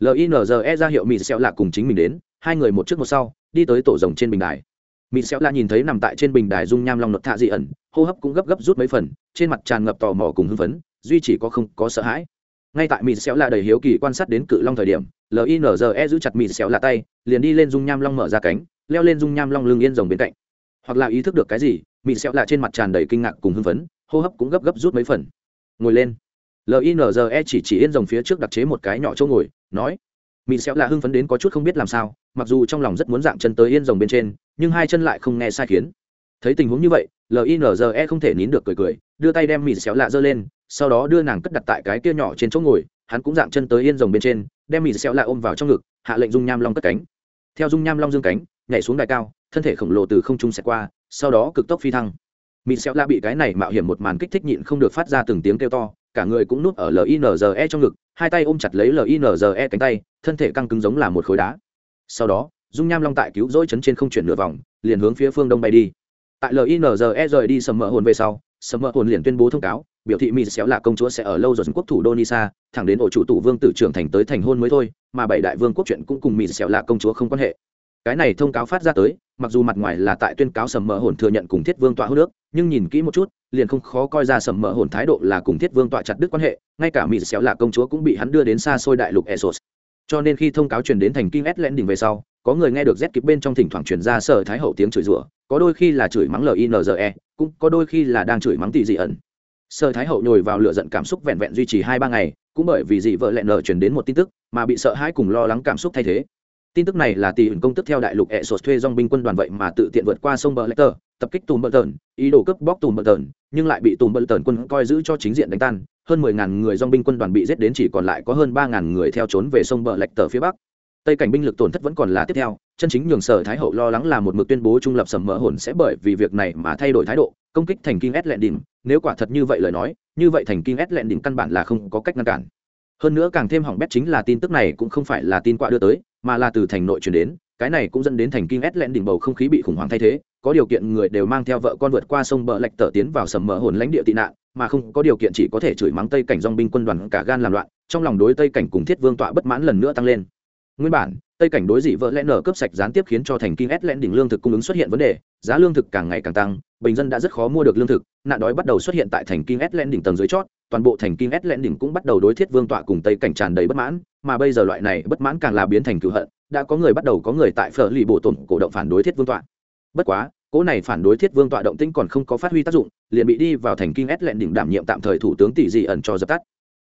Linze ra hiệu mỹ xẹo lạ cùng chính mình đến, hai người một trước một sau, đi tới tổ rồng trên bình đài. Mỹ xẹo lạ nhìn thấy nằm tại trên bình đài dung nham long nột thạ dị ẩn, hô hấp cũng gấp gấp rút mấy phần, trên mặt tràn ngập tò mò cùng hưng phấn, duy chỉ có không có sợ hãi. Ngay tại mỹ xẹo lạ đầy hiếu kỳ quan sát đến cự long thời điểm linze giữ chặt mỹ xẹo lạ tay, liền đi lên dung nham long mở ra cánh, leo lên dung nham long lưng yên rồng bên cạnh. Hoặc là ý thức được cái gì mỹ xẹo lạ trên mặt tràn đầy kinh ngạc cùng hưng phấn, hô hấp cũng gấp gấp rút mấy phần. Ngồi lên linze chỉ chỉ yên rồng phía trước đặc chế một cái nhỏ chỗ ngồi, nói mỹ xéo là hưng phấn đến có chút không biết làm sao, mặc dù trong lòng rất muốn dạng chân tới yên rồng bên trên, nhưng hai chân lại không nghe sai khiến. Thấy tình huống như vậy linze không thể nín được cười cười, đưa tay đem mỹ xéo lạ giơ lên, sau đó đưa nàng cất đặt tại cái kia nhỏ trên chỗ ngồi, hắn cũng dạng chân tới yên rồng bên trên, đem mỹ xéo lạ ôm vào trong ngực, hạ lệnh dung nham long cất cánh. Theo dung nham long dương cánh, nhảy xuống đài cao, thân thể khổng lồ từ không trung xẹt qua, sau đó cực tốc phi thăng. Mỹ xéo lạ bị cái này mạo hiểm một màn kích thích nhịn không được phát ra từng tiếng kêu to cả người cũng núp ở linze trong ngực hai tay ôm chặt lấy linze cánh tay thân thể căng cứng giống là một khối đá. Sau đó dung nham long tại cứu rỗi chấn trên không chuyển nửa vòng liền hướng phía phương đông bay đi. Tại linze rời đi sầm mỡ hồn về sau sầm mỡ hồn liền tuyên bố thông cáo biểu thị mỹ xéo là công chúa sẽ ở lâu rồi quốc thủ donisa, thẳng đến ổ chủ tủ vương tử trưởng thành tới thành hôn mới thôi mà bảy đại vương quốc chuyện cũng cùng mỹ xéo là công chúa không quan hệ cái này thông cáo phát ra tới, mặc dù mặt ngoài là tại tuyên cáo sầm mỡ hồn thừa nhận cùng thiết vương tọa hô nước nhưng nhìn kỹ một chút, liền không khó coi ra sầm mỡ hồn thái độ là cùng thiết vương tọa chặt đứt quan hệ, ngay cả mỹ xéo là công chúa cũng bị hắn đưa đến xa xôi đại lục esos cho nên khi thông cáo truyền đến thành kinh s đỉnh về sau, có người nghe được z kịp bên trong thỉnh thoảng truyền ra sở thái hậu tiếng chửi rủa, có đôi khi là chửi mắng linze cũng có đôi khi là đang chửi mắng tỷ dị ẩn. Sở thái hậu nhồi vào lửa giận cảm xúc vẹn vẹn duy trì hai ba ngày, cũng bởi vì dị vợ lẹn nở truyền đến một tin tức, mà bị sợ hãi cùng lo lắng cảm xúc thay thế tin tức này là tỷ ẩn công tức theo đại lục ẹ sột thuê dong binh quân đoàn vậy mà tự tiện vượt qua sông bờ lê tờ, tập kích tùm bờ tờn, ý đồ cướp bóc tùm bờ tờn, nhưng lại bị tùm bờ tờn quân coi giữ cho chính diện đánh tan. Hơn mười ngàn người dong binh quân đoàn bị giết đến chỉ còn lại có hơn ba ngàn người theo trốn về sông bờ lạch tờ phía bắc. Tây cảnh binh lực tổn thất vẫn còn là tiếp theo, chân chính nhường sở thái hậu lo lắng là một mực tuyên bố trung lập sầm mỡ hồn sẽ bởi vì việc này mà thay đổi thái độ, công kích thành kinh ét lẹn đỉnh nếu quả thật như vậy lời nói, như vậy thành kinh ét lẹn đỉnh căn bản là không có cách ngăn cản. Hơn nữa càng thêm hỏng bét chính là tin tức này cũng không phải là tin quạ đưa tới mà là từ thành nội truyền đến, cái này cũng dẫn đến thành kinh ét lẹn đỉnh bầu không khí bị khủng hoảng thay thế, có điều kiện người đều mang theo vợ con vượt qua sông bờ lạch tở tiến vào sầm mỡ hồn lãnh địa tị nạn, mà không có điều kiện chỉ có thể chửi mắng tây cảnh dong binh quân đoàn cả gan làm loạn, trong lòng đối tây cảnh cùng thiết vương tọa bất mãn lần nữa tăng lên. Nguyên bản, tây cảnh đối dị vợ lẽ nở cướp sạch gián tiếp khiến cho thành kinh ét lẽn đỉnh lương thực cung ứng xuất hiện vấn đề, giá lương thực càng ngày càng tăng, bình dân đã rất khó mua được lương thực, nạn đói bắt đầu xuất hiện tại thành kinh ét lẽn đỉnh tầng dưới chót, toàn bộ thành kinh ét lẽn đỉnh cũng bắt đầu đối thiết vương tọa cùng tây cảnh tràn đầy bất mãn mà bây giờ loại này bất mãn càng là biến thành cựu hận, đã có người bắt đầu có người tại phở lì bộ tổn cổ động phản đối thiết vương tọa. Bất quá, cỗ này phản đối thiết vương tọa động tĩnh còn không có phát huy tác dụng, liền bị đi vào thành kinh ét lẹn đỉnh đảm nhiệm tạm thời thủ tướng tỷ dị ẩn cho dập tắt.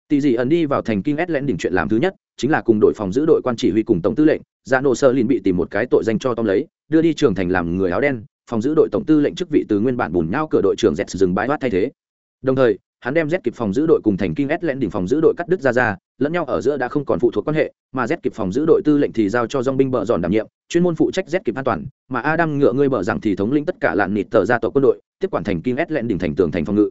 Tỷ dị ẩn đi vào thành kinh ét lẹn đỉnh chuyện làm thứ nhất, chính là cùng đội phòng giữ đội quan chỉ huy cùng tổng tư lệnh dạ ra nổ sơ liền bị tìm một cái tội danh cho tom lấy, đưa đi trường thành làm người áo đen, phòng giữ đội tổng tư lệnh chức vị từ nguyên bản bùn nhau cửa đội trưởng dẹt dừng bãi thoát thay thế. Đồng thời hắn đem z kịp phòng giữ đội cùng thành kinh s lẹn đỉnh phòng giữ đội cắt đứt ra ra, lẫn nhau ở giữa đã không còn phụ thuộc quan hệ, mà z kịp phòng giữ đội tư lệnh thì giao cho dòng binh bờ giòn đảm nhiệm, chuyên môn phụ trách z kịp an toàn, mà adam ngựa ngươi bờ rằng thì thống lĩnh tất cả lạn nịt tờ ra tổ quân đội, tiếp quản thành kinh s lẹn đỉnh thành tường thành phòng ngự.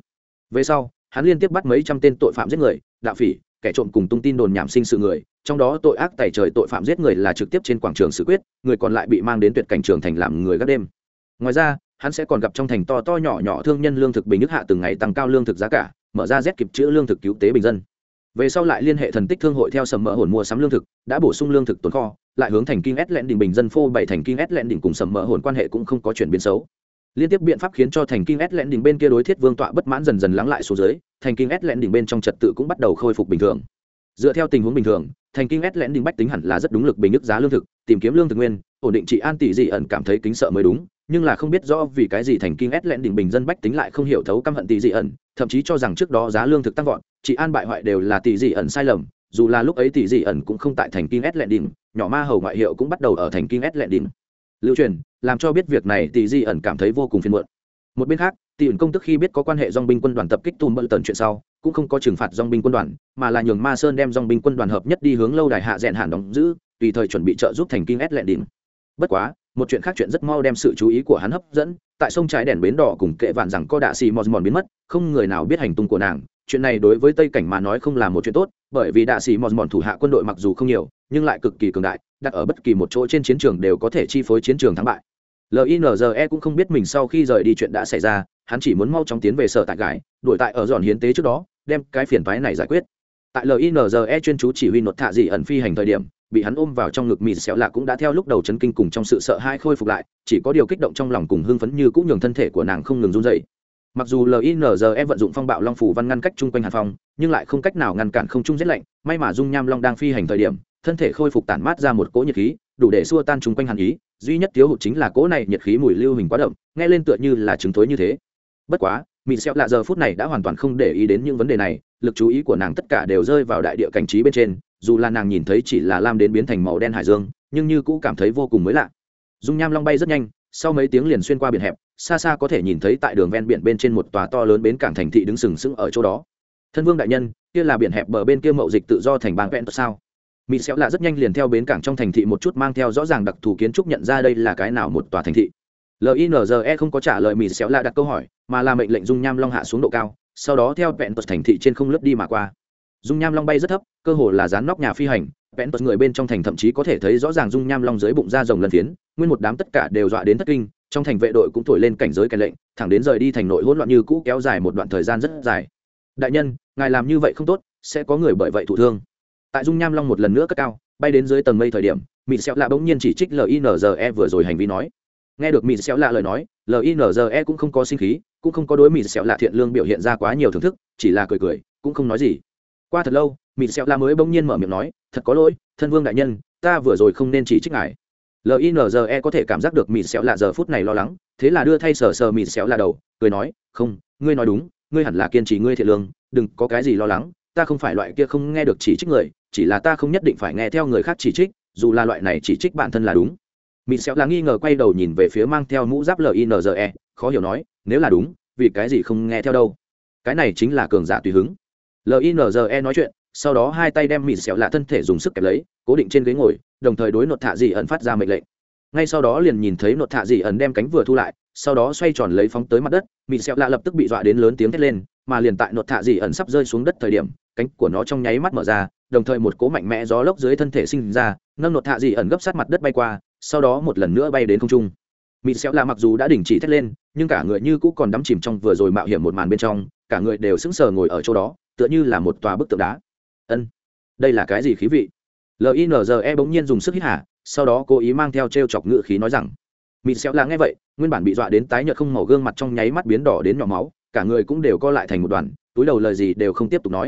Về sau, hắn liên tiếp bắt mấy trăm tên tội phạm giết người, đạo phỉ, kẻ trộm cùng tung tin đồn nhảm sinh sự người, trong đó tội ác tày trời tội phạm giết người là trực tiếp trên quảng trường xử quyết, người còn lại bị mang đến tuyệt cảnh trường thành làm người gác đêm. Ngoài ra, hắn sẽ còn gặp trong thành to to nhỏ nhỏ thương nhân lương thực bình nước hạ từng ngày tăng cao lương thực giá cả mở ra rét kịp chữ lương thực cứu tế bình dân. Về sau lại liên hệ thần tích thương hội theo sầm mỡ hồn mua sắm lương thực, đã bổ sung lương thực tồn kho, lại hướng thành kinh ét lẹn đỉnh bình dân phô bày thành kinh ét lẹn đỉnh cùng sầm mỡ hồn quan hệ cũng không có chuyển biến xấu. Liên tiếp biện pháp khiến cho thành kinh ét lẹn đỉnh bên kia đối thiết vương tọa bất mãn dần dần lắng lại số dưới thành kinh ét lẹn đỉnh bên trong trật tự cũng bắt đầu khôi phục bình thường. Dựa theo tình huống bình thường, thành kinh ét lẹn đỉnh bách tính hẳn là rất đúng lực bình ức giá lương thực, tìm kiếm lương thực nguyên, ổn định trị an tỷ dị ẩn cảm thấy kính sợ mới đúng nhưng là không biết rõ vì cái gì thành kinh ét lẹn đỉnh bình dân bách tính lại không hiểu thấu căm hận tỷ dị ẩn, thậm chí cho rằng trước đó giá lương thực tăng vọt chị an bại hoại đều là tỷ dị ẩn sai lầm, dù là lúc ấy tỷ dị ẩn cũng không tại thành kinh ét lẹn đỉnh, nhỏ ma hầu ngoại hiệu cũng bắt đầu ở thành kinh ét lẹn đỉnh. Lưu truyền, làm cho biết việc này tỷ dị ẩn cảm thấy vô cùng phiền muộn. Một bên khác, tỷ ẩn công tức khi biết có quan hệ dong binh quân đoàn tập kích tùm bỡ tần chuyện sau, cũng không có trừng phạt dong binh quân đoàn, mà là nhường ma sơn đem dong binh quân đoàn hợp nhất đi hướng lâu đài hạ dẹn hẳn đóng giữ, tùy thời chuẩn bị trợ giúp thành kinh ét lẹn đỉnh. Bất quá một chuyện khác chuyện rất mau đem sự chú ý của hắn hấp dẫn, tại sông trái đèn bến đỏ cùng kệ vạn rằng co đạ xì mòn mòn biến mất, không người nào biết hành tung của nàng. Chuyện này đối với tây cảnh mà nói không là một chuyện tốt, bởi vì đạ xì mòn mòn thủ hạ quân đội mặc dù không nhiều, nhưng lại cực kỳ cường đại, đặt ở bất kỳ một chỗ trên chiến trường đều có thể chi phối chiến trường thắng bại. Linze cũng không biết mình sau khi rời đi chuyện đã xảy ra, hắn chỉ muốn mau chóng tiến về sở tại gái, đuổi tại ở dọn hiến tế trước đó, đem cái phiền phái này giải quyết. Tại linze chuyên chú chỉ huy nột thạ dị ẩn phi hành thời điểm bị hắn ôm vào trong ngực mịt xẹo lạ cũng đã theo lúc đầu chấn kinh cùng trong sự sợ hãi khôi phục lại, chỉ có điều kích động trong lòng cùng hưng phấn như cũng nhường thân thể của nàng không ngừng run dậy mặc dù linze vận dụng phong bạo long phủ văn ngăn cách chung quanh hàn phong, nhưng lại không cách nào ngăn cản không trung rét lạnh, may mà dung nham long đang phi hành thời điểm, thân thể khôi phục tản mát ra một cỗ nhiệt khí, đủ để xua tan chung quanh hàn ý, duy nhất thiếu hụt chính là cỗ này nhiệt khí mùi lưu hình quá đậm, nghe lên tựa như là trứng thối như thế. Bất quá mỹ xẹo lạ giờ phút này đã hoàn toàn không để ý đến những vấn đề này, lực chú ý của nàng tất cả đều rơi vào đại địa cảnh trí bên trên dù là nàng nhìn thấy chỉ là lam đến biến thành màu đen hải dương, nhưng như cũ cảm thấy vô cùng mới lạ. Dung nham long bay rất nhanh, sau mấy tiếng liền xuyên qua biển hẹp, xa xa có thể nhìn thấy tại đường ven biển bên trên một tòa to lớn bến cảng thành thị đứng sừng sững ở chỗ đó. Thân vương đại nhân, kia là biển hẹp bờ bên kia mậu dịch tự do thành bang vẹn sao? Mỹ xéo lạ rất nhanh liền theo bến cảng trong thành thị một chút mang theo rõ ràng đặc thù kiến trúc nhận ra đây là cái nào một tòa thành thị. Linze không có trả lời mỹ xéo lạ đặt câu hỏi, mà là mệnh lệnh dung nham long hạ xuống độ cao, sau đó theo vẹn tật thành thị trên không lướt đi mà qua dung nham long bay rất thấp, cơ hồ là dán nóc nhà phi hành vẽn tật người bên trong thành thậm chí có thể thấy rõ ràng dung nham long dưới bụng da rồng lần phiến, nguyên một đám tất cả đều dọa đến thất kinh, trong thành vệ đội cũng thổi lên cảnh giới kèn lệnh, thẳng đến rời đi thành nội hỗn loạn như cũ kéo dài một đoạn thời gian rất dài. Đại nhân, ngài làm như vậy không tốt, sẽ có người bởi vậy thụ thương. Tại dung nham long một lần nữa cất cao, bay đến dưới tầng mây thời điểm mỹ xẹo lạ bỗng nhiên chỉ trích linze vừa rồi hành vi nói. Nghe được mỹ xẹo lạ lời nói linze cũng không có sinh khí, cũng không có đối mỹ xẹo lạ thiện lương biểu hiện ra quá nhiều thưởng thức, chỉ là cười cười, cũng không nói gì qua thật lâu mỹ xẹo La mới bỗng nhiên mở miệng nói, thật có lỗi, thân vương đại nhân, ta vừa rồi không nên chỉ trích ngài. Linze có thể cảm giác được mỹ xẹo lạ giờ phút này lo lắng, thế là đưa thay sờ sờ mỹ xẹo lạ đầu, cười nói, không, ngươi nói đúng, ngươi hẳn là kiên trì ngươi thiện lương, đừng có cái gì lo lắng, ta không phải loại kia không nghe được chỉ trích người, chỉ là ta không nhất định phải nghe theo người khác chỉ trích, dù là loại này chỉ trích bản thân là đúng. Mỹ xẹo là nghi ngờ quay đầu nhìn về phía mang theo mũ giáp linze khó hiểu nói, nếu là đúng, vì cái gì không nghe theo đâu? Cái này chính là cường giả tùy hứng linze nói chuyện, sau đó hai tay đem mịn xẹo lạ thân thể dùng sức kẹp lấy, cố định trên ghế ngồi, đồng thời đối nột thạ dị ẩn phát ra mệnh lệnh. Ngay sau đó liền nhìn thấy nột thạ dị ẩn đem cánh vừa thu lại, sau đó xoay tròn lấy phóng tới mặt đất mịn xẹo lạ lập tức bị dọa đến lớn tiếng thét lên, mà liền tại nột thạ dị ẩn sắp rơi xuống đất thời điểm, cánh của nó trong nháy mắt mở ra, đồng thời một cố mạnh mẽ gió lốc dưới thân thể sinh ra, nâng nột thạ dị ẩn gấp sát mặt đất bay qua, sau đó một lần nữa bay đến không trung. Mịn xẹo lạ mặc dù đã đình chỉ thét lên, nhưng cả người như cũng còn đắm chìm trong vừa rồi mạo hiểm một màn bên trong, cả người đều sững sờ ngồi ở chỗ đó tựa như là một tòa bức tượng đá. Ân, đây là cái gì khí vị? Linze bỗng nhiên dùng sức hít hả sau đó cố ý mang theo t r e o chọc ngự khí nói rằng, mịt xéo là nghe vậy, nguyên bản bị dọa đến tái nhợt không màu gương mặt trong nháy mắt biến đỏ đến nhỏ máu, cả người cũng đều co lại thành một đoàn, túi đầu lời gì đều không tiếp tục nói.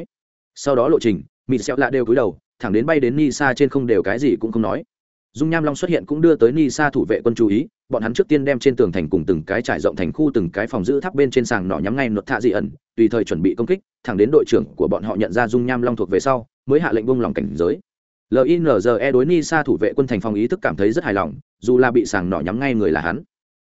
Sau đó lộ trình, mịt xéo lạ đều túi đầu, thẳng đến bay đến ni xa trên không đều cái gì cũng không nói dung nham long xuất hiện cũng đưa tới ni sa thủ vệ quân chú ý, bọn hắn trước tiên đem trên tường thành cùng từng cái trải rộng thành khu từng cái phòng giữ tháp bên trên sàng nọ nhắm ngay nốt thạ dị ẩn, tùy thời chuẩn bị công kích, thẳng đến đội trưởng của bọn họ nhận ra dung nham long thuộc về sau, mới hạ lệnh bông lòng cảnh giới. Linze đối ni sa thủ vệ quân thành phòng ý thức cảm thấy rất hài lòng, dù là bị sàng nọ nhắm ngay người là hắn.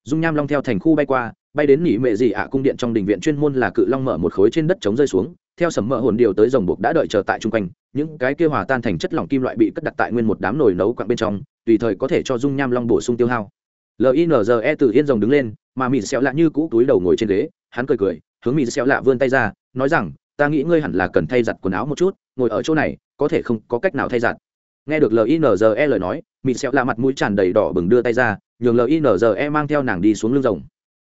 Dung nham long theo thành khu bay qua, bay đến nỉ mệ dị ạ cung điện trong đình viện chuyên môn là cự long mở một khối trên đất chống rơi xuống, theo sầm mỡ hồn điều tới rồng buộc đã đợi chờ tại chung quanh, những cái kia hòa tan thành chất lỏng kim loại bị cất đặt tại nguyên một đám nồi nấu quặng bên trong tùy thời có thể cho dung nham long bổ sung tiêu hao. Linze từ yên rồng đứng lên, mà mịt xẹo lạ như cũ túi đầu ngồi trên ghế, hắn cười cười, hướng mịt xẹo lạ vươn tay ra, nói rằng, ta nghĩ ngươi hẳn là cần thay giặt quần áo một chút, ngồi ở chỗ này, có thể không có cách nào thay giặt. Nghe được linze lời nói mịt xẹo lạ mặt mũi tràn đầy đỏ bừng đưa tay ra, nhường linze mang theo nàng đi xuống lưng rồng.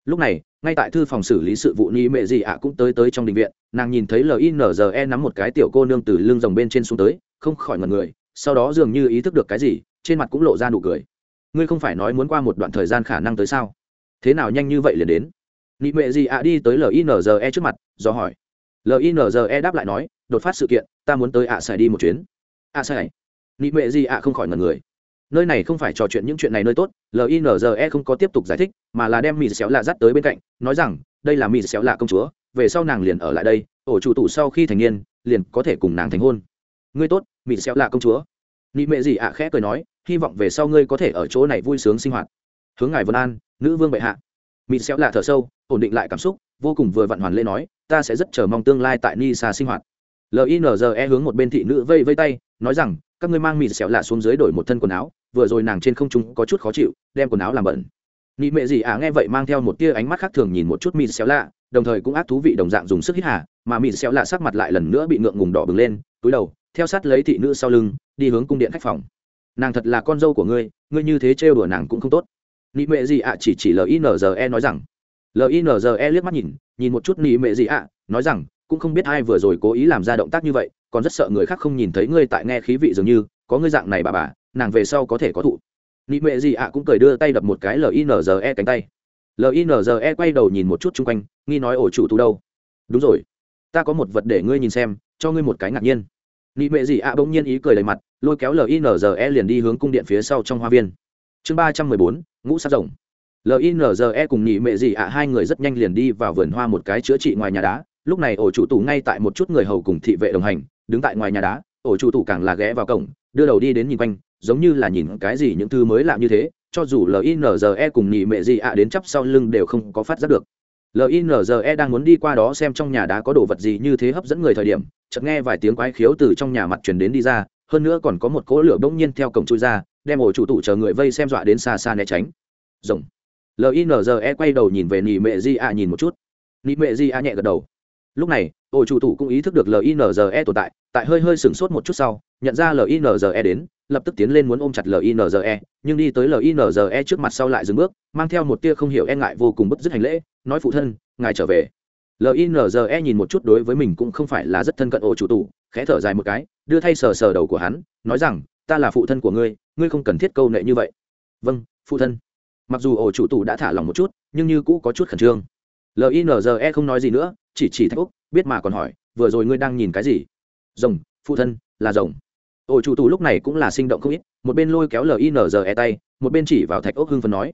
Lúc này, ngay tại thư phòng xử lý sự vụ ni mệ gì ạ cũng tới tới trong đình viện, nàng nhìn thấy linze nắm một cái tiểu cô nương từ lưng rồng bên trên xuống tới, không khỏi ngần người, sau đó dường như ý thức được cái gì trên mặt cũng lộ ra nụ cười. Ngươi không phải nói muốn qua một đoạn thời gian khả năng tới sao? Thế nào nhanh như vậy liền đến? Nị mệ gì ạ đi tới linze trước mặt, do hỏi. Linze đáp lại nói, đột phát sự kiện, ta muốn tới ạ à đi một chuyến. Ạ à nị mệ gì ạ không khỏi ngần người. Nơi này không phải trò chuyện những chuyện này nơi tốt linze không có tiếp tục giải thích, mà là đem mì xéo lạ dắt tới bên cạnh, nói rằng, đây là mì xéo lạ công chúa, về sau nàng liền ở lại đây, ổ chủ tủ sau khi thành niên, liền có thể cùng nàng thành hôn. Ngươi tốt mì xéo lạ công chúa nị mệ gì ạ, khẽ cười nói, hy vọng về sau ngươi có thể ở chỗ này vui sướng sinh hoạt. Hướng ngài vân an, nữ vương bệ hạ. Mị xéo lạ thở sâu, ổn định lại cảm xúc, vô cùng vừa vặn hoàn lê nói, ta sẽ rất chờ mong tương lai tại Nisa sinh hoạt. Linze hướng một bên thị nữ vây vây tay, nói rằng, các ngươi mang mị xéo lạ xuống dưới đổi một thân quần áo, vừa rồi nàng trên không trung có chút khó chịu, đem quần áo làm bẩn. Nị mệ gì à nghe vậy mang theo một tia ánh mắt khác thường nhìn một chút mị xéo lạ đồng thời cũng ác thú vị đồng dạng dùng sức hít hà, mà mịn xéo lạ sắc mặt lại lần nữa bị ngượng ngùng đỏ bừng lên, túi đầu, theo sát lấy thị nữ sau lưng, đi hướng cung điện khách phòng. Nàng thật là con dâu của ngươi ngươi như thế trêu đùa nàng cũng không tốt. Nị mệ gì ạ, chỉ chỉ linze nói rằng. Linze liếc mắt nhìn nhìn một chút nị mệ gì ạ, nói rằng, cũng không biết ai vừa rồi cố ý làm ra động tác như vậy, còn rất sợ người khác không nhìn thấy ngươi tại nghe khí vị dường như, có ngươi dạng này bà bà, nàng về sau có thể có thụ. Nị mệ gì ạ cũng cười đưa tay đập một cái linze cánh tay linze quay đầu nhìn một chút chung quanh, nghi nói, ổ chủ tu đâu? Đúng rồi. Ta có một vật để ngươi nhìn xem, cho ngươi một cái ngạc nhiên. Nị mệ gì ạ bỗng nhiên ý cười đầy mặt, lôi kéo linze liền đi hướng cung điện phía sau trong hoa viên. Chương ba trăm mười bốn, ngũ sát rồng. Linze cùng nhị mệ gì ạ hai người rất nhanh liền đi vào vườn hoa một cái chữa trị ngoài nhà đá. Lúc này ổ chủ tù ngay tại một chút người hầu cùng thị vệ đồng hành, đứng tại ngoài nhà đá. Ổ chủ tù càng là ghé vào cổng, đưa đầu đi đến nhìn quanh, giống như là nhìn cái gì những thứ mới lạ như thế cho dù linze cùng nhị mệ gì ạ đến chắp sau lưng đều không có phát giác được. Linze đang muốn đi qua đó xem trong nhà đá có đồ vật gì như thế hấp dẫn người thời điểm, chợt nghe vài tiếng quái khiếu từ trong nhà mặt truyền đến đi ra, hơn nữa còn có một cỗ lửa bỗng nhiên theo cổng chui ra, đem ổ chủ tụ chờ người vây xem dọa đến xa xa né tránh. Rồng. Linze quay đầu nhìn về nị mệ di a nhìn một chút. Nị mệ di a nhẹ gật đầu. Lúc này ổ chủ tủ cũng ý thức được linze tồn tại tại hơi hơi sửng sốt một chút sau, nhận ra linze đến, lập tức tiến lên muốn ôm chặt linze nhưng đi tới linze trước mặt sau lại dừng bước, mang theo một tia không hiểu e ngại vô cùng bức dứt hành lễ, nói phụ thân, ngài trở về. Linze nhìn một chút đối với mình cũng không phải là rất thân cận ổ chủ tủ, khẽ thở dài một cái, đưa thay sờ sờ đầu của hắn, nói rằng, ta là phụ thân của ngươi ngươi không cần thiết câu nệ như vậy. Vâng phụ thân. Mặc dù ổ chủ tủ đã thả lòng một chút, nhưng như cũ có chút khẩn trương. Linze không nói gì nữa, chỉ chỉ thạch úc biết mà còn hỏi, vừa rồi ngươi đang nhìn cái gì? Rồng, phụ thân, là rồng. Ổ chủ tù lúc này cũng là sinh động không ít, một bên lôi kéo linze tay, một bên chỉ vào thạch úc hưng phần nói.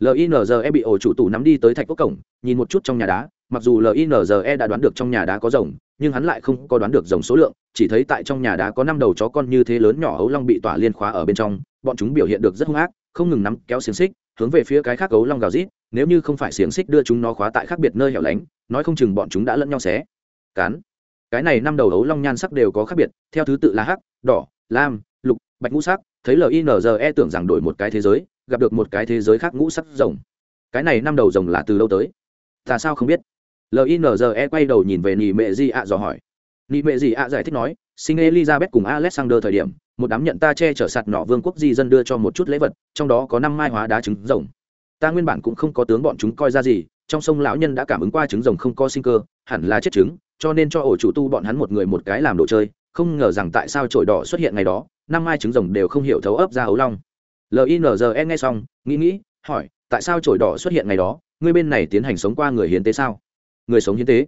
Linze bị ổ chủ tù nắm đi tới thạch úc cổng, nhìn một chút trong nhà đá, mặc dù linze đã đoán được trong nhà đá có rồng, nhưng hắn lại không có đoán được rồng số lượng, chỉ thấy tại trong nhà đá có năm đầu chó con như thế lớn nhỏ ấu long bị tỏa liên khóa ở bên trong, bọn chúng biểu hiện được rất hung ác, không ngừng nắm kéo xiềng xích, hướng về phía cái khác ấu long gào rít, nếu như không phải xiềng xích đưa chúng nó khóa tại khác biệt nơi hẻo lánh, nói không chừng bọn chúng đã lẫn nhau xé cán. Cái này năm đầu ấu long nhan sắc đều có khác biệt, theo thứ tự là hắc, đỏ, lam, lục, bạch ngũ sắc, thấy linze tưởng rằng đổi một cái thế giới, gặp được một cái thế giới khác ngũ sắc rồng. Cái này năm đầu rồng là từ lâu tới? Ta sao không biết? Linze quay đầu nhìn về nị mệ di ạ dò hỏi. Nị mệ di ạ giải thích nói sinh elizabeth cùng alexander thời điểm, một đám nhận ta che chở sạt nọ vương quốc di dân đưa cho một chút lễ vật, trong đó có năm mai hóa đá trứng rồng. Ta nguyên bản cũng không có tướng bọn chúng coi ra gì, trong sông lão nhân đã cảm ứng qua trứng rồng không có sinh cơ, hẳn là chết trứng cho nên cho ổ chủ tu bọn hắn một người một cái làm đồ chơi, không ngờ rằng tại sao trổi đỏ xuất hiện ngày đó, năm mai trứng rồng đều không hiểu thấu ấp ra ấu long. Linze nghe xong, nghĩ nghĩ, hỏi, tại sao trổi đỏ xuất hiện ngày đó, ngươi bên này tiến hành sống qua người hiến tế sao? Người sống hiến tế?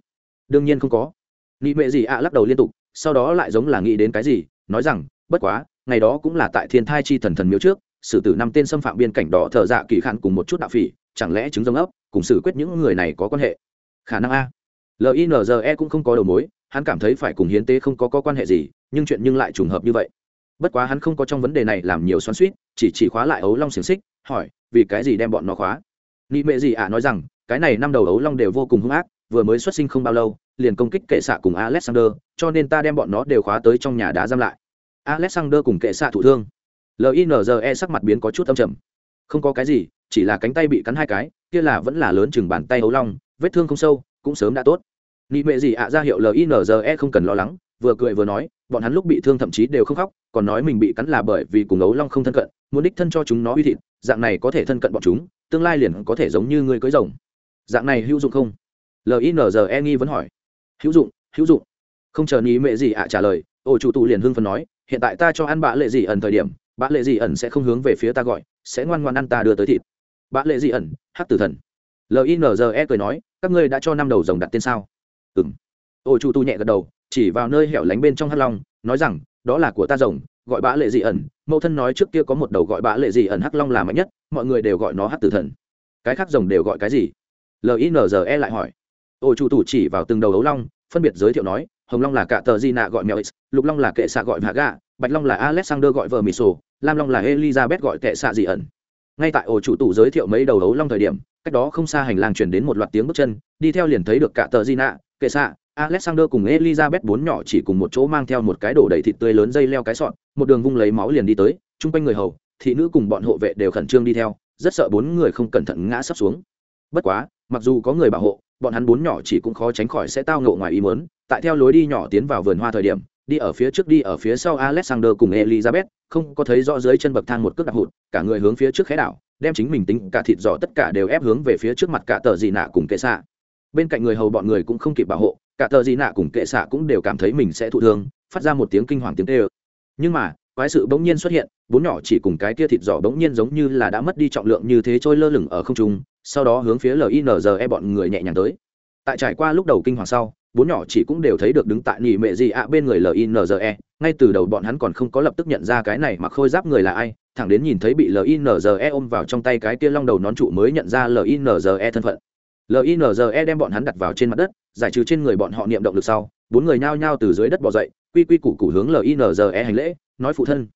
Đương nhiên không có. Nị mệ gì ạ, lắc đầu liên tục, sau đó lại giống là nghĩ đến cái gì, nói rằng, bất quá, ngày đó cũng là tại thiên thai chi thần thần miếu trước xử tử năm tên xâm phạm biên cảnh đỏ thợ dạ kỳ khăn cùng một chút đạo phỉ, chẳng lẽ chứng rồng ấp, cùng xử quyết những người này có quan hệ? Khả năng a linze cũng không có đầu mối hắn cảm thấy phải cùng hiến tế không có, có quan hệ gì nhưng chuyện nhưng lại trùng hợp như vậy. Bất quá hắn không có trong vấn đề này làm nhiều xoắn suýt chỉ chỉ khóa lại ấu long xiềng xích hỏi vì cái gì đem bọn nó khóa? Nị mệ gì ạ nói rằng cái này năm đầu ấu long đều vô cùng hung ác vừa mới xuất sinh không bao lâu liền công kích kệ xạ cùng alexander cho nên ta đem bọn nó đều khóa tới trong nhà đá giam lại. Alexander cùng kệ xạ thụ thương. Linze sắc mặt biến có chút âm trầm. Không có cái gì chỉ là cánh tay bị cắn hai cái kia là vẫn là lớn chừng bàn tay ấu long vết thương không sâu cũng sớm đã tốt nị mệ gì ạ, ra hiệu linze không cần lo lắng, vừa cười vừa nói, bọn hắn lúc bị thương thậm chí đều không khóc, còn nói mình bị cắn là bởi vì cùng ấu long không thân cận, muốn đích thân cho chúng nó uy thịt, dạng này có thể thân cận bọn chúng, tương lai liền có thể giống như người cưới rồng. Dạng này hữu dụng không? Linze nghi vẫn hỏi. Hữu dụng hữu dụng. Không chờ nị mệ gì ạ trả lời, ổ chủ tụ liền hưng phần nói, hiện tại ta cho ăn bạ lệ gì ẩn thời điểm, bạ lệ gì ẩn sẽ không hướng về phía ta gọi, sẽ ngoan ngoan ăn ta đưa tới thịt. Bạ lệ gì ẩn, hắc tử thần. Linze cười nói, các ngươi đã cho năm đầu rồng đặt tên sao? Ừ m ổ chủ tu nhẹ gật đầu, chỉ vào nơi hẻo lánh bên trong hắc long, nói rằng, đó là của ta rồng, gọi bã lệ dị ẩn. Mẫu thân nói trước kia có một đầu gọi bã lệ dị ẩn hắc long là mạnh nhất, mọi người đều gọi nó hắc tử thần. Cái khác rồng đều gọi cái gì? Linze lại hỏi. Ổ chủ tu chỉ vào từng đầu ấu long, phân biệt giới thiệu nói, hồng long là cạ tờ di nạ gọi mèo x, lục long là kệ xạ gọi hạ gà bạch long là alexander gọi vợ mì sổ lam long là elizabeth gọi kệ xạ dị ẩn. Ngay tại ổ chủ tủ giới thiệu mấy đầu ấu long thời điểm, cách đó không xa hành lang chuyển đến một loạt tiếng bước chân, đi theo liền thấy được cả tờ di nạ kệ xạ, alexander cùng elizabeth bốn nhỏ chỉ cùng một chỗ mang theo một cái đổ đầy thịt tươi lớn dây leo cái sọn một đường vung lấy máu liền đi tới, chung quanh người hầu, thị nữ cùng bọn hộ vệ đều khẩn trương đi theo, rất sợ bốn người không cẩn thận ngã sấp xuống. Bất quá, mặc dù có người bảo hộ, bọn hắn bốn nhỏ chỉ cũng khó tránh khỏi sẽ tao ngộ ngoài ý muốn, tại theo lối đi nhỏ tiến vào vườn hoa thời điểm, đi ở phía trước đi ở phía sau alexander cùng elizabeth, không có thấy rõ dưới chân bậc thang một cước đạp hụt, cả người hướng phía trước khé đảo, đem chính mình tính cả thịt giỏ tất cả đều ép hướng về phía trước mặt cả tờ dị nạ cùng kệ xạ bên cạnh người hầu bọn người cũng không kịp bảo hộ, cả tờ gì nạ cùng kệ xạ cũng đều cảm thấy mình sẽ thụ thương, phát ra một tiếng kinh hoàng tiếng tê ơ nhưng mà, quái sự bỗng nhiên xuất hiện, bốn nhỏ chỉ cùng cái kia thịt giỏ bỗng nhiên giống như là đã mất đi trọng lượng như thế trôi lơ lửng ở không trung, sau đó hướng phía linze bọn người nhẹ nhàng tới. Tại trải qua lúc đầu kinh hoàng sau, bốn nhỏ chỉ cũng đều thấy được đứng tại nỉ mệ gì ạ bên người linze ngay từ đầu bọn hắn còn không có lập tức nhận ra cái này mà khôi giáp người là ai, thẳng đến nhìn thấy bị linze ôm vào trong tay cái kia long đầu nón trụ mới nhận ra linze thân phận linze đem bọn hắn đặt vào trên mặt đất, giải trừ trên người bọn họ niệm động lực sau, bốn người nhao nhao từ dưới đất bỏ dậy, quy quy củ củ hướng linze hành lễ, nói phụ thân.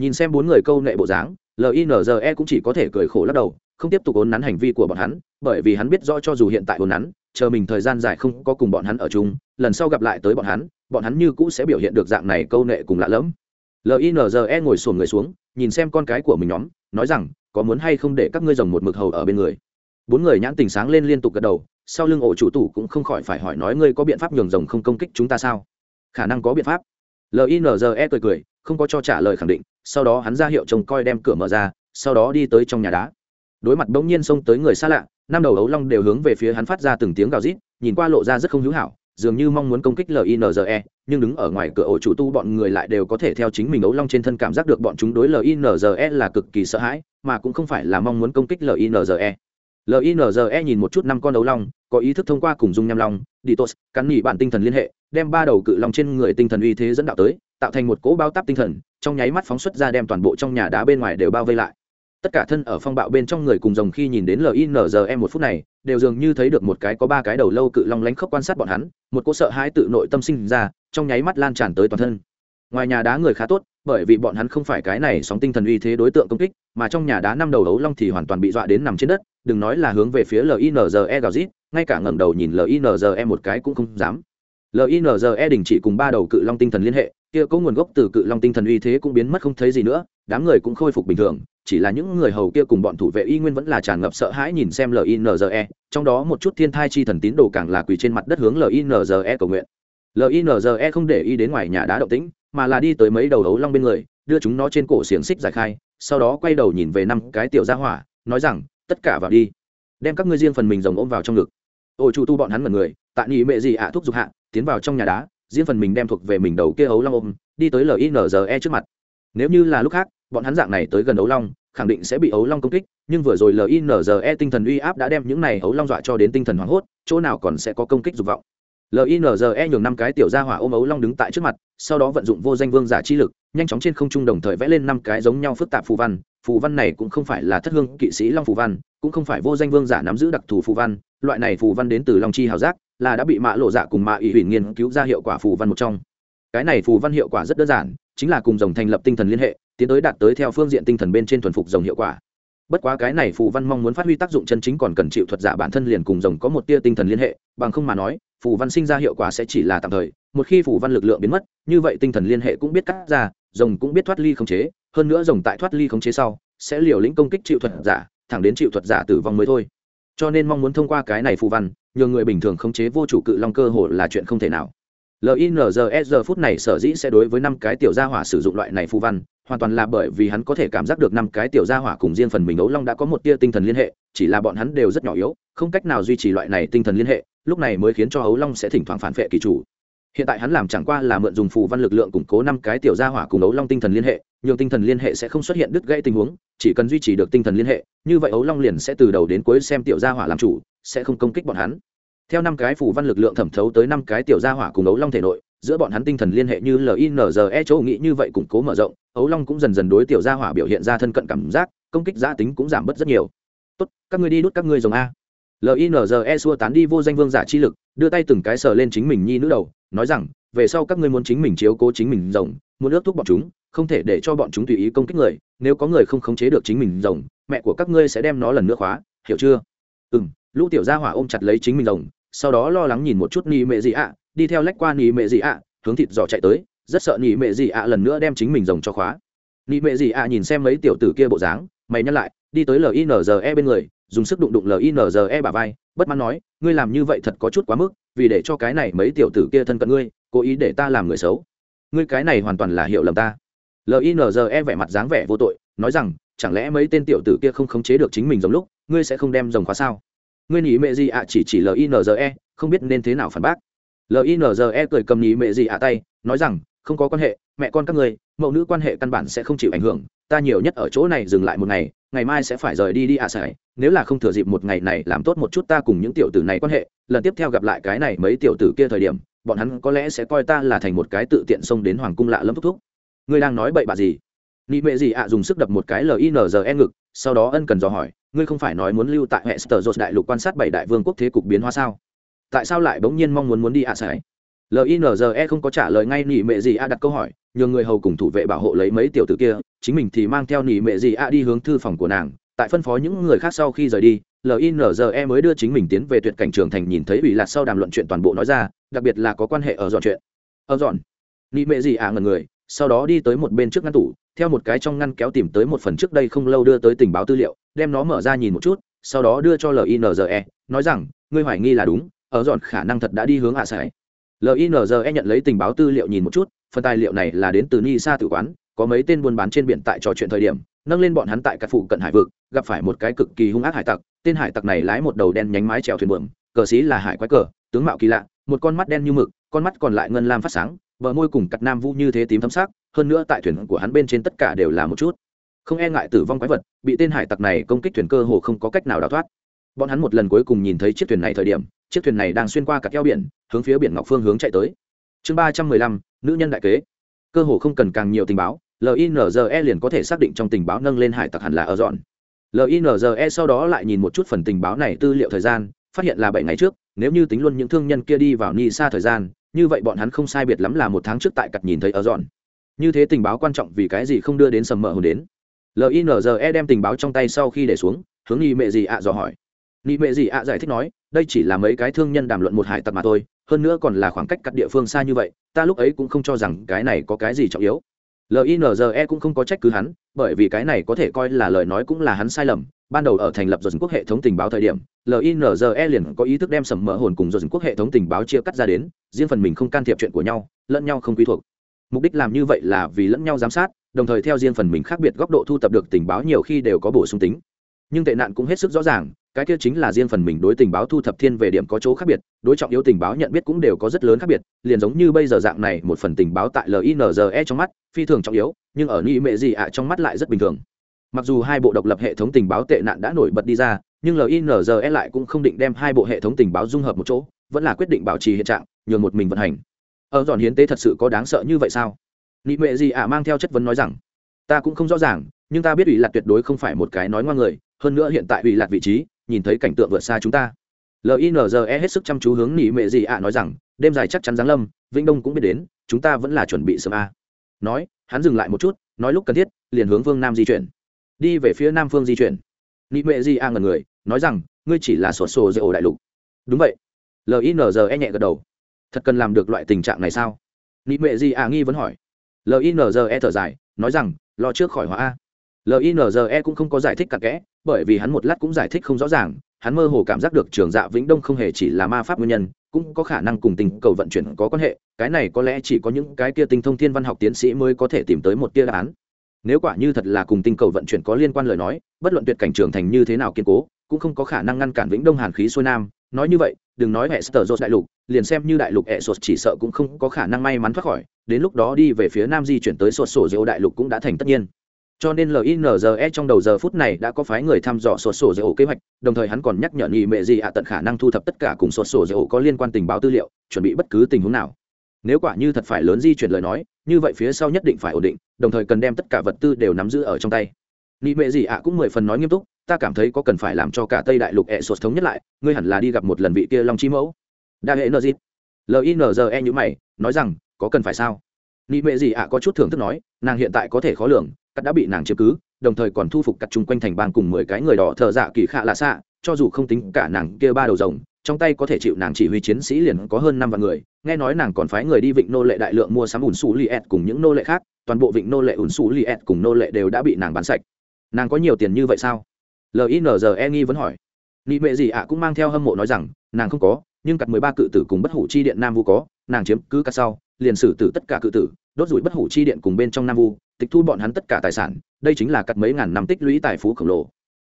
Nhìn xem bốn người câu nệ bộ dáng linze cũng chỉ có thể cười khổ lắc đầu, không tiếp tục ốn nắn hành vi của bọn hắn, bởi vì hắn biết rõ cho dù hiện tại ốn nắn, chờ mình thời gian dài không có cùng bọn hắn ở chung, lần sau gặp lại tới bọn hắn bọn hắn như cũ sẽ biểu hiện được dạng này câu nệ cùng lạ lẫm. Linze ngồi sồn người xuống, nhìn xem con cái của mình nhóm, nói rằng, có muốn hay không để các ngươi rồng một mực hầu ở bên người? Bốn người nhãn tình sáng lên liên tục gật đầu, sau lưng ổ chủ tủ cũng không khỏi phải hỏi nói ngươi có biện pháp nhường rồng không công kích chúng ta sao? Khả năng có biện pháp. Linze cười cười, không có cho trả lời khẳng định, sau đó hắn ra hiệu trông coi đem cửa mở ra, sau đó đi tới trong nhà đá. Đối mặt bỗng nhiên xông tới người xa lạ, năm đầu ấu long đều hướng về phía hắn phát ra từng tiếng gào rít, nhìn qua lộ ra rất không hữu hảo, dường như mong muốn công kích linze nhưng đứng ở ngoài cửa ổ chủ tu bọn người lại đều có thể theo chính mình ấu long trên thân cảm giác được bọn chúng đối linze là cực kỳ sợ hãi, mà cũng không phải là mong muốn công kích linze linze nhìn một chút năm con đấu long, có ý thức thông qua cùng dung nham long, ditos, cắn nhị bản tinh thần liên hệ, đem ba đầu cự long trên người tinh thần uy thế dẫn đạo tới, tạo thành một cỗ bao táp tinh thần, trong nháy mắt phóng xuất ra đem toàn bộ trong nhà đá bên ngoài đều bao vây lại. Tất cả thân ở phong bạo bên trong người cùng rồng khi nhìn đến linze một phút này, đều dường như thấy được một cái có ba cái đầu lâu cự long lánh khóc quan sát bọn hắn, một cỗ sợ hãi tự nội tâm sinh ra, trong nháy mắt lan tràn tới toàn thân ngoài nhà đá người khá tốt, bởi vì bọn hắn không phải cái này sóng tinh thần uy thế đối tượng công kích, mà trong nhà đá năm đầu ấu long thì hoàn toàn bị dọa đến nằm trên đất, đừng nói là hướng về phía linze gào rít, ngay cả ngẩng đầu nhìn linze một cái cũng không dám. Linze đình chỉ cùng ba đầu cự long tinh thần liên hệ, kia có nguồn gốc từ cự long tinh thần uy thế cũng biến mất không thấy gì nữa, đám người cũng khôi phục bình thường, chỉ là những người hầu kia cùng bọn thủ vệ y nguyên vẫn là tràn ngập sợ hãi nhìn xem linze trong đó một chút thiên thai chi thần tín đồ càng là quỳ trên mặt đất hướng linze cầu nguyện. Linze không để ý đến ngoài nhà đá động tĩnh mà là đi tới mấy đầu ấu long bên người, đưa chúng nó trên cổ xiềng xích giải khai, sau đó quay đầu nhìn về năm cái tiểu gia hỏa, nói rằng, tất cả vào đi, đem các ngươi riêng phần mình rồng ôm vào trong ngực. Ô chủ tu bọn hắn mật người, tạ nhị mệ gì ạ thuốc giục hạ, tiến vào trong nhà đá, riêng phần mình đem thuộc về mình đầu kia ấu long ôm, đi tới linze trước mặt. Nếu như là lúc khác, bọn hắn dạng này tới gần ấu long, khẳng định sẽ bị ấu long công kích, nhưng vừa rồi linze tinh thần uy áp đã đem những này ấu long dọa cho đến tinh thần hoảng hốt, chỗ nào còn sẽ có công kích dục vọng linze nhường năm cái tiểu gia hỏa ôm ấu long đứng tại trước mặt, sau đó vận dụng vô danh vương giả chi lực, nhanh chóng trên không trung đồng thời vẽ lên năm cái giống nhau phức tạp phù văn. Phù văn này cũng không phải là thất hương kỵ sĩ long phù văn, cũng không phải vô danh vương giả nắm giữ đặc thù phù văn. Loại này phù văn đến từ long chi hào giác, là đã bị mạ lộ dạ cùng mạ ủy ủy nghiên cứu ra hiệu quả phù văn một trong. Cái này phù văn hiệu quả rất đơn giản, chính là cùng dòng thành lập tinh thần liên hệ, tiến tới đạt tới theo phương diện tinh thần bên trên thuần phục dòng hiệu quả. Bất quá cái này phù văn mong muốn phát huy tác dụng chân chính còn cần chịu thuật giả bản thân liền cùng dòng có một tia tinh thần liên hệ, bằng không mà nói phù văn sinh ra hiệu quả sẽ chỉ là tạm thời, một khi phù văn lực lượng biến mất, như vậy tinh thần liên hệ cũng biết cắt ra, rồng cũng biết thoát ly khống chế, hơn nữa rồng tại thoát ly khống chế sau, sẽ liều lĩnh công kích chịu thuật giả, thẳng đến chịu thuật giả tử vong mới thôi. Cho nên mong muốn thông qua cái này phù văn nhờ người bình thường khống chế vô chủ cự long cơ hồ là chuyện không thể nào. Linze giờ phút này sở dĩ sẽ đối với năm cái tiểu gia hỏa sử dụng loại này phù văn, hoàn toàn là bởi vì hắn có thể cảm giác được năm cái tiểu gia hỏa cùng riêng phần mình ấu long đã có một tia tinh thần liên hệ, chỉ là bọn hắn đều rất nhỏ yếu, không cách nào duy trì loại này tinh thần liên hệ lúc này mới khiến cho ấu long sẽ thỉnh thoảng phản vệ kỳ chủ. Hiện tại hắn làm chẳng qua là mượn dùng phù văn lực lượng củng cố năm cái tiểu gia hỏa cùng ấu long tinh thần liên hệ nhưng tinh thần liên hệ sẽ không xuất hiện đứt gãy tình huống, chỉ cần duy trì được tinh thần liên hệ, như vậy ấu long liền sẽ từ đầu đến cuối xem tiểu gia hỏa làm chủ, sẽ không công kích bọn hắn. Theo năm cái phù văn lực lượng thẩm thấu tới năm cái tiểu gia hỏa cùng ấu long thể nội, giữa bọn hắn tinh thần liên hệ như linze chỗ nghĩ như vậy củng cố mở rộng ấu long cũng dần dần đối tiểu gia hỏa biểu hiện ra thân cận cảm giác, công kích giã tính cũng giảm bớt rất nhiều. Tốt, các ngươi đi đút các ngươi dòng a linze xua tán đi vô danh vương giả chi lực, đưa tay từng cái sờ lên chính mình nhi nữ đầu, nói rằng, về sau các ngươi muốn chính mình chiếu cố chính mình rồng, muốn ước thúc bọn chúng, không thể để cho bọn chúng tùy ý công kích người, nếu có người không khống chế được chính mình rồng, mẹ của các ngươi sẽ đem nó lần nữa khóa, hiểu chưa? Ừ m lũ tiểu gia hỏa ôm chặt lấy chính mình rồng, sau đó lo lắng nhìn một chút nỉ mệ gì ạ, đi theo lách qua nỉ mệ gì ạ, hướng thịt giò chạy tới, rất sợ nỉ mệ gì ạ lần nữa đem chính mình rồng cho khóa. Nỉ mệ gì ạ nhìn xem mấy tiểu tử kia bộ dáng, mày nhắc lại đi tới linze bên người, dùng sức đụng đụng linze bà vai, bất mãn nói, ngươi làm như vậy thật có chút quá mức, vì để cho cái này mấy tiểu tử kia thân cận ngươi, cố ý để ta làm người xấu. Ngươi cái này hoàn toàn là hiểu lầm ta. Linze vẻ mặt dáng vẻ vô tội, nói rằng, chẳng lẽ mấy tên tiểu tử kia không khống chế được chính mình giống lúc, ngươi sẽ không đem rồng khóa sao? Ngươi nhị mẹ gì ạ, chỉ chỉ linze không biết nên thế nào phản bác. Linze cười cầm nhị mẹ gì ạ tay, nói rằng, không có quan hệ, mẹ con các ngươi, mẫu nữ quan hệ căn bản sẽ không chịu ảnh hưởng, ta nhiều nhất ở chỗ này dừng lại một ngày ngày mai sẽ phải rời đi đi ạ à sải. Nếu là không thừa dịp một ngày này làm tốt một chút ta cùng những tiểu tử này quan hệ, lần tiếp theo gặp lại cái này mấy tiểu tử kia thời điểm, bọn hắn có lẽ sẽ coi ta là thành một cái tự tiện xông đến hoàng cung lạ lâm thúc thúc. Ngươi đang nói bậy bạ gì? Nị mệ gì ạ dùng sức đập một cái linze ngực, sau đó ân cần dò hỏi, ngươi không phải nói muốn lưu tại hệ sở dột đại lục quan sát bảy đại vương quốc thế cục biến hóa sao? Tại sao lại bỗng nhiên mong muốn muốn đi ạ à sải linze không có trả lời ngay nị mệ gì ạ đặt câu hỏi, nhường người hầu cùng thủ vệ bảo hộ lấy mấy tiểu tử kia chính mình thì mang theo nỉ mệ gì ạ đi hướng thư phòng của nàng. Tại phân phó những người khác sau khi rời đi linze mới đưa chính mình tiến về tuyệt cảnh trường thành nhìn thấy ủy lạc sau đàm luận chuyện toàn bộ nói ra, đặc biệt là có quan hệ ở dọn chuyện. Ở dọn. Nỉ mệ gì ạ ngần người, sau đó đi tới một bên trước ngăn tủ, theo một cái trong ngăn kéo tìm tới một phần trước đây không lâu đưa tới tình báo tư liệu, đem nó mở ra nhìn một chút, sau đó đưa cho linze nói rằng, ngươi hoài nghi là đúng, ở dọn khả năng thật đã đi hướng hạ à sải linze nhận lấy tình báo tư liệu nhìn một chút, phần tài liệu này là đến từ ni sa tự quán có mấy tên buôn bán trên biển tại trò chuyện thời điểm, nâng lên bọn hắn tại các phụ cận hải vực, gặp phải một cái cực kỳ hung ác hải tặc. Tên hải tặc này lái một đầu đen nhánh mái chèo thuyền buồm, cờ xí là hải quái cờ, tướng mạo kỳ lạ, một con mắt đen như mực, con mắt còn lại ngân lam phát sáng, bờ môi cùng cặp nam vũ như thế tím thấm sắc, hơn nữa tại thuyền của hắn bên trên tất cả đều là một chút. Không e ngại tử vong quái vật, bị tên hải tặc này công kích thuyền cơ hồ không có cách nào đào thoát. Bọn hắn một lần cuối cùng nhìn thấy chiếc thuyền này thời điểm, chiếc thuyền này đang xuyên qua cặp eo biển, hướng phía biển ngọc phương hướng chạy tới. Chương ba trăm mười lăm, nữ nhân đại kế. Cơ hồ không cần càng nhiều tình báo linze liền có thể xác định trong tình báo nâng lên hải tặc hẳn là ở dọn. Linze sau đó lại nhìn một chút phần tình báo này tư liệu thời gian, phát hiện là bảy ngày trước, nếu như tính luôn những thương nhân kia đi vào ni xa thời gian, như vậy bọn hắn không sai biệt lắm là một tháng trước tại cặp nhìn thấy ở dọn. Như thế tình báo quan trọng vì cái gì không đưa đến sầm mờ hồn đến? Linze đem tình báo trong tay sau khi để xuống, hướng nghi mẹ gì ạ dò hỏi. Nghi mẹ gì ạ giải thích nói, đây chỉ là mấy cái thương nhân đàm luận một hải tặc mà thôi, hơn nữa còn là khoảng cách cắt địa phương xa như vậy, ta lúc ấy cũng không cho rằng cái này có cái gì trọng yếu linze cũng không có trách cứ hắn, bởi vì cái này có thể coi là lời nói cũng là hắn sai lầm. Ban đầu ở thành lập dồn quốc hệ thống tình báo thời điểm linze liền có ý thức đem sầm mỡ hồn cùng dồn quốc hệ thống tình báo chia cắt ra đến, riêng phần mình không can thiệp chuyện của nhau, lẫn nhau không quy thuộc. Mục đích làm như vậy là vì lẫn nhau giám sát, đồng thời theo riêng phần mình khác biệt góc độ thu thập được tình báo nhiều khi đều có bổ sung tính. Nhưng tệ nạn cũng hết sức rõ ràng, cái kia chính là riêng phần mình đối tình báo thu thập thiên về điểm có chỗ khác biệt, đối trọng yếu tình báo nhận biết cũng đều có rất lớn khác biệt, liền giống như bây giờ dạng này, một phần tình báo tại linze trong mắt phi thường trọng yếu, nhưng ở ni mệ gì ạ trong mắt lại rất bình thường. Mặc dù hai bộ độc lập hệ thống tình báo tệ nạn đã nổi bật đi ra, nhưng linze lại cũng không định đem hai bộ hệ thống tình báo dung hợp một chỗ, vẫn là quyết định bảo trì hiện trạng, nhường một mình vận hành. Ở dọn hiến tế thật sự có đáng sợ như vậy sao? Nị mệ gì ạ mang theo chất vấn nói rằng, ta cũng không rõ ràng, nhưng ta biết ủy lạc tuyệt đối không phải một cái nói ngoan người, hơn nữa hiện tại ủy lạc vị trí, nhìn thấy cảnh tượng vượt xa chúng ta. Linze hết sức chăm chú hướng nị mệ gì ạ nói rằng, đêm dài chắc chắn giáng lâm, vĩnh đông cũng biết đến, chúng ta vẫn là chuẩn bị sớm a nói, hắn dừng lại một chút, nói lúc cần thiết, liền hướng phương nam di chuyển. Đi về phía nam phương di chuyển. Nị mệ di a ngần người, nói rằng, ngươi chỉ là sổ sổ dây ổ đại lục. Đúng vậy. Linze nhẹ gật đầu. Thật cần làm được loại tình trạng này sao? Nị mệ di a nghi vẫn hỏi. Linze thở dài, nói rằng, lo trước khỏi hóa a. Linze cũng không có giải thích cặn kẽ, bởi vì hắn một lát cũng giải thích không rõ ràng hắn mơ hồ cảm giác được trường dạ vĩnh đông không hề chỉ là ma pháp nguyên nhân, cũng có khả năng cùng tình cầu vận chuyển có quan hệ, cái này có lẽ chỉ có những cái kia tinh thông thiên văn học tiến sĩ mới có thể tìm tới một tia đáp án. Nếu quả như thật là cùng tinh cầu vận chuyển có liên quan lời nói, bất luận tuyệt cảnh trường thành như thế nào kiên cố, cũng không có khả năng ngăn cản vĩnh đông hàn khí xuôi nam. Nói như vậy, đừng nói hệ sở dột đại lục, liền xem như đại lục hệ sột chỉ sợ cũng không có khả năng may mắn thoát khỏi, đến lúc đó đi về phía nam di chuyển tới sột sổ dầu đại lục cũng đã thành tất nhiên cho nên linze trong đầu giờ phút này đã có phái người thăm dò sổ sổ dầu kế hoạch, đồng thời hắn còn nhắc nhở nhị mệ gì ạ, tận khả năng thu thập tất cả cùng sổ sổ dầu có liên quan tình báo tư liệu, chuẩn bị bất cứ tình huống nào. Nếu quả như thật phải lớn di chuyển lời nói, như vậy phía sau nhất định phải ổn định, đồng thời cần đem tất cả vật tư đều nắm giữ ở trong tay. Nhị mệ gì ạ cũng mười phần nói nghiêm túc, ta cảm thấy có cần phải làm cho cả tây đại lục ẹ sột thống nhất lại, ngươi hẳn là đi gặp một lần vị kia long chi mẫu. Đa hệ nợ dịp linze như mày, nói rằng, có cần phải sao? Nhị mệ gì ạ có chút thưởng thức nói, nàng hiện tại có thể khó lường cắt đã bị nàng chiếm cứ, đồng thời còn thu phục cắt chung quanh thành bang cùng mười cái người đỏ thợ dạ kỳ khạ lạ xạ, cho dù không tính cả nàng kia ba đầu rồng, trong tay có thể chịu nàng chỉ huy chiến sĩ liền có hơn năm vạn người, nghe nói nàng còn phái người đi vịnh nô lệ đại lượng mua sắm ủn xù li ed cùng những nô lệ khác, toàn bộ vịnh nô lệ ủn xù li ed cùng nô lệ đều đã bị nàng bán sạch. Nàng có nhiều tiền như vậy sao? Linze nghi vẫn hỏi. Nị mệ gì ạ à cũng mang theo hâm mộ nói rằng, nàng không có, nhưng cặp mười ba cự tử cùng bất hủ chi điện nam vu có, nàng chiếm cứ cắt sau, liền xử tử tất cả cự tử, đốt rủi bất hủ chi điện cùng bên trong nam vu tịch thu bọn hắn tất cả tài sản, đây chính là cắt mấy ngàn năm tích lũy tài phú khổng lồ.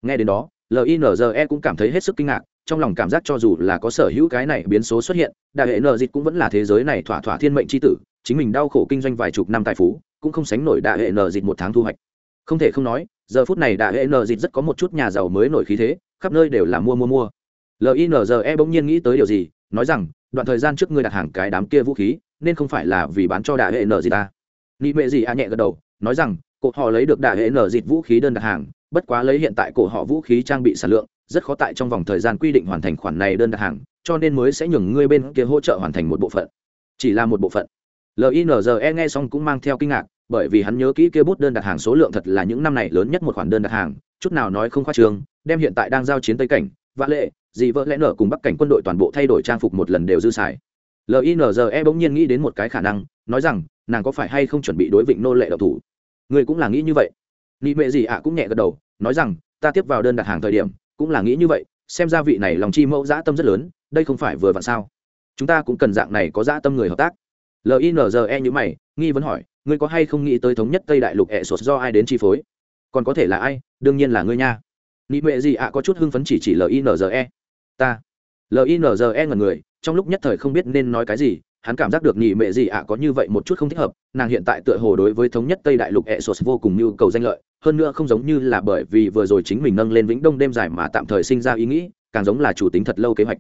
Nghe đến đó linze cũng cảm thấy hết sức kinh ngạc, trong lòng cảm giác cho dù là có sở hữu cái này biến số xuất hiện, đại hệ nợ dịch cũng vẫn là thế giới này thỏa thỏa thiên mệnh c h i tử, chính mình đau khổ kinh doanh vài chục năm tài phú, cũng không sánh nổi đại hệ nợ dịch một tháng thu hoạch. Không thể không nói, giờ phút này đại hệ nợ dịch rất có một chút nhà giàu mới nổi khí thế, khắp nơi đều là mua mua mua. Linze bỗng nhiên nghĩ tới điều gì, nói rằng, đoạn thời gian trước ngươi đặt hàng cái đám kia vũ khí, nên không phải là vì bán cho đại hệ nợ gì ta. Nghĩ mệ gì a nhẹ gật đầu nói rằng, cổ họ lấy được đại hệ nở dịt vũ khí đơn đặt hàng, bất quá lấy hiện tại cổ họ vũ khí trang bị sản lượng, rất khó tại trong vòng thời gian quy định hoàn thành khoản này đơn đặt hàng, cho nên mới sẽ nhường ngươi bên kia hỗ trợ hoàn thành một bộ phận. Chỉ là một bộ phận. Linze nghe xong cũng mang theo kinh ngạc, bởi vì hắn nhớ kỹ kia bút đơn đặt hàng số lượng thật là những năm này lớn nhất một khoản đơn đặt hàng, chút nào nói không khoa trương, đem hiện tại đang giao chiến tây cảnh vã lệ dị vợ lẽ nở cùng bắc cảnh quân đội toàn bộ thay đổi trang phục một lần đều dư xài. Linze bỗng nhiên nghĩ đến một cái khả năng, nói rằng, nàng có phải hay không chuẩn bị đối vịnh nô lệ đạo thủ? Người cũng là nghĩ như vậy. Nị mệ gì ạ cũng nhẹ gật đầu, nói rằng, ta tiếp vào đơn đặt hàng thời điểm, cũng là nghĩ như vậy, xem ra vị này lòng chi mẫu dã tâm rất lớn, đây không phải vừa vặn sao? Chúng ta cũng cần dạng này có dã tâm người hợp tác. Linze như mày, nghi vấn hỏi, ngươi có hay không nghĩ tới thống nhất tây đại lục ẹ sột do ai đến chi phối? Còn có thể là ai? Đương nhiên là ngươi nha. Nị mệ gì ạ có chút hưng phấn chỉ chỉ linze ta. Linze ngần người, trong lúc nhất thời không biết nên nói cái gì hắn cảm giác được nhị mệ gì ạ có như vậy một chút không thích hợp, nàng hiện tại tựa hồ đối với thống nhất tây đại lục ẹ sột vô cùng nhu cầu danh lợi, hơn nữa không giống như là bởi vì vừa rồi chính mình nâng lên vĩnh đông đêm dài mà tạm thời sinh ra ý nghĩ, càng giống là chủ tính thật lâu kế hoạch.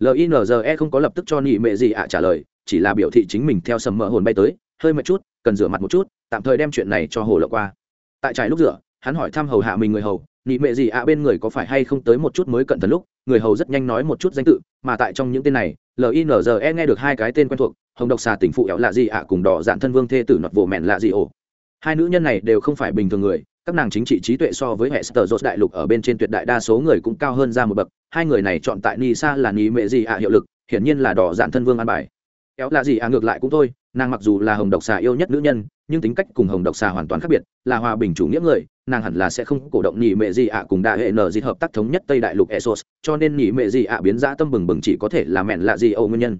Linze không có lập tức cho nhị mệ gì ạ trả lời, chỉ là biểu thị chính mình theo sầm mỡ hồn bay tới, hơi mệt chút, cần rửa mặt một chút, tạm thời đem chuyện này cho hồ lộ qua. Tại trại lúc rửa, hắn hỏi thăm hầu hạ mình người hầu, nhị mệ gì ạ bên người có phải hay không tới một chút mới cận thận lúc người hầu rất nhanh nói một chút danh tự, mà tại trong những tên này linze nghe được hai cái tên quen thuộc, hồng độc xà tỉnh phụ éo lạ gì ạ cùng đỏ dạn thân vương thê tử nọt vồ mẹn lạ gì ổ. Hai nữ nhân này đều không phải bình thường người, các nàng chính trị trí tuệ so với hệ sở dột đại lục ở bên trên tuyệt đại đa số người cũng cao hơn ra một bậc, hai người này chọn tại ni sa là ni mệ gì ạ hiệu lực, hiển nhiên là đỏ dạn thân vương an bài. Éo lạ gì ạ ngược lại cũng thôi, nàng mặc dù là hồng độc xà yêu nhất nữ nhân nhưng tính cách cùng hồng độc xà hoàn toàn khác biệt, là hòa bình chủ nghĩa người, nàng hẳn là sẽ không cổ động nhị mệ gì ạ cùng đại hệ nở dịch hợp tác thống nhất tây đại lục esos, cho nên nhị mệ gì ạ biến ra tâm bừng bừng chỉ có thể là mẹn lạ gì âu nguyên nhân.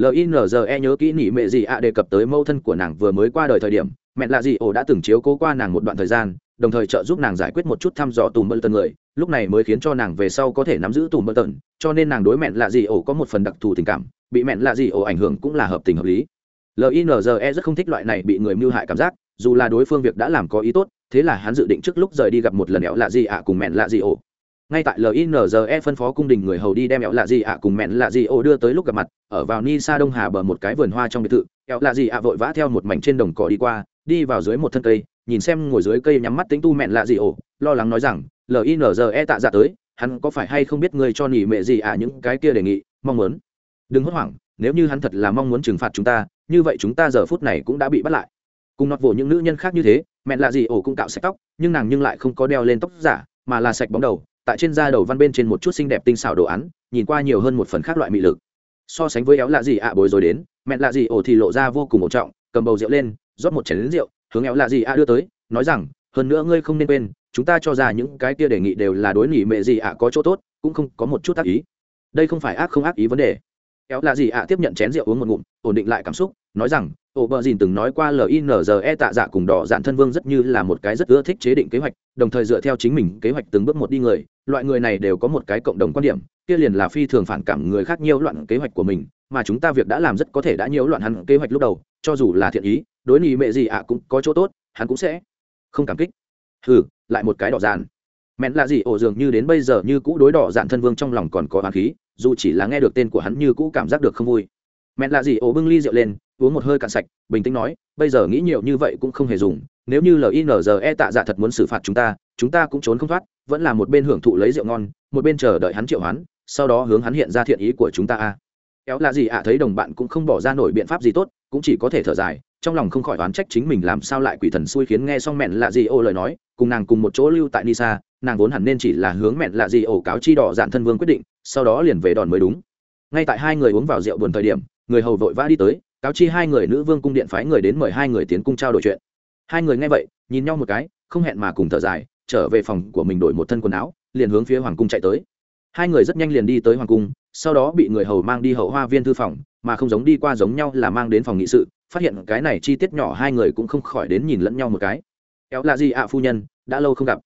Linze nhớ kỹ nhị mệ gì ạ đề cập tới mâu thân của nàng vừa mới qua đời thời điểm, mẹn lạ gì âu đã từng chiếu cố qua nàng một đoạn thời gian, đồng thời trợ giúp nàng giải quyết một chút thăm dò tùm bơ tần người, lúc này mới khiến cho nàng về sau có thể nắm giữ tùm bơ tần, cho nên nàng đối mẹn lạ gì ổ có một phần đặc thù tình cảm, bị mẹn lạ gì ổ ảnh hưởng cũng là hợp tình hợp lý linze rất không thích loại này bị người mưu hại cảm giác, dù là đối phương việc đã làm có ý tốt, thế là hắn dự định trước lúc rời đi gặp một lần ẹo lạ gì ạ cùng mẹn lạ gì ổ ngay tại linze phân phó cung đình người hầu đi đem ẹo lạ gì ạ cùng mẹn lạ gì ổ đưa tới lúc gặp mặt, ở vào ni sa đông hà bờ một cái vườn hoa trong biệt thự ẹo lạ gì ạ vội vã theo một mảnh trên đồng cỏ đi qua, đi vào dưới một thân cây, nhìn xem ngồi dưới cây nhắm mắt tính tu mẹn lạ gì ổ lo lắng nói rằng linze tạ ra tới, hắn có phải hay không biết người cho nỉ mẹ gì ạ, những cái kia đề nghị, mong muốn. Đừng hốt hoảng, nếu như hắn thật là mong muốn trừng phạt chúng ta như vậy chúng ta giờ phút này cũng đã bị bắt lại. Cùng nọt vỗ những nữ nhân khác như thế mẹ lạ gì ổ cũng cạo sạch tóc, nhưng nàng nhưng lại không có đeo lên tóc giả, mà là sạch bóng đầu, tại trên da đầu văn bên trên một chút xinh đẹp tinh xảo đồ án, nhìn qua nhiều hơn một phần khác loại mị lực. So sánh với éo lạ gì ạ bối rồi đến mẹ lạ gì ổ thì lộ ra vô cùng ổn trọng, cầm bầu rượu lên, rót một chén lính rượu, hướng éo lạ gì ạ đưa tới, nói rằng, hơn nữa ngươi không nên quên, chúng ta cho ra những cái kia đề nghị đều là đối nghỉ mẹ gì ạ có chỗ tốt, cũng không có một chút ác ý. Đây không phải ác không ác ý vấn đề. Éo lạ gì ạ tiếp nhận chén rượu uống một ngụm, ổn định lại cảm xúc nói rằng ổ bờ dìn từng nói qua linze tạ dạ cùng đỏ dạn thân vương rất như là một cái rất ưa thích chế định kế hoạch, đồng thời dựa theo chính mình kế hoạch từng bước một đi người, loại người này đều có một cái cộng đồng quan điểm, kia liền là phi thường phản cảm người khác nhiễu loạn kế hoạch của mình, mà chúng ta việc đã làm rất có thể đã nhiễu loạn hắn kế hoạch lúc đầu, cho dù là thiện ý, đối nghị mẹ gì ạ cũng có chỗ tốt, hắn cũng sẽ không cảm kích. Ừ lại một cái đỏ dạn. Mẹn là gì, ổ dường như đến bây giờ như cũ đối đỏ dạn thân vương trong lòng còn có oán khí, dù chỉ là nghe được tên của hắn như cũ cảm giác được không vui. Mẹn là gì, ổ bưng ly rượu lên uống một hơi cạn sạch, bình tĩnh nói, bây giờ nghĩ nhiều như vậy cũng không hề dùng, nếu như linze tạ dạ thật muốn xử phạt chúng ta chúng ta cũng trốn không thoát, vẫn là một bên hưởng thụ lấy rượu ngon, một bên chờ đợi hắn triệu hắn sau đó hướng hắn hiện ra thiện ý của chúng ta a. Kéo là gì ạ, thấy đồng bạn cũng không bỏ ra nổi biện pháp gì tốt, cũng chỉ có thể thở dài, trong lòng không khỏi oán trách chính mình làm sao lại quỷ thần xui khiến nghe xong mẹn lạ gì ô lời nói, cùng nàng cùng một chỗ lưu tại nisa, nàng vốn hẳn nên chỉ là hướng mẹn lạ gì ổ cáo chi đỏ dạn thân vương quyết định, sau đó liền về đòn mới đúng. Ngay tại hai người uống vào rượu buồn thời điểm, người hầu vội vã đi tới cáo chi hai người nữ vương cung điện phái người đến mời hai người tiến cung trao đổi chuyện. Hai người nghe vậy, nhìn nhau một cái, không hẹn mà cùng thở dài, trở về phòng của mình đổi một thân quần áo, liền hướng phía hoàng cung chạy tới. Hai người rất nhanh liền đi tới hoàng cung, sau đó bị người hầu mang đi hậu hoa viên thư phòng, mà không giống đi qua giống nhau là mang đến phòng nghị sự, phát hiện cái này chi tiết nhỏ hai người cũng không khỏi đến nhìn lẫn nhau một cái. Éo là gì ạ, phu nhân? Đã lâu không gặp.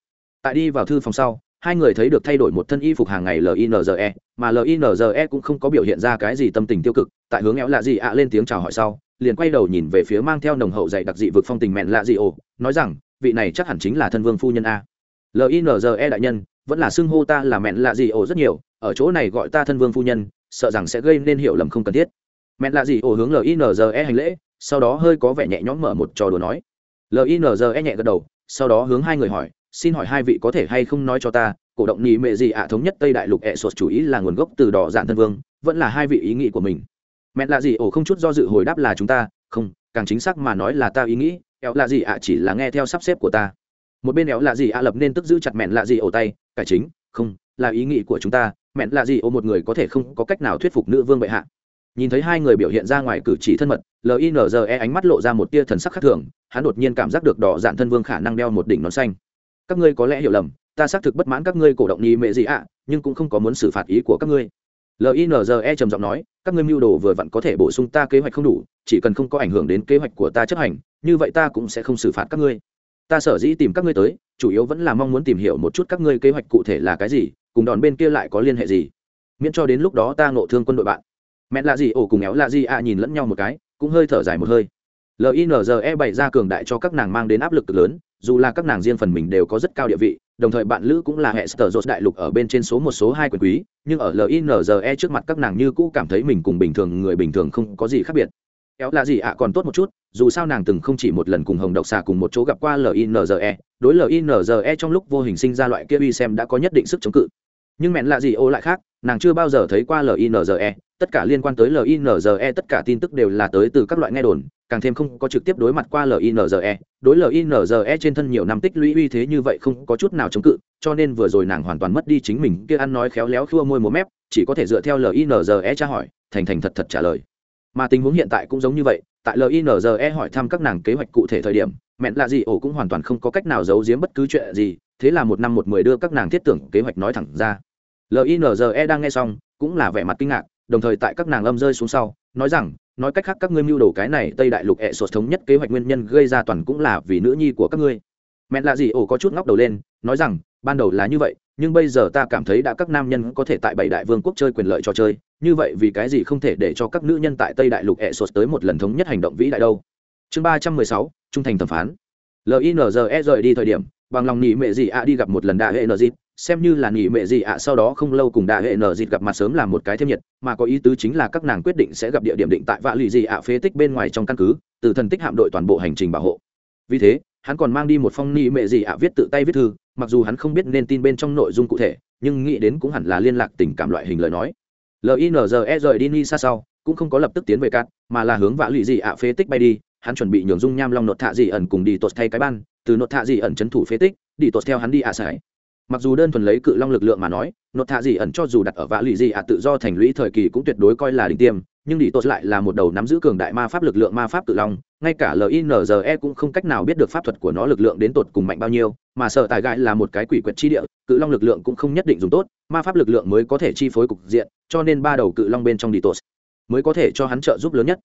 Tại đi vào thư phòng sau hai người thấy được thay đổi một thân y phục hàng ngày linze mà linze cũng không có biểu hiện ra cái gì tâm tình tiêu cực, tại hướng éo lạ gì ạ lên tiếng chào hỏi sau, liền quay đầu nhìn về phía mang theo nồng hậu dạy đặc dị vực phong tình mẹn lạ dị ồ nói rằng, vị này chắc hẳn chính là thân vương phu nhân a. Linze đại nhân, vẫn là xưng hô ta là mẹn lạ dị ồ rất nhiều, ở chỗ này gọi ta thân vương phu nhân, sợ rằng sẽ gây nên hiểu lầm không cần thiết. Mẹn lạ dị ồ hướng linze hành lễ, sau đó hơi có vẻ nhẹ nhõm mở một trò đùa nói. Linze nhẹ gật đầu, sau đó hướng hai người hỏi xin hỏi hai vị có thể hay không nói cho ta, cổ động nỉ mệ gì ạ, thống nhất tây đại lục ẹ sột chủ ý là nguồn gốc từ đỏ dạn thân vương, vẫn là hai vị ý nghĩ của mình. Mẹ là gì, ổ không chút do dự hồi đáp là chúng ta, không, càng chính xác mà nói là ta ý nghĩ éo là gì ạ chỉ là nghe theo sắp xếp của ta. Một bên éo là gì ạ lập nên tức giữ chặt mẹn là gì ổ tay, cải chính, không, là ý nghĩ của chúng ta, mẹn là gì ổ một người có thể không có cách nào thuyết phục nữ vương bệ hạ. Nhìn thấy hai người biểu hiện ra ngoài cử chỉ thân mật linze ánh mắt lộ ra một tia thần sắc khác thường, hắn đột nhiên cảm giác được đỏ dạn thân vương khả năng đeo một đỉnh nón xanh các ngươi có lẽ hiểu lầm, ta xác thực bất mãn các ngươi cổ động nhì mệ gì ạ, nhưng cũng không có muốn xử phạt ý của các ngươi. Linze trầm giọng nói, các ngươi mưu đồ vừa vặn có thể bổ sung ta kế hoạch không đủ, chỉ cần không có ảnh hưởng đến kế hoạch của ta chấp hành, như vậy ta cũng sẽ không xử phạt các ngươi. Ta sở dĩ tìm các ngươi tới, chủ yếu vẫn là mong muốn tìm hiểu một chút các ngươi kế hoạch cụ thể là cái gì, cùng đòn bên kia lại có liên hệ gì. Miễn cho đến lúc đó ta ngộ thương quân đội bạn. Mẹ lạ gì, ổ cùng éo lạ gì ạ nhìn lẫn nhau một cái, cũng hơi thở dài một hơi linze bày ra cường đại cho các nàng mang đến áp lực cực lớn, dù là các nàng riêng phần mình đều có rất cao địa vị, đồng thời bạn lữ cũng là hệ sở dột đại lục ở bên trên số một, số hai quyền quý, nhưng ở linze trước mặt các nàng như cũ cảm thấy mình cùng bình thường, người bình thường không có gì khác biệt. Éo là gì ạ? Còn tốt một chút, dù sao nàng từng không chỉ một lần cùng hồng độc xà cùng một chỗ gặp qua linze đối linze trong lúc vô hình sinh ra loại kia uy xem đã có nhất định sức chống cự. Nhưng mẹn là gì ô lại khác nàng chưa bao giờ thấy qua linze tất cả liên quan tới linze tất cả tin tức đều là tới từ các loại nghe đồn, càng thêm không có trực tiếp đối mặt qua linze đối linze trên thân nhiều năm tích lũy uy thế như vậy không có chút nào chống cự, cho nên vừa rồi nàng hoàn toàn mất đi chính mình, kia ăn nói khéo léo khua môi múa mép, chỉ có thể dựa theo linze tra hỏi, thành thành thật thật trả lời. Mà tình huống hiện tại cũng giống như vậy, tại linze hỏi thăm các nàng kế hoạch cụ thể thời điểm, mẹn lạ gì ổ cũng hoàn toàn không có cách nào giấu giếm bất cứ chuyện gì, thế là một năm một mười đưa các nàng thiết tưởng kế hoạch nói thẳng ra linze đang nghe xong, cũng là vẻ mặt kinh ngạc, đồng thời tại các nàng âm rơi xuống sau, nói rằng, nói cách khác các ngươi mưu đồ cái này tây đại lục hệ sột thống nhất kế hoạch nguyên nhân gây ra toàn cũng là vì nữ nhi của các ngươi. Mẹ lạ gì ổ có chút ngóc đầu lên, nói rằng, ban đầu là như vậy, nhưng bây giờ ta cảm thấy đã các nam nhân có thể tại bảy đại vương quốc chơi quyền lợi cho chơi, như vậy vì cái gì không thể để cho các nữ nhân tại tây đại lục hệ sột tới một lần thống nhất hành động vĩ đại đâu? Chương ba trăm mười sáu, trung thành thẩm phán. Linze rời đi thời điểm, bằng lòng nỉ mệ gì ạ đi gặp một lần đại hệ nợ dịp xem như là nghỉ mệ gì ạ, sau đó không lâu cùng đại hệ nở dịp gặp mặt sớm làm một cái thêm nhiệt, mà có ý tứ chính là các nàng quyết định sẽ gặp địa điểm định tại vạ lì gì ạ, phế tích bên ngoài trong căn cứ, từ thần tích hạm đội toàn bộ hành trình bảo hộ. Vì thế, hắn còn mang đi một phong nghỉ mệ gì ạ, viết tự tay viết thư, mặc dù hắn không biết nên tin bên trong nội dung cụ thể, nhưng nghĩ đến cũng hẳn là liên lạc tình cảm loại hình lời nói. Linze rời đi ni xa sau, cũng không có lập tức tiến về cát, mà là hướng vạ lụy gì ạ, phế tích bay đi, hắn chuẩn bị nhường dung nham long nột thạ dị ẩn cùng đi tột thay cái ban, từ nột thạ dị ẩn trấn thủ phế tích, đi tột theo hắn đi ạ sải mặc dù đơn thuần lấy cự long lực lượng mà nói, nột thạ dị ẩn cho dù đặt ở vạ lụy dị ạ tự do thành lũy thời kỳ cũng tuyệt đối coi là đỉnh tiêm, nhưng đi tốt lại là một đầu nắm giữ cường đại ma pháp lực lượng ma pháp cự long, ngay cả linze cũng không cách nào biết được pháp thuật của nó lực lượng đến tột cùng mạnh bao nhiêu, mà sợ tài gãi là một cái quỷ quyệt chi địa, cự long lực lượng cũng không nhất định dùng tốt, ma pháp lực lượng mới có thể chi phối cục diện, cho nên ba đầu cự long bên trong đi tốt mới có thể cho hắn trợ giúp lớn nhất.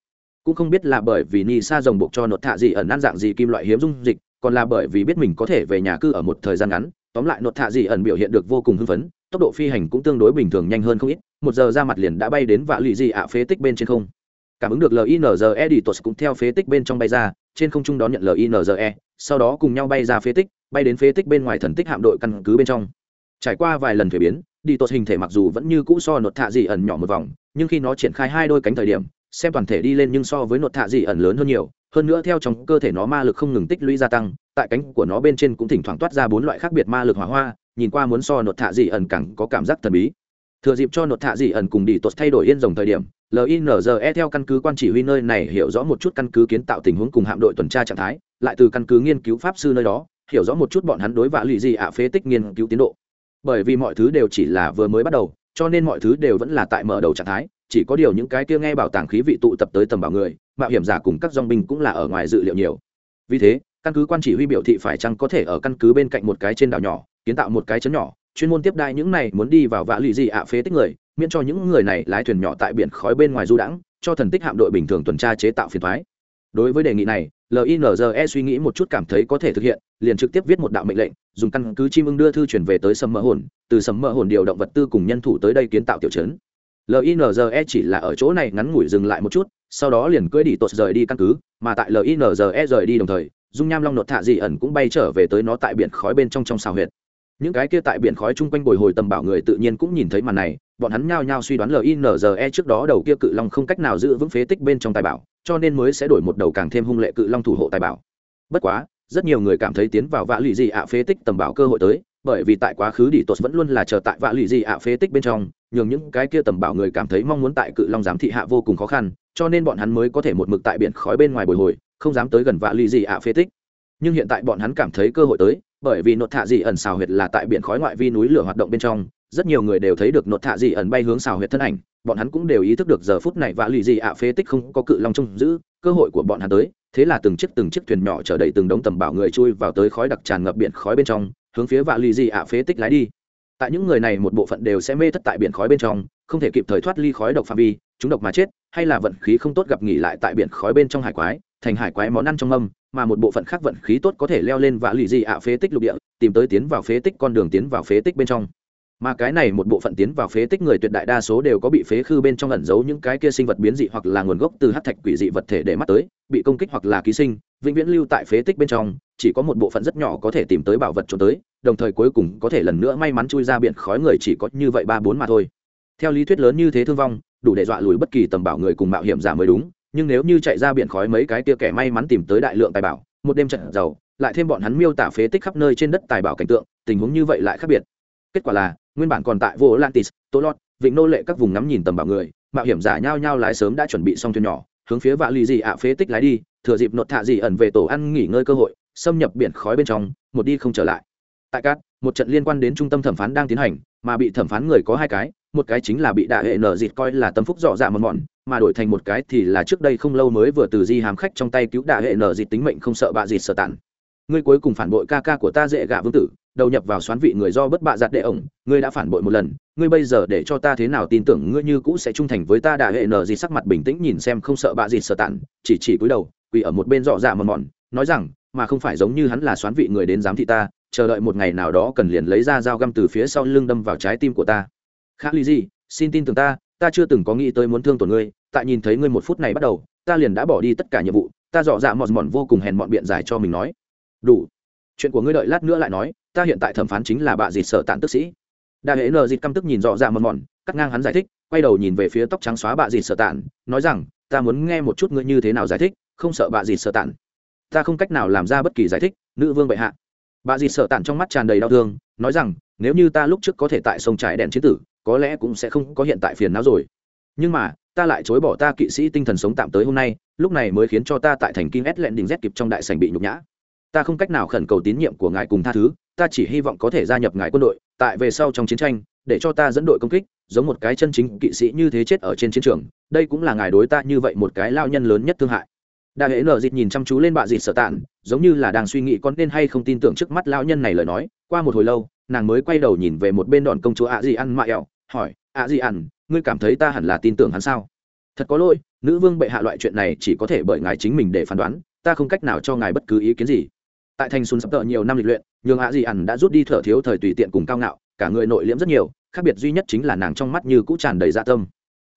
Cũng không biết là bởi vì ni sa rồng buộc cho nột thạ gì ẩn ăn dạng gì kim loại hiếm dung dịch, còn là bởi vì biết mình có thể về nhà cư ở một thời gian ngắn tóm lại, nột thạ gì ẩn biểu hiện được vô cùng hưng phấn, tốc độ phi hành cũng tương đối bình thường nhanh hơn không ít, một giờ ra mặt liền đã bay đến vạ lụy dị ạ phế tích bên trên không. Cảm ứng được linze editos cũng theo phế tích bên trong bay ra, trên không trung đón nhận linze sau đó cùng nhau bay ra phế tích, bay đến phế tích bên ngoài thần tích hạm đội căn cứ bên trong. Trải qua vài lần thuế biến đi tốt hình thể mặc dù vẫn như cũ so nột thạ dị ẩn nhỏ một vòng, nhưng khi nó triển khai hai đôi cánh thời điểm, xem toàn thể đi lên nhưng so với nột thạ dị ẩn lớn hơn nhiều, hơn nữa theo trong cơ thể nó ma lực không ngừng tích lũy gia tăng tại cánh của nó bên trên cũng thỉnh thoảng toát ra bốn loại khác biệt ma lực hỏa hoa, nhìn qua muốn so nột thạ dị ẩn càng có cảm giác thần bí. Thừa dịp cho nột thạ dị ẩn cùng đi tốt thay đổi yên dòng thời điểm linze theo căn cứ quan chỉ huy nơi này hiểu rõ một chút căn cứ kiến tạo tình huống cùng hạm đội tuần tra trạng thái, lại từ căn cứ nghiên cứu pháp sư nơi đó, hiểu rõ một chút bọn hắn đối vạ lụy gì ạ phế tích nghiên cứu tiến độ. Bởi vì mọi thứ đều chỉ là vừa mới bắt đầu, cho nên mọi thứ đều vẫn là tại mở đầu trạng thái, chỉ có điều những cái kia nghe bảo tàng khí vị tụ tập tới tầm bảo người, mạo hiểm giả cùng các dong binh cũng là ở ngoài dự liệu nhiều. Vì thế căn cứ quan chỉ huy biểu thị phải chăng có thể ở căn cứ bên cạnh một cái trên đảo nhỏ, kiến tạo một cái chấn nhỏ. Chuyên môn tiếp đai những này muốn đi vào vạ lụy gì ạ phế tích người, miễn cho những người này lái thuyền nhỏ tại biển khói bên ngoài du đãng, cho thần tích hạm đội bình thường tuần tra chế tạo phiền thoái đối với đề nghị này linze suy nghĩ một chút cảm thấy có thể thực hiện, liền trực tiếp viết một đạo mệnh lệnh, dùng căn cứ chim ưng đưa thư chuyển về tới sầm mỡ hồn, từ sầm mỡ hồn điều động vật tư cùng nhân thủ tới đây kiến tạo tiểu chấn linze chỉ là ở chỗ này ngắn ngủi dừng lại một chút, sau đó liền cưỡi đi tột rời đi căn cứ, mà tại linze rời đi đồng thời dung nham long nột thạ dị ẩn cũng bay trở về tới nó tại biển khói bên trong trong xào huyệt. Những cái kia tại biển khói chung quanh bồi hồi tầm bảo người tự nhiên cũng nhìn thấy màn này, bọn hắn nhao nhao suy đoán linze trước đó đầu kia cự long không cách nào giữ vững phế tích bên trong tài bảo, cho nên mới sẽ đổi một đầu càng thêm hung lệ cự long thủ hộ tài bảo. Bất quá, rất nhiều người cảm thấy tiến vào vạ lụy dị ạ phế tích tầm bảo cơ hội tới, bởi vì tại quá khứ đi tuột vẫn luôn là chờ tại vạ lụy dị ạ phế tích bên trong, nhường những cái kia tầm bảo người cảm thấy mong muốn tại cự long giám thị hạ vô cùng khó khăn, cho nên bọn hắn mới có thể một mực tại biển khói bên ngoài bồi hồi không dám tới gần vạ Lì dị ạ phế tích. Nhưng hiện tại bọn hắn cảm thấy cơ hội tới, bởi vì nột thạ dị ẩn xào huyệt là tại biển khói ngoại vi núi lửa hoạt động bên trong, rất nhiều người đều thấy được nột thạ dị ẩn bay hướng xào huyệt thân ảnh, bọn hắn cũng đều ý thức được giờ phút này vạ Lì dị ạ phế tích không có cự long trông giữ, cơ hội của bọn hắn tới, thế là từng chiếc từng chiếc thuyền nhỏ chở đầy từng đống tầm bảo người chui vào tới khói đặc tràn ngập biển khói bên trong, hướng phía vạ Lì dị ạ phế tích lái đi. Tại những người này một bộ phận đều sẽ mê thất tại biển khói bên trong, không thể kịp thời thoát ly khói độc phạm vi, chúng độc mà chết, hay là vận khí không tốt gặp nghỉ lại tại biển khói bên trong hải quái thành hải quái món ăn trong mâm mà một bộ phận khác vận khí tốt có thể leo lên và lì dị ạ phế tích lục địa, tìm tới tiến vào phế tích con đường tiến vào phế tích bên trong. Mà cái này một bộ phận tiến vào phế tích người tuyệt đại đa số đều có bị phế khư bên trong ẩn giấu những cái kia sinh vật biến dị hoặc là nguồn gốc từ hát thạch quỷ dị vật thể để mắt tới, bị công kích hoặc là ký sinh, vĩnh viễn lưu tại phế tích bên trong, chỉ có một bộ phận rất nhỏ có thể tìm tới bảo vật trốn tới, đồng thời cuối cùng có thể lần nữa may mắn chui ra biển khói người chỉ có như vậy ba bốn mà thôi. Theo lý thuyết lớn như thế thương vong, đủ để dọa lùi bất kỳ tầm bảo người cùng mạo hiểm giả mới đúng nhưng nếu như chạy ra biển khói mấy cái kia kẻ may mắn tìm tới đại lượng tài bảo, một đêm trận giàu, lại thêm bọn hắn miêu tả phế tích khắp nơi trên đất tài bảo cảnh tượng, tình huống như vậy lại khác biệt. Kết quả là, nguyên bản còn tại vô lantis tố lót, vịnh nô lệ các vùng ngắm nhìn tầm bảo người, mạo hiểm giả nhao nhao lái sớm đã chuẩn bị xong thuyền nhỏ, hướng phía vạ lì dị ạ phế tích lái đi, thừa dịp nột thạ dị ẩn về tổ ăn nghỉ ngơi cơ hội, xâm nhập biển khói bên trong, một đi không trở lại. Tại cát, một trận liên quan đến trung tâm thẩm phán đang tiến hành, mà bị thẩm phán người có hai cái một cái chính là bị đại hệ nở dịt coi là tâm phúc dọ dạ mòn mòn, mà đổi thành một cái thì là trước đây không lâu mới vừa từ di hàm khách trong tay cứu đại hệ nở dịt tính mệnh không sợ bạ dịt sợ tản ngươi cuối cùng phản bội ca ca của ta dễ gạ vương tử, đầu nhập vào xoán vị người do bất bạ giặt đệ ổng, ngươi đã phản bội một lần, ngươi bây giờ để cho ta thế nào tin tưởng ngươi như cũ sẽ trung thành với ta đại hệ nở dịt sắc mặt bình tĩnh nhìn xem không sợ bạ dịt sợ tản chỉ chỉ cúi đầu, quỳ ở một bên dọ dạ mòn mòn, nói rằng, mà không phải giống như hắn là xoán vị người đến giám thị ta, chờ đợi một ngày nào đó cần liền lấy ra dao găm từ phía sau lưng đâm vào trái tim của ta khác ly gì xin tin tưởng ta ta chưa từng có nghĩ tới muốn thương tổn ngươi, tại nhìn thấy ngươi một phút này bắt đầu, ta liền đã bỏ đi tất cả nhiệm vụ, ta dọ dạ mòn mòn vô cùng hèn mọn biện giải cho mình nói. Đủ. Chuyện của ngươi đợi lát nữa lại nói, ta hiện tại thẩm phán chính là bạ dịt sợ tàn tức sĩ. Đa hệ nờ dịt căm tức nhìn dọ dạ mòn mòn cắt ngang hắn giải thích, quay đầu nhìn về phía tóc trắng xóa bạ dịt sợ tàn nói rằng, ta muốn nghe một chút ngươi như thế nào giải thích, không sợ bạ dịt sợ tàn ta không cách nào làm ra bất kỳ giải thích, nữ vương bệ hạ. Bà dịt sợ tàn trong mắt tràn đầy đau thương, nói rằng, nếu như ta lúc trước có thể tại sông trải đèn chiến tử có lẽ cũng sẽ không có hiện tại phiền não rồi. Nhưng mà, ta lại chối bỏ ta kỵ sĩ tinh thần sống tạm tới hôm nay, lúc này mới khiến cho ta tại thành kim s lẹn đình rét kịp trong đại sành bị nhục nhã. Ta không cách nào khẩn cầu tín nhiệm của ngài cùng tha thứ, ta chỉ hy vọng có thể gia nhập ngài quân đội, tại về sau trong chiến tranh, để cho ta dẫn đội công kích, giống một cái chân chính kỵ sĩ như thế chết ở trên chiến trường, đây cũng là ngài đối ta như vậy một cái lao nhân lớn nhất thương hại. Đa hễ nở dịt nhìn chăm chú lên bạ dịt sợ tản, giống như là đang suy nghĩ con nên hay không tin tưởng trước mắt lao nhân này lời nói. Qua một hồi lâu, nàng mới quay đầu nhìn về một bên đòn công chúa ạ gì ăn mạ ẹo hỏi ạ gì ản ngươi cảm thấy ta hẳn là tin tưởng hắn sao? Thật có lỗi nữ vương bệ hạ loại chuyện này chỉ có thể bởi ngài chính mình để phán đoán ta không cách nào cho ngài bất cứ ý kiến gì. Tại thành xuân sắp tợ nhiều năm lịch luyện nhường ạ gì ản đã rút đi thở thiếu thời tùy tiện cùng cao ngạo cả người nội liễm rất nhiều khác biệt duy nhất chính là nàng trong mắt như cũ tràn đầy dạ tâm.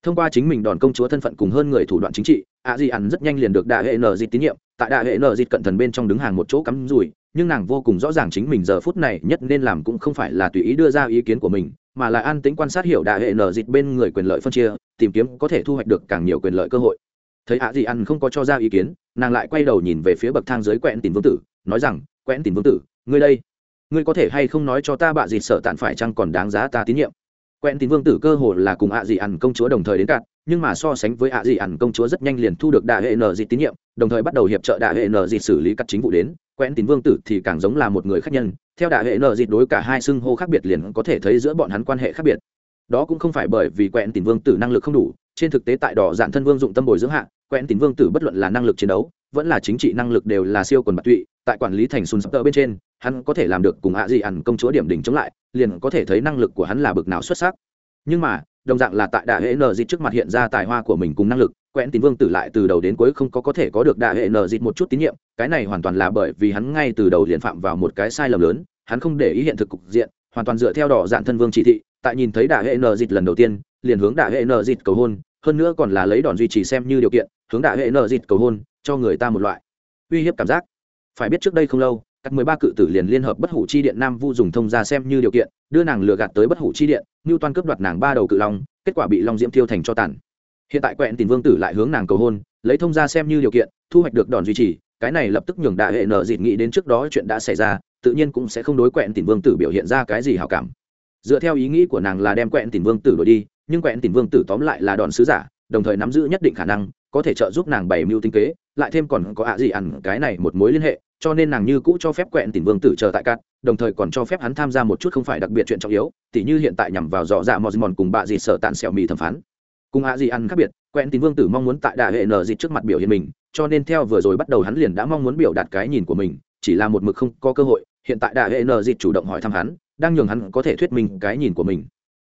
Thông qua chính mình đòn công chúa thân phận cùng hơn người thủ đoạn chính trị ạ di ẩn rất nhanh liền được đại hệ nờ dịt tín nhiệm tại đại hệ nờ dịt cận thần bên trong đứng hàng một chỗ cắm rủi, nhưng nàng vô cùng rõ ràng chính mình giờ phút này nhất nên làm cũng không phải là tùy ý đưa ra ý kiến của mình mà là an tính quan sát hiểu đại hệ nở dịch bên người quyền lợi phân chia, tìm kiếm có thể thu hoạch được càng nhiều quyền lợi cơ hội. Thấy ạ gì ăn không có cho ra ý kiến, nàng lại quay đầu nhìn về phía bậc thang dưới quẹn tìm vương tử, nói rằng, quẹn tìm vương tử, ngươi đây, ngươi có thể hay không nói cho ta bạ dịt sợ tàn phải chăng còn đáng giá ta tín nhiệm? Quẹn tìm vương tử cơ hồ là cùng ạ Dị ăn công chúa đồng thời đến cạn, nhưng mà so sánh với ạ Dị ăn công chúa rất nhanh liền thu được đại hệ nở dịt tín nhiệm, đồng thời bắt đầu hiệp trợ đại hệ nở dịt xử lý các chính vụ đến. Quen tín vương tử thì càng giống là một người khách nhân theo đại hệ nợ dịt đối cả hai xưng hô khác biệt liền có thể thấy giữa bọn hắn quan hệ khác biệt. Đó cũng không phải bởi vì quẹn tín vương tử năng lực không đủ, trên thực tế tại đỏ dạn thân vương dụng tâm bồi dưỡng hạ, Quẹn tín vương tử bất luận là năng lực chiến đấu, vẫn là chính trị năng lực đều là siêu quần bạc tụy, tại quản lý thành sùn sắp tơ bên trên, hắn có thể làm được cùng ạ Dị ẩn công chúa điểm đỉnh chống lại, liền có thể thấy năng lực của hắn là bực nào xuất sắc. Nhưng mà, đồng dạng là tại đại hệ Nờ dịt trước mặt hiện ra tài hoa của mình cùng năng lực, quẹn tín vương tử lại từ đầu đến cuối không có có thể có được đại hệ nờ dịt một chút tín nhiệm, cái này hoàn toàn là bởi vì hắn ngay từ đầu liền phạm vào một cái sai lầm lớn hắn không để ý hiện thực cục diện, hoàn toàn dựa theo đỏ dạn thân vương chỉ thị, tại nhìn thấy đại hệ nờ dịt lần đầu tiên, liền hướng đại hệ nờ dịt cầu hôn, hơn nữa còn là lấy đòn duy trì xem như điều kiện, hướng đại hệ nờ dịt cầu hôn, cho người ta một loại uy hiếp cảm giác. Phải biết trước đây không lâu, các mười ba cự tử liền liên hợp bất hủ chi điện nam vu dùng thông ra xem như điều kiện, đưa nàng lừa gạt tới bất hủ chi điện như toan cướp đoạt nàng ba đầu cự long, kết quả bị long diễm tiêu thành cho tàn. Hiện tại quẹn tìm vương tử lại hướng nàng cầu hôn, lấy thông ra xem như điều kiện, thu hoạch được đòn duy trì cái này lập tức nhường đại hệ nợ dịt nghĩ đến trước đó chuyện đã xảy ra, tự nhiên cũng sẽ không đối quẹn tìm vương tử biểu hiện ra cái gì hảo cảm. Dựa theo ý nghĩ của nàng là đem quẹn tìm vương tử đổi đi, nhưng quẹn tìm vương tử tóm lại là đòn sứ giả, đồng thời nắm giữ nhất định khả năng, có thể trợ giúp nàng bày mưu tinh kế, lại thêm còn có ạ gì ẩn cái này một mối liên hệ, cho nên nàng như cũ cho phép quẹn tìm vương tử chờ tại cát, đồng thời còn cho phép hắn tham gia một chút không phải đặc biệt chuyện trọng yếu, tỉ như hiện tại nhằm vào dọ dạ mò mòn cùng bạ gì sợ tàn xẻo mì thẩm phán. Cùng ạ gì ăn khác biệt quen tín vương tử mong muốn tại đại hệ nở dịt trước mặt biểu hiện mình, cho nên theo vừa rồi bắt đầu hắn liền đã mong muốn biểu đạt cái nhìn của mình, chỉ là một mực không có cơ hội, hiện tại đại hệ nở dịt chủ động hỏi thăm hắn, đang nhường hắn có thể thuyết minh cái nhìn của mình.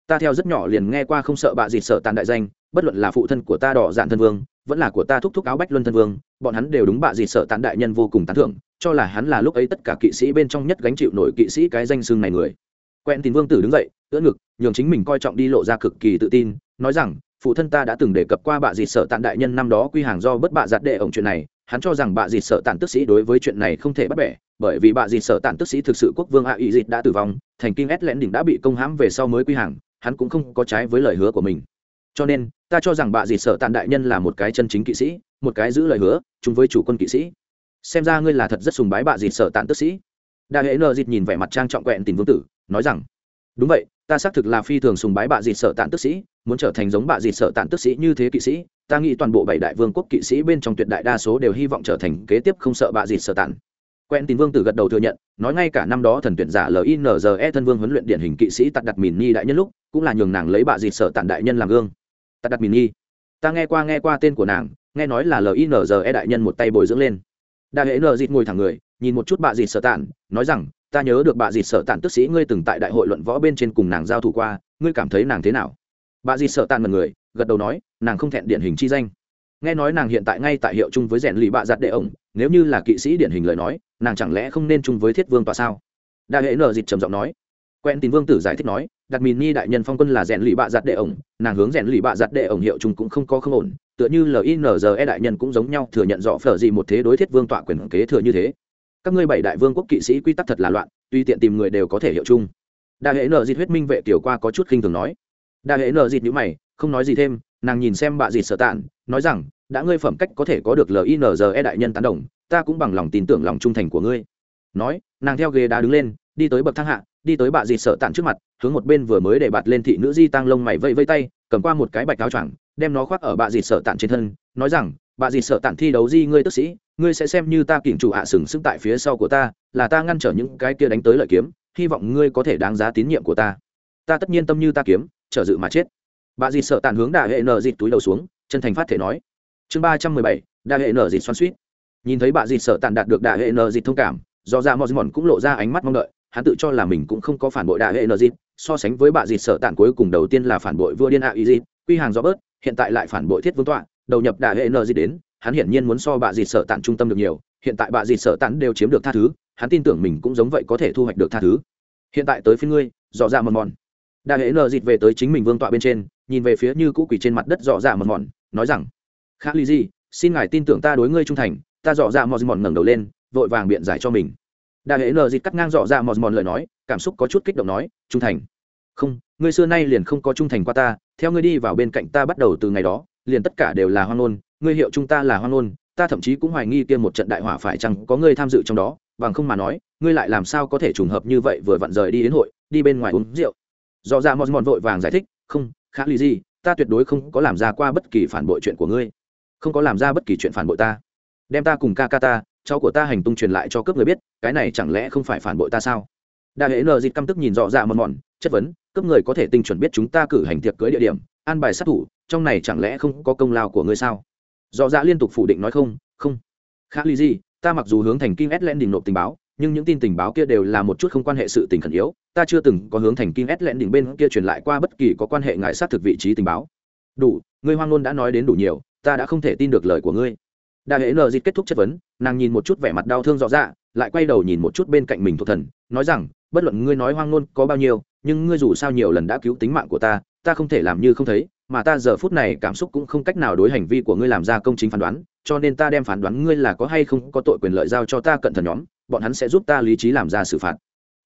Ta theo rất nhỏ liền nghe qua không sợ bạ dịt sợ tàn đại danh, bất luận là phụ thân của ta đỏ dạn thân vương, vẫn là của ta thúc thúc áo bách luân thân vương, bọn hắn đều đúng bạ dịt sợ tàn đại nhân vô cùng tán thưởng, cho là hắn là lúc ấy tất cả kỵ sĩ bên trong nhất gánh chịu nổi kỵ sĩ cái danh xương này người. Quen Tín vương tử đứng dậy, ưỡn ngực, nhường chính mình coi trọng đi lộ ra cực kỳ tự tin, nói rằng phụ thân ta đã từng đề cập qua bạ dịt sợ tàn đại nhân năm đó quy hàng do bất bạ giặt đệ ổng chuyện này, hắn cho rằng bạ dịt sợ tàn tức sĩ đối với chuyện này không thể bắt bẻ, bởi vì bạ dịt sợ tàn tức sĩ thực sự quốc vương a ý dịt đã tử vong, thành kinh ét lẽn đỉnh đã bị công hãm về sau mới quy hàng, hắn cũng không có trái với lời hứa của mình. Cho nên, ta cho rằng bạ dịt sợ tàn đại nhân là một cái chân chính kỵ sĩ, một cái giữ lời hứa, chung với chủ quân kỵ sĩ. Xem ra ngươi là thật rất sùng bái bạ dịt sợ tàn tức sĩ. Đại hệ nờ dịt nhìn vẻ mặt trang trọng quẹn tình vương tử, nói rằng, đúng vậy, ta xác thực là phi thường sùng bái bạ dịt sợ tàn tức sĩ muốn trở thành giống bạ dịt sợ tàn tức sĩ như thế kỵ sĩ, ta nghĩ toàn bộ bảy đại vương quốc kỵ sĩ bên trong tuyệt đại đa số đều hy vọng trở thành kế tiếp không sợ bạ dịt sợ tàn quen tin vương tử gật đầu thừa nhận, nói ngay cả năm đó thần tuyển giả linze thân vương huấn luyện điển hình kỵ sĩ tạt đặt mìn nhi đại nhân lúc, cũng là nhường nàng lấy bạ dịt sợ tàn đại nhân làm gương. Tạt đặt mìn nhi, ta nghe qua nghe qua tên của nàng, nghe nói là linze đại nhân một tay bồi dưỡng lên. Đại hệ nờ dịt ngồi thẳng người, nhìn một chút bạ dịt sợ tàn nói rằng, ta nhớ được bạ dịt sợ tàn tức sĩ ngươi từng tại đại hội luận võ bên trên cùng nàng giao thủ qua, ngươi cảm thấy nàng thế nào? Bà dịt sợ tàn mật người, gật đầu nói, nàng không thẹn điển hình chi danh. Nghe nói nàng hiện tại ngay tại hiệu chung với rèn lì bạ giặt đệ ổng, nếu như là kỵ sĩ điển hình lời nói, nàng chẳng lẽ không nên chung với thiết vương tòa sao? Đại hệ nở dịt trầm giọng nói. Quen tín vương tử giải thích nói đặt mìn ni đại nhân phong quân là rèn lì bạ giặt đệ ổng, nàng hướng rèn lì bạ giặt đệ ổng hiệu chung cũng không có không ổn, tựa như linze đại nhân cũng giống nhau thừa nhận rõ phở gì một thế đối thiết vương tọa quyền kế thừa như thế. Các ngươi bảy đại vương quốc kỵ sĩ quy tắc thật là loạn, tuy tiện tìm người đều có thể hiệu chung. Đại hệ nở dịt huyết minh vệ tiểu qua có chút khinh thường nói đại hệ nợ dịt nhữ mày, không nói gì thêm, nàng nhìn xem bạ dịt sợ tàn nói rằng, đã ngươi phẩm cách có thể có được linze đại nhân tán đồng, ta cũng bằng lòng tin tưởng lòng trung thành của ngươi. Nói, nàng theo ghế đá đứng lên, đi tới bậc thang hạ, đi tới bạ dịt sợ tàn trước mặt, hướng một bên vừa mới để bạt lên thị nữ di tăng lông mày vây vây tay, cầm qua một cái bạch áo choàng, đem nó khoác ở bạ dịt sợ tàn trên thân, nói rằng, bạ dịt sợ tàn thi đấu di ngươi tức sĩ, ngươi sẽ xem như ta kỉnh chủ hạ sừng sững tại phía sau của ta, là ta ngăn trở những cái kia đánh tới lợi kiếm, hy vọng ngươi có thể đáng giá tín nhiệm của ta. Ta tất nhiên tâm như ta kiếm trở dự mà chết. Bà dịt sợ tàn hướng đà hệ nở dịt túi đầu xuống, chân thành phát thể nói. Chương ba trăm mười bảy đà hệ nở dịt xoan suýt nhìn thấy bà dịt sợ tàn đạt được đà hệ nở dịt thông cảm, do dạ ra mòn mòn cũng lộ ra ánh mắt mong đợi, hắn tự cho là mình cũng không có phản bội đà hệ nở dịt, so sánh với bà dịt sợ tàn cuối cùng đầu tiên là phản bội vua điên hạ y dịt, quy hàng do bớt, hiện tại lại phản bội thiết vương tọa, đầu nhập đà hệ nở dịt đến, hắn hiển nhiên muốn so bà dịt sợ tàn trung tâm được nhiều, hiện tại bà dịt sợ tàn đều chiếm được tha thứ, hắn tin tưởng mình cũng giống vậy có thể thu hoạch được tha thứ. Hiện tại tới phía ngươi dò ra dạ mòn mòn đại hệ nờ dịt về tới chính mình vương tọa bên trên, nhìn về phía như cũ quỷ trên mặt đất dọ dạ mòn mòn, nói rằng khá ly gì xin ngài tin tưởng ta đối ngươi trung thành, ta dọ dạ mòn mòn ngẩng đầu lên, vội vàng biện giải cho mình. Đại hệ nờ dịt cắt ngang dọ dạ mòn mòn lời nói, cảm xúc có chút kích động nói, trung thành. Không, ngươi xưa nay liền không có trung thành qua ta, theo ngươi đi vào bên cạnh ta bắt đầu từ ngày đó, liền tất cả đều là hoang ngôn, ngươi hiệu chúng ta là hoang ngôn, ta thậm chí cũng hoài nghi kia một trận đại hỏa phải chăng có ngươi tham dự trong đó, bằng không mà nói, ngươi lại làm sao có thể trùng hợp như vậy vừa vặn rời đi đến hội, đi bên ngoài uống rượu. Rõ ra mòn mòn vội vàng giải thích, không, khá lý gì, ta tuyệt đối không có làm ra qua bất kỳ phản bội chuyện của ngươi. Không có làm ra bất kỳ chuyện phản bội ta. Đem ta cùng ca ca ta, cháu của ta hành tung truyền lại cho cướp người biết, cái này chẳng lẽ không phải phản bội ta sao? Đại hệ nờ dịt căm tức nhìn rõ dạ mòn mòn, chất vấn, cướp người có thể tinh chuẩn biết chúng ta cử hành tiệc cưới địa điểm, an bài sát thủ, trong này chẳng lẽ không có công lao của ngươi sao? Rõ dạ liên tục phủ định nói không không. Khá lý gì, ta mặc dù hướng thành kinh ét lên đình nộp tình báo nhưng những tin tình báo kia đều là một chút không quan hệ sự tình khẩn yếu. Ta chưa từng có hướng thành Kim ét lẹn đỉnh bên kia truyền lại qua bất kỳ có quan hệ ngại sát thực vị trí tình báo. Đủ, ngươi hoang ngôn đã nói đến đủ nhiều, ta đã không thể tin được lời của ngươi. Đại hệ nờ dịt kết thúc chất vấn, nàng nhìn một chút vẻ mặt đau thương rõ dạ lại quay đầu nhìn một chút bên cạnh mình thuộc thần, nói rằng, bất luận ngươi nói hoang ngôn có bao nhiêu, nhưng ngươi dù sao nhiều lần đã cứu tính mạng của ta ta không thể làm như không thấy, mà ta giờ phút này cảm xúc cũng không cách nào đối hành vi của ngươi làm ra công chính phán đoán cho nên ta đem phán đoán ngươi là có hay không có tội quyền lợi giao cho ta cận thần nhóm, bọn hắn sẽ giúp ta lý trí làm ra xử phạt.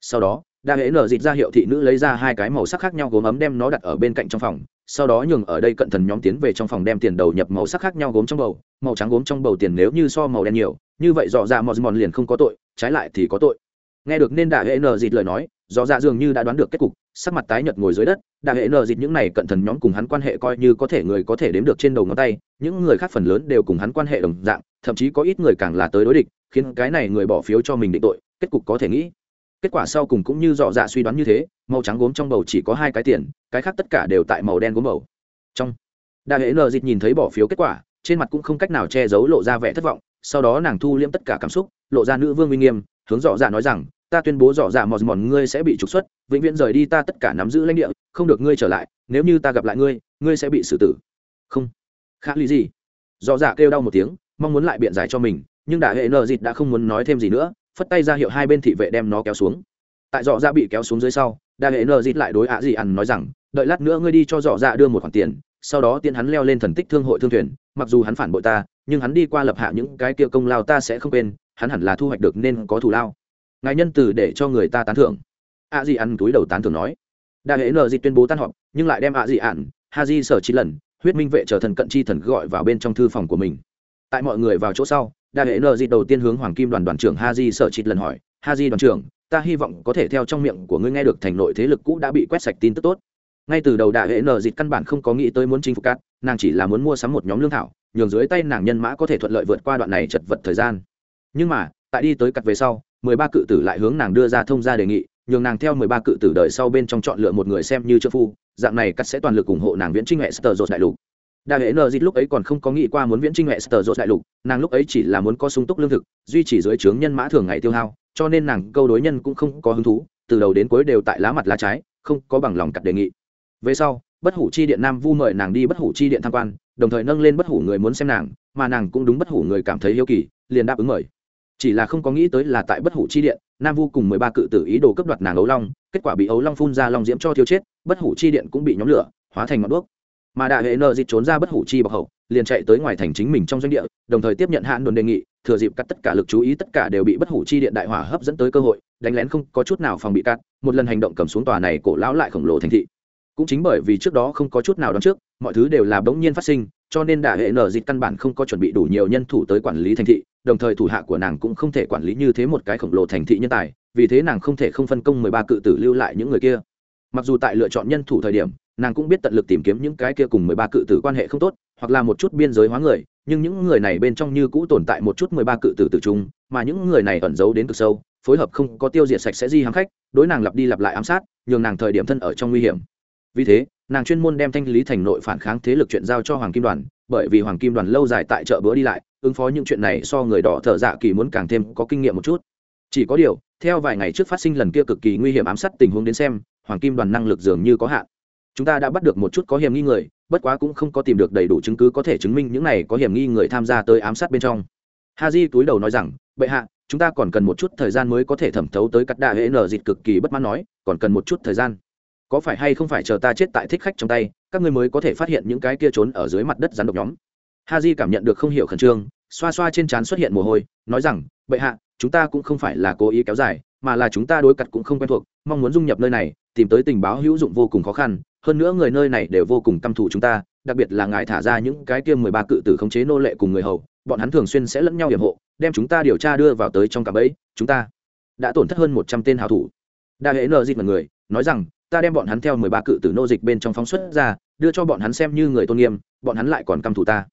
Sau đó, đa hễ nở dịt ra hiệu thị nữ lấy ra hai cái màu sắc khác nhau gốm ấm đem nó đặt ở bên cạnh trong phòng, sau đó nhường ở đây cận thần nhóm tiến về trong phòng đem tiền đầu nhập màu sắc khác nhau gốm trong bầu, màu trắng gốm trong bầu tiền nếu như so màu đen nhiều, như vậy dọ ra mòn mòn liền không có tội, trái lại thì có tội. Nghe được nên đa hệ nở dịt lời nói Rõ dạ dường như đã đoán được kết cục, sắc mặt tái nhợt ngồi dưới đất đại hệ nờ dịt những này cận thần nhóm cùng hắn quan hệ coi như có thể người có thể đếm được trên đầu ngón tay, những người khác phần lớn đều cùng hắn quan hệ đồng dạng, thậm chí có ít người càng là tới đối địch, khiến cái này người bỏ phiếu cho mình định tội, kết cục có thể nghĩ. Kết quả sau cùng cũng như dọ dạ suy đoán như thế, màu trắng gốm trong bầu chỉ có hai cái tiền, cái khác tất cả đều tại màu đen gốm bầu. Trong đại hệ nờ dịt nhìn thấy bỏ phiếu kết quả, trên mặt cũng không cách nào che giấu lộ ra vẻ thất vọng, sau đó nàng thu liễm tất cả cảm xúc, lộ ra nữ vương uy nghiêm, hướng dọ dạ nói rằng ta tuyên bố rõ ràng mòn mòn ngươi sẽ bị trục xuất, vĩnh viễn rời đi ta tất cả nắm giữ lãnh địa, không được ngươi trở lại, nếu như ta gặp lại ngươi ngươi sẽ bị xử tử. Không. Khả lý gì? Rõ dạ kêu đau một tiếng, mong muốn lại biện giải cho mình, nhưng đại hệ nợ dịt đã không muốn nói thêm gì nữa, phất tay ra hiệu hai bên thị vệ đem nó kéo xuống. Tại dọ dạ bị kéo xuống dưới sau đại hệ nợ dịt lại đối ạ dị ăn nói rằng, đợi lát nữa ngươi đi cho dọ dạ đưa một khoản tiền, sau đó tiện hắn leo lên thần tích thương hội thương thuyền, mặc dù hắn phản bội ta, nhưng hắn đi qua lập hạ những cái kia công lao ta sẽ không quên, hắn hẳn là thu hoạch được nên có thù lao ngài nhân từ để cho người ta tán thưởng. A di ăn túi đầu tán thưởng nói. Đại hệ nợ dị tuyên bố tan họp, nhưng lại đem a di ạn ha di sở chín lần, huyết minh vệ trở thần cận chi thần gọi vào bên trong thư phòng của mình. Tại mọi người vào chỗ sau đại hệ nợ dị đầu tiên hướng hoàng kim đoàn đoàn trưởng ha di sở chín lần hỏi, ha di đoàn trưởng, ta hy vọng có thể theo trong miệng của ngươi nghe được thành nội thế lực cũ đã bị quét sạch tin tức tốt. Ngay từ đầu đại hệ nợ dịt căn bản không có nghĩ tới muốn chinh phục cát, nàng chỉ là muốn mua sắm một nhóm lương thảo, nhường dưới tay nàng nhân mã có thể thuận lợi vượt qua đoạn này chật vật thời gian. Nhưng mà, tại đi tới cặt về sau mười ba cự tử lại hướng nàng đưa ra thông gia đề nghị, nhường nàng theo mười ba cự tử đời sau bên trong chọn lựa một người xem như trợ phu, dạng này cắt sẽ toàn lực ủng hộ nàng viễn trinh hệ sờ dột đại lục. Đại hệ nờ dịt lúc ấy còn không có nghĩ qua muốn viễn trinh hệ sờ dột đại lục, nàng lúc ấy chỉ là muốn có sung túc lương thực, duy trì dưới trướng nhân mã thường ngày tiêu hao, cho nên nàng câu đối nhân cũng không có hứng thú, từ đầu đến cuối đều tại lá mặt lá trái, không có bằng lòng cặt đề nghị. Về sau, bất hủ chi điện nam vu mời nàng đi bất hủ chi điện tham quan, đồng thời nâng lên bất hủ người muốn xem nàng, mà nàng cũng đúng bất hủ người cảm thấy yêu kỳ, liền đáp ứng mời chỉ là không có nghĩ tới là tại bất hủ chi điện, nam vu cùng mười ba cự tử ý đồ cấp đoạt nàng ấu long, kết quả bị ấu long phun ra long diễm cho thiêu chết, bất hủ chi điện cũng bị nhóm lửa, hóa thành ngọn đuốc. Mà đại hệ nợ dịch trốn ra bất hủ chi bọc hậu, liền chạy tới ngoài thành chính mình trong doanh địa, đồng thời tiếp nhận hạn đồn đề nghị, thừa dịp cắt tất cả lực chú ý tất cả đều bị bất hủ chi điện đại hỏa hấp dẫn tới cơ hội, đánh lén không có chút nào phòng bị cắt một lần hành động cầm xuống tòa này cổ lão lại khổng lồ thành thị. Cũng chính bởi vì trước đó không có chút nào đón trước, mọi thứ đều là bỗng nhiên phát sinh cho nên đại hệ nở dịch căn bản không có chuẩn bị đủ nhiều nhân thủ tới quản lý thành thị, đồng thời thủ hạ của nàng cũng không thể quản lý như thế một cái khổng lồ thành thị nhân tài, vì thế nàng không thể không phân công mười ba cự tử lưu lại những người kia. Mặc dù tại lựa chọn nhân thủ thời điểm, nàng cũng biết tận lực tìm kiếm những cái kia cùng mười ba cự tử quan hệ không tốt, hoặc là một chút biên giới hóa người, nhưng những người này bên trong như cũ tồn tại một chút mười ba cự tử tử trung, mà những người này ẩn giấu đến cực sâu, phối hợp không có tiêu diệt sạch sẽ di hám khách, đối nàng lặp đi lặp lại ám sát, nhường nàng thời điểm thân ở trong nguy hiểm. Vì thế nàng chuyên môn đem thanh lý thành nội phản kháng thế lực chuyện giao cho hoàng kim đoàn, bởi vì hoàng kim đoàn lâu dài tại chợ bữa đi lại, ứng phó những chuyện này so người đỏ thợ dạ kỳ muốn càng thêm có kinh nghiệm một chút. Chỉ có điều, theo vài ngày trước phát sinh lần kia cực kỳ nguy hiểm ám sát tình huống đến xem, hoàng kim đoàn năng lực dường như có hạn. Chúng ta đã bắt được một chút có hiểm nghi người, bất quá cũng không có tìm được đầy đủ chứng cứ có thể chứng minh những này có hiểm nghi người tham gia tới ám sát bên trong. Ha di túi đầu nói rằng, bệ hạ, chúng ta còn cần một chút thời gian mới có thể thẩm thấu tới cắt đà hệ nở dịt cực kỳ bất mãn nói, còn cần một chút thời gian có phải hay không phải chờ ta chết tại thích khách trong tay, các ngươi mới có thể phát hiện những cái kia trốn ở dưới mặt đất rắn độc nhóm. Ha di cảm nhận được không hiểu khẩn trương, xoa xoa trên trán xuất hiện mồ hôi, nói rằng, bệ hạ, chúng ta cũng không phải là cố ý kéo dài, mà là chúng ta đối cặt cũng không quen thuộc, mong muốn dung nhập nơi này, tìm tới tình báo hữu dụng vô cùng khó khăn, hơn nữa người nơi này đều vô cùng căm thù chúng ta, đặc biệt là ngài thả ra những cái kia mười ba cự tử khống chế nô lệ cùng người hầu, bọn hắn thường xuyên sẽ lẫn nhau hiểm hộ, đem chúng ta điều tra đưa vào tới trong cả bẫy, chúng ta đã tổn thất hơn một trăm tên hào thủ. Đa hệ nợ dịp mật người, nói rằng ta đem bọn hắn theo mười ba cự tử nô dịch bên trong phóng xuất ra, đưa cho bọn hắn xem như người tôn nghiêm, bọn hắn lại còn căm thù ta.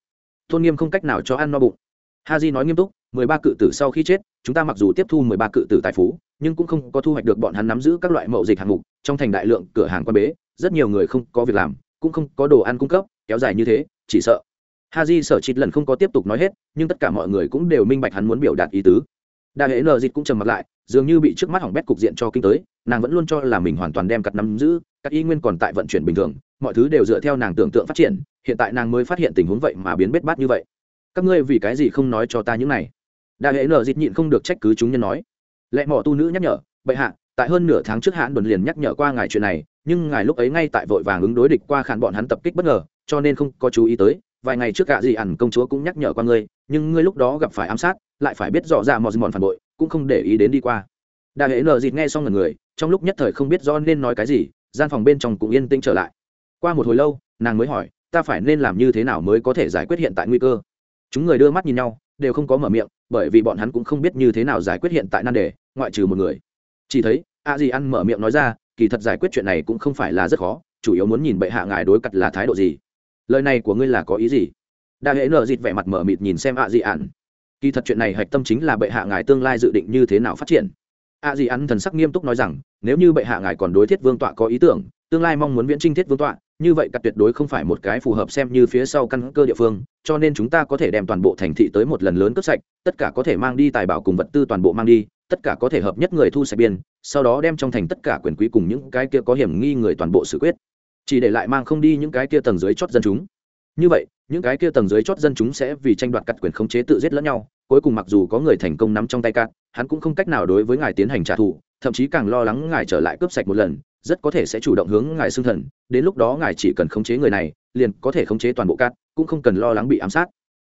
Tôn nghiêm không cách nào cho ăn no bụng. Ha nói nghiêm túc, mười ba cự tử sau khi chết, chúng ta mặc dù tiếp thu mười ba cự tử tài phú, nhưng cũng không có thu hoạch được bọn hắn nắm giữ các loại mậu dịch hạng mục, trong thành đại lượng cửa hàng quan bế, rất nhiều người không có việc làm, cũng không có đồ ăn cung cấp, kéo dài như thế, chỉ sợ. Ha sợ sở lần không có tiếp tục nói hết, nhưng tất cả mọi người cũng đều minh bạch hắn muốn biểu đạt ý tứ đại hệ nờ dịt cũng trầm mặt lại, dường như bị trước mắt hỏng bét cục diện cho kinh tới, nàng vẫn luôn cho là mình hoàn toàn đem cặt nắm giữ các y nguyên còn tại vận chuyển bình thường, mọi thứ đều dựa theo nàng tưởng tượng phát triển, hiện tại nàng mới phát hiện tình huống vậy mà biến bết bát như vậy. Các ngươi vì cái gì không nói cho ta những này? Đại hệ nờ dịt nhịn không được trách cứ chúng nhân nói. Lẽ mỏ tu nữ nhắc nhở, bệ hạ, tại hơn nửa tháng trước hãn đồn liền nhắc nhở qua ngài chuyện này, nhưng ngài lúc ấy ngay tại vội vàng ứng đối địch qua khản bọn hắn tập kích bất ngờ, cho nên không có chú ý tới vài ngày trước gạ gì ẩn công chúa cũng nhắc nhở qua ngươi, nhưng ngươi lúc đó gặp phải ám sát, lại phải biết rõ ra mò mòn phản bội, cũng không để ý đến đi qua. Đại hệ nờ dịt nghe xong ngần người, trong lúc nhất thời không biết do nên nói cái gì, gian phòng bên trong cũng yên tĩnh trở lại. Qua một hồi lâu, nàng mới hỏi, ta phải nên làm như thế nào mới có thể giải quyết hiện tại nguy cơ? Chúng người đưa mắt nhìn nhau, đều không có mở miệng, bởi vì bọn hắn cũng không biết như thế nào giải quyết hiện tại nan đề, ngoại trừ một người. Chỉ thấy, a Dị ăn mở miệng nói ra, kỳ thật giải quyết chuyện này cũng không phải là rất khó, chủ yếu muốn nhìn bệ hạ ngài đối cặt là thái độ gì lời này của ngươi là có ý gì? Đại hệ nợ dịt vẻ mặt mở mịt nhìn xem a dị ạn kỳ thật chuyện này hạch tâm chính là bệ hạ ngài tương lai dự định như thế nào phát triển. A dị ạn thần sắc nghiêm túc nói rằng, nếu như bệ hạ ngài còn đối thiết vương tọa có ý tưởng, tương lai mong muốn viễn trinh thiết vương tọa, như vậy cặp tuyệt đối không phải một cái phù hợp xem như phía sau căn cơ địa phương, cho nên chúng ta có thể đem toàn bộ thành thị tới một lần lớn cướp sạch, tất cả có thể mang đi tài bảo cùng vật tư toàn bộ mang đi, tất cả có thể hợp nhất người thu sạch biên, sau đó đem trong thành tất cả quyền quý cùng những cái kia có hiểm nghi người toàn bộ xử quyết chỉ để lại mang không đi những cái kia tầng dưới chót dân chúng. Như vậy, những cái kia tầng dưới chót dân chúng sẽ vì tranh đoạt cắt quyền khống chế tự giết lẫn nhau, cuối cùng mặc dù có người thành công nắm trong tay cát, hắn cũng không cách nào đối với ngài tiến hành trả thù, thậm chí càng lo lắng ngài trở lại cướp sạch một lần, rất có thể sẽ chủ động hướng ngài xưng thần, đến lúc đó ngài chỉ cần khống chế người này, liền có thể khống chế toàn bộ cát, cũng không cần lo lắng bị ám sát.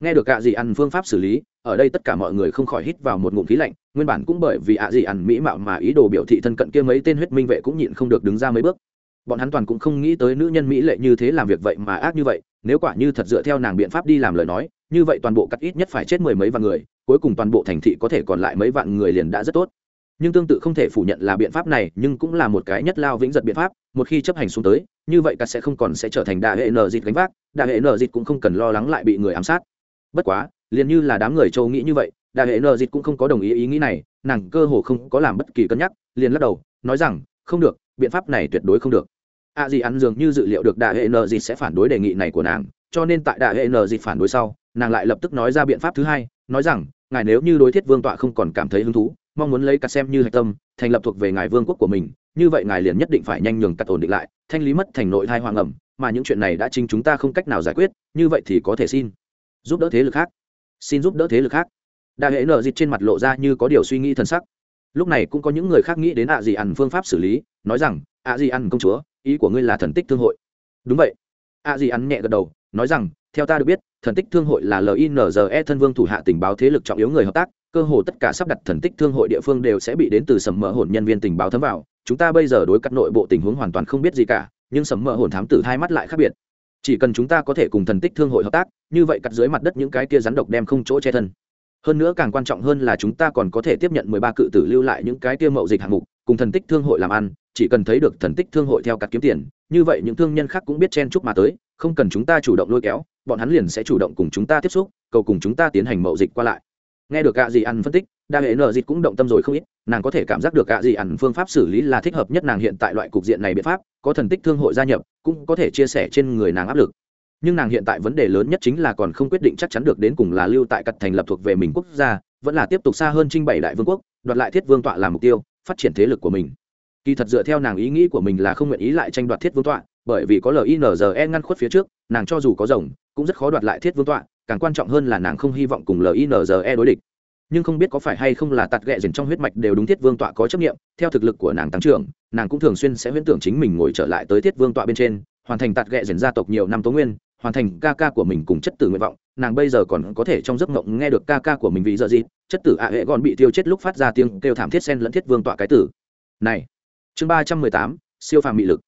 Nghe được ạ gì ăn phương pháp xử lý, ở đây tất cả mọi người không khỏi hít vào một ngụm khí lạnh, nguyên bản cũng bởi vì ạ gì ăn mỹ mạo mà ý đồ biểu thị thân cận kia mấy tên huyết minh vệ cũng nhịn không được đứng ra mấy bước bọn hắn toàn cũng không nghĩ tới nữ nhân mỹ lệ như thế làm việc vậy mà ác như vậy, nếu quả như thật dựa theo nàng biện pháp đi làm lời nói, như vậy toàn bộ cắt ít nhất phải chết mười mấy vạn người, cuối cùng toàn bộ thành thị có thể còn lại mấy vạn người liền đã rất tốt. Nhưng tương tự không thể phủ nhận là biện pháp này, nhưng cũng là một cái nhất lao vĩnh giật biện pháp, một khi chấp hành xuống tới, như vậy cắt sẽ không còn sẽ trở thành đại hệ nờ dịt gánh vác đại hệ nờ dịt cũng không cần lo lắng lại bị người ám sát. Bất quá, liền như là đám người châu nghĩ như vậy đại hệ nờ dịt cũng không có đồng ý ý nghĩ này, nàng cơ hồ không có làm bất kỳ cân nhắc, liền lắc đầu, nói rằng, không được, biện pháp này tuyệt đối không được a gì ăn dường như dự liệu được đại hệ nờ dịt sẽ phản đối đề nghị này của nàng, cho nên tại đại hệ nờ dịt phản đối sau, nàng lại lập tức nói ra biện pháp thứ hai, nói rằng, ngài nếu như đối thiết vương tọa không còn cảm thấy hứng thú, mong muốn lấy cắt xem như hạch tâm, thành lập thuộc về ngài vương quốc của mình, như vậy ngài liền nhất định phải nhanh nhường cắt ổn định lại, thanh lý mất thành nội thai hoàng ẩm, mà những chuyện này đã chính chúng ta không cách nào giải quyết, như vậy thì có thể xin giúp đỡ thế lực khác. Xin giúp đỡ thế lực khác? Đại hệ nợ dịt trên mặt lộ ra như có điều suy nghĩ t sắc lúc này cũng có những người khác nghĩ đến ạ gì ăn phương pháp xử lý, nói rằng, ạ gì ăn công chúa, ý của ngươi là thần tích thương hội. Đúng vậy. Ạ gì ăn nhẹ gật đầu, nói rằng, theo ta được biết, thần tích thương hội là linze thân vương thủ hạ tình báo thế lực trọng yếu người hợp tác, cơ hồ tất cả sắp đặt thần tích thương hội địa phương đều sẽ bị đến từ sầm mỡ hồn nhân viên tình báo thấm vào. Chúng ta bây giờ đối cắt nội bộ tình huống hoàn toàn không biết gì cả, nhưng sầm mỡ hồn thám tử hai mắt lại khác biệt. Chỉ cần chúng ta có thể cùng thần tích thương hội hợp tác, như vậy cắt dưới mặt đất những cái tia rắn độc đem không chỗ che thân hơn nữa càng quan trọng hơn là chúng ta còn có thể tiếp nhận mười ba cự tử lưu lại những cái kia mậu dịch hạng mục, cùng thần tích thương hội làm ăn, chỉ cần thấy được thần tích thương hội theo cắt kiếm tiền, như vậy những thương nhân khác cũng biết chen chúc mà tới, không cần chúng ta chủ động lôi kéo, bọn hắn liền sẽ chủ động cùng chúng ta tiếp xúc, cầu cùng chúng ta tiến hành mậu dịch qua lại. Nghe được gạ gì ăn phân tích, đa hệ nợ dịch cũng động tâm rồi không ít, nàng có thể cảm giác được gạ gì ăn phương pháp xử lý là thích hợp nhất nàng hiện tại loại cục diện này biện pháp, có thần tích thương hội gia nhập, cũng có thể chia sẻ trên người nàng áp lực nhưng nàng hiện tại vấn đề lớn nhất chính là còn không quyết định chắc chắn được đến cùng là lưu tại cặt thành lập thuộc về mình quốc gia, vẫn là tiếp tục xa hơn trinh bảy đại vương quốc, đoạt lại thiết vương tọa làm mục tiêu, phát triển thế lực của mình. Kỳ thật dựa theo nàng ý nghĩ của mình là không nguyện ý lại tranh đoạt thiết vương tọa, bởi vì có linze ngăn khuất phía trước, nàng cho dù có rồng, cũng rất khó đoạt lại thiết vương tọa, càng quan trọng hơn là nàng không hy vọng cùng linze đối địch. Nhưng không biết có phải hay không là tạt ghẹ dần trong huyết mạch đều đúng thiết vương tọa có chấp nghiệm theo thực lực của nàng tăng trưởng, nàng cũng thường xuyên sẽ huyễn tưởng chính mình ngồi trở lại tới thiết vương tọa bên trên, hoàn thành tạt ghẹ dần gia tộc nhiều năm tố nguyên hoàn thành ca ca của mình cùng chất tử nguyện vọng, nàng bây giờ còn có thể trong giấc mộng nghe được ca ca của mình vì giờ gì chất tử ạ hệ còn bị tiêu chết lúc phát ra tiếng kêu thảm thiết sen lẫn thiết vương tọa cái tử. Này, chương ba trăm mười tám, siêu phàm mị lực.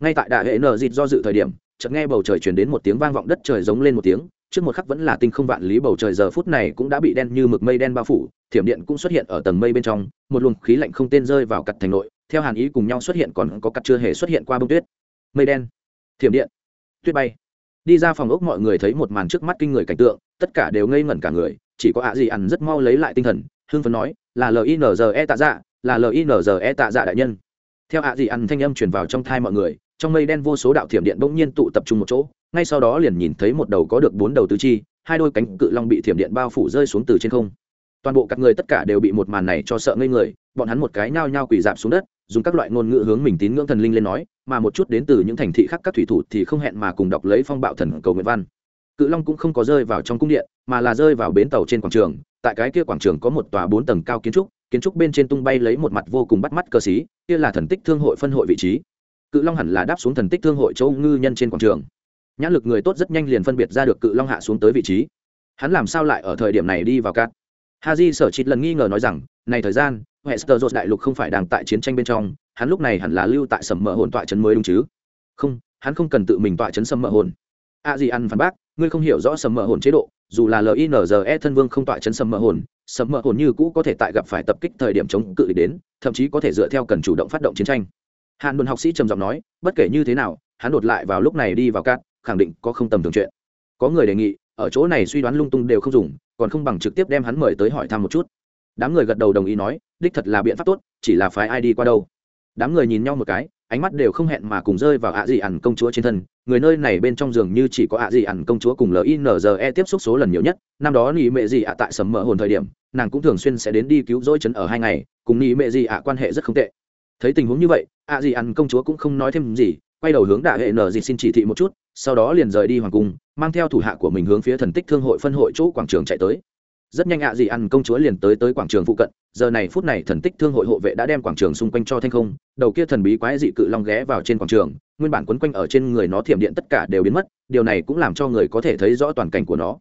Ngay tại đại hệ nờ dịt do dự thời điểm, chợt nghe bầu trời chuyển đến một tiếng vang vọng đất trời giống lên một tiếng, trước một khắc vẫn là tinh không vạn lý bầu trời giờ phút này cũng đã bị đen như mực mây đen bao phủ, thiểm điện cũng xuất hiện ở tầng mây bên trong, một luồng khí lạnh không tên rơi vào cặt thành nội, theo hàn ý cùng nhau xuất hiện còn có cặt chưa hề xuất hiện qua bông tuyết. Mây đen, thiểm điện, tuyết bay đi ra phòng ốc mọi người thấy một màn trước mắt kinh người cảnh tượng, tất cả đều ngây ngẩn cả người, chỉ có ạ gì ăn rất mau lấy lại tinh thần, hưng phấn nói, là linze tạ dạ là linze tạ dạ đại nhân. Theo ạ gì ăn thanh âm truyền vào trong thai mọi người, trong mây đen vô số đạo thiểm điện bỗng nhiên tụ tập trung một chỗ, ngay sau đó liền nhìn thấy một đầu có được bốn đầu tứ chi, hai đôi cánh cự long bị thiểm điện bao phủ rơi xuống từ trên không. Toàn bộ các người tất cả đều bị một màn này cho sợ ngây người, bọn hắn một cái nhao nhao quỳ dạp xuống đất dùng các loại ngôn ngữ hướng mình tín ngưỡng thần linh lên nói mà một chút đến từ những thành thị khác các thủy thủ thì không hẹn mà cùng đọc lấy phong bạo thần cầu nguyện văn. Cự long cũng không có rơi vào trong cung điện mà là rơi vào bến tàu trên quảng trường. Tại cái kia quảng trường có một tòa bốn tầng cao kiến trúc kiến trúc bên trên tung bay lấy một mặt vô cùng bắt mắt cơ sĩ, kia là thần tích thương hội phân hội vị trí. Cự long hẳn là đáp xuống thần tích thương hội châu ngư nhân trên quảng trường. Nhãn lực người tốt rất nhanh liền phân biệt ra được cự long hạ xuống tới vị trí. Hắn làm sao lại ở thời điểm này đi vào cát? Ha di sở chịt lần nghi ngờ nói rằng này thời gian Westeros đại lục không phải đang tại chiến tranh bên trong, hắn lúc này hẳn là lưu tại sầm mỡ hồn tọa trấn mới đúng chứ? Không, hắn không cần tự mình tọa trấn sầm mỡ hồn. A à gì ăn phản bác, ngươi không hiểu rõ sầm mỡ hồn chế độ, dù là linze thân vương không tọa trấn sầm mỡ hồn, sầm mỡ hồn như cũ có thể tại gặp phải tập kích thời điểm chống cự đến, thậm chí có thể dựa theo cần chủ động phát động chiến tranh. Hàn Luân học sĩ trầm giọng nói, bất kể như thế nào, hắn đột lại vào lúc này đi vào cát, khẳng định có không tầm thường chuyện. Có người đề nghị, ở chỗ này suy đoán lung tung đều không dùng, còn không bằng trực tiếp đem hắn mời tới hỏi thăm một chút đám người gật đầu đồng ý nói, đích thật là biện pháp tốt, chỉ là phái ai đi qua đâu? Đám người nhìn nhau một cái, ánh mắt đều không hẹn mà cùng rơi vào ạ dị ẩn công chúa trên thân. Người nơi này bên trong giường như chỉ có ạ dị ẩn công chúa cùng linze tiếp xúc số lần nhiều nhất. Năm đó nỉ mệ dị ạ tại sầm mỡ hồn thời điểm, nàng cũng thường xuyên sẽ đến đi cứu rỗi chấn ở hai ngày, cùng ni mẹ gì ạ quan hệ rất không tệ. Thấy tình huống như vậy, ạ gì ẩn công chúa cũng không nói thêm gì, quay đầu hướng đại hệ nờ gì xin chỉ thị một chút, sau đó liền rời đi hoàng cung, mang theo thủ hạ của mình hướng phía thần tích thương hội phân hội chỗ quảng trường chạy tới rất nhanh ạ gì ăn công chúa liền tới tới quảng trường phụ cận, giờ này phút này thần tích thương hội hộ vệ đã đem quảng trường xung quanh cho thanh không, đầu kia thần bí quái dị cự long ghé vào trên quảng trường, nguyên bản quấn quanh ở trên người nó thiểm điện tất cả đều biến mất, điều này cũng làm cho người có thể thấy rõ toàn cảnh của nó.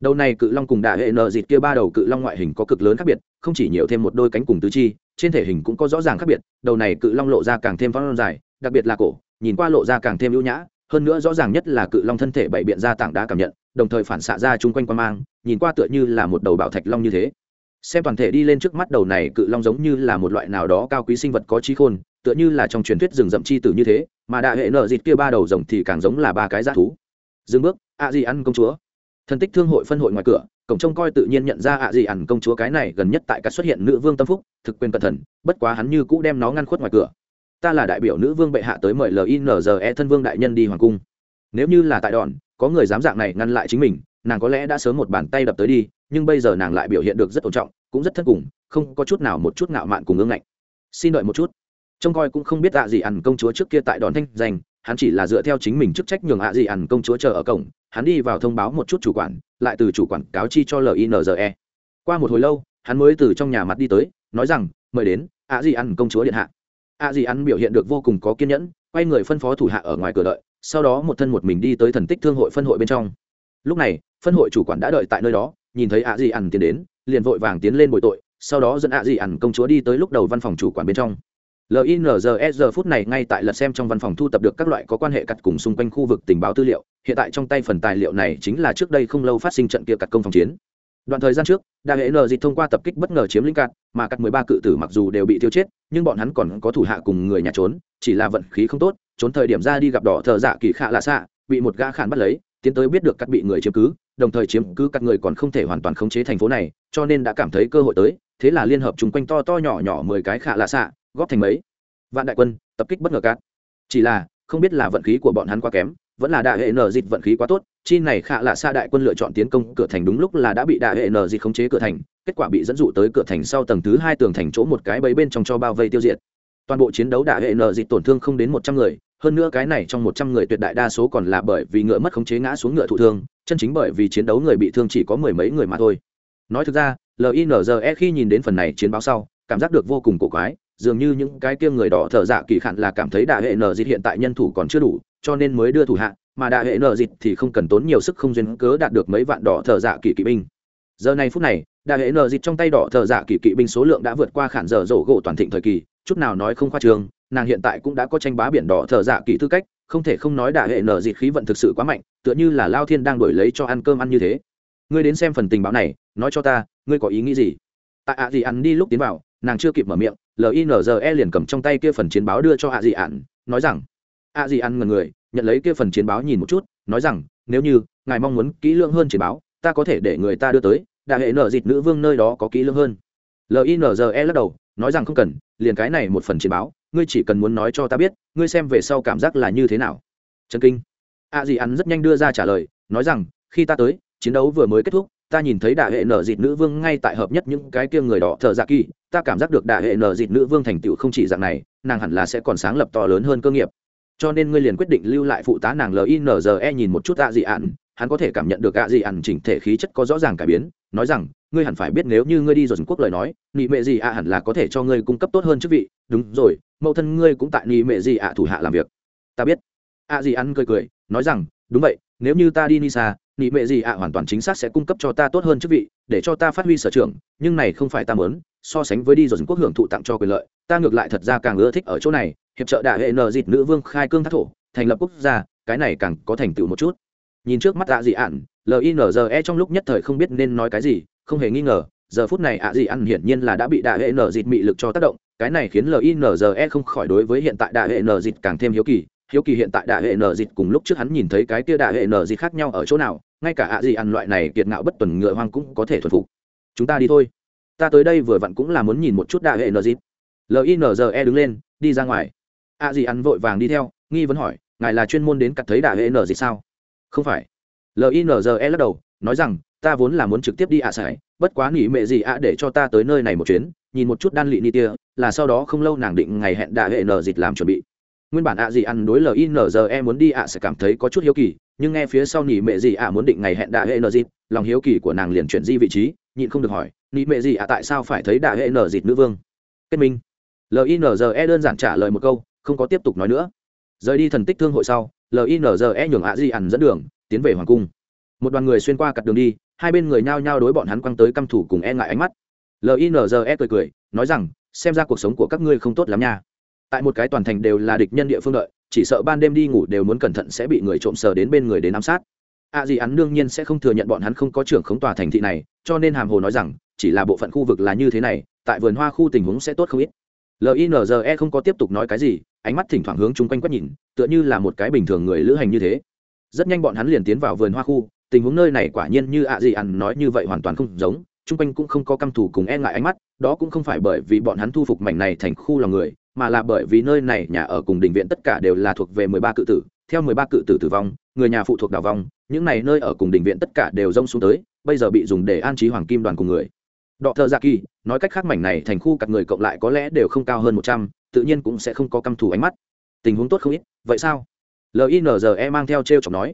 Đầu này cự long cùng đại hệ nợ dịt kia ba đầu cự long ngoại hình có cực lớn khác biệt, không chỉ nhiều thêm một đôi cánh cùng tứ chi, trên thể hình cũng có rõ ràng khác biệt, đầu này cự long lộ ra càng thêm phong dài, đặc biệt là cổ, nhìn qua lộ ra càng thêm ưu nhã, hơn nữa rõ ràng nhất là cự long thân thể bảy biện ra tảng đá cảm nhận đồng thời phản xạ ra chung quanh quan mang, nhìn qua tựa như là một đầu bảo thạch long như thế. Xem toàn thể đi lên trước mắt đầu này cự long giống như là một loại nào đó cao quý sinh vật có trí khôn, tựa như là trong truyền thuyết rừng rậm chi tử như thế, mà đại hệ nợ dịt kia ba đầu rồng thì càng giống là ba cái g thú. Dừng bước ạ gì ăn công chúa. Thân tích thương hội phân hội ngoài cửa, cổng trông coi tự nhiên nhận ra ạ gì ăn công chúa cái này gần nhất tại các xuất hiện nữ vương tâm phúc, thực quyền cẩn thận, bất quá hắn như cũ đem nó ngăn khuất ngoài cửa. Ta là đại biểu nữ vương bệ hạ tới mời linze thân vương đại nhân đi hoàng cung nếu như là tại đòn, có người dám dạng này ngăn lại chính mình, nàng có lẽ đã sớm một bàn tay đập tới đi, nhưng bây giờ nàng lại biểu hiện được rất ổn trọng, cũng rất thất cùng, không có chút nào một chút ngạo mạn cùng ương ngạnh. Xin đợi một chút. Trông coi cũng không biết ạ gì ăn công chúa trước kia tại đòn thanh danh, hắn chỉ là dựa theo chính mình chức trách nhường ạ gì ăn công chúa chờ ở cổng, hắn đi vào thông báo một chút chủ quản, lại từ chủ quản cáo chi cho linze qua một hồi lâu, hắn mới từ trong nhà mặt đi tới, nói rằng, mời đến, ạ gì ăn công chúa điện hạ. ạ gì ăn biểu hiện được vô cùng có kiên nhẫn, quay người phân phó thủ hạ ở ngoài cửa đợi sau đó một thân một mình đi tới thần tích thương hội phân hội bên trong. Lúc này, phân hội chủ quản đã đợi tại nơi đó, nhìn thấy ạ dị ăn tiến đến, liền vội vàng tiến lên bồi tội, sau đó dẫn ạ dị ăn công chúa đi tới lúc đầu văn phòng chủ quản bên trong. Linze giờ phút này ngay tại lật xem trong văn phòng thu tập được các loại có quan hệ cặt cùng xung quanh khu vực tình báo tư liệu, hiện tại trong tay phần tài liệu này chính là trước đây không lâu phát sinh trận kia cặt công phòng chiến. Đoạn thời gian trước, đa hệ nờ dịch thông qua tập kích bất ngờ chiếm lĩnh cạn, mà cắt mười ba cự tử mặc dù đều bị tiêu chết, nhưng bọn hắn còn có thủ hạ cùng người nhà trốn, chỉ là vận khí không tốt trốn thời điểm ra đi gặp đỏ thợ dạ kỳ khạ lạ xạ, bị một gã khản bắt lấy, tiến tới biết được cắt bị người chiếm cứ, đồng thời chiếm cứ các người còn không thể hoàn toàn khống chế thành phố này, cho nên đã cảm thấy cơ hội tới, thế là liên hợp chung quanh to to nhỏ nhỏ mười cái khạ lạ xạ, góp thành mấy vạn đại quân, tập kích bất ngờ cát. Chỉ là, không biết là vận khí của bọn hắn quá kém, vẫn là đại hệ nở dịch vận khí quá tốt, chi này khạ lạ xa đại quân lựa chọn tiến công cửa thành đúng lúc là đã bị đại hệ nở dịch khống chế cửa thành, kết quả bị dẫn dụ tới cửa thành sau tầng thứ hai tường thành chỗ một cái bẫy bên trong cho bao vây tiêu diệt. Toàn bộ chiến đấu đại hệ nở dịch tổn thương không đến một trăm người hơn nữa cái này trong một trăm người tuyệt đại đa số còn là bởi vì ngựa mất khống chế ngã xuống ngựa thụ thương, chân chính bởi vì chiến đấu người bị thương chỉ có mười mấy người mà thôi. Nói thực ra linze khi nhìn đến phần này chiến báo sau, cảm giác được vô cùng cổ quái, dường như những cái kia người đỏ thợ dạ kỳ khản là cảm thấy đại hệ nờ dịch hiện tại nhân thủ còn chưa đủ, cho nên mới đưa thủ hạ, mà đại hệ nờ dịch thì không cần tốn nhiều sức không duyên cớ đạt được mấy vạn đỏ thợ dạ kỳ kỵ binh. Giờ này phút này đại hệ nờ dịch trong tay đỏ thợ dạ kỳ kỵ binh số lượng đã vượt qua khản dở rổ gỗ toàn thịnh thời kỳ, chút nào nói không khoa trường nàng hiện tại cũng đã có tranh bá biển đỏ thợ dạ kỳ tư cách, không thể không nói đại hệ nở dịt khí vận thực sự quá mạnh, tựa như là lao thiên đang đổi lấy cho ăn cơm ăn như thế. Ngươi đến xem phần tình báo này, nói cho ta, ngươi có ý nghĩ gì? Tại ạ gì ăn đi lúc tiến vào, nàng chưa kịp mở miệng linze liền cầm trong tay kia phần chiến báo đưa cho à, ạ dị ăn, nói rằng ạ dị ăn ngần người, nhận lấy kia phần chiến báo nhìn một chút, nói rằng, nếu như, ngài mong muốn kỹ lưỡng hơn chiến báo, ta có thể để người ta đưa tới đại hệ nở dịt nữ vương nơi đó có kỹ lưỡng hơn. Linze lắc đầu, nói rằng không cần, liền cái này một phần chiến báo ngươi chỉ cần muốn nói cho ta biết, ngươi xem về sau cảm giác là như thế nào. Trần kinh. A dị ăn rất nhanh đưa ra trả lời, nói rằng, khi ta tới, chiến đấu vừa mới kết thúc, ta nhìn thấy đại hệ nở dịt nữ vương ngay tại hợp nhất những cái kia người đỏ thợ dạ kỳ, ta cảm giác được đại hệ nở dịt nữ vương thành tựu không chỉ dạng này, nàng hẳn là sẽ còn sáng lập to lớn hơn cơ nghiệp. Cho nên ngươi liền quyết định lưu lại phụ tá nàng linze nhìn một chút ạ dị ạn hắn có thể cảm nhận được ạ dị ạn chỉnh thể khí chất có rõ ràng cải biến nói rằng, ngươi hẳn phải biết nếu như ngươi đi rồi quốc lời nói, nị mệ gì ạ hẳn là có thể cho ngươi cung cấp tốt hơn chức vị. Đúng rồi, mẫu thân ngươi cũng tại nị mệ gì ạ thủ hạ làm việc. Ta biết. Ạ gì ăn cười cười, nói rằng, đúng vậy, nếu như ta đi nisa, nị mệ gì ạ hoàn toàn chính xác sẽ cung cấp cho ta tốt hơn chức vị, để cho ta phát huy sở trường, nhưng này không phải ta mớn so sánh với đi rồi quốc hưởng thụ tặng cho quyền lợi, ta ngược lại thật ra càng ưa thích ở chỗ này, hiệp trợ đại hệ nờ dịt nữ vương khai cương thác thổ, thành lập quốc gia, cái này càng có thành tựu một chút. Nhìn trước mắt ạ dị ạn linze trong lúc nhất thời không biết nên nói cái gì, không hề nghi ngờ, giờ phút này ạ dị ăn hiển nhiên là đã bị đại hệ nở dịt mị lực cho tác động, cái này khiến linze không khỏi đối với hiện tại đại hệ nở dịt càng thêm hiếu kỳ hiếu kỳ hiện tại đại hệ nở dịt cùng lúc trước hắn nhìn thấy cái kia đại hệ nở dịt khác nhau ở chỗ nào, ngay cả ạ gì ăn loại này kiệt ngạo bất tuần ngựa hoang cũng có thể thuần phục. Chúng ta đi thôi. Ta tới đây vừa vặn cũng là muốn nhìn một chút đại hệ nở dịt. Linze đứng lên, đi ra ngoài. ạ gì ăn vội vàng đi theo, nghi vấn hỏi, ngài là chuyên môn đến cặt thấy đại hệ nở dịt sao? Không phải linze lắc đầu, nói rằng, ta vốn là muốn trực tiếp đi ạ à bất quá nghỉ mẹ gì ạ để cho ta tới nơi này một chuyến, nhìn một chút đan lị ni tia, là sau đó không lâu nàng định ngày hẹn đạ hệ nờ dịch làm chuẩn bị. Nguyên bản ạ gì ăn đối linze muốn đi ạ sẽ cảm thấy có chút hiếu kỳ, nhưng nghe phía sau nghỉ mẹ gì ạ muốn định ngày hẹn đạ hệ nờ dịch lòng hiếu kỳ của nàng liền chuyển di vị trí, nhịn không được hỏi, nghỉ mẹ gì ạ, tại sao phải thấy đạ hệ nờ dịch nữ vương? Kết minh. Linze đơn giản trả lời một câu, không có tiếp tục nói nữa. Rời đi thần tích thương hội sau linze nhường ạ di ăn dẫn đường tiến về hoàng cung. Một đoàn người xuyên qua cặp đường đi, hai bên người nhao nhao đối bọn hắn quăng tới căm thủ cùng e ngại ánh mắt. Linze cười cười, nói rằng, xem ra cuộc sống của các ngươi không tốt lắm nha. Tại một cái toàn thành đều là địch nhân địa phương đợi, chỉ sợ ban đêm đi ngủ đều muốn cẩn thận sẽ bị người trộm sờ đến bên người đến ám sát. A gì hắn đương nhiên sẽ không thừa nhận bọn hắn không có trưởng khống tòa thành thị này, cho nên hàm hồ nói rằng, chỉ là bộ phận khu vực là như thế này, tại vườn hoa khu tình huống sẽ tốt không ít. Linze không có tiếp tục nói cái gì, ánh mắt thỉnh thoảng hướng chung quanh quét nhìn, tựa như là một cái bình thường người lữ hành như thế rất nhanh bọn hắn liền tiến vào vườn hoa khu, tình huống nơi này quả nhiên như ạ gì ăn nói như vậy hoàn toàn không giống, chung quanh cũng không có căm thù cùng e ngại ánh mắt, đó cũng không phải bởi vì bọn hắn thu phục mảnh này thành khu lòng người, mà là bởi vì nơi này nhà ở cùng đình viện tất cả đều là thuộc về mười ba cự tử, theo mười ba cự tử tử vong, người nhà phụ thuộc đào vong, những này nơi ở cùng đình viện tất cả đều rông xuống tới, bây giờ bị dùng để an trí hoàng kim đoàn cùng người. Đọ thợ gia kỳ nói cách khác mảnh này thành khu các người cộng lại có lẽ đều không cao hơn một trăm, tự nhiên cũng sẽ không có căm thù ánh mắt. Tình huống tốt không ít, vậy sao? Linze mang theo t r e o chọc nói.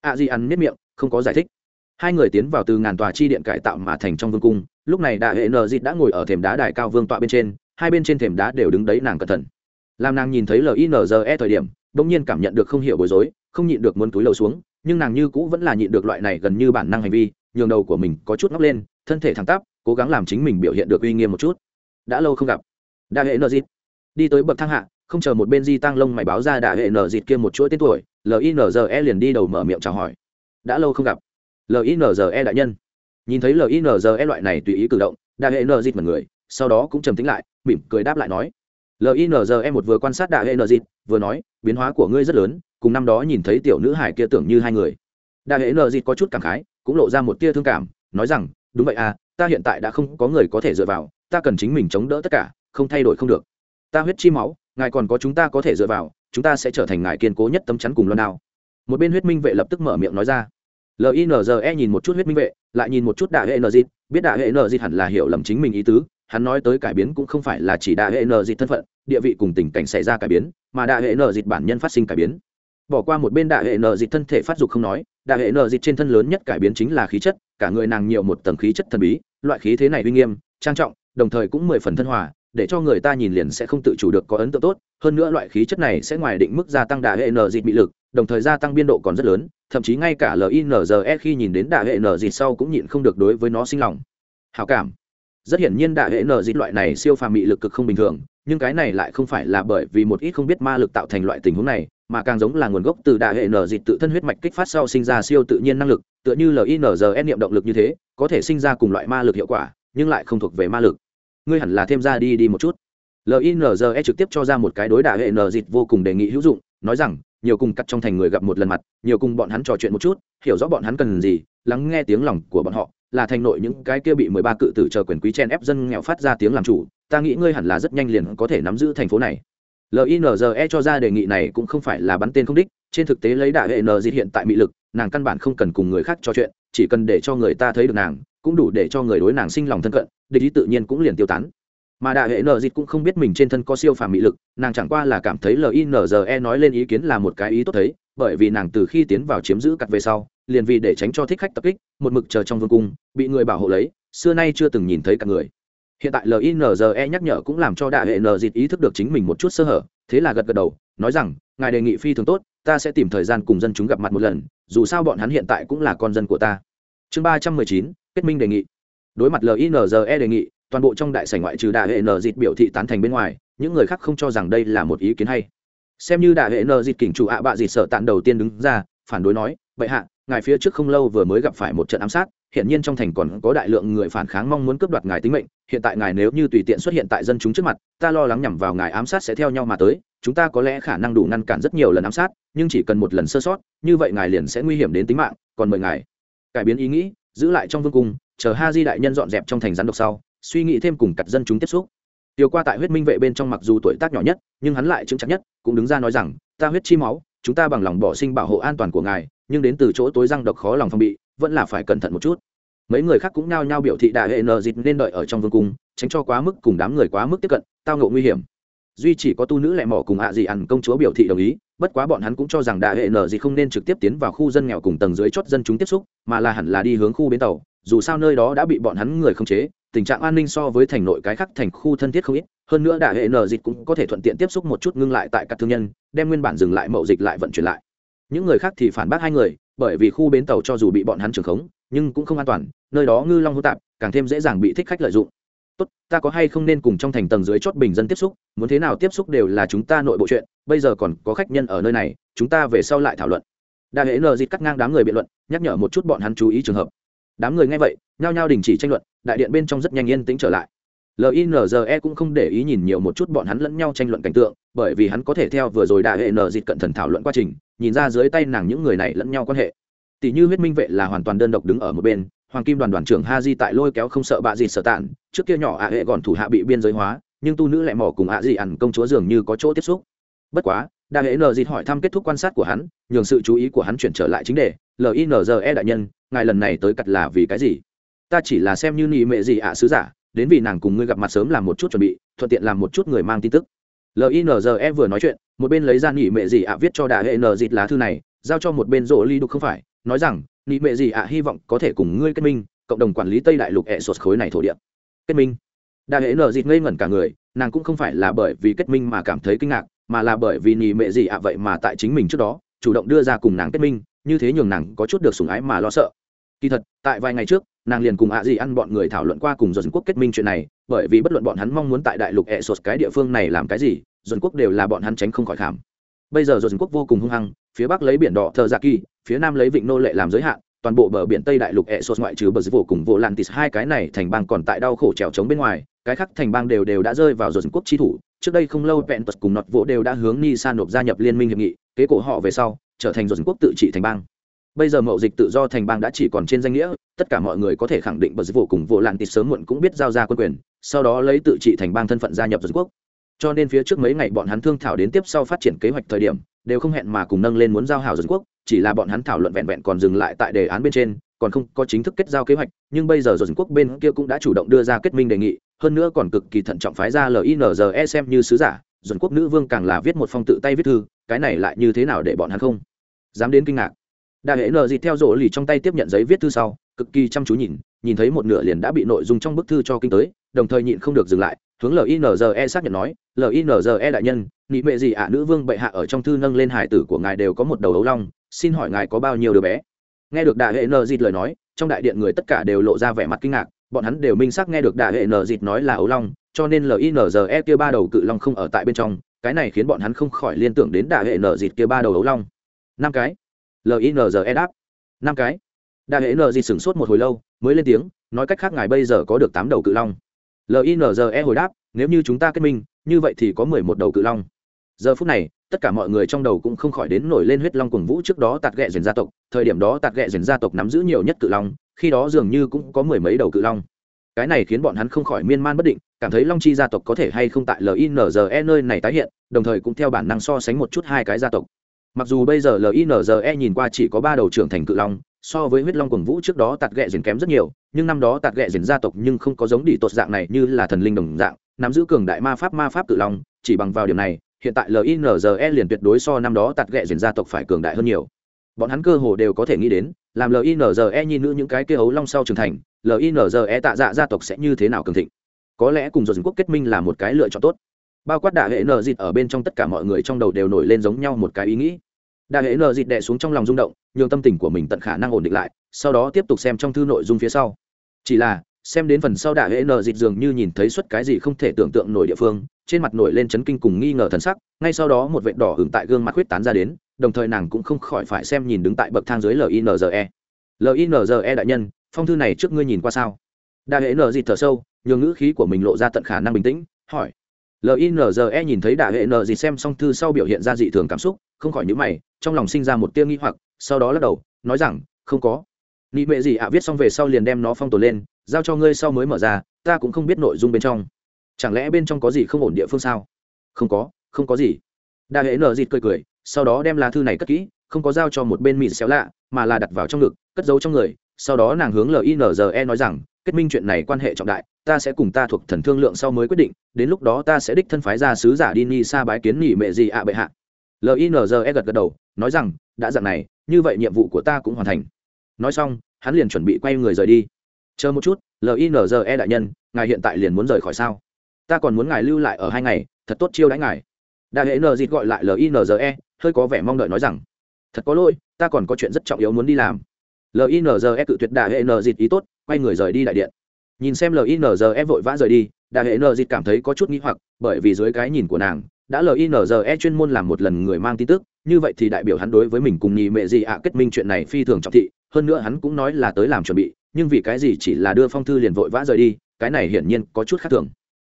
A di ăn nếp miệng, không có giải thích. Hai người tiến vào từ ngàn tòa chi điện cải tạo mà thành trong vương cung. Lúc này đại hệ nờ dịt đã ngồi ở thềm đá đài cao vương tọa bên trên, hai bên trên thềm đá đều đứng đấy nàng cẩn thận. Làm nàng nhìn thấy linze thời điểm đ ỗ n g nhiên cảm nhận được không hiểu bối rối, không nhịn được muốn túi lầu xuống, nhưng nàng như cũ vẫn là nhịn được loại này gần như bản năng hành vi, nhường đầu của mình có chút ngóc lên, thân thể thẳng tắp, cố gắng làm chính mình biểu hiện được uy nghiêm một chút. Đã lâu không gặp. Đại hệ nờ dịt, đi tới bậc thang hạ không chờ một bên di tăng lông mày báo ra đại hệ nờ dịt kia một chuỗi tên tuổi linze liền đi đầu mở miệng chào hỏi. Đã lâu không gặp. Linze đại nhân. Nhìn thấy linze loại này tùy ý cử động đại hệ nờ dịt mật người sau đó cũng trầm tính lại, mỉm cười đáp lại nói. Linze một vừa quan sát đại hệ nờ dịt, vừa nói, biến hóa của ngươi rất lớn, cùng năm đó nhìn thấy tiểu nữ hải kia tưởng như hai người. Đại hệ nờ dịt có chút cảm khái, cũng lộ ra một tia thương cảm, nói rằng, đúng vậy à ta hiện tại đã không có người có thể dựa vào, ta cần chính mình chống đỡ tất cả, không thay đổi không được. Ta huyết chi máu ngài còn có chúng ta có thể dựa vào, chúng ta sẽ trở thành ngài kiên cố nhất tấm chắn cùng loan nào một bên huyết minh vệ lập tức mở miệng nói ra. Linze nhìn một chút huyết minh vệ, lại nhìn một chút đại hệ n dịt biết đại hệ n dịt hẳn là hiểu lầm chính mình ý tứ, hắn nói tới cải biến cũng không phải là chỉ đại hệ n dịt thân phận, địa vị cùng tình cảnh xảy ra cải biến, mà đại hệ n dịt bản nhân phát sinh cải biến. Bỏ qua một bên đại hệ n dịt thân thể phát dục không nói đại hệ n dịt trên thân lớn nhất cải biến chính là khí chất, cả người nàng nhiều một tầng khí chất thần bí, loại khí thế này uy nghiêm, trang trọng, đồng thời cũng mười phần thân hòa để cho người ta nhìn liền sẽ không tự chủ được có ấn tượng tốt. Hơn nữa loại khí chất này sẽ ngoài định mức gia tăng đà hệ n dịt bị lực, đồng thời gia tăng biên độ còn rất lớn, thậm chí ngay cả linze khi nhìn đến đà hệ n dịt sau cũng nhịn không được đối với nó sinh lòng. Hào cảm. Rất hiển nhiên đà hệ n dịt loại này siêu phàm mị lực cực không bình thường, nhưng cái này lại không phải là bởi vì một ít không biết ma lực tạo thành loại tình huống này, mà càng giống là nguồn gốc từ đại hệ nở dịt tự thân huyết mạch kích phát sau sinh ra siêu tự nhiên năng lực, tựa như linze niệm động lực như thế, có thể sinh ra cùng loại ma lực hiệu quả, nhưng lại không thuộc về ma lực ngươi hẳn là thêm ra đi đi một chút. Linze trực tiếp cho ra một cái đối đại hệ nờ dịt vô cùng đề nghị hữu dụng, nói rằng, nhiều cùng cắt trong thành người gặp một lần mặt, nhiều cùng bọn hắn trò chuyện một chút, hiểu rõ bọn hắn cần gì, lắng nghe tiếng lòng của bọn họ, là thành nội những cái kia bị mười ba cự tử chờ quyền quý chen ép dân nghèo phát ra tiếng làm chủ, ta nghĩ ngươi hẳn là rất nhanh liền có thể nắm giữ thành phố này. Linze cho ra đề nghị này cũng không phải là bắn tên không đích, trên thực tế lấy đại hệ n dịt hiện tại mỹ lực, nàng căn bản không cần cùng người khác trò chuyện, chỉ cần để cho người ta thấy được nàng, cũng đủ để cho người đối nàng sinh lòng thân cận địch ý tự nhiên cũng liền tiêu tán. Mà đại hệ nợ dịt cũng không biết mình trên thân có siêu phàm mỹ lực, nàng chẳng qua là cảm thấy linze nói lên ý kiến là một cái ý tốt thấy, bởi vì nàng từ khi tiến vào chiếm giữ cặt về sau, liền vì để tránh cho thích khách tập kích, một mực chờ trong vương cung, bị người bảo hộ lấy, xưa nay chưa từng nhìn thấy cả người. Hiện tại linze nhắc nhở cũng làm cho đại hệ nợ dịt ý thức được chính mình một chút sơ hở, thế là gật gật đầu, nói rằng, ngài đề nghị phi thường tốt, ta sẽ tìm thời gian cùng dân chúng gặp mặt một lần, dù sao bọn hắn hiện tại cũng là con dân của ta. Chương ba trăm mười chín, kết minh đề nghị đối mặt linze đề nghị, toàn bộ trong đại sảnh ngoại trừ đại hệ n dịt biểu thị tán thành bên ngoài, những người khác không cho rằng đây là một ý kiến hay. Xem như đại hệ n dịt kỉnh chủ ạ bạ dịt sợ tạn đầu tiên đứng ra, phản đối nói vậy hạ, ngài phía trước không lâu vừa mới gặp phải một trận ám sát hiện nhiên trong thành còn có đại lượng người phản kháng mong muốn cướp đoạt ngài tính mệnh, hiện tại ngài nếu như tùy tiện xuất hiện tại dân chúng trước mặt, ta lo lắng nhằm vào ngài ám sát sẽ theo nhau mà tới, chúng ta có lẽ khả năng đủ ngăn cản rất nhiều lần ám sát, nhưng chỉ cần một lần sơ sót, như vậy ngài liền sẽ nguy hiểm đến tính mạng, còn mời ngài. Cải biến ý nghĩ, giữ lại trong vương cung chờ ha di đại nhân dọn dẹp trong thành rắn độc sau, suy nghĩ thêm cùng cặt dân chúng tiếp xúc. Tiêu qua tại huyết minh vệ bên trong mặc dù tuổi tác nhỏ nhất, nhưng hắn lại chứng chắc nhất, cũng đứng ra nói rằng, ta huyết chi máu, chúng ta bằng lòng bỏ sinh bảo hộ an toàn của ngài, nhưng đến từ chỗ tối răng độc khó lòng phòng bị, vẫn là phải cẩn thận một chút. Mấy người khác cũng nao nhao biểu thị đại hệ nờ dịt nên đợi ở trong vương cung, tránh cho quá mức cùng đám người quá mức tiếp cận, tao ngộ nguy hiểm. Duy chỉ có tu nữ lẹ mỏ cùng ạ dị ẩn công chúa biểu thị đồng ý, bất quá bọn hắn cũng cho rằng đại hệ nờ dịt không nên trực tiếp tiến vào khu dân nghèo cùng tầng dưới chót dân chúng tiếp xúc, mà là hẳn là đi hướng khu bến tàu dù sao nơi đó đã bị bọn hắn người khống chế, tình trạng an ninh so với thành nội cái khác thành khu thân thiết không ít, hơn nữa đại hệ nờ dịch cũng có thể thuận tiện tiếp xúc một chút ngưng lại tại các thương nhân, đem nguyên bản dừng lại mậu dịch lại vận chuyển lại. Những người khác thì phản bác hai người, bởi vì khu bến tàu cho dù bị bọn hắn trưởng khống, nhưng cũng không an toàn, nơi đó ngư long hô tạp, càng thêm dễ dàng bị thích khách lợi dụng. Tốt, ta có hay không nên cùng trong thành tầng dưới chót bình dân tiếp xúc, muốn thế nào tiếp xúc đều là chúng ta nội bộ chuyện, bây giờ còn có khách nhân ở nơi này, chúng ta về sau lại thảo luận. Đại hệ nờ dịch cắt ngang đám người biện luận, nhắc nhở một chút bọn hắn chú ý trường hợp đám người nghe vậy, nhao nhao đình chỉ tranh luận, đại điện bên trong rất nhanh yên tĩnh trở lại. Linze cũng không để ý nhìn nhiều một chút bọn hắn lẫn nhau tranh luận cảnh tượng, bởi vì hắn có thể theo vừa rồi đại hệ nờ dịt cận thần thảo luận quá trình, nhìn ra dưới tay nàng những người này lẫn nhau quan hệ. Tỷ như huyết minh vệ là hoàn toàn đơn độc đứng ở một bên, hoàng kim đoàn đoàn trưởng ha di tại lôi kéo không sợ bạ gì sợ tản, trước kia nhỏ ạ hệ còn thủ hạ bị biên giới hóa, nhưng tu nữ lại mỏ cùng ạ dị ẩn công chúa dường như có chỗ tiếp xúc. Bất quá, đại hệ nờ dịt hỏi thăm kết thúc quan sát của hắn, nhường sự chú ý của hắn chuyển trở lại chính đề linze đại nhân ngài lần này tới cặt là vì cái gì? Ta chỉ là xem như nị mệ gì ạ, sứ giả, đến vì nàng cùng ngươi gặp mặt sớm làm một chút chuẩn bị, thuận tiện làm một chút người mang tin tức. Linze vừa nói chuyện, một bên lấy ra nị mệ gì ạ viết cho đại hệ nờ dịt lá thư này, giao cho một bên rỗ ly đục không phải, nói rằng, nị mệ gì ạ hy vọng có thể cùng ngươi kết minh, cộng đồng quản lý tây đại lục hệ sột khối này thổ địa. Kết minh. Đại hệ nờ dịt ngây ngẩn cả người, nàng cũng không phải là bởi vì kết minh mà cảm thấy kinh ngạc, mà là bởi vì nị mệ gì ạ vậy mà tại chính mình trước đó, chủ động đưa ra cùng nàng kết minh như thế nhường nàng có chút được sủng ái mà lo sợ. Kỳ thật, tại vài ngày trước, nàng liền cùng ạ gì ăn bọn người thảo luận qua cùng dồn quốc kết minh chuyện này, bởi vì bất luận bọn hắn mong muốn tại đại lục hệ sột cái địa phương này làm cái gì, dồn quốc đều là bọn hắn tránh không khỏi khảm. Bây giờ dồn quốc vô cùng hung hăng, phía bắc lấy biển đỏ thờ gia kỳ, phía nam lấy vịnh nô lệ làm giới hạn, toàn bộ bờ biển tây đại lục hệ sột ngoại trừ bờ vô cùng vô lan hai cái này thành bang còn tại đau khổ trèo trống bên ngoài, cái khác thành bang đều đều đã rơi vào dồn quốc chi thủ. Trước đây không lâu vẹn tật cùng nọt vỗ đều đã hướng Nisa nộp gia nhập liên minh hiệp nghị, kế cổ họ về sau trở thành dồn quốc tự trị thành bang. Bây giờ mậu dịch tự do thành bang đã chỉ còn trên danh nghĩa, tất cả mọi người có thể khẳng định bờ vô cùng vô lạn tịt sớm muộn cũng biết giao ra quân quyền, sau đó lấy tự trị thành bang thân phận gia nhập dân quốc. Cho nên phía trước mấy ngày bọn hắn thương thảo đến tiếp sau phát triển kế hoạch thời điểm, đều không hẹn mà cùng nâng lên muốn giao hảo dân quốc, chỉ là bọn hắn thảo luận vẹn vẹn còn dừng lại tại đề án bên trên, còn không có chính thức kết giao kế hoạch, nhưng bây giờ dân quốc bên kia cũng đã chủ động đưa ra kết minh đề nghị, hơn nữa còn cực kỳ thận trọng phái ra linze xem như sứ giả dân quốc nữ vương càng là viết một phong tự tay viết thư cái này lại như thế nào để bọn hắn không? Dám đến kinh ngạc. Đại hệ nờ dịt theo rỗ lì trong tay tiếp nhận giấy viết thư sau, cực kỳ chăm chú nhìn nhìn thấy một nửa liền đã bị nội dung trong bức thư cho kinh tới, đồng thời nhịn không được dừng lại, hướng linze xác nhận nói linze đại nhân nghị mệ gì ạ? Nữ vương bệ hạ ở trong thư nâng lên hải tử của ngài đều có một đầu ấu long, xin hỏi ngài có bao nhiêu đứa bé? Nghe được đại hệ nờ dịt lời nói, trong đại điện người tất cả đều lộ ra vẻ mặt kinh ngạc, bọn hắn đều minh xác nghe được đại hệ nờ dịt nói là ấu long, cho nên linze kia ba đầu cự long không ở tại bên trong cái này khiến bọn hắn không khỏi liên tưởng đến đại hệ nờ dịt kia ba đầu ấu long. Năm cái. Linze đáp. Năm cái. Đại hệ nờ dịt sửng sốt một hồi lâu, mới lên tiếng, nói cách khác ngài bây giờ có được tám đầu cự long. Linze hồi đáp, nếu như chúng ta kết minh, như vậy thì có mười một đầu cự long. Giờ phút này, tất cả mọi người trong đầu cũng không khỏi đến nổi lên huyết long cuồng vũ trước đó tạt ghẹ dền gia tộc. Thời điểm đó tạt ghẹ dền gia tộc nắm giữ nhiều nhất cự long, khi đó dường như cũng có mười mấy đầu cự long cái này khiến bọn hắn không khỏi miên man bất định, cảm thấy long chi gia tộc có thể hay không tại linze nơi này tái hiện, đồng thời cũng theo bản năng so sánh một chút hai cái gia tộc. Mặc dù bây giờ linze nhìn qua chỉ có ba đầu trưởng thành cự long, so với huyết long quần vũ trước đó tạt ghẹ dền kém rất nhiều, nhưng năm đó tạt ghẹ dền gia tộc nhưng không có giống đi tột dạng này như là thần linh đồng dạng, nắm giữ cường đại ma pháp ma pháp cự long, chỉ bằng vào điểm này, hiện tại linze liền tuyệt đối so năm đó tạt ghẹ dền gia tộc phải cường đại hơn nhiều. Bọn hắn cơ hồ đều có thể nghĩ đến, làm linze nhìn nữ những cái kia hấu long sau trưởng thành linze tạ dạ gia tộc sẽ như thế nào cường thịnh? Có lẽ cùng dồn quốc kết minh là một cái lựa chọn tốt. Bao quát đạ hệ nờ dịt ở bên trong tất cả mọi người trong đầu đều nổi lên giống nhau một cái ý nghĩ. Đạ hệ nờ dịt đẻ xuống trong lòng rung động, nhường tâm tình của mình tận khả năng ổn định lại, sau đó tiếp tục xem trong thư nội dung phía sau. Chỉ là, xem đến phần sau đạ hệ nờ dịt dường như nhìn thấy suất cái gì không thể tưởng tượng nổi địa phương, trên mặt nổi lên chấn kinh cùng nghi ngờ thần sắc, ngay sau đó một vệt đỏ hưởng tại gương mặt huyết tán ra đến, đồng thời nàng cũng không khỏi phải xem nhìn đứng tại bậc thang dưới linze linze đại nhân phong thư này trước ngươi nhìn qua sao? Đại hệ nờ dịt thở sâu, nhường ngữ khí của mình lộ ra tận khả năng bình tĩnh, hỏi. Linze nhìn thấy đại hệ nờ dịt xem xong thư sau biểu hiện ra dị thường cảm xúc, không khỏi nhữ mày, trong lòng sinh ra một tiêu nghi hoặc, sau đó lắc đầu, nói rằng, không có. Nị mệ gì ạ, viết xong về sau liền đem nó phong tồn lên, giao cho ngươi sau mới mở ra, ta cũng không biết nội dung bên trong. Chẳng lẽ bên trong có gì không ổn địa phương sao? Không có không có gì. Đại hệ nở dịt cười cười, sau đó đem lá thư này cất kỹ, không có giao cho một bên mịt xéo lạ, mà là đặt vào trong ngực, cất giấu trong người sau đó nàng hướng linze nói rằng, kết minh chuyện này quan hệ trọng đại, ta sẽ cùng ta thuộc thần thương lượng sau mới quyết định, đến lúc đó ta sẽ đích thân phái ra sứ giả đi ni sa bái kiến nghỉ mẹ gì ạ bệ hạ. Linze gật gật đầu, nói rằng, đã dạng này, như vậy nhiệm vụ của ta cũng hoàn thành. Nói xong, hắn liền chuẩn bị quay người rời đi. Chờ một chút linze đại nhân, ngài hiện tại liền muốn rời khỏi sao? Ta còn muốn ngài lưu lại ở hai ngày, thật tốt chiêu đãi ngài. Đại hệ nờ dịt gọi lại linze hơi có vẻ mong đợi nói rằng, thật có lỗi, ta còn có chuyện rất trọng yếu muốn đi làm linze cự tuyệt đại hệ nờ dịt ý tốt, quay người rời đi đại điện. Nhìn xem linze vội vã rời đi đại hệ nờ dịt cảm thấy có chút n g h i hoặc, bởi vì dưới cái nhìn của nàng, đã linze chuyên môn làm một lần người mang tin tức, như vậy thì đại biểu hắn đối với mình cùng nhị mẹ gì ạ, kết minh chuyện này phi thường trọng thị, hơn nữa hắn cũng nói là tới làm chuẩn bị, nhưng vì cái gì chỉ là đưa phong thư liền vội vã rời đi, cái này hiển nhiên có chút khác thường.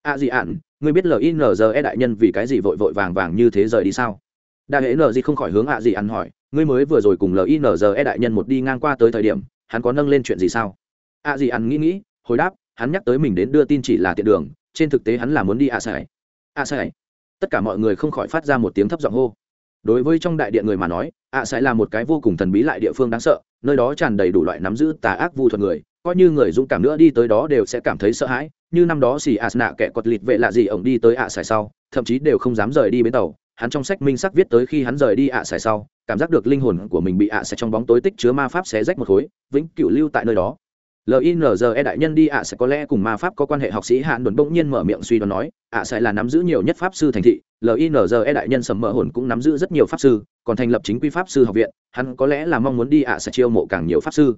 A à gì ạn ngươi biết linze đại nhân vì cái gì vội vội vàng vàng như thế rời đi sao? Đại hệ nờ gì không khỏi hướng hạ gì ăn hỏi, ngươi mới vừa rồi cùng linze đại nhân một đi ngang qua tới thời điểm, hắn có nâng lên chuyện gì sao? ạ gì ăn nghĩ nghĩ, hồi đáp, hắn nhắc tới mình đến đưa tin chỉ là tiện đường, trên thực tế hắn là muốn đi ạ sải. Ạ sải. Tất cả mọi người không khỏi phát ra một tiếng thấp giọng hô. Đối với trong đại điện người mà nói, ạ sải là một cái vô cùng thần bí lại địa phương đáng sợ, nơi đó tràn đầy đủ loại nắm giữ tà ác vu thuật người, coi như người dũng cảm nữa đi tới đó đều sẽ cảm thấy sợ hãi, như năm đó xì ạ nạ kẻ cọt lịt vệ lạ gì ổng đi tới ạ sải sau, thậm chí đều không dám rời đi bến tàu hắn trong sách minh sắc viết tới khi hắn rời đi ạ xài sau, cảm giác được linh hồn của mình bị ạ xài trong bóng tối tích chứa ma pháp xé rách một khối, vĩnh cửu lưu tại nơi đó. Linze đại nhân đi ạ sẽ có lẽ cùng ma pháp có quan hệ, học sĩ hạn đồn bỗng nhiên mở miệng suy đoán nói, ạ sẽ là nắm giữ nhiều nhất pháp sư thành thị linze đại nhân sầm mỡ hồn cũng nắm giữ rất nhiều pháp sư, còn thành lập chính quy pháp sư học viện, hắn có lẽ là mong muốn đi ạ sẽ chiêu mộ càng nhiều pháp sư.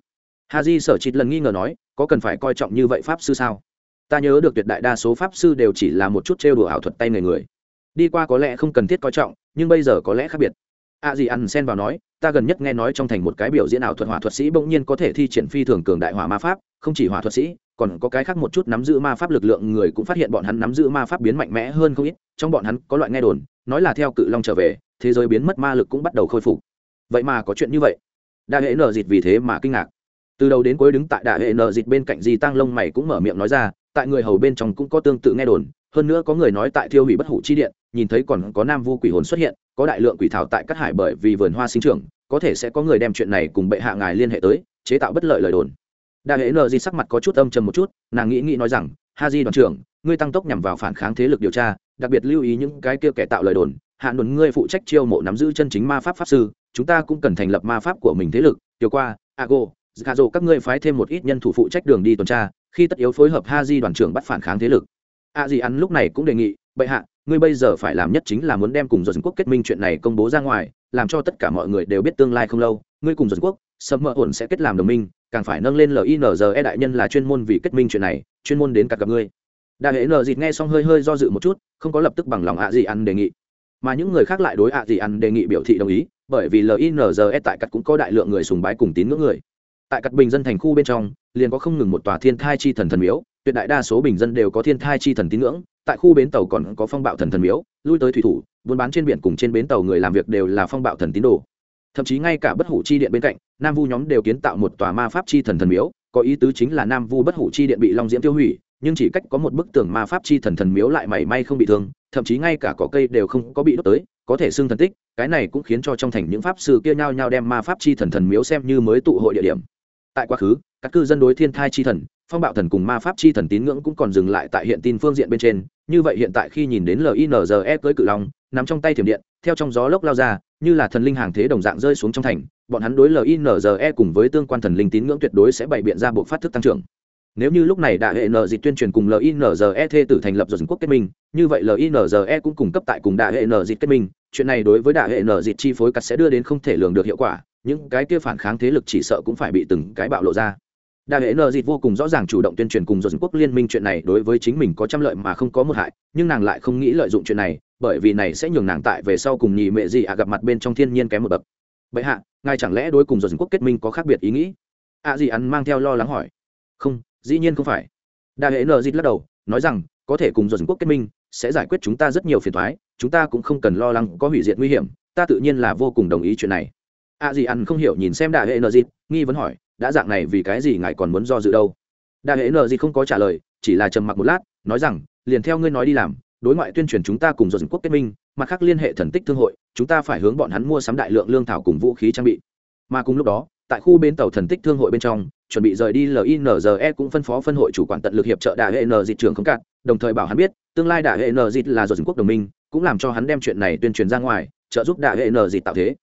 Haji sở chịt lần nghi ngờ nói, có cần phải coi trọng như vậy pháp sư sao? Ta nhớ được tuyệt đại đa số pháp sư đều chỉ là một chút trêu đùa ảo thuật tay người người đi qua có lẽ không cần thiết coi trọng, nhưng bây giờ có lẽ khác biệt. A gì ăn xen vào nói, ta gần nhất nghe nói trong thành một cái biểu diễn ảo thuật hỏa thuật sĩ bỗng nhiên có thể thi triển phi thường cường đại hỏa ma pháp, không chỉ hỏa thuật sĩ, còn có cái khác một chút nắm giữ ma pháp lực lượng người cũng phát hiện bọn hắn nắm giữ ma pháp biến mạnh mẽ hơn không ít, trong bọn hắn có loại nghe đồn, nói là theo cự long trở về, thế giới biến mất ma lực cũng bắt đầu khôi phục. Vậy mà có chuyện như vậy. Đa hệ nợ dịt vì thế mà kinh ngạc. Từ đầu đến cuối đứng tại đại hệ nợ dịt bên cạnh di tăng lông mày cũng mở miệng nói ra, tại người hầu bên trong cũng có tương tự nghe đồn hơn nữa có người nói tại thiêu hủy bất hủ chi điện, nhìn thấy còn có nam vu quỷ hồn xuất hiện, có đại lượng quỷ thảo tại cát hải bởi vì vườn hoa sinh trưởng, có thể sẽ có người đem chuyện này cùng bệ hạ ngài liên hệ tới, chế tạo bất lợi lời đồn. Đại hệ nờ di sắc mặt có chút âm trầm một chút, nàng nghĩ nghĩ nói rằng, ha di đoàn trưởng, ngươi tăng tốc nhằm vào phản kháng thế lực điều tra, đặc biệt lưu ý những cái kia kẻ tạo lời đồn, hạ đồn ngươi phụ trách chiêu mộ nắm giữ chân chính ma pháp pháp sư, chúng ta cũng cần thành lập ma pháp của mình thế lực, tiểu qua, ago gà rồ các ngươi phái thêm một ít nhân thủ phụ trách đường đi tuần tra, khi tất yếu phối hợp ha di đoàn trưởng bắt phản kháng thế lực. À a di ăn lúc này cũng đề nghị, bệ hạ, ngươi bây giờ phải làm nhất chính là muốn đem cùng dân quốc kết minh chuyện này công bố ra ngoài, làm cho tất cả mọi người đều biết tương lai không lâu, ngươi cùng dân quốc sầm mỡ ổn sẽ kết làm đồng minh, càng phải nâng lên linze đại nhân là chuyên môn vì kết minh chuyện này, chuyên môn đến cả gặp ngươi. Đại hệ nờ dịt nghe xong hơi hơi do dự một chút, không có lập tức bằng lòng ạ gì ăn đề nghị. Mà những người khác lại đối ạ gì ăn đề nghị biểu thị đồng ý, bởi vì linze tại cắt cũng có đại lượng người sùng bái cùng tín ngưỡng người. Tại cắt bình dân thành khu bên trong, liền có không ngừng một tòa thiên thai chi thần thần miếu tuyệt đại đa số bình dân đều có thiên thai chi thần tín ngưỡng, tại khu bến tàu còn có phong bạo thần thần miếu, lui tới thủy thủ, buôn bán trên biển cùng trên bến tàu người làm việc đều là phong bạo thần tín đồ. Thậm chí ngay cả bất hủ chi điện bên cạnh, nam vu nhóm đều kiến tạo một tòa ma pháp chi thần thần miếu, có ý tứ chính là nam vu bất hủ chi điện bị long diễm tiêu hủy, nhưng chỉ cách có một bức tường ma pháp chi thần thần miếu lại mảy may không bị thương, thậm chí ngay cả cỏ cây đều không có bị đốt tới, có thể xưng thần tích, cái này cũng khiến cho trong thành những pháp sư kia nhao nhao đem ma pháp chi thần thần miếu xem như mới tụ hội địa điểm. Tại quá khứ, các cư dân đối thiên thai chi thần phong bạo thần cùng ma pháp chi thần tín ngưỡng cũng còn dừng lại tại hiện tin phương diện bên trên. Như vậy hiện tại khi nhìn đến linze cưới cự long nằm trong tay thiểm điện, theo trong gió lốc lao ra, như là thần linh hàng thế đồng dạng rơi xuống trong thành, bọn hắn đối linze cùng với tương quan thần linh tín ngưỡng tuyệt đối sẽ bày biện ra bộ phát thức tăng trưởng. Nếu như lúc này đại hệ nợ dịch tuyên truyền cùng linze thê tử thành lập dồn quốc kết minh, như vậy linze cũng cung cấp tại cùng đại hệ nợ dịch kết minh, chuyện này đối với đại hệ nợ dịch chi phối cắt sẽ đưa đến không thể lường được hiệu quả, những cái kia phản kháng thế lực chỉ sợ cũng phải bị từng cái bạo lộ ra đại hệ nợ dịt vô cùng rõ ràng chủ động tuyên truyền cùng dồn quốc liên minh chuyện này đối với chính mình có trăm lợi mà không có một hại, nhưng nàng lại không nghĩ lợi dụng chuyện này, bởi vì này sẽ nhường nàng tại về sau cùng nhì mẹ gì à gặp mặt bên trong thiên nhiên kém một bậc. Bệ hạ, ngài chẳng lẽ đối cùng dồn quốc kết minh có khác biệt ý nghĩ? Ạ à gì ăn mang theo lo lắng hỏi. Không, dĩ nhiên không phải. Đại hệ nợ dịt lắc đầu, nói rằng, có thể cùng dồn quốc kết minh sẽ giải quyết chúng ta rất nhiều phiền thoái chúng ta cũng không cần lo lắng có hủy diệt nguy hiểm, ta tự nhiên là vô cùng đồng ý chuyện này. Ạ à gì ăn không hiểu nhìn xem đại hệ nợ dịt, nghi vấn hỏi đã dạng này vì cái gì ngài còn muốn do dự đâu? Đại hệ nờ gì không có trả lời, chỉ là trầm mặc một lát, nói rằng, liền theo ngươi nói đi làm, đối ngoại tuyên truyền chúng ta cùng dân quốc kết minh, mặt khác liên hệ thần tích thương hội, chúng ta phải hướng bọn hắn mua sắm đại lượng lương thảo cùng vũ khí trang bị. Mà cùng lúc đó, tại khu bến tàu thần tích thương hội bên trong, chuẩn bị rời đi linze cũng phân phó phân hội chủ quản tận lực hiệp trợ đại hệ n dịch trường không cạn, đồng thời bảo hắn biết, tương lai đại hệ n dịch là do dân quốc đồng minh, cũng làm cho hắn đem chuyện này tuyên truyền ra ngoài, trợ giúp đại hệ n dịch tạo thế.